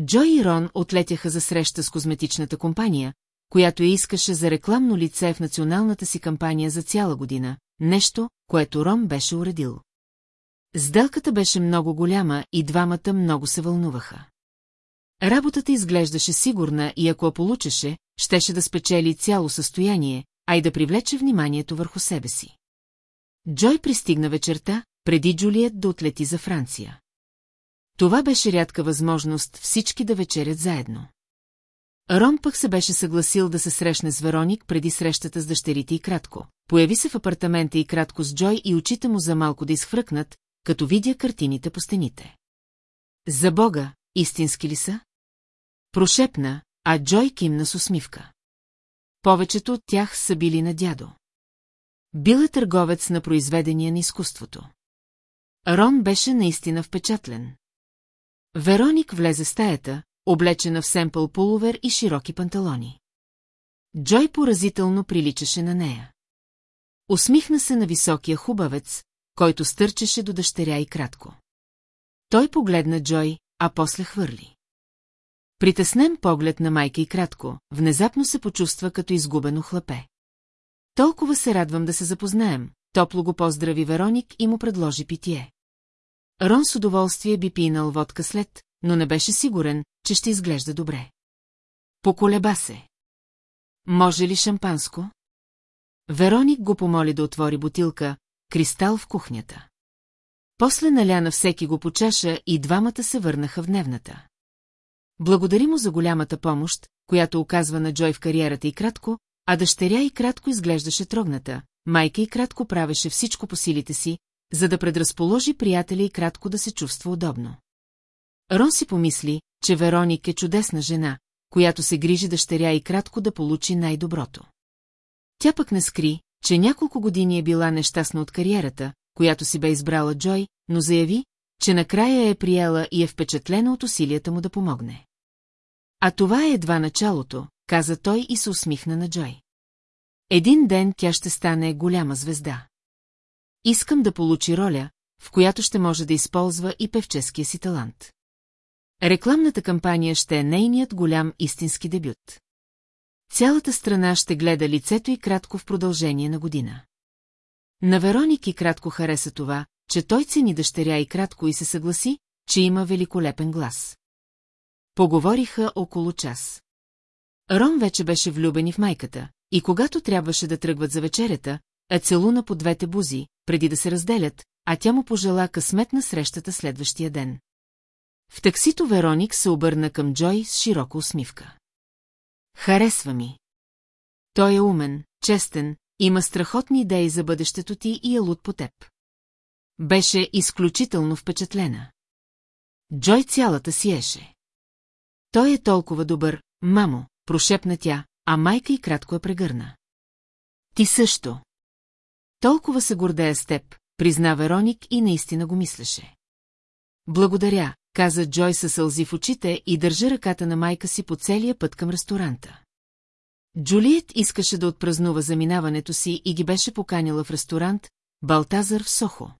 [SPEAKER 1] Джо и Рон отлетяха за среща с козметичната компания, която я искаше за рекламно лице в националната си кампания за цяла година, нещо, което Рон беше уредил. Сделката беше много голяма и двамата много се вълнуваха. Работата изглеждаше сигурна и ако я получеше, щеше да спечели цяло състояние, а и да привлече вниманието върху себе си. Джой пристигна вечерта, преди Джулиет да отлети за Франция. Това беше рядка възможност всички да вечерят заедно. Ром пък се беше съгласил да се срещне с Вероник преди срещата с дъщерите и кратко. Появи се в апартамента и кратко с Джой и очите му за малко да изхвъркнат, като видя картините по стените. За Бога, истински ли са? Прошепна, а Джой кимна с усмивка. Повечето от тях са били на дядо. Бил е търговец на произведения на изкуството. Рон беше наистина впечатлен. Вероник влезе в стаята, облечена в семпъл пуловер и широки панталони. Джой поразително приличаше на нея. Усмихна се на високия хубавец, който стърчеше до дъщеря и кратко. Той погледна Джой, а после хвърли. Притеснен поглед на майка и кратко, внезапно се почувства като изгубено хлапе. Толкова се радвам да се запознаем, топло го поздрави Вероник и му предложи питие. Рон с удоволствие би пинал водка след, но не беше сигурен, че ще изглежда добре. Поколеба се. Може ли шампанско? Вероник го помоли да отвори бутилка, кристал в кухнята. После наля на всеки го почаша, и двамата се върнаха в дневната. Благодари му за голямата помощ, която оказва на Джой в кариерата и кратко, а дъщеря и кратко изглеждаше трогната, майка и кратко правеше всичко по силите си, за да предразположи приятеля и кратко да се чувства удобно. Рон си помисли, че Вероник е чудесна жена, която се грижи дъщеря и кратко да получи най-доброто. Тя пък не скри, че няколко години е била нещастна от кариерата, която си бе избрала Джой, но заяви, че накрая е приела и е впечатлена от усилията му да помогне. А това е едва началото, каза той и се усмихна на Джой. Един ден тя ще стане голяма звезда. Искам да получи роля, в която ще може да използва и певческия си талант. Рекламната кампания ще е нейният голям истински дебют. Цялата страна ще гледа лицето и кратко в продължение на година. На Вероники и кратко хареса това, че той цени дъщеря и кратко и се съгласи, че има великолепен глас. Поговориха около час. Ром вече беше влюбен и в майката, и когато трябваше да тръгват за вечерята, а целуна по двете бузи, преди да се разделят, а тя му пожела късмет на срещата следващия ден. В таксито Вероник се обърна към Джой с широка усмивка. Харесва ми. Той е умен, честен, има страхотни идеи за бъдещето ти и е луд по теб. Беше изключително впечатлена. Джой цялата си еше. Той е толкова добър, мамо, прошепна тя, а майка и кратко я е прегърна. Ти също. Толкова се гордея с теб, призна Вероник и наистина го мислеше. Благодаря, каза Джой със сълзи в очите и държа ръката на майка си по целия път към ресторанта. Джулиет искаше да отпразнува заминаването си и ги беше поканила в ресторант Балтазър в Сохо.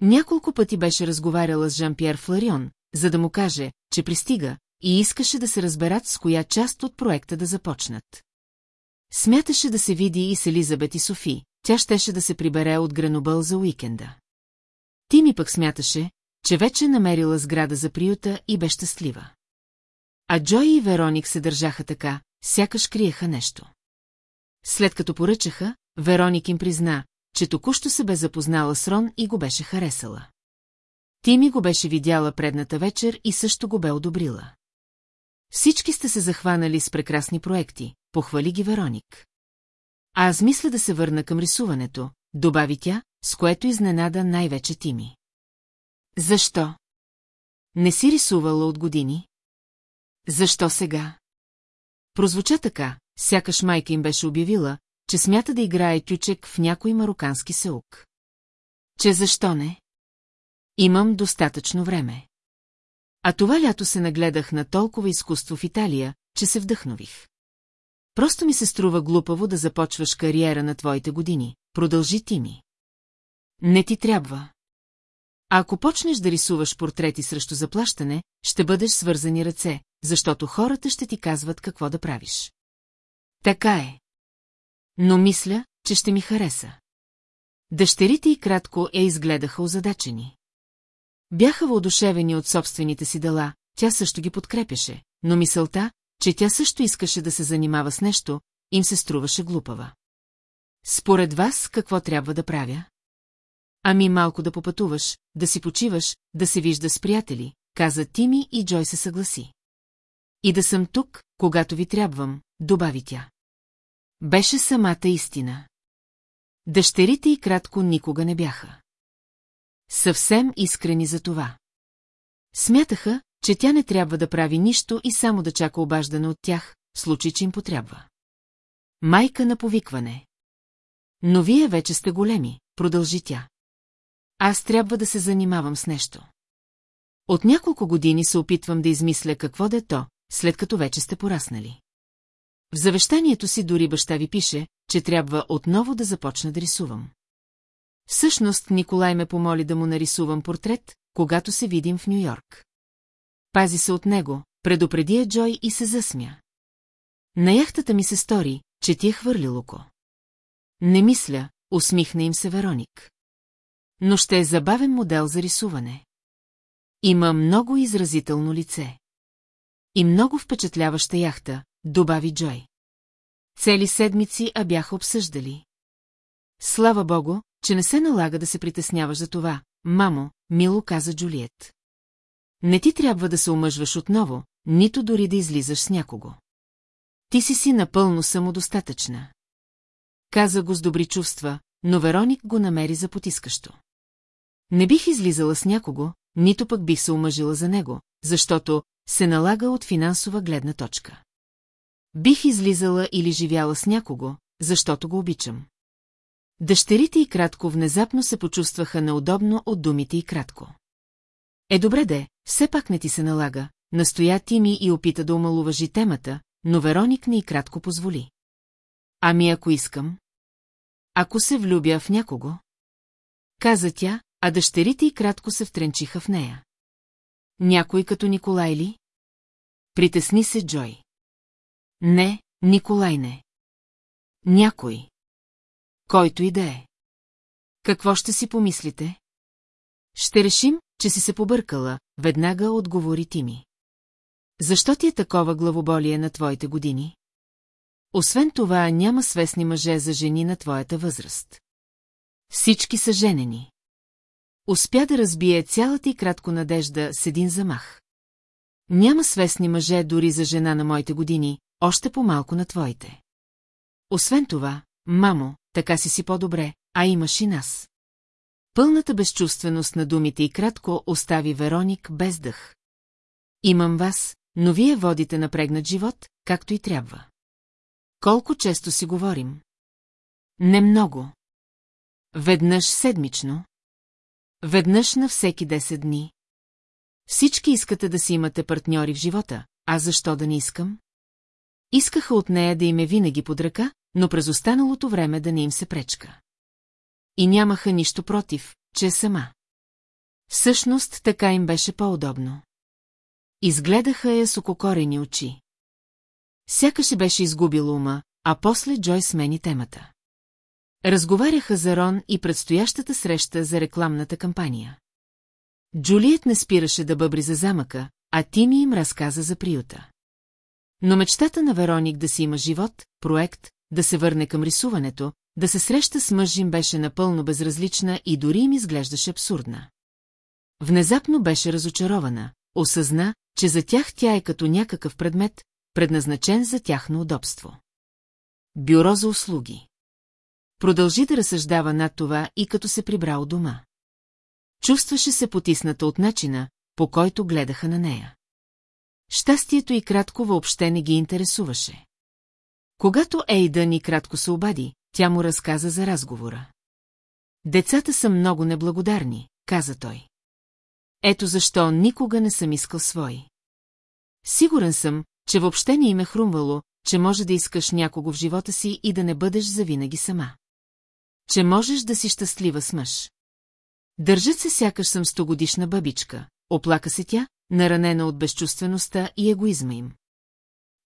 [SPEAKER 1] Няколко пъти беше разговаряла с Жан-Пьер Фларион, за да му каже, че пристига, и искаше да се разберат с коя част от проекта да започнат. Смяташе да се види и с Елизабет и Софи, тя щеше да се прибере от Гренобъл за уикенда. Ти ми пък смяташе, че вече намерила сграда за приюта и бе щастлива. А Джой и Вероник се държаха така, сякаш криеха нещо. След като поръчаха, Вероник им призна, че току-що се бе запознала с Рон и го беше харесала. Ти ми го беше видяла предната вечер и също го бе одобрила. Всички сте се захванали с прекрасни проекти, похвали ги Вероник. А аз мисля да се върна към рисуването, добави тя, с което изненада най-вече ти ми. Защо? Не си рисувала от години? Защо сега? Прозвуча така, сякаш майка им беше обявила, че смята да играе тючек в някой марокански сеук. Че защо не? Имам достатъчно време. А това лято се нагледах на толкова изкуство в Италия, че се вдъхнових. Просто ми се струва глупаво да започваш кариера на твоите години. Продължи ти ми. Не ти трябва. А ако почнеш да рисуваш портрети срещу заплащане, ще бъдеш свързани ръце, защото хората ще ти казват какво да правиш. Така е. Но мисля, че ще ми хареса. Дъщерите и кратко я изгледаха озадачени. Бяха въодушевени от собствените си дела, тя също ги подкрепяше, но мисълта, че тя също искаше да се занимава с нещо, им се струваше глупава. Според вас какво трябва да правя? Ами малко да попътуваш, да си почиваш, да се вижда с приятели, каза Тими и Джой се съгласи. И да съм тук, когато ви трябвам, добави тя. Беше самата истина. Дъщерите и кратко никога не бяха. Съвсем искрени за това. Смятаха, че тя не трябва да прави нищо и само да чака обаждане от тях, в случай, че им потрябва. Майка на повикване. Но вие вече сте големи, продължи тя. Аз трябва да се занимавам с нещо. От няколко години се опитвам да измисля какво да е то, след като вече сте пораснали. В завещанието си дори баща ви пише, че трябва отново да започна да рисувам. Всъщност Николай ме помоли да му нарисувам портрет, когато се видим в Нью-Йорк пази се от него, предупреди я Джой и се засмя. На яхтата ми се стори, че ти е хвърлил око. Не мисля, усмихна им се Вероник. Но ще е забавен модел за рисуване. Има много изразително лице. И много впечатляваща яхта, добави Джой. Цели седмици а бяха обсъждали. Слава богу, че не се налага да се притесняваш за това, мамо, мило каза Джулиет. Не ти трябва да се омъжваш отново, нито дори да излизаш с някого. Ти си си напълно самодостатъчна. Каза го с добри чувства, но Вероник го намери за потискащо. Не бих излизала с някого, нито пък бих се омъжила за него, защото се налага от финансова гледна точка. Бих излизала или живяла с някого, защото го обичам. Дъщерите и кратко внезапно се почувстваха неудобно от думите и кратко. Е добре де, все пак не ти се налага, настоя ти ми и опита да омалуважи темата, но Вероник не и кратко позволи. Ами ако искам? Ако се влюбя в някого? Каза тя, а дъщерите и кратко се втренчиха в нея. Някой като Николай ли? Притесни се, Джой. Не, Николай не. Някой. Който и да е. Какво ще си помислите? Ще решим, че си се побъркала, веднага отговори ти ми. Защо ти е такова главоболие на твоите години? Освен това, няма свестни мъже за жени на твоята възраст. Всички са женени. Успя да разбие цялата и кратко надежда с един замах. Няма свестни мъже дори за жена на моите години, още по-малко на твоите. Освен това, мамо, така си си по-добре, а имаш и нас. Пълната безчувственост на думите и кратко остави Вероник без дъх. Имам вас, но вие водите напрегнат живот, както и трябва. Колко често си говорим? Не много. Веднъж седмично. Веднъж на всеки 10 дни. Всички искате да си имате партньори в живота, а защо да не искам? Искаха от нея да им е винаги под ръка, но през останалото време да не им се пречка и нямаха нищо против, че е сама. Всъщност така им беше по-удобно. Изгледаха я с ококорени очи. Сякаше беше изгубил ума, а после Джой смени темата. Разговаряха за Рон и предстоящата среща за рекламната кампания. Джулиет не спираше да бъбри за замъка, а Тими им разказа за приюта. Но мечтата на Вероник да си има живот, проект, да се върне към рисуването, да се среща с мъж им беше напълно безразлична и дори им изглеждаше абсурдна. Внезапно беше разочарована, осъзна, че за тях тя е като някакъв предмет, предназначен за тяхно удобство. Бюро за услуги. Продължи да разсъждава над това и като се прибра от дома. Чувстваше се потисната от начина, по който гледаха на нея. Щастието и кратко въобще не ги интересуваше. Когато Ейдън и кратко се обади, тя му разказа за разговора. Децата са много неблагодарни, каза той. Ето защо никога не съм искал свои. Сигурен съм, че въобще не им е хрумвало, че може да искаш някого в живота си и да не бъдеш завинаги сама. Че можеш да си щастлива с мъж. Държат се сякаш съм стогодишна бабичка, оплака се тя, наранена от безчувствеността и егоизма им.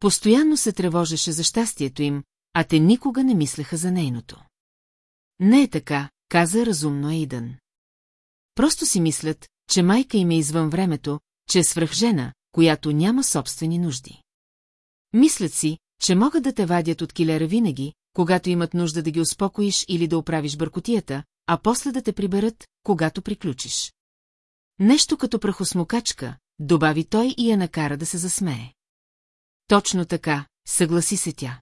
[SPEAKER 1] Постоянно се тревожеше за щастието им, а те никога не мислеха за нейното. Не е така, каза разумно Ейдън. Просто си мислят, че майка им е извън времето, че е свръхжена, която няма собствени нужди. Мислят си, че могат да те вадят от килера винаги, когато имат нужда да ги успокоиш или да оправиш бъркотията, а после да те приберат, когато приключиш. Нещо като прахосмокачка, добави той и я накара да се засмее. Точно така, съгласи се тя.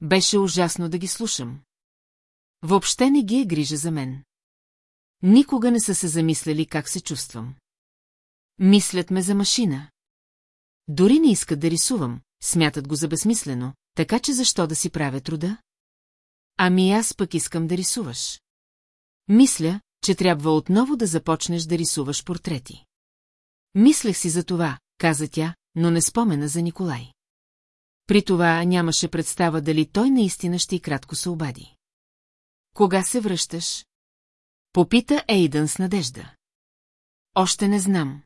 [SPEAKER 1] Беше ужасно да ги слушам. Въобще не ги е грижа за мен. Никога не са се замисляли как се чувствам. Мислят ме за машина. Дори не искат да рисувам, смятат го за безсмислено, така че защо да си правя труда? Ами аз пък искам да рисуваш. Мисля, че трябва отново да започнеш да рисуваш портрети. Мислех си за това, каза тя, но не спомена за Николай при това нямаше представа дали той наистина ще и кратко се обади. Кога се връщаш? Попита Ейдън с надежда. Още не знам.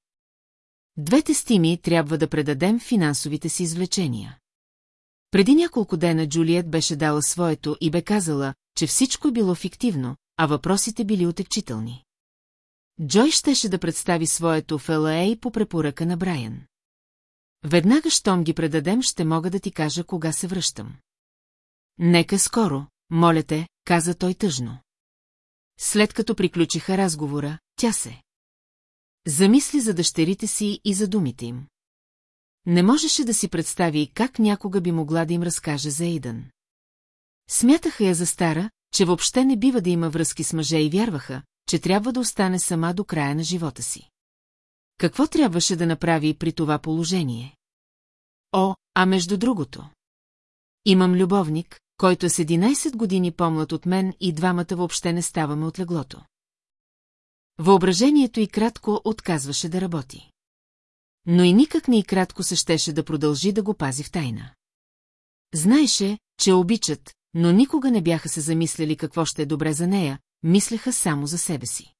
[SPEAKER 1] Двете стими трябва да предадем финансовите си извлечения. Преди няколко дена Джулиет беше дала своето и бе казала, че всичко е било фиктивно, а въпросите били отекчителни. Джой щеше да представи своето в ЛА по препоръка на Брайан. Веднага, щом ги предадем, ще мога да ти кажа кога се връщам. Нека скоро, моля те, каза той тъжно. След като приключиха разговора, тя се. Замисли за дъщерите си и за думите им. Не можеше да си представи как някога би могла да им разкаже за Ейдън. Смятаха я за стара, че въобще не бива да има връзки с мъже и вярваха, че трябва да остане сама до края на живота си. Какво трябваше да направи при това положение? О, а между другото. Имам любовник, който е с 11 години помлад от мен и двамата въобще не ставаме от леглото. Въображението и кратко отказваше да работи. Но и никак не и кратко се щеше да продължи да го пази в тайна. Знаеше, че обичат, но никога не бяха се замисляли какво ще е добре за нея, мислеха само за себе си.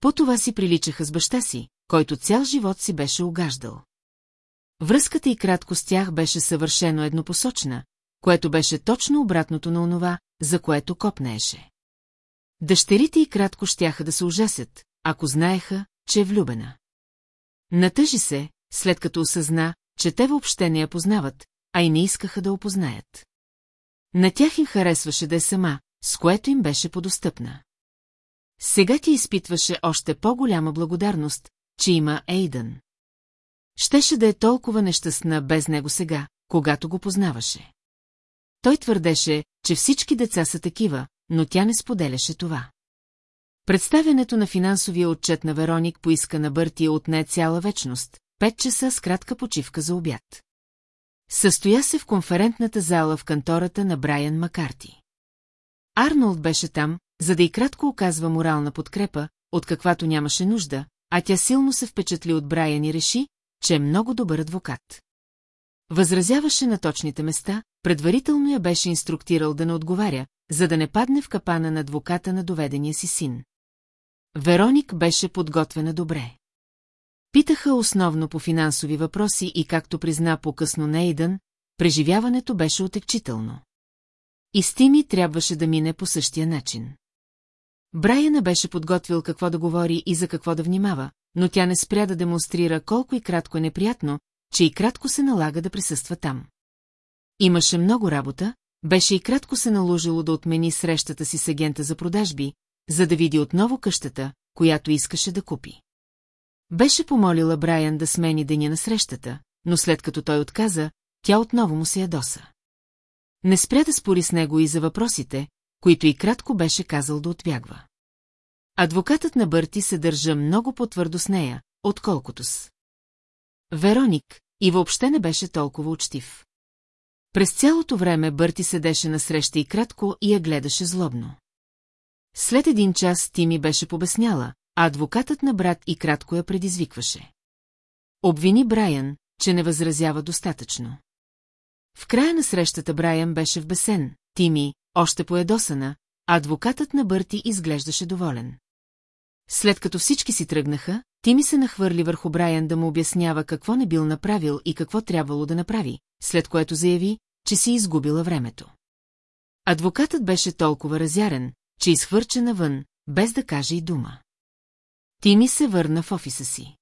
[SPEAKER 1] По това си приличаха с баща си, който цял живот си беше огаждал. Връзката и кратко с тях беше съвършено еднопосочна, което беше точно обратното на онова, за което копнееше. Дъщерите и кратко щяха да се ужасят, ако знаеха, че е влюбена. Натъжи се, след като осъзна, че те въобще не я познават, а и не искаха да опознаят. На тях им харесваше да е сама, с което им беше подостъпна. Сега ти изпитваше още по-голяма благодарност, че има Ейдън. Щеше да е толкова нещастна без него сега, когато го познаваше. Той твърдеше, че всички деца са такива, но тя не споделяше това. Представянето на финансовия отчет на Вероник поиска на Бърти не цяла вечност, 5 часа с кратка почивка за обяд. Състоя се в конферентната зала в кантората на Брайан Макарти. Арнолд беше там, за да и кратко оказва морална подкрепа, от каквато нямаше нужда, а тя силно се впечатли от Брайан и реши, че е много добър адвокат. Възразяваше на точните места, предварително я беше инструктирал да не отговаря, за да не падне в капана на адвоката на доведения си син. Вероник беше подготвена добре. Питаха основно по финансови въпроси и както призна по-късно Нейдън, преживяването беше отекчително. И Стими трябваше да мине по същия начин. Брайана беше подготвил какво да говори и за какво да внимава, но тя не спря да демонстрира колко и кратко е неприятно, че и кратко се налага да присъства там. Имаше много работа, беше и кратко се наложило да отмени срещата си с агента за продажби, за да види отново къщата, която искаше да купи. Беше помолила Брайан да смени деня на срещата, но след като той отказа, тя отново му се ядоса. Не спря да спори с него и за въпросите, които и кратко беше казал да отбягва. Адвокатът на Бърти се държа много по-твърдо с нея, отколкото с. Вероник и въобще не беше толкова учтив. През цялото време Бърти седеше насреща и кратко и я гледаше злобно. След един час ти ми беше побесняла, а адвокатът на брат и кратко я предизвикваше. Обвини Брайан, че не възразява достатъчно. В края на срещата Брайан беше в бесен, още поедосана, а адвокатът на Бърти изглеждаше доволен. След като всички си тръгнаха, Тими се нахвърли върху Брайан да му обяснява какво не бил направил и какво трябвало да направи, след което заяви, че си изгубила времето. Адвокатът беше толкова разярен, че изхвърча навън, без да каже и дума. Ти ми се върна в офиса си.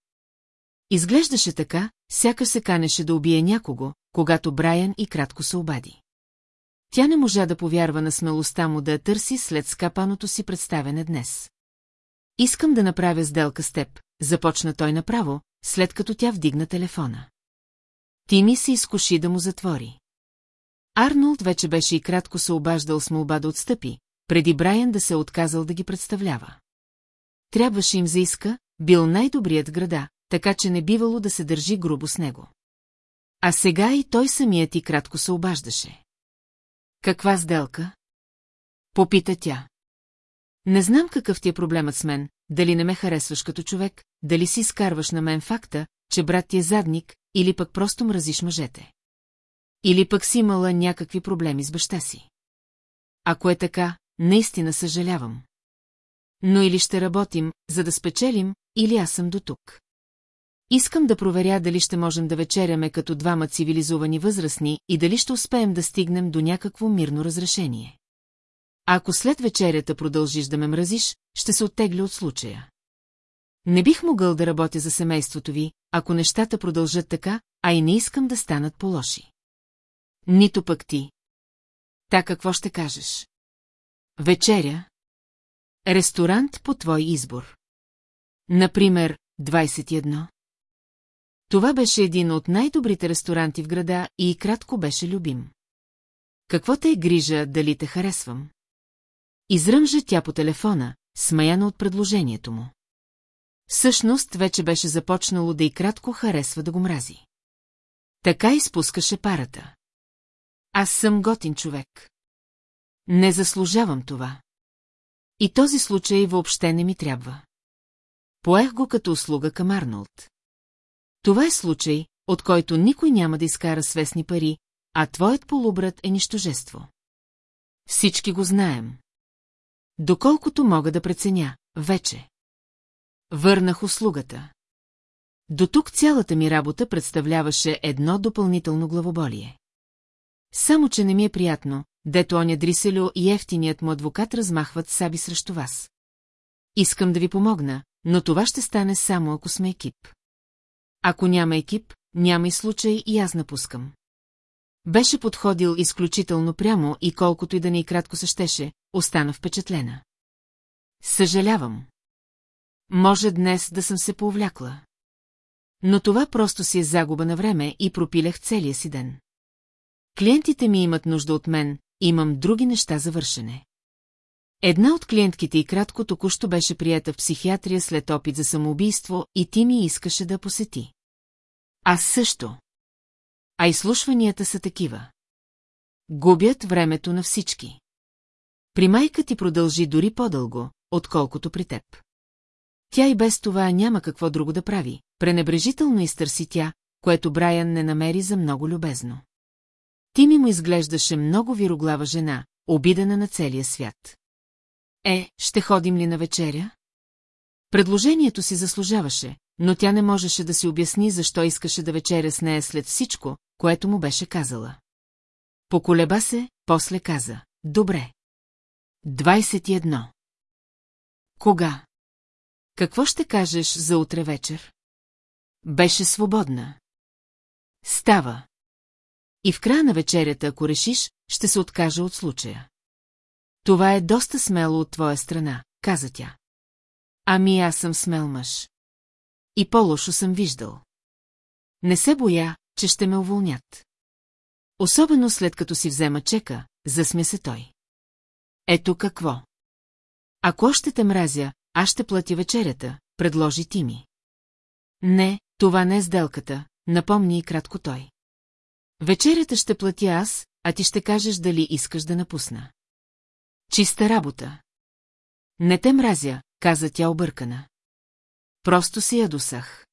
[SPEAKER 1] Изглеждаше така, сякаш се канеше да убие някого, когато Брайан и кратко се обади. Тя не можа да повярва на смелостта му да я търси след скапаното си представене днес. Искам да направя сделка с теб, започна той направо, след като тя вдигна телефона. Тими се изкуши да му затвори. Арнолд вече беше и кратко се обаждал с молба да отстъпи, преди Брайан да се е отказал да ги представлява. Трябваше им заиска, бил най-добрият града, така че не бивало да се държи грубо с него. А сега и той самият и кратко се обаждаше. Каква сделка? Попита тя. Не знам какъв ти е проблемът с мен, дали не ме харесваш като човек, дали си изкарваш на мен факта, че брат ти е задник, или пък просто мразиш мъжете. Или пък си имала някакви проблеми с баща си. Ако е така, наистина съжалявам. Но или ще работим, за да спечелим, или аз съм до тук. Искам да проверя дали ще можем да вечеряме като двама цивилизовани възрастни и дали ще успеем да стигнем до някакво мирно разрешение. А ако след вечерята продължиш да ме мразиш, ще се оттегля от случая. Не бих могъл да работя за семейството ви, ако нещата продължат така, а и не искам да станат по-лоши. Нито пък ти. Та какво ще кажеш? Вечеря. Ресторант по твой избор. Например, 21. Това беше един от най-добрите ресторанти в града и кратко беше любим. Какво те е грижа, дали те харесвам? Изръмжа тя по телефона, смаяна от предложението му. Всъщност вече беше започнало да и кратко харесва да го мрази. Така изпускаше парата. Аз съм готин човек. Не заслужавам това. И този случай въобще не ми трябва. Поех го като услуга към Арнолд. Това е случай, от който никой няма да изкара свестни пари, а твоят полубрат е нищожество. Всички го знаем. Доколкото мога да преценя, вече. Върнах услугата. До тук цялата ми работа представляваше едно допълнително главоболие. Само, че не ми е приятно, дето оня Дриселю и ефтиният му адвокат размахват саби срещу вас. Искам да ви помогна, но това ще стане само ако сме екип. Ако няма екип, няма и случай и аз напускам. Беше подходил изключително прямо и колкото и да не и кратко се щеше, остана впечатлена. Съжалявам. Може днес да съм се повлякла. Но това просто си е загуба на време и пропилях целия си ден. Клиентите ми имат нужда от мен, имам други неща за вършене. Една от клиентките и кратко току-що беше приета в психиатрия след опит за самоубийство и ти ми искаше да посети. Аз също. А изслушванията са такива. Губят времето на всички. При майка ти продължи дори по-дълго, отколкото при теб. Тя и без това няма какво друго да прави, пренебрежително изтърси тя, което Брайан не намери за много любезно. Ти ми му изглеждаше много вироглава жена, обидена на целия свят. Е, ще ходим ли на вечеря? Предложението си заслужаваше, но тя не можеше да си обясни защо искаше да вечеря с нея след всичко, което му беше казала. Поколеба се, после каза. Добре. 21. Кога? Какво ще кажеш за утре вечер? Беше свободна. Става. И в края на вечерята, ако решиш, ще се откажа от случая. Това е доста смело от твоя страна, каза тя. Ами аз съм смел мъж. И по-лошо съм виждал. Не се боя, че ще ме уволнят. Особено след като си взема чека, засмя се той. Ето какво. Ако още те мразя, аз ще платя вечерята, предложи ти ми. Не, това не е сделката, напомни и кратко той. Вечерята ще платя аз, а ти ще кажеш дали искаш да напусна. Чиста работа. Не те мразя, каза тя объркана. Просто си ядосах.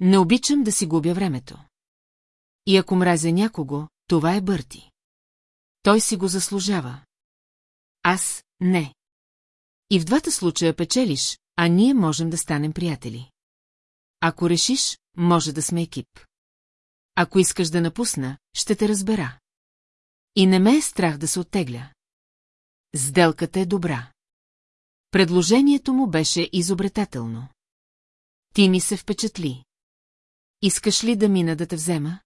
[SPEAKER 1] Не обичам да си губя времето. И ако мразя някого, това е Бърти. Той си го заслужава. Аз – не. И в двата случая печелиш, а ние можем да станем приятели. Ако решиш, може да сме екип. Ако искаш да напусна, ще те разбера. И не ме е страх да се оттегля. Сделката е добра. Предложението му беше изобретателно. Ти ми се впечатли. Искаш ли да мина да те взема?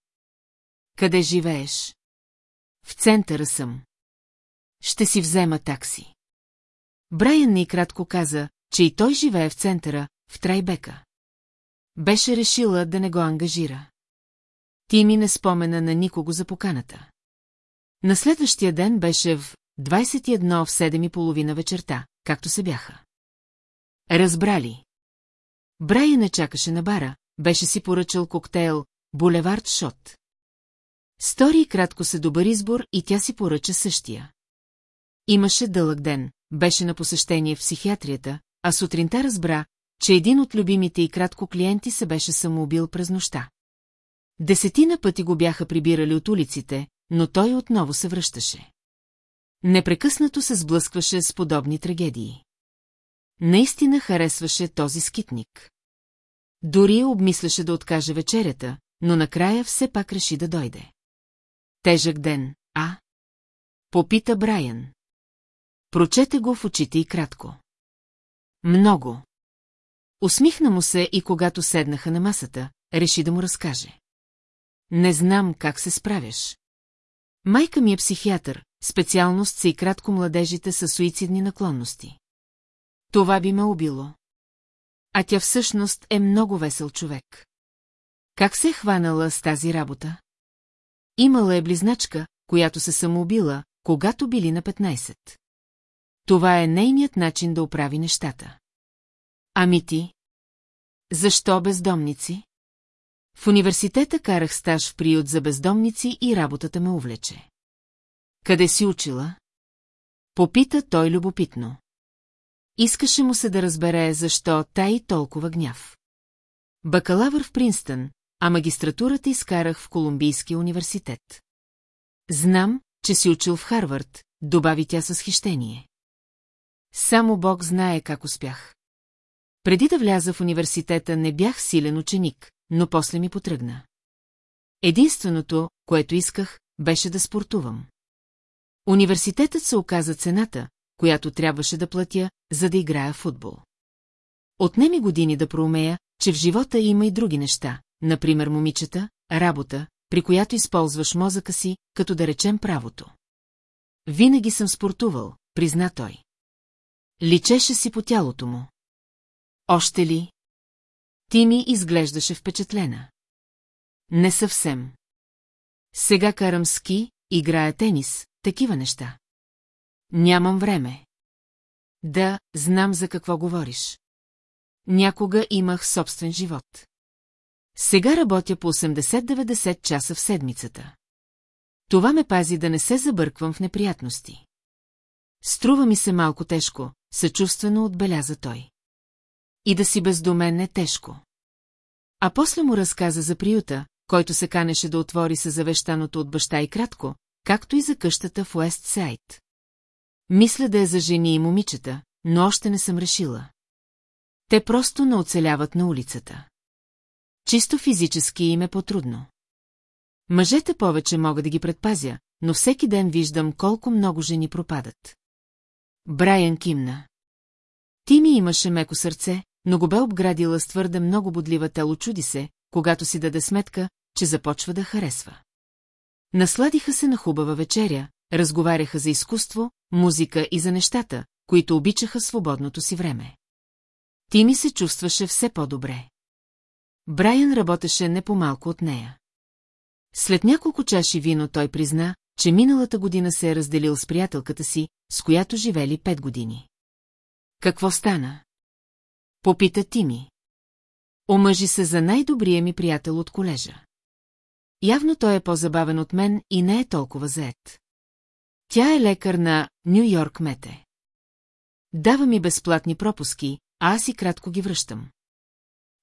[SPEAKER 1] Къде живееш? В центъра съм. Ще си взема такси. Брайан ни кратко каза, че и той живее в центъра, в Трайбека. Беше решила да не го ангажира. Ти ми не спомена на никого за поканата. На следващия ден беше в 21 в 7 и половина вечерта, както се бяха. Разбрали. Брайан не чакаше на бара, беше си поръчал коктейл «Булевард Шот». Стори кратко се добър избор и тя си поръча същия. Имаше дълъг ден, беше на посещение в психиатрията, а сутринта разбра, че един от любимите и кратко клиенти се беше самоубил през нощта. Десетина пъти го бяха прибирали от улиците, но той отново се връщаше. Непрекъснато се сблъскваше с подобни трагедии. Наистина харесваше този скитник. Дори обмисляше да откаже вечерята, но накрая все пак реши да дойде. Тежък ден, а? Попита Брайан. Прочете го в очите и кратко. Много. Усмихна му се и когато седнаха на масата, реши да му разкаже. Не знам как се справяш. Майка ми е психиатър, специалност са и кратко младежите с суицидни наклонности. Това би ме убило. А тя всъщност е много весел човек. Как се е хванала с тази работа? Имала е близначка, която се самоубила, когато били на 15. Това е нейният начин да оправи нещата. Ами ти? Защо бездомници? В университета карах стаж в приют за бездомници и работата ме увлече. Къде си учила? Попита той любопитно. Искаше му се да разбере защо та и толкова гняв. Бакалавър в Принстън, а магистратурата изкарах в Колумбийския университет. Знам, че си учил в Харвард, добави тя с хищение. Само Бог знае как успях. Преди да вляза в университета не бях силен ученик, но после ми потръгна. Единственото, което исках, беше да спортувам. Университетът се оказа цената, която трябваше да платя, за да играя футбол. Отнеми години да проумея, че в живота има и други неща, например момичета, работа, при която използваш мозъка си, като да речем правото. Винаги съм спортувал, призна той. Личеше си по тялото му. Още ли? Ти ми изглеждаше впечатлена. Не съвсем. Сега карам ски, играя тенис, такива неща. Нямам време. Да, знам за какво говориш. Някога имах собствен живот. Сега работя по 80-90 часа в седмицата. Това ме пази да не се забърквам в неприятности. Струва ми се малко тежко, съчувствено отбеляза той. И да си бездомен е тежко. А после му разказа за приюта, който се канеше да отвори със завещаното от баща и кратко, както и за къщата в Уест Сайд. Мисля да е за жени и момичета, но още не съм решила. Те просто не оцеляват на улицата. Чисто физически им е по-трудно. Мъжете повече мога да ги предпазя, но всеки ден виждам колко много жени пропадат. Брайан кимна. Ти ми имаше меко сърце, но го бе обградила с твърде много бодлива тело чуди се, когато си даде сметка, че започва да харесва. Насладиха се на хубава вечеря, разговаряха за изкуство, музика и за нещата, които обичаха свободното си време. Тими се чувстваше все по-добре. Брайан работеше не по-малко от нея. След няколко чаши вино той призна, че миналата година се е разделил с приятелката си, с която живели пет години. Какво стана? Попита Тими. Омъжи се за най-добрия ми приятел от колежа. Явно той е по-забавен от мен и не е толкова заед. Тя е лекар на Нью-Йорк Мете. Дава ми безплатни пропуски, а аз и кратко ги връщам.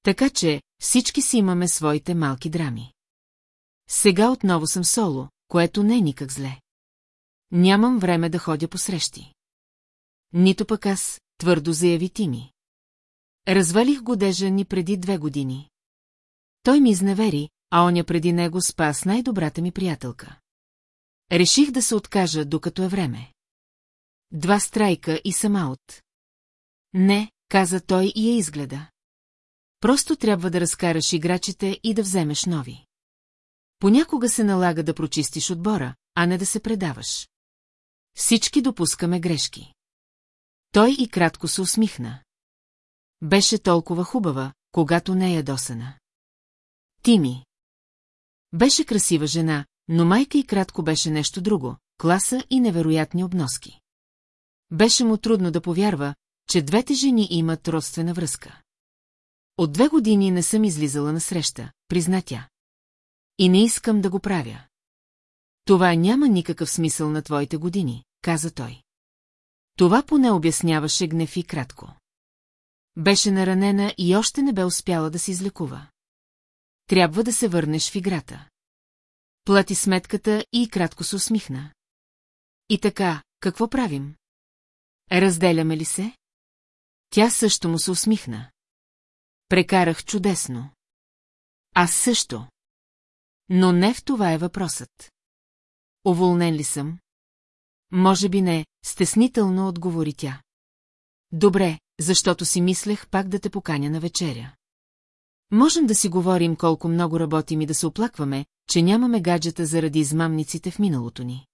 [SPEAKER 1] Така че всички си имаме своите малки драми. Сега отново съм соло, което не е никак зле. Нямам време да ходя по срещи. Нито пък аз, твърдо заяви Тими. Развалих годежа ни преди две години. Той ми изневери, а оня преди него спас най-добрата ми приятелка. Реших да се откажа, докато е време. Два страйка и съм аут. Не, каза той и я изгледа. Просто трябва да разкараш играчите и да вземеш нови. Понякога се налага да прочистиш отбора, а не да се предаваш. Всички допускаме грешки. Той и кратко се усмихна. Беше толкова хубава, когато не е досена. Тими. Беше красива жена, но майка и кратко беше нещо друго, класа и невероятни обноски. Беше му трудно да повярва, че двете жени имат родствена връзка. От две години не съм излизала на среща, призна тя. И не искам да го правя. Това няма никакъв смисъл на твоите години, каза той. Това поне обясняваше гнев и кратко. Беше наранена и още не бе успяла да се излекува. Трябва да се върнеш в играта. Плати сметката и кратко се усмихна. И така, какво правим? Разделяме ли се? Тя също му се усмихна. Прекарах чудесно. Аз също. Но не в това е въпросът. Уволнен ли съм? Може би не, стеснително отговори тя. Добре, защото си мислех пак да те поканя на вечеря. Можем да си говорим колко много работим и да се оплакваме, че нямаме гаджета заради измамниците в миналото ни.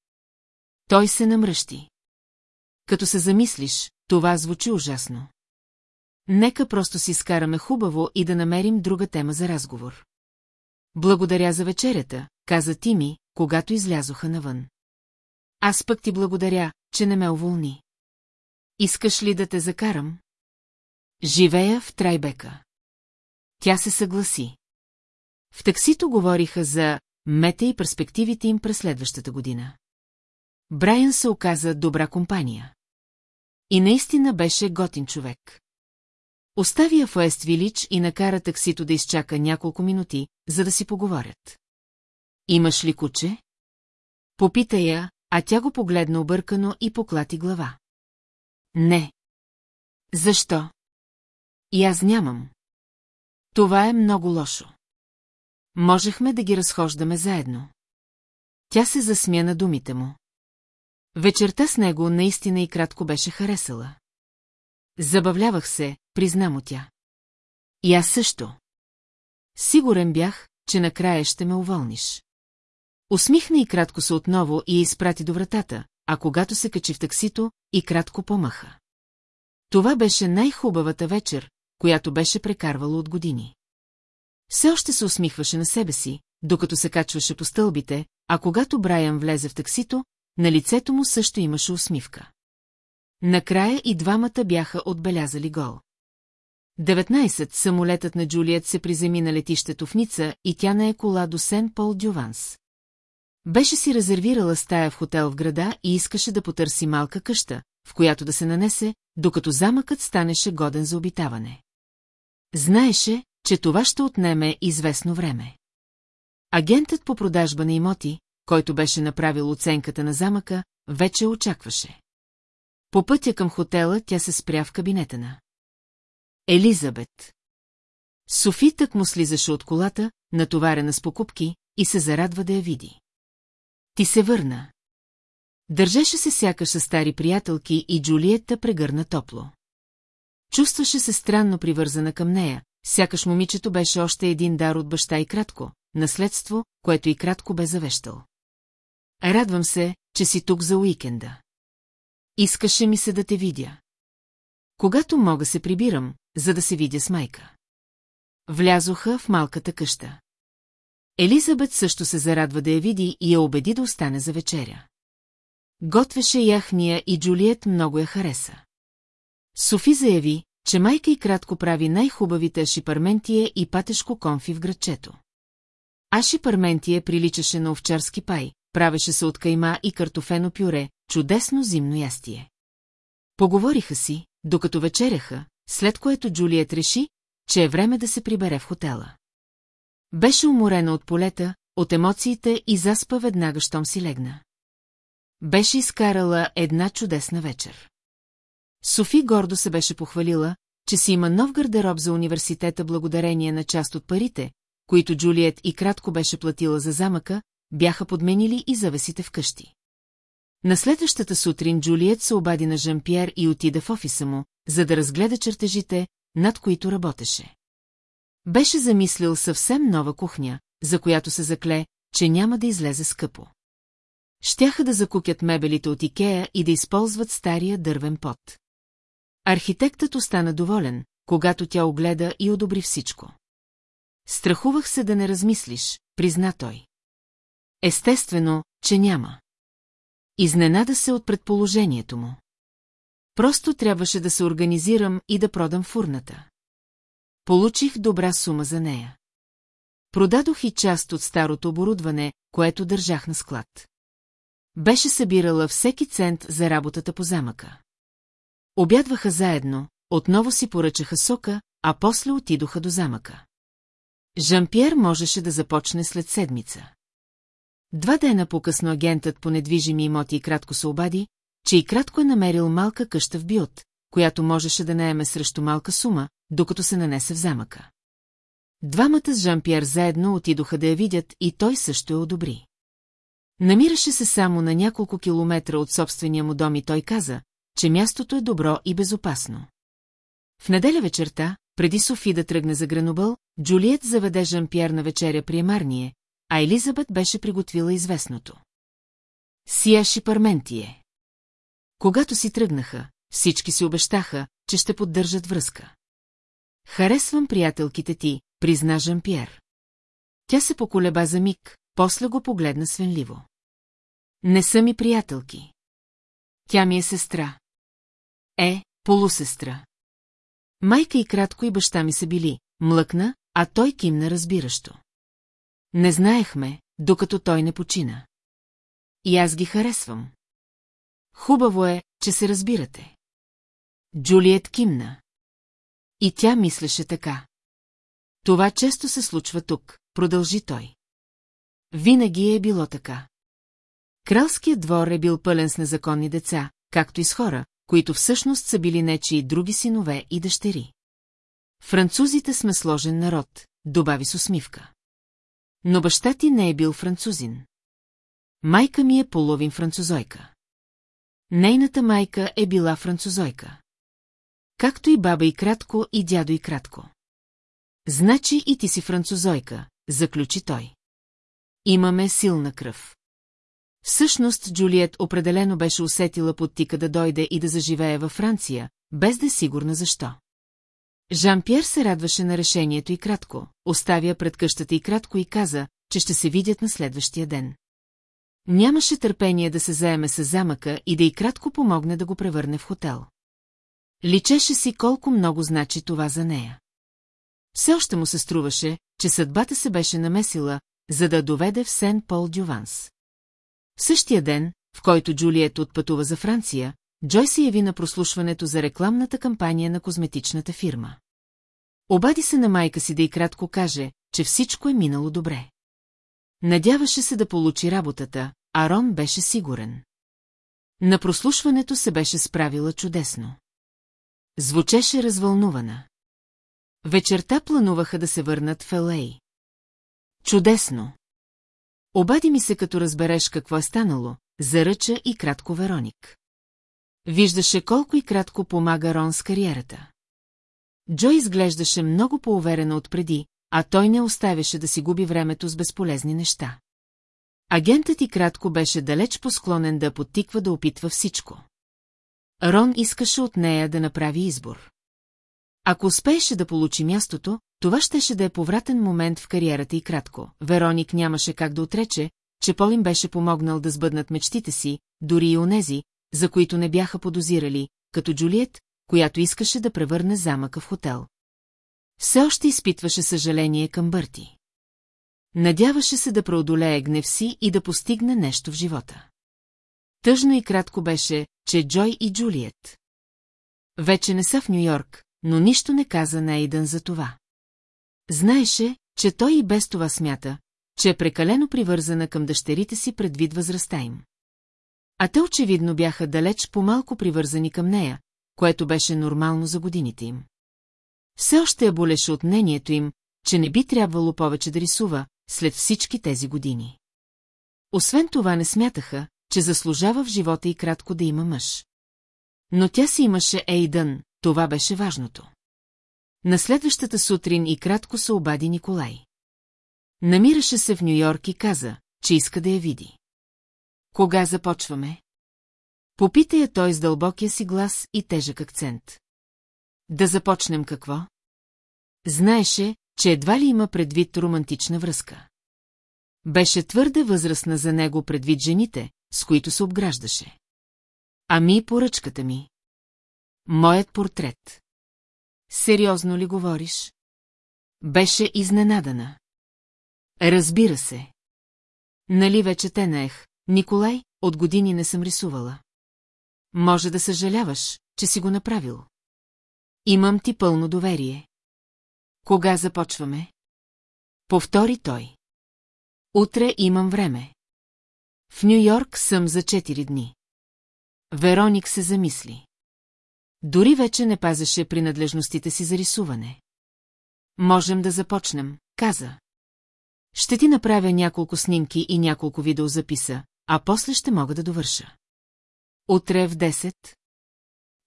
[SPEAKER 1] Той се намръщи. Като се замислиш, това звучи ужасно. Нека просто си скараме хубаво и да намерим друга тема за разговор. Благодаря за вечерята, каза ти ми, когато излязоха навън. Аз пък ти благодаря, че не ме уволни. Искаш ли да те закарам? Живея в Трайбека. Тя се съгласи. В таксито говориха за мета и перспективите им през следващата година. Брайан се оказа добра компания. И наистина беше готин човек. Остави я в Уест Вилич и накара таксито да изчака няколко минути, за да си поговорят. Имаш ли куче? Попита я, а тя го погледна объркано и поклати глава. Не. Защо? И аз нямам. Това е много лошо. Можехме да ги разхождаме заедно. Тя се засмя на думите му. Вечерта с него наистина и кратко беше харесала. Забавлявах се, призна му тя. И аз също. Сигурен бях, че накрая ще ме уволниш. Усмихна и кратко се отново и я изпрати до вратата, а когато се качи в таксито, и кратко помаха. Това беше най-хубавата вечер, която беше прекарвала от години. Все още се усмихваше на себе си, докато се качваше по стълбите, а когато Брайан влезе в таксито, на лицето му също имаше усмивка. Накрая и двамата бяха отбелязали гол. 19. Самолетът на Джулият се приземи на летището в Ница и тя на е кола до Сен-Пол-Дюванс. Беше си резервирала стая в хотел в града и искаше да потърси малка къща, в която да се нанесе, докато замъкът станеше годен за обитаване. Знаеше, че това ще отнеме известно време. Агентът по продажба на имоти, който беше направил оценката на замъка, вече очакваше. По пътя към хотела тя се спря в кабинета на. Елизабет. Софи так му слизаше от колата, натоварена с покупки, и се зарадва да я види. Ти се върна. Държеше се сякаш с стари приятелки и Джулиетта прегърна топло. Чувстваше се странно привързана към нея, сякаш момичето беше още един дар от баща и кратко, наследство, което и кратко бе завещал. Радвам се, че си тук за уикенда. Искаше ми се да те видя. Когато мога се прибирам, за да се видя с майка. Влязоха в малката къща. Елизабет също се зарадва да я види и я убеди да остане за вечеря. Готвеше яхния и Джулиет много я хареса. Софи заяви, че майка и кратко прави най-хубавите шипарментие и патешко конфи в градчето. Аши парментия приличаше на овчарски пай, правеше се от кайма и картофено пюре, чудесно зимно ястие. Поговориха си, докато вечеряха, след което Джулиет реши, че е време да се прибере в хотела. Беше уморена от полета, от емоциите и заспа веднага, щом си легна. Беше изкарала една чудесна вечер. Софи гордо се беше похвалила, че си има нов гардероб за университета благодарение на част от парите, които Джулиет и кратко беше платила за замъка, бяха подменили и завесите в къщи. На следващата сутрин Джулиет се обади на Жан-Пьер и отида в офиса му, за да разгледа чертежите, над които работеше. Беше замислил съвсем нова кухня, за която се закле, че няма да излезе скъпо. Щяха да закупят мебелите от Икея и да използват стария дървен пот. Архитектът остана доволен, когато тя огледа и одобри всичко. Страхувах се да не размислиш, призна той. Естествено, че няма. Изненада се от предположението му. Просто трябваше да се организирам и да продам фурната. Получих добра сума за нея. Продадох и част от старото оборудване, което държах на склад. Беше събирала всеки цент за работата по замъка. Обядваха заедно, отново си поръчаха сока, а после отидоха до замъка. Жан-Пьер можеше да започне след седмица. Два дена по-късно агентът по недвижими имоти и кратко се обади, че и кратко е намерил малка къща в Биот, която можеше да наеме срещу малка сума, докато се нанесе в замъка. Двамата с Жан-Пьер заедно отидоха да я видят и той също я одобри. Намираше се само на няколко километра от собствения му дом и той каза, че мястото е добро и безопасно. В неделя вечерта, преди Софи да тръгне за Гренобъл, Джулиет заведе Жан-Пьер на вечеря при Емарние, а Елизабет беше приготвила известното. Сияши парментие. Когато си тръгнаха, всички си обещаха, че ще поддържат връзка. Харесвам приятелките ти, призна Жан-Пьер. Тя се поколеба за миг, после го погледна свенливо. Не са ми приятелки. Тя ми е сестра. Е, полусестра. Майка и кратко и баща ми са били, млъкна, а той кимна разбиращо. Не знаехме, докато той не почина. И аз ги харесвам. Хубаво е, че се разбирате. Джулиет кимна. И тя мислеше така. Това често се случва тук, продължи той. Винаги е било така. Кралският двор е бил пълен с незаконни деца, както и с хора, които всъщност са били нечи други синове и дъщери. Французите сме сложен народ, добави с усмивка. Но баща ти не е бил французин. Майка ми е половин французойка. Нейната майка е била французойка. Както и баба и кратко, и дядо и кратко. Значи и ти си французойка, заключи той. Имаме силна кръв. Всъщност Джулиет определено беше усетила подтика да дойде и да заживее във Франция, без да е сигурна защо. Жан-Пьер се радваше на решението и кратко, оставя пред къщата и кратко и каза, че ще се видят на следващия ден. Нямаше търпение да се заеме с замъка и да и кратко помогне да го превърне в хотел. Личеше си колко много значи това за нея. Все още му се струваше, че съдбата се беше намесила, за да доведе в Сен-Пол-Дюванс. В същия ден, в който Джулиет отпътува за Франция, Джой се яви на прослушването за рекламната кампания на козметичната фирма. Обади се на майка си да и кратко каже, че всичко е минало добре. Надяваше се да получи работата, а Рон беше сигурен. На прослушването се беше справила чудесно. Звучеше развълнувана. Вечерта плануваха да се върнат в Елей. Чудесно! Обади ми се, като разбереш какво е станало, заръча и кратко Вероник. Виждаше колко и кратко помага Рон с кариерата. Джо изглеждаше много по-уверена отпреди, а той не оставяше да си губи времето с безполезни неща. Агентът и кратко беше далеч посклонен да потиква да опитва всичко. Рон искаше от нея да направи избор. Ако успееше да получи мястото, това щеше да е повратен момент в кариерата и кратко. Вероник нямаше как да отрече, че Полин беше помогнал да сбъднат мечтите си, дори и онези, за които не бяха подозирали, като Джулиет, която искаше да превърне замъка в хотел. Все още изпитваше съжаление към Бърти. Надяваше се да преодолее гнев си и да постигне нещо в живота. Тъжно и кратко беше, че Джой и Джулиет. Вече не са в Нью-Йорк, но нищо не каза на Ейдън за това. Знаеше, че той и без това смята, че е прекалено привързана към дъщерите си предвид възрастта им. А те очевидно бяха далеч по-малко привързани към нея, което беше нормално за годините им. Все още я болеше от мнението им, че не би трябвало повече да рисува след всички тези години. Освен това не смятаха, че заслужава в живота и кратко да има мъж. Но тя си имаше Ейдън, това беше важното. На следващата сутрин и кратко се обади Николай. Намираше се в Нью-Йорк и каза, че иска да я види. Кога започваме? Попита я той с дълбокия си глас и тежък акцент. Да започнем какво? Знаеше, че едва ли има предвид романтична връзка. Беше твърде възрастна за него предвид жените, с които се обграждаше. Ами поръчката ми. Моят портрет. Сериозно ли говориш? Беше изненадана. Разбира се. Нали вече те наех, Николай, от години не съм рисувала. Може да съжаляваш, че си го направил. Имам ти пълно доверие. Кога започваме? Повтори той. Утре имам време. В Нью-Йорк съм за четири дни. Вероник се замисли. Дори вече не пазеше принадлежностите си за рисуване. Можем да започнем, каза. Ще ти направя няколко снимки и няколко видеозаписа, а после ще мога да довърша. Утре в 10.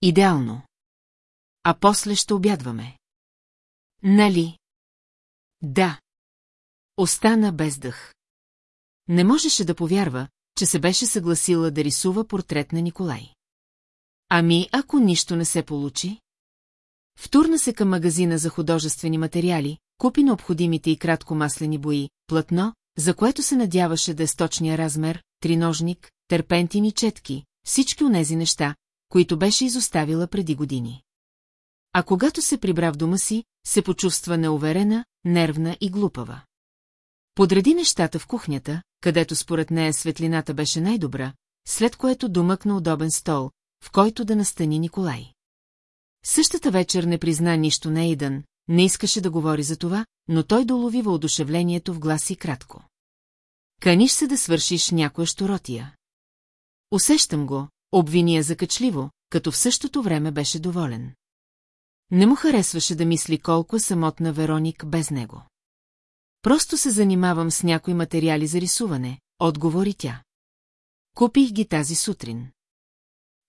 [SPEAKER 1] Идеално. А после ще обядваме. Нали? Да. Остана без дъх. Не можеше да повярва, че се беше съгласила да рисува портрет на Николай. Ами, ако нищо не се получи? Втурна се към магазина за художествени материали, купи необходимите и кратко маслени бои, платно, за което се надяваше да е сточния размер, триножник, и четки, всички онези неща, които беше изоставила преди години. А когато се прибра в дома си, се почувства неуверена, нервна и глупава. Подреди нещата в кухнята, където според нея светлината беше най-добра, след което домъкна удобен стол, в който да настани Николай. Същата вечер не призна нищо на Ейдън, не искаше да говори за това, но той долови въодушевлението в глас и кратко. Каниш се да свършиш някоя щуротия. Усещам го, обвиния закачливо, като в същото време беше доволен. Не му харесваше да мисли колко е самотна Вероник без него. Просто се занимавам с някои материали за рисуване, отговори тя. Купих ги тази сутрин.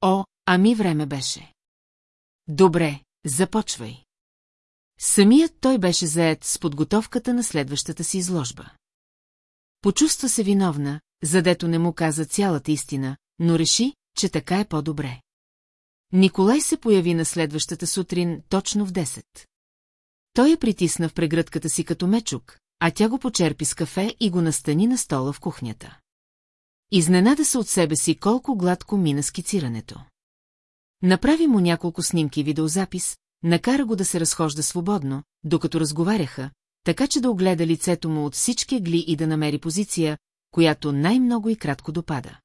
[SPEAKER 1] О, ами време беше. Добре, започвай. Самият той беше заед с подготовката на следващата си изложба. Почувства се виновна, задето не му каза цялата истина, но реши, че така е по-добре. Николай се появи на следващата сутрин точно в 10. Той я притисна в прегръдката си като мечук, а тя го почерпи с кафе и го настани на стола в кухнята. Изненада се от себе си колко гладко мина скицирането. Направи му няколко снимки видеозапис, накара го да се разхожда свободно, докато разговаряха, така че да огледа лицето му от всички гли и да намери позиция, която най-много и кратко допада.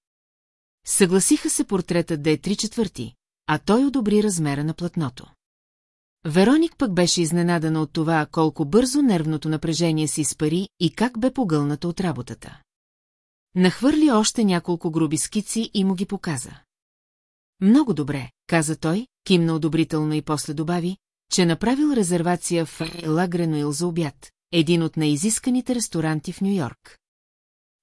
[SPEAKER 1] Съгласиха се портретът да е три четвърти, а той одобри размера на платното. Вероник пък беше изненадана от това, колко бързо нервното напрежение се изпари и как бе погълната от работата. Нахвърли още няколко груби скици и му ги показа. Много добре, каза той, кимна одобрително и после добави, че направил резервация в Ла Гренуил за обяд, един от най-изисканите ресторанти в Нью-Йорк.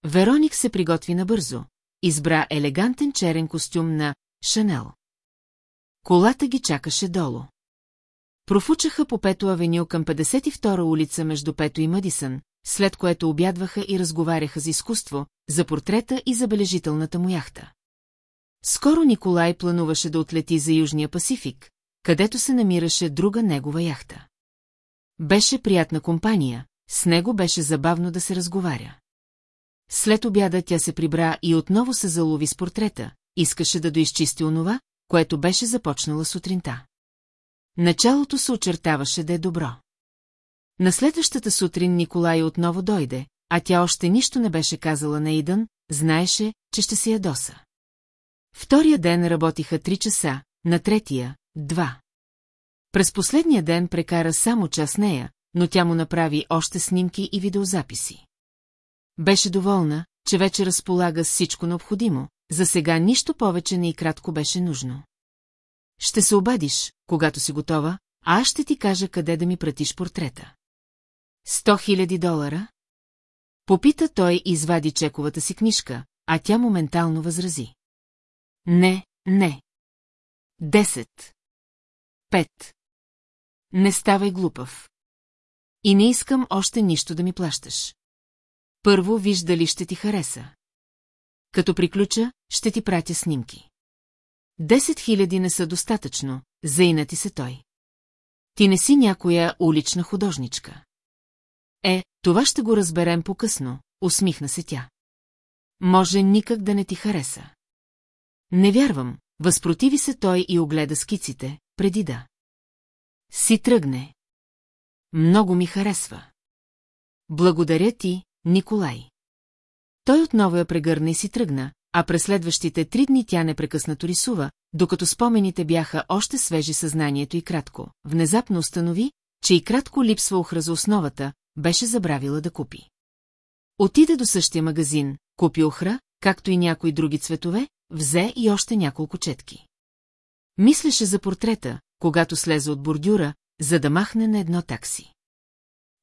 [SPEAKER 1] Вероник се приготви набързо, избра елегантен черен костюм на Шанел. Колата ги чакаше долу. Профучаха по Пето авеню към 52-а улица между Пето и Мадисън, след което обядваха и разговаряха за изкуство, за портрета и забележителната му яхта. Скоро Николай плануваше да отлети за Южния Пасифик, където се намираше друга негова яхта. Беше приятна компания, с него беше забавно да се разговаря. След обяда тя се прибра и отново се залови с портрета, искаше да доизчисти онова, което беше започнала сутринта. Началото се очертаваше да е добро. На следващата сутрин Николай отново дойде, а тя още нищо не беше казала на Идън, знаеше, че ще си ядоса. Втория ден работиха три часа, на третия – два. През последния ден прекара само час нея, но тя му направи още снимки и видеозаписи. Беше доволна, че вече разполага с всичко необходимо, за сега нищо повече не и кратко беше нужно. Ще се обадиш, когато си готова, а аз ще ти кажа къде да ми пратиш портрета. Сто хиляди долара? Попита той и извади чековата си книжка, а тя моментално възрази. Не, не. Десет. Пет. Не ставай глупав. И не искам още нищо да ми плащаш. Първо виж дали ще ти хареса. Като приключа, ще ти пратя снимки. Десет хиляди не са достатъчно, заинати се той. Ти не си някоя улична художничка. Е, това ще го разберем по-късно, усмихна се тя. Може никак да не ти хареса. Не вярвам, възпротиви се той и огледа скиците, преди да. Си тръгне. Много ми харесва. Благодаря ти, Николай. Той отново я прегърна и си тръгна, а през следващите три дни тя непрекъснато рисува, докато спомените бяха още свежи съзнанието и кратко. Внезапно установи, че и кратко липсва охра за основата, беше забравила да купи. Отиде до същия магазин, купи охра, както и някои други цветове, взе и още няколко четки. Мислеше за портрета, когато слезе от бордюра, за да махне на едно такси.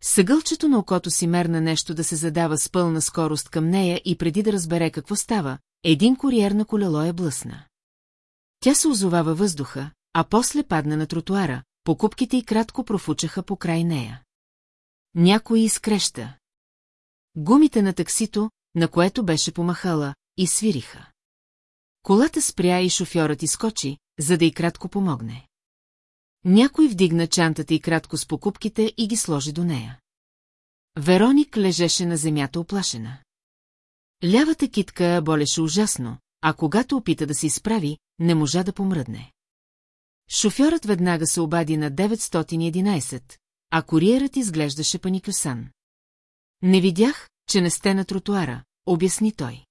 [SPEAKER 1] Съгълчето на окото си мерна нещо да се задава с пълна скорост към нея и преди да разбере какво става, един куриер на колело е блъсна. Тя се озова във въздуха, а после падна на тротуара, покупките й кратко профучаха по край нея. Някой изкреща. Гумите на таксито, на което беше помахала, и свириха. Колата спря и шофьорът изкочи, за да и кратко помогне. Някой вдигна чантата и кратко с покупките и ги сложи до нея. Вероник лежеше на земята оплашена. Лявата китка болеше ужасно, а когато опита да се изправи, не можа да помръдне. Шофьорът веднага се обади на 911, а куриерът изглеждаше паникюсан. Не видях, че не сте на тротуара, обясни той.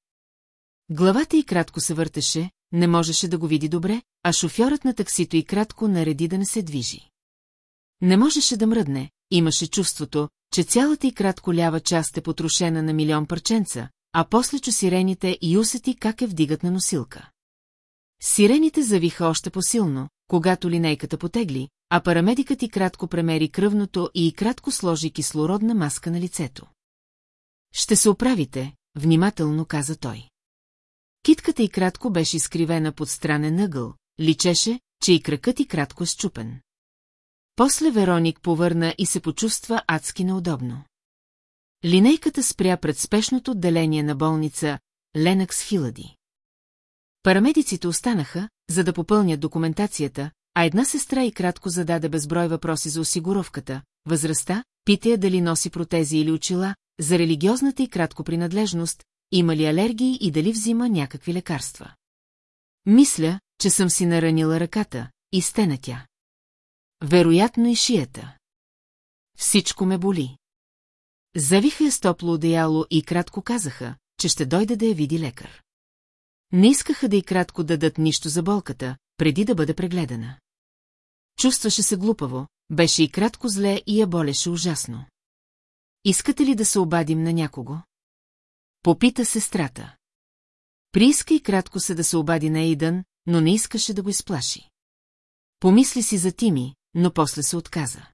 [SPEAKER 1] Главата й кратко се въртеше, не можеше да го види добре, а шофьорът на таксито и кратко нареди да не се движи. Не можеше да мръдне, имаше чувството, че цялата и кратко лява част е потрошена на милион парченца, а после чу сирените и усети как е вдигат на носилка. Сирените завиха още по-силно, когато линейката потегли, а парамедикът и кратко премери кръвното и кратко сложи кислородна маска на лицето. Ще се оправите, внимателно каза той. Китката и кратко беше изкривена под странен ъгъл, личеше, че и кракът и кратко е счупен. После Вероник повърна и се почувства адски неудобно. Линейката спря пред спешното отделение на болница Ленакс Хилади. Парамедиците останаха, за да попълнят документацията, а една сестра и кратко зададе безброй въпроси за осигуровката, възрастта, питая дали носи протези или очила, за религиозната и кратко принадлежност, има ли алергии и дали взима някакви лекарства. Мисля, че съм си наранила ръката, и стена тя. Вероятно и шията. Всичко ме боли. Завиха я с топло одеяло и кратко казаха, че ще дойде да я види лекар. Не искаха да и кратко дадат нищо за болката, преди да бъде прегледана. Чувстваше се глупаво, беше и кратко зле и я болеше ужасно. Искате ли да се обадим на някого? Попита сестрата. Прииска и кратко се да се обади на Идън, но не искаше да го изплаши. Помисли си за Тими, но после се отказа.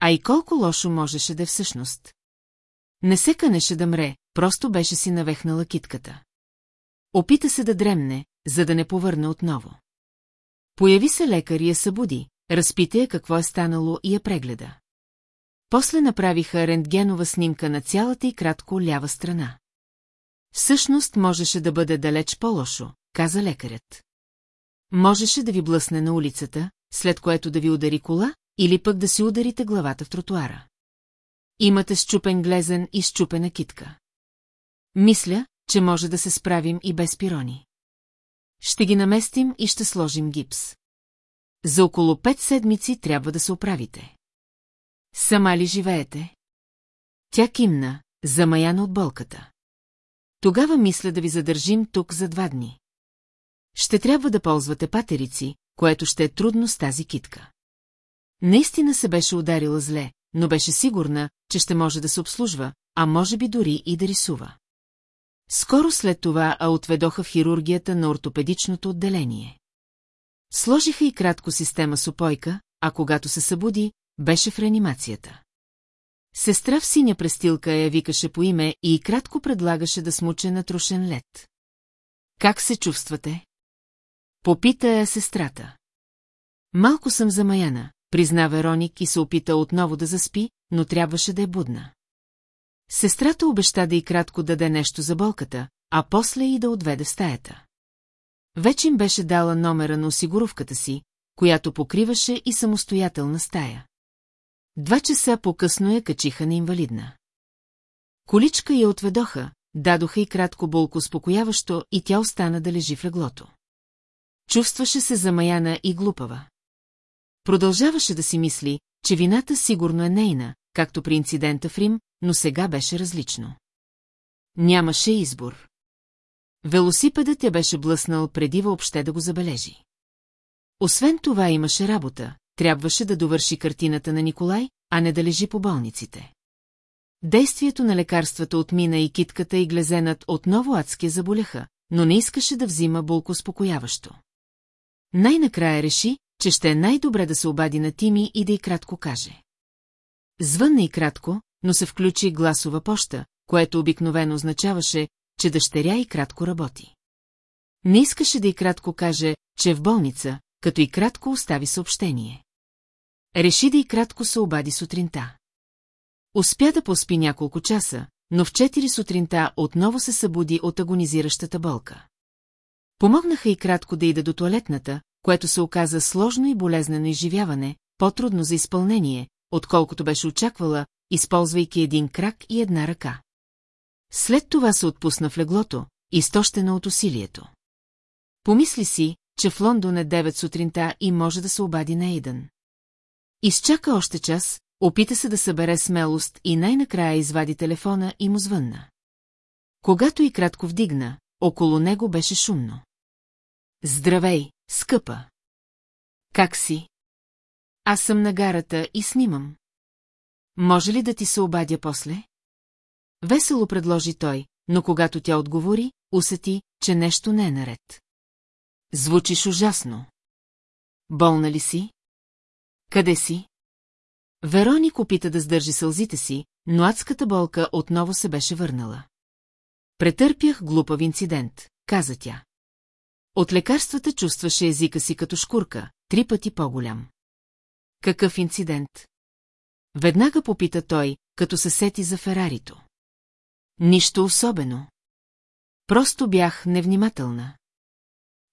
[SPEAKER 1] А и колко лошо можеше да е всъщност. Не се кънеше да мре, просто беше си навехнала китката. Опита се да дремне, за да не повърне отново. Появи се лекар и я събуди, разпита я какво е станало и я прегледа. После направиха рентгенова снимка на цялата и кратко лява страна. Всъщност можеше да бъде далеч по-лошо, каза лекарят. Можеше да ви блъсне на улицата, след което да ви удари кола, или пък да си ударите главата в тротуара. Имате щупен глезен и щупена китка. Мисля, че може да се справим и без пирони. Ще ги наместим и ще сложим гипс. За около пет седмици трябва да се оправите. Сама ли живеете? Тя кимна, замаяна от болката. Тогава мисля да ви задържим тук за два дни. Ще трябва да ползвате патерици, което ще е трудно с тази китка. Наистина се беше ударила зле, но беше сигурна, че ще може да се обслужва, а може би дори и да рисува. Скоро след това а отведоха в хирургията на ортопедичното отделение. Сложиха и кратко система с опойка, а когато се събуди, беше в реанимацията. Сестра в синя престилка я викаше по име и кратко предлагаше да смуче на трошен лед. Как се чувствате? Попита я сестрата. Малко съм замаяна, призна Вероник и се опита отново да заспи, но трябваше да е будна. Сестрата обеща да и кратко даде нещо за болката, а после и да отведе в стаята. Вече им беше дала номера на осигуровката си, която покриваше и самостоятелна стая. Два часа по-късно я качиха на инвалидна. Количка я отведоха, дадоха и кратко болко успокояващо и тя остана да лежи в леглото. Чувстваше се замаяна и глупава. Продължаваше да си мисли, че вината сигурно е нейна, както при инцидента в Рим, но сега беше различно. Нямаше избор. Велосипедът я беше блъснал преди въобще да го забележи. Освен това имаше работа, трябваше да довърши картината на Николай, а не да лежи по болниците. Действието на лекарствата отмина и китката и глезенът отново адски заболяха, но не искаше да взима болко успокояващо. Най-накрая реши, че ще е най-добре да се обади на Тими и да й кратко каже. Звънна и кратко, но се включи гласова поща, което обикновено означаваше, че дъщеря и кратко работи. Не искаше да и кратко каже, че е в болница, като и кратко остави съобщение. Реши да и кратко се обади сутринта. Успя да поспи няколко часа, но в 4 сутринта отново се събуди от агонизиращата болка. Помогнаха и кратко да иде до туалетната, което се оказа сложно и болезнено изживяване, по-трудно за изпълнение, отколкото беше очаквала, използвайки един крак и една ръка. След това се отпусна в леглото, изтощена от усилието. Помисли си, че в Лондон е 9 сутринта и може да се обади на Ейдън. Изчака още час, опита се да събере смелост и най-накрая извади телефона и му звънна. Когато и кратко вдигна, около него беше шумно. Здравей, скъпа! Как си? Аз съм на гарата и снимам. Може ли да ти се обадя после? Весело предложи той, но когато тя отговори, усети, че нещо не е наред. Звучиш ужасно. Болна ли си? Къде си? Вероник опита да сдържи сълзите си, но адската болка отново се беше върнала. Претърпях глупав инцидент, каза тя. От лекарствата чувстваше езика си като шкурка, три пъти по-голям. Какъв инцидент? Веднага попита той, като се сети за Ферарито. Нищо особено. Просто бях невнимателна.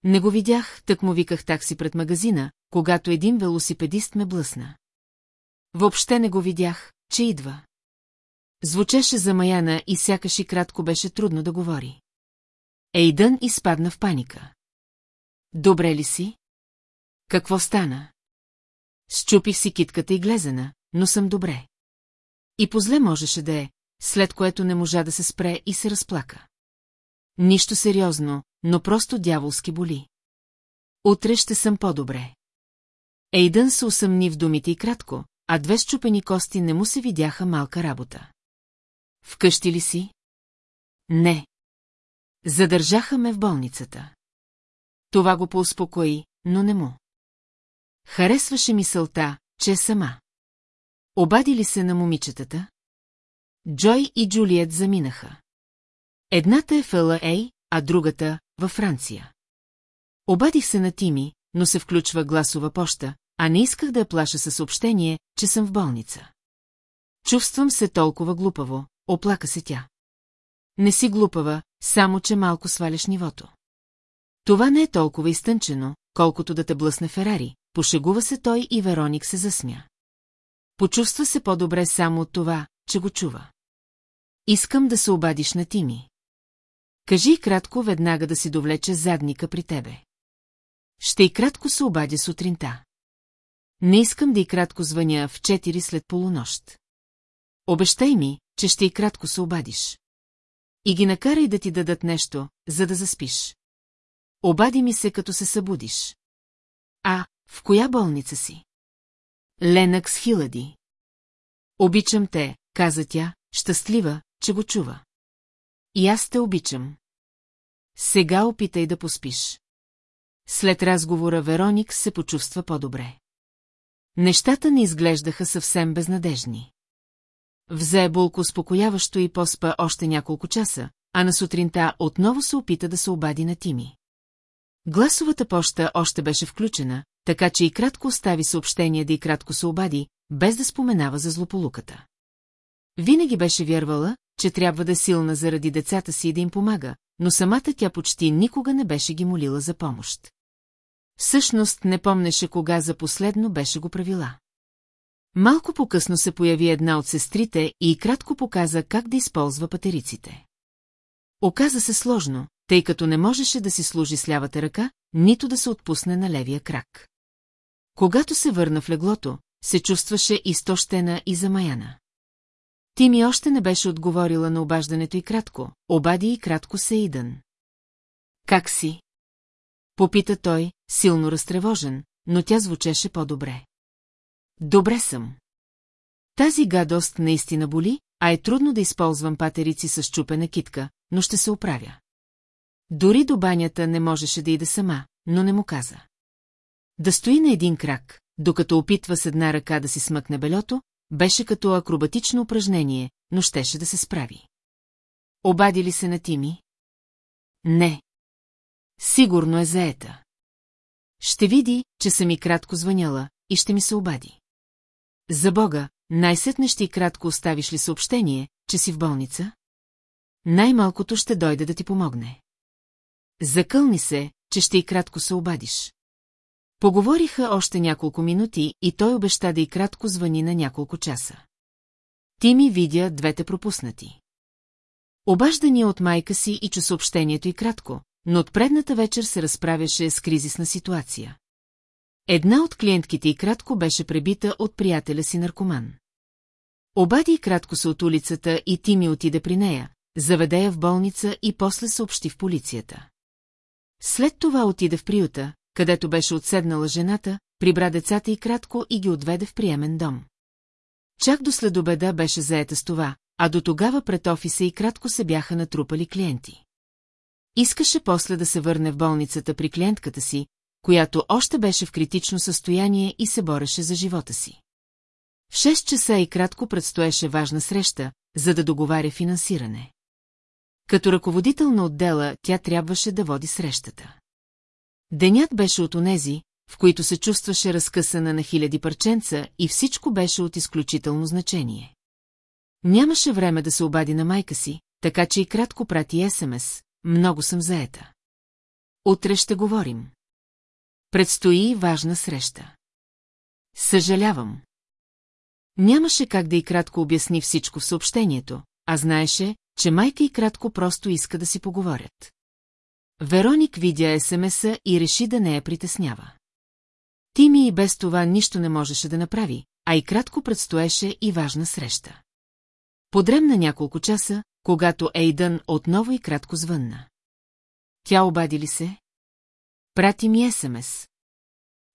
[SPEAKER 1] Не го видях, так му виках такси пред магазина, когато един велосипедист ме блъсна. Въобще не го видях, че идва. Звучеше замаяна и сякаш и кратко беше трудно да говори. Ейдън изпадна в паника. Добре ли си? Какво стана? Счупих си китката и глезена, но съм добре. И позле можеше да е, след което не можа да се спре и се разплака. Нищо сериозно, но просто дяволски боли. Утре ще съм по-добре. Ейдън се усъмни в думите и кратко, а две щупени кости не му се видяха малка работа. Вкъщи ли си? Не. Задържаха ме в болницата. Това го поуспокои, но не му. Харесваше мисълта, че е сама. Обади ли се на момичетата? Джой и Джулиет заминаха. Едната е в Ей, а другата – във Франция. Обадих се на Тими, но се включва гласова поща, а не исках да я плаша със съобщение, че съм в болница. Чувствам се толкова глупаво, оплака се тя. Не си глупава, само че малко сваляш нивото. Това не е толкова изтънчено, колкото да те блъсне Ферари, пошегува се той и Вероник се засмя. Почувства се по-добре само от това, че го чува. Искам да се обадиш на Тими. Кажи и кратко веднага да си довлече задника при тебе. Ще и кратко се обадя сутринта. Не искам да и кратко звъня в 4 след полунощ. Обещай ми, че ще и кратко се обадиш. И ги накарай да ти дадат нещо, за да заспиш. Обади ми се, като се събудиш. А, в коя болница си? Ленакс Хилади. Обичам те, каза тя, щастлива, че го чува. И аз те обичам. Сега опитай да поспиш. След разговора Вероник се почувства по-добре. Нещата не изглеждаха съвсем безнадежни. Взе болко успокояващо и поспа още няколко часа, а на сутринта отново се опита да се обади на Тими. Гласовата поща още беше включена, така че и кратко остави съобщение да и кратко се обади, без да споменава за злополуката. Винаги беше вярвала, че трябва да е силна заради децата си и да им помага, но самата тя почти никога не беше ги молила за помощ. Всъщност не помнеше кога за последно беше го правила. Малко по-късно се появи една от сестрите и кратко показа как да използва патериците. Оказа се сложно, тъй като не можеше да си служи с лявата ръка, нито да се отпусне на левия крак. Когато се върна в леглото, се чувстваше изтощена и замаяна. Ти ми още не беше отговорила на обаждането и кратко, обади и кратко се идън. Как си? Попита той, силно разтревожен, но тя звучеше по-добре. Добре съм. Тази гадост наистина боли, а е трудно да използвам патерици с чупена китка, но ще се оправя. Дори до банята не можеше да иде сама, но не му каза. Да стои на един крак, докато опитва с една ръка да си смъкне бельото, беше като акробатично упражнение, но щеше да се справи. Обади ли се на Тими? Не. Сигурно е заета. Ще види, че съм и кратко звъняла и ще ми се обади. За Бога, най-сетне ще и кратко оставиш ли съобщение, че си в болница? Най-малкото ще дойде да ти помогне. Закълни се, че ще и кратко се обадиш. Поговориха още няколко минути и той обеща да и кратко звъни на няколко часа. Ти ми видя двете пропуснати. Обаждания от майка си и че съобщението и кратко, но от предната вечер се разправяше с кризисна ситуация. Една от клиентките и кратко беше пребита от приятеля си наркоман. Обади и кратко се от улицата и ти ми отиде при нея, заведе я в болница и после съобщи в полицията. След това отида в приюта, където беше отседнала жената, прибра децата и кратко и ги отведе в приемен дом. Чак до следобеда беше заета с това, а до тогава пред офиса и кратко се бяха натрупали клиенти. Искаше после да се върне в болницата при клиентката си, която още беше в критично състояние и се бореше за живота си. В 6 часа и кратко предстоеше важна среща, за да договаря финансиране. Като ръководител на отдела, тя трябваше да води срещата. Денят беше от онези, в които се чувстваше разкъсана на хиляди парченца и всичко беше от изключително значение. Нямаше време да се обади на майка си, така че и кратко прати СМС, много съм заета. Утре ще говорим. Предстои важна среща. Съжалявам. Нямаше как да и кратко обясни всичко в съобщението, а знаеше, че майка и кратко просто иска да си поговорят. Вероник видя СМС-а и реши да не я притеснява. Тими и без това нищо не можеше да направи, а и кратко предстоеше и важна среща. Подремна няколко часа, когато Ейдън отново и кратко звънна. Тя обади ли се? Прати ми СМС.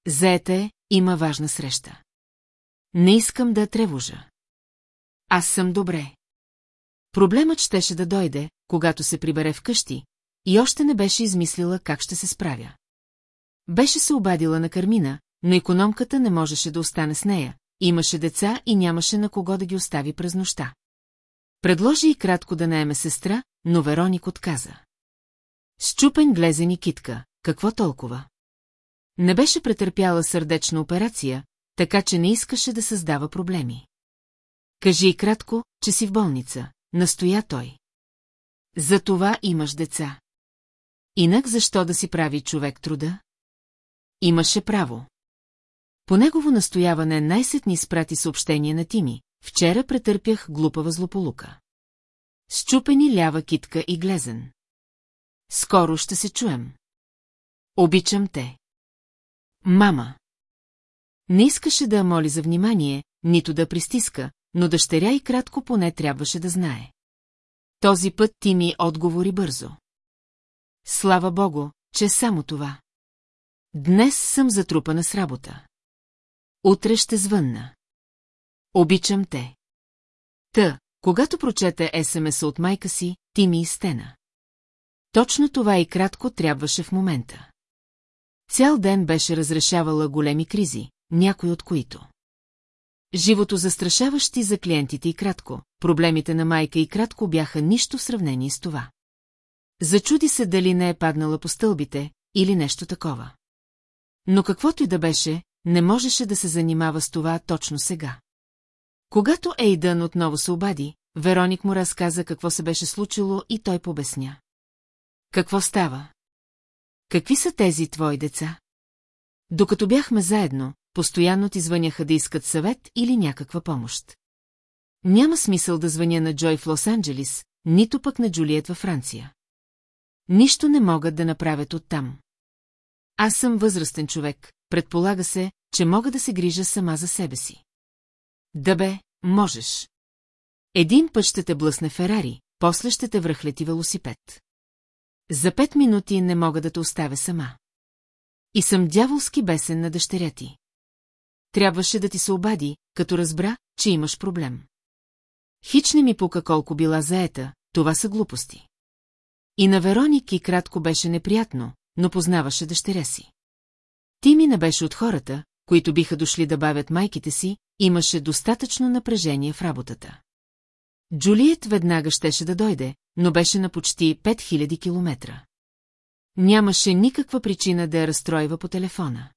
[SPEAKER 1] Заете, има важна среща. Не искам да тревожа. Аз съм добре. Проблемът щеше да дойде, когато се прибере вкъщи, и още не беше измислила как ще се справя. Беше се обадила на Кармина, но економката не можеше да остане с нея, имаше деца и нямаше на кого да ги остави през нощта. Предложи и кратко да наеме сестра, но Вероник отказа. Счупен глезен и китка, какво толкова? Не беше претърпяла сърдечна операция, така че не искаше да създава проблеми. Кажи и кратко, че си в болница, настоя той. За това имаш деца. Инак защо да си прави човек труда? Имаше право. По негово настояване най сетни ни спрати съобщение на Тими. Вчера претърпях глупава злополука. Счупени лява китка и глезен. Скоро ще се чуем. Обичам те. Мама. Не искаше да я моли за внимание, нито да пристиска, но дъщеря и кратко поне трябваше да знае. Този път ти ми отговори бързо. Слава богу, че само това. Днес съм затрупана с работа. Утре ще звънна. Обичам те. Та, когато прочете СМС от майка си, ти ми изтена. Точно това и кратко трябваше в момента. Цял ден беше разрешавала големи кризи, някои от които. Живото застрашаващи за клиентите и кратко, проблемите на майка и кратко бяха нищо в сравнение с това. Зачуди се дали не е паднала по стълбите или нещо такова. Но каквото и да беше, не можеше да се занимава с това точно сега. Когато Ейдън отново се обади, Вероник му разказа какво се беше случило и той побесня. Какво става? Какви са тези твои деца? Докато бяхме заедно, постоянно ти звъняха да искат съвет или някаква помощ. Няма смисъл да звъня на Джой в Лос-Анджелис, нито пък на Джулиет във Франция. Нищо не могат да направят оттам. Аз съм възрастен човек, предполага се, че мога да се грижа сама за себе си. Да бе, можеш. Един път ще те блъсне Ферари, после ще те връхлети велосипед. За пет минути не мога да те оставя сама. И съм дяволски бесен на дъщеря ти. Трябваше да ти се обади, като разбра, че имаш проблем. Хич не ми пука колко била заета, това са глупости. И на Вероник и кратко беше неприятно, но познаваше дъщеря си. Тими не беше от хората, които биха дошли да бавят майките си, имаше достатъчно напрежение в работата. Джулиет веднага щеше да дойде, но беше на почти 5000 километра. Нямаше никаква причина да я разстройва по телефона.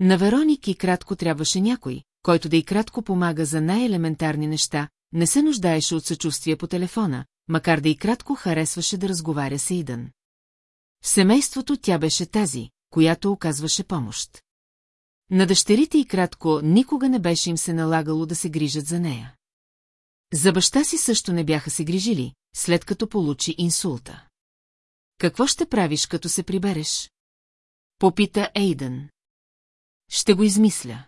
[SPEAKER 1] На Вероник и кратко трябваше някой, който да и кратко помага за най-елементарни неща, не се нуждаеше от съчувствие по телефона, макар да и кратко харесваше да разговаря с Идън. В семейството тя беше тази, която оказваше помощ. На дъщерите и кратко никога не беше им се налагало да се грижат за нея. За баща си също не бяха се грижили, след като получи инсулта. Какво ще правиш, като се прибереш? Попита Ейдън. Ще го измисля.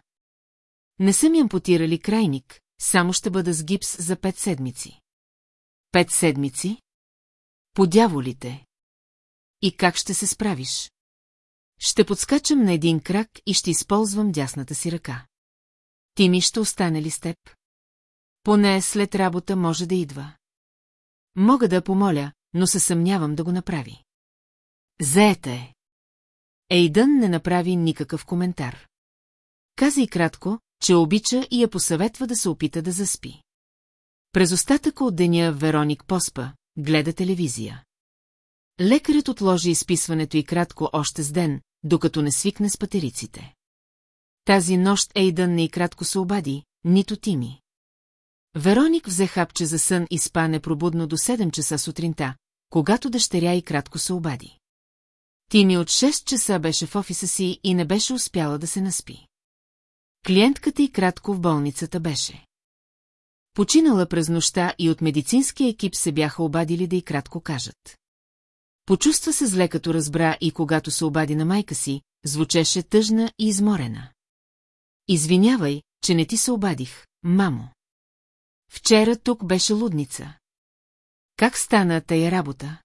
[SPEAKER 1] Не съм ампутирали крайник, само ще бъда с гипс за пет седмици. Пет седмици? Подяволите. И как ще се справиш? Ще подскачам на един крак и ще използвам дясната си ръка. Ти ми ще остане ли с теб? Поне след работа може да идва. Мога да помоля, но се съмнявам да го направи. Заета е. Ейдън не направи никакъв коментар. Каза и кратко, че обича и я посъветва да се опита да заспи. През остатъка от деня Вероник поспа, гледа телевизия. Лекарят отложи изписването и кратко още с ден, докато не свикне с патериците. Тази нощ Ейдън не и кратко се обади, нито Тими. Вероник взе хапче за сън и спа непробудно до 7 часа сутринта, когато дъщеря и кратко се обади. Тими от 6 часа беше в офиса си и не беше успяла да се наспи. Клиентката и кратко в болницата беше. Починала през нощта и от медицинския екип се бяха обадили да и кратко кажат. Почувства се зле като разбра и когато се обади на майка си, звучеше тъжна и изморена. Извинявай, че не ти се обадих, мамо. Вчера тук беше лудница. Как стана тая работа?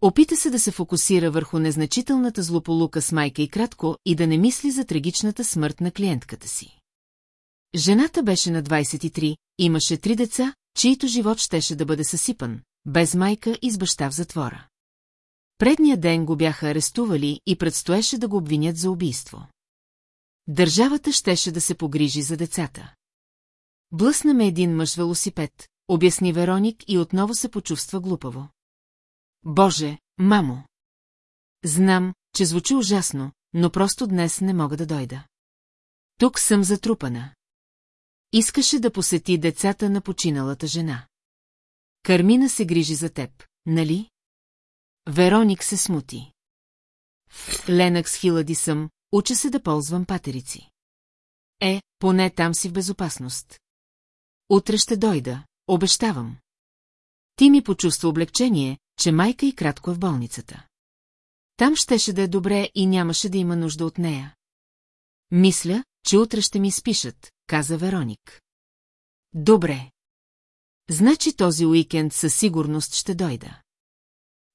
[SPEAKER 1] Опита се да се фокусира върху незначителната злополука с майка и кратко и да не мисли за трагичната смърт на клиентката си. Жената беше на 23, имаше три деца, чието живот щеше да бъде съсипан, без майка и с баща в затвора. Предния ден го бяха арестували и предстоеше да го обвинят за убийство. Държавата щеше да се погрижи за децата. Блъснаме един мъж велосипед, обясни Вероник и отново се почувства глупаво. Боже, мамо! Знам, че звучи ужасно, но просто днес не мога да дойда. Тук съм затрупана. Искаше да посети децата на починалата жена. Кармина се грижи за теб, нали? Вероник се смути. Ленък с хилади съм, уча се да ползвам патерици. Е, поне там си в безопасност. Утре ще дойда, обещавам. Ти ми почувства облегчение, че майка и кратко е в болницата. Там щеше да е добре и нямаше да има нужда от нея. Мисля, че утре ще ми спишат, каза Вероник. Добре. Значи този уикенд със сигурност ще дойда.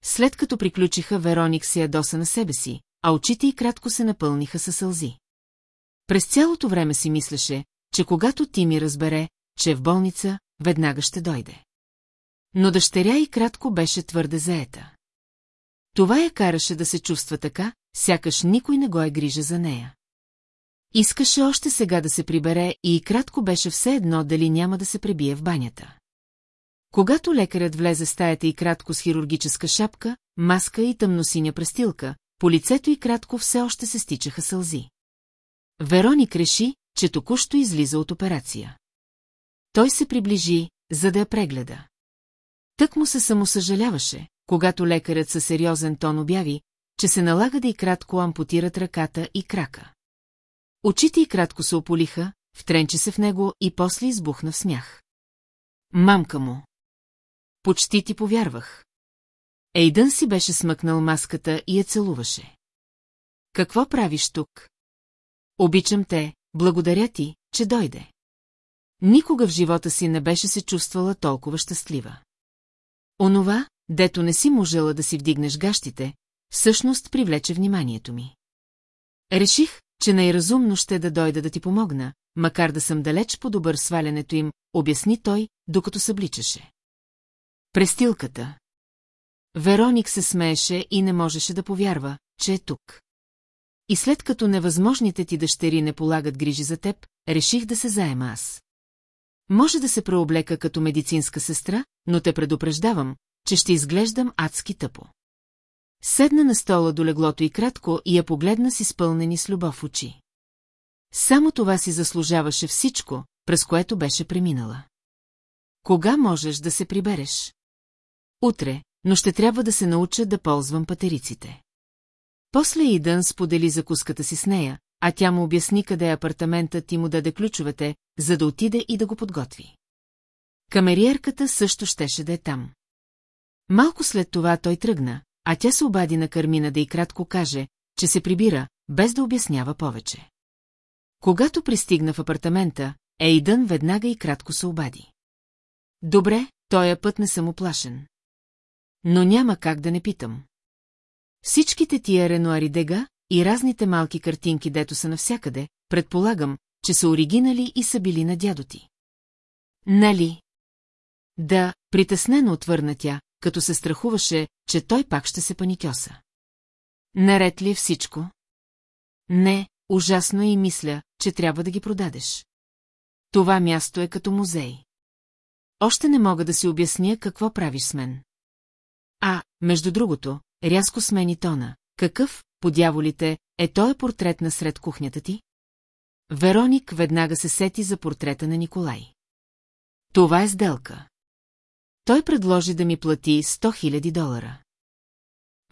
[SPEAKER 1] След като приключиха, Вероник се ядоса на себе си, а очите й кратко се напълниха със сълзи. През цялото време си мислеше, че когато ти ми разбере, че е в болница, веднага ще дойде. Но дъщеря и кратко беше твърде заета. Това я караше да се чувства така, сякаш никой не го е грижа за нея. Искаше още сега да се прибере и кратко беше все едно дали няма да се пребие в банята. Когато лекарят влезе в стаята и кратко с хирургическа шапка, маска и тъмносиня престилка, по лицето и кратко все още се стичаха сълзи. Вероник реши, че току-що излиза от операция. Той се приближи, за да я прегледа. Тък му се самосъжаляваше, когато лекарят със сериозен тон обяви, че се налага да и кратко ампутират ръката и крака. Очите й кратко се ополиха, втренче се в него и после избухна в смях. Мамка му. Почти ти повярвах. Ейдън си беше смъкнал маската и я целуваше. Какво правиш тук? Обичам те, благодаря ти, че дойде. Никога в живота си не беше се чувствала толкова щастлива. Онова, дето не си можела да си вдигнеш гащите, всъщност привлече вниманието ми. Реших, че най-разумно ще да дойда да ти помогна, макар да съм далеч по-добър свалянето им, обясни той, докато събличаше. Престилката. Вероник се смееше и не можеше да повярва, че е тук. И след като невъзможните ти дъщери не полагат грижи за теб, реших да се заема аз. Може да се преоблека като медицинска сестра, но те предупреждавам, че ще изглеждам адски тъпо. Седна на стола до леглото и кратко и я погледна с изпълнени с любов очи. Само това си заслужаваше всичко, през което беше преминала. Кога можеш да се прибереш? Утре, но ще трябва да се науча да ползвам патериците. После Идън сподели закуската си с нея, а тя му обясни къде е апартаментът и му даде ключовете, за да отиде и да го подготви. Камериерката също щеше да е там. Малко след това той тръгна, а тя се обади на Кармина да й кратко каже, че се прибира, без да обяснява повече. Когато пристигна в апартамента, Ейдън веднага и кратко се обади. Добре, тоя път не съм оплашен. Но няма как да не питам. Всичките тия Ренуари Дега и разните малки картинки, дето са навсякъде, предполагам, че са оригинали и са били на дядо ти. Нали? Да, притеснено отвърна тя, като се страхуваше, че той пак ще се паникьоса. Наред ли е всичко? Не, ужасно е и мисля, че трябва да ги продадеш. Това място е като музей. Още не мога да си обясня какво правиш с мен. А, между другото, рязко смени тона. Какъв, по дяволите, е той портрет на сред кухнята ти? Вероник веднага се сети за портрета на Николай. Това е сделка. Той предложи да ми плати 100 хиляди долара.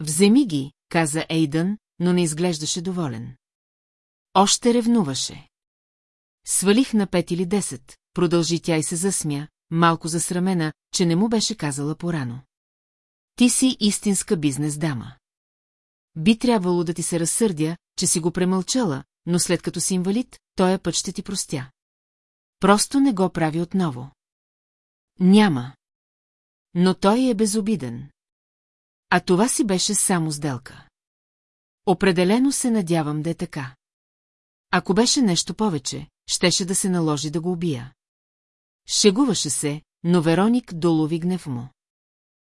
[SPEAKER 1] Вземи ги, каза Ейдън, но не изглеждаше доволен. Още ревнуваше. Свалих на пет или десет, продължи тя и се засмя, малко засрамена, че не му беше казала порано. Ти си истинска бизнес дама. Би трябвало да ти се разсърдя, че си го премълчала, но след като си инвалид, тоя път ще ти простя. Просто не го прави отново. Няма. Но той е безобиден. А това си беше само сделка. Определено се надявам да е така. Ако беше нещо повече, щеше да се наложи да го убия. Шегуваше се, но Вероник долови гнев му.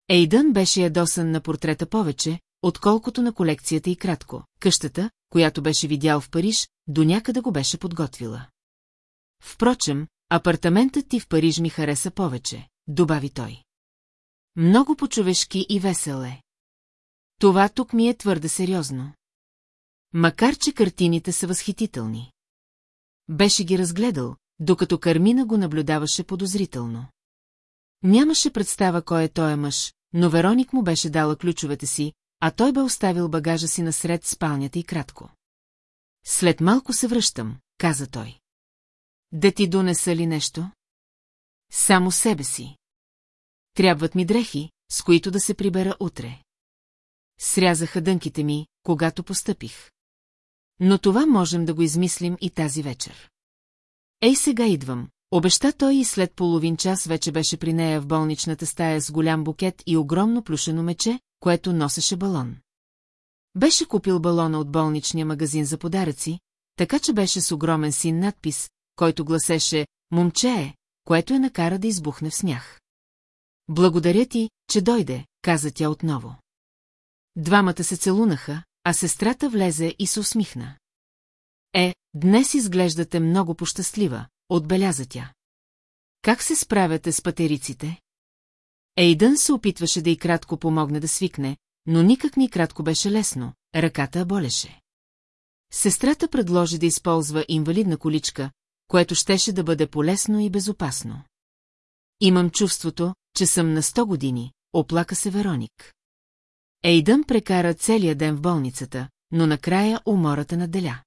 [SPEAKER 1] Ейдън беше ядосан на портрета повече, отколкото на колекцията и кратко. Къщата, която беше видял в Париж, до някъде го беше подготвила. Впрочем, апартаментът ти в Париж ми хареса повече, добави той. Много почовешки и весел е. Това тук ми е твърде сериозно. Макар, че картините са възхитителни. Беше ги разгледал, докато Кармина го наблюдаваше подозрително. Нямаше представа кой е той е мъж, но Вероник му беше дала ключовете си, а той бе оставил багажа си насред спалнята и кратко. След малко се връщам, каза той. Да ти донеса ли нещо? Само себе си. Трябват ми дрехи, с които да се прибера утре. Срязаха дънките ми, когато постъпих. Но това можем да го измислим и тази вечер. Ей, сега идвам. Обеща той и след половин час вече беше при нея в болничната стая с голям букет и огромно плюшено мече, което носеше балон. Беше купил балона от болничния магазин за подаръци, така че беше с огромен син надпис, който гласеше «Момче е», което я накара да избухне в смях. Благодаря ти, че дойде, каза тя отново. Двамата се целунаха, а сестрата влезе и се усмихна. Е, днес изглеждате много пощастлива, отбеляза тя. Как се справяте с патериците? Ейдън се опитваше да и кратко помогне да свикне, но никак ни кратко беше лесно, ръката болеше. Сестрата предложи да използва инвалидна количка, което щеше да бъде полезно и безопасно. Имам чувството, че съм на 100 години, оплака се Вероник. Ейдън прекара целия ден в болницата, но накрая умората наделя.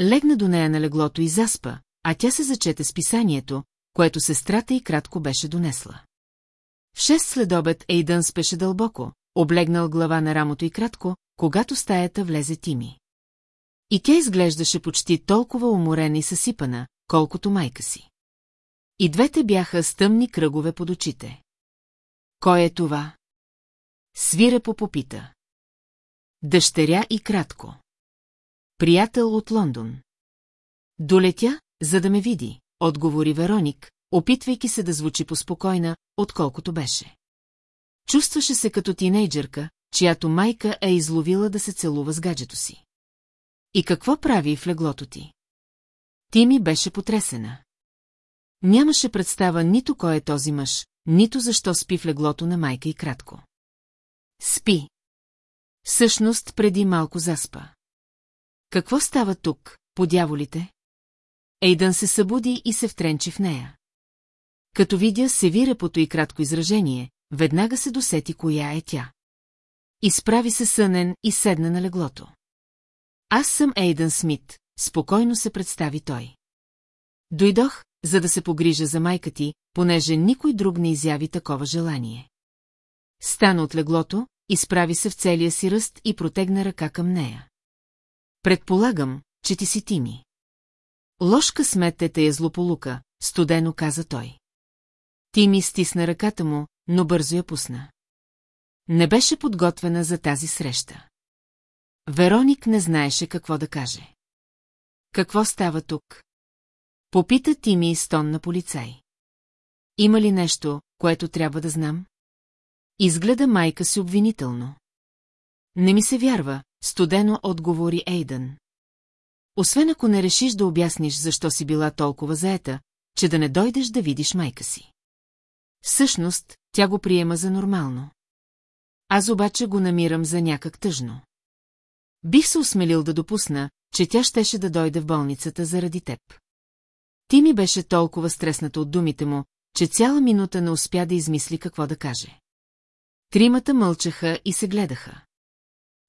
[SPEAKER 1] Легна до нея на леглото и заспа, а тя се зачете с писанието, което сестрата и кратко беше донесла. В шест следобед Ейдън спеше дълбоко, облегнал глава на рамото и кратко, когато стаята влезе Тими. И тя изглеждаше почти толкова уморена и съсипана, колкото майка си. И двете бяха с тъмни кръгове под очите. Кой е това? Свира по попита. Дъщеря и кратко. Приятел от Лондон. Долетя, за да ме види, отговори Вероник, опитвайки се да звучи поспокойна, отколкото беше. Чувстваше се като тинейджърка, чиято майка е изловила да се целува с гаджето си. И какво прави в леглото ти? Ти ми беше потресена. Нямаше представа нито кой е този мъж, нито защо спи в леглото на майка и кратко. Спи. Всъщност преди малко заспа. Какво става тук, по дяволите? Ейдън се събуди и се втренчи в нея. Като видя пото и кратко изражение, веднага се досети коя е тя. Изправи се сънен и седна на леглото. Аз съм Ейдън Смит, спокойно се представи той. Дойдох, за да се погрижа за майка ти, понеже никой друг не изяви такова желание. Стана от леглото, изправи се в целия си ръст и протегна ръка към нея. Предполагам, че ти си Тими. Ложка сметете е злополука, студено каза той. Ти ми стисна ръката му, но бързо я пусна. Не беше подготвена за тази среща. Вероник не знаеше какво да каже. Какво става тук? Попита Тими и стон на полицай. Има ли нещо, което трябва да знам? Изгледа майка си обвинително. Не ми се вярва, студено отговори Ейдън. Освен ако не решиш да обясниш защо си била толкова заета, че да не дойдеш да видиш майка си. Всъщност, тя го приема за нормално. Аз обаче го намирам за някак тъжно. Бих се осмелил да допусна, че тя щеше да дойде в болницата заради теб. Тими беше толкова стресната от думите му, че цяла минута не успя да измисли какво да каже. Тримата мълчаха и се гледаха.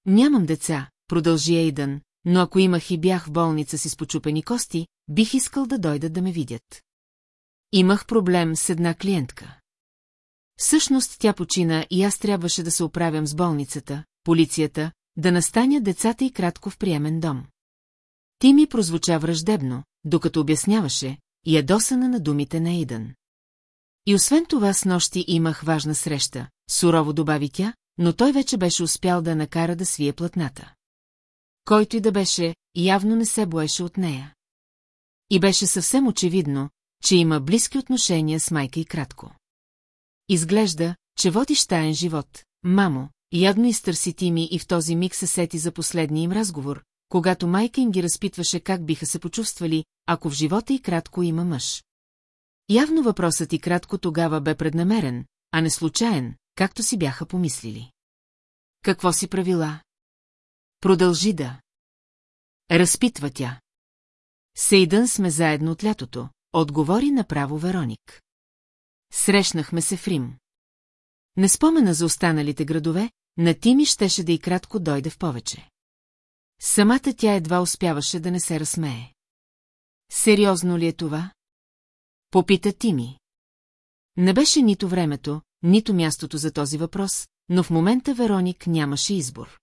[SPEAKER 1] Нямам деца, продължи Ейдън, но ако имах и бях в болница си с почупени кости, бих искал да дойдат да ме видят. Имах проблем с една клиентка. Всъщност тя почина и аз трябваше да се оправям с болницата, полицията, да настаня децата и кратко в приемен дом. Ти ми прозвуча враждебно, докато обясняваше, ядосана на думите на Идън. И освен това с нощи имах важна среща, сурово добави тя, но той вече беше успял да накара да свие платната. Който и да беше, явно не се боеше от нея. И беше съвсем очевидно, че има близки отношения с майка и кратко. Изглежда, че водиш таен живот, мамо, явно изтърси ти ми и в този миг се сети за последния им разговор, когато майка им ги разпитваше как биха се почувствали, ако в живота и кратко има мъж. Явно въпросът и кратко тогава бе преднамерен, а не случайен, както си бяха помислили. Какво си правила? Продължи да. Разпитва тя. Сейдън сме заедно от лятото, отговори направо Вероник. Срещнахме се в Рим. Не спомена за останалите градове, на Тими щеше да и кратко дойде в повече. Самата тя едва успяваше да не се разсмее. Сериозно ли е това? Попита Тими. Не беше нито времето, нито мястото за този въпрос, но в момента Вероник нямаше избор.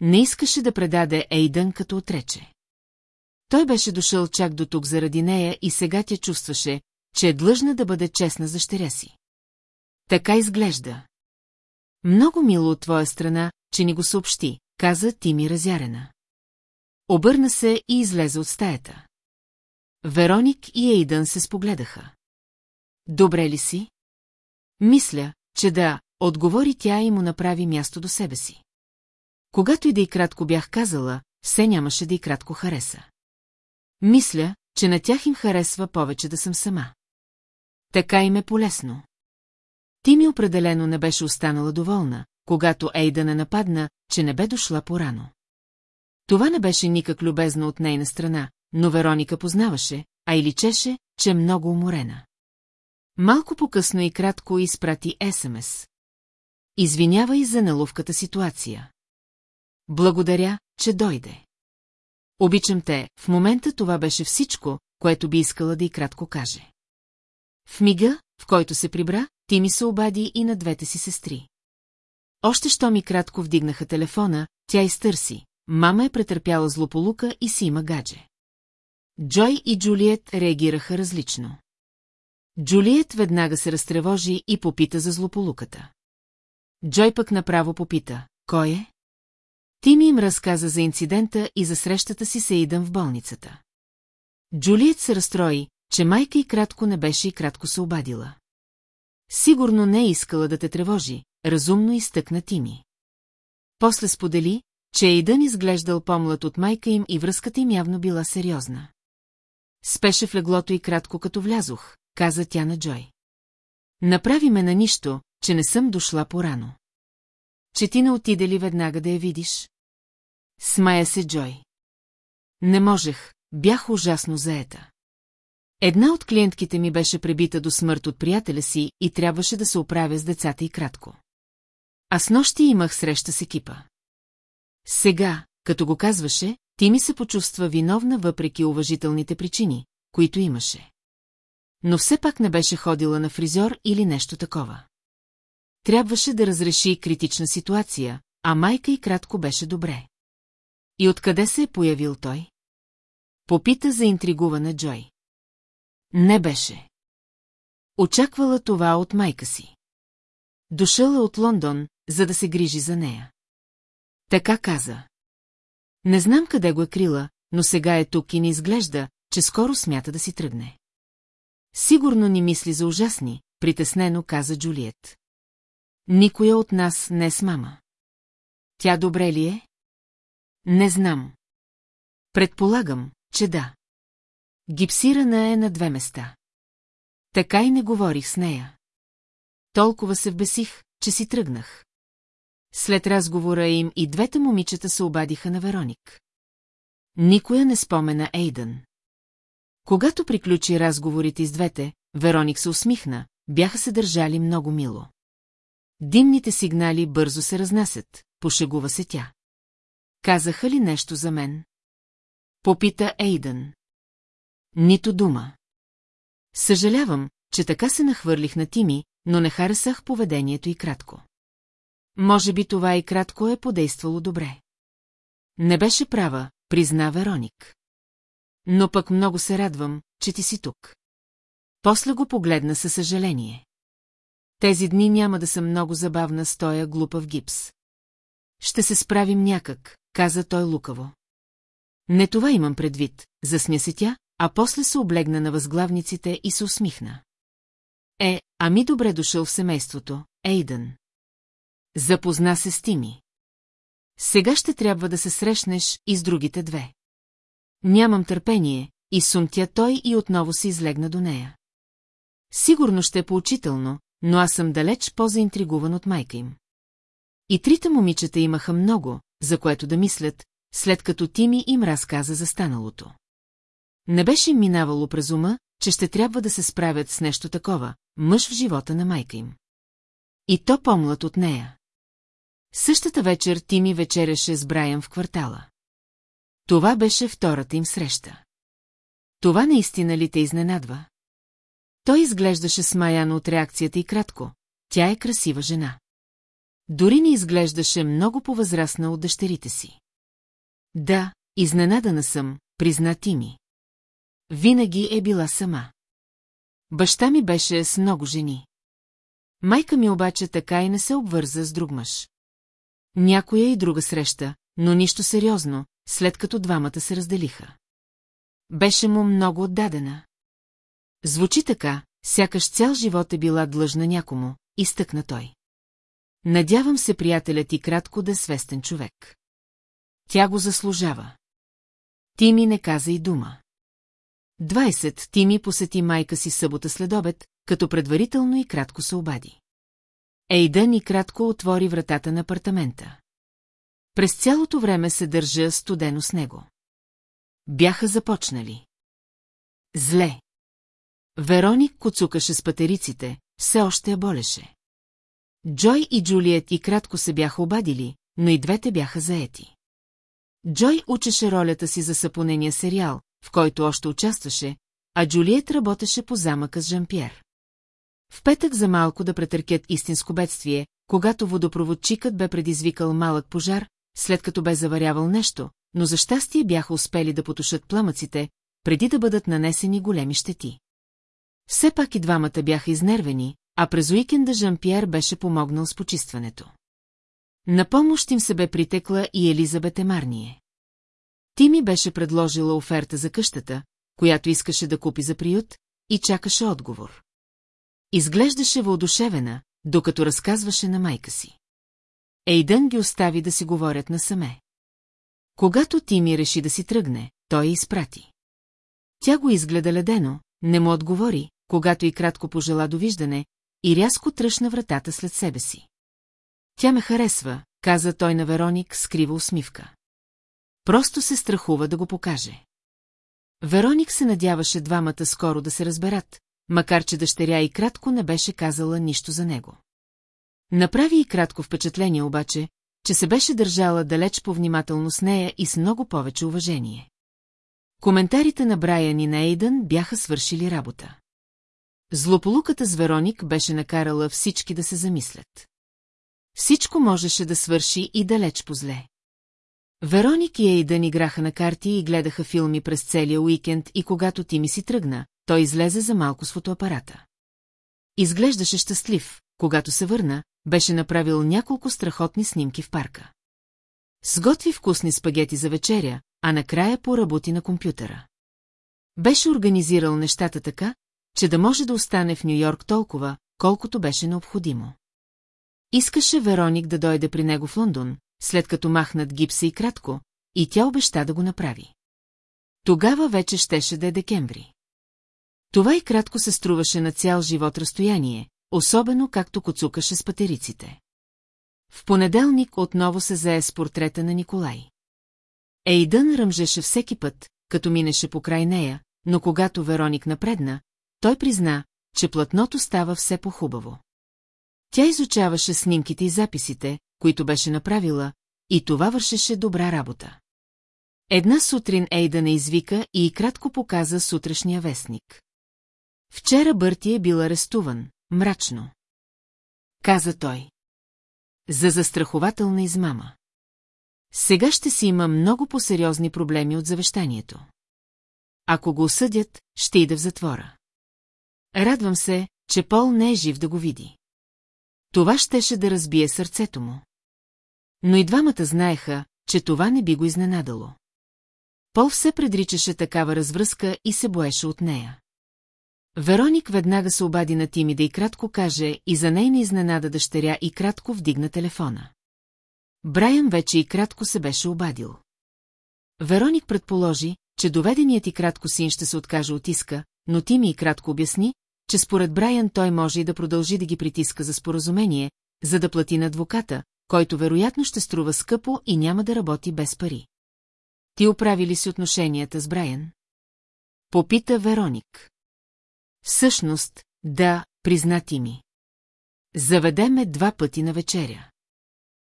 [SPEAKER 1] Не искаше да предаде Ейдън като отрече. Той беше дошъл чак до тук заради нея и сега тя чувстваше, че е длъжна да бъде честна дъщеря си. Така изглежда. Много мило от твоя страна, че ни го съобщи, каза Тими разярена. Обърна се и излезе от стаята. Вероник и Ейдън се спогледаха. Добре ли си? Мисля, че да, отговори тя и му направи място до себе си. Когато и да и кратко бях казала, все нямаше да и кратко хареса. Мисля, че на тях им харесва повече да съм сама. Така им е полезно. Ти ми определено не беше останала доволна, когато Ейда не нападна, че не бе дошла порано. Това не беше никак любезно от нейна страна, но Вероника познаваше, а и личеше, че е много уморена. Малко по-късно и кратко изпрати СМС. Извинява и за неловката ситуация. Благодаря, че дойде. Обичам те, в момента това беше всичко, което би искала да и кратко каже. В мига, в който се прибра, ти ми се обади и на двете си сестри. Още що ми кратко вдигнаха телефона, тя изтърси. Мама е претърпяла злополука и си има гадже. Джой и Джулиет реагираха различно. Джулиет веднага се разтревожи и попита за злополуката. Джой пък направо попита, кой е? Тими им разказа за инцидента и за срещата си с Ейдън в болницата. Джулиет се разстрои, че майка и кратко не беше и кратко се обадила. Сигурно не е искала да те тревожи, разумно изтъкна Тими. После сподели, че Ейдън изглеждал помлад от майка им и връзката им явно била сериозна спеше в леглото и кратко като влязох, каза тя на Джой. Направи ме на нищо, че не съм дошла порано. Че ти не отиде ли веднага да я видиш? Смая се Джой. Не можех, бях ужасно заета. Една от клиентките ми беше пребита до смърт от приятеля си и трябваше да се оправя с децата и кратко. А с нощи имах среща с екипа. Сега, като го казваше, ти ми се почувства виновна въпреки уважителните причини, които имаше. Но все пак не беше ходила на фризьор или нещо такова. Трябваше да разреши критична ситуация, а майка и кратко беше добре. И откъде се е появил той? Попита за интригувана Джой. Не беше. Очаквала това от майка си. Дошъла от Лондон, за да се грижи за нея. Така каза. Не знам къде го е крила, но сега е тук и не изглежда, че скоро смята да си тръгне. Сигурно ни мисли за ужасни, притеснено каза Джулиет. Никоя от нас не е с мама. Тя добре ли е? Не знам. Предполагам, че да. Гипсирана е на две места. Така и не говорих с нея. Толкова се вбесих, че си тръгнах. След разговора им и двете момичета се обадиха на Вероник. Никоя не спомена Ейдън. Когато приключи разговорите с двете, Вероник се усмихна, бяха се държали много мило. Димните сигнали бързо се разнасят, пошегува се тя. Казаха ли нещо за мен? Попита Ейдън. Нито дума. Съжалявам, че така се нахвърлих на Тими, но не харесах поведението и кратко. Може би това и кратко е подействало добре. Не беше права, призна Вероник. Но пък много се радвам, че ти си тук. После го погледна със съжаление. Тези дни няма да съм много забавна с тоя глупав гипс. Ще се справим някак, каза той лукаво. Не това имам предвид, засмя се тя, а после се облегна на възглавниците и се усмихна. Е, ами добре дошъл в семейството, Ейдън. Запозна се с Тими. Сега ще трябва да се срещнеш и с другите две. Нямам търпение, и сумтя той и отново се излегна до нея. Сигурно ще е поучително, но аз съм далеч по-заинтригуван от майка им. И трите момичета имаха много, за което да мислят, след като Тими им разказа за станалото. Не беше им минавало през ума, че ще трябва да се справят с нещо такова, мъж в живота на майка им. И то помлад от нея. Същата вечер Тими вечеряше с Брайан в квартала. Това беше втората им среща. Това наистина ли те изненадва? Той изглеждаше смаяно от реакцията и кратко. Тя е красива жена. Дори не изглеждаше много повъзрастна от дъщерите си. Да, изненадана съм, призна Тими. Винаги е била сама. Баща ми беше с много жени. Майка ми обаче така и не се обвърза с друг мъж. Някоя и друга среща, но нищо сериозно, след като двамата се разделиха. Беше му много отдадена. Звучи така, сякаш цял живот е била длъжна някому, изтъкна той. Надявам се приятелят ти кратко да е свестен човек. Тя го заслужава. Ти ми не каза и дума. 20. Ти ми посети майка си събота след обед, като предварително и кратко се обади. Ейдън и кратко отвори вратата на апартамента. През цялото време се държа студено с него. Бяха започнали. Зле. Вероник коцукаше с патериците, все още я болеше. Джой и Джулиет и кратко се бяха обадили, но и двете бяха заети. Джой учеше ролята си за съпонения сериал, в който още участваше, а Джулиет работеше по замъка с Жампьер. В петък за малко да претъркят истинско бедствие, когато водопроводчикът бе предизвикал малък пожар, след като бе заварявал нещо, но за щастие бяха успели да потушат пламъците, преди да бъдат нанесени големи щети. Все пак и двамата бяха изнервени, а през уикенда Жан-Пьер беше помогнал с почистването. На помощ им се бе притекла и Елизабет Емарние. Ти ми беше предложила оферта за къщата, която искаше да купи за приют, и чакаше отговор. Изглеждаше въодушевена, докато разказваше на майка си. Ейдън ги остави да си говорят насаме. Когато Тими реши да си тръгне, той я изпрати. Тя го изгледа ледено, не му отговори, когато и кратко пожела довиждане, и рязко тръщна вратата след себе си. Тя ме харесва, каза той на Вероник с крива усмивка. Просто се страхува да го покаже. Вероник се надяваше двамата скоро да се разберат, макар че дъщеря и кратко не беше казала нищо за него. Направи и кратко впечатление обаче, че се беше държала далеч повнимателно с нея и с много повече уважение. Коментарите на Брайан и на Ейдън бяха свършили работа. Злополуката с Вероник беше накарала всички да се замислят. Всичко можеше да свърши и далеч по зле. Вероник и Ейдън играха на карти и гледаха филми през целия уикенд и когато Тими си тръгна, той излезе за малко с фотоапарата. Изглеждаше щастлив, когато се върна, беше направил няколко страхотни снимки в парка. Сготви вкусни спагети за вечеря, а накрая поработи на компютъра. Беше организирал нещата така, че да може да остане в Нью-Йорк толкова, колкото беше необходимо. Искаше Вероник да дойде при него в Лондон, след като махнат гипса и кратко, и тя обеща да го направи. Тогава вече щеше да е декември. Това и кратко се струваше на цял живот разстояние, особено както коцукаше с патериците. В понеделник отново се зае с портрета на Николай. Ейдън ръмжеше всеки път, като минеше покрай нея, но когато Вероник напредна, той призна, че платното става все по-хубаво. Тя изучаваше снимките и записите, които беше направила, и това вършеше добра работа. Една сутрин Ейда не извика и кратко показа сутрешния вестник. Вчера Бърти е бил арестуван, мрачно. Каза той. За застрахователна измама. Сега ще си има много по-сериозни проблеми от завещанието. Ако го осъдят, ще ида в затвора. Радвам се, че Пол не е жив да го види. Това щеше да разбие сърцето му. Но и двамата знаеха, че това не би го изненадало. Пол все предричаше такава развръзка и се боеше от нея. Вероник веднага се обади на Тими да и кратко каже и за нейна изненада дъщеря и кратко вдигна телефона. Брайан вече и кратко се беше обадил. Вероник предположи, че доведеният и кратко син ще се откаже от иска, но Тими и кратко обясни, че според Брайан той може и да продължи да ги притиска за споразумение, за да плати на адвоката, който вероятно ще струва скъпо и няма да работи без пари. Ти оправи ли си отношенията с Брайан? Попита Вероник. Всъщност, да, признати ми. Заведе ме два пъти на вечеря.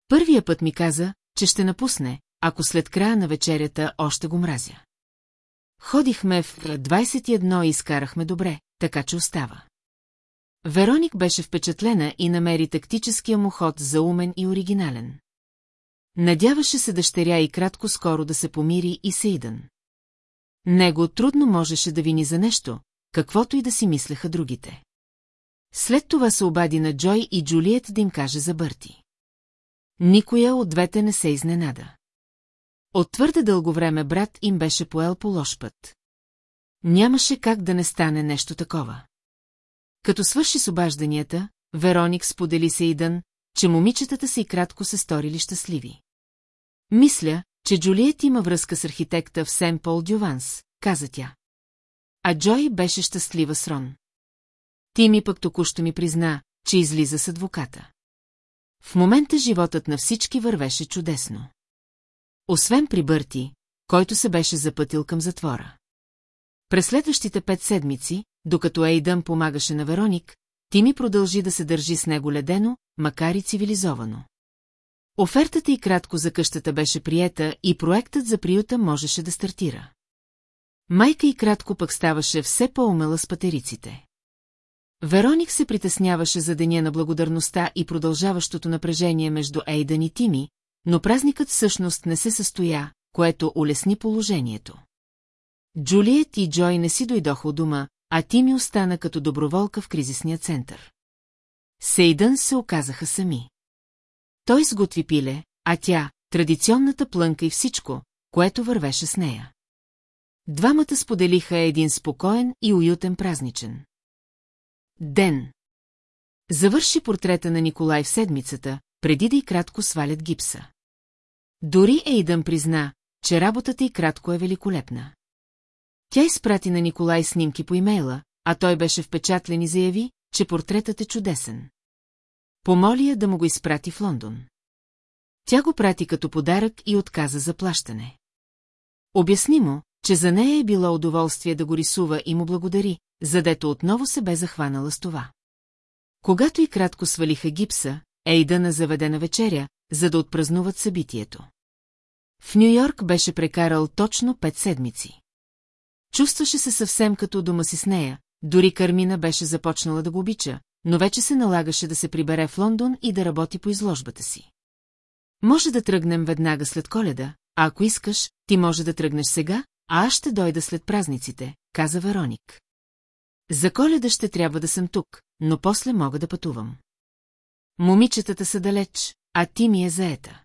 [SPEAKER 1] Първия път ми каза, че ще напусне, ако след края на вечерята още го мразя. Ходихме в 21 и изкарахме добре, така че остава. Вероник беше впечатлена и намери тактическия му ход за умен и оригинален. Надяваше се дъщеря и кратко скоро да се помири и Сейдън. Него трудно можеше да вини за нещо, каквото и да си мислеха другите. След това се обади на Джой и Джулиет да им каже за Бърти. Никоя от двете не се изненада. От твърде дълго време брат им беше поел по лош път. Нямаше как да не стане нещо такова. Като свърши с обажданията, Вероник сподели се Идън, че момичетата си кратко се сторили щастливи. Мисля, че Джулиет има връзка с архитекта в Сен-Пол Дюванс, каза тя. А Джой беше щастлива с Рон. Ти ми пък току-що ми призна, че излиза с адвоката. В момента животът на всички вървеше чудесно. Освен при Бърти, който се беше запътил към затвора. През следващите пет седмици, докато Ейдън помагаше на Вероник, Тими продължи да се държи с него ледено, макар и цивилизовано. Офертата и кратко за къщата беше приета и проектът за приюта можеше да стартира. Майка и кратко пък ставаше все по-умела с патериците. Вероник се притесняваше за деня на благодарността и продължаващото напрежение между Ейдън и Тими, но празникът всъщност не се състоя, което улесни положението. Джулиет и Джой не си дойдоха от дома, а ти ми остана като доброволка в кризисния център. Сейдън се оказаха сами. Той сготви пиле, а тя – традиционната плънка и всичко, което вървеше с нея. Двамата споделиха един спокоен и уютен празничен. Ден. Завърши портрета на Николай в седмицата, преди да и кратко свалят гипса. Дори Ейдън призна, че работата и кратко е великолепна. Тя изпрати на Николай снимки по имейла, а той беше впечатлен и заяви, че портретът е чудесен. Помоли я да му го изпрати в Лондон. Тя го прати като подарък и отказа за плащане. Обясни му, че за нея е било удоволствие да го рисува и му благодари, задето отново се бе захванала с това. Когато и кратко свалиха гипса, Ейда на заведена вечеря, за да отпразнуват събитието. В Нью-Йорк беше прекарал точно пет седмици. Чувстваше се съвсем като дома си с нея, дори Кармина беше започнала да го обича, но вече се налагаше да се прибере в Лондон и да работи по изложбата си. Може да тръгнем веднага след коледа, а ако искаш, ти може да тръгнеш сега, а аз ще дойда след празниците, каза Вероник. За коледа ще трябва да съм тук, но после мога да пътувам. Момичетата са далеч, а ти ми е заета.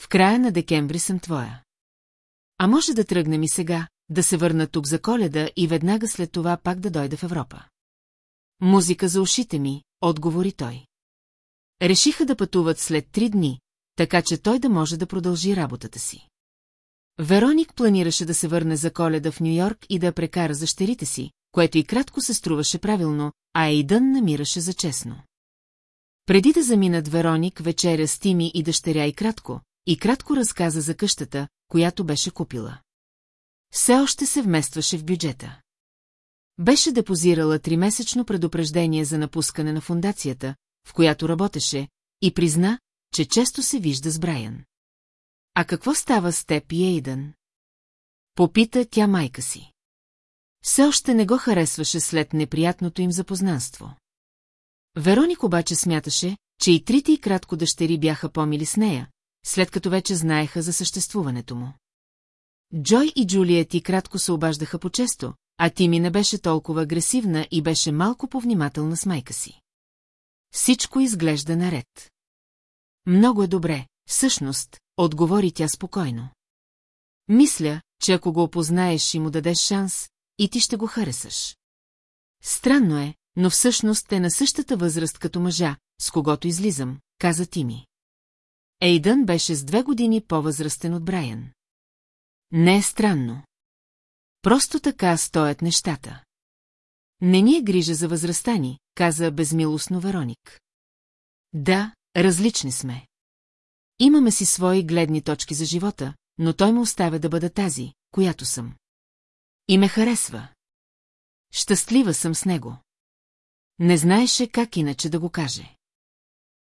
[SPEAKER 1] В края на декември съм твоя. А може да тръгнем и сега, да се върна тук за коледа и веднага след това пак да дойда в Европа. Музика за ушите ми, отговори той. Решиха да пътуват след три дни, така че той да може да продължи работата си. Вероник планираше да се върне за коледа в Нью-Йорк и да я прекара за щерите си, което и кратко се струваше правилно, а Ейдън намираше за честно. Преди да заминат Вероник вечеря с Тими и дъщеря и кратко, и кратко разказа за къщата, която беше купила. Все още се вместваше в бюджета. Беше депозирала тримесечно предупреждение за напускане на фундацията, в която работеше, и призна, че често се вижда с Брайан. А какво става с теб и Ейдън? Попита тя майка си. Все още не го харесваше след неприятното им запознанство. Вероник обаче смяташе, че и трите и кратко дъщери бяха помили с нея, след като вече знаеха за съществуването му. Джой и Джулия и кратко се обаждаха по-често, а Тими не беше толкова агресивна и беше малко повнимателна с майка си. Всичко изглежда наред. Много е добре, всъщност, отговори тя спокойно. Мисля, че ако го опознаеш и му дадеш шанс, и ти ще го харесаш. Странно е, но всъщност е на същата възраст като мъжа, с когото излизам, каза Тими. Ейдън беше с две години по-възрастен от Брайан. Не е странно. Просто така стоят нещата. Не ни е грижа за възрастта ни, каза безмилостно Вероник. Да, различни сме. Имаме си свои гледни точки за живота, но той ме оставя да бъда тази, която съм. И ме харесва. Щастлива съм с него. Не знаеше как иначе да го каже.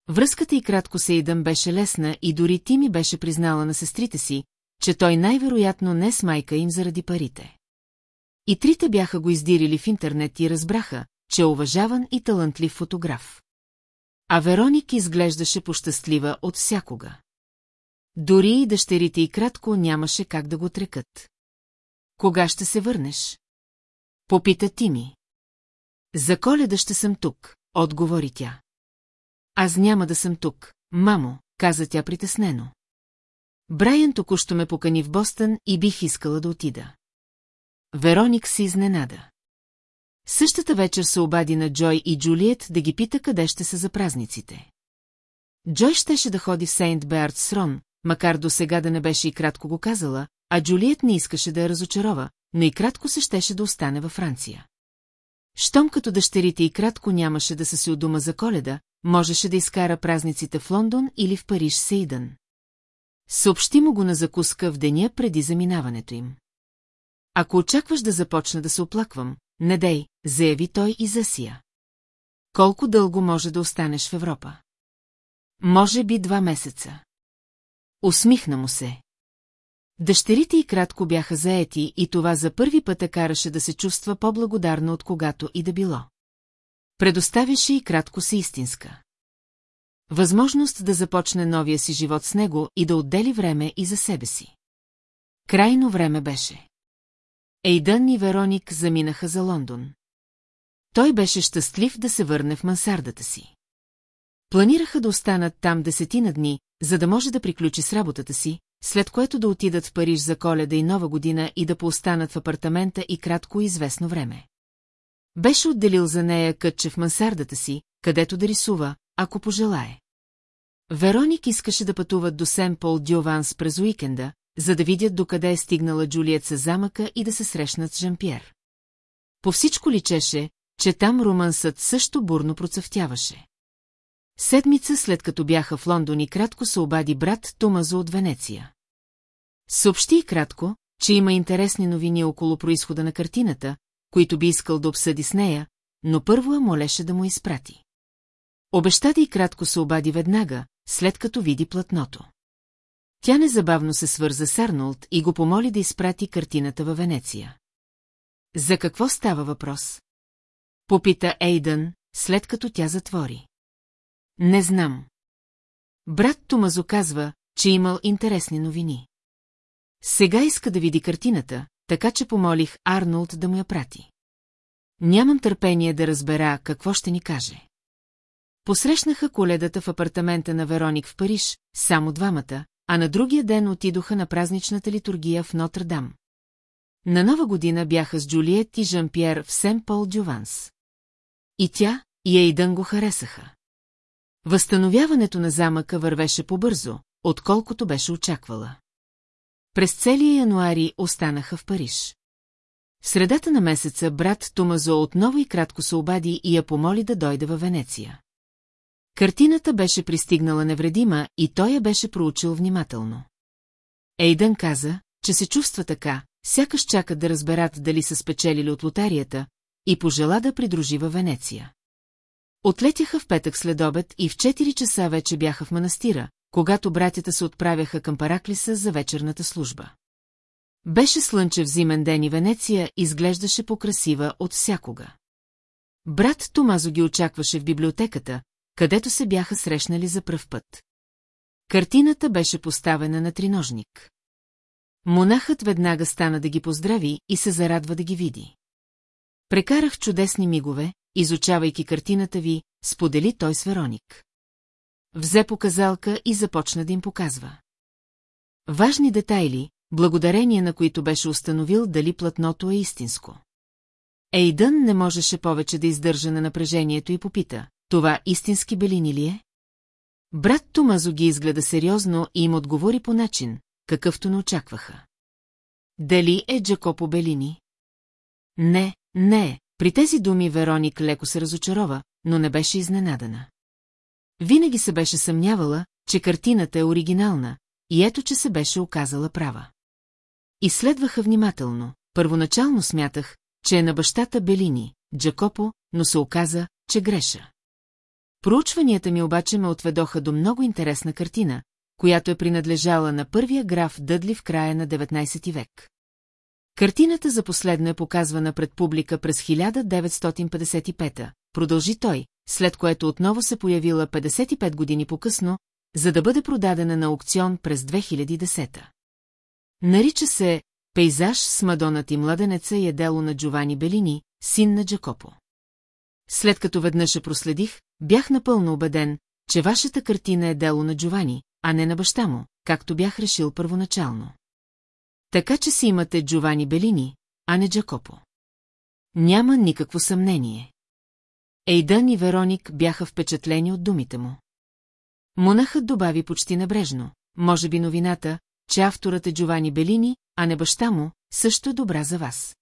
[SPEAKER 1] Връзката и кратко се идъм беше лесна и дори ти ми беше признала на сестрите си, че той най-вероятно не с майка им заради парите. И трите бяха го издирили в интернет и разбраха, че е уважаван и талантлив фотограф. А Вероник изглеждаше пощастлива от всякога. Дори и дъщерите и кратко нямаше как да го трекат. Кога ще се върнеш? Попита Тими. ми. За коледа ще съм тук, отговори тя. Аз няма да съм тук, мамо, каза тя притеснено. Брайан току-що ме покани в Бостън и бих искала да отида. Вероник се изненада. Същата вечер се обади на Джой и Джулиет да ги пита къде ще са за празниците. Джой щеше да ходи в Сейнт Беард с Рон, макар до сега да не беше и кратко го казала, а Джулиет не искаше да я разочарова, но и кратко се щеше да остане във Франция. Щом като дъщерите и кратко нямаше да са си от дома за коледа, можеше да изкара празниците в Лондон или в Париж Сейдън. Съобщи му го на закуска в деня преди заминаването им. Ако очакваш да започна да се оплаквам, не дей, заяви той и засия. Колко дълго може да останеш в Европа? Може би два месеца. Усмихна му се. Дъщерите и кратко бяха заети и това за първи път караше да се чувства по благодарно от когато и да било. Предоставяше и кратко се истинска. Възможност да започне новия си живот с него и да отдели време и за себе си. Крайно време беше. Ейдън и Вероник заминаха за Лондон. Той беше щастлив да се върне в мансардата си. Планираха да останат там десетина дни, за да може да приключи с работата си, след което да отидат в Париж за коледа и нова година и да поостанат в апартамента и кратко известно време. Беше отделил за нея кътче в мансардата си, където да рисува, ако пожелае. Вероник искаше да пътуват до Сен Пол Дьованс през уикенда, за да видят докъде е стигнала Джулиет с замъка и да се срещнат с Жампьер. По всичко личеше, че там романсът също бурно процъфтяваше. Седмица след като бяха в Лондон и кратко се обади брат Томазо от Венеция. Съобщи и кратко, че има интересни новини около происхода на картината, които би искал да обсъди с нея, но първо я молеше да му изпрати. Обеща да и кратко се обади веднага, след като види платното. Тя незабавно се свърза с Арнолд и го помоли да изпрати картината във Венеция. За какво става въпрос? Попита Ейдън, след като тя затвори. Не знам. Брат Томазо казва, че имал интересни новини. Сега иска да види картината, така че помолих Арнолд да му я прати. Нямам търпение да разбера какво ще ни каже. Посрещнаха коледата в апартамента на Вероник в Париж, само двамата, а на другия ден отидоха на празничната литургия в Нотр-Дам. На нова година бяха с Джулиет и Жан-Пьер в Сен-Пол Дюванс. И тя, и Ейдън го харесаха. Възстановяването на замъка вървеше побързо, отколкото беше очаквала. През целия януари останаха в Париж. В средата на месеца брат Томазо отново и кратко се обади и я помоли да дойде във Венеция. Картината беше пристигнала невредима и той я беше проучил внимателно. Ейдън каза, че се чувства така, сякаш чакат да разберат дали са спечелили от лотарията, и пожела да придружи във Венеция. Отлетяха в петък след обед и в 4 часа вече бяха в манастира, когато братята се отправяха към Параклиса за вечерната служба. Беше слънчев зимен ден и Венеция изглеждаше покрасива от всякога. Брат Томазо ги очакваше в библиотеката, където се бяха срещнали за пръв път. Картината беше поставена на триножник. Монахът веднага стана да ги поздрави и се зарадва да ги види. Прекарах чудесни мигове, изучавайки картината ви, сподели той с Вероник. Взе показалка и започна да им показва. Важни детайли, благодарение на които беше установил дали платното е истинско. Ейдън не можеше повече да издържа на напрежението и попита, това истински белини ли е? Брат Томазо ги изгледа сериозно и им отговори по начин, какъвто не очакваха. Дали е Джакопо Белини? Не, не, е, при тези думи Вероник леко се разочарова, но не беше изненадана. Винаги се беше съмнявала, че картината е оригинална, и ето, че се беше оказала права. Изследваха внимателно. Първоначално смятах, че е на бащата Белини, Джакопо, но се оказа, че греша. Проучванията ми обаче ме отведоха до много интересна картина, която е принадлежала на първия граф Дъдли в края на 19 век. Картината за последно е показвана пред публика през 1955 продължи той, след което отново се появила 55 години по-късно, за да бъде продадена на аукцион през 2010 Нарича се «Пейзаж с Мадонът и младенеца» и е дело на Джовани Белини, син на Джакопо. След като веднъж я проследих, бях напълно убеден, че вашата картина е дело на Джовани, а не на баща му, както бях решил първоначално. Така че си имате Джовани Белини, а не Джакопо. Няма никакво съмнение. Ейдън и Вероник бяха впечатлени от думите му. Монахът добави почти набрежно, може би новината, че авторът е Джовани Белини, а не баща му, също е добра за вас.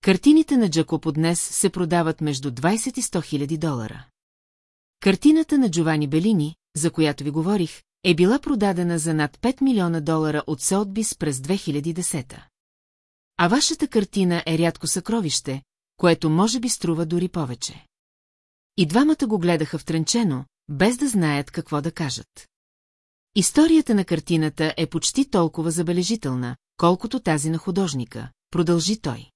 [SPEAKER 1] Картините на Джакопо днес се продават между 20 и 100 хиляди долара. Картината на Джовани Белини, за която ви говорих, е била продадена за над 5 милиона долара от сеотбис през 2010 А вашата картина е рядко съкровище, което може би струва дори повече. И двамата го гледаха втренчено, без да знаят какво да кажат. Историята на картината е почти толкова забележителна, колкото тази на художника, продължи той.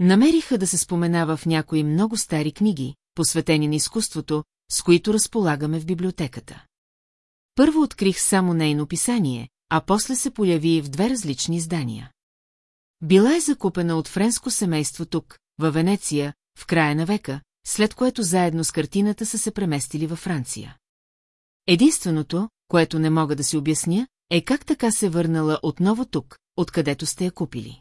[SPEAKER 1] Намериха да се споменава в някои много стари книги, посветени на изкуството, с които разполагаме в библиотеката. Първо открих само нейно писание, а после се появи в две различни издания. Била е закупена от френско семейство тук, във Венеция, в края на века, след което заедно с картината са се преместили във Франция. Единственото, което не мога да си обясня, е как така се върнала отново тук, откъдето сте я купили.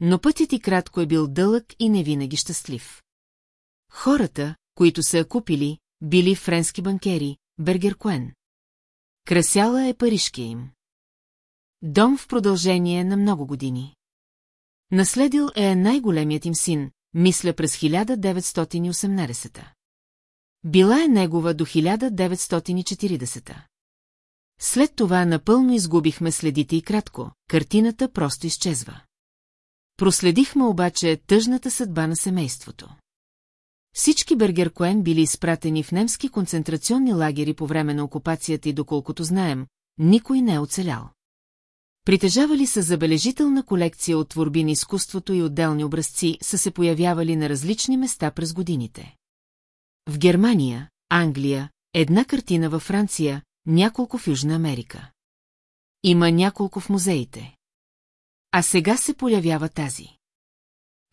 [SPEAKER 1] Но пътят и кратко е бил дълъг и не винаги щастлив. Хората, които са я купили, били френски банкери, Бергер Куен. Красяла е парижкия им. Дом в продължение на много години. Наследил е най-големият им син, мисля през 1918 Била е негова до 1940 След това напълно изгубихме следите и кратко, картината просто изчезва. Проследихме обаче тъжната съдба на семейството. Всички Бергеркоен били изпратени в немски концентрационни лагери по време на окупацията и доколкото знаем, никой не е оцелял. Притежавали са забележителна колекция от творби на изкуството и отделни образци са се появявали на различни места през годините. В Германия, Англия, една картина във Франция, няколко в Южна Америка. Има няколко в музеите. А сега се появява тази.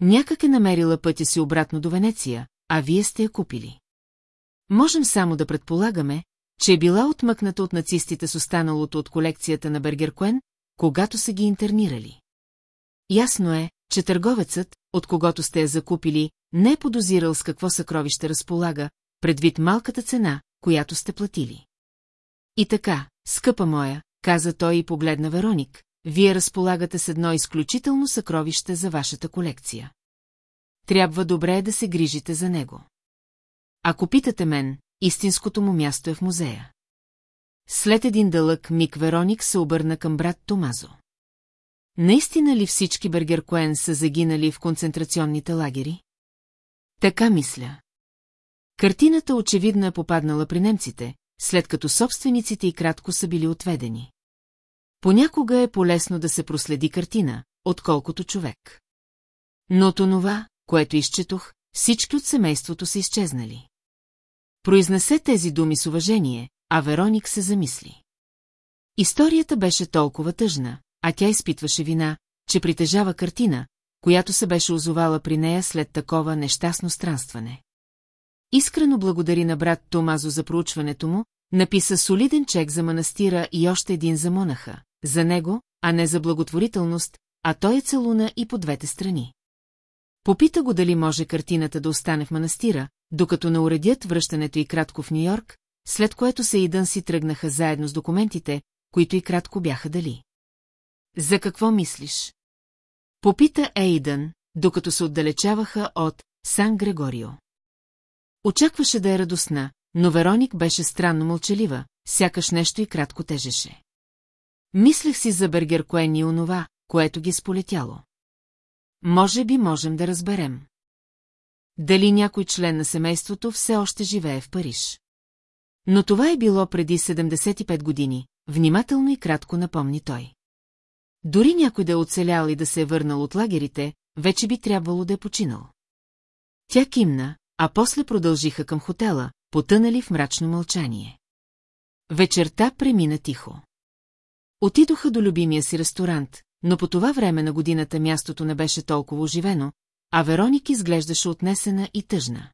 [SPEAKER 1] Някак е намерила пътя си обратно до Венеция, а вие сте я купили. Можем само да предполагаме, че е била отмъкната от нацистите с останалото от колекцията на Бергеркуен, когато са ги интернирали. Ясно е, че търговецът, от когото сте я закупили, не е подозирал с какво съкровище разполага, предвид малката цена, която сте платили. И така, скъпа моя, каза той и погледна Вероник, вие разполагате с едно изключително съкровище за вашата колекция трябва добре да се грижите за него. Ако питате мен, истинското му място е в музея. След един дълъг миг Вероник се обърна към брат Томазо. Наистина ли всички Бергеркоен са загинали в концентрационните лагери? Така мисля. Картината очевидно е попаднала при немците, след като собствениците и кратко са били отведени. Понякога е полезно да се проследи картина, отколкото човек. Но тонова, което изчетох, всички от семейството са изчезнали. Произнесе тези думи с уважение, а Вероник се замисли. Историята беше толкова тъжна, а тя изпитваше вина, че притежава картина, която се беше озовала при нея след такова нещастно странстване. Искрено благодари на брат Томазо за проучването му, написа солиден чек за манастира и още един за монаха, за него, а не за благотворителност, а той е целуна и по двете страни. Попита го дали може картината да остане в манастира, докато не уредят връщането и кратко в Нью-Йорк, след което се и си тръгнаха заедно с документите, които и кратко бяха дали. За какво мислиш? Попита Ейдън, докато се отдалечаваха от Сан Грегорио. Очакваше да е радостна, но Вероник беше странно мълчалива, сякаш нещо и кратко тежеше. Мислех си за Бергер Куен и онова, което ги сполетяло. Може би можем да разберем. Дали някой член на семейството все още живее в Париж. Но това е било преди 75 години, внимателно и кратко напомни той. Дори някой да е оцелял и да се е върнал от лагерите, вече би трябвало да е починал. Тя кимна, а после продължиха към хотела, потънали в мрачно мълчание. Вечерта премина тихо. Отидоха до любимия си ресторант, но по това време на годината мястото не беше толкова оживено, а Вероник изглеждаше отнесена и тъжна.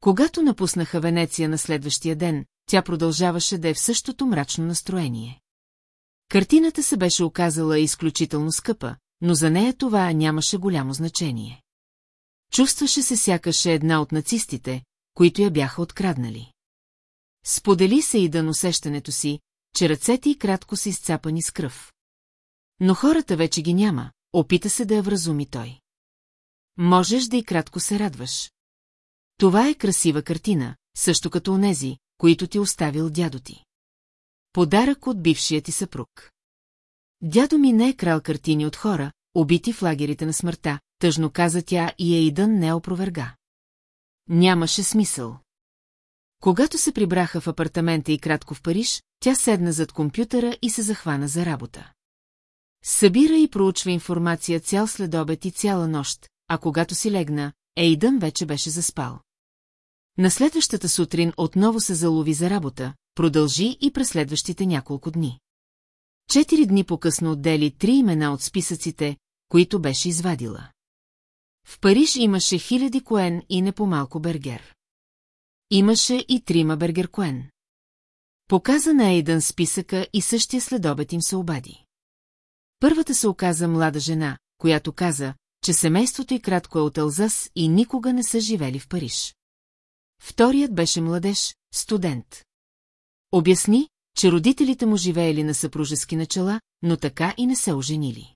[SPEAKER 1] Когато напуснаха Венеция на следващия ден, тя продължаваше да е в същото мрачно настроение. Картината се беше оказала изключително скъпа, но за нея това нямаше голямо значение. Чувстваше се сякаше една от нацистите, които я бяха откраднали. Сподели се и дън усещането си, че ръцете и кратко са изцапани с кръв. Но хората вече ги няма, опита се да я вразуми той. Можеш да и кратко се радваш. Това е красива картина, също като онези, които ти оставил дядо ти. Подарък от бившия ти съпруг. Дядо ми не е крал картини от хора, убити в лагерите на смъртта, тъжно каза тя и Ейдън не опроверга. Нямаше смисъл. Когато се прибраха в апартамента и кратко в Париж, тя седна зад компютъра и се захвана за работа. Събира и проучва информация цял следобед и цяла нощ, а когато си легна, Ейдън вече беше заспал. На следващата сутрин отново се залови за работа, продължи и през следващите няколко дни. Четири дни по-късно отдели три имена от списъците, които беше извадила. В Париж имаше хиляди Коен и не по-малко Бергер. Имаше и трима Бергер Коен. Показа на Ейдън списъка и същия следобед им се обади. Първата се оказа млада жена, която каза, че семейството й кратко е от Алзас и никога не са живели в Париж. Вторият беше младеж, студент. Обясни, че родителите му живеели на съпружески начала, но така и не се оженили.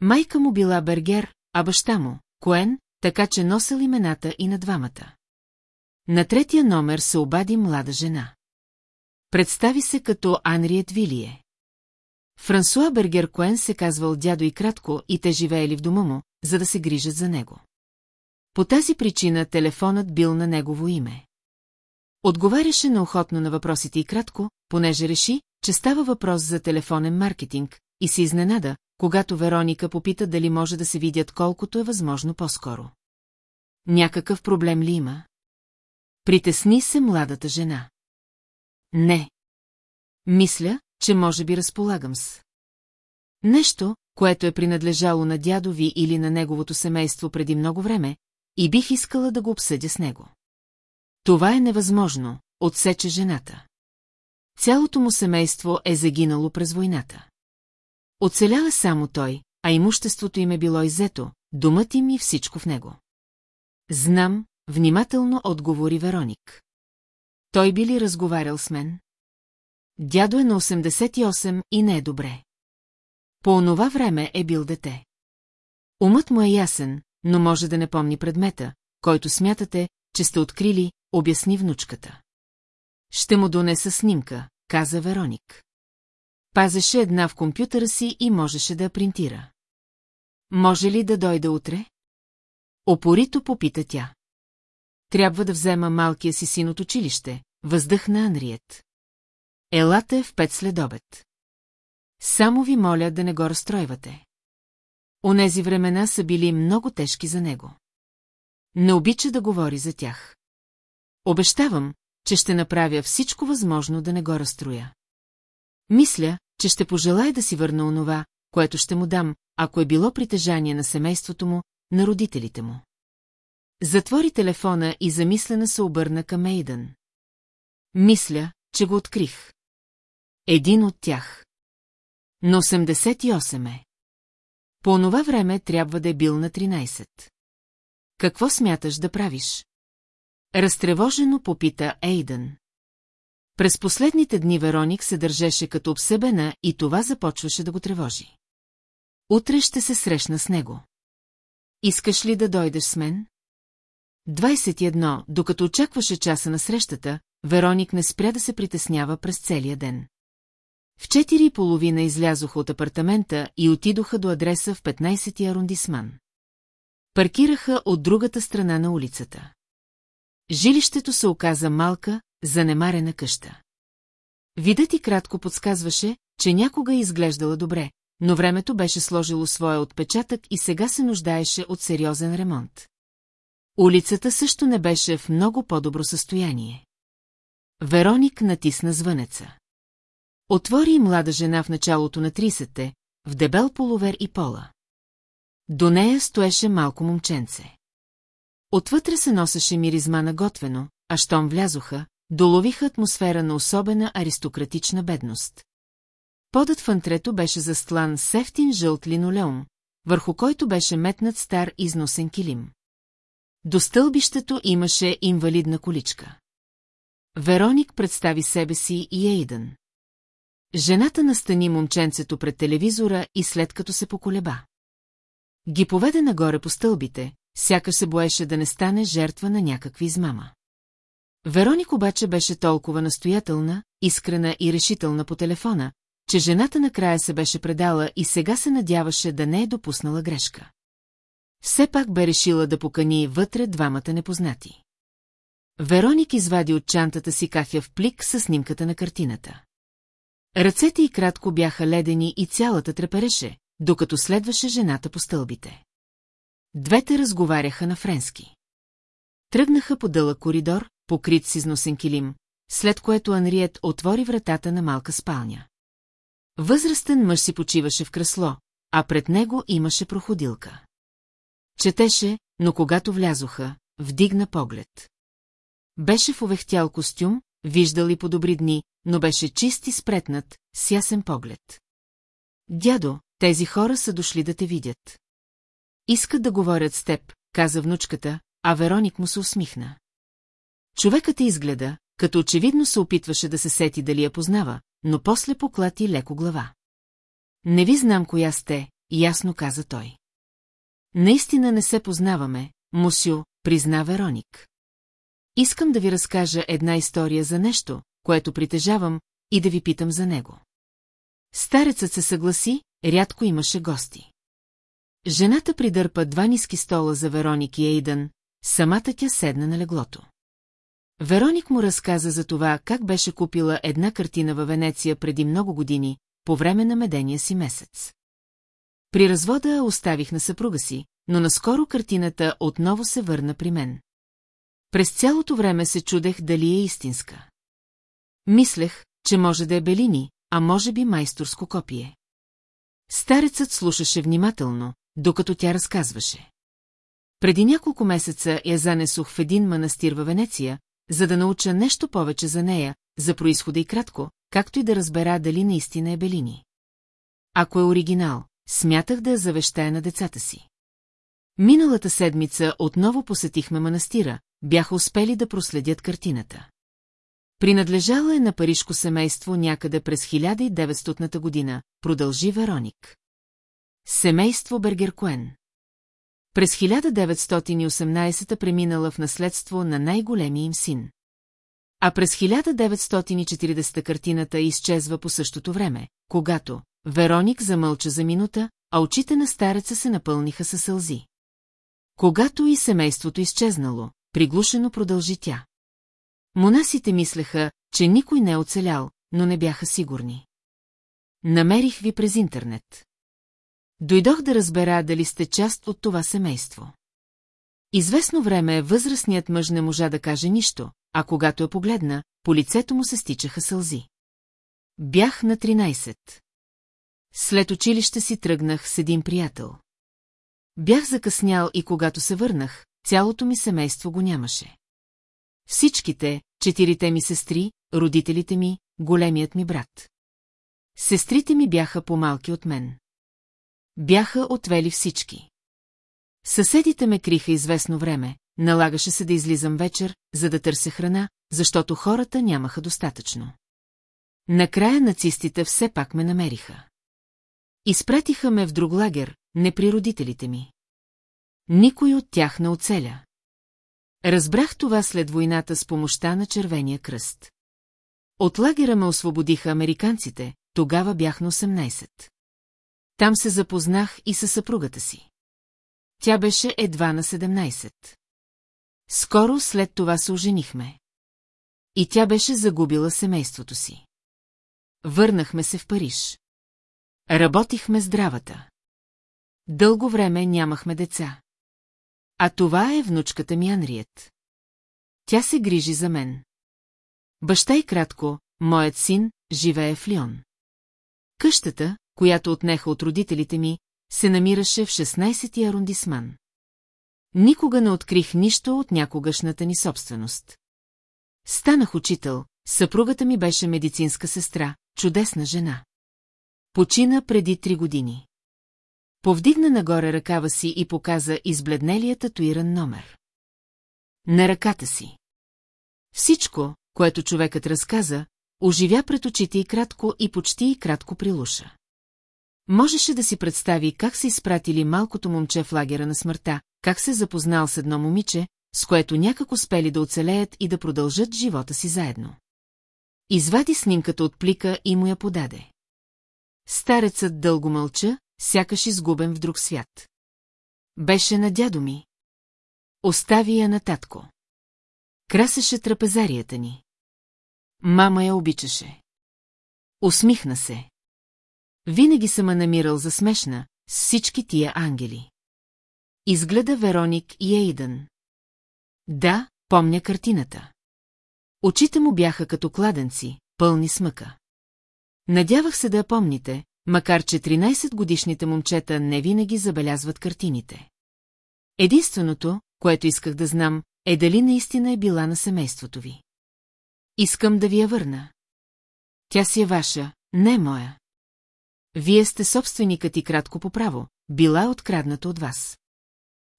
[SPEAKER 1] Майка му била Бергер, а баща му – Коен, така че носил имената и на двамата. На третия номер се обади млада жена. Представи се като Анриет Вилие. Франсуа Бергер Коен се казвал дядо и кратко и те живеели в дома му, за да се грижат за него. По тази причина телефонът бил на негово име. Отговаряше неохотно на въпросите и кратко, понеже реши, че става въпрос за телефонен маркетинг и се изненада, когато Вероника попита дали може да се видят колкото е възможно по-скоро. Някакъв проблем ли има? Притесни се младата жена. Не. Мисля, че може би разполагам с. Нещо, което е принадлежало на дядо ви или на неговото семейство преди много време, и бих искала да го обсъдя с него. Това е невъзможно, отсече жената. Цялото му семейство е загинало през войната. Оцеляла само той, а имуществото им е било иззето, думът им и всичко в него. Знам, внимателно отговори Вероник. Той би ли разговарял с мен? Дядо е на 88 и не е добре. По онова време е бил дете. Умът му е ясен, но може да не помни предмета, който смятате, че сте открили, обясни внучката. Ще му донеса снимка, каза Вероник. Пазеше една в компютъра си и можеше да я принтира. Може ли да дойде утре? Опорито попита тя. Трябва да взема малкия си син от училище, въздъхна Анриет. Елате в пет след обед. Само ви моля да не го разстройвате. Онези времена са били много тежки за него. Не обича да говори за тях. Обещавам, че ще направя всичко възможно да не го разстроя. Мисля, че ще пожелая да си върна онова, което ще му дам, ако е било притежание на семейството му, на родителите му. Затвори телефона и замислена се обърна към Мейдън. Мисля, че го открих. Един от тях. Но 88 е. По онова време трябва да е бил на 13. Какво смяташ да правиш? Разтревожено попита Ейдън. През последните дни Вероник се държеше като обсебена и това започваше да го тревожи. Утре ще се срещна с него. Искаш ли да дойдеш с мен? 21, докато очакваше часа на срещата, Вероник не спря да се притеснява през целия ден. В четири и половина излязоха от апартамента и отидоха до адреса в 15-ти арундисман. Паркираха от другата страна на улицата. Жилището се оказа малка, занемарена къща. Видът и кратко подсказваше, че някога е изглеждала добре, но времето беше сложило своя отпечатък и сега се нуждаеше от сериозен ремонт. Улицата също не беше в много по-добро състояние. Вероник натисна звънеца. Отвори и млада жена в началото на 30-те, в дебел половер и пола. До нея стоеше малко момченце. Отвътре се носеше миризма на готвено, а щом влязоха, доловиха атмосфера на особена аристократична бедност. Подът в антрето беше застлан сефтин жълт линолеум, върху който беше метнат стар износен килим. До стълбището имаше инвалидна количка. Вероник представи себе си и Ейдън. Жената настани момченцето пред телевизора и след като се поколеба. Ги поведе нагоре по стълбите, сякаш се боеше да не стане жертва на някакви измама. Вероник обаче беше толкова настоятелна, искрена и решителна по телефона, че жената накрая се беше предала и сега се надяваше да не е допуснала грешка. Все пак бе решила да покани вътре двамата непознати. Вероник извади от чантата си кафя в плик със снимката на картината. Ръцете й кратко бяха ледени и цялата трепереше, докато следваше жената по стълбите. Двете разговаряха на френски. Тръгнаха по дълъг коридор, покрит с износен килим, след което Анриет отвори вратата на малка спалня. Възрастен мъж си почиваше в кресло, а пред него имаше проходилка. Четеше, но когато влязоха, вдигна поглед. Беше в овехтял костюм, виждал и по добри дни, но беше чист и спретнат, с ясен поглед. Дядо, тези хора са дошли да те видят. Искат да говорят с теб, каза внучката, а Вероник му се усмихна. Човекът е изгледа, като очевидно се опитваше да се сети дали я познава, но после поклати леко глава. Не ви знам коя сте, ясно каза той. Наистина не се познаваме, мусю, призна Вероник. Искам да ви разкажа една история за нещо, което притежавам, и да ви питам за него. Старецът се съгласи, рядко имаше гости. Жената придърпа два ниски стола за Вероник и Ейдън, самата тя седна на леглото. Вероник му разказа за това, как беше купила една картина във Венеция преди много години, по време на медения си месец. При развода оставих на съпруга си, но наскоро картината отново се върна при мен. През цялото време се чудех дали е истинска. Мислех, че може да е Белини, а може би майсторско копие. Старецът слушаше внимателно, докато тя разказваше. Преди няколко месеца я занесох в един манастир във Венеция, за да науча нещо повече за нея, за происхода и кратко, както и да разбера дали наистина е Белини. Ако е оригинал, смятах да я е завещая на децата си. Миналата седмица отново посетихме манастира, бяха успели да проследят картината. Принадлежала е на парижко семейство някъде през 1900 година, продължи Вероник. Семейство Бергеркоен. През 1918 преминала в наследство на най-големия им син. А през 1940 картината изчезва по същото време, когато Вероник замълча за минута, а очите на стареца се напълниха със сълзи. Когато и семейството изчезнало, приглушено продължи тя. Монасите мислеха, че никой не е оцелял, но не бяха сигурни. Намерих ви през интернет. Дойдох да разбера дали сте част от това семейство. Известно време възрастният мъж не можа да каже нищо, а когато я погледна, по лицето му се стичаха сълзи. Бях на 13. След училище си тръгнах с един приятел. Бях закъснял и когато се върнах, цялото ми семейство го нямаше. Всичките, четирите ми сестри, родителите ми, големият ми брат. Сестрите ми бяха по-малки от мен. Бяха отвели всички. Съседите ме криха известно време, налагаше се да излизам вечер, за да търся храна, защото хората нямаха достатъчно. Накрая нацистите все пак ме намериха. Изпратиха ме в друг лагер, не при родителите ми. Никой от тях не оцеля. Разбрах това след войната с помощта на Червения кръст. От лагера ме освободиха американците, тогава бях на 18. Там се запознах и със съпругата си. Тя беше едва на 17. Скоро след това се оженихме. И тя беше загубила семейството си. Върнахме се в Париж. Работихме здравата. Дълго време нямахме деца. А това е внучката ми Анриет. Тя се грижи за мен. Баща и кратко, моят син, живее в Лион. Къщата, която отнеха от родителите ми, се намираше в 16-ти арундисман. Никога не открих нищо от някогашната ни собственост. Станах учител, съпругата ми беше медицинска сестра, чудесна жена. Почина преди три години. Повдигна нагоре ръкава си и показа избледнелия татуиран номер. На ръката си. Всичко, което човекът разказа, оживя пред очите и кратко и почти и кратко прилуша. Можеше да си представи как са изпратили малкото момче в лагера на смъртта, как се е запознал с едно момиче, с което някак успели да оцелеят и да продължат живота си заедно. Извади снимката от плика и му я подаде. Старецът дълго мълча, сякаш изгубен в друг свят. Беше на дядо ми. Остави я на татко. Красеше трапезарията ни. Мама я обичаше. Усмихна се. Винаги съм намирал за смешна с всички тия ангели. Изгледа Вероник и Ейдън. Да, помня картината. Очите му бяха като кладенци, пълни смъка. Надявах се да я помните, Макар че 13-годишните момчета не винаги забелязват картините. Единственото, което исках да знам, е дали наистина е била на семейството ви. Искам да ви я върна. Тя си е ваша, не е моя. Вие сте собственикът и кратко по право, била е открадната от вас.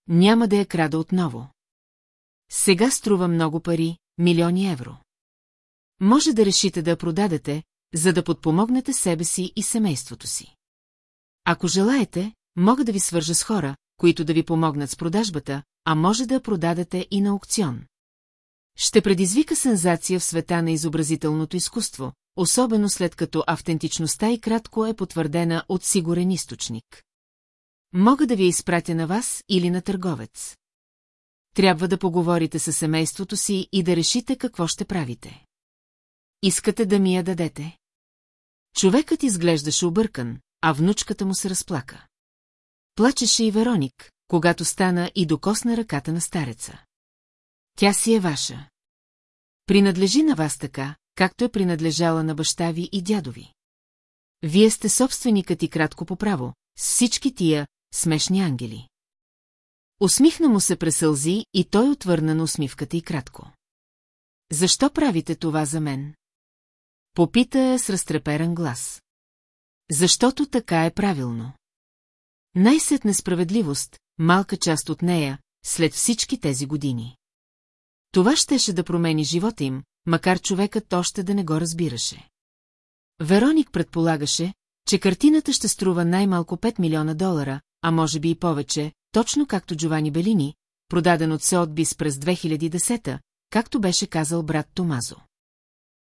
[SPEAKER 1] Няма да я крада отново. Сега струва много пари, милиони евро. Може да решите да я продадете, за да подпомогнете себе си и семейството си. Ако желаете, мога да ви свържа с хора, които да ви помогнат с продажбата, а може да я продадете и на аукцион. Ще предизвика сензация в света на изобразителното изкуство, особено след като автентичността и кратко е потвърдена от сигурен източник. Мога да ви изпратя на вас или на търговец. Трябва да поговорите с семейството си и да решите какво ще правите. Искате да ми я дадете? Човекът изглеждаше объркан, а внучката му се разплака. Плачеше и Вероник, когато стана и докосна ръката на стареца. Тя си е ваша. Принадлежи на вас така, както е принадлежала на баща ви и дядо ви. Вие сте собственикът и кратко по право, с всички тия смешни ангели. Усмихна му се пресълзи и той отвърна на усмивката и кратко. Защо правите това за мен? Попита я с разтреперен глас. Защото така е правилно. Най-сет несправедливост, малка част от нея, след всички тези години. Това щеше да промени живота им, макар човекът още да не го разбираше. Вероник предполагаше, че картината ще струва най-малко 5 милиона долара, а може би и повече, точно както Джовани Белини, продаден от Сеотбис през 2010 както беше казал брат Томазо.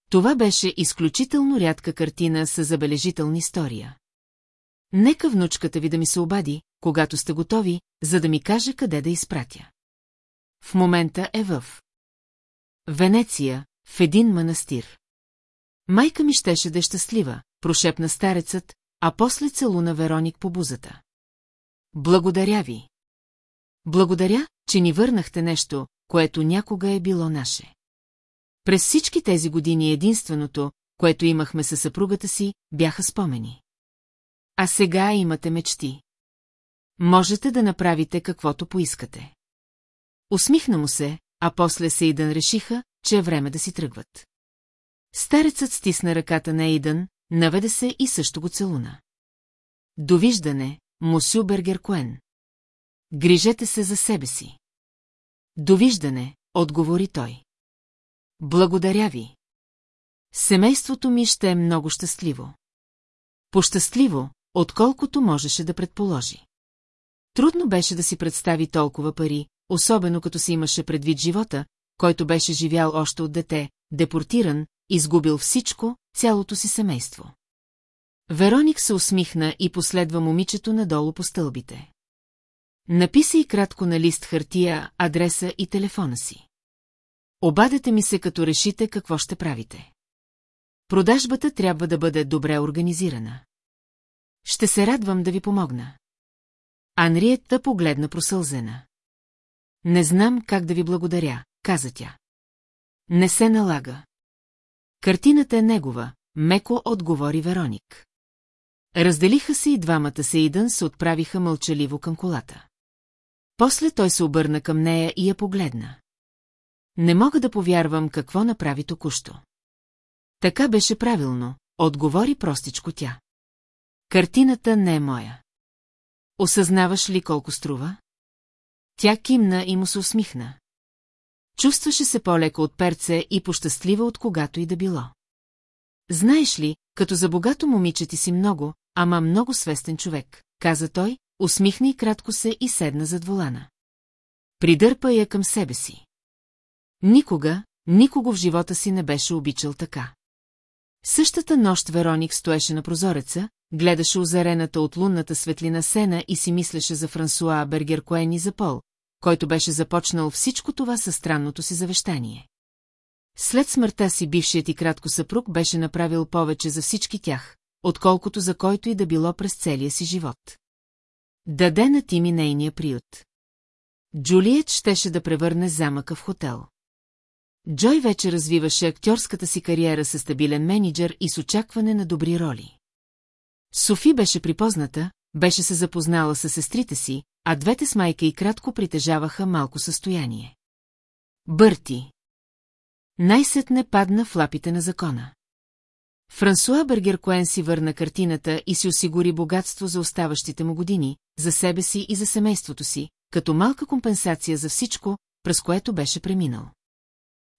[SPEAKER 1] Това беше изключително рядка картина с забележителна история. Нека внучката ви да ми се обади, когато сте готови, за да ми каже къде да изпратя. В момента е в Венеция, в един манастир. Майка ми щеше да е щастлива, прошепна старецът, а после целуна Вероник по бузата. Благодаря ви. Благодаря, че ни върнахте нещо, което някога е било наше. През всички тези години единственото, което имахме със съпругата си, бяха спомени. А сега имате мечти. Можете да направите каквото поискате. Усмихна му се, а после се Сейдън решиха, че е време да си тръгват. Старецът стисна ръката на Ейдън, наведе се и също го целуна. Довиждане, Мусю Бергер Коен. Грижете се за себе си. Довиждане, отговори той. Благодаря ви. Семейството ми ще е много щастливо. Пощастливо, отколкото можеше да предположи. Трудно беше да си представи толкова пари, особено като си имаше предвид живота, който беше живял още от дете, депортиран, изгубил всичко, цялото си семейство. Вероник се усмихна и последва момичето надолу по стълбите. Написа и кратко на лист хартия адреса и телефона си. Обадете ми се, като решите какво ще правите. Продажбата трябва да бъде добре организирана. Ще се радвам да ви помогна. Анриетта погледна просълзена. Не знам как да ви благодаря, каза тя. Не се налага. Картината е негова, меко отговори Вероник. Разделиха се и двамата се идън се отправиха мълчаливо към колата. После той се обърна към нея и я погледна. Не мога да повярвам какво направи току-що. Така беше правилно, отговори простичко тя. Картината не е моя. Осъзнаваш ли колко струва? Тя кимна и му се усмихна. Чувстваше се по-леко от перце и пощастлива от когато и да било. Знаеш ли, като за богато момиче ти си много, ама много свестен човек, каза той, усмихна и кратко се и седна зад волана. Придърпа я към себе си. Никога, никого в живота си не беше обичал така. Същата нощ Вероник стоеше на прозореца, гледаше озарената от лунната светлина сена и си мислеше за Франсуа Бергер Коен и за Пол, който беше започнал всичко това със странното си завещание. След смъртта си бившият и кратко съпруг беше направил повече за всички тях, отколкото за който и да било през целия си живот. Даде на Тими нейния приют. Джулиет щеше да превърне замъка в хотел. Джой вече развиваше актьорската си кариера със стабилен менеджер и с очакване на добри роли. Софи беше припозната, беше се запознала с сестрите си, а двете с майка и кратко притежаваха малко състояние. Бърти. Най-сетне падна в лапите на закона. Франсуа Бергер Коен си върна картината и си осигури богатство за оставащите му години, за себе си и за семейството си, като малка компенсация за всичко, през което беше преминал.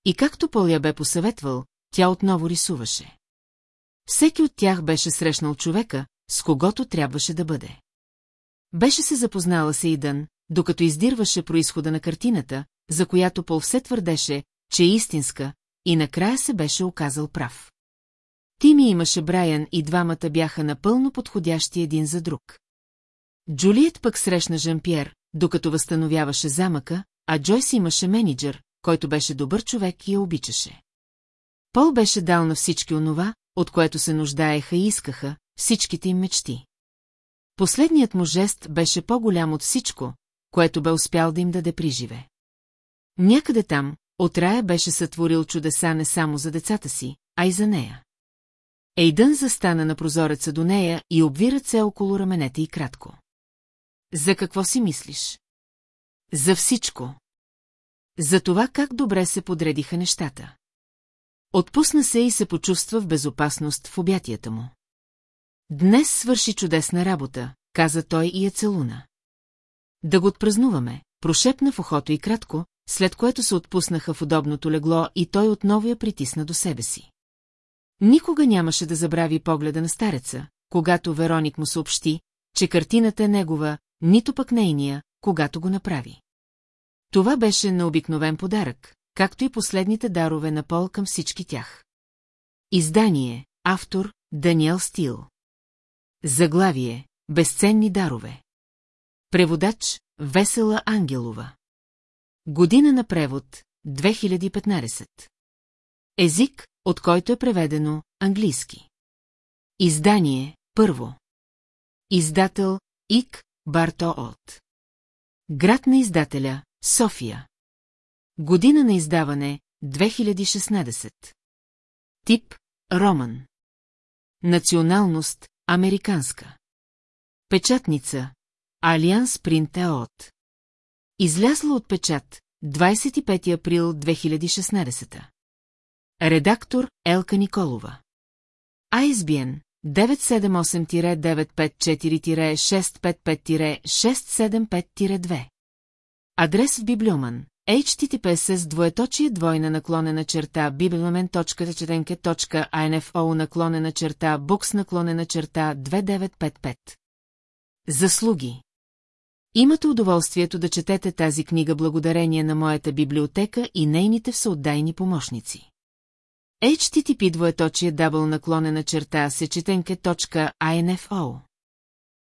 [SPEAKER 1] И както Пол я бе посъветвал, тя отново рисуваше. Всеки от тях беше срещнал човека, с когото трябваше да бъде. Беше се запознала с Идън, докато издирваше происхода на картината, за която Пол все твърдеше, че е истинска, и накрая се беше оказал прав. Тими имаше Брайан и двамата бяха напълно подходящи един за друг. Джулиет пък срещна Жан-Пьер, докато възстановяваше замъка, а Джойс имаше менеджер, който беше добър човек и я обичаше. Пол беше дал на всички онова, от което се нуждаеха и искаха, всичките им мечти. Последният му жест беше по-голям от всичко, което бе успял да им даде приживе. Някъде там, отрая беше сътворил чудеса не само за децата си, а и за нея. Ейдън застана на прозореца до нея и обви ръце около раменете и кратко. За какво си мислиш? За всичко. За това как добре се подредиха нещата. Отпусна се и се почувства в безопасност в обятията му. Днес свърши чудесна работа, каза той и я е целуна. Да го отпразнуваме, прошепна в ухото и кратко, след което се отпуснаха в удобното легло и той отново я притисна до себе си. Никога нямаше да забрави погледа на стареца, когато Вероник му съобщи, че картината е негова, нито пък нейния, когато го направи. Това беше необикновен подарък, както и последните дарове на Пол към всички тях. Издание, автор, Даниел Стил. Заглавие, безценни дарове. Преводач, Весела Ангелова. Година на превод, 2015. Език, от който е преведено английски. Издание, първо. Издател, Ик, Барто От. Град на издателя, София. Година на издаване 2016. Тип Роман. Националност Американска. Печатница Алианс Принт от. Излязла от печат 25 април 2016. Редактор Елка Николова. ISBN 978-954-655-675-2. Адрес в Библиоман. HTTPS с двоеточие двойна наклонена черта biblioman.четенке.info наклонена черта букс наклонена черта 2955. Заслуги Имате удоволствието да четете тази книга благодарение на моята библиотека и нейните всеотдайни помощници. HTTP двоеточие дабл наклонена черта сечетенке.info